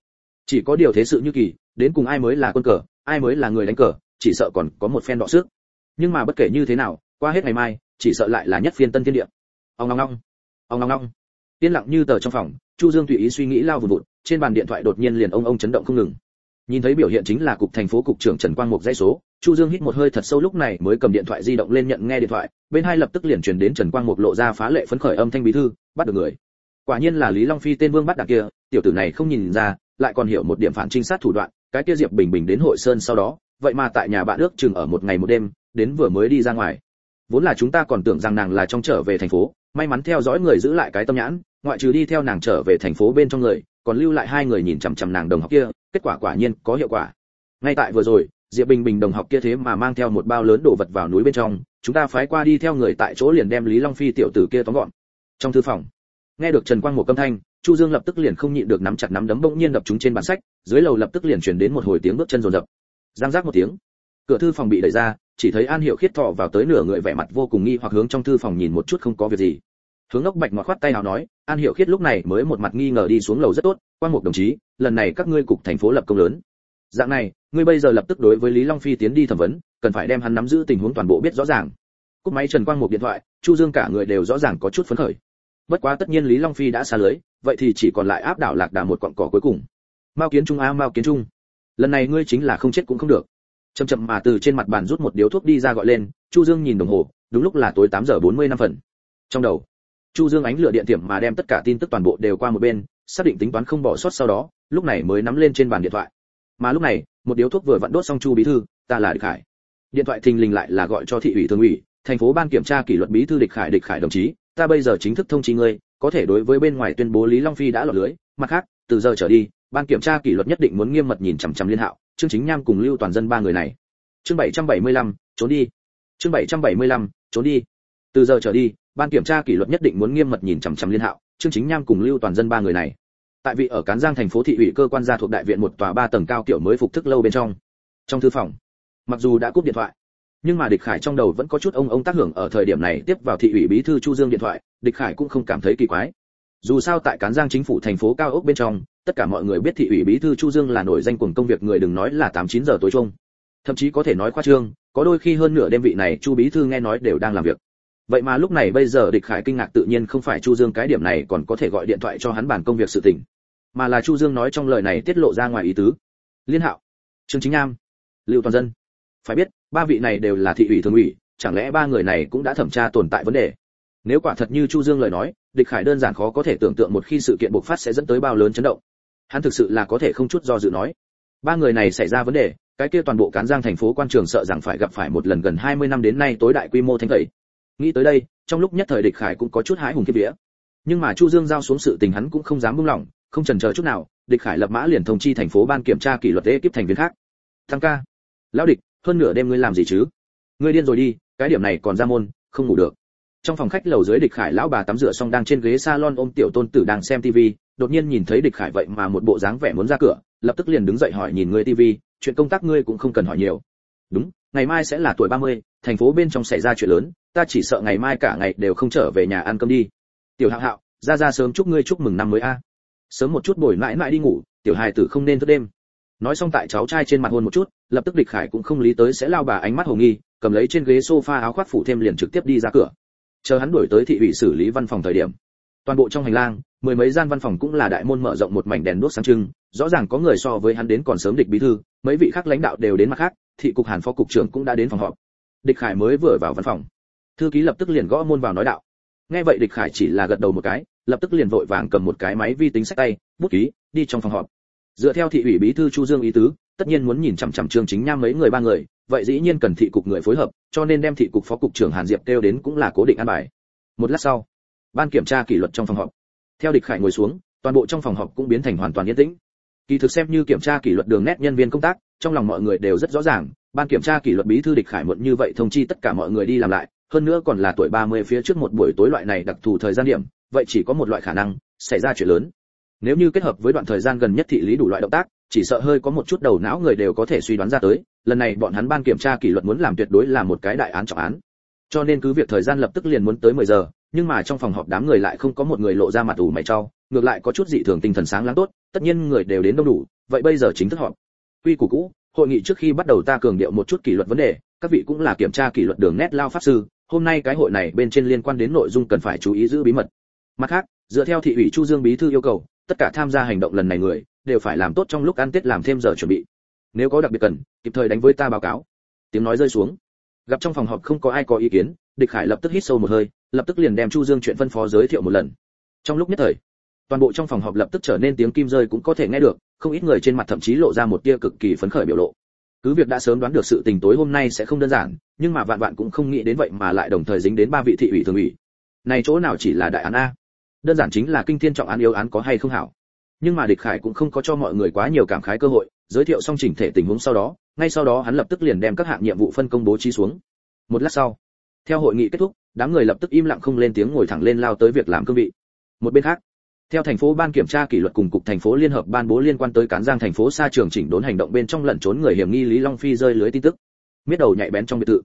Chỉ có điều thế sự như kỳ, đến cùng ai mới là quân cờ, ai mới là người đánh cờ, chỉ sợ còn có một phen đọ sức. Nhưng mà bất kể như thế nào, qua hết ngày mai, chỉ sợ lại là nhất phiên tân thiên địa. Ông ngong ngong, ông ngong ngong. Yên lặng như tờ trong phòng, chu dương tùy ý suy nghĩ lao vùn vụt trên bàn điện thoại đột nhiên liền ông ông chấn động không ngừng nhìn thấy biểu hiện chính là cục thành phố cục trưởng trần quang mục dãy số, chu dương hít một hơi thật sâu lúc này mới cầm điện thoại di động lên nhận nghe điện thoại, bên hai lập tức liền truyền đến trần quang mục lộ ra phá lệ phấn khởi âm thanh bí thư, bắt được người. Quả nhiên là lý long phi tên vương bắt đặc kia, tiểu tử này không nhìn ra, lại còn hiểu một điểm phản trinh sát thủ đoạn, cái kia diệp bình bình đến hội sơn sau đó, vậy mà tại nhà bạn ước chừng ở một ngày một đêm, đến vừa mới đi ra ngoài. Vốn là chúng ta còn tưởng rằng nàng là trong trở về thành phố, may mắn theo dõi người giữ lại cái tâm nhãn ngoại trừ đi theo nàng trở về thành phố bên trong người, còn lưu lại hai người nhìn chằm chằm nàng đồng học kia, kết quả quả nhiên có hiệu quả. Ngay tại vừa rồi, diệp bình bình đồng học kia thế mà mang theo một bao lớn đồ vật vào núi bên trong, chúng ta phái qua đi theo người tại chỗ liền đem lý long phi tiểu tử kia tóm gọn. Trong thư phòng, nghe được trần quang một âm thanh, chu dương lập tức liền không nhịn được nắm chặt nắm đấm bỗng nhiên đập chúng trên bàn sách, dưới lầu lập tức liền truyền đến một hồi tiếng bước chân rồn rập. Giang giác một tiếng, cửa thư phòng bị đẩy ra, chỉ thấy an hiệu khiết thọ vào tới nửa người vẻ mặt vô cùng nghi hoặc hướng trong thư phòng nhìn một chút không có việc gì hướng lốc bạch ngọt khoát tay nào nói, an hiệu khiết lúc này mới một mặt nghi ngờ đi xuống lầu rất tốt quan một đồng chí, lần này các ngươi cục thành phố lập công lớn. Dạng này, ngươi bây giờ lập tức đối với lý long phi tiến đi thẩm vấn, cần phải đem hắn nắm giữ tình huống toàn bộ biết rõ ràng. Cúp máy trần quang một điện thoại, chu dương cả người đều rõ ràng có chút phấn khởi. Bất quá tất nhiên lý long phi đã xa lưới, vậy thì chỉ còn lại áp đảo lạc đà một quặng cỏ cuối cùng. Mao kiến trung a, mao kiến trung, lần này ngươi chính là không chết cũng không được. Chậm chậm mà từ trên mặt bàn rút một điếu thuốc đi ra gọi lên, chu dương nhìn đồng hồ, đúng lúc là tối 8 giờ 40 năm phần. Trong đầu chu dương ánh lửa điện tiệm mà đem tất cả tin tức toàn bộ đều qua một bên xác định tính toán không bỏ sót sau đó lúc này mới nắm lên trên bàn điện thoại. Mà lúc này một điếu thuốc vừa vặn đốt xong chu bí thư ta là địch khải. Điện thoại thình lình lại là gọi cho thị ủy thường ủy thành phố ban kiểm tra kỷ luật bí thư địch khải địch khải đồng chí ta bây giờ chính thức thông chí ngươi có thể đối với bên ngoài tuyên bố lý long phi đã lọt lưới. Mặt khác từ giờ trở đi ban kiểm tra kỷ luật nhất định muốn nghiêm mật nhìn chằm chằm liên hạo chương chính nham cùng lưu toàn dân ba người này. Chương 775, trốn đi. Chương 775, trốn đi. Từ giờ trở đi ban kiểm tra kỷ luật nhất định muốn nghiêm mật nhìn chằm chằm liên hạo, trương chính nham cùng lưu toàn dân ba người này. Tại vị ở cán giang thành phố thị ủy cơ quan gia thuộc đại viện một tòa ba tầng cao kiểu mới phục thức lâu bên trong. Trong thư phòng, mặc dù đã cúp điện thoại, nhưng mà địch khải trong đầu vẫn có chút ông ông tác hưởng ở thời điểm này tiếp vào thị ủy bí thư chu dương điện thoại, địch khải cũng không cảm thấy kỳ quái. Dù sao tại cán giang chính phủ thành phố cao ốc bên trong, tất cả mọi người biết thị ủy bí thư chu dương là nổi danh cuồng công việc người đừng nói là tám chín giờ tối chung. Thậm chí có thể nói khoa trương, có đôi khi hơn nửa đêm vị này chu bí thư nghe nói đều đang làm việc vậy mà lúc này bây giờ địch khải kinh ngạc tự nhiên không phải chu dương cái điểm này còn có thể gọi điện thoại cho hắn bàn công việc sự tình, mà là chu dương nói trong lời này tiết lộ ra ngoài ý tứ. Liên hạo, trương chính nam, lưu toàn dân. Phải biết, ba vị này đều là thị ủy thường ủy, chẳng lẽ ba người này cũng đã thẩm tra tồn tại vấn đề? Nếu quả thật như chu dương lời nói, địch khải đơn giản khó có thể tưởng tượng một khi sự kiện bộc phát sẽ dẫn tới bao lớn chấn động. Hắn thực sự là có thể không chút do dự nói, ba người này xảy ra vấn đề, cái kia toàn bộ cán giang thành phố quan trường sợ rằng phải gặp phải một lần gần 20 năm đến nay tối đại quy mô thanh tẩy nghĩ tới đây trong lúc nhất thời địch khải cũng có chút hái hùng kiếp vía. Nhưng mà chu dương giao xuống sự tình hắn cũng không dám buông lỏng không chần chờ chút nào địch khải lập mã liền thông chi thành phố ban kiểm tra kỷ luật ekip thành viên khác. Thăng ca. Lão địch hơn nửa đêm ngươi làm gì chứ? Ngươi điên rồi đi cái điểm này còn ra môn không ngủ được. Trong phòng khách lầu dưới địch khải lão bà tắm rửa xong đang trên ghế salon ôm tiểu tôn tử đang xem tivi đột nhiên nhìn thấy địch khải vậy mà một bộ dáng vẻ muốn ra cửa lập tức liền đứng dậy hỏi nhìn ngươi tivi chuyện công tác ngươi cũng không cần hỏi nhiều. Đúng ngày mai sẽ là tuổi 30, thành phố bên trong xảy ra chuyện lớn ta chỉ sợ ngày mai cả ngày đều không trở về nhà ăn cơm đi. Tiểu hạo hạo, ra ra sớm chúc ngươi chúc mừng năm mới a. Sớm một chút bồi mãi mãi đi ngủ, tiểu hài tử không nên thức đêm. Nói xong tại cháu trai trên mặt hôn một chút, lập tức địch khải cũng không lý tới sẽ lao bà ánh mắt hồ nghi, cầm lấy trên ghế sofa áo khoác phủ thêm liền trực tiếp đi ra cửa. Chờ hắn đuổi tới thị ủy xử lý văn phòng thời điểm. Toàn bộ trong hành lang, mười mấy gian văn phòng cũng là đại môn mở rộng một mảnh đèn đuốc sáng trưng, rõ ràng có người so với hắn đến còn sớm địch bí thư, mấy vị khác lãnh đạo đều đến mặt khác, thị cục hàn phó cục trưởng cũng đã đến phòng họp. Địch khải mới vừa vào văn phòng thư ký lập tức liền gõ môn vào nói đạo. Nghe vậy địch khải chỉ là gật đầu một cái, lập tức liền vội vàng cầm một cái máy vi tính sách tay, bút ký, đi trong phòng họp. Dựa theo thị ủy bí thư chu dương ý tứ, tất nhiên muốn nhìn chằm chằm trương chính nham mấy người ba người, vậy dĩ nhiên cần thị cục người phối hợp, cho nên đem thị cục phó cục trưởng hàn diệp kêu đến cũng là cố định an bài. Một lát sau, ban kiểm tra kỷ luật trong phòng họp. Theo địch khải ngồi xuống, toàn bộ trong phòng họp cũng biến thành hoàn toàn yên tĩnh. Kỳ thực xem như kiểm tra kỷ luật đường nét nhân viên công tác, trong lòng mọi người đều rất rõ ràng, ban kiểm tra kỷ luật bí thư địch khải muộn như vậy thông chi tất cả mọi người đi làm lại hơn nữa còn là tuổi 30 phía trước một buổi tối loại này đặc thù thời gian điểm, vậy chỉ có một loại khả năng, xảy ra chuyện lớn. Nếu như kết hợp với đoạn thời gian gần nhất thị lý đủ loại động tác, chỉ sợ hơi có một chút đầu não người đều có thể suy đoán ra tới, lần này bọn hắn ban kiểm tra kỷ luật muốn làm tuyệt đối là một cái đại án trọng án. Cho nên cứ việc thời gian lập tức liền muốn tới 10 giờ, nhưng mà trong phòng họp đám người lại không có một người lộ ra mặt ủ mày cho, ngược lại có chút dị thường tinh thần sáng láng tốt, tất nhiên người đều đến đông đủ, vậy bây giờ chính thức họp. Quy củ cũ, hội nghị trước khi bắt đầu ta cường điệu một chút kỷ luật vấn đề, các vị cũng là kiểm tra kỷ luật đường nét lao pháp sư hôm nay cái hội này bên trên liên quan đến nội dung cần phải chú ý giữ bí mật. Mặt khác, dựa theo thị ủy chu dương bí thư yêu cầu, tất cả tham gia hành động lần này người, đều phải làm tốt trong lúc ăn tết làm thêm giờ chuẩn bị. Nếu có đặc biệt cần, kịp thời đánh với ta báo cáo. Tiếng nói rơi xuống. Gặp trong phòng họp không có ai có ý kiến, địch khải lập tức hít sâu một hơi, lập tức liền đem chu dương chuyện phân phó giới thiệu một lần. Trong lúc nhất thời, toàn bộ trong phòng họp lập tức trở nên tiếng kim rơi cũng có thể nghe được, không ít người trên mặt thậm chí lộ ra một tia cực kỳ phấn khởi biểu lộ cứ việc đã sớm đoán được sự tình tối hôm nay sẽ không đơn giản, nhưng mà vạn vạn cũng không nghĩ đến vậy mà lại đồng thời dính đến ba vị thị ủy thường ủy. Này chỗ nào chỉ là đại án a? Đơn giản chính là kinh thiên trọng án yếu án có hay không hảo. Nhưng mà địch khải cũng không có cho mọi người quá nhiều cảm khái cơ hội, giới thiệu xong chỉnh thể tình huống sau đó, ngay sau đó hắn lập tức liền đem các hạng nhiệm vụ phân công bố trí xuống. Một lát sau, theo hội nghị kết thúc, đám người lập tức im lặng không lên tiếng ngồi thẳng lên lao tới việc làm cương vị. Một bên khác theo thành phố ban kiểm tra kỷ luật cùng cục thành phố liên hợp ban bố liên quan tới cán giang thành phố xa trường chỉnh đốn hành động bên trong lẩn trốn người hiểm nghi lý long phi rơi lưới tin tức. Miết đầu nhạy bén trong biệt thự.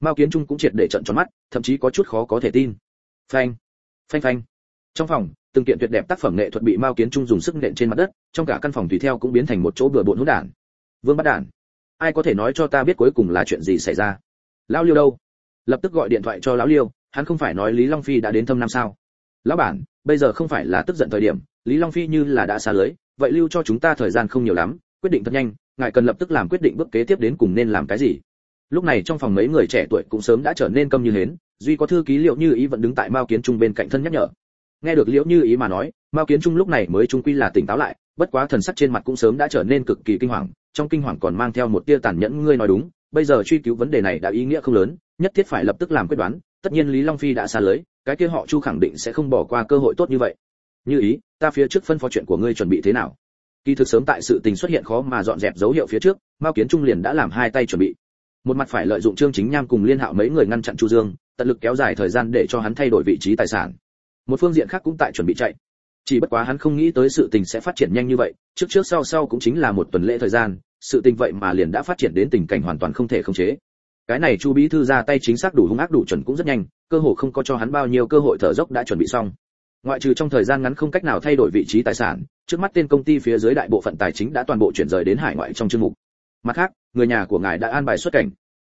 Mao kiến trung cũng triệt để trận tròn mắt, thậm chí có chút khó có thể tin. Phanh phanh phanh. Trong phòng, từng kiện tuyệt đẹp tác phẩm nghệ thuật bị mao kiến trung dùng sức nện trên mặt đất, trong cả căn phòng tùy theo cũng biến thành một chỗ bừa bộn hỗn đản. Vương Bất đản, ai có thể nói cho ta biết cuối cùng là chuyện gì xảy ra? Lão liêu đâu? Lập tức gọi điện thoại cho lão liêu, hắn không phải nói lý long phi đã đến thâm nam sao? Lão bản, bây giờ không phải là tức giận thời điểm, lý long phi như là đã xa lưới, vậy lưu cho chúng ta thời gian không nhiều lắm, quyết định thật nhanh, ngài cần lập tức làm quyết định bước kế tiếp đến cùng nên làm cái gì. Lúc này trong phòng mấy người trẻ tuổi cũng sớm đã trở nên câm như hến, duy có thư ký liệu như ý vẫn đứng tại mao kiến trung bên cạnh thân nhắc nhở. Nghe được liễu như ý mà nói, mao kiến trung lúc này mới trung quy là tỉnh táo lại, bất quá thần sắc trên mặt cũng sớm đã trở nên cực kỳ kinh hoàng, trong kinh hoàng còn mang theo một tia tàn nhẫn, ngươi nói đúng, bây giờ truy cứu vấn đề này đã ý nghĩa không lớn, nhất thiết phải lập tức làm quyết đoán tất nhiên lý long phi đã xa lưới, cái kia họ chu khẳng định sẽ không bỏ qua cơ hội tốt như vậy. Như ý, ta phía trước phân phó chuyện của ngươi chuẩn bị thế nào? Kỳ thực sớm tại sự tình xuất hiện khó mà dọn dẹp dấu hiệu phía trước, mao kiến trung liền đã làm hai tay chuẩn bị. Một mặt phải lợi dụng trương chính nham cùng liên hạo mấy người ngăn chặn chu dương, tận lực kéo dài thời gian để cho hắn thay đổi vị trí tài sản. Một phương diện khác cũng tại chuẩn bị chạy. Chỉ bất quá hắn không nghĩ tới sự tình sẽ phát triển nhanh như vậy, trước trước sau sau cũng chính là một tuần lễ thời gian, sự tình vậy mà liền đã phát triển đến tình cảnh hoàn toàn không thể khống chế cái này chu bí thư ra tay chính xác đủ hung ác đủ chuẩn cũng rất nhanh, cơ hồ không có cho hắn bao nhiêu cơ hội thở dốc đã chuẩn bị xong. Ngoại trừ trong thời gian ngắn không cách nào thay đổi vị trí tài sản, trước mắt tên công ty phía dưới đại bộ phận tài chính đã toàn bộ chuyển rời đến hải ngoại trong chương mục. Mặt khác, người nhà của ngài đã an bài xuất cảnh.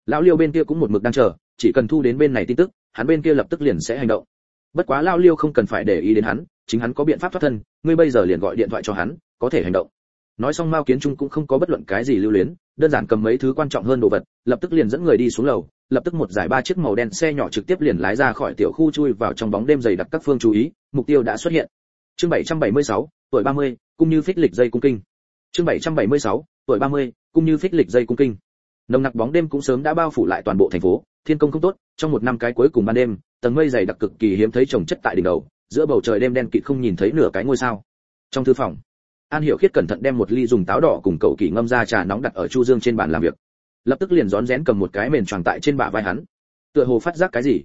Lão liêu bên kia cũng một mực đang chờ, chỉ cần thu đến bên này tin tức, hắn bên kia lập tức liền sẽ hành động. Bất quá lão liêu không cần phải để ý đến hắn, chính hắn có biện pháp thoát thân, ngươi bây giờ liền gọi điện thoại cho hắn, có thể hành động. Nói xong mao kiến trung cũng không có bất luận cái gì lưu luyến đơn giản cầm mấy thứ quan trọng hơn đồ vật lập tức liền dẫn người đi xuống lầu lập tức một giải ba chiếc màu đen xe nhỏ trực tiếp liền lái ra khỏi tiểu khu chui vào trong bóng đêm dày đặc các phương chú ý mục tiêu đã xuất hiện. Chương 776, tuổi 30, cũng như phích lịch dây cung kinh. Chương 776, tuổi 30, cũng như phích lịch dây cung kinh. Nồng nặc bóng đêm cũng sớm đã bao phủ lại toàn bộ thành phố thiên công không tốt trong một năm cái cuối cùng ban đêm tầng mây dày đặc cực kỳ hiếm thấy chồng chất tại đỉnh đầu giữa bầu trời đêm đen kịt không nhìn thấy nửa cái ngôi sao. Trong thư phòng an hiểu khiết cẩn thận đem một ly dùng táo đỏ cùng cậu kỳ ngâm ra trà nóng đặt ở chu dương trên bàn làm việc. Lập tức liền rón rén cầm một cái mền choàng tại trên bả vai hắn. Tựa hồ phát giác cái gì?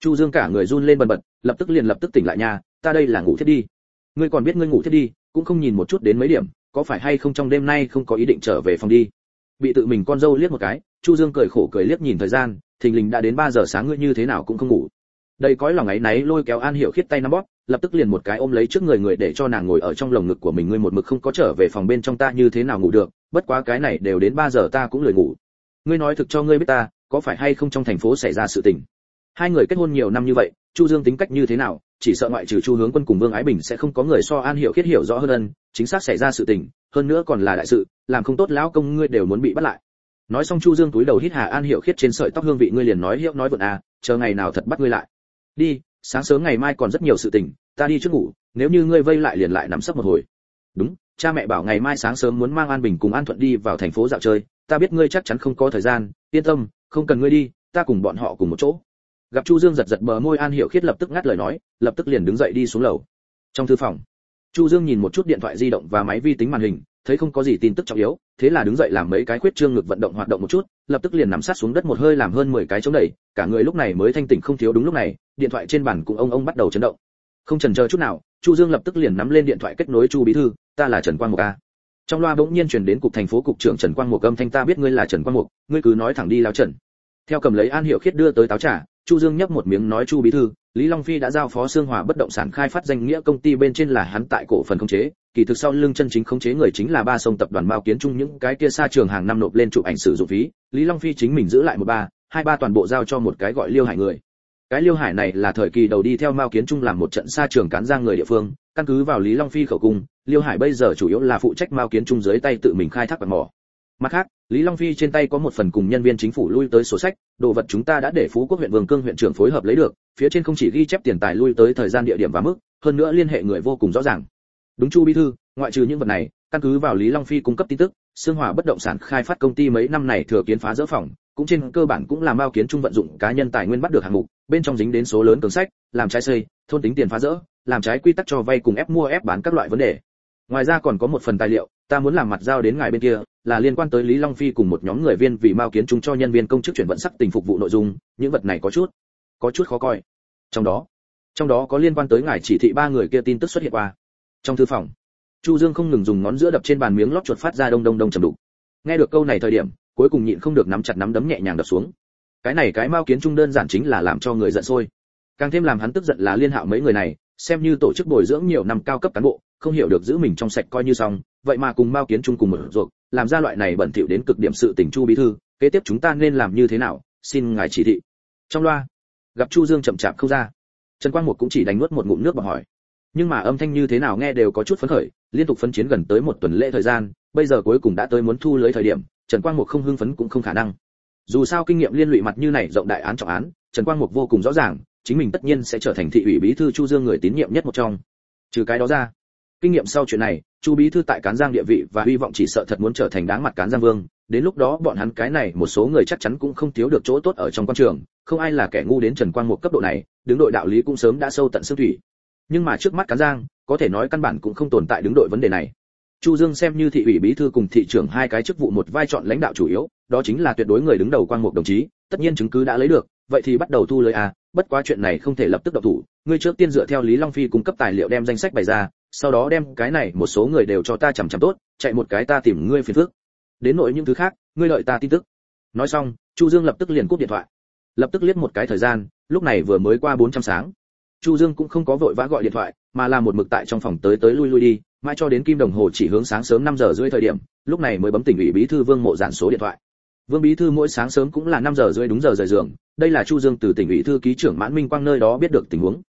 Chu dương cả người run lên bần bật, lập tức liền lập tức tỉnh lại nha, ta đây là ngủ thiết đi. Ngươi còn biết ngươi ngủ thiết đi, cũng không nhìn một chút đến mấy điểm, có phải hay không trong đêm nay không có ý định trở về phòng đi? Bị tự mình con dâu liếc một cái, chu dương cười khổ cười liếc nhìn thời gian, thình lình đã đến 3 giờ sáng ngươi như thế nào cũng không ngủ. Đây cõi lòng ấy náy lôi kéo an hiểu khiết tay nắm bóp lập tức liền một cái ôm lấy trước người người để cho nàng ngồi ở trong lồng ngực của mình. Ngươi một mực không có trở về phòng bên trong ta như thế nào ngủ được? Bất quá cái này đều đến ba giờ ta cũng lười ngủ. Ngươi nói thực cho ngươi biết ta, có phải hay không trong thành phố xảy ra sự tình? Hai người kết hôn nhiều năm như vậy, chu dương tính cách như thế nào? Chỉ sợ ngoại trừ chu hướng quân cùng vương ái bình sẽ không có người so an hiểu khiết hiểu rõ hơn ân, chính xác xảy ra sự tình, hơn nữa còn là đại sự, làm không tốt lão công ngươi đều muốn bị bắt lại. Nói xong chu dương túi đầu hít hà an hiểu khiết trên sợi tóc hương vị, ngươi liền nói hiệu nói vượn à chờ ngày nào thật bắt ngươi lại. Đi sáng sớm ngày mai còn rất nhiều sự tình, ta đi trước ngủ, nếu như ngươi vây lại liền lại nắm sấp một hồi. Đúng, cha mẹ bảo ngày mai sáng sớm muốn mang an bình cùng an thuận đi vào thành phố dạo chơi, ta biết ngươi chắc chắn không có thời gian, yên tâm, không cần ngươi đi, ta cùng bọn họ cùng một chỗ. Gặp chu dương giật giật bờ môi an hiểu khiết lập tức ngắt lời nói, lập tức liền đứng dậy đi xuống lầu. Trong thư phòng, chu dương nhìn một chút điện thoại di động và máy vi tính màn hình, thấy không có gì tin tức trọng yếu, thế là đứng dậy làm mấy cái khuyết trương ngực vận động hoạt động một chút, lập tức liền nằm sát xuống đất một hơi làm hơn 10 cái chống đẩy, cả người lúc này mới thanh tỉnh không thiếu đúng lúc này điện thoại trên bàn cùng ông ông bắt đầu chấn động. Không chần chờ chút nào, chu dương lập tức liền nắm lên điện thoại kết nối chu bí thư, ta là trần quang mục a trong loa bỗng nhiên truyền đến cục thành phố cục trưởng trần quang mục âm thanh, ta biết ngươi là trần quang mục, ngươi cứ nói thẳng đi lao trần. Theo cầm lấy an hiệu khiết đưa tới táo trà, chu dương nhấp một miếng nói chu bí thư, lý long phi đã giao phó xương hòa bất động sản khai phát danh nghĩa công ty bên trên là hắn tại cổ phần khống chế, kỳ thực sau lưng chân chính khống chế người chính là ba sông tập đoàn mao kiến chung những cái kia xa trường hàng năm nộp lên chụp ảnh sử dụng phí, lý long phi chính mình giữ lại một ba, hai ba toàn bộ giao cho một cái gọi liêu hải người cái liêu hải này là thời kỳ đầu đi theo mao kiến trung làm một trận xa trường cán giang người địa phương, căn cứ vào lý long phi khẩu cung, liêu hải bây giờ chủ yếu là phụ trách mao kiến trung dưới tay tự mình khai thác bạc mỏ. Mặt khác, lý long phi trên tay có một phần cùng nhân viên chính phủ lui tới sổ sách, đồ vật chúng ta đã để phú quốc huyện vương cương huyện trưởng phối hợp lấy được, phía trên không chỉ ghi chép tiền tài lui tới thời gian địa điểm và mức, hơn nữa liên hệ người vô cùng rõ ràng. Đúng chu bí thư, ngoại trừ những vật này, căn cứ vào lý long phi cung cấp tin tức xương hỏa bất động sản khai phát công ty mấy năm này thừa kiến phá dỡ phòng, cũng trên cơ bản cũng là mao kiến trung vận dụng cá nhân tài nguyên bắt được hạng mục bên trong dính đến số lớn cường sách, làm trái xây, thôn tính tiền phá rỡ, làm trái quy tắc cho vay cùng ép mua ép bán các loại vấn đề. Ngoài ra còn có một phần tài liệu, ta muốn làm mặt giao đến ngài bên kia, là liên quan tới lý long phi cùng một nhóm người viên vì mao kiến trung cho nhân viên công chức chuyển vận sắc tình phục vụ nội dung, những vật này có chút có chút khó coi. Trong đó trong đó có liên quan tới ngài chỉ thị ba người kia tin tức xuất hiện qua. Trong thư phòng, chu dương không ngừng dùng ngón giữa đập trên bàn miếng lót chuột phát ra đông đông đông trầm đục. Nghe được câu này thời điểm, cuối cùng nhịn không được nắm chặt nắm đấm nhẹ nhàng đập xuống cái này cái mao kiến trung đơn giản chính là làm cho người giận sôi. Càng thêm làm hắn tức giận là liên hạo mấy người này, xem như tổ chức bồi dưỡng nhiều năm cao cấp cán bộ, không hiểu được giữ mình trong sạch coi như xong, vậy mà cùng mao kiến trung cùng một ruột, làm ra loại này bẩn thỉu đến cực điểm sự tình chu bí thư, kế tiếp chúng ta nên làm như thế nào? Xin ngài chỉ thị. Trong loa, gặp chu dương chậm chạp không ra. Trần quang mục cũng chỉ đánh nuốt một ngụm nước và hỏi. Nhưng mà âm thanh như thế nào nghe đều có chút phấn khởi, liên tục phân chiến gần tới một tuần lễ thời gian, bây giờ cuối cùng đã tới muốn thu lưới thời điểm, trần quang mục không hưng phấn cũng không khả năng dù sao kinh nghiệm liên lụy mặt như này rộng đại án trọng án, trần quang mục vô cùng rõ ràng, chính mình tất nhiên sẽ trở thành thị ủy bí thư chu dương người tín nhiệm nhất một trong. Trừ cái đó ra, kinh nghiệm sau chuyện này, chu bí thư tại cán giang địa vị và hy vọng chỉ sợ thật muốn trở thành đáng mặt cán giang vương. Đến lúc đó bọn hắn cái này một số người chắc chắn cũng không thiếu được chỗ tốt ở trong quan trường, không ai là kẻ ngu đến trần quang một cấp độ này, đứng đội đạo lý cũng sớm đã sâu tận xương thủy. Nhưng mà trước mắt cán giang, có thể nói căn bản cũng không tồn tại đứng đội vấn đề này chu dương xem như thị ủy bí thư cùng thị trưởng hai cái chức vụ một vai chọn lãnh đạo chủ yếu, đó chính là tuyệt đối người đứng đầu quan mục đồng chí, tất nhiên chứng cứ đã lấy được, vậy thì bắt đầu thu lời à? bất quá chuyện này không thể lập tức độc thủ, ngươi trước tiên dựa theo lý long phi cung cấp tài liệu đem danh sách bày ra, sau đó đem cái này một số người đều cho ta chằm chằm tốt, chạy một cái ta tìm ngươi phiền phức. Đến nội những thứ khác, ngươi đợi ta tin tức. Nói xong, chu dương lập tức liền cúp điện thoại. Lập tức liếc một cái thời gian, lúc này vừa mới qua 400 sáng chu dương cũng không có vội vã gọi điện thoại, mà là một mực tại trong phòng tới tới lui lui đi, mãi cho đến kim đồng hồ chỉ hướng sáng sớm 5 giờ rưỡi thời điểm, lúc này mới bấm tỉnh ủy bí thư vương mộ giản số điện thoại. Vương bí thư mỗi sáng sớm cũng là 5 giờ rưỡi đúng giờ rời giường, đây là chu dương từ tỉnh ủy thư ký trưởng mãn minh quang nơi đó biết được tình huống.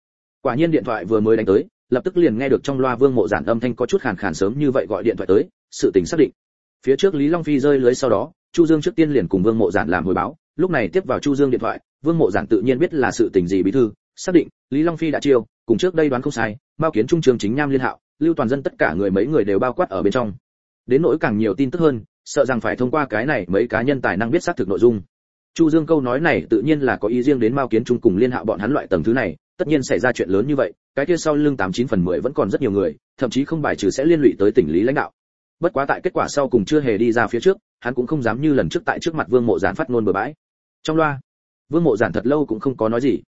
Quả nhiên điện thoại vừa mới đánh tới, lập tức liền nghe được trong loa vương mộ giản âm thanh có chút khàn khàn sớm như vậy gọi điện thoại tới, sự tình xác định. Phía trước lý long phi rơi lưới sau đó, chu dương trước tiên liền cùng vương mộ giản làm hồi báo, lúc này tiếp vào chu dương điện thoại, vương mộ giản tự nhiên biết là sự tình gì bí thư xác định, lý long phi đã chiêu, cùng trước đây đoán không sai, mao kiến trung, trường chính nham liên hạo, lưu toàn dân tất cả người mấy người đều bao quát ở bên trong. Đến nỗi càng nhiều tin tức hơn, sợ rằng phải thông qua cái này mấy cá nhân tài năng biết xác thực nội dung. Chu dương câu nói này tự nhiên là có ý riêng đến mao kiến trung cùng liên hạo bọn hắn loại tầng thứ này, tất nhiên xảy ra chuyện lớn như vậy, cái kia sau lưng tám chín phần mười vẫn còn rất nhiều người, thậm chí không bài trừ sẽ liên lụy tới tỉnh lý lãnh đạo. Bất quá tại kết quả sau cùng chưa hề đi ra phía trước, hắn cũng không dám như lần trước tại trước mặt vương mộ giản phát ngôn bừa bãi. Trong loa, vương mộ giản thật lâu cũng không có nói gì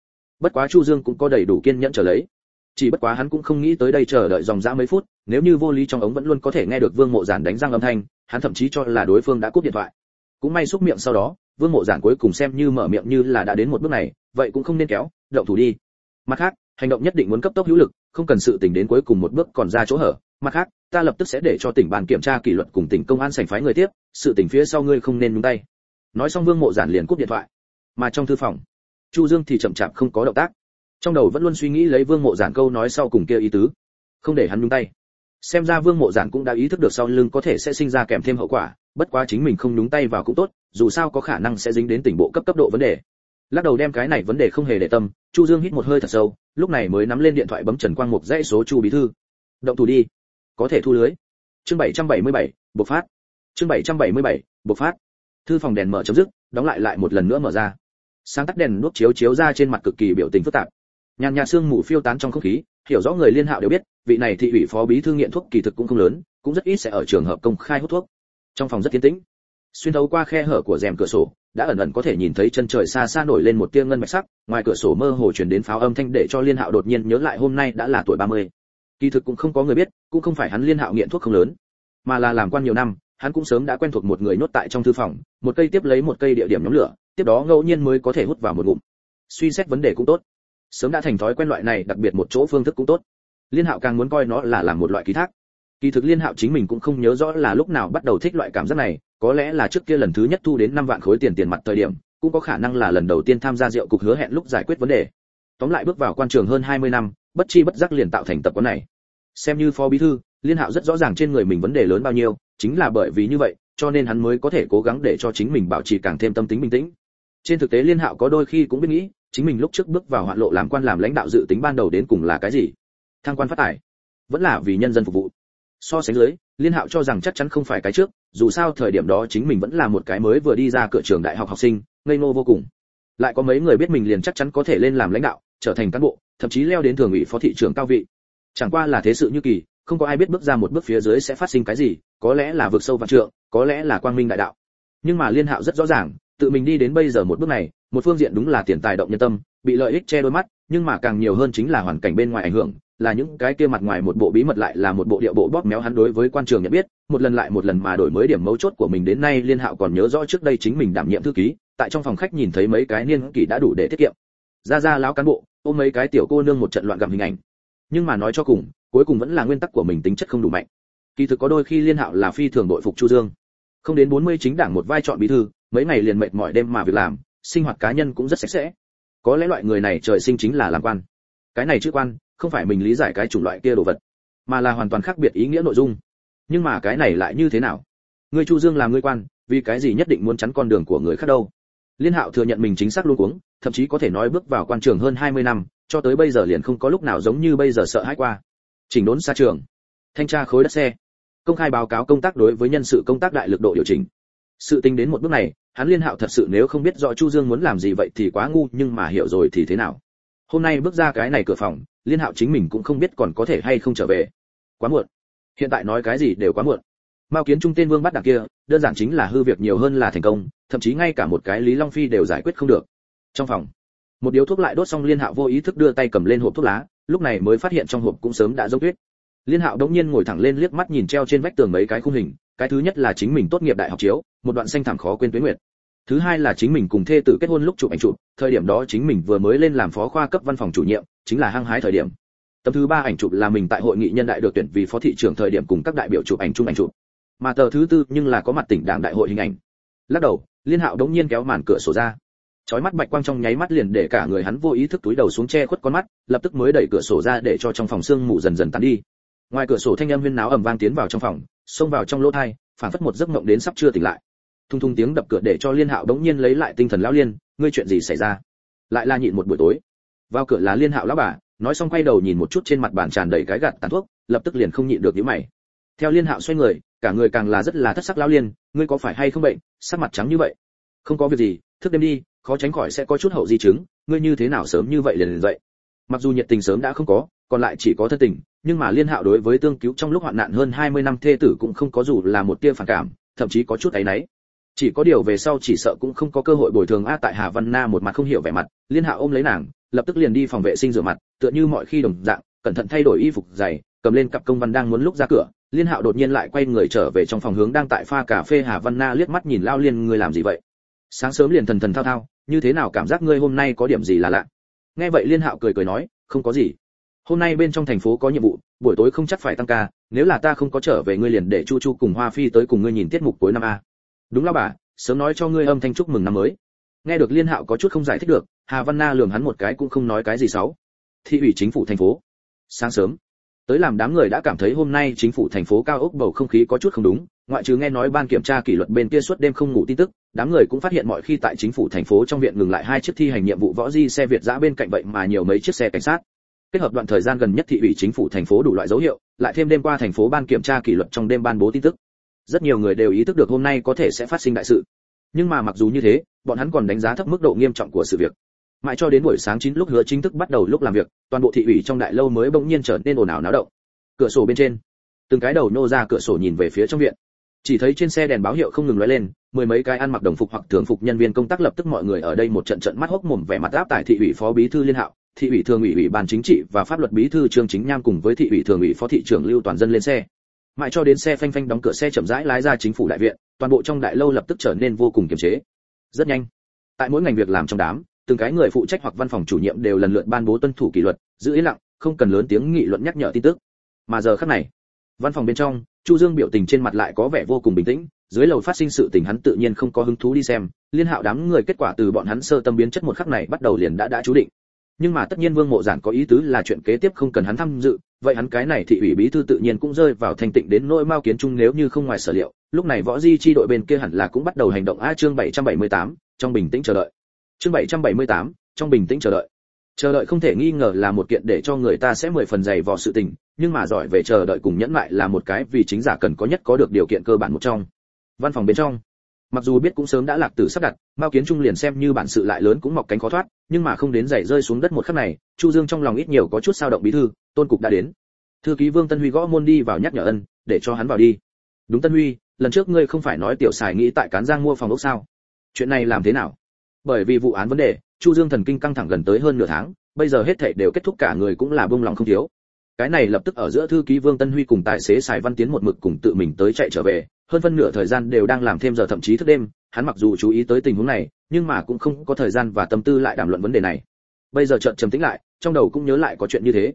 bất quá chu dương cũng có đầy đủ kiên nhẫn trở lấy. Chỉ bất quá hắn cũng không nghĩ tới đây chờ đợi dòng dã mấy phút, nếu như vô lý trong ống vẫn luôn có thể nghe được vương mộ giản đánh răng âm thanh, hắn thậm chí cho là đối phương đã cúp điện thoại. Cũng may xúc miệng sau đó, vương mộ giản cuối cùng xem như mở miệng như là đã đến một bước này, vậy cũng không nên kéo, động thủ đi. Mặt khác, hành động nhất định muốn cấp tốc hữu lực, không cần sự tỉnh đến cuối cùng một bước còn ra chỗ hở. Mặt khác, ta lập tức sẽ để cho tỉnh bàn kiểm tra kỷ luật cùng tỉnh công an sành phái người tiếp, sự tỉnh phía sau ngươi không nên nhúng tay. Nói xong vương mộ giản liền cúp điện thoại. Mà trong thư phòng chu dương thì chậm chạp không có động tác. Trong đầu vẫn luôn suy nghĩ lấy vương mộ giản câu nói sau cùng kia ý tứ. Không để hắn nhúng tay. Xem ra vương mộ giản cũng đã ý thức được sau lưng có thể sẽ sinh ra kèm thêm hậu quả bất quá chính mình không nhúng tay vào cũng tốt dù sao có khả năng sẽ dính đến tỉnh bộ cấp cấp độ vấn đề. Lắc đầu đem cái này vấn đề không hề để tâm chu dương hít một hơi thật sâu lúc này mới nắm lên điện thoại bấm trần quang mục dãy số chu bí thư. Động thủ đi. Có thể thu lưới. Chương 777, bộc phát. Chương 777, bộc phát. Thư phòng đèn mở chấm dứt đóng lại lại một lần nữa mở ra sáng tắt đèn nuốt chiếu chiếu ra trên mặt cực kỳ biểu tình phức tạp. Nhàn nhạt sương mù phiêu tán trong không khí, hiểu rõ người liên hạo đều biết, vị này thị ủy phó bí thư nghiện thuốc kỳ thực cũng không lớn, cũng rất ít sẽ ở trường hợp công khai hút thuốc. Trong phòng rất tiến tĩnh. Xuyên thấu qua khe hở của rèm cửa sổ, đã ẩn ẩn có thể nhìn thấy chân trời xa xa nổi lên một tia ngân bạch sắc, ngoài cửa sổ mơ hồ truyền đến pháo âm thanh để cho liên hạo đột nhiên nhớ lại hôm nay đã là tuổi 30. kỳ thực cũng không có người biết, cũng không phải hắn liên hạo nghiện thuốc không lớn, mà là làm quan nhiều năm, hắn cũng sớm đã quen thuộc một người nhốt tại trong thư phòng, một cây tiếp lấy một cây địa điểm nhóm lửa tiếp đó ngẫu nhiên mới có thể hút vào một ngụm. Suy xét vấn đề cũng tốt. Sớm đã thành thói quen loại này, đặc biệt một chỗ phương thức cũng tốt. Liên hạo càng muốn coi nó là làm một loại ký thác. Kỳ thực liên hạo chính mình cũng không nhớ rõ là lúc nào bắt đầu thích loại cảm giác này, có lẽ là trước kia lần thứ nhất thu đến 5 vạn khối tiền tiền mặt thời điểm, cũng có khả năng là lần đầu tiên tham gia rượu cục hứa hẹn lúc giải quyết vấn đề. Tóm lại bước vào quan trường hơn 20 năm, bất chi bất giác liền tạo thành tập quán này. Xem như phó bí thư, liên hạo rất rõ ràng trên người mình vấn đề lớn bao nhiêu, chính là bởi vì như vậy cho nên hắn mới có thể cố gắng để cho chính mình bảo trì càng thêm tâm tính bình tĩnh. Trên thực tế liên hạo có đôi khi cũng biết nghĩ, chính mình lúc trước bước vào hoạn lộ làm quan làm lãnh đạo dự tính ban đầu đến cùng là cái gì. Thăng quan phát tài, vẫn là vì nhân dân phục vụ. So sánh dưới, liên hạo cho rằng chắc chắn không phải cái trước, dù sao thời điểm đó chính mình vẫn là một cái mới vừa đi ra cửa trường đại học học sinh, ngây ngô vô cùng. Lại có mấy người biết mình liền chắc chắn có thể lên làm lãnh đạo, trở thành cán bộ, thậm chí leo đến thường ủy phó thị trưởng cao vị. Chẳng qua là thế sự như kỳ không có ai biết bước ra một bước phía dưới sẽ phát sinh cái gì, có lẽ là vượt sâu vạn trượng, có lẽ là quang minh đại đạo. Nhưng mà liên hạo rất rõ ràng, tự mình đi đến bây giờ một bước này, một phương diện đúng là tiền tài động nhân tâm, bị lợi ích che đôi mắt, nhưng mà càng nhiều hơn chính là hoàn cảnh bên ngoài ảnh hưởng, là những cái kia mặt ngoài một bộ bí mật lại là một bộ địa bộ bóp méo hắn đối với quan trường nhận biết, một lần lại một lần mà đổi mới điểm mấu chốt của mình đến nay liên hạo còn nhớ rõ trước đây chính mình đảm nhiệm thư ký, tại trong phòng khách nhìn thấy mấy cái niên kỷ đã đủ để tiết kiệm. Ra ra lão cán bộ, ôm mấy cái tiểu cô nương một trận loạn gặm hình ảnh. Nhưng mà nói cho cùng cuối cùng vẫn là nguyên tắc của mình tính chất không đủ mạnh. Kỳ thực có đôi khi liên hạo là phi thường đội phục chu dương. Không đến 40 chính đảng một vai chọn bí thư, mấy ngày liền mệt mỏi đêm mà việc làm, sinh hoạt cá nhân cũng rất sạch sẽ. Có lẽ loại người này trời sinh chính là làm quan. Cái này chữ quan, không phải mình lý giải cái chủng loại kia đồ vật, mà là hoàn toàn khác biệt ý nghĩa nội dung. Nhưng mà cái này lại như thế nào? Ngươi chu dương là ngươi quan, vì cái gì nhất định muốn chắn con đường của người khác đâu? Liên hạo thừa nhận mình chính xác luôn cuống, thậm chí có thể nói bước vào quan trường hơn 20 năm, cho tới bây giờ liền không có lúc nào giống như bây giờ sợ hãi qua chỉnh đốn xa trường. Thanh tra khối đất xe. Công khai báo cáo công tác đối với nhân sự công tác đại lực độ điều chỉnh. Sự tính đến một bước này, hắn liên hạo thật sự nếu không biết rõ chu dương muốn làm gì vậy thì quá ngu, nhưng mà hiểu rồi thì thế nào. Hôm nay bước ra cái này cửa phòng, liên hạo chính mình cũng không biết còn có thể hay không trở về. Quá muộn. Hiện tại nói cái gì đều quá muộn. Mao kiến trung tên vương bắt đằng kia, đơn giản chính là hư việc nhiều hơn là thành công, thậm chí ngay cả một cái lý long phi đều giải quyết không được. Trong phòng, một điếu thuốc lại đốt xong liên hạo vô ý thức đưa tay cầm lên hộp thuốc lá lúc này mới phát hiện trong hộp cũng sớm đã giống tuyết. Liên hạo đống nhiên ngồi thẳng lên liếc mắt nhìn treo trên vách tường mấy cái khung hình, cái thứ nhất là chính mình tốt nghiệp đại học chiếu, một đoạn xanh thảm khó quên tuyến nguyệt. Thứ hai là chính mình cùng thê tử kết hôn lúc chụp ảnh chụp, thời điểm đó chính mình vừa mới lên làm phó khoa cấp văn phòng chủ nhiệm, chính là hăng hái thời điểm. Tấm thứ ba ảnh chụp là mình tại hội nghị nhân đại được tuyển vì phó thị trưởng thời điểm cùng các đại biểu chụp ảnh chung ảnh chụp. Mà tờ thứ tư nhưng là có mặt tỉnh đảng đại hội hình ảnh. Lắc đầu, liên hạo đống nhiên kéo màn cửa sổ ra chói mắt bạch quang trong nháy mắt liền để cả người hắn vô ý thức túi đầu xuống che khuất con mắt, lập tức mới đẩy cửa sổ ra để cho trong phòng sương mù dần dần tan đi. Ngoài cửa sổ thanh âm huyên náo ầm vang tiến vào trong phòng, xông vào trong lỗ thai phản phất một giấc mộng đến sắp chưa tỉnh lại. Thung thung tiếng đập cửa để cho liên hạo đống nhiên lấy lại tinh thần lão liên, ngươi chuyện gì xảy ra? Lại la nhịn một buổi tối. Vào cửa là liên hạo lão bà, nói xong quay đầu nhìn một chút trên mặt bàn tràn đầy cái gạt tàn thuốc, lập tức liền không nhịn được nhíu mày. Theo liên hạo xoay người, cả người càng là rất là thất sắc lão liên, ngươi có phải hay không bệnh? Sắc mặt trắng như vậy. Không có việc gì, thức đêm đi khó tránh khỏi sẽ có chút hậu di chứng, ngươi như thế nào sớm như vậy liền liền dậy? Mặc dù nhiệt tình sớm đã không có, còn lại chỉ có thân tình, nhưng mà liên hạo đối với tương cứu trong lúc hoạn nạn hơn 20 năm thê tử cũng không có dù là một tia phản cảm, thậm chí có chút áy náy. Chỉ có điều về sau chỉ sợ cũng không có cơ hội bồi thường a tại hà văn na một mặt không hiểu vẻ mặt, liên hạo ôm lấy nàng, lập tức liền đi phòng vệ sinh rửa mặt, tựa như mọi khi đồng dạng, cẩn thận thay đổi y phục dày cầm lên cặp công văn đang muốn lúc ra cửa, liên hạo đột nhiên lại quay người trở về trong phòng hướng đang tại pha cà phê hà văn na liếc mắt nhìn lao liên người làm gì vậy? Sáng sớm liền thần thần thao thao, như thế nào cảm giác ngươi hôm nay có điểm gì là lạ? Nghe vậy liên hạo cười cười nói, không có gì. Hôm nay bên trong thành phố có nhiệm vụ, buổi tối không chắc phải tăng ca, nếu là ta không có trở về ngươi liền để chu chu cùng hoa phi tới cùng ngươi nhìn tiết mục cuối năm a. Đúng là bà, sớm nói cho ngươi âm thanh chúc mừng năm mới. Nghe được liên hạo có chút không giải thích được, hà văn na lườm hắn một cái cũng không nói cái gì xấu. Thị ủy chính phủ thành phố. Sáng sớm, tới làm đám người đã cảm thấy hôm nay chính phủ thành phố cao ốc bầu không khí có chút không đúng, ngoại trừ nghe nói ban kiểm tra kỷ luật bên kia suốt đêm không ngủ tin tức đám người cũng phát hiện mọi khi tại chính phủ thành phố trong viện ngừng lại hai chiếc thi hành nhiệm vụ võ di xe việt giã bên cạnh vậy mà nhiều mấy chiếc xe cảnh sát. Kết hợp đoạn thời gian gần nhất thị ủy chính phủ thành phố đủ loại dấu hiệu, lại thêm đêm qua thành phố ban kiểm tra kỷ luật trong đêm ban bố tin tức. Rất nhiều người đều ý thức được hôm nay có thể sẽ phát sinh đại sự. Nhưng mà mặc dù như thế, bọn hắn còn đánh giá thấp mức độ nghiêm trọng của sự việc. Mãi cho đến buổi sáng chín lúc hứa chính thức bắt đầu lúc làm việc, toàn bộ thị ủy trong đại lâu mới bỗng nhiên trở nên ồn ào náo động. Cửa sổ bên trên, từng cái đầu nô ra cửa sổ nhìn về phía trong viện. Chỉ thấy trên xe đèn báo hiệu không ngừng lóe lên mười mấy cái ăn mặc đồng phục hoặc thường phục nhân viên công tác lập tức mọi người ở đây một trận trận mắt hốc mồm vẻ mặt áp tại thị ủy phó bí thư liên hạo, thị ủy thường ủy ủy ban chính trị và pháp luật bí thư trương chính nham cùng với thị ủy thường ủy phó thị trưởng lưu toàn dân lên xe. Mãi cho đến xe phanh phanh đóng cửa xe chậm rãi lái ra chính phủ đại viện, toàn bộ trong đại lâu lập tức trở nên vô cùng kiềm chế. Rất nhanh, tại mỗi ngành việc làm trong đám, từng cái người phụ trách hoặc văn phòng chủ nhiệm đều lần lượt ban bố tuân thủ kỷ luật, giữ yên lặng, không cần lớn tiếng nghị luận nhắc nhở tin tức. Mà giờ khắc này, văn phòng bên trong, chu dương biểu tình trên mặt lại có vẻ vô cùng bình tĩnh dưới lầu phát sinh sự tình hắn tự nhiên không có hứng thú đi xem liên hạo đám người kết quả từ bọn hắn sơ tâm biến chất một khắc này bắt đầu liền đã đã chú định. Nhưng mà tất nhiên vương mộ giản có ý tứ là chuyện kế tiếp không cần hắn tham dự vậy hắn cái này thị ủy bí thư tự nhiên cũng rơi vào thành tịnh đến nỗi mao kiến trung nếu như không ngoài sở liệu lúc này võ di chi đội bên kia hẳn là cũng bắt đầu hành động a chương 778, trong bình tĩnh chờ đợi. Chương 778, trong bình tĩnh chờ đợi. Chờ đợi không thể nghi ngờ là một kiện để cho người ta sẽ mười phần dày vò sự tình nhưng mà giỏi về chờ đợi cùng nhẫn lại là một cái vì chính giả cần có nhất có được điều kiện cơ bản một trong văn phòng bên trong. Mặc dù biết cũng sớm đã lạc tử sắp đặt, mao kiến trung liền xem như bản sự lại lớn cũng mọc cánh khó thoát, nhưng mà không đến giày rơi xuống đất một khắc này, chu dương trong lòng ít nhiều có chút sao động bí thư, tôn cục đã đến. Thư ký vương tân huy gõ môn đi vào nhắc nhở ân, để cho hắn vào đi. Đúng tân huy, lần trước ngươi không phải nói tiểu xài nghĩ tại cán giang mua phòng ốc sao? Chuyện này làm thế nào? Bởi vì vụ án vấn đề, chu dương thần kinh căng thẳng gần tới hơn nửa tháng, bây giờ hết thảy đều kết thúc cả người cũng là buông lòng không thiếu. Cái này lập tức ở giữa thư ký vương tân huy cùng tài xế sài văn tiến một mực cùng tự mình tới chạy trở về hơn phân nửa thời gian đều đang làm thêm giờ thậm chí thức đêm, hắn mặc dù chú ý tới tình huống này, nhưng mà cũng không có thời gian và tâm tư lại đàm luận vấn đề này. Bây giờ chợt trầm tĩnh lại, trong đầu cũng nhớ lại có chuyện như thế.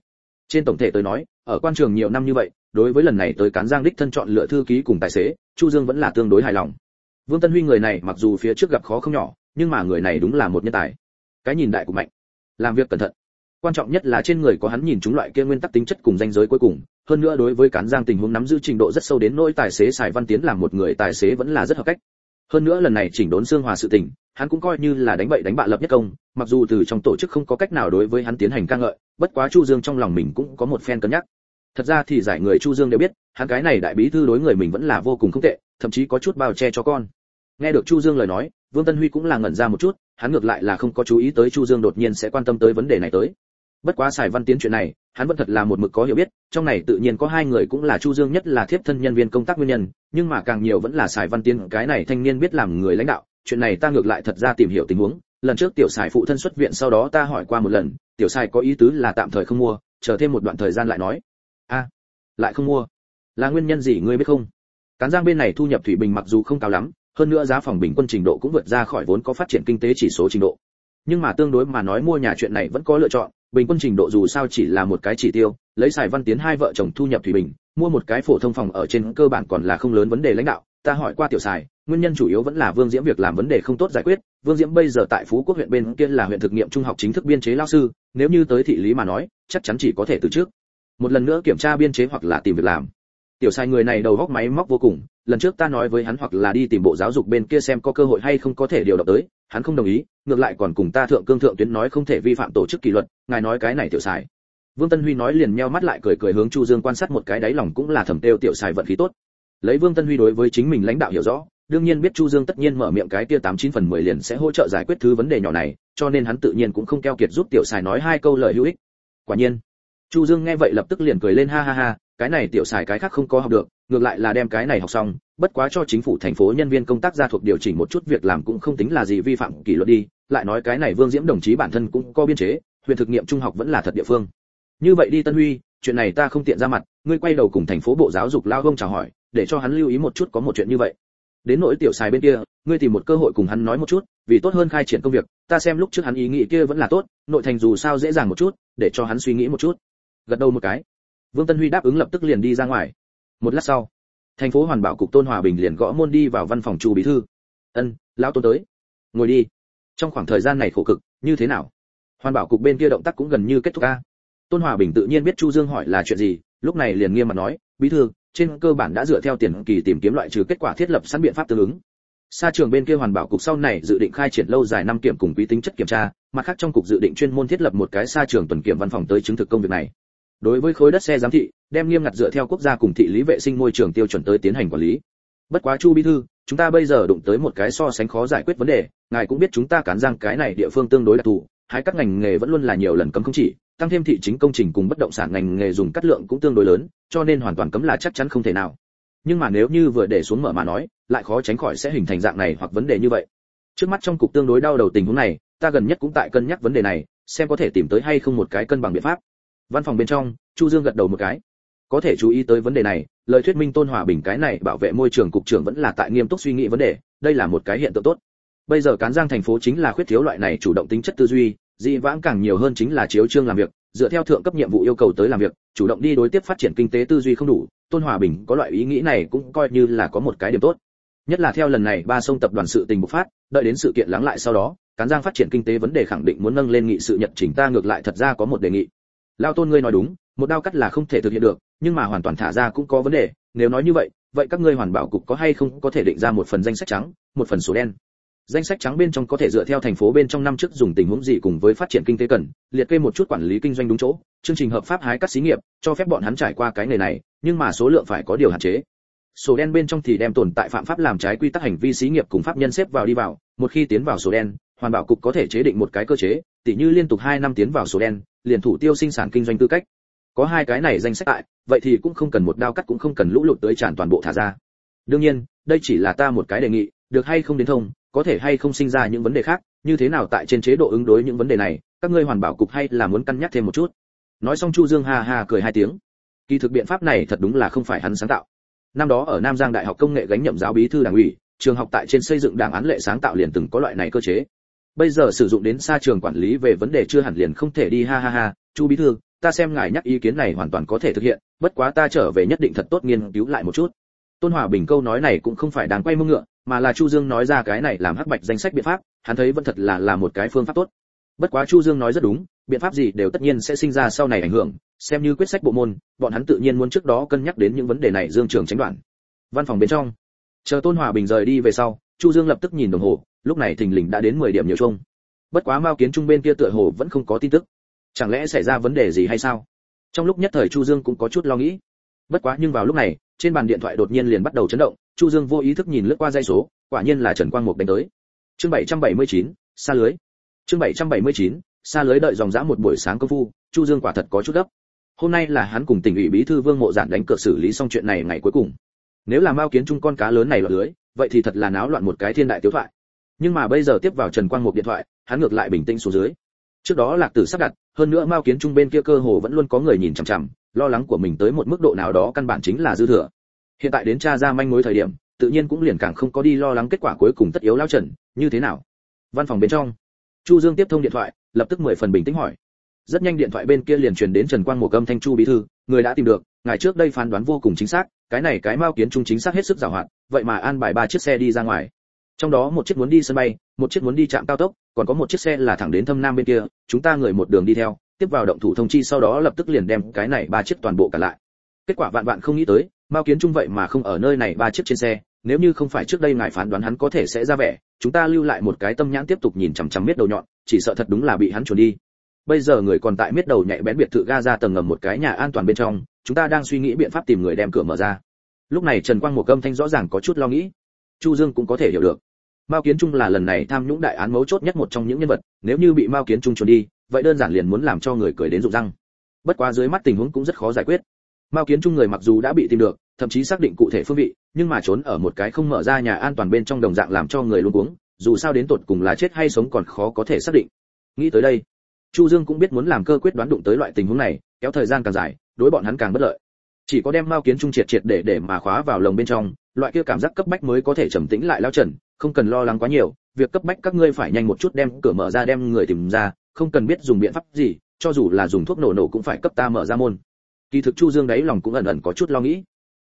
Trên tổng thể tới nói, ở quan trường nhiều năm như vậy, đối với lần này tới cán giang đích thân chọn lựa thư ký cùng tài xế, chu dương vẫn là tương đối hài lòng. Vương tân huy người này mặc dù phía trước gặp khó không nhỏ, nhưng mà người này đúng là một nhân tài. Cái nhìn đại của mạnh. Làm việc cẩn thận. Quan trọng nhất là trên người có hắn nhìn chúng loại kia nguyên tắc tính chất cùng danh giới cuối cùng hơn nữa đối với cán giang tình huống nắm giữ trình độ rất sâu đến nỗi tài xế xài văn tiến làm một người tài xế vẫn là rất hợp cách. Hơn nữa lần này chỉnh đốn xương hòa sự tình, hắn cũng coi như là đánh bậy đánh bạ lập nhất công, mặc dù từ trong tổ chức không có cách nào đối với hắn tiến hành ca ngợi, bất quá chu dương trong lòng mình cũng có một phen cân nhắc. Thật ra thì giải người chu dương đều biết, hắn cái này đại bí thư đối người mình vẫn là vô cùng không tệ, thậm chí có chút bao che cho con. Nghe được chu dương lời nói, vương tân huy cũng là ngẩn ra một chút, hắn ngược lại là không có chú ý tới chu dương đột nhiên sẽ quan tâm tới vấn đề này tới bất quá xài văn tiến chuyện này, hắn vẫn thật là một mực có hiểu biết, trong này tự nhiên có hai người cũng là chu dương nhất là thiếp thân nhân viên công tác nguyên nhân, nhưng mà càng nhiều vẫn là xài văn tiến, cái này thanh niên biết làm người lãnh đạo, chuyện này ta ngược lại thật ra tìm hiểu tình huống, lần trước tiểu xài phụ thân xuất viện sau đó ta hỏi qua một lần, tiểu xài có ý tứ là tạm thời không mua, chờ thêm một đoạn thời gian lại nói. A, lại không mua. Là nguyên nhân gì ngươi biết không? Cán giang bên này thu nhập thủy bình mặc dù không cao lắm, hơn nữa giá phòng bình quân trình độ cũng vượt ra khỏi vốn có phát triển kinh tế chỉ số trình độ. Nhưng mà tương đối mà nói mua nhà chuyện này vẫn có lựa chọn bình quân trình độ dù sao chỉ là một cái chỉ tiêu, lấy xài văn tiến hai vợ chồng thu nhập thủy bình, mua một cái phổ thông phòng ở trên cơ bản còn là không lớn vấn đề lãnh đạo, ta hỏi qua tiểu xài nguyên nhân chủ yếu vẫn là vương diễm việc làm vấn đề không tốt giải quyết, vương diễm bây giờ tại phú quốc huyện bên kia là huyện thực nghiệm trung học chính thức biên chế lao sư, nếu như tới thị lý mà nói, chắc chắn chỉ có thể từ trước. Một lần nữa kiểm tra biên chế hoặc là tìm việc làm tiểu sai người này đầu góc máy móc vô cùng, lần trước ta nói với hắn hoặc là đi tìm bộ giáo dục bên kia xem có cơ hội hay không có thể điều động tới, hắn không đồng ý, ngược lại còn cùng ta thượng cương thượng tuyến nói không thể vi phạm tổ chức kỷ luật, ngài nói cái này tiểu sai. Vương tân huy nói liền meo mắt lại cười cười hướng chu dương quan sát một cái đáy lòng cũng là thầm têu tiểu sai vận khí tốt. Lấy vương tân huy đối với chính mình lãnh đạo hiểu rõ, đương nhiên biết chu dương tất nhiên mở miệng cái kia tám chín phần mười liền sẽ hỗ trợ giải quyết thứ vấn đề nhỏ này, cho nên hắn tự nhiên cũng không keo kiệt giúp tiểu sai nói hai câu lời hữu ích. Quả nhiên, chu dương nghe vậy lập tức liền cười lên ha ha ha cái này tiểu xài cái khác không có học được, ngược lại là đem cái này học xong, bất quá cho chính phủ thành phố nhân viên công tác ra thuộc điều chỉnh một chút việc làm cũng không tính là gì vi phạm kỷ luật đi, lại nói cái này vương diễm đồng chí bản thân cũng có biên chế, huyện thực nghiệm trung học vẫn là thật địa phương. Như vậy đi tân huy, chuyện này ta không tiện ra mặt, ngươi quay đầu cùng thành phố bộ giáo dục lao gông chào hỏi, để cho hắn lưu ý một chút có một chuyện như vậy. Đến nỗi tiểu xài bên kia, ngươi tìm một cơ hội cùng hắn nói một chút, vì tốt hơn khai triển công việc, ta xem lúc trước hắn ý nghĩ kia vẫn là tốt, nội thành dù sao dễ dàng một chút, để cho hắn suy nghĩ một chút. Gật đầu một cái vương tân huy đáp ứng lập tức liền đi ra ngoài. Một lát sau thành phố hoàn bảo cục tôn hòa bình liền gõ môn đi vào văn phòng chu bí thư. Ân lão tôn tới. Ngồi đi. Trong khoảng thời gian này khổ cực như thế nào? Hoàn bảo cục bên kia động tác cũng gần như kết thúc a. Tôn hòa bình tự nhiên biết chu dương hỏi là chuyện gì lúc này liền nghiêm mặt nói bí thư trên cơ bản đã dựa theo tiền kỳ tìm kiếm loại trừ kết quả thiết lập sẵn biện pháp tương ứng. Sa trường bên kia hoàn bảo cục sau này dự định khai triển lâu dài năm kiểm cùng quý tính chất kiểm tra, mặt khác trong cục dự định chuyên môn thiết lập một cái sa trường tuần kiểm văn phòng tới chứng thực công việc này. Đối với khối đất xe giám thị, đem nghiêm ngặt dựa theo quốc gia cùng thị lý vệ sinh môi trường tiêu chuẩn tới tiến hành quản lý. Bất quá Chu bí thư, chúng ta bây giờ đụng tới một cái so sánh khó giải quyết vấn đề, ngài cũng biết chúng ta cán giang cái này địa phương tương đối đặc thù, hai các ngành nghề vẫn luôn là nhiều lần cấm không chỉ, tăng thêm thị chính công trình cùng bất động sản ngành nghề dùng cắt lượng cũng tương đối lớn, cho nên hoàn toàn cấm là chắc chắn không thể nào. Nhưng mà nếu như vừa để xuống mở mà nói, lại khó tránh khỏi sẽ hình thành dạng này hoặc vấn đề như vậy. Trước mắt trong cục tương đối đau đầu tình huống này, ta gần nhất cũng tại cân nhắc vấn đề này, xem có thể tìm tới hay không một cái cân bằng biện pháp. Văn phòng bên trong, Chu Dương gật đầu một cái. Có thể chú ý tới vấn đề này, lời thuyết minh Tôn Hòa Bình cái này bảo vệ môi trường cục trưởng vẫn là tại nghiêm túc suy nghĩ vấn đề, đây là một cái hiện tượng tốt. Bây giờ cán Giang thành phố chính là khuyết thiếu loại này chủ động tính chất tư duy, dị vãng càng nhiều hơn chính là chiếu chương làm việc, dựa theo thượng cấp nhiệm vụ yêu cầu tới làm việc, chủ động đi đối tiếp phát triển kinh tế tư duy không đủ, Tôn Hòa Bình có loại ý nghĩ này cũng coi như là có một cái điểm tốt. Nhất là theo lần này ba sông tập đoàn sự tình bộc phát, đợi đến sự kiện lắng lại sau đó, cán Giang phát triển kinh tế vấn đề khẳng định muốn nâng lên nghị sự nhật chỉnh ta ngược lại thật ra có một đề nghị. Lao Tôn ngươi nói đúng, một đao cắt là không thể thực hiện được, nhưng mà hoàn toàn thả ra cũng có vấn đề, nếu nói như vậy, vậy các ngươi hoàn bảo cục có hay không có thể định ra một phần danh sách trắng, một phần số đen? Danh sách trắng bên trong có thể dựa theo thành phố bên trong năm trước dùng tình huống gì cùng với phát triển kinh tế cần liệt kê một chút quản lý kinh doanh đúng chỗ chương trình hợp pháp hái các xí nghiệp cho phép bọn hắn trải qua cái nghề này nhưng mà số lượng phải có điều hạn chế sổ đen bên trong thì đem tồn tại phạm pháp làm trái quy tắc hành vi xí nghiệp cùng pháp nhân xếp vào đi vào, một khi tiến vào sổ đen, hoàn bảo cục có thể chế định một cái cơ chế, tỉ như liên tục 2 năm tiến vào sổ đen, liền thủ tiêu sinh sản kinh doanh tư cách. Có hai cái này danh sách tại, vậy thì cũng không cần một đao cắt cũng không cần lũ lụt tới tràn toàn bộ thả ra. Đương nhiên, đây chỉ là ta một cái đề nghị, được hay không đến thông, có thể hay không sinh ra những vấn đề khác, như thế nào tại trên chế độ ứng đối những vấn đề này, các ngươi hoàn bảo cục hay là muốn cân nhắc thêm một chút. Nói xong chu dương ha ha cười hai tiếng. Kỳ thực biện pháp này thật đúng là không phải hắn sáng tạo năm đó ở nam giang đại học công nghệ gánh nhậm giáo bí thư đảng ủy, trường học tại trên xây dựng đảng án lệ sáng tạo liền từng có loại này cơ chế. Bây giờ sử dụng đến xa trường quản lý về vấn đề chưa hẳn liền không thể đi, ha ha ha, chu bí thư, ta xem ngài nhắc ý kiến này hoàn toàn có thể thực hiện, bất quá ta trở về nhất định thật tốt nghiên cứu lại một chút. Tôn hòa bình câu nói này cũng không phải đáng quay mông ngựa, mà là chu dương nói ra cái này làm hắc bạch danh sách biện pháp, hắn thấy vẫn thật là là một cái phương pháp tốt bất quá chu dương nói rất đúng biện pháp gì đều tất nhiên sẽ sinh ra sau này ảnh hưởng xem như quyết sách bộ môn bọn hắn tự nhiên muốn trước đó cân nhắc đến những vấn đề này dương trường tránh đoạn. Văn phòng bên trong. Chờ tôn hòa bình rời đi về sau chu dương lập tức nhìn đồng hồ lúc này thình lình đã đến 10 điểm nhiều chung. Bất quá mao kiến trung bên kia tựa hồ vẫn không có tin tức. Chẳng lẽ xảy ra vấn đề gì hay sao? Trong lúc nhất thời chu dương cũng có chút lo nghĩ. Bất quá nhưng vào lúc này trên bàn điện thoại đột nhiên liền bắt đầu chấn động chu dương vô ý thức nhìn lướt qua dây số quả nhiên là trần quang mục đánh tới. Chương 779, xa lưới chương 779, xa lưới đợi dòng dã một buổi sáng công phu chu dương quả thật có chút gấp. Hôm nay là hắn cùng tỉnh ủy bí thư vương mộ giản đánh cược xử lý xong chuyện này ngày cuối cùng. Nếu là mao kiến trung con cá lớn này lọt lưới vậy thì thật là náo loạn một cái thiên đại tiểu thoại. Nhưng mà bây giờ tiếp vào trần quang một điện thoại hắn ngược lại bình tĩnh xuống dưới. Trước đó lạc tử sắp đặt hơn nữa mao kiến trung bên kia cơ hồ vẫn luôn có người nhìn chằm chằm lo lắng của mình tới một mức độ nào đó căn bản chính là dư thừa. Hiện tại đến tra ra manh mối thời điểm tự nhiên cũng liền càng không có đi lo lắng kết quả cuối cùng tất yếu lao trần như thế nào? Văn phòng bên trong chu dương tiếp thông điện thoại, lập tức mười phần bình tĩnh hỏi. Rất nhanh điện thoại bên kia liền truyền đến trần quang một âm thanh chu bí thư, người đã tìm được ngày trước đây phán đoán vô cùng chính xác, cái này cái mao kiến trung chính xác hết sức giàu hoạt vậy mà an bài ba chiếc xe đi ra ngoài. Trong đó một chiếc muốn đi sân bay, một chiếc muốn đi trạm cao tốc, còn có một chiếc xe là thẳng đến thâm nam bên kia, chúng ta người một đường đi theo, tiếp vào động thủ thông chi sau đó lập tức liền đem cái này ba chiếc toàn bộ cả lại. Kết quả vạn vạn không nghĩ tới, mao kiến trung vậy mà không ở nơi này ba chiếc trên xe nếu như không phải trước đây ngài phán đoán hắn có thể sẽ ra vẻ, chúng ta lưu lại một cái tâm nhãn tiếp tục nhìn chằm chằm miết đầu nhọn, chỉ sợ thật đúng là bị hắn chuồn đi. Bây giờ người còn tại miết đầu nhạy bén biệt thự ga ra tầng ngầm một cái nhà an toàn bên trong, chúng ta đang suy nghĩ biện pháp tìm người đem cửa mở ra. Lúc này trần quang một câm thanh rõ ràng có chút lo nghĩ. Chu dương cũng có thể hiểu được. Mao kiến trung là lần này tham nhũng đại án mấu chốt nhất một trong những nhân vật, nếu như bị mao kiến trung trốn đi, vậy đơn giản liền muốn làm cho người cười đến rụng răng. Bất quá dưới mắt tình huống cũng rất khó giải quyết. Mao kiến trung người mặc dù đã bị tìm được thậm chí xác định cụ thể phương vị nhưng mà trốn ở một cái không mở ra nhà an toàn bên trong đồng dạng làm cho người luôn cuống, dù sao đến tột cùng là chết hay sống còn khó có thể xác định. Nghĩ tới đây chu dương cũng biết muốn làm cơ quyết đoán đụng tới loại tình huống này kéo thời gian càng dài đối bọn hắn càng bất lợi. Chỉ có đem mao kiến trung triệt triệt để để mà khóa vào lồng bên trong loại kia cảm giác cấp bách mới có thể trầm tĩnh lại lao trần không cần lo lắng quá nhiều việc cấp bách các ngươi phải nhanh một chút đem cửa mở ra đem người tìm ra không cần biết dùng biện pháp gì cho dù là dùng thuốc nổ nổ cũng phải cấp ta mở ra môn. Kỳ thực chu dương đấy lòng cũng ẩn ẩn có chút lo nghĩ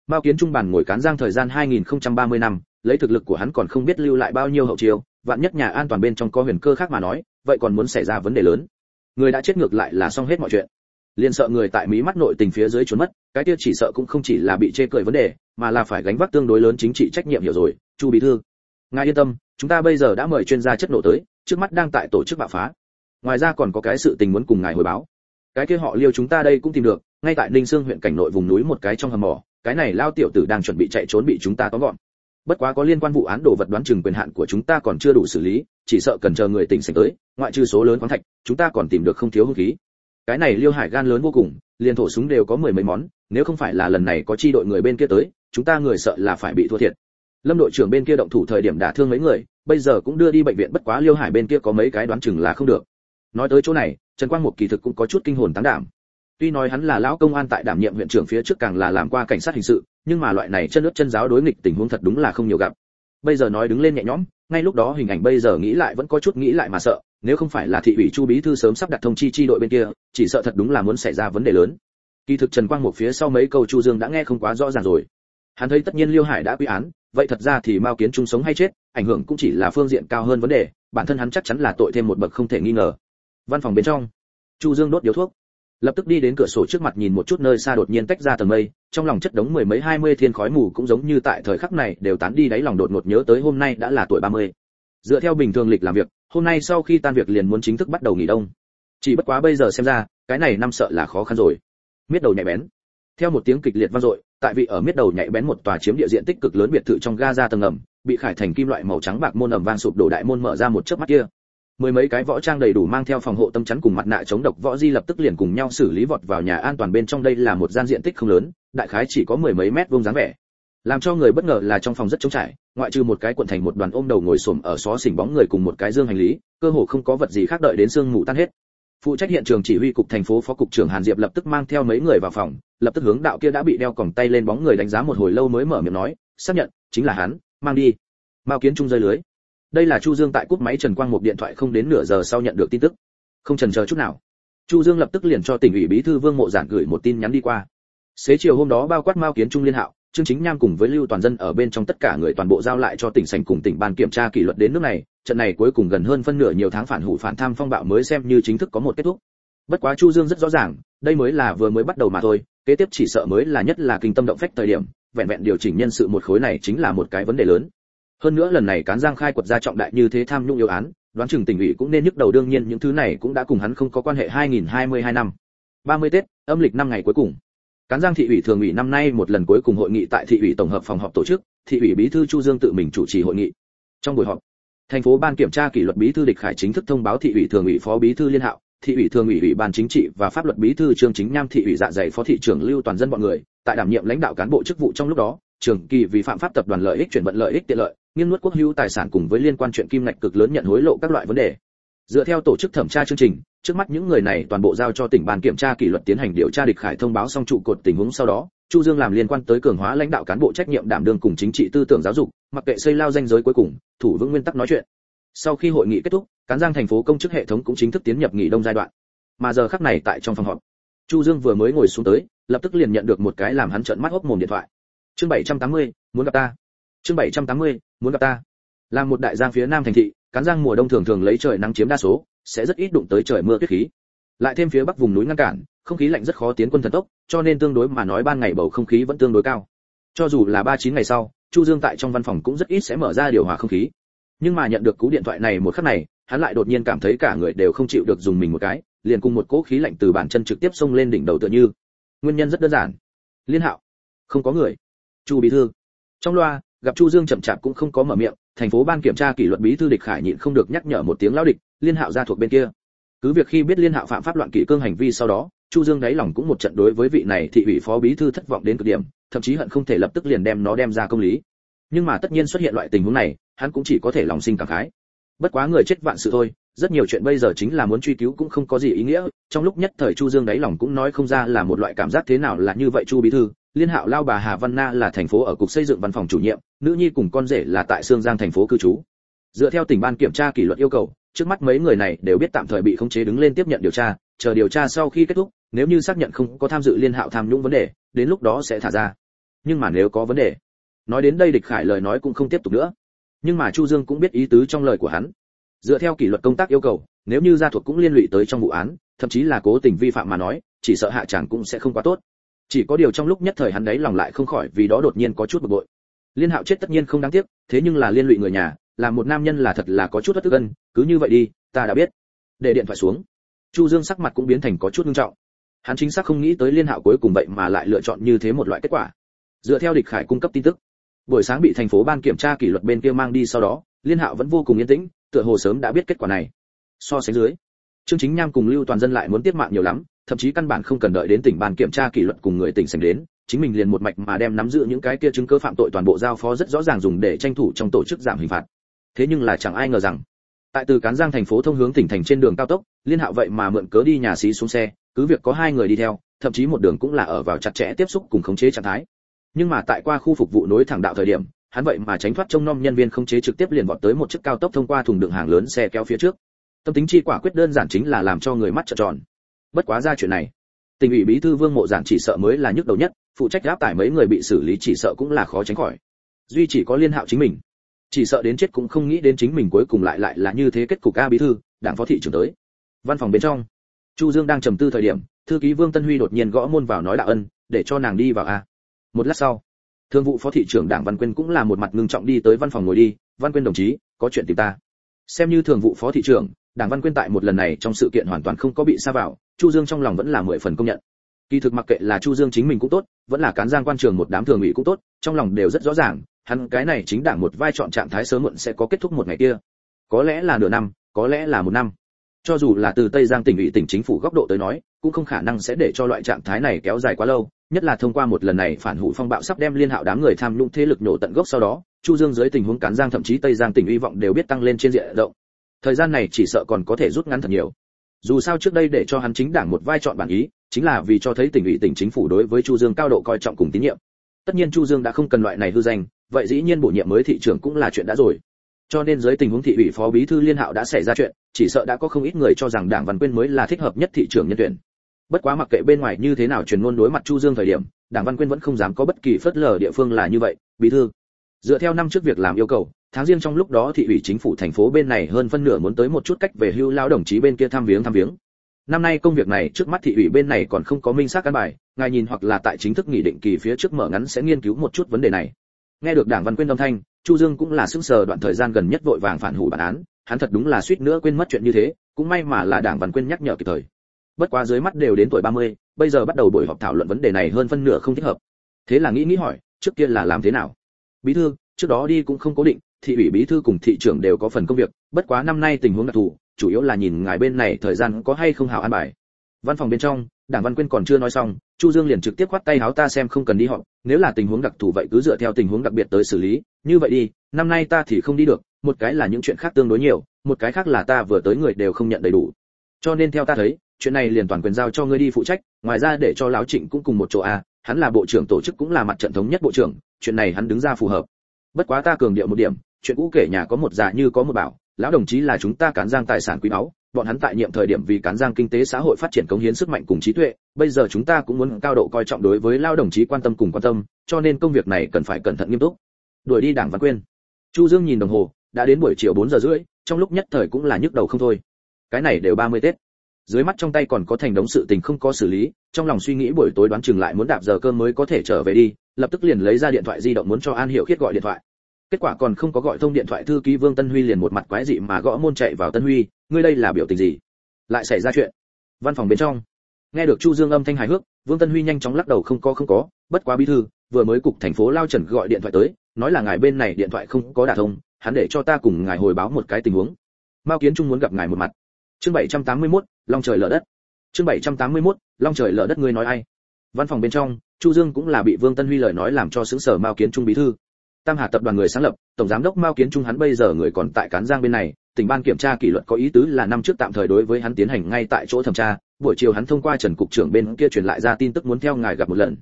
mao kiến trung bàn ngồi cán giang thời gian 2030 năm, lấy thực lực của hắn còn không biết lưu lại bao nhiêu hậu chiêu, vạn nhất nhà an toàn bên trong có huyền cơ khác mà nói, vậy còn muốn xảy ra vấn đề lớn. Người đã chết ngược lại là xong hết mọi chuyện. Liên sợ người tại mí mắt nội tình phía dưới trốn mất, cái kia chỉ sợ cũng không chỉ là bị chê cười vấn đề, mà là phải gánh vác tương đối lớn chính trị trách nhiệm hiểu rồi. Chu bí thư, ngài yên tâm, chúng ta bây giờ đã mời chuyên gia chất nổ tới, trước mắt đang tại tổ chức bạo phá. Ngoài ra còn có cái sự tình muốn cùng ngài hồi báo. Cái kia họ liêu chúng ta đây cũng tìm được, ngay tại ninh sương huyện cảnh nội vùng núi một cái trong hầm mỏ cái này lao tiểu tử đang chuẩn bị chạy trốn bị chúng ta tóm gọn. Bất quá có liên quan vụ án đồ vật đoán chừng quyền hạn của chúng ta còn chưa đủ xử lý, chỉ sợ cần chờ người tỉnh sảnh tới, ngoại trừ số lớn khoáng thạch, chúng ta còn tìm được không thiếu hung khí. Cái này liêu hải gan lớn vô cùng, liền thổ súng đều có mười mấy món, nếu không phải là lần này có chi đội người bên kia tới, chúng ta người sợ là phải bị thua thiệt. Lâm đội trưởng bên kia động thủ thời điểm đả thương mấy người, bây giờ cũng đưa đi bệnh viện, bất quá liêu hải bên kia có mấy cái đoán chừng là không được. Nói tới chỗ này, trần quang mục kỳ thực cũng có chút kinh hồn tán đảm tuy nói hắn là lão công an tại đảm nhiệm huyện trưởng phía trước càng là làm qua cảnh sát hình sự, nhưng mà loại này chân ướt chân giáo đối nghịch tình huống thật đúng là không nhiều gặp. Bây giờ nói đứng lên nhẹ nhõm, ngay lúc đó hình ảnh bây giờ nghĩ lại vẫn có chút nghĩ lại mà sợ, nếu không phải là thị ủy chu bí thư sớm sắp đặt thông chi chi đội bên kia, chỉ sợ thật đúng là muốn xảy ra vấn đề lớn. Kỳ thực trần quang một phía sau mấy câu chu dương đã nghe không quá rõ ràng rồi. Hắn thấy tất nhiên liêu hải đã quy án, vậy thật ra thì mao kiến chung sống hay chết, ảnh hưởng cũng chỉ là phương diện cao hơn vấn đề, bản thân hắn chắc chắn là tội thêm một bậc không thể nghi ngờ. Văn phòng bên trong, chu dương đốt điếu thuốc lập tức đi đến cửa sổ trước mặt nhìn một chút nơi xa đột nhiên tách ra tầng mây, trong lòng chất đống mười mấy hai mươi thiên khói mù cũng giống như tại thời khắc này đều tán đi đáy lòng đột ngột nhớ tới hôm nay đã là tuổi ba mươi. Dựa theo bình thường lịch làm việc, hôm nay sau khi tan việc liền muốn chính thức bắt đầu nghỉ đông. Chỉ bất quá bây giờ xem ra, cái này năm sợ là khó khăn rồi. Miết đầu nhạy bén. Theo một tiếng kịch liệt vang dội, tại vị ở miết đầu nhạy bén một tòa chiếm địa diện tích cực lớn biệt thự trong ga ra tầng ngầm bị khải thành kim loại màu trắng bạc môn ẩm vang sụp đổ đại môn mở ra một chớp mắt kia mười mấy cái võ trang đầy đủ mang theo phòng hộ tâm chắn cùng mặt nạ chống độc võ di lập tức liền cùng nhau xử lý vọt vào nhà an toàn bên trong đây là một gian diện tích không lớn, đại khái chỉ có mười mấy mét vuông dáng vẻ. Làm cho người bất ngờ là trong phòng rất trống trải, ngoại trừ một cái cuộn thành một đoàn ôm đầu ngồi xổm ở xó xỉnh bóng người cùng một cái dương hành lý, cơ hồ không có vật gì khác đợi đến sương mù tan hết. Phụ trách hiện trường chỉ huy cục thành phố phó cục trưởng hàn diệp lập tức mang theo mấy người vào phòng, lập tức hướng đạo kia đã bị đeo còng tay lên bóng người đánh giá một hồi lâu mới mở miệng nói, xác nhận, chính là hắn, mang đi. Mao kiến trung rơi lưới đây là chu dương tại cúp máy trần quang một điện thoại không đến nửa giờ sau nhận được tin tức. Không chần chờ chút nào. Chu dương lập tức liền cho tỉnh ủy bí thư vương mộ giản gửi một tin nhắn đi qua. Xế chiều hôm đó bao quát mao kiến trung liên hạo, trương chính nham cùng với lưu toàn dân ở bên trong tất cả người toàn bộ giao lại cho tỉnh sành cùng tỉnh ban kiểm tra kỷ luật đến nước này. Trận này cuối cùng gần hơn phân nửa nhiều tháng phản hủ phản tham phong bạo mới xem như chính thức có một kết thúc. Bất quá chu dương rất rõ ràng, đây mới là vừa mới bắt đầu mà thôi, kế tiếp chỉ sợ mới là nhất là kinh tâm động phách thời điểm, vẹn vẹn điều chỉnh nhân sự một khối này chính là một cái vấn đề lớn hơn nữa lần này cán giang khai quật ra trọng đại như thế tham nhũng yêu án, đoán chừng tỉnh ủy cũng nên nhức đầu đương nhiên những thứ này cũng đã cùng hắn không có quan hệ 2022 năm. 30 Tết, âm lịch năm ngày cuối cùng. Cán giang thị ủy thường ủy năm nay một lần cuối cùng hội nghị tại thị ủy tổng hợp phòng họp tổ chức, thị ủy bí thư chu dương tự mình chủ trì hội nghị. Trong buổi họp, thành phố ban kiểm tra kỷ luật bí thư địch khải chính thức thông báo thị ủy thường ủy phó bí thư liên hạo, thị ủy thường ủy ủy ban chính trị và pháp luật bí thư trương chính nam, thị ủy dạ dày phó thị trưởng lưu toàn dân bọn người, tại đảm nhiệm lãnh đạo cán bộ chức vụ trong lúc đó trường kỳ vi phạm pháp tập đoàn lợi ích chuyển vận lợi ích tiện lợi nghiêng nuốt quốc hữu tài sản cùng với liên quan chuyện kim ngạch cực lớn nhận hối lộ các loại vấn đề. Dựa theo tổ chức thẩm tra chương trình trước mắt những người này toàn bộ giao cho tỉnh ban kiểm tra kỷ luật tiến hành điều tra địch khải thông báo xong trụ cột tình huống sau đó chu dương làm liên quan tới cường hóa lãnh đạo cán bộ trách nhiệm đảm đương cùng chính trị tư tưởng giáo dục mặc kệ xây lao danh giới cuối cùng thủ vững nguyên tắc nói chuyện. Sau khi hội nghị kết thúc cán giang thành phố công chức hệ thống cũng chính thức tiến nhập nghỉ đông giai đoạn. Mà giờ khắc này tại trong phòng họp chu dương vừa mới ngồi xuống tới lập tức liền nhận được một cái làm hắn trợn mắt hốc mồm điện thoại. Chương 780, muốn gặp ta. Chương 780, muốn gặp ta. Làm một đại giang phía nam thành thị, cán giang mùa đông thường thường lấy trời nắng chiếm đa số, sẽ rất ít đụng tới trời mưa tuyết khí. Lại thêm phía bắc vùng núi ngăn cản, không khí lạnh rất khó tiến quân thần tốc, cho nên tương đối mà nói ban ngày bầu không khí vẫn tương đối cao. Cho dù là ba chín ngày sau, chu dương tại trong văn phòng cũng rất ít sẽ mở ra điều hòa không khí. Nhưng mà nhận được cú điện thoại này một khắc này, hắn lại đột nhiên cảm thấy cả người đều không chịu được dùng mình một cái, liền cùng một cỗ khí lạnh từ bàn chân trực tiếp xông lên đỉnh đầu tựa như. Nguyên nhân rất đơn giản. Liên hạo. Không có người. Chu bí thư. Trong loa gặp chu dương chậm chạp cũng không có mở miệng, thành phố ban kiểm tra kỷ luật bí thư địch khải nhịn không được nhắc nhở một tiếng lão địch, liên hạo ra thuộc bên kia. Cứ việc khi biết liên hạo phạm pháp loạn kỷ cương hành vi sau đó, chu dương đáy lòng cũng một trận đối với vị này thị ủy phó bí thư thất vọng đến cực điểm, thậm chí hận không thể lập tức liền đem nó đem ra công lý. Nhưng mà tất nhiên xuất hiện loại tình huống này, hắn cũng chỉ có thể lòng sinh cảm khái. Bất quá người chết vạn sự thôi, rất nhiều chuyện bây giờ chính là muốn truy cứu cũng không có gì ý nghĩa, trong lúc nhất thời chu dương đáy lòng cũng nói không ra là một loại cảm giác thế nào là như vậy chu bí thư liên hạo lao bà hà văn na là thành phố ở cục xây dựng văn phòng chủ nhiệm, nữ nhi cùng con rể là tại sương giang thành phố cư trú. Dựa theo tỉnh ban kiểm tra kỷ luật yêu cầu, trước mắt mấy người này đều biết tạm thời bị khống chế đứng lên tiếp nhận điều tra, chờ điều tra sau khi kết thúc, nếu như xác nhận không có tham dự liên hạo tham nhũng vấn đề, đến lúc đó sẽ thả ra. Nhưng mà nếu có vấn đề, nói đến đây địch khải lời nói cũng không tiếp tục nữa. Nhưng mà chu dương cũng biết ý tứ trong lời của hắn. Dựa theo kỷ luật công tác yêu cầu, nếu như gia thuộc cũng liên lụy tới trong vụ án, thậm chí là cố tình vi phạm mà nói, chỉ sợ hạ chẳng cũng sẽ không quá tốt chỉ có điều trong lúc nhất thời hắn đấy lòng lại không khỏi vì đó đột nhiên có chút bực bội. Liên hạo chết tất nhiên không đáng tiếc, thế nhưng là liên lụy người nhà, là một nam nhân là thật là có chút bất tức ân, cứ như vậy đi, ta đã biết. Để điện thoại xuống. Chu dương sắc mặt cũng biến thành có chút nghiêm trọng. Hắn chính xác không nghĩ tới liên hạo cuối cùng vậy mà lại lựa chọn như thế một loại kết quả. Dựa theo địch khải cung cấp tin tức, buổi sáng bị thành phố ban kiểm tra kỷ luật bên kia mang đi sau đó, liên hạo vẫn vô cùng yên tĩnh, tựa hồ sớm đã biết kết quả này. So sánh dưới, trương chính nham cùng lưu toàn dân lại muốn tiếp mạng nhiều lắm thậm chí căn bản không cần đợi đến tỉnh ban kiểm tra kỷ luật cùng người tỉnh sành đến, chính mình liền một mạch mà đem nắm giữ những cái kia chứng cứ phạm tội toàn bộ giao phó rất rõ ràng dùng để tranh thủ trong tổ chức giảm hình phạt. Thế nhưng là chẳng ai ngờ rằng, tại từ cán giang thành phố thông hướng tỉnh thành trên đường cao tốc, liên hạo vậy mà mượn cớ đi nhà xí xuống xe, cứ việc có hai người đi theo, thậm chí một đường cũng là ở vào chặt chẽ tiếp xúc cùng khống chế trạng thái. Nhưng mà tại qua khu phục vụ nối thẳng đạo thời điểm, hắn vậy mà tránh thoát trông nom nhân viên khống chế trực tiếp liền vọt tới một chiếc cao tốc thông qua thùng đựng hàng lớn xe kéo phía trước. Tâm tính chi quả quyết đơn giản chính là làm cho người mắt trợn tròn bất quá ra chuyện này tỉnh ủy bí thư vương mộ giản chỉ sợ mới là nhức đầu nhất, phụ trách gáp tải mấy người bị xử lý chỉ sợ cũng là khó tránh khỏi. Duy chỉ có liên hạo chính mình. Chỉ sợ đến chết cũng không nghĩ đến chính mình cuối cùng lại lại là như thế kết cục a bí thư, đảng phó thị trưởng tới. Văn phòng bên trong, chu dương đang trầm tư thời điểm, thư ký vương tân huy đột nhiên gõ môn vào nói đạo ân, để cho nàng đi vào a. Một lát sau, thương vụ phó thị trưởng đảng văn quyên cũng là một mặt ngưng trọng đi tới văn phòng ngồi đi, văn quyên đồng chí, có chuyện tìm ta. Xem như thường vụ phó thị trưởng đảng văn quyên tại một lần này trong sự kiện hoàn toàn không có bị sa vào, chu dương trong lòng vẫn là mười phần công nhận. Kỳ thực mặc kệ là chu dương chính mình cũng tốt, vẫn là cán giang quan trường một đám thường ủy cũng tốt, trong lòng đều rất rõ ràng, hắn cái này chính đảng một vai chọn trạng thái sớm muộn sẽ có kết thúc một ngày kia. Có lẽ là nửa năm, có lẽ là một năm. Cho dù là từ tây giang tỉnh ủy tỉnh chính phủ góc độ tới nói, cũng không khả năng sẽ để cho loại trạng thái này kéo dài quá lâu, nhất là thông qua một lần này phản hủ phong bạo sắp đem liên hạo đám người tham nhũng thế lực nổ tận gốc sau đó, chu dương dưới tình huống cán giang thậm chí tây giang tỉnh hy vọng đều biết tăng lên trên diện rộng thời gian này chỉ sợ còn có thể rút ngắn thật nhiều. Dù sao trước đây để cho hắn chính đảng một vai chọn bản ý, chính là vì cho thấy tỉnh ủy, tỉnh chính phủ đối với chu dương cao độ coi trọng cùng tín nhiệm. Tất nhiên chu dương đã không cần loại này hư danh, vậy dĩ nhiên bổ nhiệm mới thị trưởng cũng là chuyện đã rồi. Cho nên dưới tình huống thị ủy phó bí thư liên hạo đã xảy ra chuyện, chỉ sợ đã có không ít người cho rằng đảng văn quyên mới là thích hợp nhất thị trưởng nhân tuyển. Bất quá mặc kệ bên ngoài như thế nào truyền ngôn đối mặt chu dương thời điểm, đảng văn quyên vẫn không dám có bất kỳ phớt lờ địa phương là như vậy. Bí thư, dựa theo năm trước việc làm yêu cầu tháng riêng trong lúc đó thị ủy chính phủ thành phố bên này hơn phân nửa muốn tới một chút cách về hưu lao đồng chí bên kia thăm viếng thăm viếng. Năm nay công việc này trước mắt thị ủy bên này còn không có minh xác căn bài ngài nhìn hoặc là tại chính thức nghị định kỳ phía trước mở ngắn sẽ nghiên cứu một chút vấn đề này. Nghe được đảng văn quyên âm thanh chu dương cũng là sững sờ đoạn thời gian gần nhất vội vàng phản hủ bản án hắn thật đúng là suýt nữa quên mất chuyện như thế cũng may mà là đảng văn quyên nhắc nhở kịp thời. Bất quá dưới mắt đều đến tuổi 30, bây giờ bắt đầu buổi họp thảo luận vấn đề này hơn phân nửa không thích hợp. Thế là nghĩ nghĩ hỏi trước kia là làm thế nào? Bí thư trước đó đi cũng không cố định thị ủy bí thư cùng thị trưởng đều có phần công việc, bất quá năm nay tình huống đặc thù, chủ yếu là nhìn ngài bên này thời gian có hay không hảo an bài. Văn phòng bên trong, đảng văn quyên còn chưa nói xong, chu dương liền trực tiếp khoát tay háo ta xem không cần đi họp, nếu là tình huống đặc thù vậy cứ dựa theo tình huống đặc biệt tới xử lý, như vậy đi, năm nay ta thì không đi được, một cái là những chuyện khác tương đối nhiều, một cái khác là ta vừa tới người đều không nhận đầy đủ. Cho nên theo ta thấy, chuyện này liền toàn quyền giao cho ngươi đi phụ trách, ngoài ra để cho lão trịnh cũng cùng một chỗ a hắn là bộ trưởng tổ chức cũng là mặt trận thống nhất bộ trưởng, chuyện này hắn đứng ra phù hợp. Bất quá ta cường điệu một điểm chuyện cũ kể nhà có một già như có một bảo, lão đồng chí là chúng ta cán giang tài sản quý báu, bọn hắn tại nhiệm thời điểm vì cán giang kinh tế xã hội phát triển cống hiến sức mạnh cùng trí tuệ, bây giờ chúng ta cũng muốn cao độ coi trọng đối với lao đồng chí quan tâm cùng quan tâm, cho nên công việc này cần phải cẩn thận nghiêm túc. Đuổi đi đảng văn quyên. Chu dương nhìn đồng hồ, đã đến buổi chiều 4 giờ rưỡi, trong lúc nhất thời cũng là nhức đầu không thôi. Cái này đều 30 tết. Dưới mắt trong tay còn có thành đống sự tình không có xử lý, trong lòng suy nghĩ buổi tối đoán chừng lại muốn đạp giờ cơm mới có thể trở về đi, lập tức liền lấy ra điện thoại di động muốn cho an hiểu khiết gọi điện thoại kết quả còn không có gọi thông điện thoại thư ký vương tân huy liền một mặt quái dị mà gõ môn chạy vào tân huy ngươi đây là biểu tình gì? Lại xảy ra chuyện. Văn phòng bên trong. Nghe được chu dương âm thanh hài hước vương tân huy nhanh chóng lắc đầu không có không có bất quá bí thư vừa mới cục thành phố lao trần gọi điện thoại tới nói là ngài bên này điện thoại không có đả thông hắn để cho ta cùng ngài hồi báo một cái tình huống. Mao kiến trung muốn gặp ngài một mặt. Chương 781, long trời lở đất. Chương 781, long trời lở đất ngươi nói ai? Văn phòng bên trong chu dương cũng là bị vương tân huy lời nói làm cho sững sờ mao kiến trung bí thư tam hà tập đoàn người sáng lập, tổng giám đốc mao kiến trung hắn bây giờ người còn tại cán giang bên này, tỉnh ban kiểm tra kỷ luật có ý tứ là năm trước tạm thời đối với hắn tiến hành ngay tại chỗ thẩm tra, buổi chiều hắn thông qua trần cục trưởng bên kia truyền lại ra tin tức muốn theo ngài gặp một lần.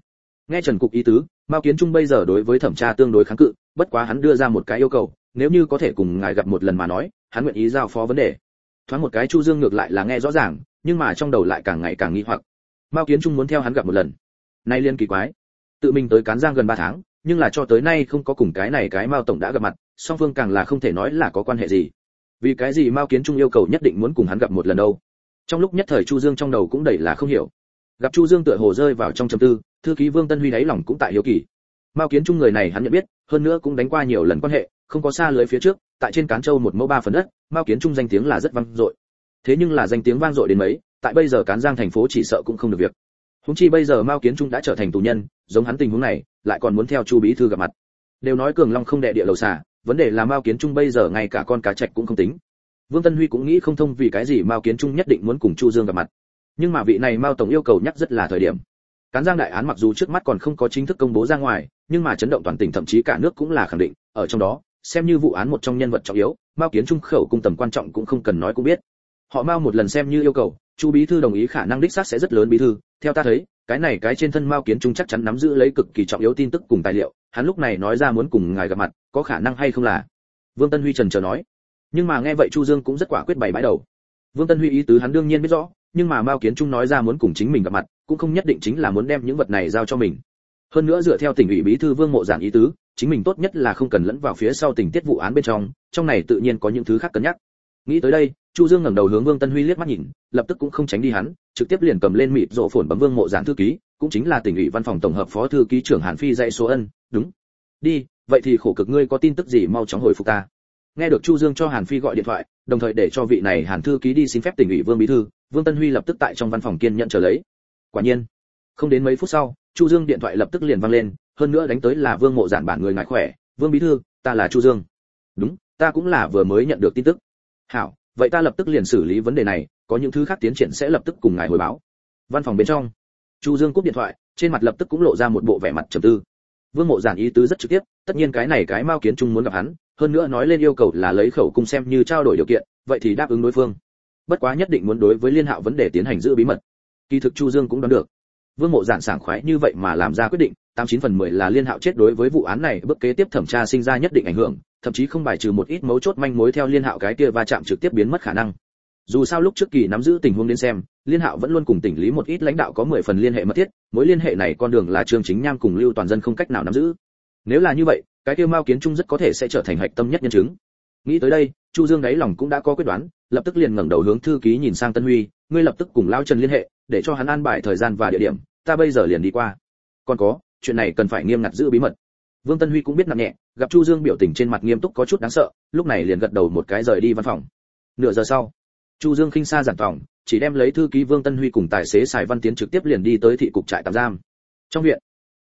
Nghe trần cục ý tứ, mao kiến trung bây giờ đối với thẩm tra tương đối kháng cự, bất quá hắn đưa ra một cái yêu cầu, nếu như có thể cùng ngài gặp một lần mà nói, hắn nguyện ý giao phó vấn đề. Thoáng một cái chu dương ngược lại là nghe rõ ràng, nhưng mà trong đầu lại càng ngày càng nghi hoặc. Mao kiến trung muốn theo hắn gặp một lần. Nay liên kỳ quái. Tự mình tới cán giang gần 3 tháng nhưng là cho tới nay không có cùng cái này cái mao tổng đã gặp mặt, song phương càng là không thể nói là có quan hệ gì. Vì cái gì mao kiến trung yêu cầu nhất định muốn cùng hắn gặp một lần đâu? Trong lúc nhất thời chu dương trong đầu cũng đầy là không hiểu. Gặp chu dương tựa hồ rơi vào trong trầm tư, thư ký vương tân huy đáy lòng cũng tại hiếu kỳ. Mao kiến trung người này hắn nhận biết, hơn nữa cũng đánh qua nhiều lần quan hệ, không có xa lưới phía trước, tại trên cán châu một mẫu ba phần đất, mao kiến trung danh tiếng là rất vang dội. Thế nhưng là danh tiếng vang dội đến mấy, tại bây giờ cán giang thành phố chỉ sợ cũng không được việc. Húng chi bây giờ mao kiến trung đã trở thành tù nhân, giống hắn tình huống này lại còn muốn theo chu bí thư gặp mặt. Đều nói cường long không đệ địa lầu xả, vấn đề là mao kiến trung bây giờ ngay cả con cá trạch cũng không tính. Vương tân huy cũng nghĩ không thông vì cái gì mao kiến trung nhất định muốn cùng chu dương gặp mặt. Nhưng mà vị này mao tổng yêu cầu nhắc rất là thời điểm. Cán giang đại án mặc dù trước mắt còn không có chính thức công bố ra ngoài, nhưng mà chấn động toàn tỉnh thậm chí cả nước cũng là khẳng định, ở trong đó, xem như vụ án một trong nhân vật trọng yếu, mao kiến trung khẩu cung tầm quan trọng cũng không cần nói cũng biết. Họ mao một lần xem như yêu cầu, chu bí thư đồng ý khả năng đích xác sẽ rất lớn bí thư, theo ta thấy cái này cái trên thân mao kiến trung chắc chắn nắm giữ lấy cực kỳ trọng yếu tin tức cùng tài liệu, hắn lúc này nói ra muốn cùng ngài gặp mặt, có khả năng hay không là? Vương tân huy trần chờ nói. Nhưng mà nghe vậy chu dương cũng rất quả quyết bày bãi đầu. Vương tân huy ý tứ hắn đương nhiên biết rõ, nhưng mà mao kiến trung nói ra muốn cùng chính mình gặp mặt, cũng không nhất định chính là muốn đem những vật này giao cho mình. Hơn nữa dựa theo tỉnh ủy bí thư vương mộ giản ý tứ, chính mình tốt nhất là không cần lẫn vào phía sau tình tiết vụ án bên trong trong này tự nhiên có những thứ khác cân nhắc. Nghĩ tới đây chu dương ngẩng đầu hướng vương tân huy liếc mắt nhìn, lập tức cũng không tránh đi hắn, trực tiếp liền cầm lên mịt rộ phồn bấm vương mộ giản thư ký, cũng chính là tỉnh ủy văn phòng tổng hợp phó thư ký trưởng hàn phi dạy số ân, đúng. Đi, vậy thì khổ cực ngươi có tin tức gì mau chóng hồi phục ta. Nghe được chu dương cho hàn phi gọi điện thoại, đồng thời để cho vị này hàn thư ký đi xin phép tỉnh ủy vương bí thư, vương tân huy lập tức tại trong văn phòng kiên nhận chờ lấy. Quả nhiên, không đến mấy phút sau, chu dương điện thoại lập tức liền vang lên, hơn nữa đánh tới là vương mộ giản bản người ngại khỏe, vương bí thư, ta là chu dương. Đúng, ta cũng là vừa mới nhận được tin tức. Hảo vậy ta lập tức liền xử lý vấn đề này, có những thứ khác tiến triển sẽ lập tức cùng ngài hồi báo. Văn phòng bên trong, chu dương cúp điện thoại, trên mặt lập tức cũng lộ ra một bộ vẻ mặt trầm tư. Vương mộ giản ý tứ rất trực tiếp, tất nhiên cái này cái mao kiến trung muốn gặp hắn, hơn nữa nói lên yêu cầu là lấy khẩu cung xem như trao đổi điều kiện, vậy thì đáp ứng đối phương. Bất quá nhất định muốn đối với liên hạo vấn đề tiến hành giữ bí mật. Kỳ thực chu dương cũng đoán được. Vương mộ giản sảng khoái như vậy mà làm ra quyết định, tám chín phần mười là liên hạo chết đối với vụ án này, bước kế tiếp thẩm tra sinh ra nhất định ảnh hưởng thậm chí không bài trừ một ít mấu chốt manh mối theo liên hạo cái kia va chạm trực tiếp biến mất khả năng. Dù sao lúc trước kỳ nắm giữ tình huống đến xem, liên hạo vẫn luôn cùng tỉnh lý một ít lãnh đạo có mười phần liên hệ mật thiết, mối liên hệ này con đường là trương chính nham cùng lưu toàn dân không cách nào nắm giữ. Nếu là như vậy, cái kia mao kiến trung rất có thể sẽ trở thành hạch tâm nhất nhân chứng. Nghĩ tới đây, chu dương đáy lòng cũng đã có quyết đoán, lập tức liền ngẩng đầu hướng thư ký nhìn sang tân huy, ngươi lập tức cùng lão trần liên hệ, để cho hắn an bài thời gian và địa điểm, ta bây giờ liền đi qua. Còn có, chuyện này cần phải nghiêm ngặt giữ bí mật. Vương tân huy cũng biết nặng nhẹ gặp chu dương biểu tình trên mặt nghiêm túc có chút đáng sợ, lúc này liền gật đầu một cái rời đi văn phòng. Nửa giờ sau, chu dương khinh xa giản phòng, chỉ đem lấy thư ký vương tân huy cùng tài xế xài văn tiến trực tiếp liền đi tới thị cục trại tạm giam. Trong viện,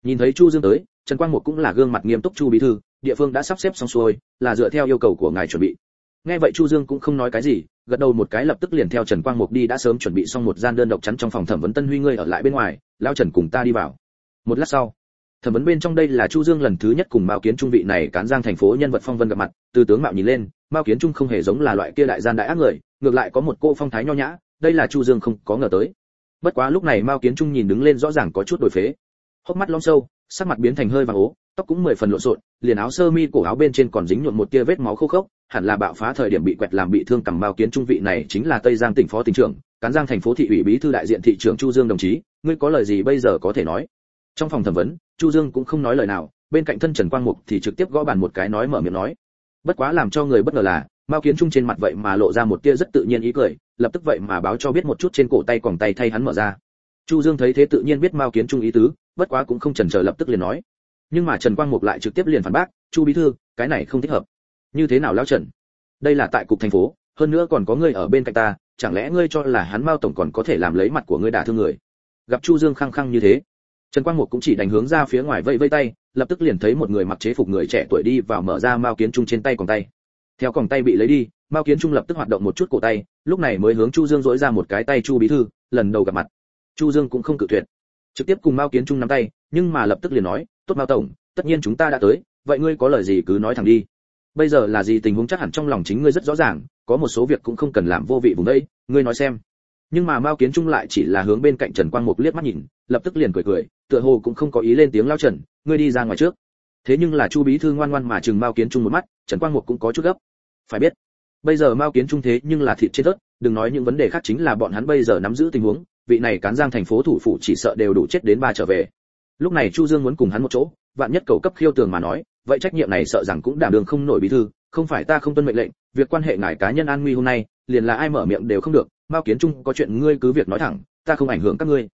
nhìn thấy chu dương tới, trần quang mục cũng là gương mặt nghiêm túc chu bí thư, địa phương đã sắp xếp xong xuôi, là dựa theo yêu cầu của ngài chuẩn bị. Nghe vậy chu dương cũng không nói cái gì, gật đầu một cái lập tức liền theo trần quang mục đi đã sớm chuẩn bị xong một gian đơn độc chắn trong phòng thẩm vấn tân huy ngươi ở lại bên ngoài lao trần cùng ta đi vào. Một lát sau thẩm vấn bên trong đây là chu dương lần thứ nhất cùng mao kiến trung vị này cán giang thành phố nhân vật phong vân gặp mặt, từ tướng mạo nhìn lên, mao kiến trung không hề giống là loại kia đại gian đại ác người, ngược lại có một cô phong thái nho nhã, đây là chu dương không có ngờ tới. Bất quá lúc này mao kiến trung nhìn đứng lên rõ ràng có chút đổi phế. Hốc mắt lõm sâu, sắc mặt biến thành hơi vàng ố, tóc cũng mười phần lộn xộn, liền áo sơ mi cổ áo bên trên còn dính nhuộm một tia vết máu khô khốc, hẳn là bạo phá thời điểm bị quẹt làm bị thương cầm mao kiến trung vị này chính là tây giang tỉnh phó tỉnh trưởng, cán giang thành phố thị ủy bí thư đại diện thị trưởng chu dương đồng chí, ngươi có lời gì bây giờ có thể nói? Trong phòng thẩm vấn, chu dương cũng không nói lời nào, bên cạnh thân trần quang mục thì trực tiếp gõ bàn một cái nói mở miệng nói. Bất quá làm cho người bất ngờ là, mao kiến trung trên mặt vậy mà lộ ra một tia rất tự nhiên ý cười, lập tức vậy mà báo cho biết một chút trên cổ tay còn tay thay hắn mở ra. Chu dương thấy thế tự nhiên biết mao kiến trung ý tứ, bất quá cũng không chần chờ lập tức liền nói. Nhưng mà trần quang mục lại trực tiếp liền phản bác, chu bí thư, cái này không thích hợp. Như thế nào lão trần? Đây là tại cục thành phố, hơn nữa còn có ngươi ở bên cạnh ta, chẳng lẽ ngươi cho là hắn mao tổng còn có thể làm lấy mặt của ngươi đả thương người? Gặp chu dương khăng khăng như thế trần quang mục cũng chỉ đánh hướng ra phía ngoài vây vây tay, lập tức liền thấy một người mặc chế phục người trẻ tuổi đi vào mở ra mao kiến trung trên tay còn tay. Theo còng tay bị lấy đi, mao kiến trung lập tức hoạt động một chút cổ tay, lúc này mới hướng chu dương dỗi ra một cái tay chu bí thư, lần đầu gặp mặt. Chu dương cũng không cự tuyệt. Trực tiếp cùng mao kiến trung nắm tay, nhưng mà lập tức liền nói, tốt mao tổng, tất nhiên chúng ta đã tới, vậy ngươi có lời gì cứ nói thẳng đi. Bây giờ là gì tình huống chắc hẳn trong lòng chính ngươi rất rõ ràng, có một số việc cũng không cần làm vô vị vùng đây, ngươi nói xem. Nhưng mà mao kiến trung lại chỉ là hướng bên cạnh trần quang mục liếc mắt nhìn, lập tức liền cười cười tựa hồ cũng không có ý lên tiếng lao trần, ngươi đi ra ngoài trước. Thế nhưng là chu bí thư ngoan ngoan mà chừng mao kiến trung một mắt, trần quang mục cũng có chút gấp. Phải biết, bây giờ mao kiến trung thế nhưng là thịt trên tớt đừng nói những vấn đề khác chính là bọn hắn bây giờ nắm giữ tình huống, vị này cán giang thành phố thủ phủ chỉ sợ đều đủ chết đến ba trở về. Lúc này chu dương muốn cùng hắn một chỗ, vạn nhất cầu cấp khiêu tường mà nói, vậy trách nhiệm này sợ rằng cũng đảm đường không nổi bí thư, không phải ta không tuân mệnh lệnh, việc quan hệ ngài cá nhân an nguy hôm nay, liền là ai mở miệng đều không được. Mao kiến trung, có chuyện ngươi cứ việc nói thẳng, ta không ảnh hưởng các ngươi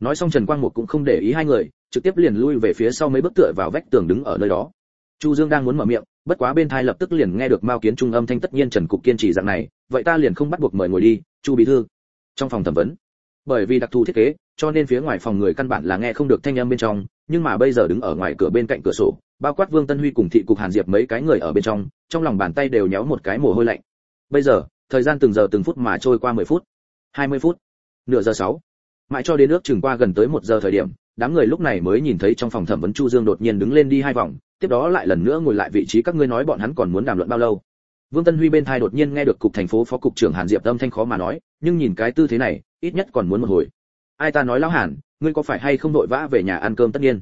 nói xong trần quang một cũng không để ý hai người, trực tiếp liền lui về phía sau mấy bức tựa vào vách tường đứng ở nơi đó. Chu dương đang muốn mở miệng, bất quá bên thai lập tức liền nghe được mao kiến trung âm thanh tất nhiên trần cục kiên trì dạng này, vậy ta liền không bắt buộc mời ngồi đi, chu bí thư. Trong phòng thẩm vấn, bởi vì đặc thù thiết kế, cho nên phía ngoài phòng người căn bản là nghe không được thanh âm bên trong, nhưng mà bây giờ đứng ở ngoài cửa bên cạnh cửa sổ, bao quát vương tân huy cùng thị cục hàn diệp mấy cái người ở bên trong trong lòng bàn tay đều nhéo một cái mồ hôi lạnh. Bây giờ, thời gian từng giờ từng phút mà trôi qua 10 phút. 20 phút. Nửa giờ sáu mãi cho đến nước chừng qua gần tới một giờ thời điểm, đám người lúc này mới nhìn thấy trong phòng thẩm vấn chu dương đột nhiên đứng lên đi hai vòng, tiếp đó lại lần nữa ngồi lại vị trí các ngươi nói bọn hắn còn muốn đàm luận bao lâu. Vương tân huy bên thai đột nhiên nghe được cục thành phố phó cục trưởng hàn diệp âm thanh khó mà nói, nhưng nhìn cái tư thế này, ít nhất còn muốn một hồi. Ai ta nói lão hàn, ngươi có phải hay không đội vã về nhà ăn cơm tất nhiên?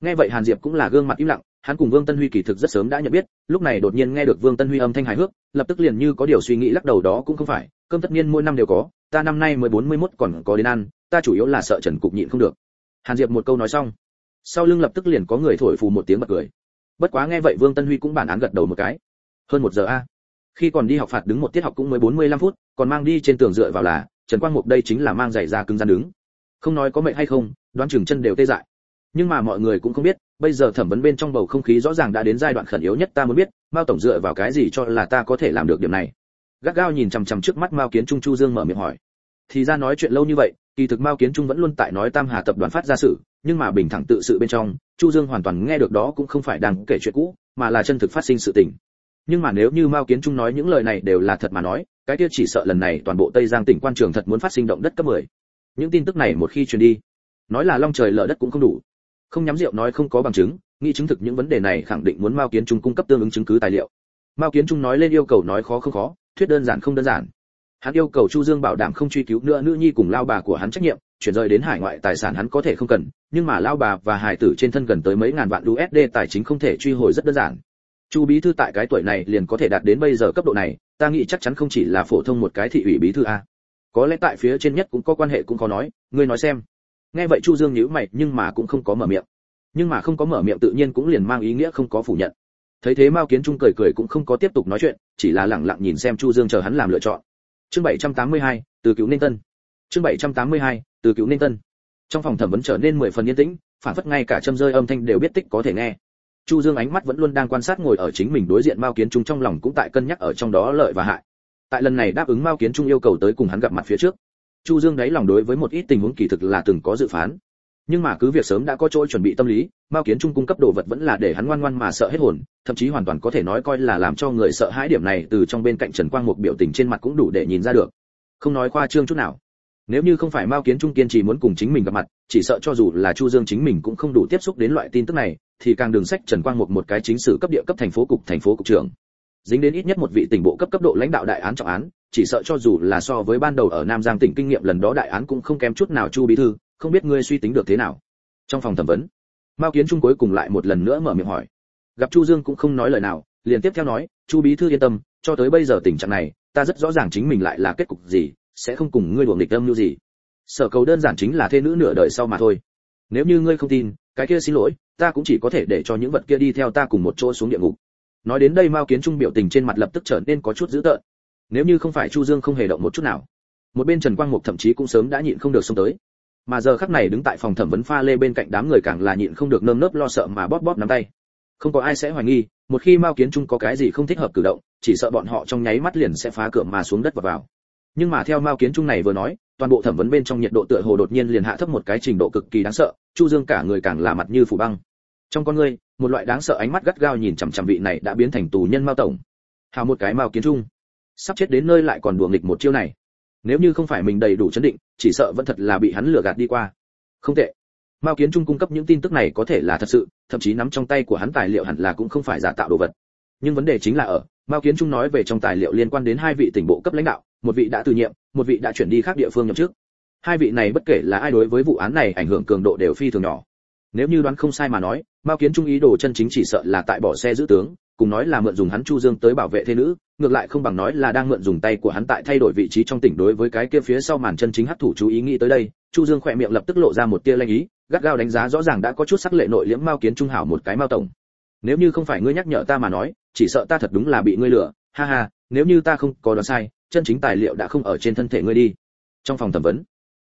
Nghe vậy hàn diệp cũng là gương mặt im lặng, hắn cùng vương tân huy kỳ thực rất sớm đã nhận biết, lúc này đột nhiên nghe được vương tân huy âm thanh hài hước, lập tức liền như có điều suy nghĩ lắc đầu đó cũng không phải, cơm tất nhiên mỗi năm đều có, ta năm nay mới bốn mươi 41 còn có đến ăn ta chủ yếu là sợ trần cục nhịn không được. Hàn diệp một câu nói xong, sau lưng lập tức liền có người thổi phù một tiếng bật cười. Bất quá nghe vậy vương tân huy cũng bản án gật đầu một cái. Hơn một giờ a. Khi còn đi học phạt đứng một tiết học cũng mới bốn mươi lăm phút, còn mang đi trên tường dựa vào là, trần quang mục đây chính là mang giày ra cứng rắn đứng. Không nói có mệnh hay không, đoán chừng chân đều tê dại. Nhưng mà mọi người cũng không biết, bây giờ thẩm vấn bên trong bầu không khí rõ ràng đã đến giai đoạn khẩn yếu nhất ta muốn biết, mao tổng dựa vào cái gì cho là ta có thể làm được điểm này. Gắt gao nhìn chằm chằm trước mắt mao kiến trung chu dương mở miệng hỏi. Thì ra nói chuyện lâu như vậy kỳ thực mao kiến trung vẫn luôn tại nói tam hà tập đoàn phát ra sự, nhưng mà bình thẳng tự sự bên trong, chu dương hoàn toàn nghe được đó cũng không phải đang kể chuyện cũ, mà là chân thực phát sinh sự tình. Nhưng mà nếu như mao kiến trung nói những lời này đều là thật mà nói, cái kia chỉ sợ lần này toàn bộ tây giang tỉnh quan trường thật muốn phát sinh động đất cấp 10. những tin tức này một khi truyền đi, nói là long trời lở đất cũng không đủ. Không nhắm rượu nói không có bằng chứng, nghĩ chứng thực những vấn đề này khẳng định muốn mao kiến trung cung cấp tương ứng chứng cứ tài liệu. Mao kiến trung nói lên yêu cầu nói khó không khó, thuyết đơn giản không đơn giản hắn yêu cầu chu dương bảo đảm không truy cứu nữa nữ nhi cùng lao bà của hắn trách nhiệm, chuyển rời đến hải ngoại tài sản hắn có thể không cần, nhưng mà lao bà và hải tử trên thân gần tới mấy ngàn vạn usd tài chính không thể truy hồi rất đơn giản. Chu bí thư tại cái tuổi này liền có thể đạt đến bây giờ cấp độ này, ta nghĩ chắc chắn không chỉ là phổ thông một cái thị ủy bí thư a. Có lẽ tại phía trên nhất cũng có quan hệ cũng có nói, ngươi nói xem. Nghe vậy chu dương nhíu mày, nhưng mà cũng không có mở miệng. Nhưng mà không có mở miệng tự nhiên cũng liền mang ý nghĩa không có phủ nhận. Thấy thế mao kiến trung cười cười cũng không có tiếp tục nói chuyện, chỉ là lặng lặng nhìn xem chu dương chờ hắn làm lựa chọn chương 782, từ cứu nên tân. Chương 782, từ cứu nên tân. Trong phòng thẩm vấn trở nên mười phần yên tĩnh phản phất ngay cả châm rơi âm thanh đều biết tích có thể nghe. Chu dương ánh mắt vẫn luôn đang quan sát ngồi ở chính mình đối diện mao kiến trung trong lòng cũng tại cân nhắc ở trong đó lợi và hại. Tại lần này đáp ứng mao kiến trung yêu cầu tới cùng hắn gặp mặt phía trước chu dương đáy lòng đối với một ít tình huống kỳ thực là từng có dự phán nhưng mà cứ việc sớm đã có chỗ chuẩn bị tâm lý, mao kiến trung cung cấp đồ vật vẫn là để hắn ngoan ngoan mà sợ hết hồn, thậm chí hoàn toàn có thể nói coi là làm cho người sợ hãi điểm này từ trong bên cạnh trần quang một biểu tình trên mặt cũng đủ để nhìn ra được. Không nói khoa trương chút nào. Nếu như không phải mao kiến trung kiên trì muốn cùng chính mình gặp mặt, chỉ sợ cho dù là chu dương chính mình cũng không đủ tiếp xúc đến loại tin tức này, thì càng đường sách trần quang một một cái chính sử cấp địa cấp thành phố cục, thành phố cục trưởng. Dính đến ít nhất một vị tỉnh bộ cấp cấp độ lãnh đạo đại án trọng án, chỉ sợ cho dù là so với ban đầu ở nam giang tỉnh kinh nghiệm lần đó đại án cũng không kém chút nào chu bí thư không biết ngươi suy tính được thế nào. Trong phòng thẩm vấn, mao kiến trung cuối cùng lại một lần nữa mở miệng hỏi. Gặp chu dương cũng không nói lời nào, liền tiếp theo nói, chu bí thư yên tâm, cho tới bây giờ tình trạng này, ta rất rõ ràng chính mình lại là kết cục gì, sẽ không cùng ngươi đuổi nghịch âm như gì. Sở cầu đơn giản chính là thê nữ nửa đời sau mà thôi. Nếu như ngươi không tin, cái kia xin lỗi, ta cũng chỉ có thể để cho những vật kia đi theo ta cùng một chỗ xuống địa ngục. Nói đến đây mao kiến trung biểu tình trên mặt lập tức trở nên có chút dữ tợn. Nếu như không phải chu dương không hề động một chút nào, một bên trần quang mục thậm chí cũng sớm đã nhịn không được xông tới mà giờ khắc này đứng tại phòng thẩm vấn pha lê bên cạnh đám người càng là nhịn không được nơm nớp lo sợ mà bóp bóp nắm tay. Không có ai sẽ hoài nghi, một khi mao kiến trung có cái gì không thích hợp cử động, chỉ sợ bọn họ trong nháy mắt liền sẽ phá cửa mà xuống đất và vào. Nhưng mà theo mao kiến trung này vừa nói, toàn bộ thẩm vấn bên trong nhiệt độ tựa hồ đột nhiên liền hạ thấp một cái trình độ cực kỳ đáng sợ, chu dương cả người càng là mặt như phủ băng. Trong con ngươi, một loại đáng sợ ánh mắt gắt gao nhìn chằm chằm vị này đã biến thành tù nhân mao tổng. Hào một cái mao kiến trung. Sắp chết đến nơi lại còn đùa nghịch một chiêu này nếu như không phải mình đầy đủ chấn định, chỉ sợ vẫn thật là bị hắn lừa gạt đi qua. Không tệ. Mao kiến trung cung cấp những tin tức này có thể là thật sự, thậm chí nắm trong tay của hắn tài liệu hẳn là cũng không phải giả tạo đồ vật. Nhưng vấn đề chính là ở, mao kiến trung nói về trong tài liệu liên quan đến hai vị tỉnh bộ cấp lãnh đạo, một vị đã từ nhiệm, một vị đã chuyển đi khác địa phương nhậm chức. Hai vị này bất kể là ai đối với vụ án này ảnh hưởng cường độ đều phi thường nhỏ. Nếu như đoán không sai mà nói, mao kiến trung ý đồ chân chính chỉ sợ là tại bỏ xe giữ tướng, cùng nói là mượn dùng hắn chu dương tới bảo vệ thế nữ ngược lại không bằng nói là đang mượn dùng tay của hắn tại thay đổi vị trí trong tỉnh đối với cái kia phía sau màn chân chính hấp thủ chú ý nghĩ tới đây, chu dương khỏe miệng lập tức lộ ra một tia lanh ý, gắt gao đánh giá rõ ràng đã có chút sắc lệ nội liễm mao kiến trung hảo một cái mao tổng. Nếu như không phải ngươi nhắc nhở ta mà nói, chỉ sợ ta thật đúng là bị ngươi lừa, ha ha, nếu như ta không có đoán sai, chân chính tài liệu đã không ở trên thân thể ngươi đi. Trong phòng thẩm vấn,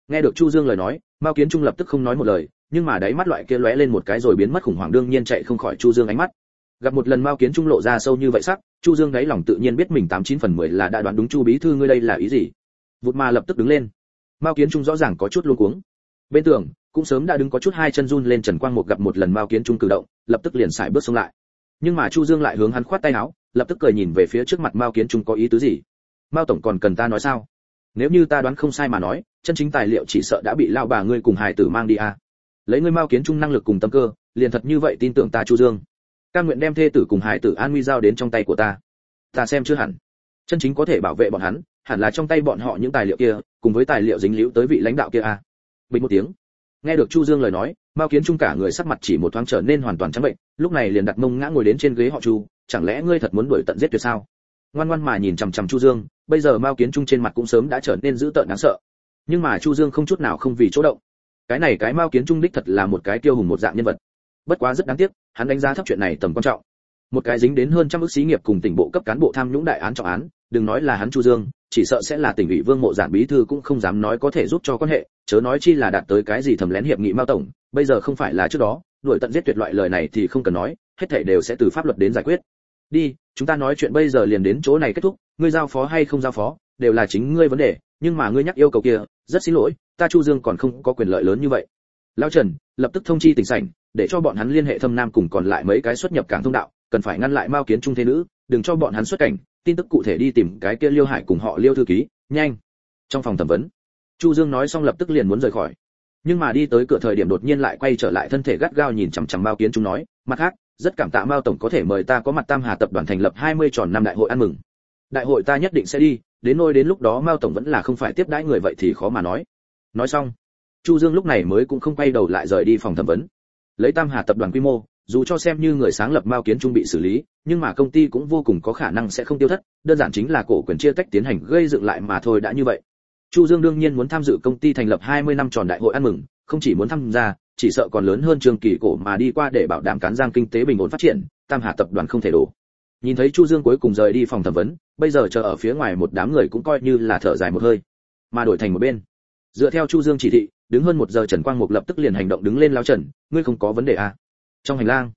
nghe được chu dương lời nói, mao kiến trung lập tức không nói một lời, nhưng mà đáy mắt loại kia lóe lên một cái rồi biến mất khủng hoảng đương nhiên chạy không khỏi chu dương ánh mắt gặp một lần mao kiến trung lộ ra sâu như vậy sắc, chu dương đáy lòng tự nhiên biết mình tám chín phần mười là đã đoán đúng chu bí thư ngươi đây là ý gì. Vụt mà lập tức đứng lên. Mao kiến trung rõ ràng có chút luống cuống. Bên tường, cũng sớm đã đứng có chút hai chân run lên trần quang một gặp một lần mao kiến trung cử động, lập tức liền xài bước xuống lại. Nhưng mà chu dương lại hướng hắn khoát tay áo, lập tức cười nhìn về phía trước mặt mao kiến trung có ý tứ gì. Mao tổng còn cần ta nói sao? Nếu như ta đoán không sai mà nói, chân chính tài liệu chỉ sợ đã bị lao bà ngươi cùng hài tử mang đi à. Lấy ngươi mao kiến trung năng lực cùng tâm cơ, liền thật như vậy tin tưởng ta chu dương ca nguyện đem thê tử cùng hải tử an nguy giao đến trong tay của ta. Ta xem chưa hẳn. Chân chính có thể bảo vệ bọn hắn, hẳn là trong tay bọn họ những tài liệu kia, cùng với tài liệu dính liễu tới vị lãnh đạo kia à bình một tiếng. Nghe được chu dương lời nói, mao kiến trung cả người sắc mặt chỉ một thoáng trở nên hoàn toàn trắng bệnh, lúc này liền đặt mông ngã ngồi đến trên ghế họ chu, chẳng lẽ ngươi thật muốn đuổi tận giết tuyệt sao? Ngoan ngoan mà nhìn chằm chằm chu dương, bây giờ mao kiến trung trên mặt cũng sớm đã trở nên dữ tợn đáng sợ. Nhưng mà chu dương không chút nào không vì chỗ động. Cái này cái mao kiến trung đích thật là một cái tiêu hùng một dạng nhân vật bất quá rất đáng tiếc, hắn đánh giá thấp chuyện này tầm quan trọng. Một cái dính đến hơn trăm ước xí nghiệp cùng tỉnh bộ cấp cán bộ tham nhũng đại án trọng án, đừng nói là hắn chu dương, chỉ sợ sẽ là tỉnh ủy vương mộ giản bí thư cũng không dám nói có thể giúp cho quan hệ, chớ nói chi là đạt tới cái gì thầm lén hiệp nghị mao tổng, bây giờ không phải là trước đó, đuổi tận giết tuyệt loại lời này thì không cần nói, hết thảy đều sẽ từ pháp luật đến giải quyết. Đi, chúng ta nói chuyện bây giờ liền đến chỗ này kết thúc, ngươi giao phó hay không giao phó, đều là chính ngươi vấn đề, nhưng mà ngươi nhắc yêu cầu kia, rất xin lỗi, ta chu dương còn không có quyền lợi lớn như vậy. Lão trần, lập tức thông chi tỉnh sảnh để cho bọn hắn liên hệ thâm nam cùng còn lại mấy cái xuất nhập cảng thông đạo, cần phải ngăn lại mao kiến trung thế nữ, đừng cho bọn hắn xuất cảnh, tin tức cụ thể đi tìm cái kia liêu hải cùng họ liêu thư ký, nhanh. Trong phòng thẩm vấn, chu dương nói xong lập tức liền muốn rời khỏi. Nhưng mà đi tới cửa thời điểm đột nhiên lại quay trở lại thân thể gắt gao nhìn chằm chằm mao kiến trung nói, mặt khác, rất cảm tạ mao tổng có thể mời ta có mặt tam hà tập đoàn thành lập 20 tròn năm đại hội ăn mừng. Đại hội ta nhất định sẽ đi, đến nôi đến lúc đó mao tổng vẫn là không phải tiếp đãi người vậy thì khó mà nói. Nói xong, chu dương lúc này mới cũng không quay đầu lại rời đi phòng thẩm vấn lấy tam hà tập đoàn quy mô, dù cho xem như người sáng lập mao kiến trung bị xử lý, nhưng mà công ty cũng vô cùng có khả năng sẽ không tiêu thất, đơn giản chính là cổ quyền chia tách tiến hành gây dựng lại mà thôi đã như vậy. Chu dương đương nhiên muốn tham dự công ty thành lập 20 năm tròn đại hội ăn mừng, không chỉ muốn tham gia, chỉ sợ còn lớn hơn trường kỳ cổ mà đi qua để bảo đảm cán giang kinh tế bình ổn phát triển, tam hà tập đoàn không thể đổ. Nhìn thấy chu dương cuối cùng rời đi phòng thẩm vấn, bây giờ chờ ở phía ngoài một đám người cũng coi như là thở dài một hơi, mà đổi thành một bên. Dựa theo chu dương chỉ thị đứng hơn một giờ trần quang mục lập tức liền hành động đứng lên lao trần, ngươi không có vấn đề à? Trong hành lang,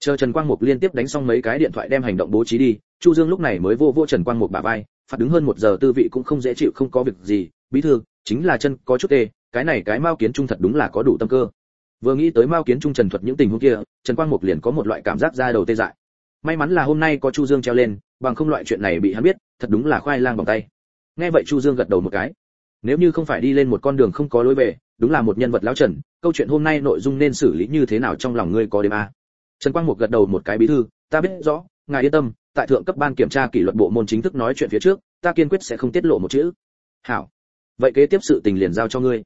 chờ trần quang mục liên tiếp đánh xong mấy cái điện thoại đem hành động bố trí đi, chu dương lúc này mới vô vô trần quang mục bả vai, phạt đứng hơn một giờ tư vị cũng không dễ chịu, không có việc gì. Bí thư, chính là chân có chút tê, cái này cái mao kiến trung thật đúng là có đủ tâm cơ. Vừa nghĩ tới mao kiến trung trần thuật những tình huống kia, trần quang mục liền có một loại cảm giác ra đầu tê dại. May mắn là hôm nay có chu dương treo lên, bằng không loại chuyện này bị hắn biết, thật đúng là khoai lang bằng tay. Nghe vậy chu dương gật đầu một cái. Nếu như không phải đi lên một con đường không có lối về đúng là một nhân vật lão trần, câu chuyện hôm nay nội dung nên xử lý như thế nào trong lòng ngươi có đêm a? Trần quang mục gật đầu một cái bí thư, ta biết rõ, ngài yên tâm, tại thượng cấp ban kiểm tra kỷ luật bộ môn chính thức nói chuyện phía trước, ta kiên quyết sẽ không tiết lộ một chữ. Hảo. Vậy kế tiếp sự tình liền giao cho ngươi.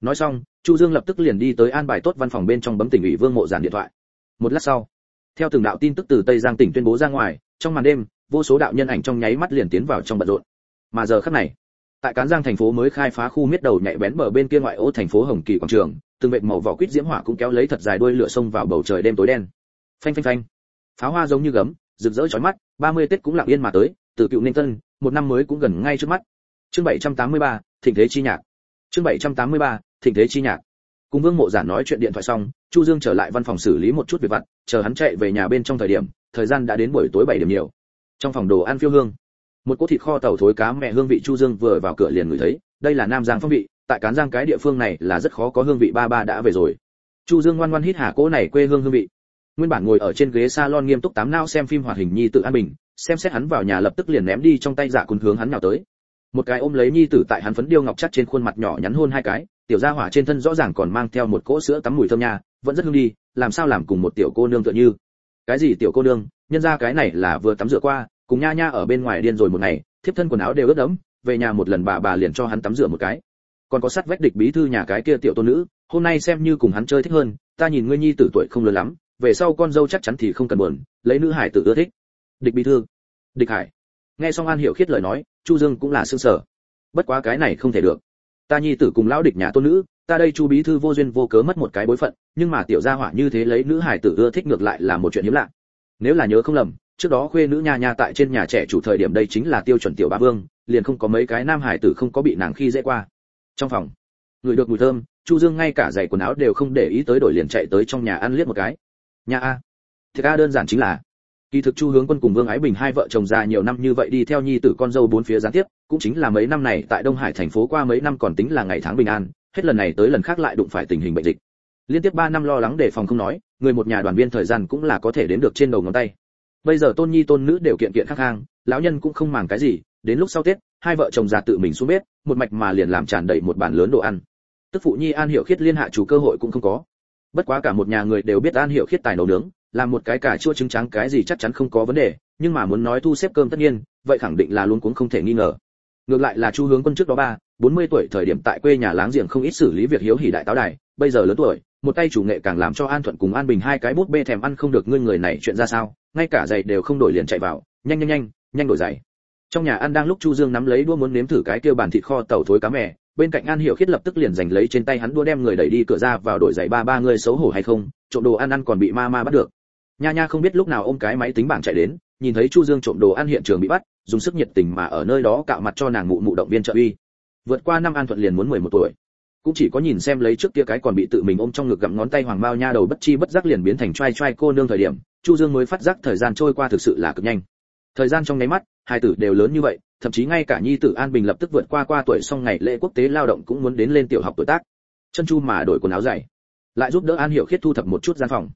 Nói xong, chu dương lập tức liền đi tới an bài tốt văn phòng bên trong bấm tỉnh ủy vương mộ giản điện thoại. Một lát sau, theo từng đạo tin tức từ tây giang tỉnh tuyên bố ra ngoài, trong màn đêm, vô số đạo nhân ảnh trong nháy mắt liền tiến vào trong bận rộn. Mà giờ khắc này tại cán giang thành phố mới khai phá khu miết đầu nhạy bén bờ bên kia ngoại ô thành phố hồng kỳ quảng trường từng vệt màu vỏ quýt diễm hỏa cũng kéo lấy thật dài đuôi lửa sông vào bầu trời đêm tối đen. Phanh phanh phanh. Pháo hoa giống như gấm rực rỡ chói mắt 30 tết cũng lặng yên mà tới từ cựu ninh tân một năm mới cũng gần ngay trước mắt. Chương 783, thịnh thế chi nhạc. Chương 783, thịnh thế chi nhạc. Cùng vương mộ giản nói chuyện điện thoại xong chu dương trở lại văn phòng xử lý một chút việc vặt chờ hắn chạy về nhà bên trong thời điểm thời gian đã đến buổi tối 7 điểm nhiều. Trong phòng đồ ăn phiêu hương một cỗ thịt kho tàu thối cá mẹ hương vị chu dương vừa vào cửa liền ngửi thấy, đây là nam giang phong vị, tại cán giang cái địa phương này là rất khó có hương vị ba ba đã về rồi. Chu dương ngoan ngoan hít hà cỗ này quê hương hương vị. Nguyên bản ngồi ở trên ghế salon nghiêm túc tám nao xem phim hoạt hình nhi tự an bình, xem xét hắn vào nhà lập tức liền ném đi trong tay dạ cùn hướng hắn nào tới. Một cái ôm lấy nhi tử tại hắn phấn điêu ngọc chắc trên khuôn mặt nhỏ nhắn hôn hai cái, tiểu gia hỏa trên thân rõ ràng còn mang theo một cỗ sữa tắm mùi thơm nha, vẫn rất hương đi, làm sao làm cùng một tiểu cô nương tựa như. Cái gì tiểu cô nương? Nhân ra cái này là vừa tắm rửa qua cùng nha nha ở bên ngoài điên rồi một ngày, thiếp thân quần áo đều ướt đẫm, về nhà một lần bà bà liền cho hắn tắm rửa một cái. Còn có sát vách địch bí thư nhà cái kia tiểu tôn nữ, hôm nay xem như cùng hắn chơi thích hơn, ta nhìn ngươi nhi tử tuổi không lớn lắm, về sau con dâu chắc chắn thì không cần buồn, lấy nữ hải tử ưa thích. Địch bí thư, địch hải. Nghe xong an hiểu khiết lời nói, chu dương cũng là sương sở bất quá cái này không thể được. Ta nhi tử cùng lão địch nhà tôn nữ, ta đây chu bí thư vô duyên vô cớ mất một cái bối phận, nhưng mà tiểu gia hỏa như thế lấy nữ hải tử ưa thích ngược lại là một chuyện hiếm lạ. Nếu là nhớ không lầm trước đó khuê nữ nha nha tại trên nhà trẻ chủ thời điểm đây chính là tiêu chuẩn tiểu ba vương, liền không có mấy cái nam hải tử không có bị nàng khi dễ qua. Trong phòng, người được mùi thơm, chu dương ngay cả giày quần áo đều không để ý tới đổi liền chạy tới trong nhà ăn liếc một cái. Nhà a. Thiệt a đơn giản chính là, kỳ thực chu hướng quân cùng vương ái bình hai vợ chồng già nhiều năm như vậy đi theo nhi tử con dâu bốn phía gián tiếp, cũng chính là mấy năm này tại đông hải thành phố qua mấy năm còn tính là ngày tháng bình an, hết lần này tới lần khác lại đụng phải tình hình bệnh dịch. Liên tiếp ba năm lo lắng đề phòng không nói, người một nhà đoàn viên thời gian cũng là có thể đến được trên đầu ngón tay bây giờ tôn nhi tôn nữ đều kiện kiện khắc hàng, lão nhân cũng không màng cái gì đến lúc sau tết hai vợ chồng già tự mình xuống bếp một mạch mà liền làm tràn đầy một bàn lớn đồ ăn. Tức phụ nhi an hiểu khiết liên hạ chủ cơ hội cũng không có. Bất quá cả một nhà người đều biết an hiểu khiết tài nấu nướng làm một cái cà chua trứng trắng cái gì chắc chắn không có vấn đề nhưng mà muốn nói thu xếp cơm tất nhiên vậy khẳng định là luôn cũng không thể nghi ngờ. Ngược lại là chu hướng quân trước đó ba bốn mươi tuổi thời điểm tại quê nhà láng giềng không ít xử lý việc hiếu hỉ đại táo đài bây giờ lớn tuổi một tay chủ nghệ càng làm cho an thuận cùng an bình hai cái bút bê thèm ăn không được ngươi người này chuyện ra sao? Ngay cả giày đều không đổi liền chạy vào, nhanh nhanh nhanh nhanh đổi giày. Trong nhà ăn đang lúc chu dương nắm lấy đua muốn nếm thử cái kia bàn thịt kho tàu thối cá mè, bên cạnh an hiểu khiết lập tức liền giành lấy trên tay hắn đua đem người đẩy đi cửa ra vào đổi giày ba ba người xấu hổ hay không, trộm đồ ăn ăn còn bị ma ma bắt được. Nha nha không biết lúc nào ôm cái máy tính bảng chạy đến, nhìn thấy chu dương trộm đồ ăn hiện trường bị bắt, dùng sức nhiệt tình mà ở nơi đó cạo mặt cho nàng mụ mụ động viên trợ uy. Vượt qua năm an thuận liền muốn 11 tuổi. Cũng chỉ có nhìn xem lấy trước kia cái còn bị tự mình ôm trong ngực gặm ngón tay hoàng bao nha đầu bất chi bất giác liền biến thành trai trai cô nương thời điểm chu dương mới phát giác thời gian trôi qua thực sự là cực nhanh. Thời gian trong nháy mắt, hai tử đều lớn như vậy, thậm chí ngay cả nhi tử an bình lập tức vượt qua qua tuổi xong ngày lễ quốc tế lao động cũng muốn đến lên tiểu học tuổi tác. Chân chu mà đổi quần áo dày, lại giúp đỡ an hiểu khiết thu thập một chút gian phòng.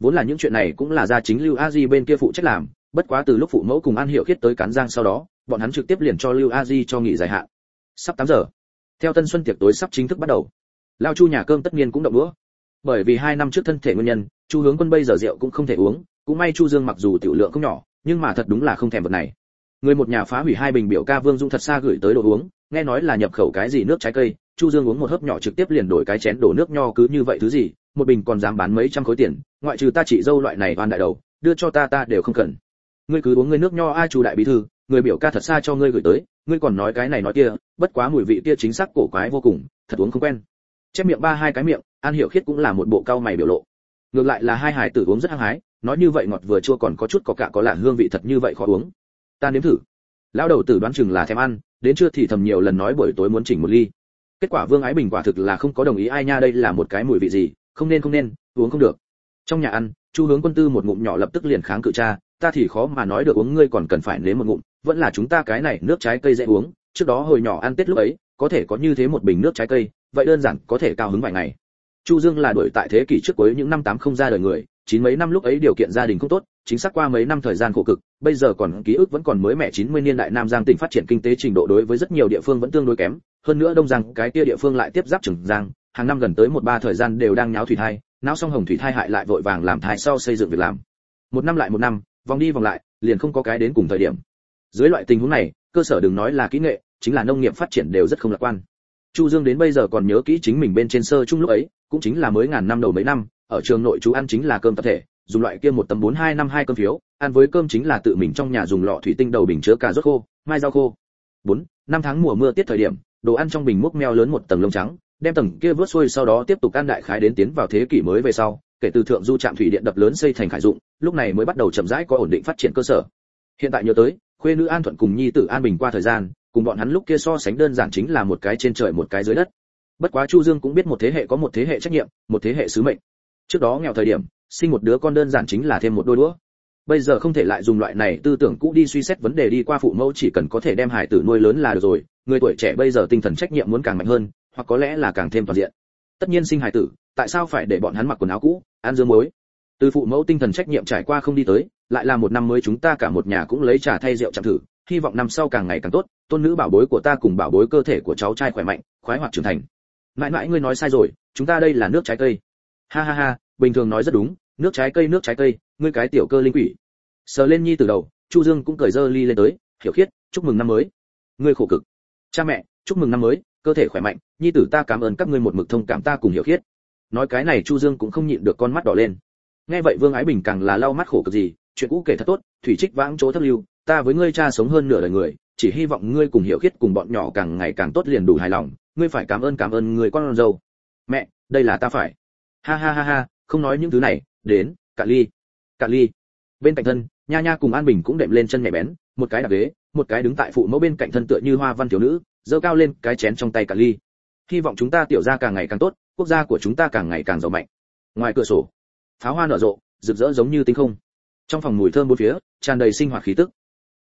Vốn là những chuyện này cũng là gia chính lưu a di bên kia phụ trách làm, bất quá từ lúc phụ mẫu cùng an hiểu khiết tới cán giang sau đó, bọn hắn trực tiếp liền cho lưu a di cho nghỉ dài hạn. Sắp 8 giờ, theo tân xuân tiệc tối sắp chính thức bắt đầu. Lao chu nhà cơm tất nhiên cũng động đũa bởi vì hai năm trước thân thể nguyên nhân, chu hướng quân bây giờ rượu cũng không thể uống, cũng may chu dương mặc dù tiểu lượng không nhỏ, nhưng mà thật đúng là không thèm vật này. Người một nhà phá hủy hai bình biểu ca vương dung thật xa gửi tới đồ uống, nghe nói là nhập khẩu cái gì nước trái cây, chu dương uống một hớp nhỏ trực tiếp liền đổi cái chén đổ nước nho cứ như vậy thứ gì, một bình còn dám bán mấy trăm khối tiền, ngoại trừ ta chỉ dâu loại này toàn đại đầu, đưa cho ta ta đều không cần. Ngươi cứ uống ngươi nước nho ai chu đại bí thư, người biểu ca thật xa cho ngươi gửi tới, ngươi còn nói cái này nói kia, bất quá mùi vị kia chính xác cổ quái vô cùng, thật uống không quen. Chép miệng ba hai cái miệng an hiểu khiết cũng là một bộ cao mày biểu lộ. Ngược lại là hai hải tử uống rất hăng hái, nói như vậy ngọt vừa chua còn có chút có cả có lạ hương vị thật như vậy khó uống. Ta nếm thử. Lão đầu tử đoán chừng là thèm ăn, đến trưa thì thầm nhiều lần nói buổi tối muốn chỉnh một ly. Kết quả vương ái bình quả thực là không có đồng ý, ai nha, đây là một cái mùi vị gì? Không nên không nên, uống không được. Trong nhà ăn, chu hướng quân tư một ngụm nhỏ lập tức liền kháng cự cha, ta thì khó mà nói được uống, ngươi còn cần phải nếm một ngụm, vẫn là chúng ta cái này nước trái cây dễ uống, trước đó hồi nhỏ ăn tết lúc ấy, có thể có như thế một bình nước trái cây, vậy đơn giản có thể cao hứng vài ngày chu dương là đuổi tại thế kỷ trước cuối những năm tám không ra đời người, chín mấy năm lúc ấy điều kiện gia đình không tốt, chính xác qua mấy năm thời gian khổ cực, bây giờ còn ký ức vẫn còn mới mẻ 90 niên đại nam giang tỉnh phát triển kinh tế trình độ đối với rất nhiều địa phương vẫn tương đối kém, hơn nữa đông giang, cái kia địa phương lại tiếp giáp trường giang, hàng năm gần tới một ba thời gian đều đang nháo thủy thai não song hồng thủy thai hại lại vội vàng làm thai sau xây dựng việc làm. Một năm lại một năm, vòng đi vòng lại, liền không có cái đến cùng thời điểm. Dưới loại tình huống này, cơ sở đừng nói là kỹ nghệ, chính là nông nghiệp phát triển đều rất không lạc quan. Chu dương đến bây giờ còn nhớ kỹ chính mình bên trên sơ chung lúc ấy cũng chính là mới ngàn năm đầu mấy năm, ở trường nội chú ăn chính là cơm tập thể, dùng loại kia một tấm bốn hai năm hai cơm phiếu, ăn với cơm chính là tự mình trong nhà dùng lọ thủy tinh đầu bình chứa cà rốt khô, mai rau khô 4. năm tháng mùa mưa tiết thời điểm, đồ ăn trong bình múc meo lớn một tầng lông trắng, đem tầng kia vớt xuôi sau đó tiếp tục ăn đại khái đến tiến vào thế kỷ mới về sau, kể từ thượng du trạm thủy điện đập lớn xây thành khải dụng, lúc này mới bắt đầu chậm rãi có ổn định phát triển cơ sở hiện tại nhớ tới, khuê nữ an thuận cùng nhi tử an bình qua thời gian, cùng bọn hắn lúc kia so sánh đơn giản chính là một cái trên trời một cái dưới đất bất quá chu dương cũng biết một thế hệ có một thế hệ trách nhiệm, một thế hệ sứ mệnh. Trước đó nghèo thời điểm, sinh một đứa con đơn giản chính là thêm một đôi đũa. Bây giờ không thể lại dùng loại này tư tưởng cũ đi suy xét vấn đề đi qua phụ mẫu, chỉ cần có thể đem hải tử nuôi lớn là được rồi, người tuổi trẻ bây giờ tinh thần trách nhiệm muốn càng mạnh hơn, hoặc có lẽ là càng thêm toàn diện. Tất nhiên sinh hải tử, tại sao phải để bọn hắn mặc quần áo cũ, ăn dương muối? Từ phụ mẫu tinh thần trách nhiệm trải qua không đi tới, lại là một năm mới chúng ta cả một nhà cũng lấy trà thay rượu chẳng thử, hy vọng năm sau càng ngày càng tốt, tôn nữ bảo bối của ta cùng bảo bối cơ thể của cháu trai khỏe mạnh, khoái hoạt trưởng thành mãi mãi ngươi nói sai rồi, chúng ta đây là nước trái cây. Ha ha ha, bình thường nói rất đúng, nước trái cây, nước trái cây, ngươi cái tiểu cơ linh quỷ. Sờ lên nhi từ đầu, chu dương cũng cởi dơ ly lên tới, hiểu khiết, chúc mừng năm mới. Ngươi khổ cực. Cha mẹ, chúc mừng năm mới, cơ thể khỏe mạnh, nhi tử ta cảm ơn các ngươi một mực thông cảm ta cùng hiểu khiết. Nói cái này chu dương cũng không nhịn được con mắt đỏ lên. Nghe vậy vương ái bình càng là lau mắt khổ cực gì, chuyện cũ kể thật tốt, thủy trích vãng chỗ thất lưu, ta với ngươi cha sống hơn nửa đời người chỉ hy vọng ngươi cùng hiểu khiết cùng bọn nhỏ càng ngày càng tốt liền đủ hài lòng, ngươi phải cảm ơn cảm ơn người con dâu. Mẹ, đây là ta phải. Ha ha ha ha, không nói những thứ này, đến cả ly. Cả ly. Bên cạnh thân, nha nha cùng an bình cũng đệm lên chân nhẹ bén, một cái đạp ghế, một cái đứng tại phụ mẫu bên cạnh thân tựa như hoa văn thiếu nữ, giơ cao lên cái chén trong tay cả ly. Hy vọng chúng ta tiểu gia càng ngày càng tốt, quốc gia của chúng ta càng ngày càng giàu mạnh. Ngoài cửa sổ, pháo hoa nở rộ, rực rỡ giống như tinh không. Trong phòng mùi thơm bốn phía, tràn đầy sinh hoạt khí tức.